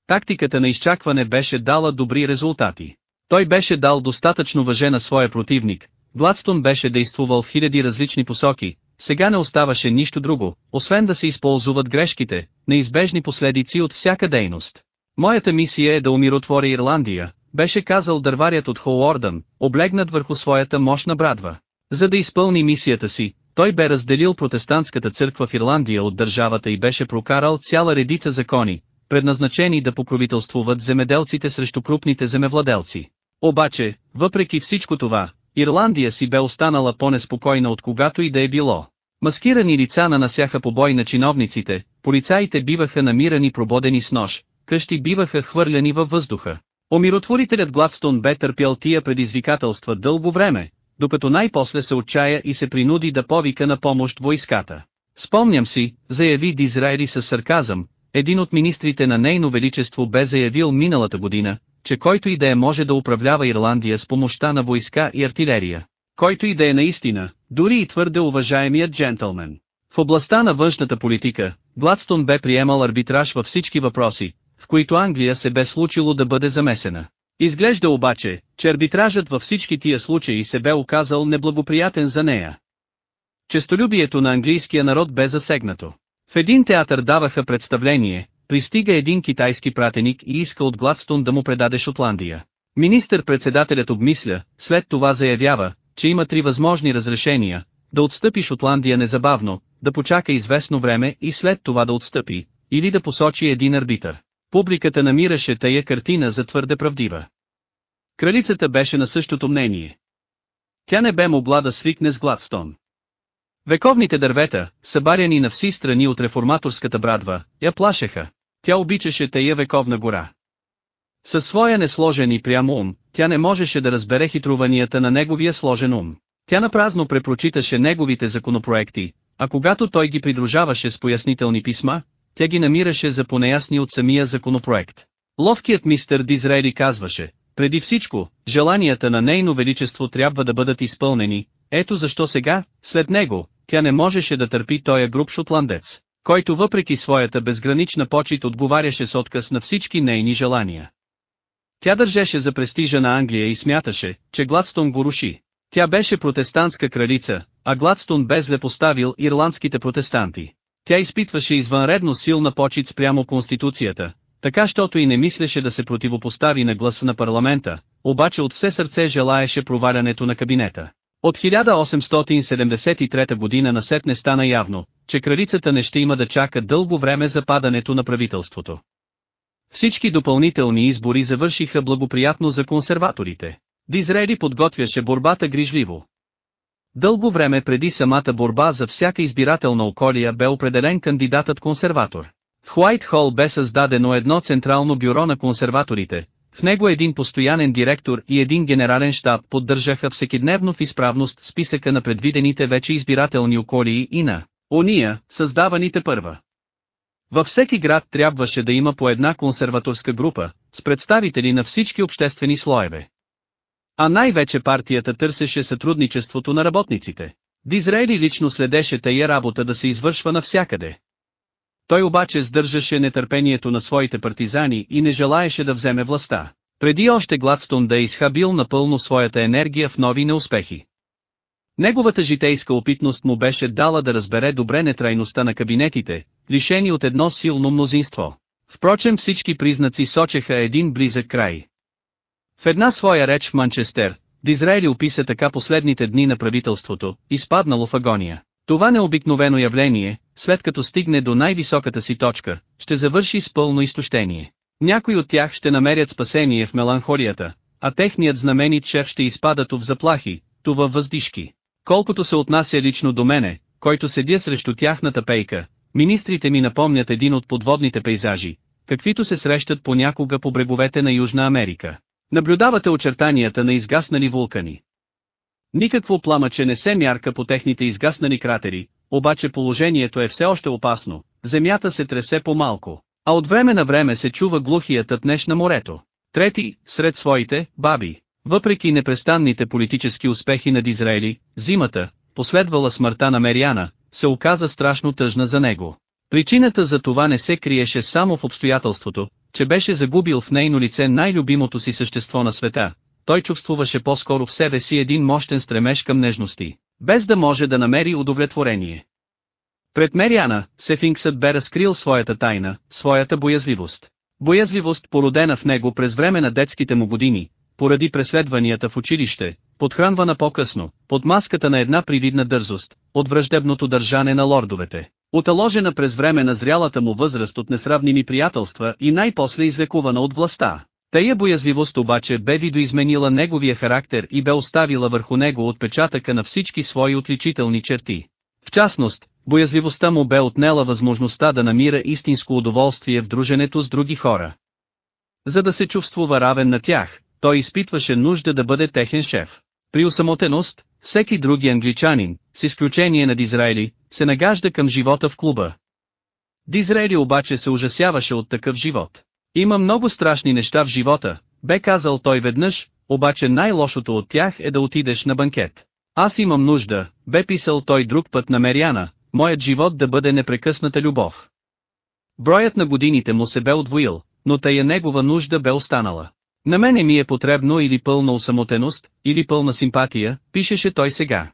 Тактиката на изчакване беше дала добри резултати. Той беше дал достатъчно въже на своя противник, Гладстон беше действувал в хиляди различни посоки, сега не оставаше нищо друго, освен да се използват грешките, неизбежни последици от всяка дейност. Моята мисия е да умиротворя Ирландия, беше казал дърварят от Хоуордън, облегнат върху своята мощна брадва. За да изпълни мисията си, той бе разделил протестантската църква в Ирландия от държавата и беше прокарал цяла редица закони, предназначени да покровителствуват земеделците срещу крупните земевладелци. Обаче, въпреки всичко това, Ирландия си бе останала по-неспокойна от когато и да е било. Маскирани лица нанасяха побой на чиновниците, полицаите биваха намирани прободени с нож, къщи биваха хвърляни във въздуха. Омиротворителят Гладстон бе търпял тия предизвикателства дълго време, докато най-после се отчая и се принуди да повика на помощ войската. Спомням си, заяви Дизраели със сарказъм, един от министрите на нейно величество бе заявил миналата година, че който и да е може да управлява Ирландия с помощта на войска и артилерия. Който и да е наистина, дори и твърде уважаемият джентълмен. В областта на външната политика, Гладстон бе приемал арбитраж във всички въпроси, в които Англия се бе случило да бъде замесена. Изглежда обаче, че арбитражът във всички тия случаи се бе оказал неблагоприятен за нея. Честолюбието на английския народ бе засегнато. В един театър даваха представление, пристига един китайски пратеник и иска от Гладстон да му предаде Шотландия. Министър-председателят обмисля, след това заявява, че има три възможни разрешения, да отстъпи Шотландия незабавно, да почака известно време и след това да отстъпи, или да посочи един арбитър. Публиката намираше тая картина за твърде правдива. Кралицата беше на същото мнение. Тя не бе могла да свикне с Гладстон. Вековните дървета, събаряни на вси страни от реформаторската брадва, я плашеха. Тя обичаше тая вековна гора. Със своя несложен и прям ум, тя не можеше да разбере хитруванията на неговия сложен ум. Тя напразно препрочиташе неговите законопроекти, а когато той ги придружаваше с пояснителни писма, тя ги намираше за понеясни от самия законопроект. Ловкият мистер Дизрейли казваше, преди всичко, желанията на нейно величество трябва да бъдат изпълнени, ето защо сега, след него, тя не можеше да търпи тоя груп шотландец, който въпреки своята безгранична почет отговаряше с отказ на всички нейни желания. Тя държеше за престижа на Англия и смяташе, че Гладстон го руши. Тя беше протестантска кралица, а Гладстон бе зле поставил ирландските протестанти. Тя изпитваше извънредно силна почет спрямо Конституцията, така щото и не мислеше да се противопостави на гласа на парламента, обаче от все сърце желаеше провалянето на кабинета. От 1873 година насетне стана явно, че кралицата не ще има да чака дълго време за падането на правителството. Всички допълнителни избори завършиха благоприятно за консерваторите. Дизрели подготвяше борбата грижливо. Дълго време преди самата борба за всяка избирателна околия бе определен кандидатът консерватор. В Хуайт Хол бе създадено едно централно бюро на консерваторите, в него един постоянен директор и един генерален штаб поддържаха всекидневно в изправност списъка на предвидените вече избирателни околии и на уния, създаваните първа. Във всеки град трябваше да има по една консерваторска група, с представители на всички обществени слоеве. А най-вече партията търсеше сътрудничеството на работниците. Дизраели лично следеше тая работа да се извършва навсякъде. Той обаче сдържаше нетърпението на своите партизани и не желаеше да вземе властта. Преди още Гладстон да е изхабил напълно своята енергия в нови неуспехи. Неговата житейска опитност му беше дала да разбере добре нетрайността на кабинетите, лишени от едно силно мнозинство. Впрочем всички признаци сочеха един близък край. В една своя реч в Манчестер, Дизраели описа така последните дни на правителството, изпаднало в агония. Това необикновено явление, след като стигне до най-високата си точка, ще завърши с пълно изтощение. Някои от тях ще намерят спасение в меланхолията, а техният знаменит шеф ще изпадат в заплахи, това въздишки. Колкото се отнася лично до мене, който седя срещу тяхната пейка, министрите ми напомнят един от подводните пейзажи, каквито се срещат понякога по бреговете на Южна Америка. Наблюдавате очертанията на изгаснали вулкани. Никакво пламъче не се мярка по техните изгаснали кратери, обаче положението е все още опасно, земята се тресе по-малко, а от време на време се чува глухия тътнеш на морето. Трети, сред своите, баби, въпреки непрестанните политически успехи на Дизраели, зимата, последвала смъртта на Мериана, се оказа страшно тъжна за него. Причината за това не се криеше само в обстоятелството, че беше загубил в нейно лице най-любимото си същество на света, той чувствуваше по-скоро в себе си един мощен стремеж към нежности, без да може да намери удовлетворение. Пред Мериана, Сефинксът бе разкрил своята тайна, своята боязливост. Боязливост породена в него през време на детските му години, поради преследванията в училище, подхранвана по-късно, под маската на една привидна дързост, от враждебното държане на лордовете, оталожена през време на зрялата му възраст от несравними приятелства и най-после излекувана от властта. Тая боязливост обаче бе видоизменила неговия характер и бе оставила върху него отпечатъка на всички свои отличителни черти. В частност, боязливостта му бе отнела възможността да намира истинско удоволствие в друженето с други хора. За да се чувствува равен на тях, той изпитваше нужда да бъде техен шеф. При усамотеност, всеки други англичанин, с изключение на Дизраели, се нагажда към живота в клуба. Дизраели обаче се ужасяваше от такъв живот. Има много страшни неща в живота, бе казал той веднъж, обаче най-лошото от тях е да отидеш на банкет. Аз имам нужда, бе писал той друг път на Мериана, моят живот да бъде непрекъсната любов. Броят на годините му се бе отвоил, но тая негова нужда бе останала. На мене ми е потребно или пълна усамотеност, или пълна симпатия, пишеше той сега.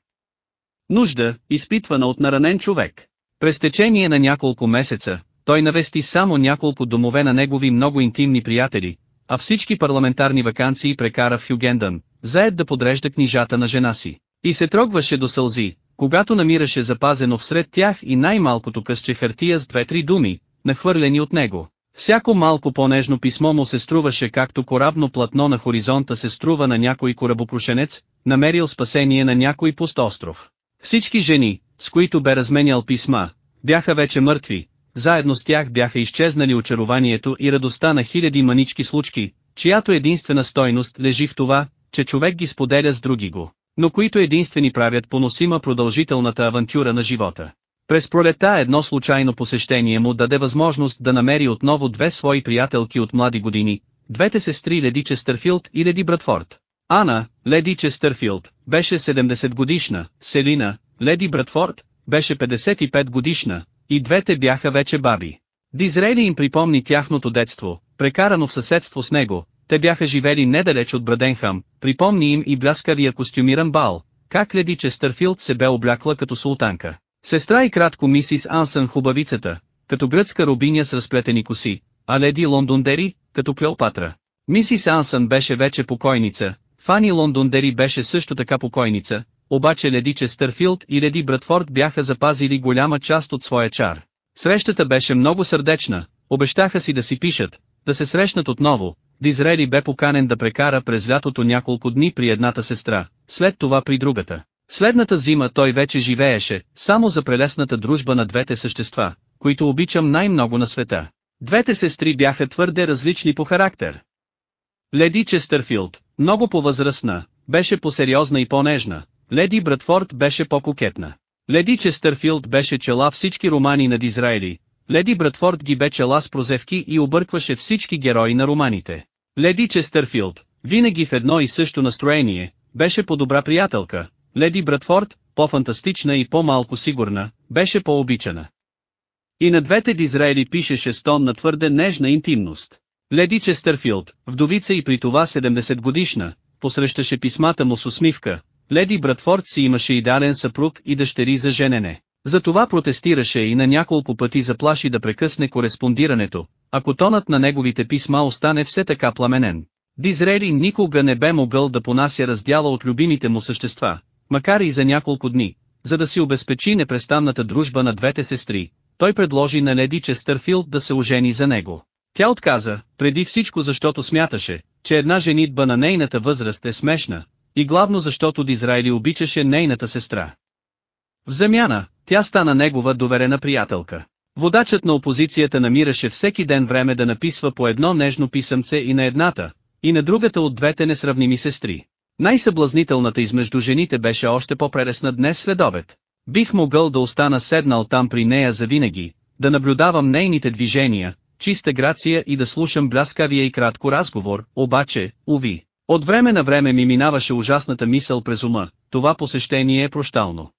Нужда, изпитвана от наранен човек. През течение на няколко месеца, той навести само няколко домове на негови много интимни приятели, а всички парламентарни вакансии прекара в Хюгендън, заед да подрежда книжата на жена си. И се трогваше до сълзи, когато намираше запазено всред тях и най-малкото късче хартия с две-три думи, нахвърлени от него. Всяко малко по-нежно писмо му се струваше както корабно платно на хоризонта се струва на някой корабопрушенец, намерил спасение на някой пуст остров. Всички жени, с които бе разменял писма, бяха вече мъртви, заедно с тях бяха изчезнали очарованието и радостта на хиляди манички случки, чиято единствена стойност лежи в това, че човек ги споделя с други го, но които единствени правят поносима продължителната авантюра на живота. През пролета едно случайно посещение му даде възможност да намери отново две свои приятелки от млади години, двете сестри Леди Честърфилд и Леди Братфорд. Ана, Леди Честърфилд, беше 70 годишна, Селина, Леди Братфорд, беше 55 годишна, и двете бяха вече баби. Дизрели им припомни тяхното детство, прекарано в съседство с него, те бяха живели недалеч от Браденхам, припомни им и бляскавия костюмиран бал, как леди Честърфилд се бе облякла като султанка. Сестра и кратко мисис Ансън хубавицата, като гръцка робиня с разплетени коси, а леди Лондондери, като Клеопатра. Мисис Ансън беше вече покойница, Фани Лондондери беше също така покойница, обаче леди Честърфилд и леди Братфорд бяха запазили голяма част от своя чар. Срещата беше много сърдечна, обещаха си да си пишат, да се срещнат отново, Дизрели бе поканен да прекара през лятото няколко дни при едната сестра, след това при другата. Следната зима той вече живееше, само за прелесната дружба на двете същества, които обичам най-много на света. Двете сестри бяха твърде различни по характер. Леди Честърфилд, много по-възрастна, беше по-сериозна и по-нежна, Леди Братфорд беше по-кокетна. Леди Честърфилд беше чела всички романи на Дизраели, Леди Братфорд ги бе чела с прозевки и объркваше всички герои на романите. Леди Честърфилд, винаги в едно и също настроение, беше по-добра приятелка, Леди Братфорд, по-фантастична и по-малко сигурна, беше по-обичана. И на двете Дизраели пишеше стон на твърде нежна интимност. Леди Честърфилд, вдовица и при това 70 годишна, посрещаше писмата му с усмивка, Леди Братфорд си имаше идеален съпруг и дъщери за женене. Затова протестираше и на няколко пъти заплаши да прекъсне кореспондирането, ако тонът на неговите писма остане все така пламенен. Дизрели никога не бе могъл да понася раздяла от любимите му същества, макар и за няколко дни, за да си обезпечи непрестанната дружба на двете сестри, той предложи на леди Честърфилд да се ожени за него. Тя отказа, преди всичко защото смяташе, че една женитба на нейната възраст е смешна, и главно защото Дизраели обичаше нейната сестра. В замяна, тя стана негова доверена приятелка. Водачът на опозицията намираше всеки ден време да написва по едно нежно писъмце и на едната, и на другата от двете несравними сестри. Най-съблазнителната измежду жените беше още по-прелесна днес след обед. Бих могъл да остана седнал там при нея завинаги, да наблюдавам нейните движения, чиста грация и да слушам бляскавия и кратко разговор, обаче, уви, от време на време ми минаваше ужасната мисъл през ума, това посещение е прощално.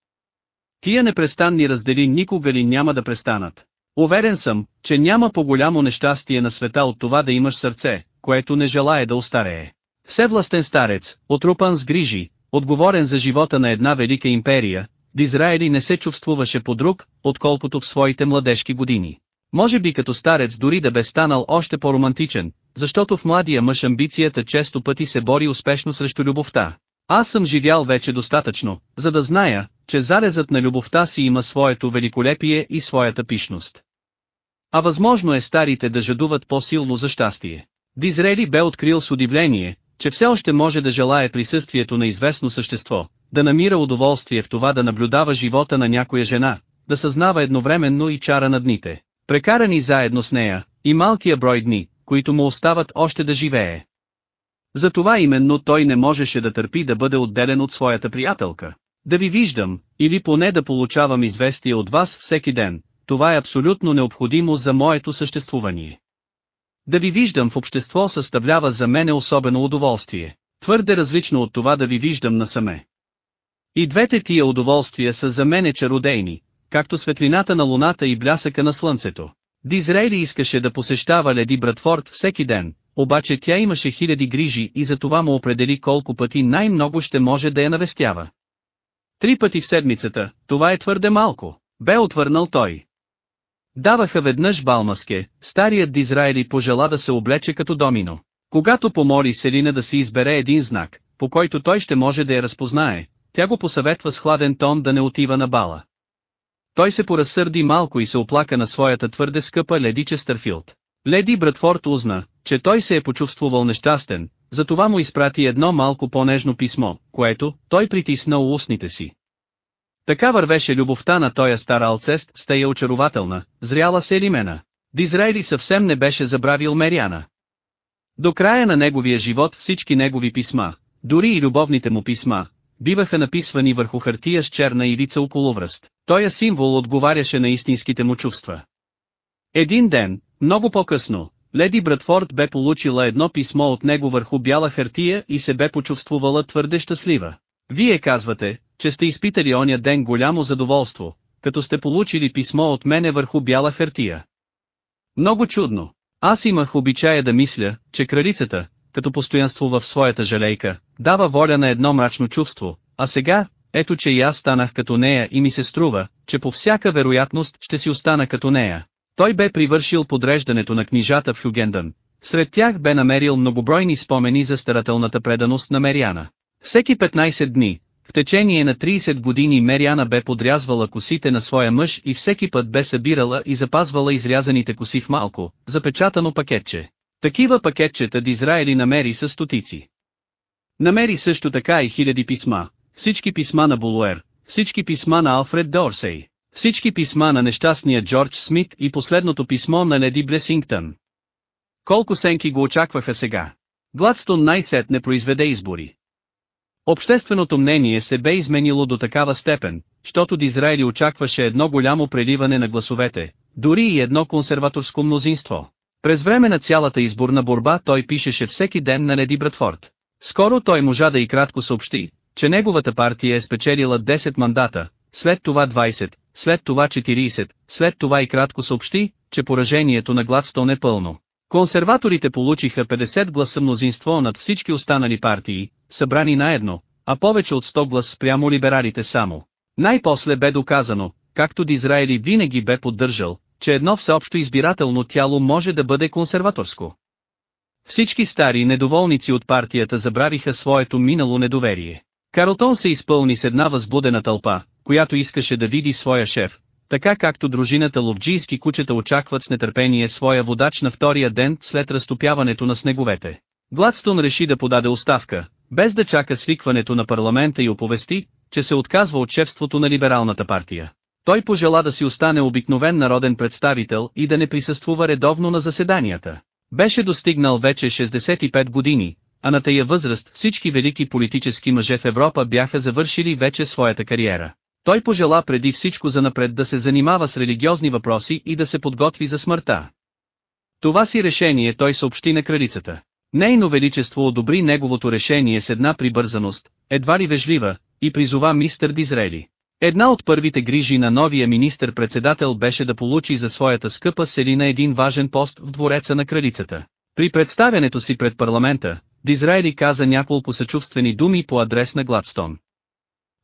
Тия непрестанни раздели никога ли няма да престанат. Уверен съм, че няма по-голямо нещастие на света от това да имаш сърце, което не желае да остарее. Всевластен старец, отрупан с грижи, отговорен за живота на една велика империя, Дизраели не се чувствуваше по друг, отколкото в своите младежки години. Може би като старец дори да бе станал още по-романтичен, защото в младия мъж амбицията често пъти се бори успешно срещу любовта. Аз съм живял вече достатъчно, за да зная, че зарезът на любовта си има своето великолепие и своята пишност. А възможно е старите да жадуват по-силно за щастие. Дизрели бе открил с удивление, че все още може да желая присъствието на известно същество, да намира удоволствие в това да наблюдава живота на някоя жена, да съзнава едновременно и чара на дните, прекарани заедно с нея, и малкия брой дни, които му остават още да живее. Затова именно той не можеше да търпи да бъде отделен от своята приятелка. Да ви виждам, или поне да получавам известие от вас всеки ден, това е абсолютно необходимо за моето съществуване. Да ви виждам в общество съставлява за мене особено удоволствие. Твърде различно от това да ви виждам насаме. И двете тия удоволствия са за мене чародейни, както светлината на луната и блясъка на слънцето. Дизрейли искаше да посещава Леди Братфорд всеки ден, обаче тя имаше хиляди грижи и за това му определи колко пъти най-много ще може да я навестява. Три пъти в седмицата, това е твърде малко, бе отвърнал той. Даваха веднъж балмаске, старият Дизраели пожела да се облече като домино. Когато помоли Селина да си избере един знак, по който той ще може да я разпознае, тя го посъветва с хладен тон да не отива на бала. Той се поразсърди малко и се оплака на своята твърде скъпа леди Честърфилд. Леди Братфорд узна, че той се е почувствувал нещастен, затова му изпрати едно малко по-нежно писмо, което, той притисна устните си. Така вървеше любовта на тоя стар алцест с тая очарователна, зряла се Елимена. Дизраели съвсем не беше забравил Мериана. До края на неговия живот всички негови писма, дори и любовните му писма, биваха написвани върху хартия с черна ивица около връст. Тоя символ отговаряше на истинските му чувства. Един ден, много по-късно, Леди Братфорд бе получила едно писмо от него върху бяла хартия и се бе почувствувала твърде щастлива. Вие казвате, че сте изпитали оня ден голямо задоволство, като сте получили писмо от мене върху бяла хартия. Много чудно. Аз имах обичая да мисля, че кралицата, като постоянство в своята жалейка, дава воля на едно мрачно чувство, а сега, ето че и аз станах като нея и ми се струва, че по всяка вероятност ще си остана като нея. Той бе привършил подреждането на книжата в Хюгендън. Сред тях бе намерил многобройни спомени за старателната преданост на Мериана. Всеки 15 дни, в течение на 30 години Мериана бе подрязвала косите на своя мъж и всеки път бе събирала и запазвала изрязаните коси в малко, запечатано пакетче. Такива пакетчета Дизраели намери с стотици. Намери също така и хиляди писма, всички писма на Булуер, всички писма на Алфред Дорсей, всички писма на нещастния Джордж Смит и последното писмо на Леди Блесингтън. Колко сенки го очакваха сега? Гладстон най-сетне произведе избори. Общественото мнение се бе изменило до такава степен, щото Дизраели очакваше едно голямо преливане на гласовете, дори и едно консерваторско мнозинство. През време на цялата изборна борба той пишеше всеки ден на Леди Братфорд. Скоро той можа да и кратко съобщи, че неговата партия е спечелила 10 мандата, след това 20, след това 40, след това и кратко съобщи, че поражението на Гладстон е пълно. Консерваторите получиха 50 гласа мнозинство над всички останали партии, събрани наедно, а повече от 100 глас спрямо либералите само. Най-после бе доказано, както Дизраели винаги бе поддържал, че едно всеобщо избирателно тяло може да бъде консерваторско. Всички стари недоволници от партията забравиха своето минало недоверие. Карлтон се изпълни с една възбудена тълпа, която искаше да види своя шеф, така както дружината ловджийски кучета очакват с нетърпение своя водач на втория ден след разтопяването на снеговете. Гладстон реши да подаде оставка, без да чака свикването на парламента и оповести, че се отказва от шефството на либералната партия. Той пожела да си остане обикновен народен представител и да не присъствува редовно на заседанията. Беше достигнал вече 65 години, а на тая възраст всички велики политически мъже в Европа бяха завършили вече своята кариера. Той пожела преди всичко занапред да се занимава с религиозни въпроси и да се подготви за смъртта. Това си решение той съобщи на кралицата. Нейно величество одобри неговото решение с една прибързаност, едва ли вежлива, и призова мистер Дизрели. Една от първите грижи на новия министър-председател беше да получи за своята скъпа селина един важен пост в двореца на кралицата. При представянето си пред парламента, Дизраели каза няколко съчувствени думи по адрес на Гладстон.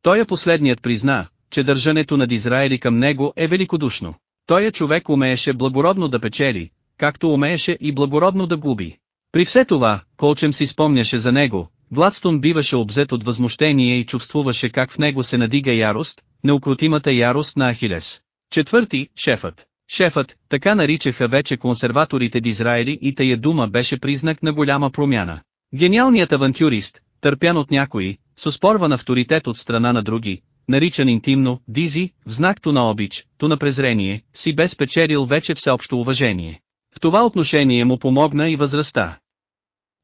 Той е последният призна, че държането на Дизраели към него е великодушно. Той е човек умееше благородно да печели, както умееше и благородно да губи. При все това, Колчем си спомняше за него, Гладстон биваше обзет от възмущение и чувствуваше как в него се надига ярост, неукротимата ярост на Ахилес. Четвърти, шефът. Шефът, така наричаха вече консерваторите Дизраели и тая дума беше признак на голяма промяна. Гениалният авантюрист, търпян от някои, с оспорван авторитет от страна на други, наричан интимно, Дизи, в знак то на обич, то на презрение, си бе спечелил вече всеобщо уважение. В това отношение му помогна и възрастта.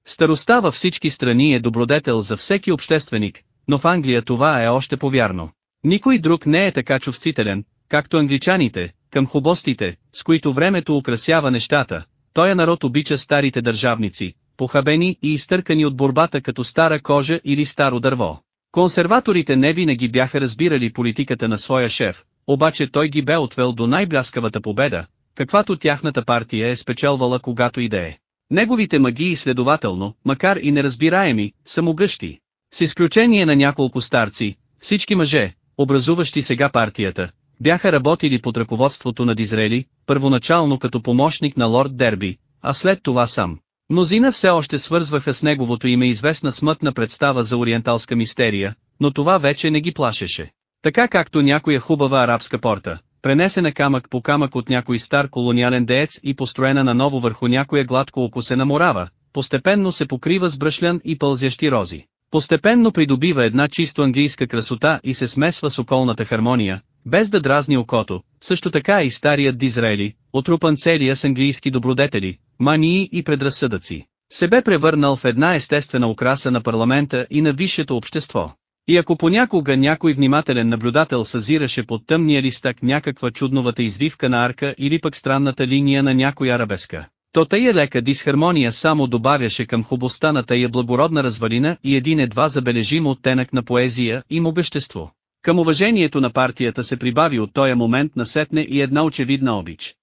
Старостта във всички страни е добродетел за всеки общественик, но в Англия това е още повярно. Никой друг не е така чувствителен, както англичаните, към хубостите, с които времето украсява нещата, Тоя народ обича старите държавници, похабени и изтъркани от борбата като стара кожа или старо дърво. Консерваторите не винаги бяха разбирали политиката на своя шеф, обаче той ги бе отвел до най-бляскавата победа, каквато тяхната партия е спечелвала когато и да е. Неговите магии следователно, макар и неразбираеми, са могъщи. С изключение на няколко старци, всички мъже, образуващи сега партията, бяха работили под ръководството на Дизрели, първоначално като помощник на лорд Дерби, а след това сам. Мнозина все още свързваха с неговото име известна смътна представа за ориенталска мистерия, но това вече не ги плашеше. Така както някоя хубава арабска порта, пренесена камък по камък от някой стар колониален деец и построена наново върху някоя гладко окусена морава, постепенно се покрива с бръшлян и пълзящи рози. Постепенно придобива една чисто английска красота и се смесва с околната хармония, без да дразни окото, също така и старият Дизраели, отрупан целия с английски добродетели, мании и предразсъдъци, се бе превърнал в една естествена украса на парламента и на висшето общество. И ако понякога някой внимателен наблюдател съзираше под тъмния листък някаква чудновата извивка на арка или пък странната линия на някоя арабеска, то тая лека дисхармония само добавяше към хубостта на тая благородна развалина и един едва забележим оттенък на поезия и могъщество. Към уважението на партията се прибави от този момент на сетне и една очевидна обич.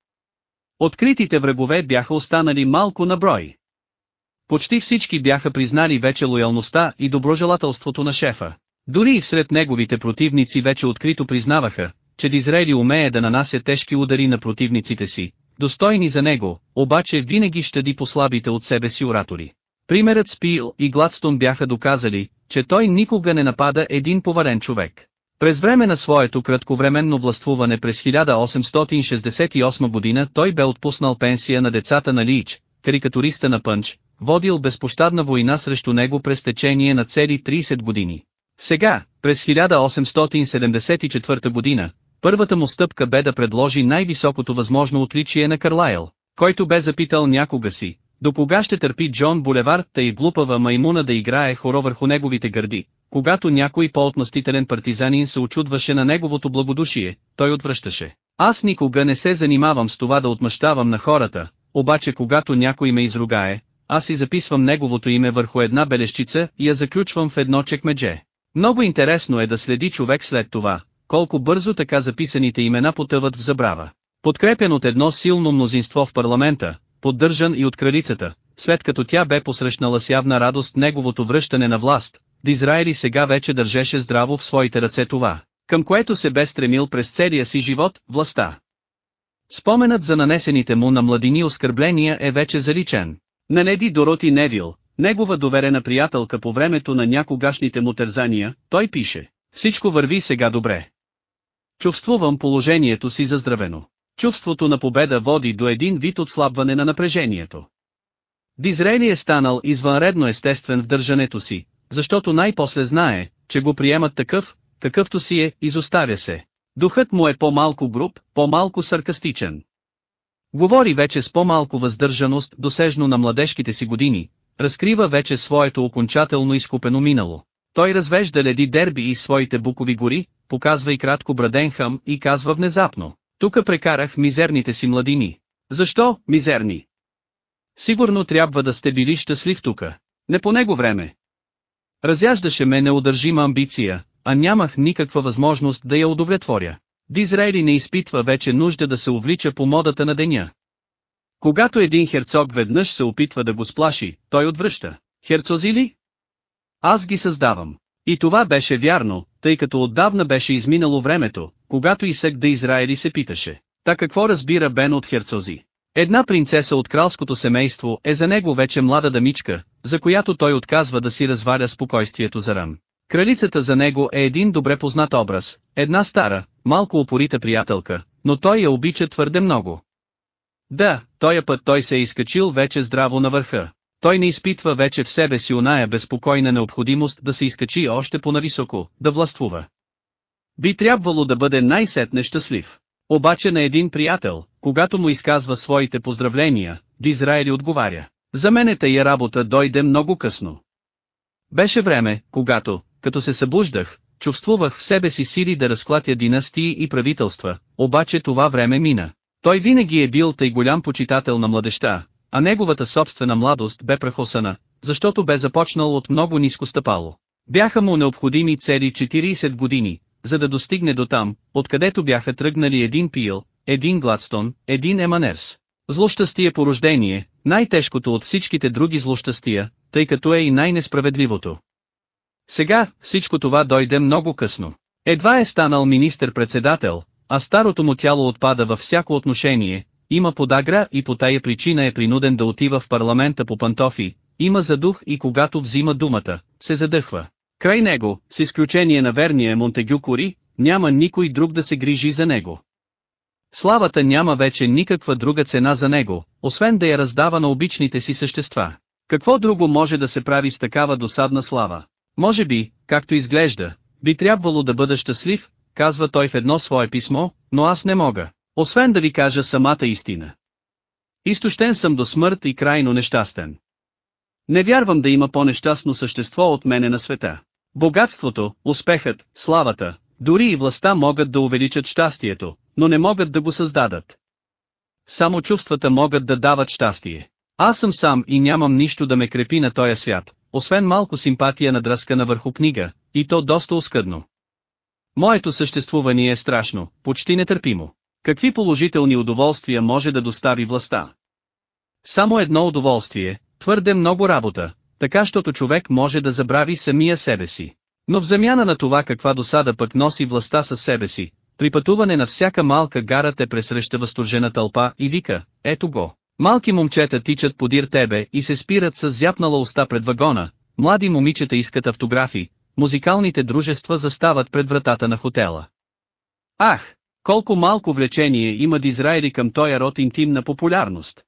Откритите врагове бяха останали малко на брой. Почти всички бяха признали вече лоялността и доброжелателството на шефа. Дори и всред неговите противници вече открито признаваха, че Дизрели умее да нанася тежки удари на противниците си, достойни за него, обаче винаги щади послабите от себе си оратори. Примерът Спил и Гладстон бяха доказали, че той никога не напада един поварен човек. През време на своето кратковременно властвуване през 1868 година той бе отпуснал пенсия на децата на Лич, карикатуриста на Пънч, водил безпощадна война срещу него през течение на цели 30 години. Сега, през 1874 година, първата му стъпка бе да предложи най-високото възможно отличие на Карлайл, който бе запитал някога си, до кога ще търпи Джон Булевард и глупава маймуна да играе хоро върху неговите гърди, когато някой по-отмъстителен партизанин се очудваше на неговото благодушие, той отвръщаше. Аз никога не се занимавам с това да отмъщавам на хората, обаче когато някой ме изругае, аз си записвам неговото име върху една белещица и я заключвам в едно чекмедже. Много интересно е да следи човек след това, колко бързо така записаните имена потъват в забрава. Подкрепен от едно силно мнозинство в парламента, поддържан и от кралицата, след като тя бе посрещнала с явна радост неговото връщане на власт, Дизраели сега вече държеше здраво в своите ръце това, към което се бе стремил през целия си живот, властта. Споменът за нанесените му на младини оскърбления е вече заличен. На Неди Дороти Невил, негова доверена приятелка по времето на някогашните му тързания, той пише, всичко върви сега добре. Чувствувам положението си заздравено. Чувството на победа води до един вид отслабване на напрежението. Дизрели е станал извънредно естествен в държането си, защото най-после знае, че го приемат такъв, какъвто си е, изоставя се. Духът му е по-малко груб, по-малко саркастичен. Говори вече с по-малко въздържаност, досежно на младежките си години, разкрива вече своето окончателно изкупено минало. Той развежда леди дерби и своите букови гори, показва и кратко Браденхам и казва внезапно, тука прекарах мизерните си младини. Защо, мизерни? Сигурно трябва да сте били щастлив тука. Не по него време. Разяждаше ме неудържима амбиция, а нямах никаква възможност да я удовлетворя. Дизраели не изпитва вече нужда да се увлича по модата на деня. Когато един херцог веднъж се опитва да го сплаши, той отвръща. Херцози ли? Аз ги създавам. И това беше вярно, тъй като отдавна беше изминало времето, когато Исък да Израели се питаше. Та какво разбира Бен от херцози? Една принцеса от кралското семейство е за него вече млада дамичка, за която той отказва да си разваля спокойствието за рам. Кралицата за него е един добре познат образ, една стара, малко упорита приятелка, но той я обича твърде много. Да, тоя път той се е изкачил вече здраво на върха. Той не изпитва вече в себе си оная безпокойна необходимост да се изкачи още по-нависоко, да властвува. Би трябвало да бъде най-сетне щастлив. Обаче на един приятел, когато му изказва своите поздравления, Дизраели отговаря. За мене тая работа дойде много късно. Беше време, когато, като се събуждах, чувствувах в себе си сили да разклатя династии и правителства, обаче това време мина. Той винаги е бил тъй голям почитател на младеща, а неговата собствена младост бе прехосана, защото бе започнал от много ниско стъпало. Бяха му необходими цели 40 години, за да достигне до там, откъдето бяха тръгнали един Пил, един Гладстон, един Еманерс. Злощастие по рождение, най-тежкото от всичките други злощастия, тъй като е и най-несправедливото. Сега, всичко това дойде много късно. Едва е станал министър-председател, а старото му тяло отпада във всяко отношение, има подагра и по тая причина е принуден да отива в парламента по пантофи, има задух и когато взима думата, се задъхва. Край него, с изключение на верния Монтегю Кори, няма никой друг да се грижи за него. Славата няма вече никаква друга цена за него, освен да я раздава на обичните си същества. Какво друго може да се прави с такава досадна слава? Може би, както изглежда, би трябвало да бъда щастлив, казва той в едно свое писмо, но аз не мога, освен да ви кажа самата истина. Изтощен съм до смърт и крайно нещастен. Не вярвам да има по-нещастно същество от мене на света. Богатството, успехът, славата, дори и властта могат да увеличат щастието, но не могат да го създадат. Само чувствата могат да дават щастие. Аз съм сам и нямам нищо да ме крепи на този свят, освен малко симпатия надръскана върху книга, и то доста оскъдно. Моето съществуване е страшно, почти нетърпимо. Какви положителни удоволствия може да достави властта? Само едно удоволствие, твърде много работа, така щото човек може да забрави самия себе си. Но в замяна на това каква досада пък носи властта със себе си, при пътуване на всяка малка гара те пресреща възторжена тълпа и вика, ето го. Малки момчета тичат подир тебе и се спират с зяпнала уста пред вагона, млади момичета искат автографи, музикалните дружества застават пред вратата на хотела. Ах, колко малко влечение има Дизраели към този род интимна популярност.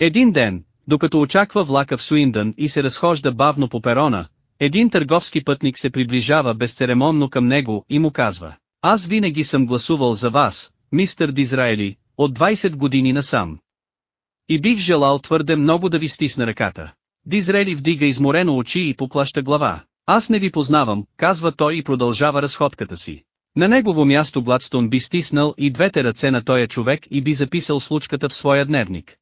Един ден, докато очаква влака в Суиндън и се разхожда бавно по перона, един търговски пътник се приближава безцеремонно към него и му казва, аз винаги съм гласувал за вас, мистер Дизраели, от 20 години насам. И бих желал твърде много да ви стисна ръката. Дизрели вдига изморено очи и поплаща глава. Аз не ви познавам, казва той и продължава разходката си. На негово място Гладстон би стиснал и двете ръце на тоя човек и би записал случката в своя дневник.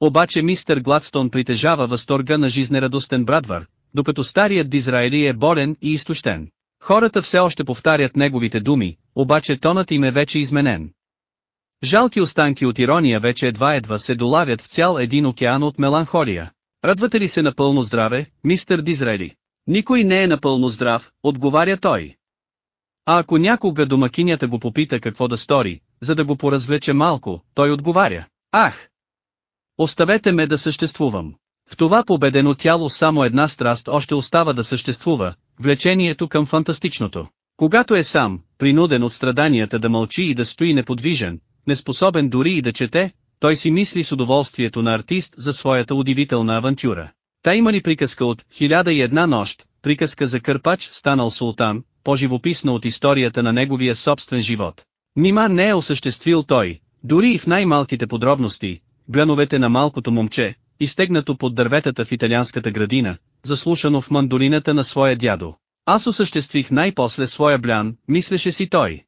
Обаче мистер Гладстон притежава възторга на жизнерадостен брадвар, докато старият Дизраели е болен и изтощен. Хората все още повтарят неговите думи, обаче тонът им е вече изменен. Жалки останки от ирония вече едва-едва се долавят в цял един океан от меланхолия. Радвате ли се напълно здраве, мистер Дизрели? Никой не е напълно здрав, отговаря той. А ако някога домакинята го попита какво да стори, за да го поразвлече малко, той отговаря. Ах! Оставете ме да съществувам. В това победено тяло само една страст още остава да съществува, влечението към фантастичното. Когато е сам, принуден от страданията да мълчи и да стои неподвижен, неспособен дори и да чете, той си мисли с удоволствието на артист за своята удивителна авантюра. Та има ли приказка от «Хиляда и една нощ», приказка за Кърпач станал султан, по-живописна от историята на неговия собствен живот. Нима не е осъществил той, дори и в най-малките подробности, гъновете на малкото момче, изтегнато под дърветата в италианската градина, заслушано в мандолината на своя дядо. Аз осъществих най-после своя блян, мислеше си той.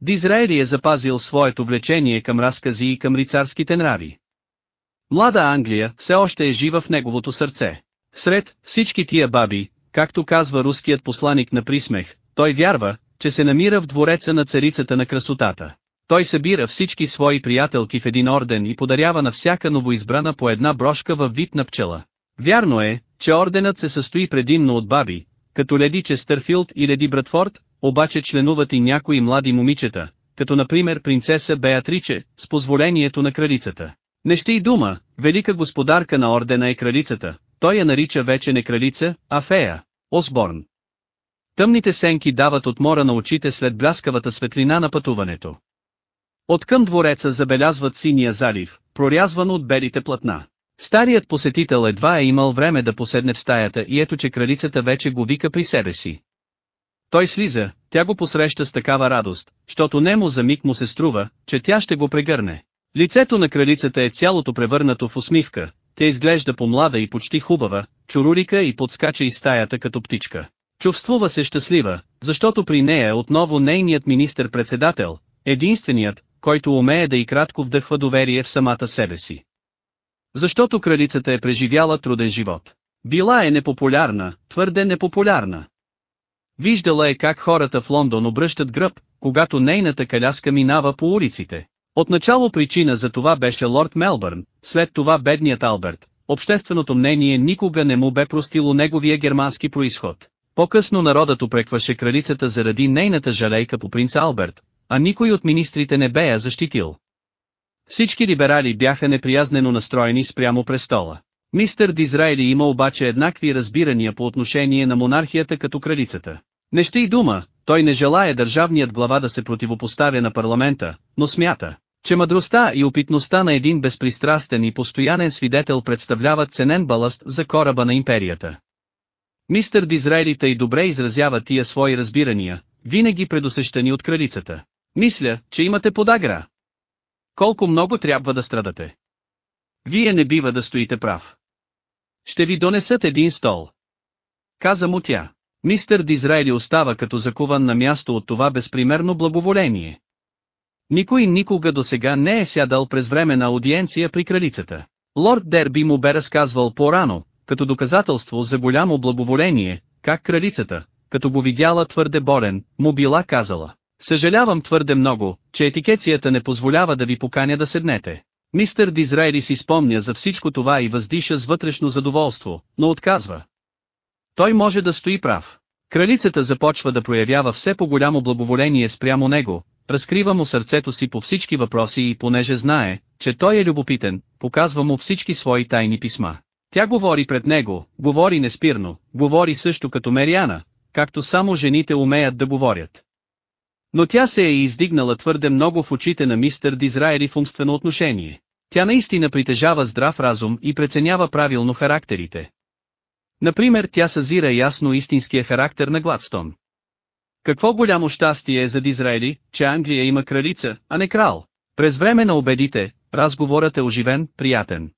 Дизраели е запазил своето влечение към разкази и към рицарските нрави. Млада Англия все още е жива в неговото сърце. Сред всички тия баби, както казва руският посланик на присмех, той вярва, че се намира в двореца на царицата на красотата. Той събира всички свои приятелки в един орден и подарява на всяка новоизбрана по една брошка във вид на пчела. Вярно е, че орденът се състои предимно от баби, като леди Честърфилд и леди Братфорд, обаче членуват и някои млади момичета, като например принцеса Беатриче, с позволението на кралицата. Не ще и дума, велика господарка на ордена е кралицата, той я нарича вече не кралица, а фея, Осборн. Тъмните сенки дават отмора на очите след бляскавата светлина на пътуването. От към двореца забелязват синия залив, прорязван от белите платна. Старият посетител едва е имал време да поседне в стаята и ето че кралицата вече го вика при себе си. Той слиза, тя го посреща с такава радост, щото немо за миг му се струва, че тя ще го прегърне. Лицето на кралицата е цялото превърнато в усмивка, тя изглежда по-млада и почти хубава, чурурика и подскача из стаята като птичка. Чувствува се щастлива, защото при нея е отново нейният министър-председател, единственият, който умее да и кратко вдъхва доверие в самата себе си. Защото кралицата е преживяла труден живот. Била е непопулярна, твърде непопулярна. Виждала е как хората в Лондон обръщат гръб, когато нейната каляска минава по улиците. Отначало причина за това беше лорд Мелбърн, след това бедният Алберт. Общественото мнение никога не му бе простило неговия германски происход. По-късно народът упрекваше кралицата заради нейната жалейка по принц Алберт, а никой от министрите не бе я защитил. Всички либерали бяха неприязнено настроени спрямо престола. Мистер Дизраели има обаче еднакви разбирания по отношение на монархията като кралицата. Не ще и дума, той не желая държавният глава да се противопоставя на парламента, но смята, че мъдростта и опитността на един безпристрастен и постоянен свидетел представляват ценен баласт за кораба на империята. Мистер Дизраели тъй добре изразява тия свои разбирания, винаги предусещани от кралицата. Мисля, че имате подагра. Колко много трябва да страдате. Вие не бива да стоите прав. Ще ви донесат един стол. Каза му тя. Мистер Дизраели остава като закуван на място от това безпримерно благоволение. Никой никога до сега не е сядал през време на аудиенция при кралицата. Лорд Дерби му бе разказвал по-рано, като доказателство за голямо благоволение, как кралицата, като го видяла твърде болен, му била казала. Съжалявам твърде много, че етикецията не позволява да ви поканя да седнете. Мистер Дизраели си спомня за всичко това и въздиша с вътрешно задоволство, но отказва. Той може да стои прав. Кралицата започва да проявява все по-голямо благоволение спрямо него, разкрива му сърцето си по всички въпроси и понеже знае, че той е любопитен, показва му всички свои тайни писма. Тя говори пред него, говори неспирно, говори също като Мериана, както само жените умеят да говорят. Но тя се е издигнала твърде много в очите на мистер Дизраели в умствено отношение. Тя наистина притежава здрав разум и преценява правилно характерите. Например тя съзира ясно истинския характер на Гладстон. Какво голямо щастие е за Дизраели, че Англия има кралица, а не крал. През време на обедите, разговорът е оживен, приятен.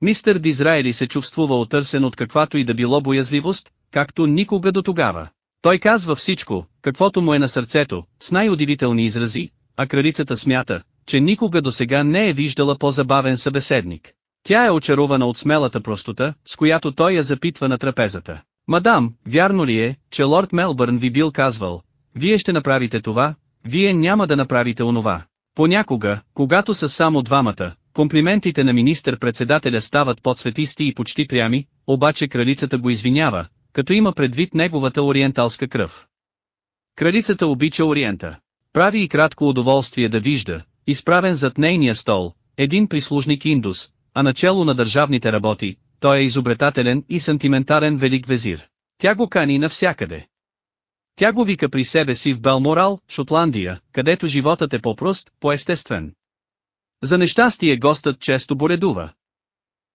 Мистер Дизраели се чувствува отърсен от каквато и да било боязливост, както никога до тогава. Той казва всичко, каквото му е на сърцето, с най-удивителни изрази, а кралицата смята, че никога до сега не е виждала по-забавен събеседник. Тя е очарована от смелата простота, с която той я запитва на трапезата. Мадам, вярно ли е, че лорд Мелбърн ви бил казвал, вие ще направите това, вие няма да направите онова. Понякога, когато са само двамата, комплиментите на министър-председателя стават подсветисти и почти прями, обаче кралицата го извинява, като има предвид неговата ориенталска кръв. Кралицата обича Ориента. Прави и кратко удоволствие да вижда, изправен зад нейния стол, един прислужник индус, а начало на държавните работи, той е изобретателен и сантиментарен велик везир. Тя го кани навсякъде. Тя го вика при себе си в Белморал, Шотландия, където животът е по-прост, по-естествен. За нещастие гостът често боледува.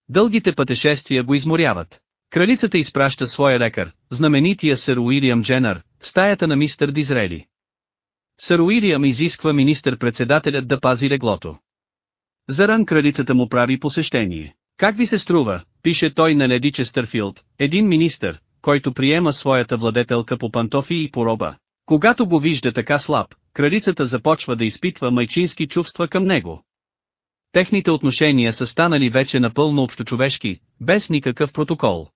Дългите пътешествия го изморяват. Кралицата изпраща своя лекар, знаменития сър Уилиам Дженър, в стаята на мистер Дизрели. Сър Уилиам изисква министър-председателят да пази леглото. Заран кралицата му прави посещение. Как ви се струва, пише той на леди Честърфилд, един министър, който приема своята владетелка по пантофи и по роба. Когато го вижда така слаб, кралицата започва да изпитва майчински чувства към него. Техните отношения са станали вече напълно общочовешки, без никакъв протокол.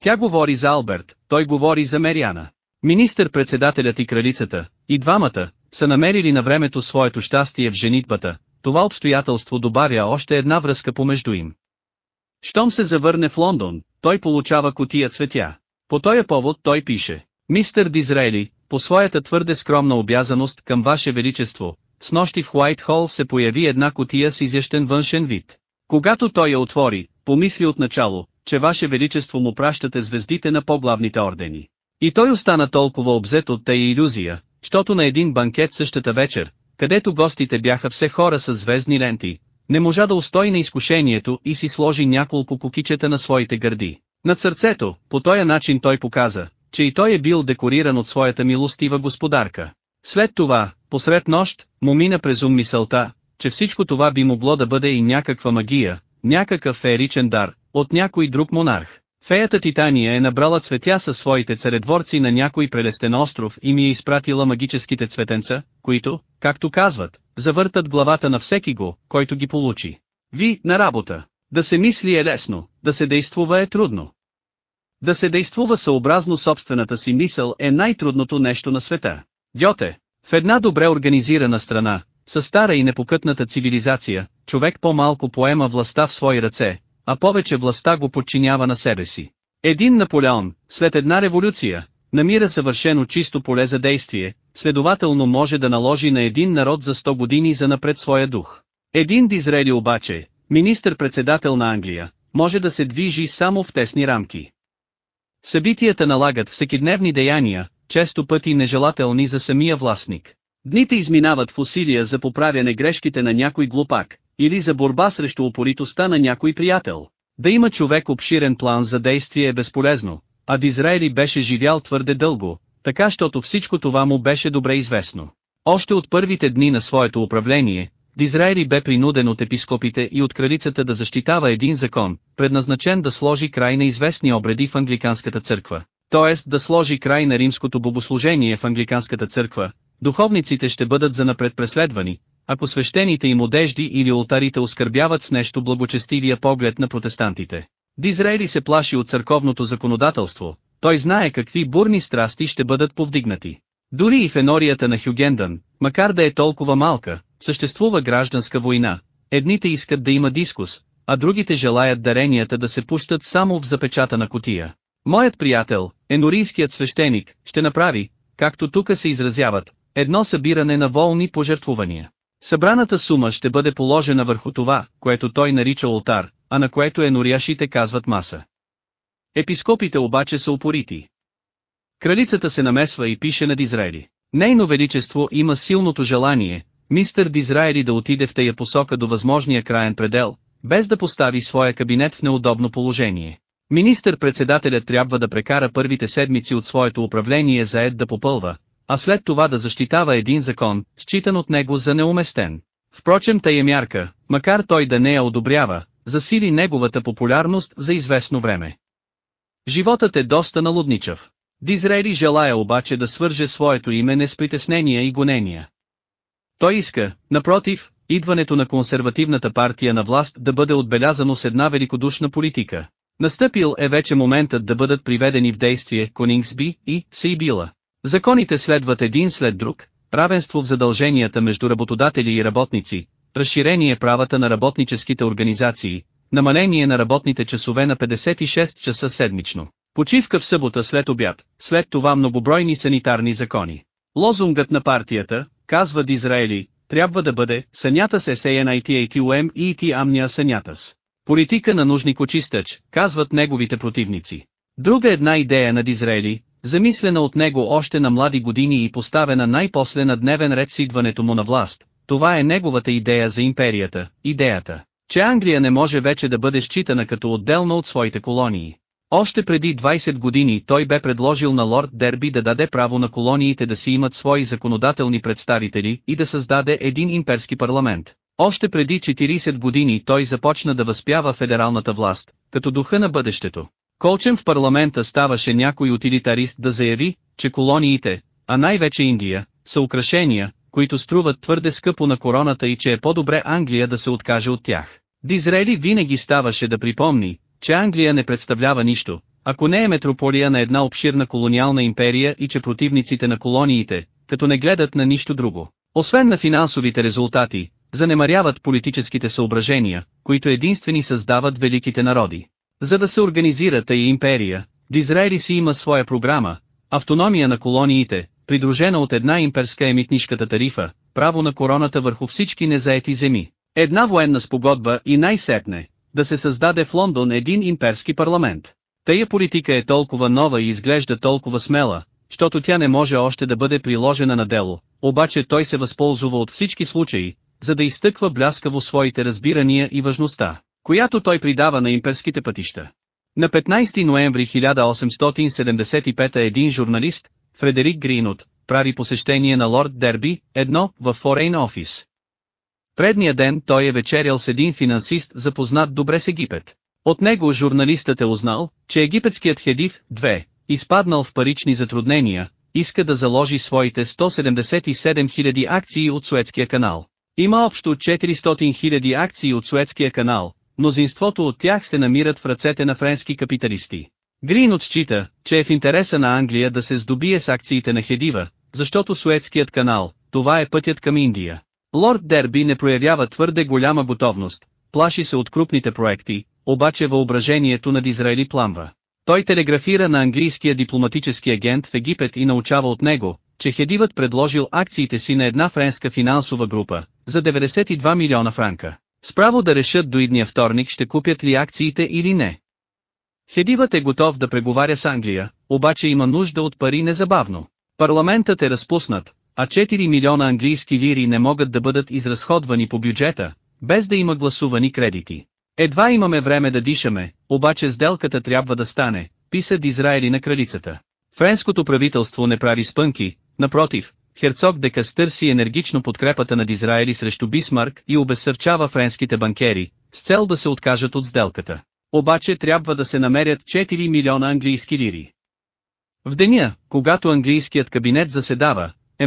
Тя говори за Алберт, той говори за Мериана. Министър-председателят и кралицата, и двамата, са намерили на времето своето щастие в женитбата, това обстоятелство добавя още една връзка помежду им. Щом се завърне в Лондон, той получава котия цветя. По този повод той пише, Мистер Дизраели, по своята твърде скромна обязаност към Ваше Величество, с нощи в Уайт Хол се появи една котия с изящен външен вид. Когато той я отвори, помисли отначало, че Ваше Величество му пращате звездите на по-главните ордени. И той остана толкова обзет от тая иллюзия, защото на един банкет същата вечер, където гостите бяха все хора с звездни ленти, не можа да устои на изкушението и си сложи няколко кукичета на своите гърди. Над сърцето, по този начин той показа, че и той е бил декориран от своята милостива господарка. След това, посред нощ, му мина през ум мисълта, че всичко това би могло да бъде и някаква магия, някакъв фееричен дар, от някой друг монарх. Феята Титания е набрала цветя със своите царедворци на някой прелестен остров и ми е изпратила магическите цветенца, които, както казват, завъртат главата на всеки го, който ги получи. Ви, на работа. Да се мисли е лесно, да се действува е трудно. Да се действува съобразно собствената си мисъл е най-трудното нещо на света. Дьоте, в една добре организирана страна, със стара и непокътната цивилизация, човек по-малко поема властта в свои ръце, а повече властта го подчинява на себе си. Един Наполеон, след една революция, намира съвършено чисто поле за действие, следователно може да наложи на един народ за 100 години за напред своя дух. Един Дизрели обаче, министър-председател на Англия, може да се движи само в тесни рамки. Събитията налагат всекидневни деяния, често пъти нежелателни за самия властник. Дните изминават в усилия за поправяне грешките на някой глупак, или за борба срещу упоритостта на някой приятел. Да има човек обширен план за действие е безполезно, а Дизраели беше живял твърде дълго, така щото всичко това му беше добре известно. Още от първите дни на своето управление, Дизраели бе принуден от епископите и от кралицата да защитава един закон, предназначен да сложи край на известни обреди в англиканската църква, т.е. да сложи край на римското богослужение в англиканската църква, духовниците ще бъдат занапред преследвани, ако свещените им одежди или алтарите оскърбяват с нещо благочестивия поглед на протестантите. Дизраели се плаши от църковното законодателство, той знае какви бурни страсти ще бъдат повдигнати. Дори и в енорията на Хюгендън, макар да е толкова малка, съществува гражданска война. Едните искат да има дискус, а другите желаят даренията да се пущат само в запечатана котия. Моят приятел, енорийският свещеник, ще направи, както тука се изразяват, едно събиране на волни пожертвувания. Събраната сума ще бъде положена върху това, което той нарича алтар, а на което еноряшите казват маса. Епископите обаче са упорити. Кралицата се намесва и пише на Дизраели. Нейно величество има силното желание, мистер Дизраели да отиде в тая посока до възможния краен предел, без да постави своя кабинет в неудобно положение. Министър-председателят трябва да прекара първите седмици от своето управление заед да попълва, а след това да защитава един закон, считан от него за неуместен. Впрочем тая мярка, макар той да не я одобрява, засили неговата популярност за известно време. Животът е доста налудничав. Дизрели желая обаче да свърже своето име не с притеснения и гонения. Той иска, напротив, идването на консервативната партия на власт да бъде отбелязано с една великодушна политика. Настъпил е вече моментът да бъдат приведени в действие Конингсби и Сейбила. Законите следват един след друг, равенство в задълженията между работодатели и работници, разширение правата на работническите организации, намаление на работните часове на 56 часа седмично, почивка в събота след обяд, след това многобройни санитарни закони. Лозунгът на партията, казва Дизраели, трябва да бъде «Сънята се SANITATUM и ити амния сънятас». Политика на нужни кочистъч, казват неговите противници. Друга една идея на Дизраели, замислена от него още на млади години и поставена най-после на дневен ред с идването му на власт, това е неговата идея за империята, идеята, че Англия не може вече да бъде считана като отделна от своите колонии. Още преди 20 години той бе предложил на лорд Дерби да даде право на колониите да си имат свои законодателни представители и да създаде един имперски парламент. Още преди 40 години той започна да възпява федералната власт, като духа на бъдещето. Колчем в парламента ставаше някой утилитарист да заяви, че колониите, а най-вече Индия, са украшения, които струват твърде скъпо на короната и че е по-добре Англия да се откаже от тях. Дизрели винаги ставаше да припомни, че Англия не представлява нищо, ако не е метрополия на една обширна колониална империя и че противниците на колониите, като не гледат на нищо друго. Освен на финансовите резултати, занемаряват политическите съображения, които единствени създават великите народи. За да се организира тая империя, Дизраели си има своя програма, автономия на колониите, придружена от една имперска емитнишката тарифа, право на короната върху всички незаети земи, една военна спогодба и най-сетне, да се създаде в Лондон един имперски парламент. Тая политика е толкова нова и изглежда толкова смела, защото тя не може още да бъде приложена на дело, обаче той се възползва от всички случаи, за да изтъква бляскаво своите разбирания и важността, която той придава на имперските пътища. На 15 ноември 1875 един журналист, Фредерик Гринот, прави посещение на лорд Дерби, едно, в Форейн офис. Предния ден той е вечерял с един финансист запознат добре с Египет. От него журналистът е узнал, че египетският хедив, 2, изпаднал в парични затруднения, иска да заложи своите 177 000 акции от Суетския канал. Има общо 400 000 акции от Суетския канал, мнозинството от тях се намират в ръцете на френски капиталисти. Грин отчита, че е в интереса на Англия да се здобие с акциите на Хедива, защото Суетският канал, това е пътят към Индия. Лорд Дерби не проявява твърде голяма готовност, плаши се от крупните проекти, обаче въображението над Израили пламва. Той телеграфира на английския дипломатически агент в Египет и научава от него, че Хедивът предложил акциите си на една френска финансова група, за 92 милиона франка. Справо да решат до идния вторник ще купят ли акциите или не. Хедивът е готов да преговаря с Англия, обаче има нужда от пари незабавно. Парламентът е разпуснат, а 4 милиона английски лири не могат да бъдат изразходвани по бюджета, без да има гласувани кредити. Едва имаме време да дишаме, обаче сделката трябва да стане, писа Дизраели на кралицата. Френското правителство не прави спънки, напротив, Херцог де търси енергично подкрепата на Дизраели срещу Бисмарк и обезсърчава френските банкери, с цел да се откажат от сделката. Обаче трябва да се намерят 4 милиона английски лири. В деня, когато английският кабинет заседава, е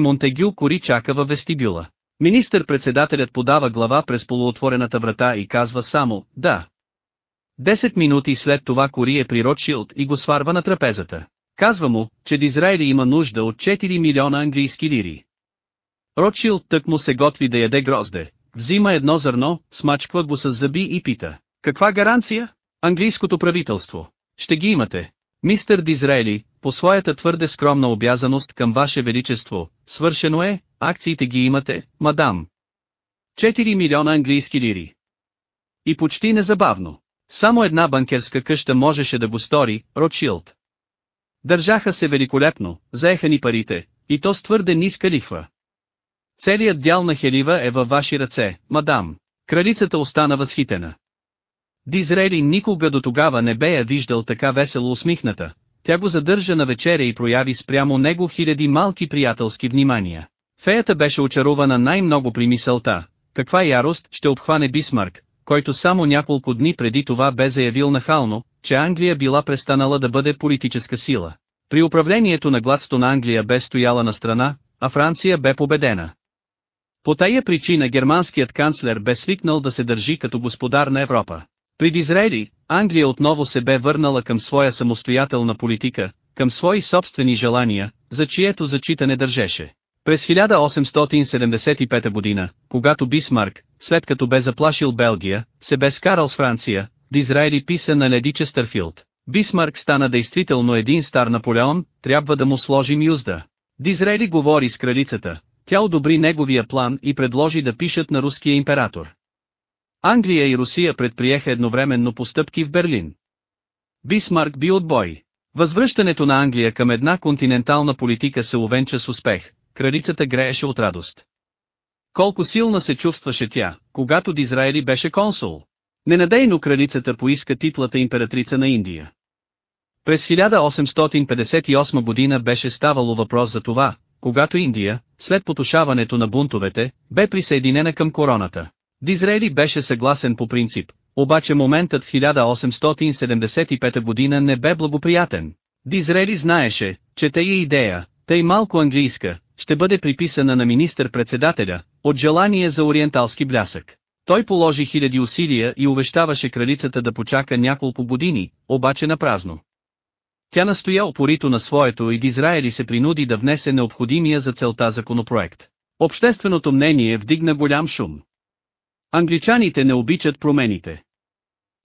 Кори чака във вестибюла. Министър-председателят подава глава през полуотворената врата и казва само «Да». Десет минути след това Кори е при Ротшилд и го сварва на трапезата. Казва му, че Дизраели има нужда от 4 милиона английски лири. Ротшилд тък му се готви да яде грозде, взима едно зърно, смачква го с зъби и пита. Каква гаранция? Английското правителство. Ще ги имате. Мистер Дизраели, по своята твърде скромна обязаност към Ваше Величество, свършено е, акциите ги имате, мадам. 4 милиона английски лири. И почти незабавно. Само една банкерска къща можеше да го стори, Ротшилд. Държаха се великолепно, заеха ни парите, и то с твърде ниска лихва. Целият дял на Хелива е във ваши ръце, мадам. Кралицата остана възхитена. Дизрели никога до тогава не бе я виждал така весело усмихната, тя го задържа на вечеря и прояви спрямо него хиляди малки приятелски внимания. Феята беше очарована най-много при мисълта, каква ярост ще обхване Бисмарк, който само няколко дни преди това бе заявил нахално, че Англия била престанала да бъде политическа сила. При управлението на Гладстон Англия бе стояла на страна, а Франция бе победена. По тая причина германският канцлер бе свикнал да се държи като господар на Европа. При Дизраели, Англия отново се бе върнала към своя самостоятелна политика, към свои собствени желания, за чието зачитане държеше. През 1875 година, когато Бисмарк, след като бе заплашил Белгия, се бе скарал с Франция, Дизраели писа на Леди Честърфилд. Бисмарк стана действително един стар Наполеон, трябва да му сложим юзда. Дизраели говори с кралицата, тя одобри неговия план и предложи да пишат на руския император. Англия и Русия предприеха едновременно постъпки в Берлин. Бисмарк би отбой. Възвръщането на Англия към една континентална политика се увенча с успех, кралицата грееше от радост. Колко силна се чувстваше тя, когато Дизраели беше консул. Ненадейно кралицата поиска титлата императрица на Индия. През 1858 година беше ставало въпрос за това, когато Индия, след потушаването на бунтовете, бе присъединена към короната. Дизрели беше съгласен по принцип, обаче моментът в 1875 година не бе благоприятен. Дизрели знаеше, че тая идея, тъй малко английска, ще бъде приписана на министър-председателя, от желание за ориенталски блясък. Той положи хиляди усилия и увещаваше кралицата да почака няколко години, обаче на празно. Тя настоя опорито на своето и Дизраели се принуди да внесе необходимия за целта законопроект. Общественото мнение вдигна голям шум. Англичаните не обичат промените.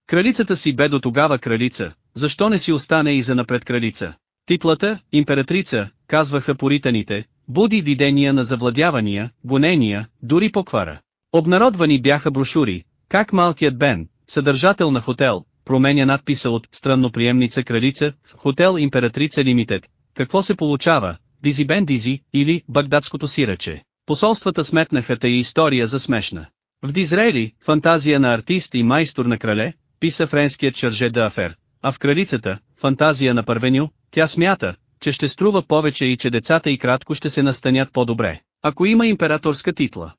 Кралицата си бе до тогава кралица, защо не си остане и за напред кралица? Титлата, императрица, казваха поританите, буди видения на завладявания, гонения, дори поквара. Обнародвани бяха брошури, как малкият Бен, съдържател на хотел, променя надписа от «Странноприемница кралица» в «Хотел Императрица Лимитед». Какво се получава, Дизи Бен Дизи, или Багдадското сираче? Посолствата сметнаха тая история за смешна. В Дизрели, фантазия на артист и майстор на крале, писа френският Шарже Дафер, а в кралицата, фантазия на първеню, тя смята, че ще струва повече и че децата и кратко ще се настанят по-добре, ако има императорска титла.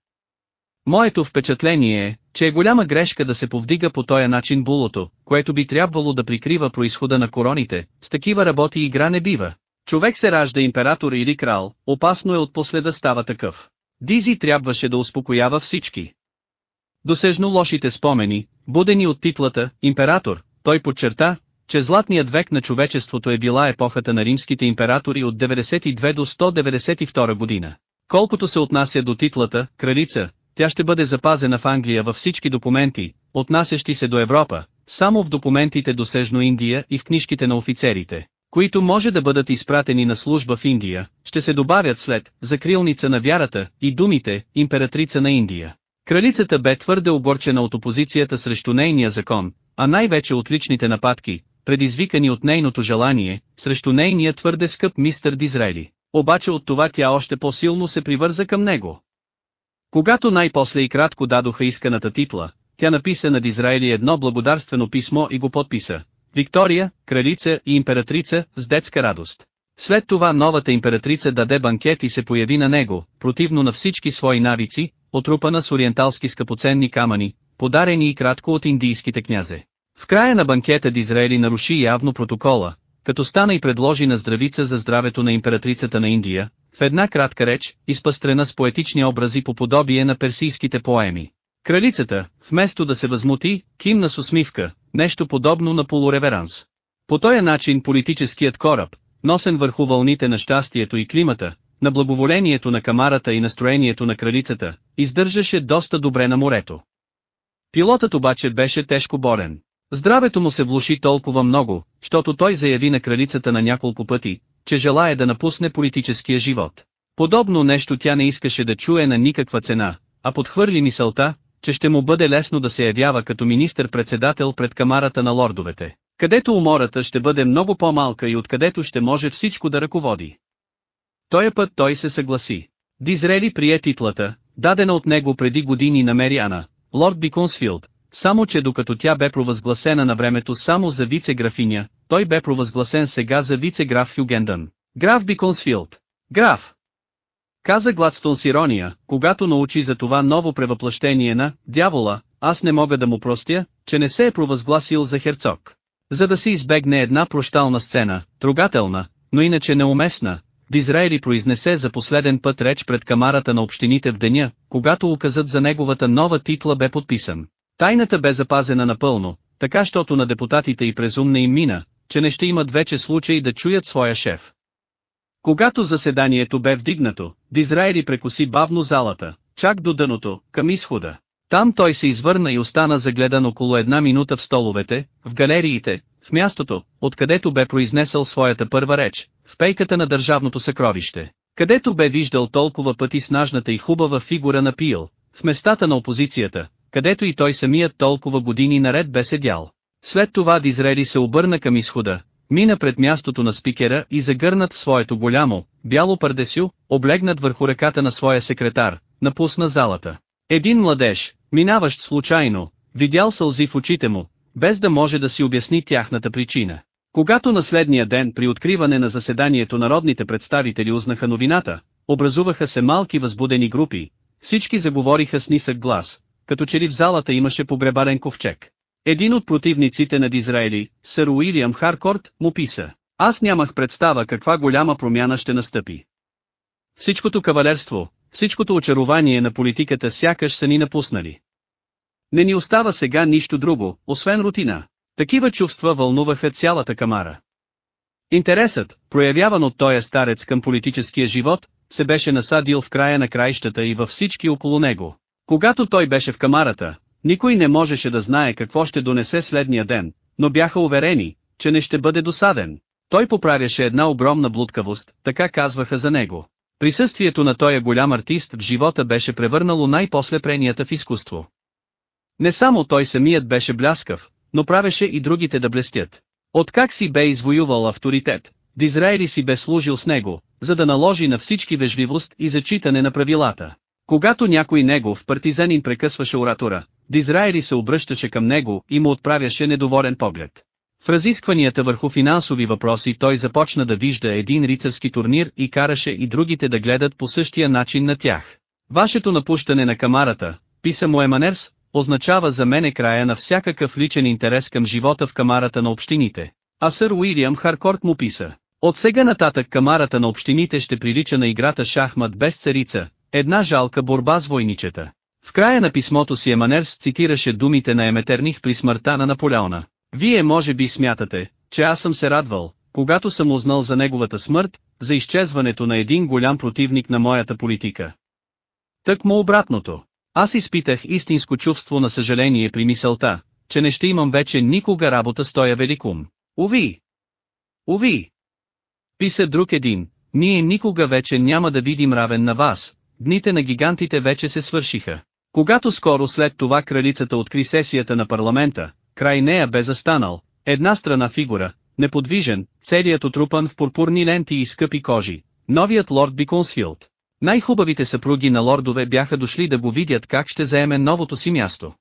Моето впечатление е, че е голяма грешка да се повдига по този начин булото, което би трябвало да прикрива происхода на короните, с такива работи игра не бива. Човек се ражда император или крал, опасно е от последа става такъв. Дизи трябваше да успокоява всички. Досежно лошите спомени, Будени от титлата «Император», той подчерта, че златният век на човечеството е била епохата на римските императори от 92 до 192 година. Колкото се отнася до титлата «Кралица», тя ще бъде запазена в Англия във всички документи, отнасящи се до Европа, само в документите до Сежно Индия и в книжките на офицерите, които може да бъдат изпратени на служба в Индия, ще се добавят след «закрилница на вярата» и думите «императрица на Индия». Кралицата бе твърде огорчена от опозицията срещу нейния закон, а най-вече от личните нападки, предизвикани от нейното желание, срещу нейния твърде скъп мистер Дизрели. Обаче от това тя още по-силно се привърза към него. Когато най-после и кратко дадоха исканата титла, тя написа на Дизраели едно благодарствено писмо и го подписа. Виктория, кралица и императрица, с детска радост. След това новата императрица даде банкет и се появи на него, противно на всички свои навици, отрупана с ориенталски скъпоценни камъни, подарени и кратко от индийските князе. В края на банкета Дизраели наруши явно протокола, като стана и предложи на здравица за здравето на императрицата на Индия, в една кратка реч, изпъстрена с поетични образи по подобие на персийските поеми. Кралицата, вместо да се възмути, кимна с усмивка, нещо подобно на полуреверанс. По този начин политическият кораб, носен върху вълните на щастието и климата, на благоволението на камарата и настроението на кралицата, издържаше доста добре на морето. Пилотът обаче беше тежко болен. Здравето му се влуши толкова много, защото той заяви на кралицата на няколко пъти, че желая да напусне политическия живот. Подобно нещо тя не искаше да чуе на никаква цена, а подхвърли мисълта, че ще му бъде лесно да се явява като министър-председател пред камарата на лордовете, където умората ще бъде много по-малка и откъдето ще може всичко да ръководи. Тоя път той се съгласи. Дизрели прие титлата, дадена от него преди години на Мериана, лорд Биконсфилд, само че докато тя бе провъзгласена на времето само за вице-графиня, той бе провъзгласен сега за вице-граф Хюгендън. Граф Биконсфилд. Граф! Каза Гладстон с ирония, когато научи за това ново превъплъщение на «дявола», аз не мога да му простя, че не се е провъзгласил за херцог. За да се избегне една прощална сцена, трогателна, но иначе неуместна, Дизраели произнесе за последен път реч пред камарата на общините в деня, когато указът за неговата нова титла бе подписан. Тайната бе запазена напълно, така щото на депутатите и презумне им мина, че не ще имат вече случай да чуят своя шеф. Когато заседанието бе вдигнато, Дизраели прекоси бавно залата, чак до дъното, към изхода. Там той се извърна и остана загледан около една минута в столовете, в галериите, в мястото, откъдето бе произнесъл своята първа реч, в пейката на държавното съкровище, където бе виждал толкова пъти снажната и хубава фигура на Пил, в местата на опозицията, където и той самият толкова години наред бе седял. След това Дизрели се обърна към изхода, мина пред мястото на спикера и загърнат в своето голямо, бяло пардесю, облегнат върху ръката на своя секретар, напусна залата. Един младеж, минаващ случайно, видял сълзи в очите му, без да може да си обясни тяхната причина. Когато на следния ден при откриване на заседанието народните представители узнаха новината, образуваха се малки възбудени групи, всички заговориха с нисък глас, като че ли в залата имаше погребарен ковчег. Един от противниците на Дизраели, сър Уилям Харкорт, му писа. Аз нямах представа каква голяма промяна ще настъпи. Всичкото кавалерство, всичкото очарование на политиката сякаш са ни напуснали. Не ни остава сега нищо друго, освен рутина. Такива чувства вълнуваха цялата камара. Интересът, проявяван от този старец към политическия живот, се беше насадил в края на краищата и във всички около него. Когато той беше в камарата, никой не можеше да знае какво ще донесе следния ден, но бяха уверени, че не ще бъде досаден. Той поправяше една огромна блудкавост, така казваха за него. Присъствието на този голям артист в живота беше превърнало най-после пренията в изкуство. Не само той самият беше бляскав, но правеше и другите да блестят. Откак си бе извоювал авторитет, Дизраели си бе служил с него, за да наложи на всички вежливост и зачитане на правилата. Когато някой негов партизанин прекъсваше оратора, Дизраели се обръщаше към него и му отправяше недоволен поглед. В разискванията върху финансови въпроси той започна да вижда един рицарски турнир и караше и другите да гледат по същия начин на тях. Вашето напущане на камарата, писа му Еманерс, означава за мене края на всякакъв личен интерес към живота в камарата на общините. А сър Уилям Харкорт му писа. От сега нататък камарата на общините ще прилича на играта шахмат без царица, една жалка борба с войничета. В края на писмото си Еманерс цитираше думите на Еметерних при смъртта на Наполеона. Вие може би смятате, че аз съм се радвал, когато съм узнал за неговата смърт, за изчезването на един голям противник на моята политика. Тък му обратното. Аз изпитах истинско чувство на съжаление при мисълта, че не ще имам вече никога работа с тоя великум. Уви! Уви! Писа друг един, ние никога вече няма да видим равен на вас, дните на гигантите вече се свършиха. Когато скоро след това кралицата откри сесията на парламента, край нея бе застанал, една страна фигура, неподвижен, целият отрупан в пурпурни ленти и скъпи кожи, новият лорд Биконсфилд. Най-хубавите съпруги на лордове бяха дошли да го видят как ще заеме новото си място.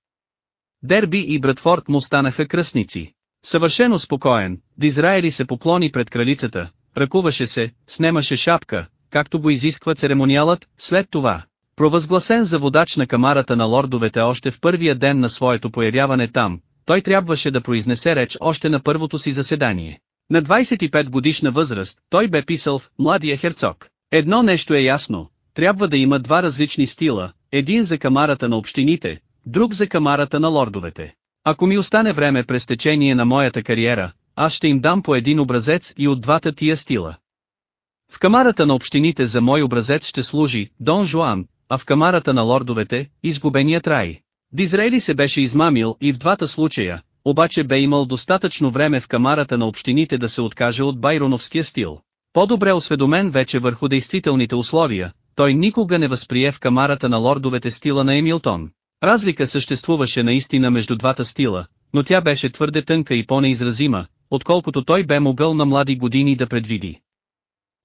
Дерби и Братфорд му станаха кръстници. Съвършено спокоен, Дизраели се поклони пред кралицата, ръкуваше се, снемаше шапка, както го изисква церемониалът, след това. Провъзгласен за водач на камарата на лордовете още в първия ден на своето появяване там, той трябваше да произнесе реч още на първото си заседание. На 25 годишна възраст, той бе писал в «Младия херцог». Едно нещо е ясно, трябва да има два различни стила, един за камарата на общините, друг за камарата на лордовете. Ако ми остане време през течение на моята кариера, аз ще им дам по един образец и от двата тия стила. В камарата на общините за мой образец ще служи Дон Жуан, а в камарата на лордовете – изгубеният рай. Дизрейли се беше измамил и в двата случая, обаче бе имал достатъчно време в камарата на общините да се откаже от байроновския стил. По-добре осведомен вече върху действителните условия, той никога не възприе в камарата на лордовете стила на Емилтон. Разлика съществуваше наистина между двата стила, но тя беше твърде тънка и по-неизразима, отколкото той бе могъл на млади години да предвиди.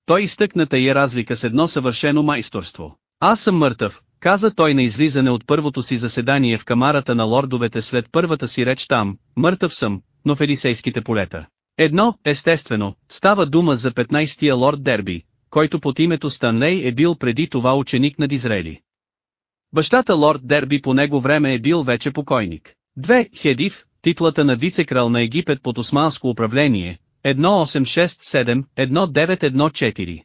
Той изтъкна тая разлика с едно съвършено майсторство. Аз съм мъртъв, каза той на излизане от първото си заседание в камарата на лордовете след първата си реч там, мъртъв съм, но в Елисейските полета. Едно, естествено, става дума за 15-тия лорд Дерби, който под името Станлей е бил преди това ученик на Дизрели. Бащата лорд Дерби по него време е бил вече покойник. Две, Хедив, титлата на вицекрал на Египет под османско управление, 1867-1914.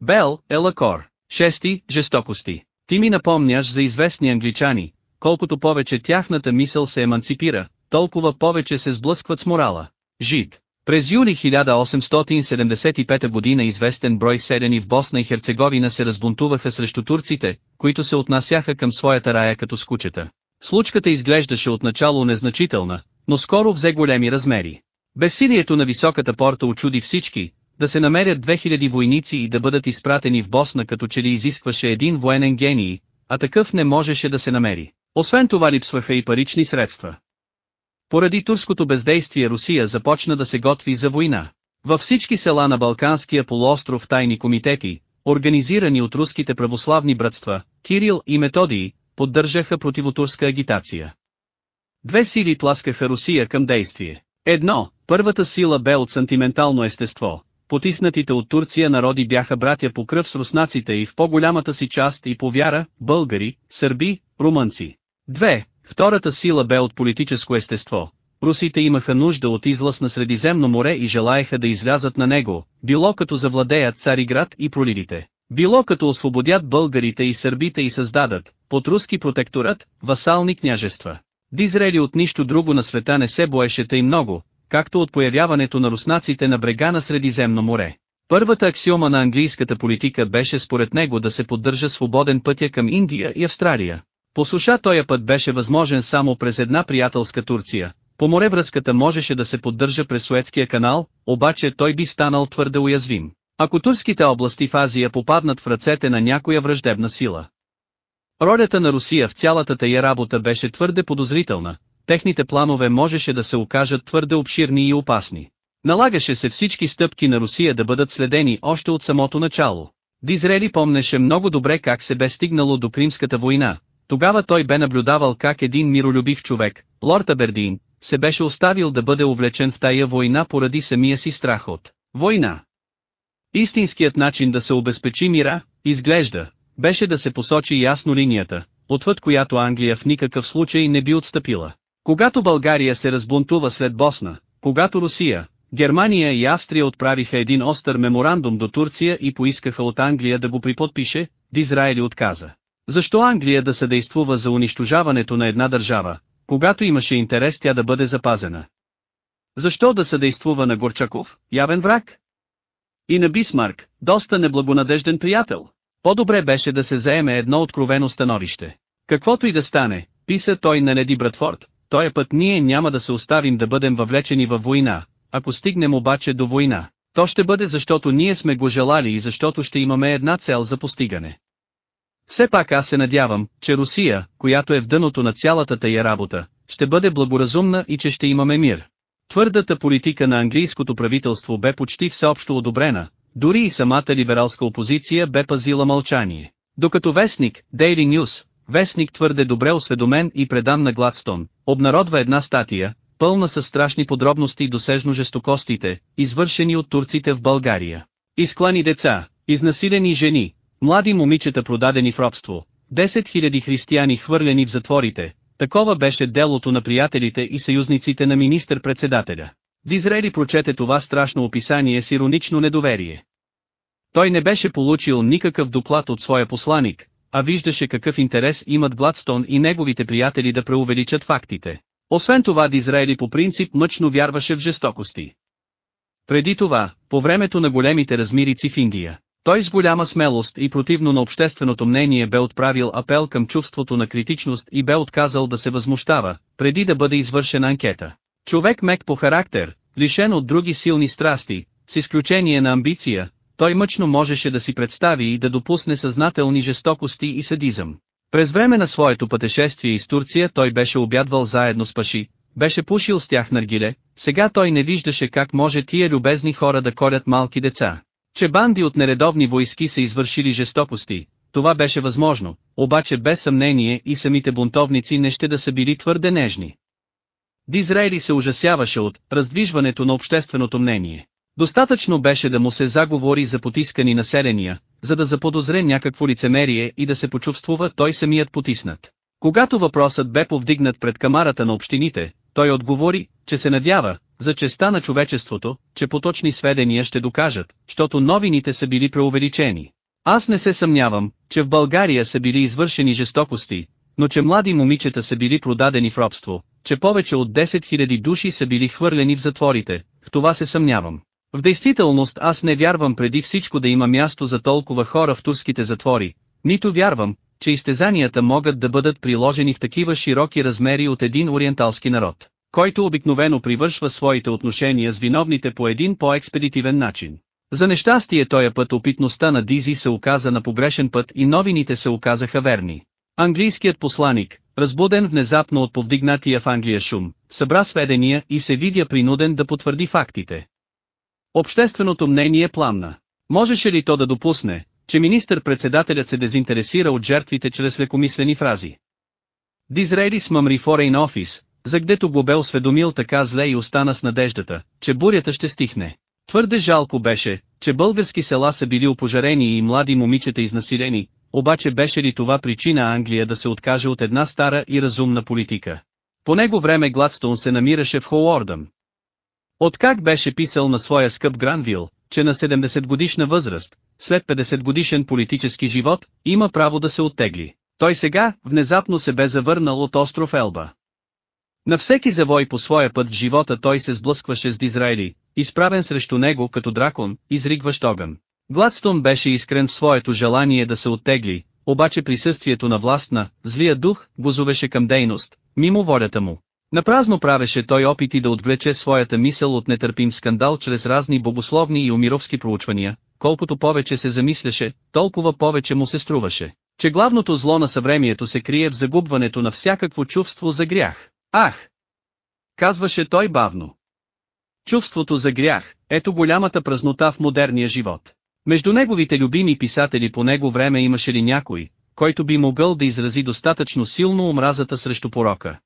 Бел, Елакор. Шести, жестокости. Ти ми напомняш за известни англичани, колкото повече тяхната мисъл се еманципира, толкова повече се сблъскват с морала. Жид. През юли 1875 година известен брой селени в Босна и Херцеговина се разбунтуваха срещу турците, които се отнасяха към своята рая като скучета. Случката изглеждаше отначало незначителна, но скоро взе големи размери. Безсилието на високата порта очуди всички, да се намерят 2000 войници и да бъдат изпратени в Босна като че ли изискваше един военен гений, а такъв не можеше да се намери. Освен това липсваха и парични средства. Поради турското бездействие Русия започна да се готви за война. Във всички села на Балканския полуостров тайни комитети, организирани от руските православни братства, Кирил и Методии, поддържаха противотурска агитация. Две сили тласкаха Русия към действие. Едно, първата сила бе от сантиментално естество. Потиснатите от Турция народи бяха братя по кръв с руснаците и в по-голямата си част и по вяра, българи, сърби, румънци. Две, втората сила бе от политическо естество. Русите имаха нужда от излъз на Средиземно море и желаеха да излязат на него, било като завладеят Цариград и проливите. Било като освободят българите и сърбите и създадат, под руски протекторат, васални княжества. Дизрели от нищо друго на света не се боеше тъй много, както от появяването на руснаците на брега на Средиземно море. Първата аксиома на английската политика беше според него да се поддържа свободен пътя към Индия и Австралия. По суша тоя път беше възможен само през една приятелска Турция. По море връзката можеше да се поддържа през Суетския канал, обаче той би станал твърде уязвим. Ако турските области в Азия попаднат в ръцете на някоя враждебна сила. Ролята на Русия в цялата тая работа беше твърде подозрителна, техните планове можеше да се окажат твърде обширни и опасни. Налагаше се всички стъпки на Русия да бъдат следени още от самото начало. Дизрели помнеше много добре как се бе стигнало до Кримската война. Тогава той бе наблюдавал как един миролюбив човек, лорд Абердин, се беше оставил да бъде увлечен в тая война поради самия си страх от война. Истинският начин да се обезпечи мира, изглежда, беше да се посочи ясно линията, отвъд която Англия в никакъв случай не би отстъпила. Когато България се разбунтува след Босна, когато Русия, Германия и Австрия отправиха един остър меморандум до Турция и поискаха от Англия да го приподпише, Дизраели отказа. Защо Англия да съдействува за унищожаването на една държава, когато имаше интерес тя да бъде запазена? Защо да съдействува на Горчаков, явен враг? И на Бисмарк, доста неблагонадежден приятел. По-добре беше да се заеме едно откровено становище. Каквото и да стане, писа той на Неди Братфорд, този път ние няма да се оставим да бъдем въвлечени във война, ако стигнем обаче до война, то ще бъде защото ние сме го желали и защото ще имаме една цел за постигане. Все пак аз се надявам, че Русия, която е в дъното на цялата тая работа, ще бъде благоразумна и че ще имаме мир. Твърдата политика на английското правителство бе почти всеобщо одобрена, дори и самата либералска опозиция бе пазила мълчание. Докато вестник, Daily News, вестник твърде добре осведомен и предан на Гладстон, обнародва една статия, пълна със страшни подробности и досежно жестокостите, извършени от турците в България. Изклани деца, изнасилени жени, млади момичета продадени в робство, 10 000 християни хвърлени в затворите, такова беше делото на приятелите и съюзниците на министър-председателя. Дизрели прочете това страшно описание с иронично недоверие. Той не беше получил никакъв доклад от своя посланик, а виждаше какъв интерес имат Гладстон и неговите приятели да преувеличат фактите. Освен това Дизраели по принцип мъчно вярваше в жестокости. Преди това, по времето на големите размирици в Индия, той с голяма смелост и противно на общественото мнение бе отправил апел към чувството на критичност и бе отказал да се възмущава, преди да бъде извършена анкета. Човек мек по характер, лишен от други силни страсти, с изключение на амбиция, той мъчно можеше да си представи и да допусне съзнателни жестокости и садизъм. През време на своето пътешествие из Турция той беше обядвал заедно с паши, беше пушил с тях наргиле, сега той не виждаше как може тия любезни хора да корят малки деца. Че банди от нередовни войски са извършили жестокости, това беше възможно, обаче без съмнение и самите бунтовници не ще да са били твърде нежни. Дизраели се ужасяваше от раздвижването на общественото мнение. Достатъчно беше да му се заговори за потискани населения, за да заподозре някакво лицемерие и да се почувствува той самият потиснат. Когато въпросът бе повдигнат пред камарата на общините, той отговори, че се надява, за честа на човечеството, че поточни сведения ще докажат, защото новините са били преувеличени. Аз не се съмнявам, че в България са били извършени жестокости, но че млади момичета са били продадени в робство, че повече от 10 000 души са били хвърлени в затворите, в това се съмнявам. В действителност аз не вярвам преди всичко да има място за толкова хора в турските затвори, нито вярвам, че изтезанията могат да бъдат приложени в такива широки размери от един ориенталски народ, който обикновено привършва своите отношения с виновните по един по-експедитивен начин. За нещастие тоя път опитността на Дизи се оказа на погрешен път и новините се оказаха верни. Английският посланик, разбуден внезапно от повдигнатия в Англия шум, събра сведения и се видя принуден да потвърди фактите. Общественото мнение пламна. Можеше ли то да допусне, че министър-председателят се дезинтересира от жертвите чрез лекомислени фрази? Дизрейли смъмри Foreign Office, за гдето го бе осведомил така зле и остана с надеждата, че бурята ще стихне. Твърде жалко беше, че български села са били опожарени и млади момичета изнасилени, обаче беше ли това причина Англия да се откаже от една стара и разумна политика? По него време Гладстон се намираше в Хоуордъм. Откак беше писал на своя скъп Гранвил, че на 70 годишна възраст, след 50 годишен политически живот, има право да се оттегли. Той сега, внезапно се бе завърнал от остров Елба. На всеки завой по своя път в живота той се сблъскваше с Дизраели, изправен срещу него като дракон, изригващ огън. Гладстон беше искрен в своето желание да се оттегли, обаче присъствието на властна, злия дух, го зовеше към дейност, мимо волята му. Напразно правеше той опити да отвлече своята мисъл от нетърпим скандал чрез разни богословни и умировски проучвания, колкото повече се замисляше, толкова повече му се струваше, че главното зло на съвремието се крие в загубването на всякакво чувство за грях. Ах! Казваше той бавно. Чувството за грях, ето голямата празнота в модерния живот. Между неговите любими писатели по него време имаше ли някой, който би могъл да изрази достатъчно силно омразата срещу порока.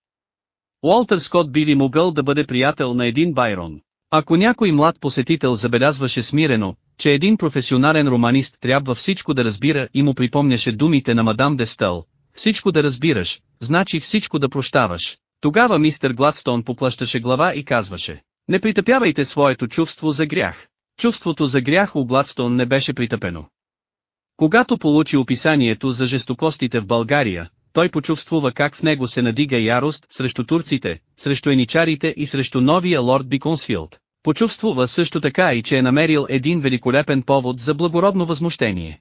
Уолтер Скот би ли могъл да бъде приятел на един Байрон? Ако някой млад посетител забелязваше смирено, че един професионален романист трябва всичко да разбира и му припомняше думите на мадам Дестъл, всичко да разбираш, значи всичко да прощаваш, тогава мистер Гладстон поплащаше глава и казваше, не притъпявайте своето чувство за грях. Чувството за грях у Гладстон не беше притъпено. Когато получи описанието за жестокостите в България, той почувствува как в него се надига ярост срещу турците, срещу еничарите и срещу новия лорд Биконсфилд. Почувствува също така и че е намерил един великолепен повод за благородно възмущение.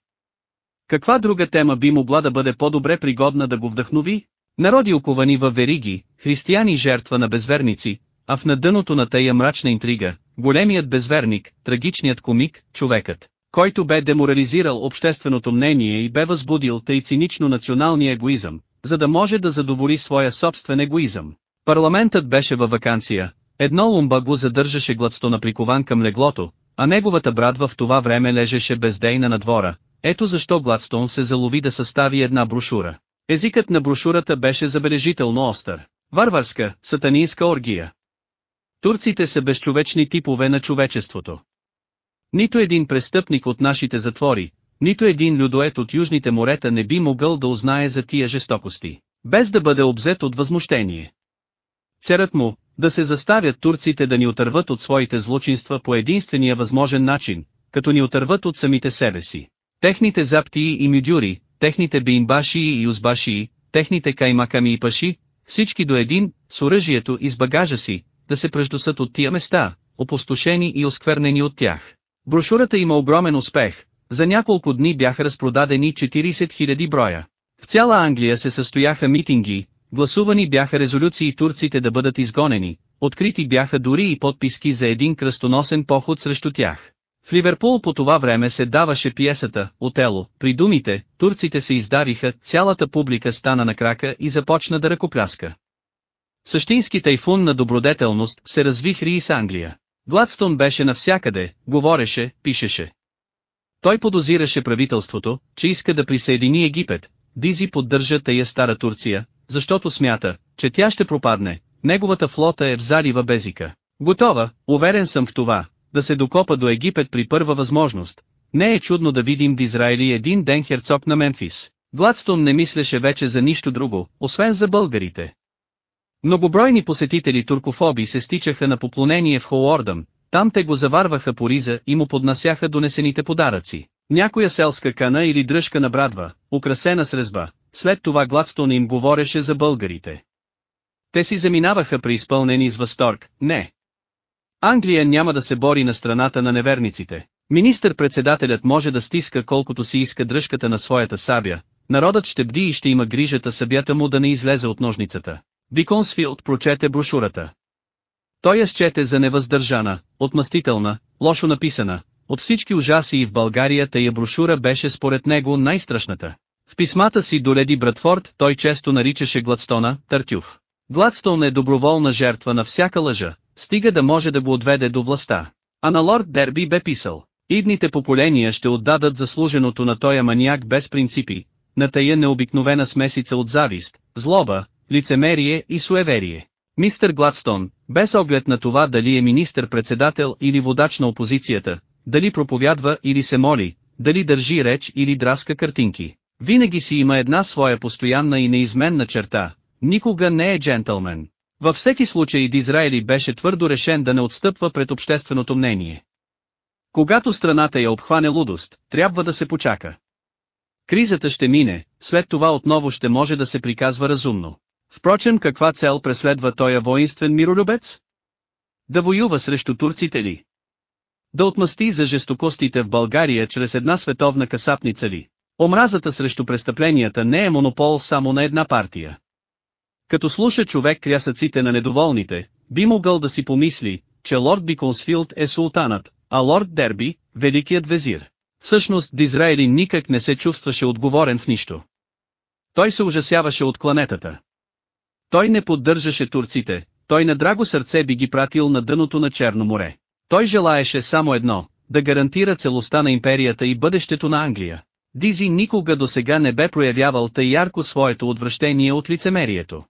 Каква друга тема би могла да бъде по-добре пригодна да го вдъхнови? Народи оковани във вериги, християни жертва на безверници, а в надъното на тая мрачна интрига, големият безверник, трагичният комик, човекът, който бе деморализирал общественото мнение и бе възбудил тъй цинично националния егоизъм, за да може да задоволи своя собствен егоизъм. Парламентът беше във вакансия, едно лумба го задържаше гладстона прикован към леглото, а неговата брадва в това време лежеше бездейна на двора. Ето защо Гладстон се залови да състави една брошура. Езикът на брошурата беше забележително остър. Варварска, сатанинска оргия. Турците са безчовечни типове на човечеството. Нито един престъпник от нашите затвори, нито един людоед от южните морета не би могъл да узнае за тия жестокости, без да бъде обзет от възмущение. Церът му, да се заставят турците да ни отърват от своите злочинства по единствения възможен начин, като ни отърват от самите себе си. Техните заптии и мюдюри, техните бимбашии и узбашии, техните каймаками и паши, всички до един, с оръжието и с багажа си, да се преждосат от тия места, опустошени и осквернени от тях. Брошурата има огромен успех, за няколко дни бяха разпродадени 40 000 броя. В цяла Англия се състояха митинги, гласувани бяха резолюции турците да бъдат изгонени, открити бяха дори и подписки за един кръстоносен поход срещу тях. В Ливерпул по това време се даваше пиесата «Отело», при думите, турците се издариха, цялата публика стана на крака и започна да ръкопляска. Същински тайфун на добродетелност се развихри и с Англия. Гладстон беше навсякъде, говореше, пишеше. Той подозираше правителството, че иска да присъедини Египет, Дизи поддържа тая стара Турция, защото смята, че тя ще пропадне, неговата флота е в залива Безика. Готова, уверен съм в това, да се докопа до Египет при първа възможност. Не е чудно да видим в един ден херцог на Мемфис. Гладстон не мислеше вече за нищо друго, освен за българите. Многобройни посетители туркофоби се стичаха на поклонение в Хоуордъм, там те го заварваха по риза и му поднасяха донесените подаръци. Някоя селска кана или дръжка на брадва, украсена с резба, след това Гладстон им говореше за българите. Те си заминаваха преизпълнени с възторг, не. Англия няма да се бори на страната на неверниците. Министър-председателят може да стиска колкото си иска дръжката на своята сабя, народът ще бди и ще има грижата събята му да не излезе от ножницата. Биконсфилд прочете брошурата. Той я счете за невъздържана, отмъстителна, лошо написана. От всички ужаси и в България тая брошура беше според него най-страшната. В писмата си до Леди Братфорд той често наричаше Гладстона «Тартюф». Гладстон е доброволна жертва на всяка лъжа, стига да може да го отведе до властта. А на лорд Дерби бе писал, идните поколения ще отдадат заслуженото на тоя маняк без принципи, на тая необикновена смесица от завист, злоба, лицемерие и суеверие. Мистер Гладстон, без оглед на това дали е министър-председател или водач на опозицията, дали проповядва или се моли, дали държи реч или драска картинки, винаги си има една своя постоянна и неизменна черта, никога не е джентълмен. Във всеки случай Дизраели беше твърдо решен да не отстъпва пред общественото мнение. Когато страната я обхване лудост, трябва да се почака. Кризата ще мине, след това отново ще може да се приказва разумно. Впрочем каква цел преследва тоя воинствен миролюбец? Да воюва срещу турците ли? Да отмъсти за жестокостите в България чрез една световна касапница ли? Омразата срещу престъпленията не е монопол само на една партия. Като слуша човек крясъците на недоволните, би могъл да си помисли, че лорд Биконсфилд е султанът, а лорд Дерби – великият везир. Всъщност Дизраели никак не се чувстваше отговорен в нищо. Той се ужасяваше от кланетата. Той не поддържаше турците, той на драго сърце би ги пратил на дъното на Черно море. Той желаеше само едно, да гарантира целостта на империята и бъдещето на Англия. Дизи никога до сега не бе проявявал тъй ярко своето отвращение от лицемерието.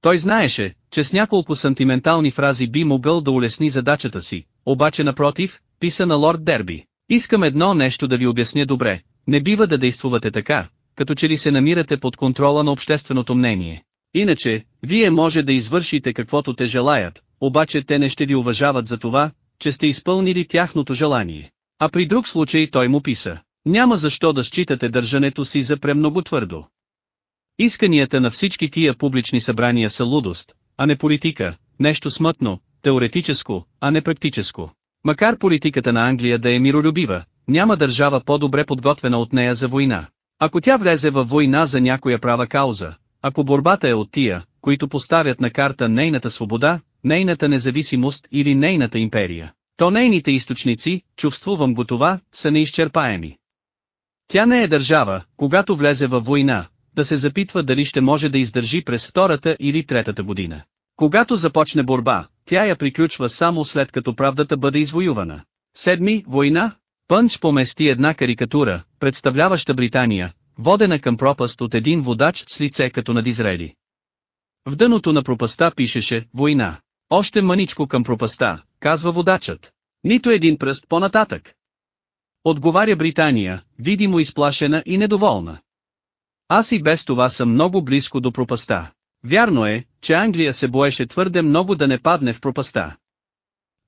Той знаеше, че с няколко сантиментални фрази би могъл да улесни задачата си, обаче напротив, писа на лорд Дерби. Искам едно нещо да ви обясня добре, не бива да действувате така, като че ли се намирате под контрола на общественото мнение. Иначе, вие може да извършите каквото те желаят, обаче те не ще ви уважават за това, че сте изпълнили тяхното желание. А при друг случай той му писа. Няма защо да считате държането си за премного твърдо. Исканията на всички тия публични събрания са лудост, а не политика, нещо смътно, теоретическо, а не практическо. Макар политиката на Англия да е миролюбива, няма държава по-добре подготвена от нея за война. Ако тя влезе във война за някоя права кауза, ако борбата е от тия, които поставят на карта нейната свобода, нейната независимост или нейната империя, то нейните източници, чувствувам го това, са неизчерпаеми. Тя не е държава, когато влезе във война, да се запитва дали ще може да издържи през втората или третата година. Когато започне борба, тя я приключва само след като правдата бъде извоювана. Седми, война. Пънч помести една карикатура, представляваща Британия, водена към пропаст от един водач с лице като на Дизрели. В дъното на пропаста пишеше «Война». Още мъничко към пропаста, казва водачът. Нито един пръст по-нататък. Отговаря Британия, видимо изплашена и недоволна. Аз и без това съм много близко до пропаста. Вярно е, че Англия се боеше твърде много да не падне в пропаста.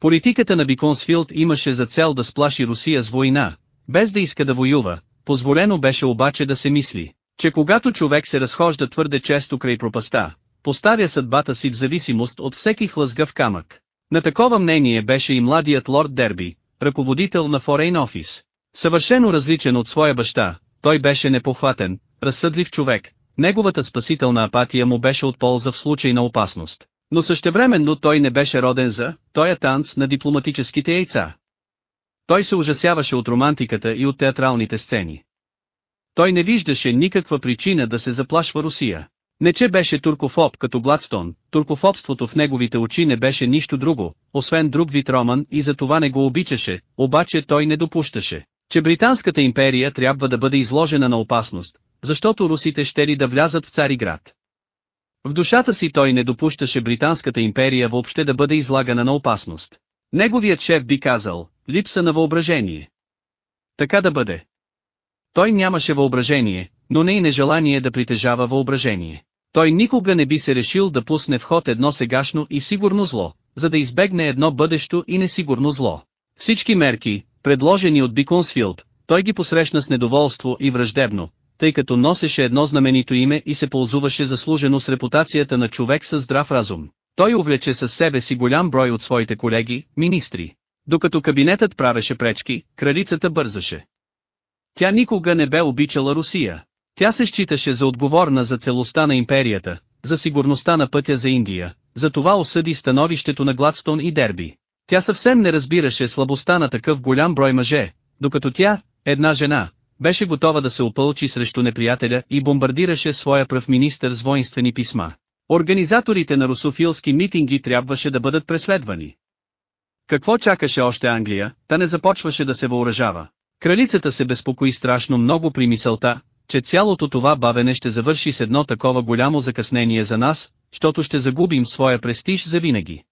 Политиката на Биконсфилд имаше за цел да сплаши Русия с война, без да иска да воюва, позволено беше обаче да се мисли, че когато човек се разхожда твърде често край пропаста, поставя съдбата си в зависимост от всеки хлъзгав камък. На такова мнение беше и младият лорд Дерби, ръководител на Форейн офис. Съвършено различен от своя баща, той беше непохватен, разсъдлив човек, неговата спасителна апатия му беше от полза в случай на опасност. Но същевременно той не беше роден за тоя танц на дипломатическите яйца. Той се ужасяваше от романтиката и от театралните сцени. Той не виждаше никаква причина да се заплашва Русия. Не че беше туркофоб като Гладстон, туркофобството в неговите очи не беше нищо друго, освен друг вид роман и за това не го обичаше, обаче той не допущаше, че Британската империя трябва да бъде изложена на опасност, защото русите ще ли да влязат в Цариград. В душата си той не допущаше Британската империя въобще да бъде излагана на опасност. Неговият шеф би казал, липса на въображение. Така да бъде. Той нямаше въображение, но не и нежелание да притежава въображение. Той никога не би се решил да пусне в ход едно сегашно и сигурно зло, за да избегне едно бъдещо и несигурно зло. Всички мерки, предложени от Биконсфилд, той ги посрещна с недоволство и враждебно, тъй като носеше едно знаменито име и се ползуваше заслужено с репутацията на човек със здрав разум. Той увлече със себе си голям брой от своите колеги, министри. Докато кабинетът правеше пречки, кралицата бързаше. Тя никога не бе обичала Русия. Тя се считаше за отговорна за целостта на империята, за сигурността на пътя за Индия, за това осъди становището на Гладстон и Дерби. Тя съвсем не разбираше слабостта на такъв голям брой мъже, докато тя, една жена, беше готова да се опълчи срещу неприятеля и бомбардираше своя пръв министър с воинствени писма. Организаторите на русофилски митинги трябваше да бъдат преследвани. Какво чакаше още Англия, та не започваше да се въоръжава. Кралицата се безпокои страшно много при мисълта, че цялото това бавене ще завърши с едно такова голямо закъснение за нас, защото ще загубим своя престиж за винаги.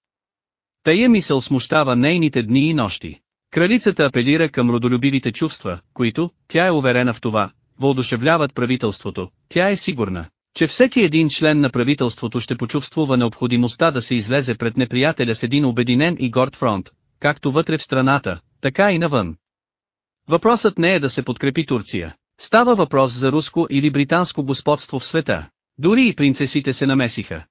Тая мисъл смущава нейните дни и нощи. Кралицата апелира към родолюбивите чувства, които, тя е уверена в това, въодушевляват правителството, тя е сигурна, че всеки един член на правителството ще почувствува необходимостта да се излезе пред неприятеля с един обединен и горд фронт, както вътре в страната, така и навън. Въпросът не е да се подкрепи Турция. Става въпрос за руско или британско господство в света. Дори и принцесите се намесиха.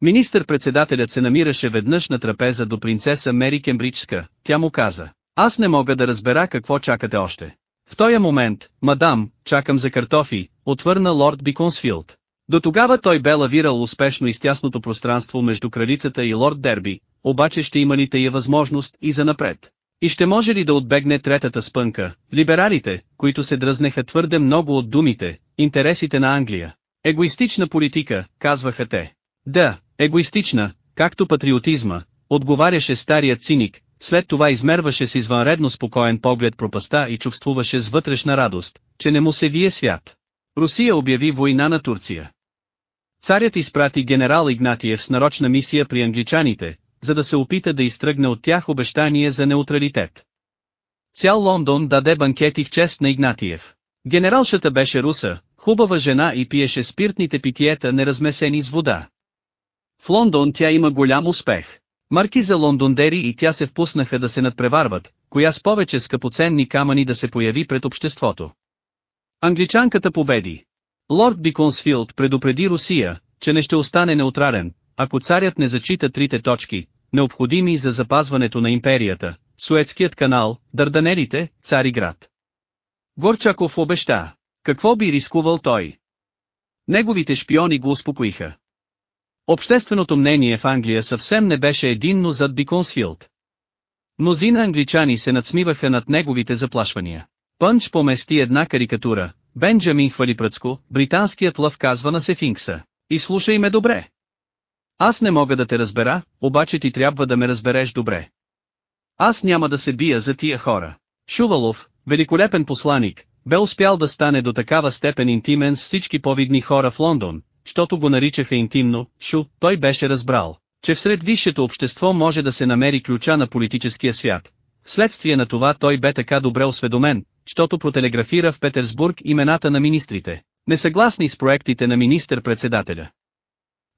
Министър-председателят се намираше веднъж на трапеза до принцеса Мери Кембриджска, тя му каза, аз не мога да разбера какво чакате още. В този момент, мадам, чакам за картофи, отвърна лорд Биконсфилд. До тогава той бе лавирал успешно из тясното пространство между кралицата и лорд Дерби, обаче ще има ли тая възможност и за напред. И ще може ли да отбегне третата спънка, либералите, които се дръзнеха твърде много от думите, интересите на Англия. Егоистична политика, казваха те. Да, егоистична, както патриотизма, отговаряше старият циник, след това измерваше с извънредно спокоен поглед пропаста и чувствуваше с вътрешна радост, че не му се вие свят. Русия обяви война на Турция. Царят изпрати генерал Игнатиев с нарочна мисия при англичаните, за да се опита да изтръгне от тях обещание за неутралитет. Цял Лондон даде банкети в чест на Игнатиев. Генералшата беше руса, хубава жена и пиеше спиртните питиета неразмесени с вода. В Лондон тя има голям успех. Марки за лондондери и тя се впуснаха да се надпреварват, коя с повече скъпоценни камъни да се появи пред обществото. Англичанката победи. Лорд Биконсфилд предупреди Русия, че не ще остане неутрален, ако царят не зачита трите точки, необходими за запазването на империята, Суетският канал, Дарданелите, Цариград. Горчаков обеща. Какво би рискувал той? Неговите шпиони го успокоиха. Общественото мнение в Англия съвсем не беше единно зад Биконсфилд. Мнозина англичани се надсмиваха над неговите заплашвания. Пънч помести една карикатура, Бенджамин хвали пръцко, британският лъв казва на Сефинкса. И слушай ме добре. Аз не мога да те разбера, обаче ти трябва да ме разбереш добре. Аз няма да се бия за тия хора. Шувалов, великолепен посланик, бе успял да стане до такава степен интимен с всички повидни хора в Лондон, щото го наричаха интимно, Шу, той беше разбрал, че всред висшето общество може да се намери ключа на политическия свят. Вследствие на това той бе така добре осведомен, щото протелеграфира в Петерсбург имената на министрите, несъгласни с проектите на министър-председателя.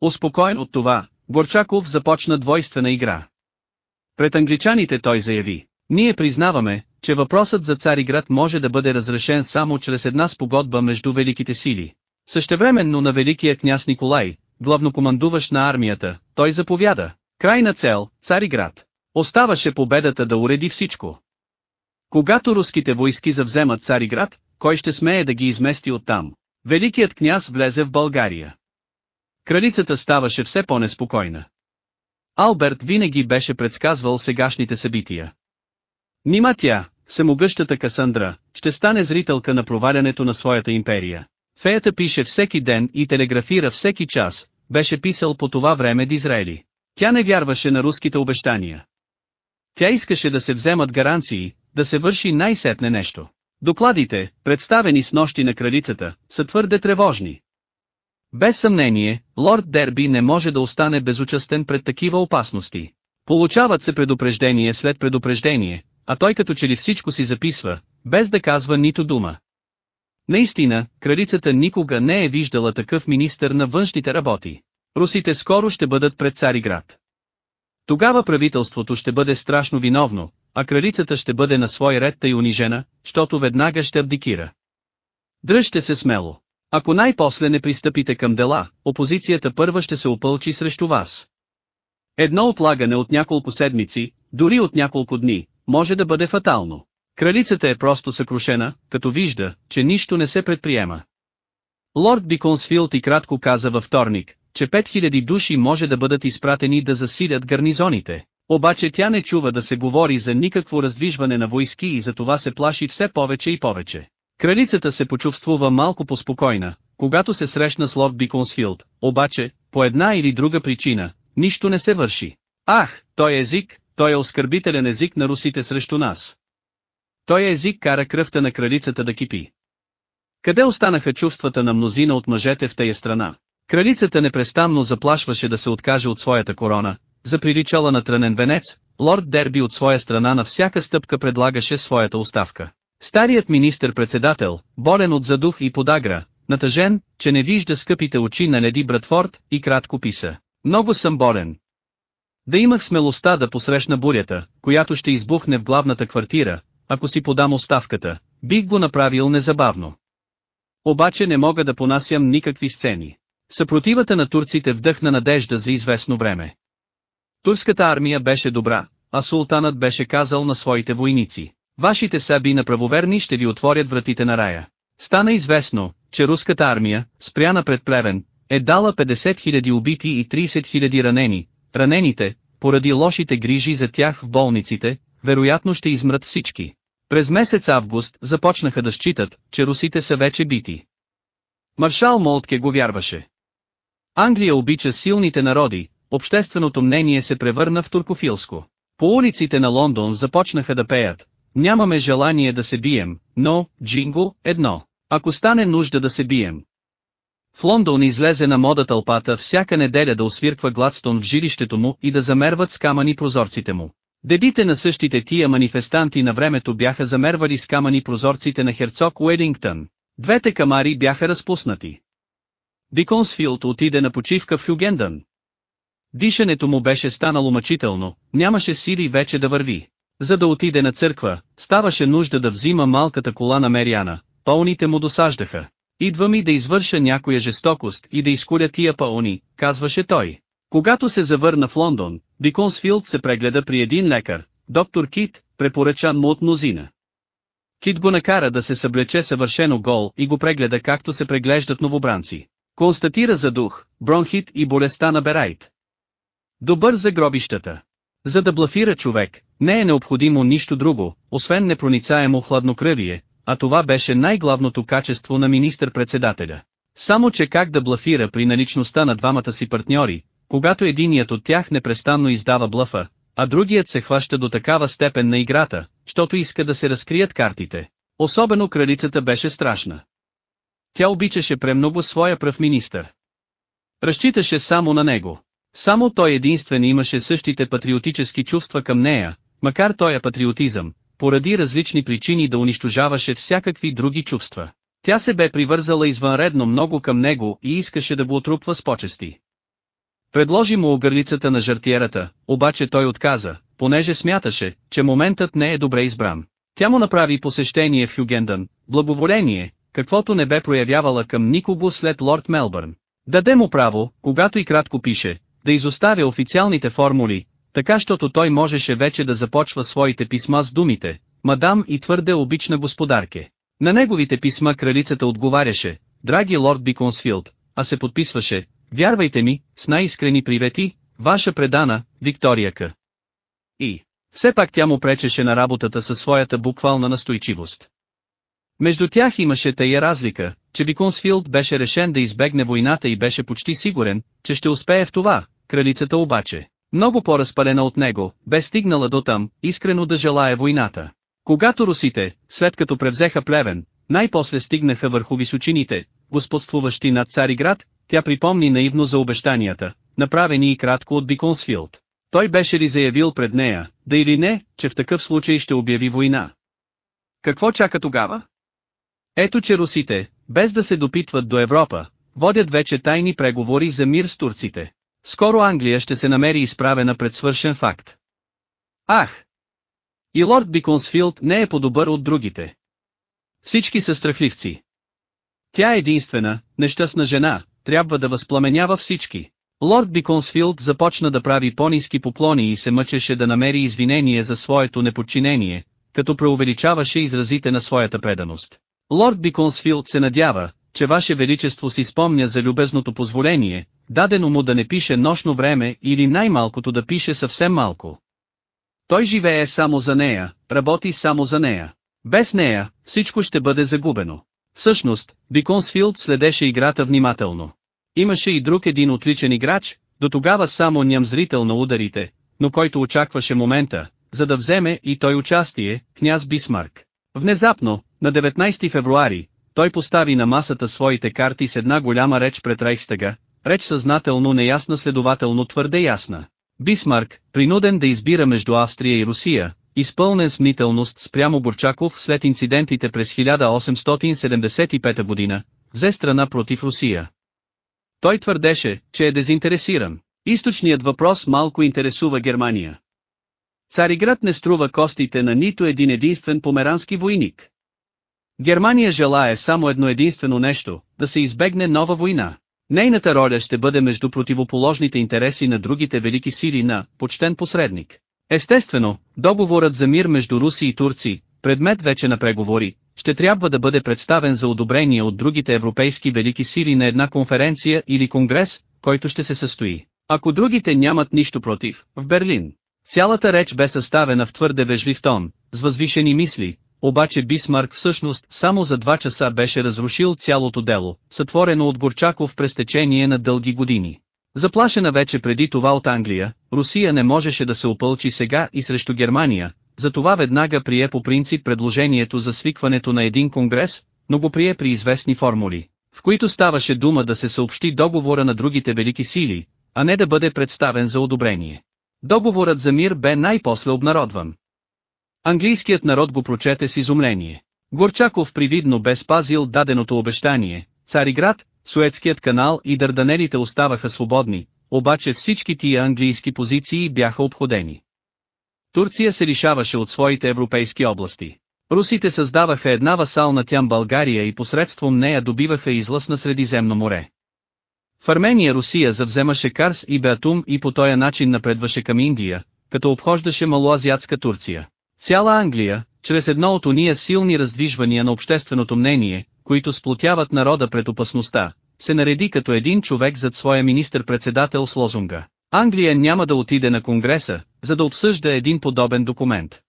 Успокоен от това, Горчаков започна двойствена игра. Пред англичаните той заяви, ние признаваме, че въпросът за Цариград може да бъде разрешен само чрез една спогодба между великите сили. Същевременно на великия княз Николай, главнокомандуващ на армията, той заповяда, крайна цел, Цариград. Оставаше победата да уреди всичко. Когато руските войски завземат Цариград, кой ще смее да ги измести оттам? Великият княз влезе в България. Кралицата ставаше все по-неспокойна. Алберт винаги беше предсказвал сегашните събития. Нима тя, самогъщата Касандра, ще стане зрителка на провалянето на своята империя. Феята пише всеки ден и телеграфира всеки час, беше писал по това време Дизраели. Тя не вярваше на руските обещания. Тя искаше да се вземат гаранции, да се върши най-сетне нещо. Докладите, представени с нощи на кралицата, са твърде тревожни. Без съмнение, лорд Дерби не може да остане безучастен пред такива опасности. Получават се предупреждение след предупреждение, а той като че ли всичко си записва, без да казва нито дума. Наистина, кралицата никога не е виждала такъв министър на външните работи. Русите скоро ще бъдат пред Цариград. Тогава правителството ще бъде страшно виновно, а кралицата ще бъде на свой ред тъй унижена, щото веднага ще абдикира. Дръжте се смело. Ако най-после не пристъпите към дела, опозицията първа ще се опълчи срещу вас. Едно отлагане от няколко седмици, дори от няколко дни, може да бъде фатално. Кралицата е просто съкрушена, като вижда, че нищо не се предприема. Лорд Биконсфилд и кратко каза във вторник, че 5000 души може да бъдат изпратени да засилят гарнизоните. Обаче тя не чува да се говори за никакво раздвижване на войски и за това се плаши все повече и повече. Кралицата се почувствува малко поспокойна, когато се срещна с лорд Биконсфилд, обаче, по една или друга причина, нищо не се върши. Ах, той език, той е оскърбителен език на русите срещу нас. Той език кара кръвта на кралицата да кипи. Къде останаха чувствата на мнозина от мъжете в тая страна? Кралицата непрестанно заплашваше да се откаже от своята корона, заприличала на трънен венец, лорд Дерби от своя страна на всяка стъпка предлагаше своята оставка. Старият министър-председател, болен от задух и подагра, натъжен, че не вижда скъпите очи на Леди Братфорд, и кратко писа. Много съм болен. Да имах смелостта да посрещна бурята, която ще избухне в главната квартира, ако си подам оставката, бих го направил незабавно. Обаче не мога да понасям никакви сцени. Съпротивата на турците вдъхна надежда за известно време. Турската армия беше добра, а султанът беше казал на своите войници. Вашите саби на правоверни ще ви отворят вратите на рая. Стана известно, че руската армия, спряна пред Плевен, е дала 50 000 убити и 30 000 ранени. Ранените, поради лошите грижи за тях в болниците, вероятно ще измрат всички. През месец август започнаха да считат, че русите са вече бити. Маршал Молтке го вярваше. Англия обича силните народи, общественото мнение се превърна в туркофилско. По улиците на Лондон започнаха да пеят. Нямаме желание да се бием, но, Джинго, едно. Ако стане нужда да се бием. В Лондон излезе на мода тълпата всяка неделя да освирква Гладстон в жилището му и да замерват с камъни прозорците му. Дедите на същите тия манифестанти на времето бяха замервали с камъни прозорците на херцог Уедингтън. Двете камари бяха разпуснати. Биконсфилд отиде на почивка в Хюгендън. Дишането му беше станало мъчително, нямаше сили вече да върви. За да отиде на църква, ставаше нужда да взима малката кола на Мериана, пауните му досаждаха. Идва ми да извърша някоя жестокост и да изкуля тия пауни, казваше той. Когато се завърна в Лондон, Биконсфилд се прегледа при един лекар, доктор Кит, препоръчан му от мнозина. Кит го накара да се съблече съвършено гол и го прегледа както се преглеждат новобранци. Констатира за дух, бронхит и болестта на Берайт. Добър за гробищата. За да блафира човек, не е необходимо нищо друго, освен непроницаемо хладнокръвие, а това беше най-главното качество на министър-председателя. Само че как да блафира при наличността на двамата си партньори, когато единият от тях непрестанно издава блъфа, а другият се хваща до такава степен на играта, защото иска да се разкрият картите. Особено кралицата беше страшна. Тя обичаше премного своя пръв министър. Разчиташе само на него. Само той единствен имаше същите патриотически чувства към нея, макар той е патриотизъм, поради различни причини да унищожаваше всякакви други чувства. Тя се бе привързала извънредно много към него и искаше да го отрупва с почести. Предложи му огърлицата на жартиерата, обаче той отказа, понеже смяташе, че моментът не е добре избран. Тя му направи посещение в Хюгендън, благоволение, каквото не бе проявявала към никого след лорд Мелбърн. Даде му право, когато и кратко пише, да изоставя официалните формули, така щото той можеше вече да започва своите писма с думите, мадам и твърде обична господарке. На неговите писма кралицата отговаряше, драги лорд Биконсфилд, а се подписваше, вярвайте ми, с най-искрени привети, ваша предана, Виктория К. И, все пак тя му пречеше на работата със своята буквална настойчивост. Между тях имаше тая разлика, че Биконсфилд беше решен да избегне войната и беше почти сигурен, че ще успее в това, кралицата обаче, много по-разпалена от него, бе стигнала до там, искрено да желая войната. Когато русите, след като превзеха плевен, най-после стигнаха върху височините, господствуващи над Цариград, тя припомни наивно за обещанията, направени и кратко от Биконсфилд. Той беше ли заявил пред нея, да или не, че в такъв случай ще обяви война? Какво чака тогава? Ето че русите, без да се допитват до Европа, водят вече тайни преговори за мир с турците. Скоро Англия ще се намери изправена пред свършен факт. Ах! И лорд Биконсфилд не е по-добър от другите. Всички са страхливци. Тя е единствена, нещастна жена, трябва да възпламенява всички. Лорд Биконсфилд започна да прави по-низки поклони и се мъчеше да намери извинение за своето неподчинение, като преувеличаваше изразите на своята преданост. Лорд Биконсфилд се надява, че Ваше Величество си спомня за любезното позволение, дадено му да не пише нощно време или най-малкото да пише съвсем малко. Той живее само за нея, работи само за нея. Без нея, всичко ще бъде загубено. Всъщност, Биконсфилд следеше играта внимателно. Имаше и друг един отличен играч, до тогава само ням зрител на ударите, но който очакваше момента, за да вземе и той участие, княз Бисмарк. Внезапно, на 19 февруари, той постави на масата своите карти с една голяма реч пред Рейхстага, реч съзнателно неясна следователно твърде ясна. Бисмарк, принуден да избира между Австрия и Русия, изпълнен с мнителност спрямо Бурчаков след инцидентите през 1875 година, взе страна против Русия. Той твърдеше, че е дезинтересиран. Източният въпрос малко интересува Германия. Цариград не струва костите на нито един единствен померански войник. Германия желае само едно единствено нещо, да се избегне нова война. Нейната роля ще бъде между противоположните интереси на другите велики сили на почтен посредник. Естествено, договорът за мир между Руси и Турци, предмет вече на преговори, ще трябва да бъде представен за одобрение от другите европейски велики сили на една конференция или конгрес, който ще се състои. Ако другите нямат нищо против, в Берлин. Цялата реч бе съставена в твърде вежлив тон, с възвишени мисли, обаче Бисмарк всъщност само за два часа беше разрушил цялото дело, сътворено от Горчаков през течение на дълги години. Заплашена вече преди това от Англия, Русия не можеше да се опълчи сега и срещу Германия, затова веднага прие по принцип предложението за свикването на един конгрес, но го прие при известни формули, в които ставаше дума да се съобщи договора на другите велики сили, а не да бъде представен за одобрение. Договорът за мир бе най-после обнародван. Английският народ го прочете с изумление. Горчаков привидно бе спазил даденото обещание, Цариград, Суетският канал и Дърданелите оставаха свободни, обаче всички тия английски позиции бяха обходени. Турция се лишаваше от своите европейски области. Русите създаваха една васална тям България и посредством нея добиваха излъз на Средиземно море. В Армения Русия завземаше Карс и Беатум и по този начин напредваше към Индия, като обхождаше малоазиатска Турция. Цяла Англия, чрез едно от уния силни раздвижвания на общественото мнение, които сплотяват народа пред опасността, се нареди като един човек зад своя министър-председател с лозунга. Англия няма да отиде на Конгреса, за да обсъжда един подобен документ.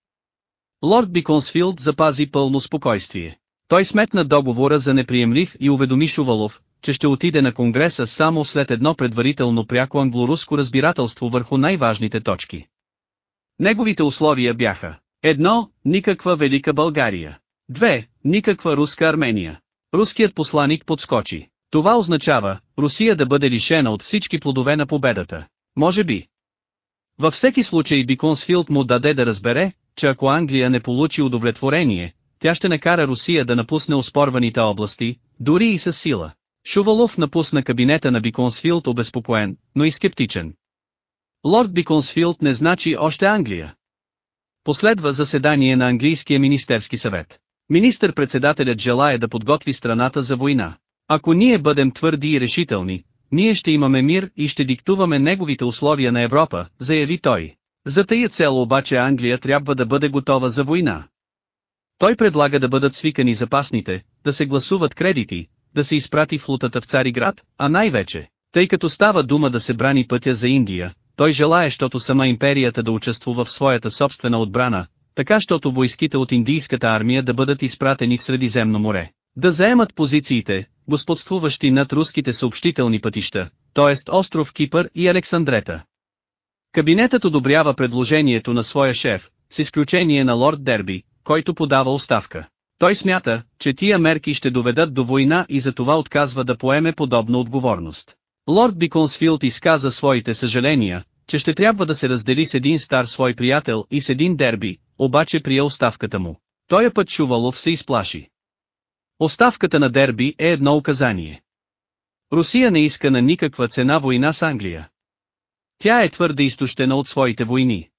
Лорд Биконсфилд запази пълно спокойствие. Той сметна договора за неприемлив и уведоми Шувалов, че ще отиде на Конгреса само след едно предварително пряко англоруско разбирателство върху най-важните точки. Неговите условия бяха Едно, никаква Велика България. Две, никаква руска Армения. Руският посланик подскочи. Това означава, Русия да бъде лишена от всички плодове на победата. Може би. Във всеки случай Биконсфилд му даде да разбере, че ако Англия не получи удовлетворение, тя ще накара Русия да напусне оспорваните области, дори и с сила. Шувалов напусна кабинета на Биконсфилд обезпокоен, но и скептичен. Лорд Биконсфилд не значи още Англия. Последва заседание на английския министерски съвет. Министър-председателят желая да подготви страната за война. Ако ние бъдем твърди и решителни, ние ще имаме мир и ще диктуваме неговите условия на Европа, заяви той. За тая цел обаче Англия трябва да бъде готова за война. Той предлага да бъдат свикани запасните, да се гласуват кредити, да се изпрати флутата в Цариград, а най-вече, тъй като става дума да се брани пътя за Индия, той желае, щото сама империята да участвува в своята собствена отбрана, така щото войските от индийската армия да бъдат изпратени в Средиземно море. Да заемат позициите, господствуващи над руските съобщителни пътища, т.е. остров Кипър и Александрета. Кабинетът одобрява предложението на своя шеф, с изключение на лорд Дерби, който подава оставка. Той смята, че тия мерки ще доведат до война и затова отказва да поеме подобна отговорност. Лорд Биконсфилд изказа своите съжаления, че ще трябва да се раздели с един стар свой приятел и с един дерби, обаче прие оставката му. Тоя път Шувалов се изплаши. Оставката на Дерби е едно указание. Русия не иска на никаква цена война с Англия. Тя е твърде изтощена от своите войни.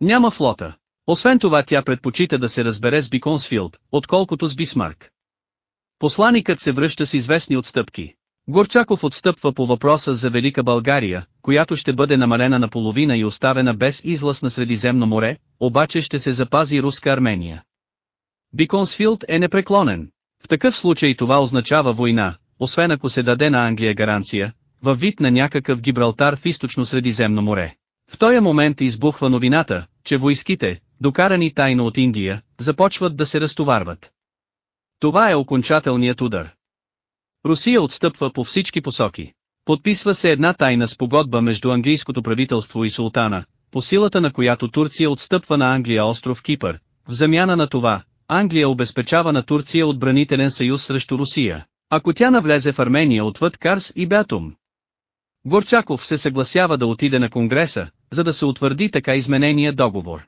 Няма флота. Освен това тя предпочита да се разбере с Биконсфилд, отколкото с Бисмарк. Посланикът се връща с известни отстъпки. Горчаков отстъпва по въпроса за Велика България, която ще бъде намалена на половина и оставена без излъз на Средиземно море, обаче ще се запази руска Армения. Биконсфилд е непреклонен. В такъв случай това означава война, освен ако се даде на Англия гаранция, във вид на някакъв Гибралтар в източно Средиземно море. В този момент избухва новината, че войските, докарани тайно от Индия, започват да се разтоварват. Това е окончателният удар. Русия отстъпва по всички посоки. Подписва се една тайна спогодба между английското правителство и султана, по силата на която Турция отстъпва на Англия остров Кипър. В замяна на това, Англия обезпечава на Турция отбранителен съюз срещу Русия, ако тя навлезе в Армения отвъд Карс и Беатум. Горчаков се съгласява да отиде на Конгреса, за да се утвърди така изменения договор.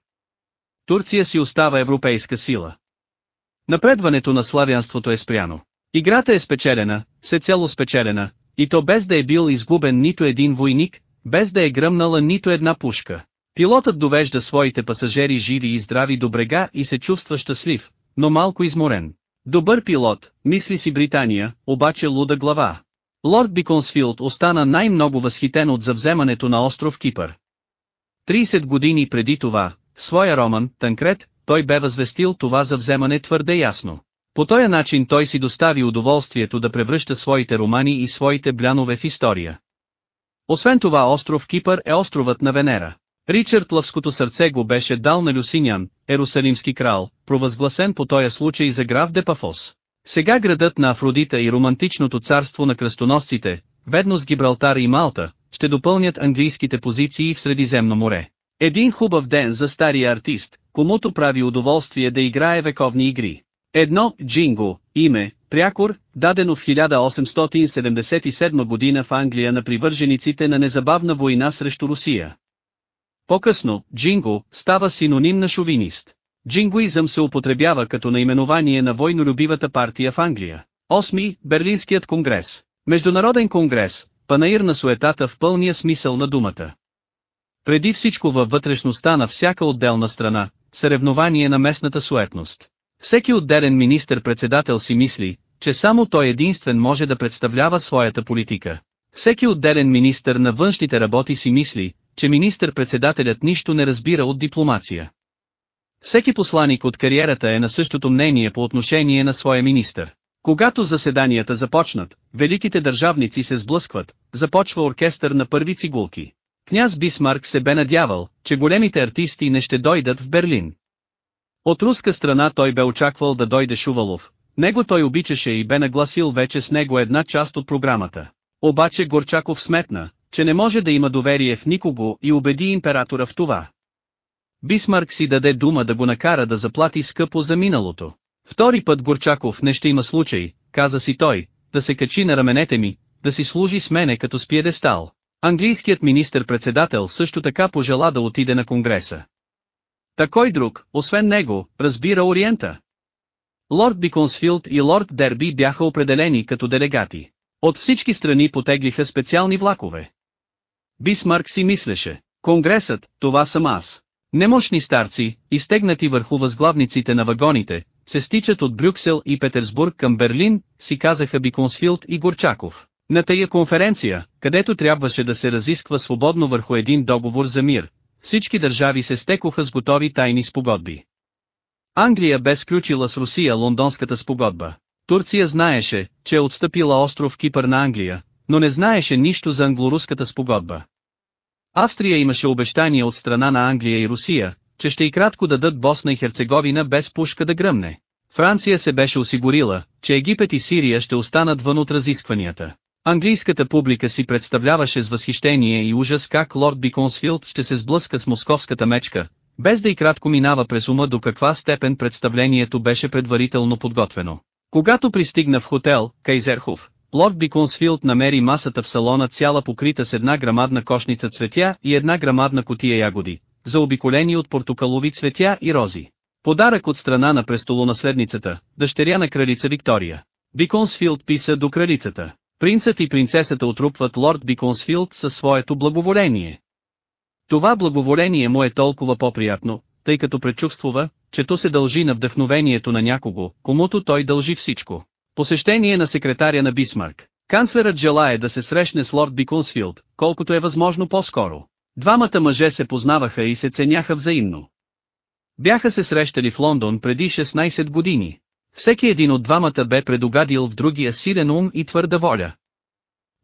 Турция си остава европейска сила. Напредването на славянството е спряно. Играта е спечелена, цяло спечелена, и то без да е бил изгубен нито един войник, без да е гръмнала нито една пушка. Пилотът довежда своите пасажери живи и здрави до брега и се чувства щастлив, но малко изморен. Добър пилот, мисли си Британия, обаче луда глава. Лорд Биконсфилд остана най-много възхитен от завземането на остров Кипър. 30 години преди това, своя роман, Танкрет, той бе възвестил това завземане твърде ясно. По този начин той си достави удоволствието да превръща своите романи и своите блянове в история. Освен това остров Кипър е островът на Венера. Ричард Лъвското сърце го беше дал на Люсинян, ерусалимски крал, провъзгласен по този случай за граф Депафос. Сега градът на Афродита и романтичното царство на кръстоносците, ведно с Гибралтар и Малта, ще допълнят английските позиции в Средиземно море. Един хубав ден за стария артист, комуто прави удоволствие да играе вековни игри. Едно, Джинго, име, прякор, дадено в 1877 година в Англия на привържениците на незабавна война срещу Русия. По-късно, Джинго, става синоним на шовинист. Джингуизъм се употребява като наименование на войнолюбивата партия в Англия. Осми, Берлинският конгрес. Международен конгрес, панаир на суетата в пълния смисъл на думата. Преди всичко във вътрешността на всяка отделна страна, съревнование на местната суетност. Всеки отделен министър-председател си мисли, че само той единствен може да представлява своята политика. Всеки отделен министър на външните работи си мисли, че министър-председателят нищо не разбира от дипломация. Всеки посланик от кариерата е на същото мнение по отношение на своя министър. Когато заседанията започнат, великите държавници се сблъскват, започва оркестър на първи цигулки. Княз Бисмарк се бе надявал, че големите артисти не ще дойдат в Берлин. От руска страна той бе очаквал да дойде Шувалов, него той обичаше и бе нагласил вече с него една част от програмата. Обаче Горчаков сметна, че не може да има доверие в никого и убеди императора в това. Бисмарк си даде дума да го накара да заплати скъпо за миналото. Втори път Горчаков не ще има случай, каза си той, да се качи на раменете ми, да си служи с мене като с пиедестал. Английският министър-председател също така пожела да отиде на Конгреса. Такой друг, освен него, разбира Ориента. Лорд Биконсфилд и Лорд Дерби бяха определени като делегати. От всички страни потеглиха специални влакове. Бисмарк си мислеше, Конгресът, това съм аз. Немощни старци, изтегнати върху възглавниците на вагоните, се стичат от Брюксел и Петерсбург към Берлин, си казаха Биконсфилд и Горчаков. На тая конференция, където трябваше да се разисква свободно върху един договор за мир, всички държави се стекоха с готови тайни спогодби. Англия бе сключила с Русия лондонската спогодба. Турция знаеше, че е отстъпила остров Кипър на Англия, но не знаеше нищо за англоруската спогодба. Австрия имаше обещание от страна на Англия и Русия, че ще и кратко дадат Босна и Херцеговина без пушка да гръмне. Франция се беше осигурила, че Египет и Сирия ще останат вън от разискванията. Английската публика си представляваше с възхищение и ужас как лорд Биконсфилд ще се сблъска с московската мечка, без да и кратко минава през ума до каква степен представлението беше предварително подготвено. Когато пристигна в хотел, Кайзерхов, лорд Биконсфилд намери масата в салона цяла покрита с една грамадна кошница цветя и една грамадна котия ягоди, заобиколени от портокалови цветя и рози. Подарък от страна на престолонаследницата, дъщеря на кралица Виктория. Биконсфилд писа до кралицата. Принцът и принцесата отрупват лорд Биконсфилд със своето благоволение. Това благоволение му е толкова по-приятно, тъй като предчувствува, че то се дължи на вдъхновението на някого, комуто той дължи всичко. Посещение на секретаря на Бисмарк. Канцлерът желая да се срещне с лорд Биконсфилд, колкото е възможно по-скоро. Двамата мъже се познаваха и се ценяха взаимно. Бяха се срещали в Лондон преди 16 години. Всеки един от двамата бе предугадил в другия силен ум и твърда воля.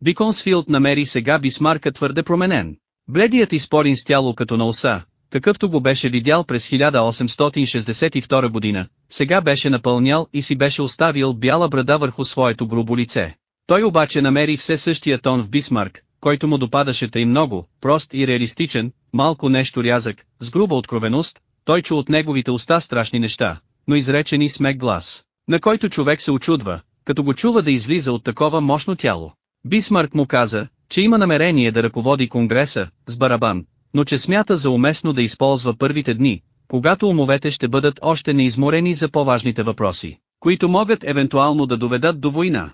Биконсфилд намери сега Бисмарка твърде променен. Бледият изпорин с тяло като на оса, какъвто го беше видял през 1862 година, сега беше напълнял и си беше оставил бяла брада върху своето грубо лице. Той обаче намери все същия тон в Бисмарк, който му допадаше тъй много, прост и реалистичен, малко нещо рязък, с груба откровеност, той чу от неговите уста страшни неща, но изречени смек глас, на който човек се очудва, като го чува да излиза от такова мощно тяло. Бисмарк му каза, че има намерение да ръководи Конгреса, с барабан, но че смята за уместно да използва първите дни, когато умовете ще бъдат още неизморени за по-важните въпроси, които могат евентуално да доведат до война.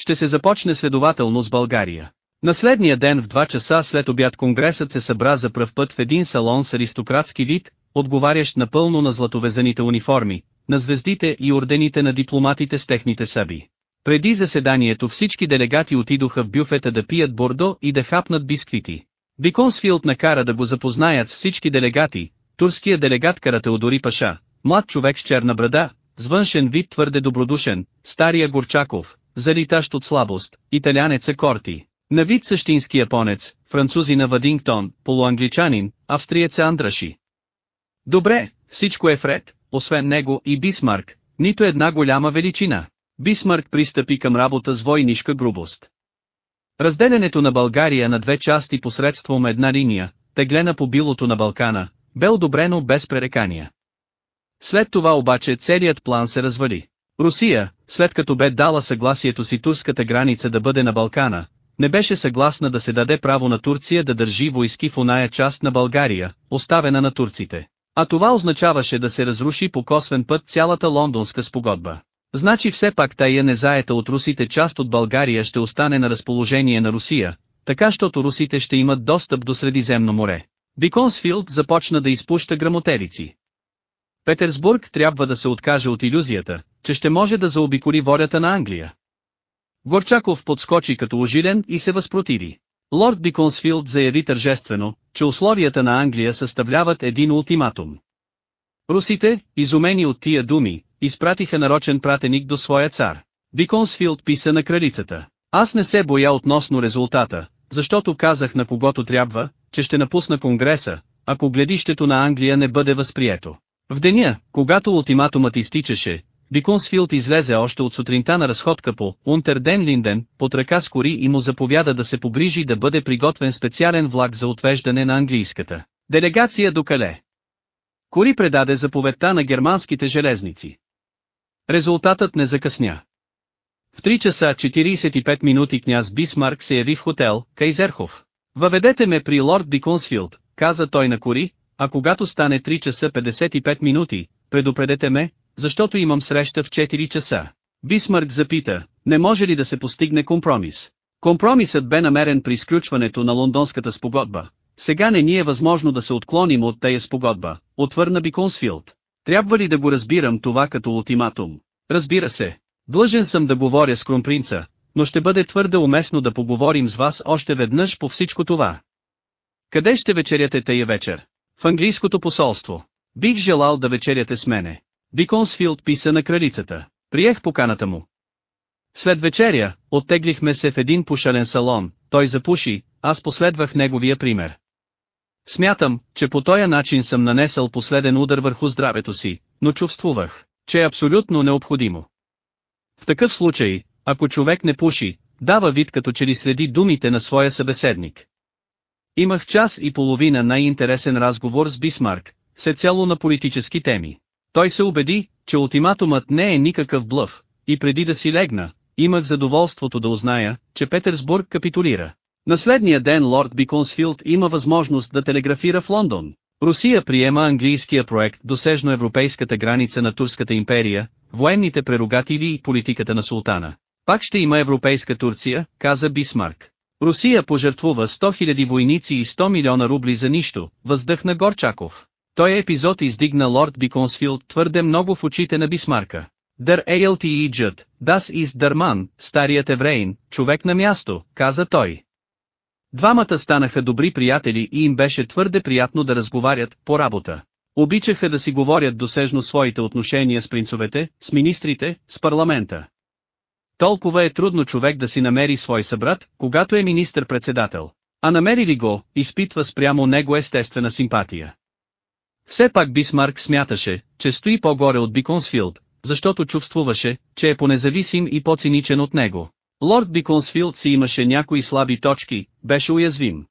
Ще се започне следователно с България. На следния ден в 2 часа след обяд Конгресът се събра за пръв път в един салон с аристократски вид, отговарящ напълно на златовезаните униформи, на звездите и ордените на дипломатите с техните съби. Преди заседанието всички делегати отидоха в бюфета да пият бордо и да хапнат бисквити. Биконсфилд накара да го запознаят с всички делегати, турския делегат Каратеодори Паша, млад човек с черна брада, с външен вид твърде добродушен, стария Горчаков, залитащ от слабост, италянеца Корти, на вид същински японец, французина Вадингтон, полуангличанин, австриеца Андраши. Добре, всичко е вред, освен него и Бисмарк, нито една голяма величина. Бисмарк пристъпи към работа с войнишка грубост. Разделянето на България на две части посредством една линия, теглена по билото на Балкана, бе одобрено без пререкания. След това обаче целият план се развали. Русия, след като бе дала съгласието си турската граница да бъде на Балкана, не беше съгласна да се даде право на Турция да държи войски в оная част на България, оставена на турците. А това означаваше да се разруши по косвен път цялата лондонска спогодба. Значи все пак тая незаета от русите част от България ще остане на разположение на Русия, така щото русите ще имат достъп до Средиземно море. Биконсфилд започна да изпуща грамотерици. Петерсбург трябва да се откаже от иллюзията, че ще може да заобиколи волята на Англия. Горчаков подскочи като ожилен и се възпротиви. Лорд Биконсфилд заяви тържествено, че условията на Англия съставляват един ултиматум. Русите, изумени от тия думи, изпратиха нарочен пратеник до своя цар. Биконсфилд писа на кралицата. Аз не се боя относно резултата, защото казах на когото трябва, че ще напусна Конгреса, ако гледището на Англия не бъде възприето. В деня, когато ултиматумът изтичаше, Биконсфилд излезе още от сутринта на разходка по Унтерден Линден, под ръка с кори и му заповяда да се погрижи да бъде приготвен специален влак за отвеждане на английската делегация до Кале. Кори предаде заповедта на германските железници. Резултатът не закъсня. В 3 часа 45 минути княз Бисмарк се яви в хотел, Кайзерхов. Въведете ме при лорд Биконсфилд, каза той на Кори, а когато стане 3 часа 55 минути, предупредете ме, защото имам среща в 4 часа. Бисмарк запита, не може ли да се постигне компромис? Компромисът бе намерен при изключването на лондонската спогодба. Сега не ни е възможно да се отклоним от тая спогодба, отвърна Биконсфилд. Трябва ли да го разбирам това като ултиматум? Разбира се. Длъжен съм да говоря с кронпринца, но ще бъде твърде уместно да поговорим с вас още веднъж по всичко това. Къде ще вечеряте тая вечер? В английското посолство. Бих желал да вечеряте с мене. Биконсфилд писа на кралицата. Приех поканата му. След вечеря, оттеглихме се в един пушален салон, той запуши, аз последвах неговия пример. Смятам, че по този начин съм нанесъл последен удар върху здравето си, но чувствувах, че е абсолютно необходимо. В такъв случай, ако човек не пуши, дава вид като че ли следи думите на своя събеседник. Имах час и половина най-интересен разговор с Бисмарк, се цяло на политически теми. Той се убеди, че ултиматумът не е никакъв блъв, и преди да си легна, имах задоволството да узная, че Петерсбург капитулира. На ден лорд Биконсфилд има възможност да телеграфира в Лондон. Русия приема английския проект досежно европейската граница на Турската империя, военните прерогативи и политиката на султана. Пак ще има европейска Турция, каза Бисмарк. Русия пожертвува 100 000 войници и 100 милиона рубли за нищо, въздъхна Горчаков. Той епизод издигна лорд Биконсфилд твърде много в очите на Бисмарка. Дър Джуд, Das ist der Mann, старият еврейн, човек на място, каза той. Двамата станаха добри приятели и им беше твърде приятно да разговарят по работа. Обичаха да си говорят досежно своите отношения с принцовете, с министрите, с парламента. Толкова е трудно човек да си намери свой събрат, когато е министър-председател. А намери ли го, изпитва спрямо него естествена симпатия. Все пак Бисмарк смяташе, че стои по-горе от Биконсфилд, защото чувствуваше, че е по-независим и по-циничен от него. Лорд Биконсфилд си имаше някои слаби точки, беше уязвим.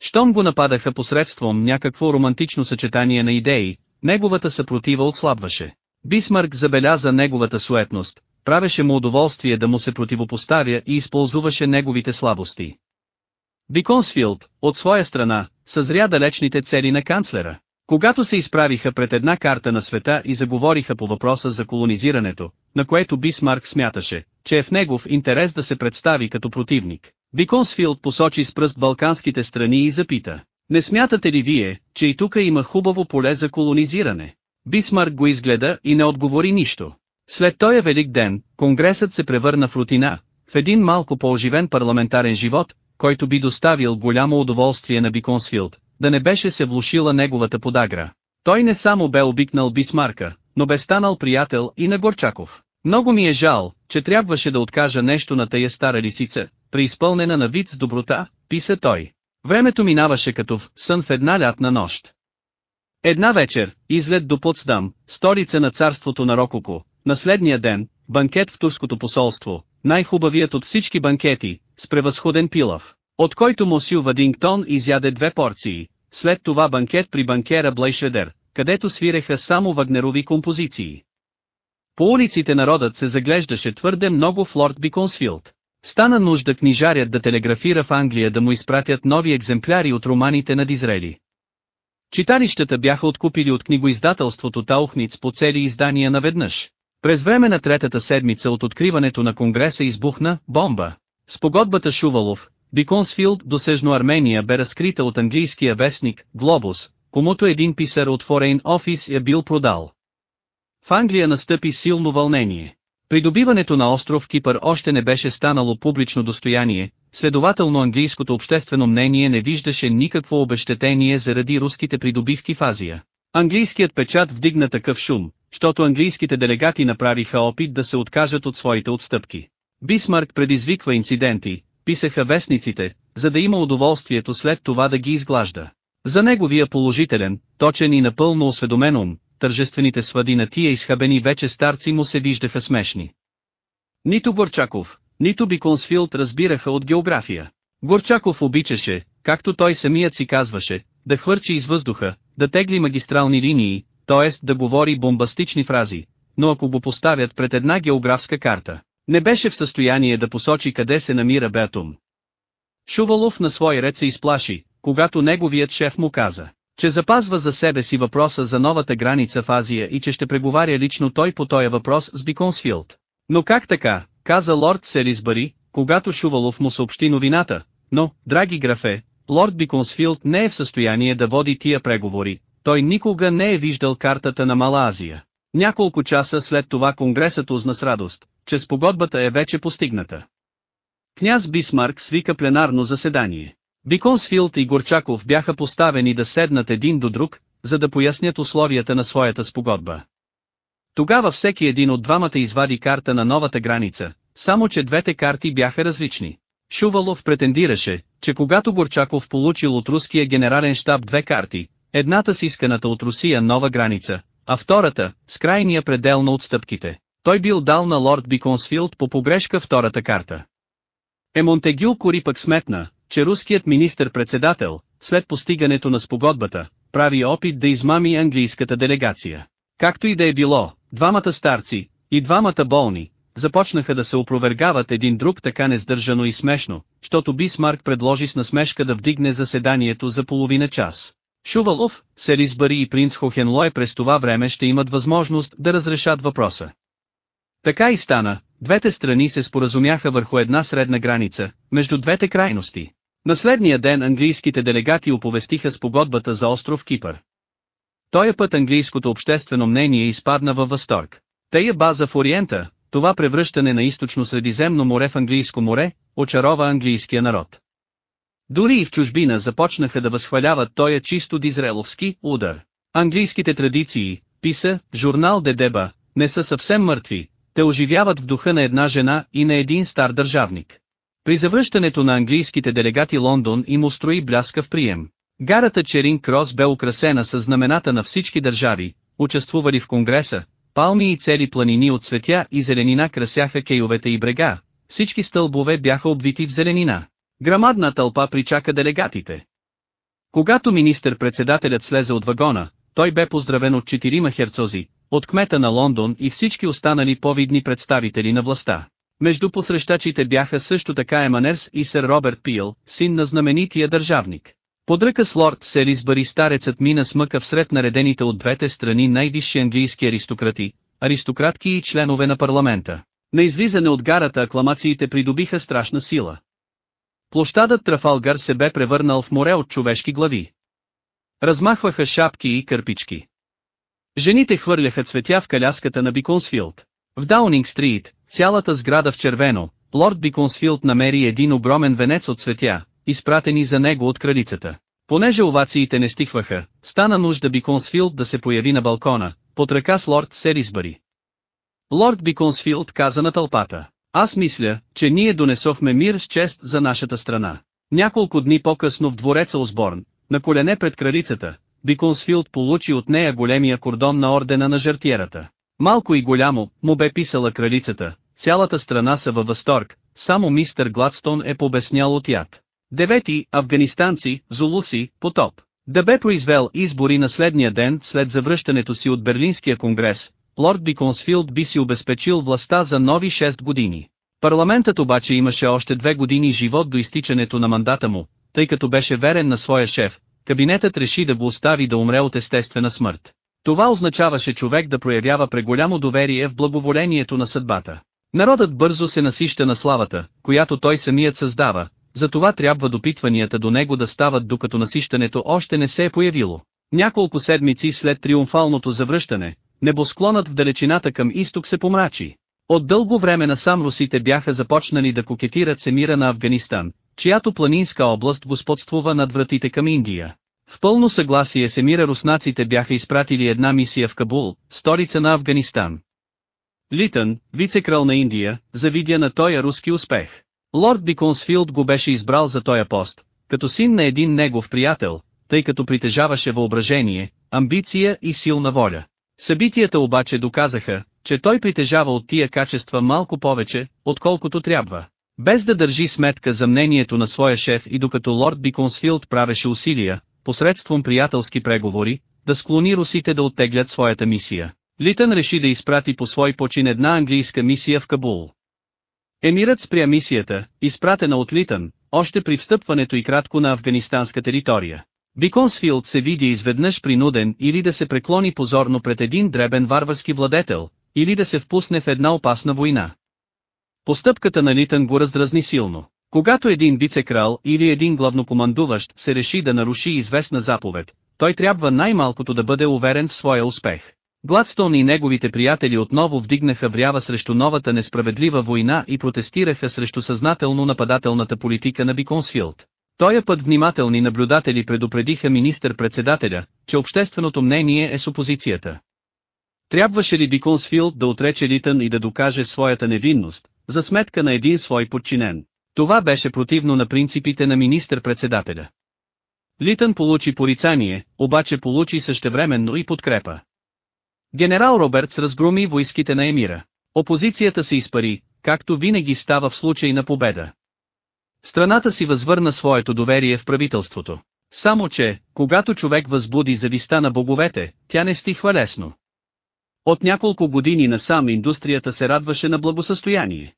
Щом го нападаха посредством някакво романтично съчетание на идеи, неговата съпротива отслабваше. Бисмарк забеляза неговата суетност, правеше му удоволствие да му се противопоставя и използваше неговите слабости. Биконсфилд, от своя страна, съзря далечните цели на канцлера. Когато се изправиха пред една карта на света и заговориха по въпроса за колонизирането, на което Бисмарк смяташе, че е в негов интерес да се представи като противник, Биконсфилд посочи с пръст балканските страни и запита. Не смятате ли вие, че и тук има хубаво поле за колонизиране? Бисмарк го изгледа и не отговори нищо. След този велик ден, Конгресът се превърна в рутина, в един малко по-оживен парламентарен живот, който би доставил голямо удоволствие на Биконсфилд, да не беше се влушила неговата подагра. Той не само бе обикнал Бисмарка, но бе станал приятел и на Горчаков. Много ми е жал, че трябваше да откажа нещо на тая стара лисица, преизпълнена на вид с доброта, писа той. Времето минаваше като в сън в една лятна нощ. Една вечер, излет до Потсдам, столица на царството на Рококо, на следния ден, банкет в турското посолство, най-хубавият от всички банкети, с превъзходен пилав, от който Мосю Вадингтон изяде две порции, след това банкет при банкера Блейшедер, където свиреха само вагнерови композиции. По улиците народът се заглеждаше твърде много в Лорд Биконсфилд. Стана нужда книжарят да телеграфира в Англия да му изпратят нови екземпляри от романите на Дизрели. Читалищата бяха откупили от книгоиздателството Таухниц по цели издания наведнъж. През време на третата седмица от откриването на Конгреса избухна бомба. С погодбата Шувалов, Биконсфилд досежно Армения бе разкрита от английския вестник, Глобус, комуто един писар от Foreign Office я бил продал. В Англия настъпи силно вълнение. Придобиването на остров Кипър още не беше станало публично достояние, следователно английското обществено мнение не виждаше никакво обещетение заради руските придобивки в Азия. Английският печат вдигна такъв шум, защото английските делегати направиха опит да се откажат от своите отстъпки. Бисмарк предизвиква инциденти, писаха вестниците, за да има удоволствието след това да ги изглажда. За неговия положителен, точен и напълно осведомен ум, тържествените свади на тия изхабени вече старци му се виждаха смешни. Нито Горчаков, нито Биконсфилд разбираха от география. Горчаков обичаше, както той самият си казваше, да хвърчи из въздуха, да тегли магистрални линии, т.е. да говори бомбастични фрази, но ако го поставят пред една географска карта, не беше в състояние да посочи къде се намира Беатум. Шувалов на свой ред се изплаши, когато неговият шеф му каза, че запазва за себе си въпроса за новата граница в Азия и че ще преговаря лично той по този въпрос с Биконсфилд. Но как така, каза лорд Селисбари, когато Шувалов му съобщи новината, но, драги графе, лорд Биконсфилд не е в състояние да води тия преговори, той никога не е виждал картата на Мала Азия. Няколко часа след това Конгресът узна с радост, че спогодбата е вече постигната. Княз Бисмарк свика пленарно заседание. Биконсфилд и Горчаков бяха поставени да седнат един до друг, за да пояснят условията на своята спогодба. Тогава всеки един от двамата извади карта на новата граница, само че двете карти бяха различни. Шувалов претендираше, че когато Горчаков получил от руския генерален штаб две карти, едната с исканата от Русия нова граница, а втората, с крайния предел на отстъпките, той бил дал на лорд Биконсфилд по погрешка втората карта. Е Кори пък сметна, че руският министър-председател, след постигането на спогодбата, прави опит да измами английската делегация. Както и да е било, двамата старци, и двамата болни, започнаха да се опровергават един друг така нездържано и смешно, защото Бисмарк предложи с насмешка да вдигне заседанието за половина час. Шувалов, Серисбари и принц Хохенлой през това време ще имат възможност да разрешат въпроса. Така и стана, двете страни се споразумяха върху една средна граница, между двете крайности. На следния ден английските делегати оповестиха спогодбата за остров Кипър. Тоя път английското обществено мнение изпадна във възторг. Тая база в Ориента, това превръщане на източно Средиземно море в английско море, очарова английския народ. Дори и в чужбина започнаха да възхваляват тоя чисто дизреловски удар. Английските традиции, писа, журнал Дедеба, не са съвсем мъртви, те оживяват в духа на една жена и на един стар държавник. При завръщането на английските делегати Лондон им устрои бляскав прием. Гарата Черин Крос бе украсена с знамената на всички държави, участвували в Конгреса, палми и цели планини от цветя и зеленина красяха кейовете и брега, всички стълбове бяха обвити в зеленина. Грамадна тълпа причака делегатите. Когато министър-председателят слезе от вагона, той бе поздравен от четирима херцози, от кмета на Лондон и всички останали повидни представители на властта. Между посрещачите бяха също така Еманерс и сър Роберт Пил, син на знаменития държавник. Под ръка с лорд Селисбари старецът мина смъка всред наредените от двете страни най-висши английски аристократи, аристократки и членове на парламента. На излизане от гарата акламациите придобиха страшна сила. Площадът Трафалгар се бе превърнал в море от човешки глави. Размахваха шапки и кърпички. Жените хвърляха цветя в каляската на Биконсфилд. В Даунинг Стрит, цялата сграда в червено, лорд Биконсфилд намери един огромен венец от цветя, изпратени за него от кралицата. Понеже овациите не стихваха, стана нужда Биконсфилд да се появи на балкона, под ръка с лорд Серисбари. Лорд Биконсфилд каза на тълпата, аз мисля, че ние донесохме мир с чест за нашата страна. Няколко дни по-късно в двореца Осборн, на колене пред кралицата, Биконсфилд получи от нея големия кордон на ордена на жертиерата. Малко и голямо, му бе писала кралицата, цялата страна са във възторг, само мистер Гладстон е побеснял от яд. Девети, афганистанци, зулуси, потоп. Да бе произвел избори на следния ден след завръщането си от Берлинския конгрес, лорд Биконсфилд би си обезпечил властта за нови 6 години. Парламентът обаче имаше още две години живот до изтичането на мандата му, тъй като беше верен на своя шеф, кабинетът реши да го остави да умре от естествена смърт. Това означаваше човек да проявява преголямо доверие в благоволението на съдбата. Народът бързо се насища на славата, която той самият създава, затова трябва допитванията до него да стават докато насищането още не се е появило. Няколко седмици след триумфалното завръщане, небосклонът в далечината към изток се помрачи. От дълго време насам русите бяха започнали да кокетират с емира на Афганистан, чиято планинска област господствува над вратите към Индия. В пълно съгласие с емира руснаците бяха изпратили една мисия в Кабул, столица на Афганистан. Литън, вицекрал на Индия, завидя на тоя руски успех. Лорд Биконсфилд го беше избрал за тоя пост, като син на един негов приятел, тъй като притежаваше въображение, амбиция и силна воля. Събитията обаче доказаха, че той притежава от тия качества малко повече, отколкото трябва. Без да държи сметка за мнението на своя шеф и докато лорд Биконсфилд правеше усилия, посредством приятелски преговори, да склони русите да оттеглят своята мисия. Литън реши да изпрати по свой почин една английска мисия в Кабул. Емирът спря мисията, изпратена от Литън, още при встъпването и кратко на афганистанска територия. Биконсфилд се види изведнъж принуден или да се преклони позорно пред един дребен варварски владетел, или да се впусне в една опасна война. Постъпката на Литън го раздразни силно. Когато един вицекрал или един главнокомандуващ се реши да наруши известна заповед, той трябва най-малкото да бъде уверен в своя успех. Гладстон и неговите приятели отново вдигнаха врява срещу новата несправедлива война и протестираха срещу съзнателно нападателната политика на Биконсфилд. Тоя път внимателни наблюдатели предупредиха министър-председателя, че общественото мнение е с опозицията. Трябваше ли Биконсфилд да отрече Литън и да докаже своята невинност, за сметка на един свой подчинен? Това беше противно на принципите на министър-председателя. Литън получи порицание, обаче получи същевременно и подкрепа. Генерал Робертс разгроми войските на емира. Опозицията се изпари, както винаги става в случай на победа. Страната си възвърна своето доверие в правителството. Само че, когато човек възбуди зависта на боговете, тя не стихва лесно. От няколко години насам индустрията се радваше на благосъстояние.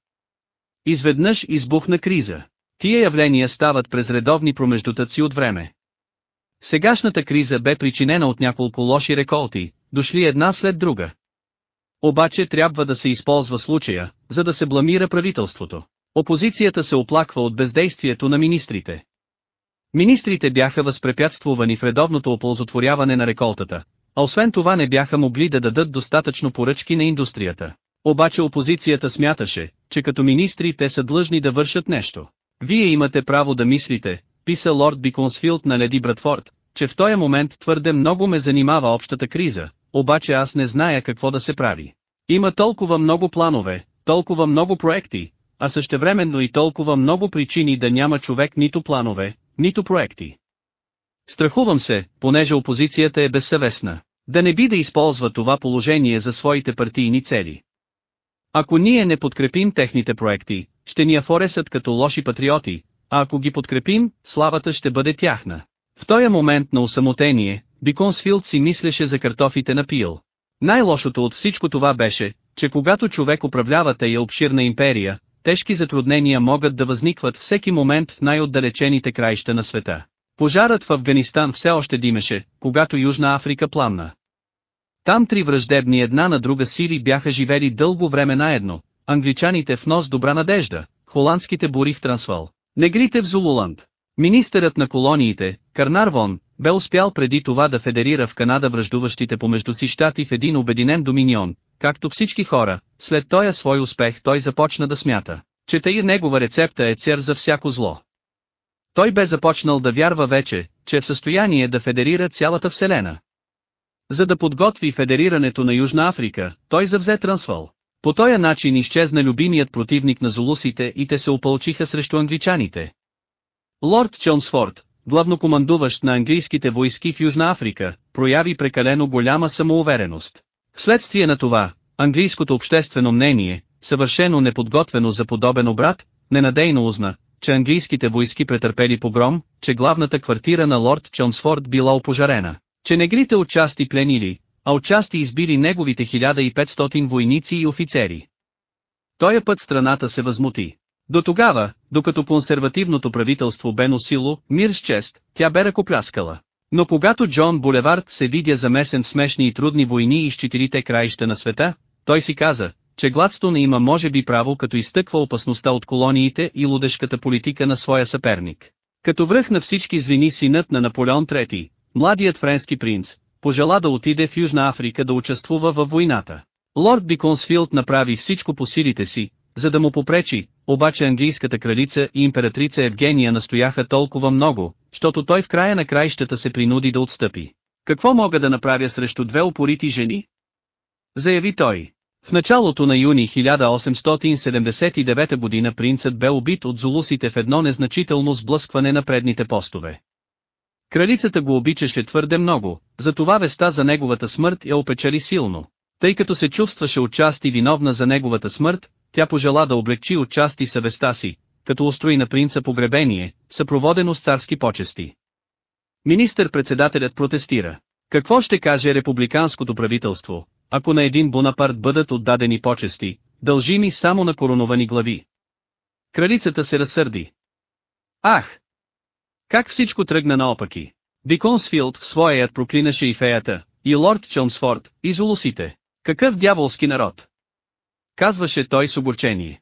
Изведнъж избухна криза. Тия явления стават през редовни промеждутъци от време. Сегашната криза бе причинена от няколко лоши реколти, дошли една след друга. Обаче трябва да се използва случая, за да се бламира правителството. Опозицията се оплаква от бездействието на министрите. Министрите бяха възпрепятствувани в редовното оползотворяване на реколтата, а освен това не бяха могли да дадат достатъчно поръчки на индустрията. Обаче опозицията смяташе, че като министри те са длъжни да вършат нещо. Вие имате право да мислите, писа лорд Биконсфилд на леди Братфорд, че в този момент твърде много ме занимава общата криза, обаче аз не зная какво да се прави. Има толкова много планове, толкова много проекти, а същевременно и толкова много причини да няма човек нито планове, нито проекти. Страхувам се, понеже опозицията е безсъвестна, да не би да използва това положение за своите партийни цели. Ако ние не подкрепим техните проекти, ще ни афоресат като лоши патриоти, а ако ги подкрепим, славата ще бъде тяхна. В този момент на усамотение, Биконсфилд си мислеше за картофите на пил. Най-лошото от всичко това беше, че когато човек управлява тая обширна империя, тежки затруднения могат да възникват всеки момент в най-отдалечените краища на света. Пожарът в Афганистан все още димеше, когато Южна Африка пламна. Там три враждебни една на друга сили бяха живели дълго време наедно, англичаните в нос добра надежда, холандските бури в Трансвал, негрите в Зулуланд. Министърът на колониите, Карнарвон, бе успял преди това да федерира в Канада връждуващите помежду си щати в един обединен доминион, както всички хора, след този свой успех той започна да смята, че тъй негова рецепта е цер за всяко зло. Той бе започнал да вярва вече, че е в състояние да федерира цялата Вселена. За да подготви федерирането на Южна Африка, той завзе Трансвал. По този начин изчезна любимият противник на зулусите и те се опълчиха срещу англичаните. Лорд Чонсфорд, главнокомандуващ на английските войски в Южна Африка, прояви прекалено голяма самоувереност. Вследствие на това, английското обществено мнение, съвършено неподготвено за подобен обрат, ненадейно узна, че английските войски претърпели погром, че главната квартира на лорд Чонсфорд била опожарена, че негрите отчасти пленили, а отчасти избили неговите 1500 войници и офицери. Тоя път страната се възмути. До тогава, докато консервативното правителство бе носило мир с чест, тя бе ръкопляскала. Но когато Джон Булевард се видя замесен в смешни и трудни войни из четирите краища на света, той си каза, че Гладстон има може би право като изтъква опасността от колониите и лудешката политика на своя съперник. Като връх на всички звени синът на Наполеон III, младият френски принц, пожела да отиде в Южна Африка да участвува във войната. Лорд Биконсфилд направи всичко по силите си, за да му попречи, обаче английската кралица и императрица Евгения настояха толкова много, защото той в края на краищата се принуди да отстъпи. Какво мога да направя срещу две упорити жени? Заяви той. В началото на юни 1879 година принцът бе убит от зулусите в едно незначително сблъскване на предните постове. Кралицата го обичаше твърде много, затова веста за неговата смърт я опечали силно. Тъй като се чувстваше отчасти виновна за неговата смърт, тя пожела да облегчи отчасти съвестта си, като устрои на принца погребение, съпроводено с царски почести. Министър-председателят протестира. Какво ще каже републиканското правителство, ако на един Бонапарт бъдат отдадени почести, дължими само на короновани глави? Кралицата се разсърди. Ах! Как всичко тръгна наопаки? Биконсфилд в своя проклинаше и феята, и лорд Чонсфорд, и зулусите. Какъв дяволски народ! Казваше той с огорчение.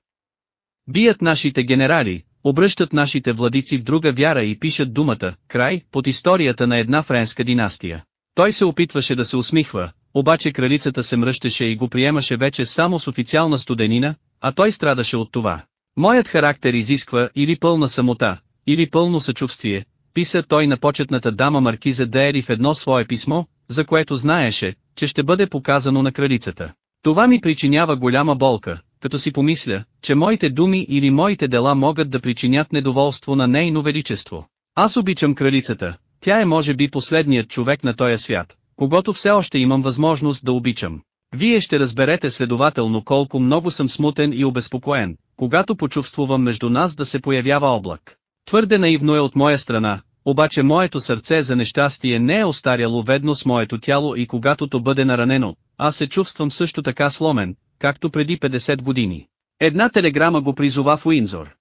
Бият нашите генерали, обръщат нашите владици в друга вяра и пишат думата, край, под историята на една френска династия. Той се опитваше да се усмихва, обаче кралицата се мръщеше и го приемаше вече само с официална студенина, а той страдаше от това. Моят характер изисква или пълна самота, или пълно съчувствие, писа той на почетната дама Маркиза Деери в едно свое писмо, за което знаеше, че ще бъде показано на кралицата. Това ми причинява голяма болка, като си помисля, че моите думи или моите дела могат да причинят недоволство на нейно величество. Аз обичам кралицата, тя е може би последният човек на този свят, когато все още имам възможност да обичам. Вие ще разберете следователно колко много съм смутен и обезпокоен, когато почувствувам между нас да се появява облак. Твърде наивно е от моя страна, обаче моето сърце за нещастие не е остаряло ведно с моето тяло и когато то бъде наранено, аз се чувствам също така сломен, както преди 50 години. Една телеграма го призова в Уинзор.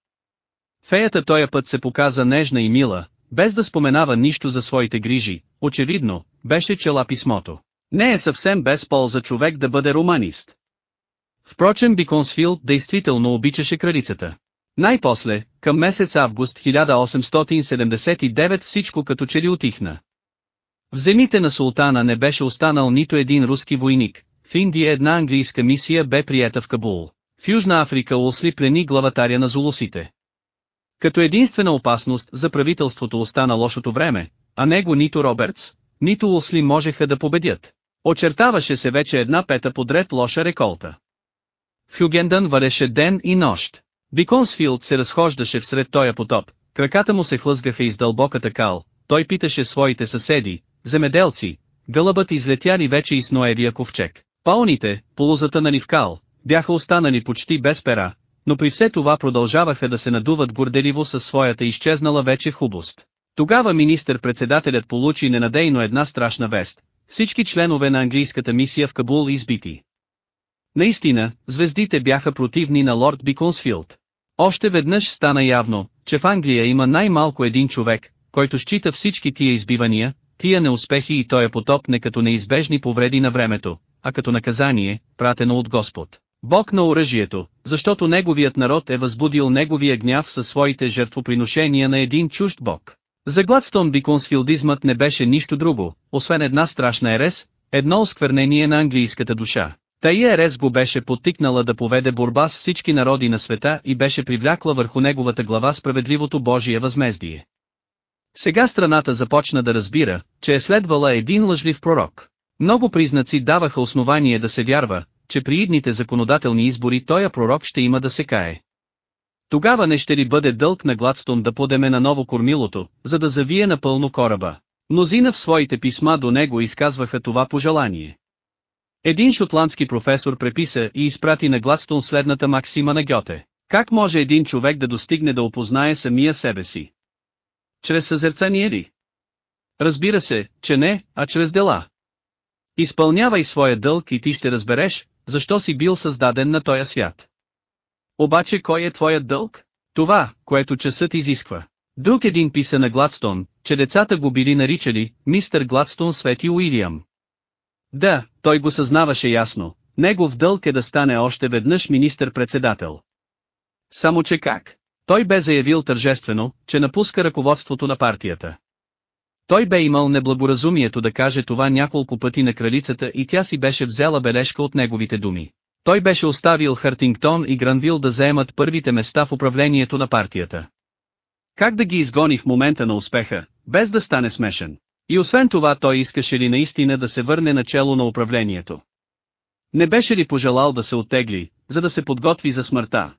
Феята тоя път се показа нежна и мила, без да споменава нищо за своите грижи, очевидно, беше чела писмото. Не е съвсем без полза човек да бъде романист. Впрочем Биконсфилд действително обичаше кралицата. Най-после, към месец август 1879 всичко като че ли отихна. В земите на султана не беше останал нито един руски войник, в Индия една английска мисия бе приета в Кабул. В Южна Африка Усли плени главатаря на зулусите. Като единствена опасност за правителството остана лошото време, а него нито Робертс, нито Усли можеха да победят. Очертаваше се вече една пета подред лоша реколта. В Хюгендън вареше ден и нощ. Биконсфилд се разхождаше всред тоя потоп, краката му се хлъзгаха из дълбоката кал, той питаше своите съседи, земеделци, гълъбът излетяли вече из Ноевия ковчег. Пауните, полузатънани в кал, бяха останали почти без пера, но при все това продължаваха да се надуват горделиво със своята изчезнала вече хубост. Тогава министър-председателят получи ненадейно една страшна вест. Всички членове на английската мисия в Кабул избити. Наистина, звездите бяха противни на лорд Биконсфилд. Още веднъж стана явно, че в Англия има най-малко един човек, който счита всички тия избивания, тия неуспехи и той е потоп не като неизбежни повреди на времето, а като наказание, пратено от Господ. Бог на оръжието, защото неговият народ е възбудил неговия гняв със своите жертвоприношения на един чужд Бог. За Гладстон биконсфилдизмът не беше нищо друго, освен една страшна ерес, едно осквернение на английската душа. Тая ерес го беше подтикнала да поведе борба с всички народи на света и беше привлякла върху неговата глава справедливото Божие възмездие. Сега страната започна да разбира, че е следвала един лъжлив пророк. Много признаци даваха основание да се вярва, че при идните законодателни избори тоя пророк ще има да се кае. Тогава не ще ли бъде дълг на Гладстон да подеме на ново кормилото, за да завие напълно кораба. Мнозина в своите писма до него изказваха това пожелание. Един шотландски професор преписа и изпрати на Гладстон следната максима на Гьоте. Как може един човек да достигне да опознае самия себе си? Чрез съзерцание ли? Разбира се, че не, а чрез дела. Изпълнявай своя дълг и ти ще разбереш, защо си бил създаден на този свят. Обаче кой е твоят дълг? Това, което часът изисква. Друг един писа на Гладстон, че децата го били наричали, мистер Гладстон Свети Уилиам. Да, той го съзнаваше ясно, Негов дълг е да стане още веднъж министър-председател. Само че как? Той бе заявил тържествено, че напуска ръководството на партията. Той бе имал неблагоразумието да каже това няколко пъти на кралицата и тя си беше взела бележка от неговите думи. Той беше оставил Хартингтон и Гранвил да заемат първите места в управлението на партията. Как да ги изгони в момента на успеха, без да стане смешен? И освен това той искаше ли наистина да се върне начало на управлението? Не беше ли пожелал да се оттегли, за да се подготви за смъртта?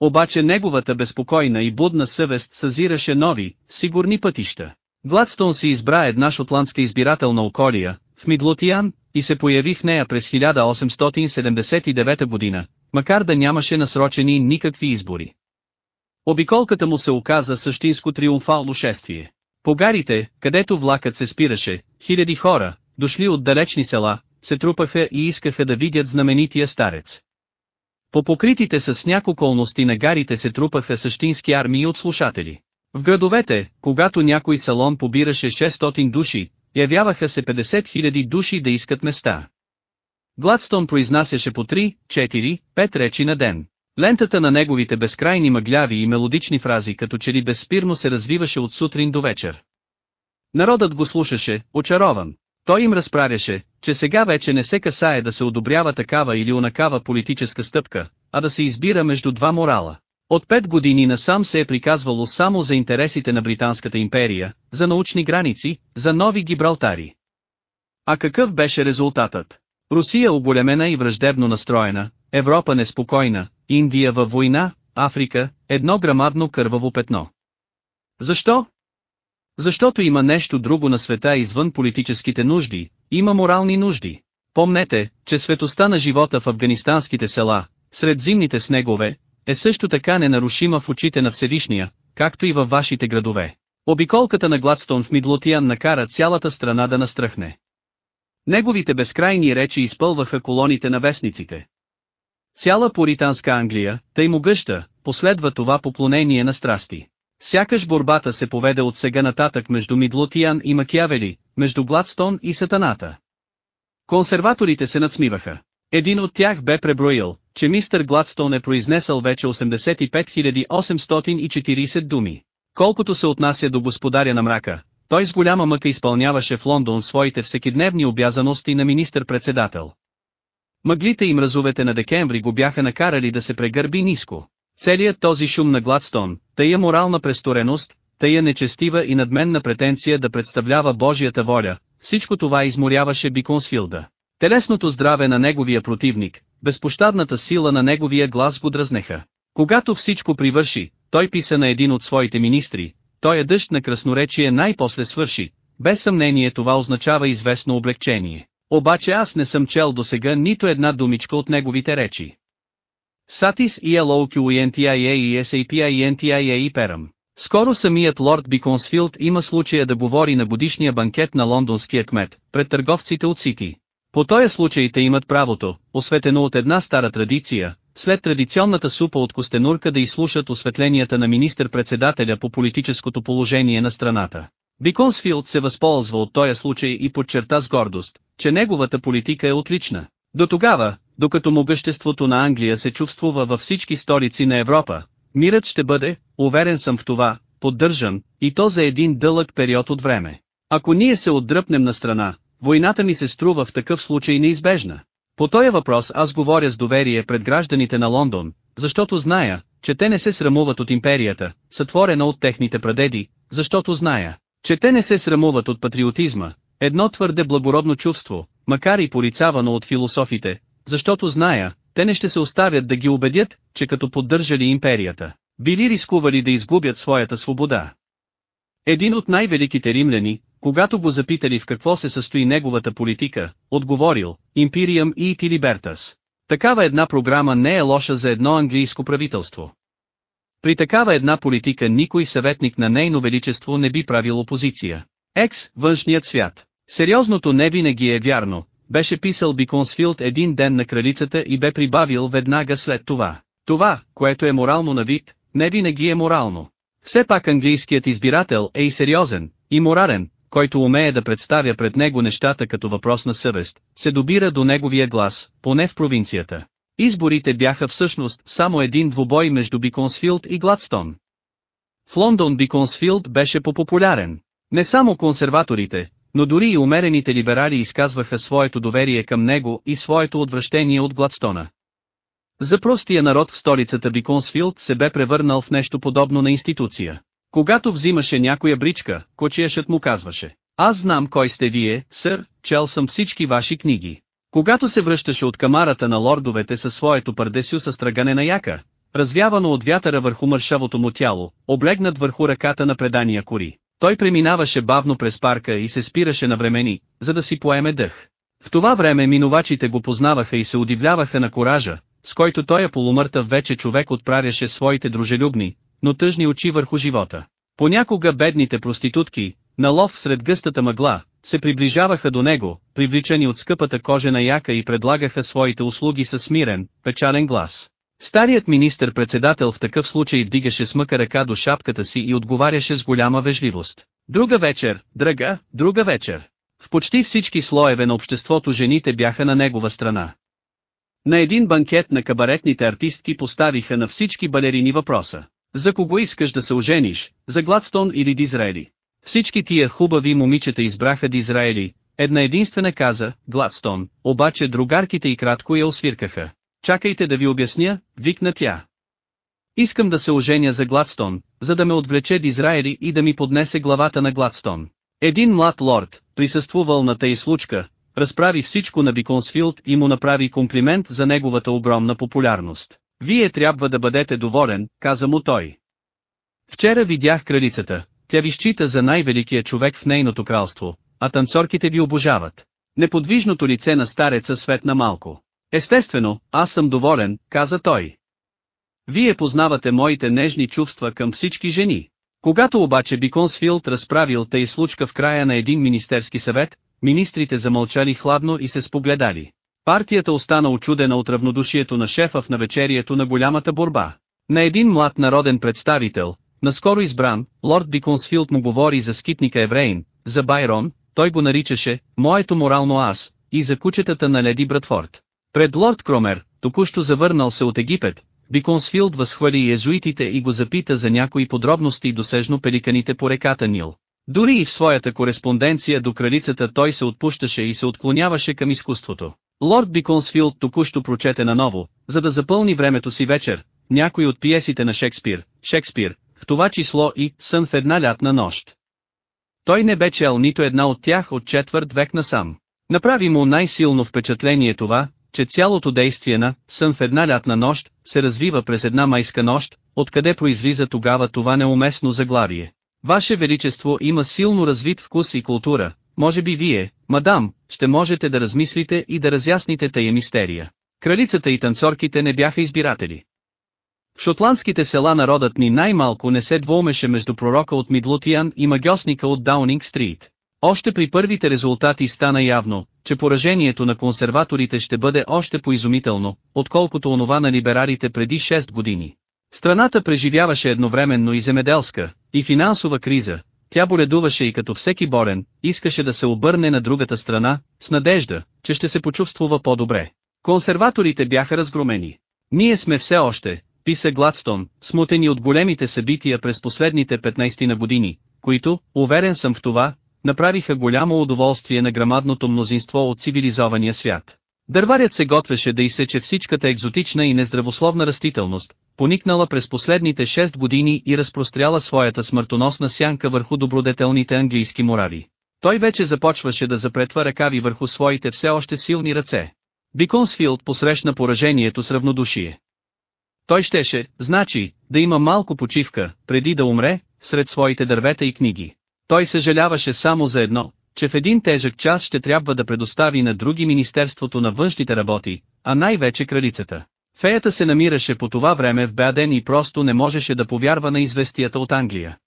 Обаче неговата безпокойна и будна съвест съзираше нови, сигурни пътища. Гладстон си избра една шотландска избирателна околия, в Мидлотиян, и се появи в нея през 1879 година, макар да нямаше насрочени никакви избори. Обиколката му се оказа същинско триумфално шествие. По гарите, където влакът се спираше, хиляди хора, дошли от далечни села, се трупаха и искаха да видят знаменития старец. По покритите с сняг околности на гарите се трупаха същински армии от слушатели. В градовете, когато някой салон побираше 600 души, явяваха се 50 000 души да искат места. Гладстон произнасяше по 3, 4, 5 речи на ден. Лентата на неговите безкрайни мъгляви и мелодични фрази като че ли безспирно се развиваше от сутрин до вечер. Народът го слушаше, очарован. Той им разправяше, че сега вече не се касае да се одобрява такава или онакава политическа стъпка, а да се избира между два морала. От пет години насам се е приказвало само за интересите на Британската империя, за научни граници, за нови гибралтари. А какъв беше резултатът? Русия оголемена и враждебно настроена, Европа неспокойна, Индия във война, Африка, едно грамадно кърваво петно. Защо? Защото има нещо друго на света извън политическите нужди, има морални нужди. Помнете, че светостта на живота в афганистанските села, сред зимните снегове, е също така ненарушима в очите на Всевишния, както и във вашите градове. Обиколката на Гладстон в Мидлотиан накара цялата страна да настръхне. Неговите безкрайни речи изпълваха колоните на вестниците. Цяла поританска Англия, тъй могъща, последва това поклонение на страсти. Сякаш борбата се поведе от сега нататък между Мидлотиан и Макиавели, между Гладстон и Сатаната. Консерваторите се надсмиваха. Един от тях бе преброил, че мистер Гладстон е произнесъл вече 85 840 думи. Колкото се отнася до господаря на мрака, той с голяма мъка изпълняваше в Лондон своите всекидневни обязаности на министър-председател. Мъглите и мразовете на декември го бяха накарали да се прегърби ниско. Целият този шум на Гладстон, тая морална престореност, тая нечестива и надменна претенция да представлява Божията воля, всичко това изморяваше Биконсфилда. Телесното здраве на неговия противник, безпощадната сила на неговия глас го дразнеха. Когато всичко привърши, той писа на един от своите министри, той е дъжд на красноречие най-после свърши, без съмнение това означава известно облегчение. Обаче аз не съм чел до сега нито една думичка от неговите речи. Сатис и LOQENTIA и SAPINTIA и Перам. Скоро самият лорд Биконсфилд има случая да говори на годишния банкет на лондонския кмет, пред търговците от Сити. По този случай те имат правото, осветено от една стара традиция, след традиционната супа от костенурка да изслушат осветленията на министър-председателя по политическото положение на страната. Биконсфилд се възползва от този случай и подчерта с гордост, че неговата политика е отлична. До тогава, докато могъществото на Англия се чувствува във всички столици на Европа, мирът ще бъде, уверен съм в това, поддържан, и то за един дълъг период от време. Ако ние се отдръпнем на страна, войната ми се струва в такъв случай неизбежна. По този въпрос аз говоря с доверие пред гражданите на Лондон, защото зная, че те не се срамуват от империята, сътворена от техните прадеди, защото зная, че те не се срамуват от патриотизма, едно твърде благородно чувство, макар и порицавано от философите, защото зная, те не ще се оставят да ги убедят, че като поддържали империята, били рискували да изгубят своята свобода. Един от най-великите римляни, когато го запитали в какво се състои неговата политика, отговорил, Imperium и Libertas. Такава една програма не е лоша за едно английско правителство. При такава една политика никой съветник на нейно величество не би правил опозиция. Екс, външният свят. Сериозното не винаги е вярно, беше писал Биконсфилд един ден на кралицата и бе прибавил веднага след това. Това, което е морално на вид, не винаги е морално. Все пак английският избирател е и сериозен, и морален, който умее да представя пред него нещата като въпрос на съвест, се добира до неговия глас, поне в провинцията. Изборите бяха всъщност само един двубой между Биконсфилд и Гладстон. В Лондон Биконсфилд беше по-популярен. Не само консерваторите, но дори и умерените либерали изказваха своето доверие към него и своето отвращение от Гладстона. За простия народ в столицата Биконсфилд се бе превърнал в нещо подобно на институция. Когато взимаше някоя бричка, кочияшът му казваше, аз знам кой сте вие, сър, чел съм всички ваши книги. Когато се връщаше от камарата на лордовете със своето пардесю с тръгане на яка, развявано от вятъра върху мършавото му тяло, облегнат върху ръката на предания кори, той преминаваше бавно през парка и се спираше на времени, за да си поеме дъх. В това време минувачите го познаваха и се удивляваха на коража, с който той е полумъртъв вече човек отправяше своите дружелюбни, но тъжни очи върху живота. Понякога бедните проститутки, на лов сред гъстата мъгла, се приближаваха до него, привличани от скъпата кожена яка и предлагаха своите услуги със смирен, печален глас. Старият министър-председател в такъв случай вдигаше смъка ръка до шапката си и отговаряше с голяма вежливост. Друга вечер, драга, друга вечер. В почти всички слоеве на обществото жените бяха на негова страна. На един банкет на кабаретните артистки поставиха на всички балерини въпроса. За кого искаш да се ожениш, за Гладстон или Дизраели? Всички тия хубави момичета избраха Дизраели, една единствена каза, Гладстон, обаче другарките и кратко я освиркаха. Чакайте да ви обясня, викна тя. Искам да се оженя за Гладстон, за да ме отвлече Дизраели и да ми поднесе главата на Гладстон. Един млад лорд, присъствувал на тъй случка, разправи всичко на Биконсфилд и му направи комплимент за неговата огромна популярност. Вие трябва да бъдете доволен, каза му той. Вчера видях кралицата, тя ви счита за най-великия човек в нейното кралство, а танцорките ви обожават. Неподвижното лице на стареца светна малко. Естествено, аз съм доволен, каза той. Вие познавате моите нежни чувства към всички жени. Когато обаче Биконсфилд разправил тъй случка в края на един министерски съвет, министрите замълчали хладно и се спогледали. Партията остана очудена от равнодушието на шефа в навечерието на голямата борба. На един млад народен представител, наскоро избран, лорд Биконсфилд му говори за скитника Еврейн, за Байрон, той го наричаше «моето морално аз», и за кучетата на Леди Братфорд. Пред лорд Кромер, току-що завърнал се от Египет, Биконсфилд възхвали езуитите и го запита за някои подробности досежно пеликаните по реката Нил. Дори и в своята кореспонденция до кралицата той се отпущаше и се отклоняваше към изкуството. Лорд Биконсфилд току-що прочете наново, за да запълни времето си вечер, някои от пиесите на Шекспир, Шекспир, в това число и «Сън в една лятна нощ». Той не бе чел нито една от тях от четвърт век насам. Направи му най-силно впечатление това, че цялото действие на «Сън в една лятна нощ» се развива през една майска нощ, откъде произлиза тогава това неуместно заглавие. Ваше Величество има силно развит вкус и култура, може би вие, мадам, ще можете да размислите и да разясните тая мистерия. Кралицата и танцорките не бяха избиратели. В шотландските села народът ни най-малко не се двоумеше между пророка от Мидлутиан и магиосника от Даунинг Стрит. Още при първите резултати стана явно, че поражението на консерваторите ще бъде още поизумително, отколкото онова на либералите преди 6 години. Страната преживяваше едновременно и земеделска, и финансова криза, тя боледуваше и като всеки болен, искаше да се обърне на другата страна, с надежда, че ще се почувствува по-добре. Консерваторите бяха разгромени. Ние сме все още, писа Гладстон, смутени от големите събития през последните 15 на години, които, уверен съм в това, направиха голямо удоволствие на грамадното мнозинство от цивилизования свят. Дърварят се готвеше да изсече всичката екзотична и нездравословна растителност, поникнала през последните 6 години и разпростряла своята смъртоносна сянка върху добродетелните английски морави. Той вече започваше да запретва ръкави върху своите все още силни ръце. Биконсфилд посрещна поражението с равнодушие. Той щеше, значи, да има малко почивка, преди да умре, сред своите дървета и книги. Той съжаляваше само за едно, че в един тежък час ще трябва да предостави на други Министерството на външните работи, а най-вече кралицата. Феята се намираше по това време в Беаден и просто не можеше да повярва на известията от Англия.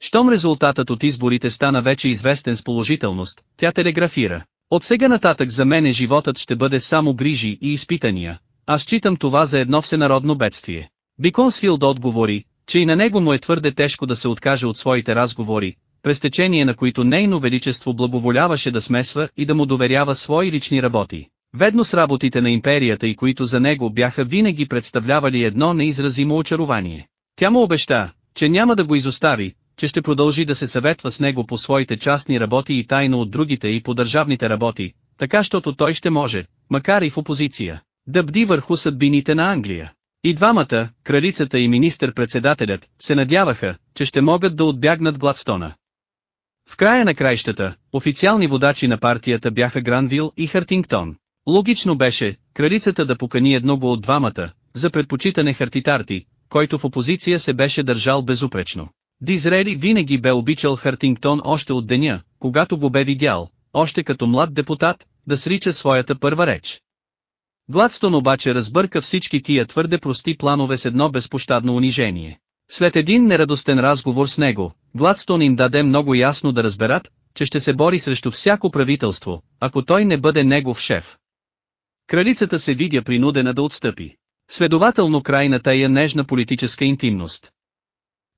Щом резултатът от изборите стана вече известен с положителност, тя телеграфира. От сега нататък за мене животът ще бъде само грижи и изпитания, аз считам това за едно всенародно бедствие. Биконсфилд отговори, че и на него му е твърде тежко да се откаже от своите разговори, през течение на които нейно величество благоволяваше да смесва и да му доверява свои лични работи. Ведно с работите на империята и които за него бяха винаги представлявали едно неизразимо очарование. Тя му обеща, че няма да го изостави, че ще продължи да се съветва с него по своите частни работи и тайно от другите и по държавните работи, така щото той ще може, макар и в опозиция, да бди върху съдбините на Англия. И двамата, кралицата и министър-председателят, се надяваха, че ще могат да отбягнат Гладстона. В края на краищата, официални водачи на партията бяха Гранвил и Хартингтон. Логично беше, кралицата да покани едного от двамата, за предпочитане Хартитарти, който в опозиция се беше държал безупречно. Дизрели винаги бе обичал Хартингтон още от деня, когато го бе видял, още като млад депутат, да срича своята първа реч. Гладстон обаче разбърка всички тия твърде прости планове с едно безпощадно унижение. След един нерадостен разговор с него, Гладстон им даде много ясно да разберат, че ще се бори срещу всяко правителство, ако той не бъде негов шеф. Кралицата се видя принудена да отстъпи. Следователно край на тая нежна политическа интимност.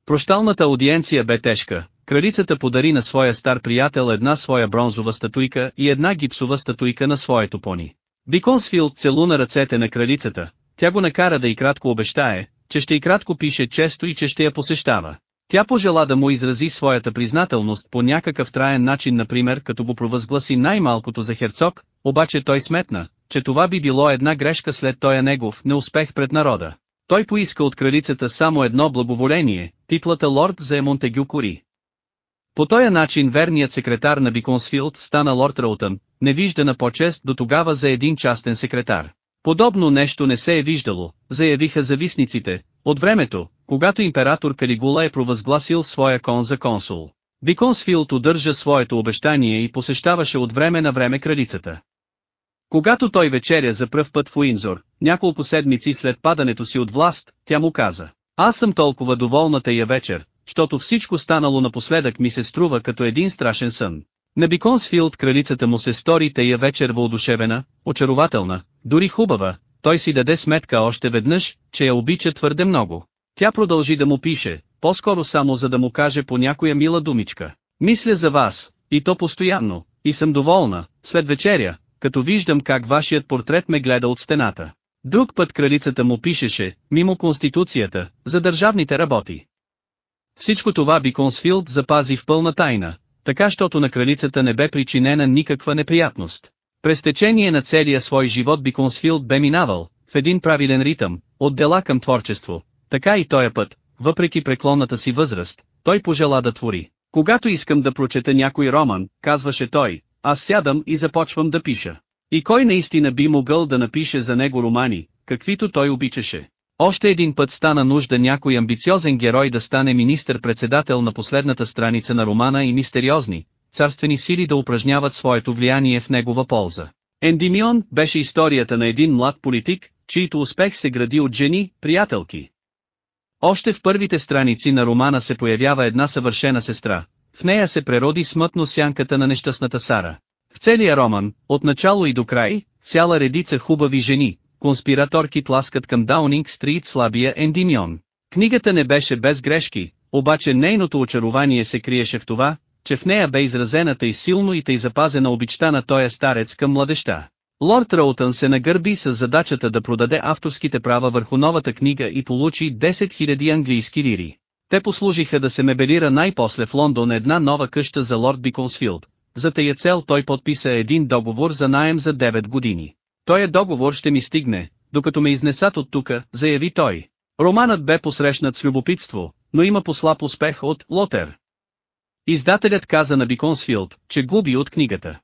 Прощалната аудиенция бе тежка, кралицата подари на своя стар приятел една своя бронзова статуйка и една гипсова статуйка на своето пони. Биконсфилд целуна ръцете на кралицата, тя го накара да и кратко обещае, че ще и кратко пише често и че ще я посещава. Тя пожела да му изрази своята признателност по някакъв траен начин например като го провъзгласи най-малкото за херцог, обаче той сметна, че това би било една грешка след тоя негов неуспех пред народа. Той поиска от кралицата само едно благоволение, титлата лорд за Монтегю Кори. По този начин верният секретар на Биконсфилд стана лорд Раутън, невиждана по-чест до тогава за един частен секретар. Подобно нещо не се е виждало, заявиха зависниците, от времето, когато император Калигула е провъзгласил своя кон за консул. Биконсфилд удържа своето обещание и посещаваше от време на време кралицата. Когато той вечеря за пръв път в Уинзор, няколко седмици след падането си от власт, тя му каза, аз съм толкова доволна тая вечер, защото всичко станало напоследък ми се струва като един страшен сън. На Биконсфилд кралицата му се стори тая вечер въодушевена, очарователна, дори хубава, той си даде сметка още веднъж, че я обича твърде много. Тя продължи да му пише, по-скоро само за да му каже по някоя мила думичка. Мисля за вас, и то постоянно, и съм доволна, след вечеря, като виждам как вашият портрет ме гледа от стената. Друг път кралицата му пишеше, мимо Конституцията, за държавните работи. Всичко това Биконсфилд запази в пълна тайна, така щото на кралицата не бе причинена никаква неприятност. През течение на целия свой живот Биконсфилд бе минавал, в един правилен ритъм, от дела към творчество, така и тоя път, въпреки преклонната си възраст, той пожела да твори. Когато искам да прочета някой роман, казваше той, аз сядам и започвам да пиша. И кой наистина би могъл да напише за него романи, каквито той обичаше. Още един път стана нужда някой амбициозен герой да стане министър-председател на последната страница на романа и мистериозни, царствени сили да упражняват своето влияние в негова полза. Ендимион беше историята на един млад политик, чийто успех се гради от жени, приятелки. Още в първите страници на романа се появява една съвършена сестра, в нея се прероди смътно сянката на нещастната Сара. В целия роман, от начало и до край, цяла редица хубави жени, конспираторки тласкат към Даунинг Стрит слабия Ендимион. Книгата не беше без грешки, обаче нейното очарование се криеше в това, че в нея бе изразената и силно и тъй запазена обичта на тоя старец към младеща. Лорд Роутън се нагърби с задачата да продаде авторските права върху новата книга и получи 10 000 английски лири. Те послужиха да се мебелира най-после в Лондон една нова къща за лорд Биконсфилд. За тая цел той подписа един договор за наем за 9 години. Тоя договор ще ми стигне, докато ме изнесат от тука, заяви той. Романът бе посрещнат с любопитство, но има послаб успех от Лотер. Издателят каза на Биконсфилд, че губи от книгата.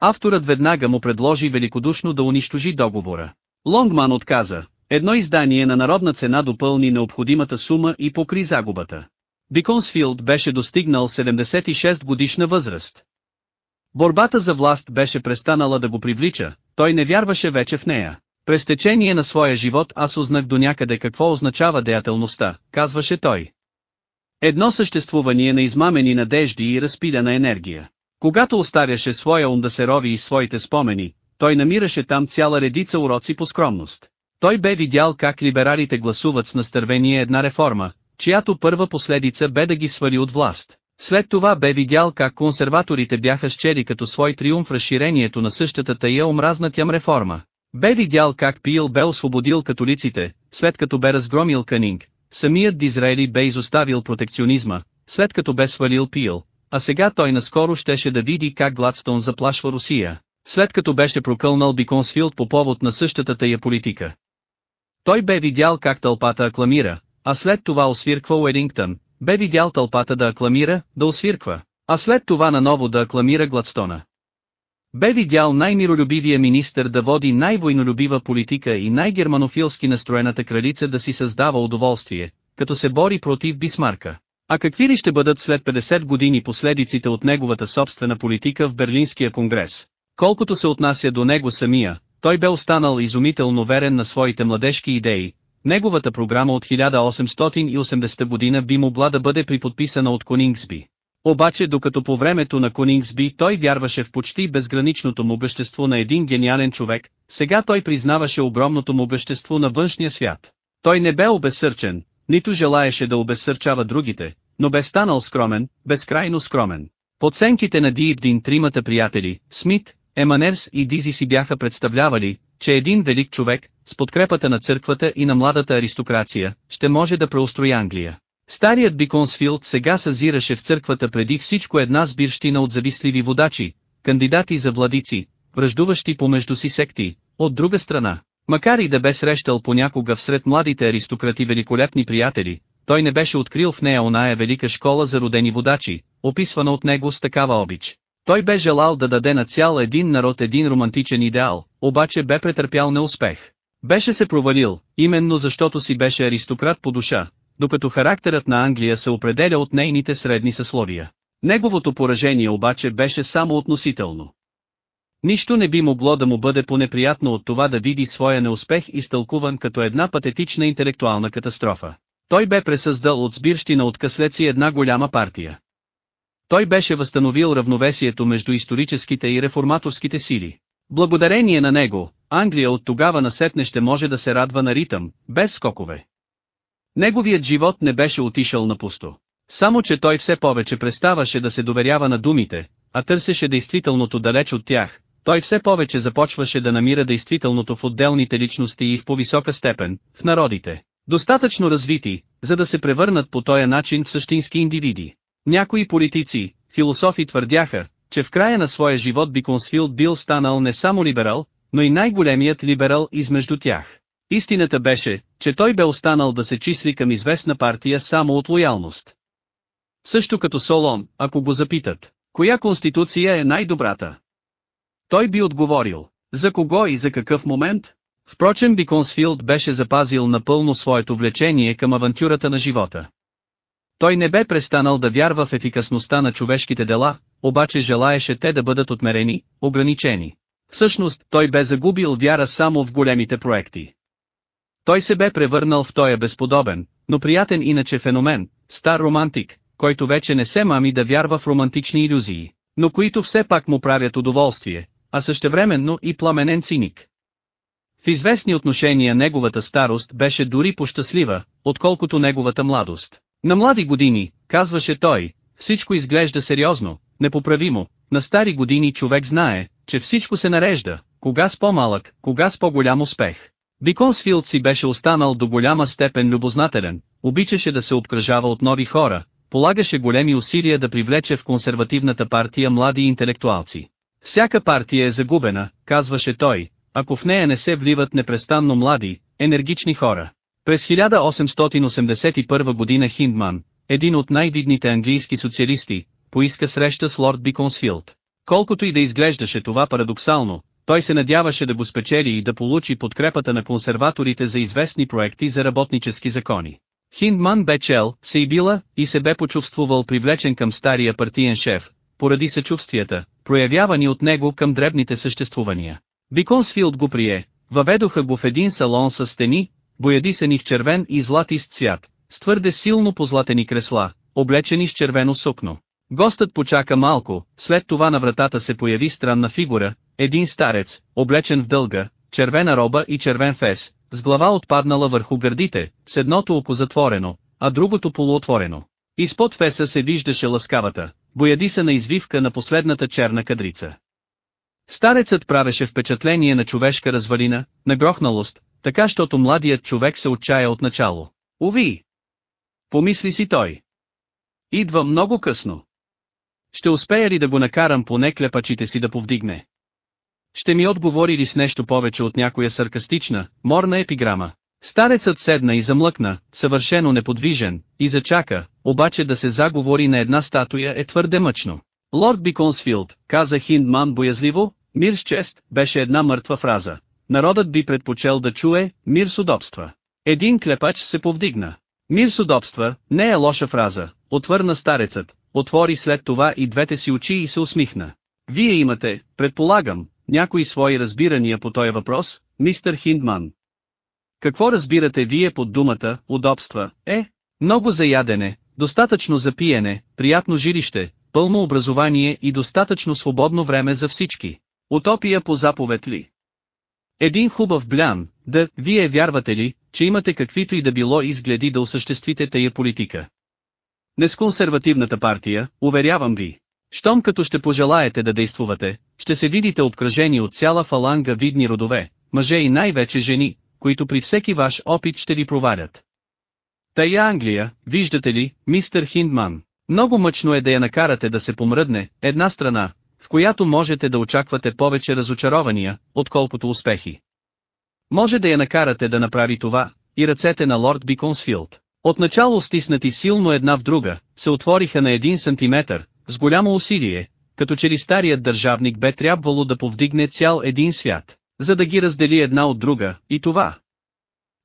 Авторът веднага му предложи великодушно да унищожи договора. Лонгман отказа, едно издание на народна цена допълни необходимата сума и покри загубата. Биконсфилд беше достигнал 76 годишна възраст. Борбата за власт беше престанала да го привлича, той не вярваше вече в нея. През течение на своя живот аз узнах до някъде какво означава деятелността, казваше той. Едно съществувание на измамени надежди и разпиляна енергия. Когато оставяше своя ум да се рови и своите спомени, той намираше там цяла редица уроци по скромност. Той бе видял как либералите гласуват с настървение една реформа, чиято първа последица бе да ги свали от власт. След това бе видял как консерваторите бяха счели като свой триумф разширението на същата тая омразна тям реформа. Бе видял как Пил бе освободил католиците, след като бе разгромил Канинг, самият Дизраели бе изоставил протекционизма, след като бе свалил Пил, а сега той наскоро щеше да види как Гладстон заплашва Русия, след като беше прокълнал Биконсфилд по повод на същата тая политика. Той бе видял как тълпата акламира, а след това освирква Уедингтън, бе видял тълпата да акламира, да освирква, а след това наново да акламира Гладстона. Бе видял най-миролюбивия министър да води най-войнолюбива политика и най-германофилски настроената кралица да си създава удоволствие, като се бори против Бисмарка. А какви ли ще бъдат след 50 години последиците от неговата собствена политика в Берлинския конгрес? Колкото се отнася до него самия, той бе останал изумително верен на своите младежки идеи, неговата програма от 1880 година би могла да бъде приподписана от Конингсби. Обаче докато по времето на Конингсби той вярваше в почти безграничното му бъщество на един гениален човек, сега той признаваше огромното му бъщество на външния свят. Той не бе обезсърчен, нито желаеше да обезсърчава другите, но бе станал скромен, безкрайно скромен. Подсенките на Диипдин тримата приятели, Смит, Еманерс и Дизи си бяха представлявали, че един велик човек, с подкрепата на църквата и на младата аристокрация, ще може да преустрои Англия. Старият Биконсфилд сега съзираше в църквата преди всичко една сбирщина от завистливи водачи, кандидати за владици, връждуващи помежду си секти, от друга страна. Макар и да бе срещал понякога всред младите аристократи великолепни приятели, той не беше открил в нея оная велика школа за родени водачи, описвана от него с такава обич. Той бе желал да даде на цял един народ един романтичен идеал, обаче бе претърпял неуспех. Беше се провалил, именно защото си беше аристократ по душа, докато характерът на Англия се определя от нейните средни съсловия. Неговото поражение обаче беше само относително. Нищо не би могло да му бъде понеприятно от това да види своя неуспех изтълкуван като една патетична интелектуална катастрофа. Той бе пресъздал от сбирщина от къслеци една голяма партия. Той беше възстановил равновесието между историческите и реформаторските сили. Благодарение на него, Англия от тогава насетне ще може да се радва на ритъм, без скокове. Неговият живот не беше отишъл на пусто. Само че той все повече преставаше да се доверява на думите, а търсеше действителното далеч от тях, той все повече започваше да намира действителното в отделните личности и в по-висока степен, в народите, достатъчно развити, за да се превърнат по този начин в същински индивиди. Някои политици, философи твърдяха, че в края на своя живот Биконсфилд бил станал не само либерал, но и най-големият либерал измежду тях. Истината беше, че той бе останал да се числи към известна партия само от лоялност. Също като Солон, ако го запитат, коя конституция е най-добрата? Той би отговорил, за кого и за какъв момент? Впрочем Биконсфилд беше запазил напълно своето влечение към авантюрата на живота. Той не бе престанал да вярва в ефикасността на човешките дела, обаче желаеше те да бъдат отмерени, ограничени. Всъщност, той бе загубил вяра само в големите проекти. Той се бе превърнал в тоя безподобен, но приятен иначе феномен, стар романтик, който вече не се мами да вярва в романтични иллюзии, но които все пак му правят удоволствие, а същевременно и пламенен циник. В известни отношения неговата старост беше дори пощастлива, отколкото неговата младост. На млади години, казваше той, всичко изглежда сериозно, непоправимо, на стари години човек знае, че всичко се нарежда, кога с по-малък, кога с по-голям успех. Биконсфилд си беше останал до голяма степен любознателен, обичаше да се обкръжава от нови хора, полагаше големи усилия да привлече в консервативната партия млади интелектуалци. Всяка партия е загубена, казваше той, ако в нея не се вливат непрестанно млади, енергични хора. През 1881 година Хиндман, един от най-видните английски социалисти, поиска среща с лорд Биконсфилд. Колкото и да изглеждаше това парадоксално, той се надяваше да го спечели и да получи подкрепата на консерваторите за известни проекти за работнически закони. Хиндман бе чел, се и била, и се бе почувствувал привлечен към стария партиен шеф, поради съчувствията, проявявани от него към дребните съществувания. Биконсфилд го прие, въведоха го в един салон с стени, боядисани в червен и златист цвят, с твърде силно позлатени кресла, облечени с червено сукно. Гостът почака малко, след това на вратата се появи странна фигура, един старец, облечен в дълга, червена роба и червен фес, с глава отпаднала върху гърдите, с едното око затворено, а другото полуотворено. Изпод феса се виждаше ласкавата, боядисана извивка на последната черна кадрица. Старецът правеше впечатление на човешка развалина, на грохналост, така щото младият човек се отчая от начало. Уви! Помисли си той. Идва много късно. Ще успея ли да го накарам поне клепачите си да повдигне? Ще ми отговори ли с нещо повече от някоя саркастична, морна епиграма? Старецът седна и замлъкна, съвършено неподвижен, и зачака, обаче да се заговори на една статуя е твърде мъчно. Лорд Биконсфилд, каза Хиндман боязливо, мир с чест, беше една мъртва фраза. Народът би предпочел да чуе, мир с удобства. Един клепач се повдигна. Мир с удобства, не е лоша фраза, отвърна старецът, отвори след това и двете си очи и се усмихна. Вие имате, предполагам, някои свои разбирания по този въпрос, мистер Хиндман. Какво разбирате вие под думата «удобства»? Е, много за ядене, достатъчно за пиене, приятно жилище, пълно образование и достатъчно свободно време за всички. Утопия по заповед ли? Един хубав блян, да, вие вярвате ли, че имате каквито и да било изгледи да осъществите тая политика? Не с консервативната партия, уверявам ви. Щом като ще пожелаете да действувате, ще се видите обкръжени от цяла фаланга видни родове, мъже и най-вече жени, които при всеки ваш опит ще ви провалят. Тая Англия, виждате ли, мистер Хиндман, много мъчно е да я накарате да се помръдне, една страна, в която можете да очаквате повече разочарования, отколкото успехи. Може да я накарате да направи това, и ръцете на лорд Биконсфилд, отначало стиснати силно една в друга, се отвориха на един сантиметър, с голямо усилие, като че ли старият държавник бе трябвало да повдигне цял един свят, за да ги раздели една от друга, и това.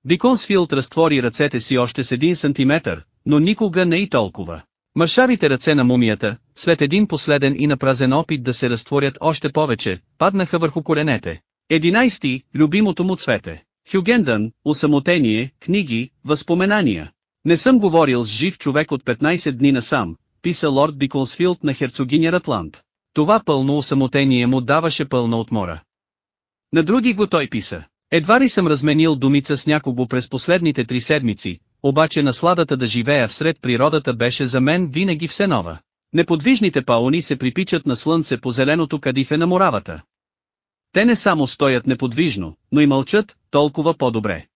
Биконсфилд разтвори ръцете си още с един сантиметър, но никога не и толкова. Мършавите ръце на мумията, след един последен и напразен опит да се разтворят още повече, паднаха върху коленете. Единайсти, любимото му цвете. Хюгендън, усамотение, книги, възпоменания. Не съм говорил с жив човек от 15 дни насам, писа лорд Биколсфилд на херцогиня Ратланд. Това пълно усамотение му даваше пълна отмора. На други го той писа. Едва ли съм разменил думица с някого през последните три седмици, обаче насладата да живея всред природата беше за мен винаги все нова. Неподвижните паони се припичат на слънце по зеленото кадифе на моравата. Те не само стоят неподвижно, но и мълчат, толкова по-добре.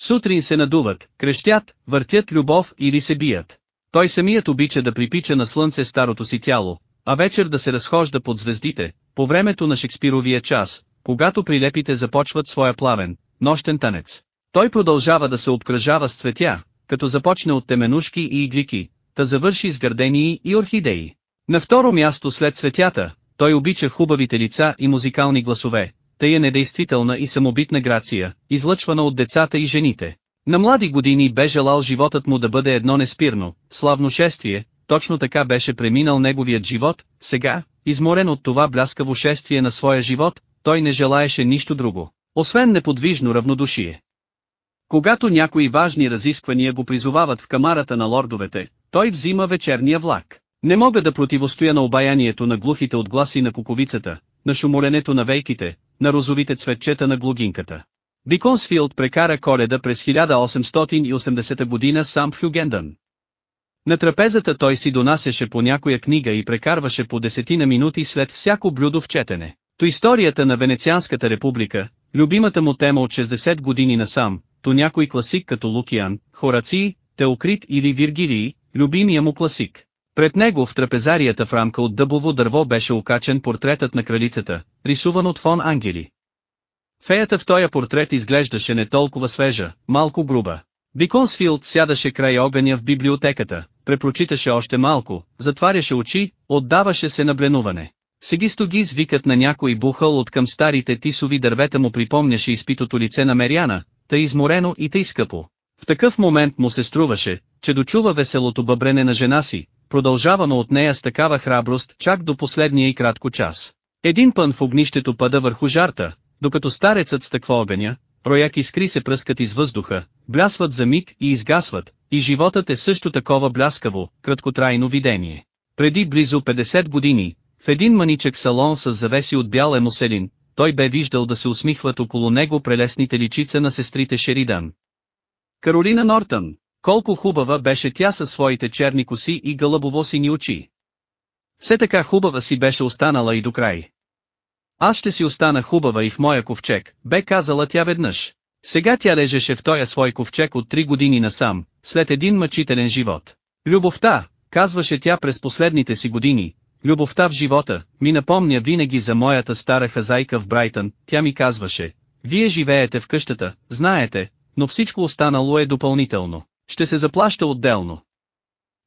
Сутрин се надуват, крещят, въртят любов или се бият. Той самият обича да припича на слънце старото си тяло, а вечер да се разхожда под звездите, по времето на Шекспировия час, когато прилепите започват своя плавен, нощен танец. Той продължава да се обкръжава с цветя, като започне от теменушки и иглики, та завърши с гардении и орхидеи. На второ място след цветята, той обича хубавите лица и музикални гласове, тъй е недействителна и самобитна грация, излъчвана от децата и жените. На млади години бе желал животът му да бъде едно неспирно, славно шествие, точно така беше преминал неговият живот, сега, изморен от това бляскаво шествие на своя живот, той не желаеше нищо друго, освен неподвижно равнодушие. Когато някои важни разисквания го призовават в камарата на лордовете, той взима вечерния влак. Не мога да противостоя на обаянието на глухите отгласи на куковицата, на шумоленето на вейките, на розовите цветчета на глугинката. Биконсфилд прекара коледа през 1880 година сам в Хюгендън. На трапезата той си донасяше по някоя книга и прекарваше по десетина минути след всяко блюдо в четене. То историята на Венецианската република, любимата му тема от 60 години насам, то някой класик като Лукиан, Хораций, Теокрит или Виргилий, любимия му класик. Пред него в трапезарията в рамка от дъбово дърво беше окачен портретът на кралицата, рисуван от фон Ангели. Феята в този портрет изглеждаше не толкова свежа, малко груба. Биконсфилд сядаше край огъня в библиотеката, препрочиташе още малко, затваряше очи, отдаваше се на бленуване. Сегисто ги звикът на някой бухъл от към старите тисови дървета му припомняше изпитото лице на Мериана, тъй изморено и тъй скъпо. В такъв момент му се струваше, че дочува веселото бъбрене на жена си, продължавано от нея с такава храброст чак до последния и кратко час. Един пън в огнището пада върху жарта, докато старецът стъква огъня, прояк искри се пръскат из въздуха, блясват за миг и изгасват, и животът е също такова бляскаво, краткотрайно видение. Преди близо 50 години, в един маничък салон с завеси от бял емоселин, той бе виждал да се усмихват около него прелесните личица на сестрите Шеридан. Каролина Нортън, Колко хубава беше тя със своите черни коси и гълъбово-сини очи. Все така хубава си беше останала и до край. Аз ще си остана хубава и в моя ковчег, бе казала тя веднъж. Сега тя лежеше в тоя свой ковчег от три години насам, след един мъчителен живот. Любовта, казваше тя през последните си години, любовта в живота, ми напомня винаги за моята стара хазайка в Брайтън, тя ми казваше, вие живеете в къщата, знаете, но всичко останало е допълнително, ще се заплаща отделно.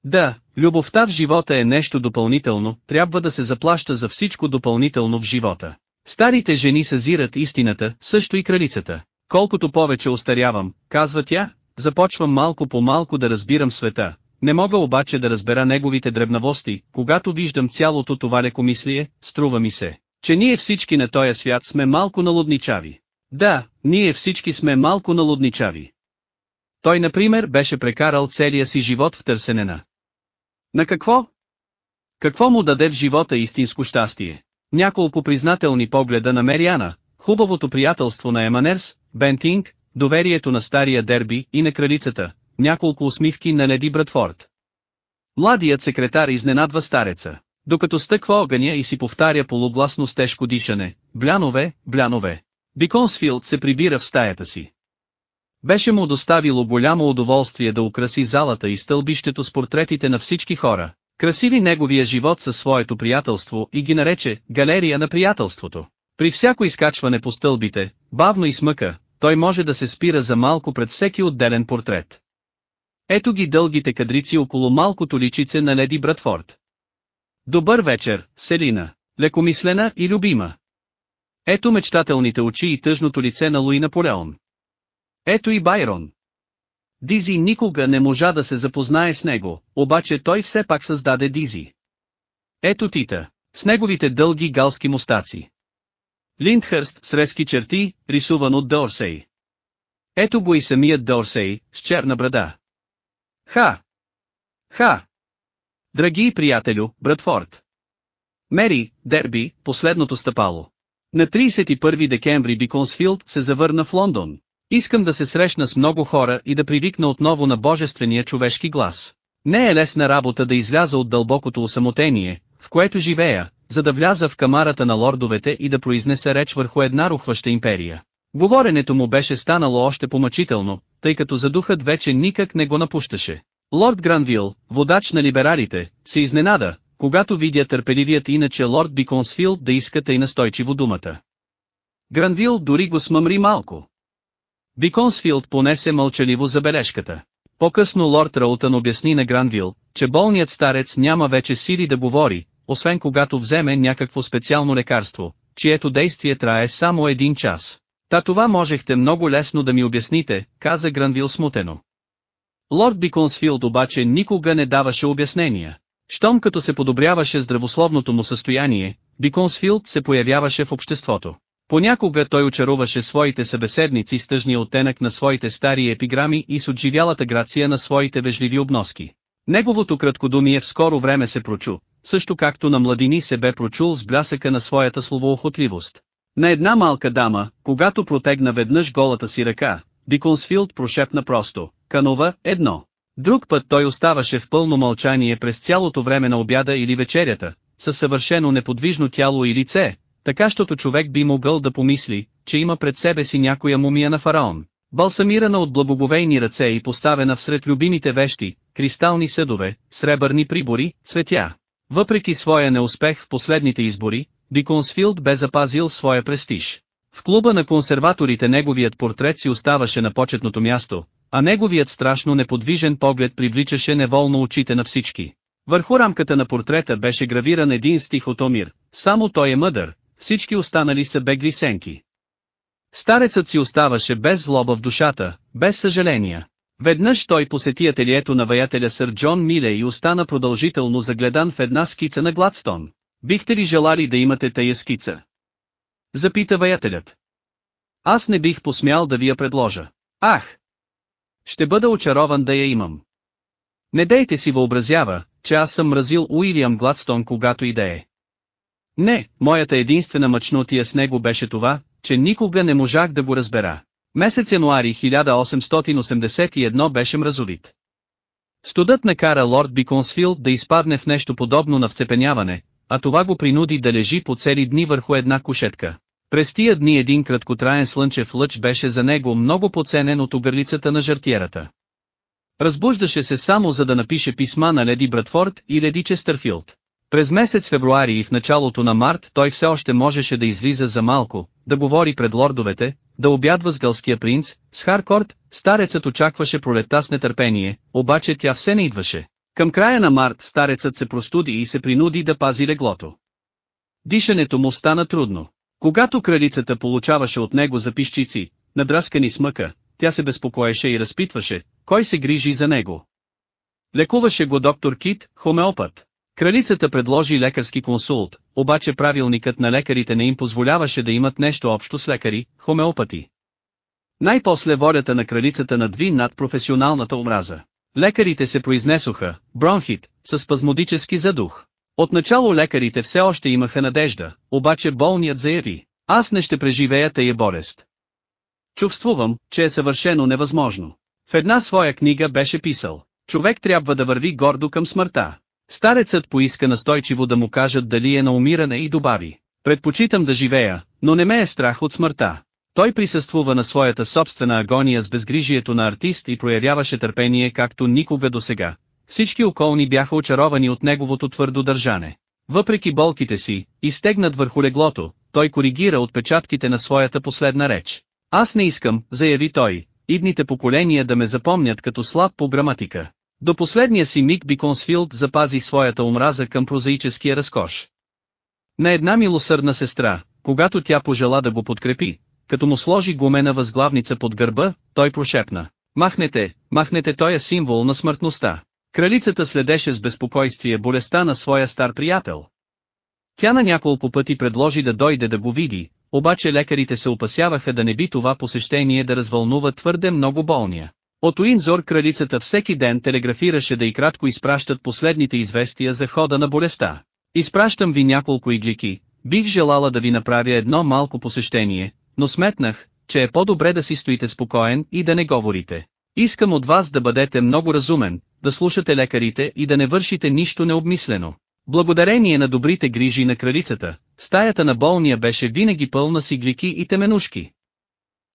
Да, любовта в живота е нещо допълнително, трябва да се заплаща за всичко допълнително в живота. Старите жени съзират истината, също и кралицата. Колкото повече остарявам, казва тя, започвам малко по малко да разбирам света, не мога обаче да разбера неговите дребнавости, когато виждам цялото това лекомислие, струва ми се, че ние всички на този свят сме малко налудничави. Да, ние всички сме малко налудничави. Той например беше прекарал целия си живот в търсене на. Какво? Какво му даде в живота истинско щастие? Няколко признателни погледа на Мериана, хубавото приятелство на Еманерс, Бентинг, доверието на стария дерби и на кралицата, няколко усмивки на Леди Братфорд. Младият секретар изненадва стареца, докато стъква огъня и си повтаря полугласно с тежко дишане, блянове, блянове. Биконсфилд се прибира в стаята си. Беше му доставило голямо удоволствие да украси залата и стълбището с портретите на всички хора, красили неговия живот със своето приятелство и ги нарече «галерия на приятелството». При всяко изкачване по стълбите, бавно и смъка, той може да се спира за малко пред всеки отделен портрет. Ето ги дългите кадрици около малкото личице на леди Братфорд. Добър вечер, Селина, лекомислена и любима. Ето мечтателните очи и тъжното лице на Луи Наполеон. Ето и Байрон. Дизи никога не можа да се запознае с него, обаче той все пак създаде Дизи. Ето Тита, с неговите дълги галски мустаци. Линдхърст с резки черти, рисуван от Дорсей. Ето го и самият Дорсей, с черна брада. Ха! Ха! Драги приятелю, Братфорд. Мери, Дерби, последното стъпало. На 31 декември Биконсфилд се завърна в Лондон. Искам да се срещна с много хора и да привикна отново на божествения човешки глас. Не е лесна работа да изляза от дълбокото усамотение, в което живея, за да вляза в камарата на лордовете и да произнеса реч върху една рухваща империя. Говоренето му беше станало още помъчително, тъй като задухът вече никак не го напущаше. Лорд Гранвил, водач на либералите, се изненада, когато видя търпеливият иначе лорд Биконсфилд да иска и настойчиво думата. Гранвил дори го смъмри малко. Биконсфилд понесе мълчаливо забележката. По-късно лорд Раутън обясни на Гранвил, че болният старец няма вече сили да говори, освен когато вземе някакво специално лекарство, чието действие трае само един час. Та това можехте много лесно да ми обясните, каза Гранвил смутено. Лорд Биконсфилд обаче никога не даваше обяснения. Щом като се подобряваше здравословното му състояние, Биконсфилд се появяваше в обществото. Понякога той очаруваше своите събеседници с тъжния оттенък на своите стари епиграми и с отживялата грация на своите вежливи обноски. Неговото краткодумие в скоро време се прочу, също както на младини се бе прочул с блясъка на своята словоохотливост. На една малка дама, когато протегна веднъж голата си ръка, Биконсфилд прошепна просто, канова, едно. Друг път той оставаше в пълно мълчание през цялото време на обяда или вечерята, със съвършено неподвижно тяло и лице, така щото човек би могъл да помисли, че има пред себе си някоя мумия на фараон, балсамирана от благоговейни ръце и поставена всред любимите вещи, кристални съдове, сребърни прибори, цветя. Въпреки своя неуспех в последните избори, Биконсфилд бе запазил своя престиж. В клуба на консерваторите неговият портрет си оставаше на почетното място, а неговият страшно неподвижен поглед привличаше неволно очите на всички. Върху рамката на портрета беше гравиран един стих от Омир, само той е мъдър, всички останали са бегли сенки. Старецът си оставаше без злоба в душата, без съжаления. Веднъж той посети ателието на ваятеля сър Джон Миле и остана продължително загледан в една скица на Гладстон. Бихте ли желали да имате тая скица? Запита ваятелят. Аз не бих посмял да ви я предложа. Ах! Ще бъда очарован да я имам. Не дейте си въобразява, че аз съм мразил Уилям Гладстон когато и да е. Не, моята единствена мъчнотия с него беше това, че никога не можах да го разбера. Месец януари 1881 беше мразовит. Студът накара лорд Биконсфилд да изпадне в нещо подобно на вцепеняване, а това го принуди да лежи по цели дни върху една кушетка. През тия дни един краткотраен слънчев лъч беше за него много поценен от огърлицата на жартиерата. Разбуждаше се само за да напише писма на Леди Братфорд и Леди Честърфилд. През месец февруари и в началото на март той все още можеше да излиза за малко, да говори пред лордовете, да обядва с гълския принц, с Харкорд, старецът очакваше пролетта с нетърпение, обаче тя все не идваше. Към края на март старецът се простуди и се принуди да пази леглото. Дишането му стана трудно. Когато кралицата получаваше от него запишчици, надраскани с мъка, тя се безпокоеше и разпитваше, кой се грижи за него. Лекуваше го доктор Кит, хомеопат. Кралицата предложи лекарски консулт, обаче правилникът на лекарите не им позволяваше да имат нещо общо с лекари, хомеопати. Най-после волята на кралицата надви над професионалната омраза. Лекарите се произнесоха, бронхит, с спазмодически задух. Отначало лекарите все още имаха надежда, обаче болният заяви, аз не ще преживея тая болест. Чувствувам, че е съвършено невъзможно. В една своя книга беше писал, човек трябва да върви гордо към смъртта. Старецът поиска настойчиво да му кажат дали е на умиране и добави, предпочитам да живея, но не ме е страх от смъртта. Той присъствува на своята собствена агония с безгрижието на артист и проявяваше търпение както никога досега. Всички околни бяха очаровани от неговото твърдо държане. Въпреки болките си, изтегнат върху леглото, той коригира отпечатките на своята последна реч. Аз не искам, заяви той, идните поколения да ме запомнят като слаб по граматика. До последния си миг Биконсфилд запази своята омраза към прозаическия разкош. На една милосърдна сестра, когато тя пожела да го подкрепи, като му сложи гумена възглавница под гърба, той прошепна. Махнете, махнете тоя символ на смъртността. Кралицата следеше с безпокойствие болестта на своя стар приятел. Тя на няколко пъти предложи да дойде да го види, обаче лекарите се опасяваха да не би това посещение да развълнува твърде много болния. От Уинзор кралицата всеки ден телеграфираше да и кратко изпращат последните известия за хода на болестта. Изпращам ви няколко иглики, бих желала да ви направя едно малко посещение, но сметнах, че е по-добре да си стоите спокоен и да не говорите. Искам от вас да бъдете много разумен, да слушате лекарите и да не вършите нищо необмислено. Благодарение на добрите грижи на кралицата, стаята на болния беше винаги пълна с иглики и теменушки.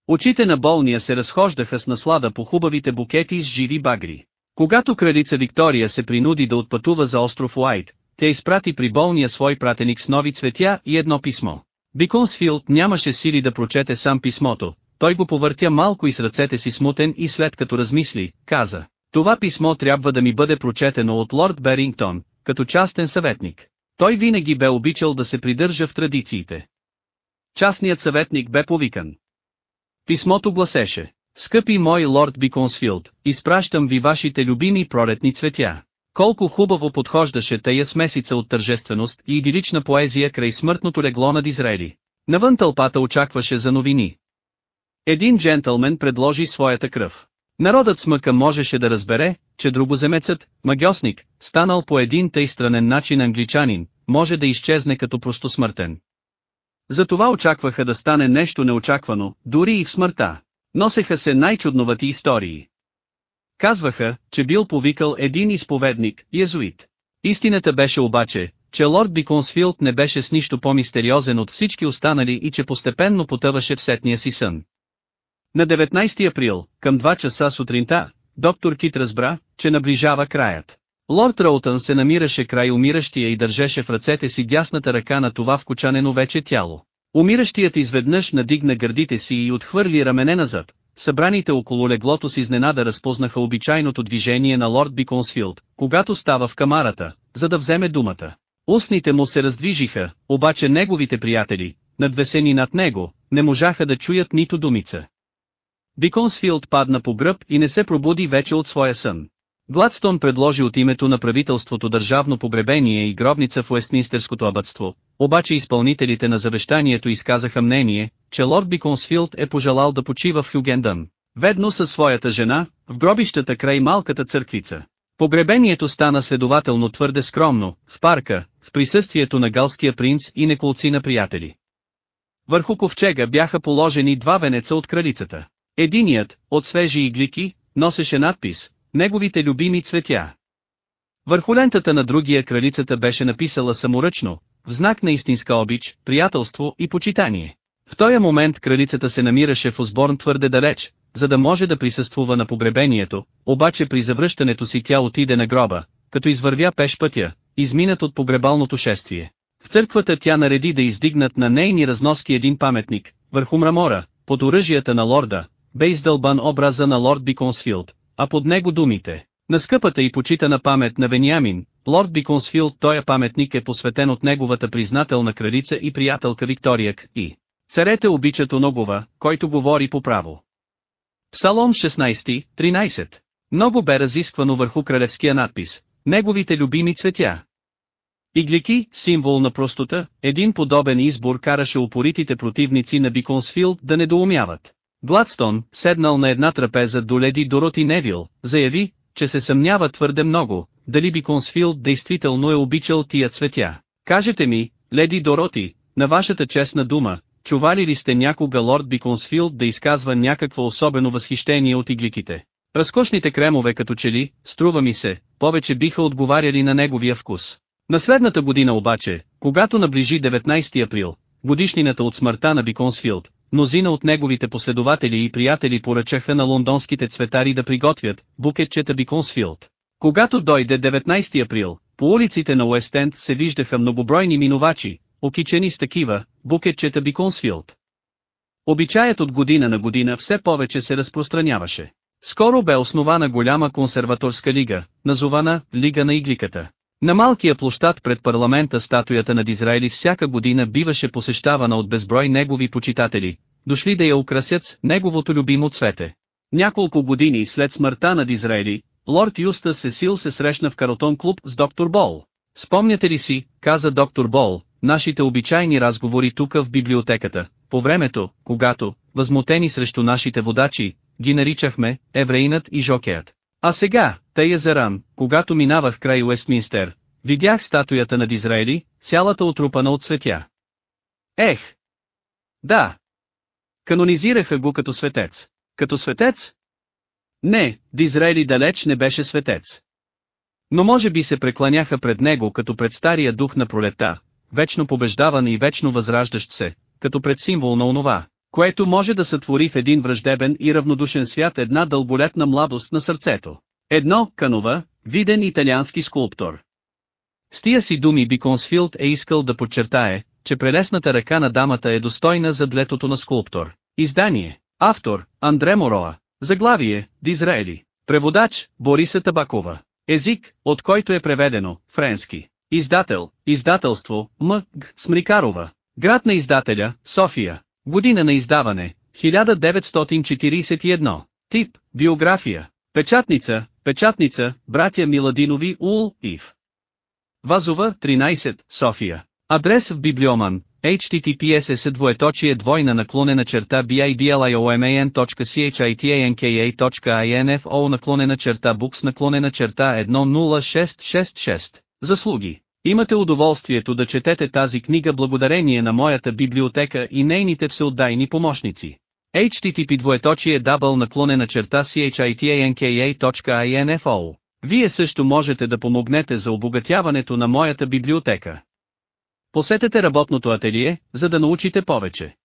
Очите на болния се разхождаха с наслада по хубавите букети с живи багри. Когато кралица Виктория се принуди да отпътува за остров Уайт, тя изпрати при болния свой пратеник с нови цветя и едно писмо. Биконсфилд нямаше сили да прочете сам писмото, той го повъртя малко и с ръцете си смутен и след като размисли, каза, това писмо трябва да ми бъде прочетено от лорд Берингтон, като частен съветник. Той винаги бе обичал да се придържа в традициите. Частният съветник бе повикан. Писмото гласеше, Скъпи мой лорд Биконсфилд, изпращам ви вашите любими пролетни цветя. Колко хубаво подхождаше тая смесица от тържественост и идилична поезия край смъртното легло на Дизраели. Навън тълпата очакваше за новини. Един джентълмен предложи своята кръв. Народът с мъка можеше да разбере, че другоземецът, магиосник, станал по един тъй странен начин англичанин, може да изчезне като простосмъртен. Затова очакваха да стане нещо неочаквано, дори и в смъртта. Носеха се най-чудновати истории. Казваха, че бил повикал един изповедник, езуит. Истината беше обаче, че лорд Биконсфилд не беше с нищо по-мистериозен от всички останали и че постепенно потъваше в сетния си сън. На 19 април, към 2 часа сутринта, доктор Кит разбра, че наближава краят. Лорд Роутън се намираше край умиращия и държеше в ръцете си дясната ръка на това вкочанено вече тяло. Умиращият изведнъж надигна гърдите си и отхвърли рамене назад. Събраните около леглото с изненада разпознаха обичайното движение на лорд Биконсфилд, когато става в камарата, за да вземе думата. Устните му се раздвижиха, обаче неговите приятели, надвесени над него, не можаха да чуят нито думица. Биконсфилд падна по гръб и не се пробуди вече от своя сън. Гладстон предложи от името на правителството държавно погребение и гробница в Уестминстерското абътство, обаче изпълнителите на завещанието изказаха мнение, че лорд Биконсфилд е пожелал да почива в Хюгендън, ведно със своята жена, в гробищата край малката църквица. Погребението стана следователно твърде скромно, в парка, в присъствието на галския принц и неколци на приятели. Върху ковчега бяха положени два венеца от кралицата. Единият, от свежи иглики, носеше надпис, неговите любими цветя. Върху лентата на другия кралицата беше написала саморъчно, в знак на истинска обич, приятелство и почитание. В този момент кралицата се намираше в Осборн твърде далеч, за да може да присъствува на погребението, обаче при завръщането си тя отиде на гроба, като извървя пеш пътя, изминат от погребалното шествие. В църквата тя нареди да издигнат на нейни разноски един паметник, върху мрамора, под оръжията на лорда, бе издълбан образа на лорд Биконсфилд, а под него думите. На скъпата и почитана памет на Вениамин, лорд Биконсфилд този паметник е посветен от неговата признателна кралица и приятелка Виктория и Царете обичат оногова, който говори по право. Псалом 16, 13. Много бе разисквано върху кралевския надпис, неговите любими цветя. Иглики, символ на простота, един подобен избор караше упоритите противници на Биконсфилд да недоумяват. Гладстон, седнал на една трапеза до леди Дороти Невил, заяви, че се съмнява твърде много, дали Биконсфилд действително е обичал тия цветя. Кажете ми, леди Дороти, на вашата честна дума, чували ли сте някога лорд Биконсфилд да изказва някакво особено възхищение от игликите? Разкошните кремове като че ли, струва ми се, повече биха отговаряли на неговия вкус. На година обаче, когато наближи 19 април, годишнината от смъртта на Биконсфилд, мнозина от неговите последователи и приятели поръчаха на лондонските цветари да приготвят букетчета Биконсфилд. Когато дойде 19 април, по улиците на Уестенд се виждаха многобройни минувачи, окичени с такива, букетчета Биконсфилд. Обичаят от година на година все повече се разпространяваше. Скоро бе основана голяма консерваторска лига, назована Лига на игликата. На малкия площад пред парламента статуята на Дизраели всяка година биваше посещавана от безброй негови почитатели, дошли да я украсят с неговото любимо цвете. Няколко години след смъртта на Дизраели, лорд Юста Сесил се срещна в Каротон клуб с доктор Бол. Спомняте ли си, каза доктор Бол, нашите обичайни разговори тука в библиотеката, по времето, когато, възмутени срещу нашите водачи, ги наричахме евреинът и жокеят. А сега, тъй заран, когато минавах край Уестминстер, видях статуята на Дизраели, цялата отрупана от светя. Ех! Да! Канонизираха го като светец. Като светец? Не, Дизраели далеч не беше светец. Но може би се прекланяха пред него като пред стария дух на пролета, вечно побеждаван и вечно възраждащ се, като пред символ на онова, което може да сътвори в един враждебен и равнодушен свят една дълболетна младост на сърцето. Едно, Канова, виден италиански скулптор. С тия си думи Биконсфилд е искал да подчертае, че прелесната ръка на дамата е достойна за длетото на скулптор. Издание. Автор, Андре Мороа. Заглавие, Дизраели. Преводач, Бориса Табакова. Език, от който е преведено, френски. Издател, издателство, М. Г. Смрикарова. Град на издателя, София. Година на издаване, 1941. Тип, биография. Печатница, печатница, братя Миладинови Ул, Ив. Вазова, 13, София. Адрес в Библиоман, https с двоеточие двойна наклонена черта biblion.chitanka.info наклонена черта books наклонена черта 10666. Заслуги Имате удоволствието да четете тази книга благодарение на моята библиотека и нейните всеотдайни помощници. Http двоеточие дабъл наклонена черта chitanka.info Вие също можете да помогнете за обогатяването на моята библиотека. Посетете работното ателие, за да научите повече.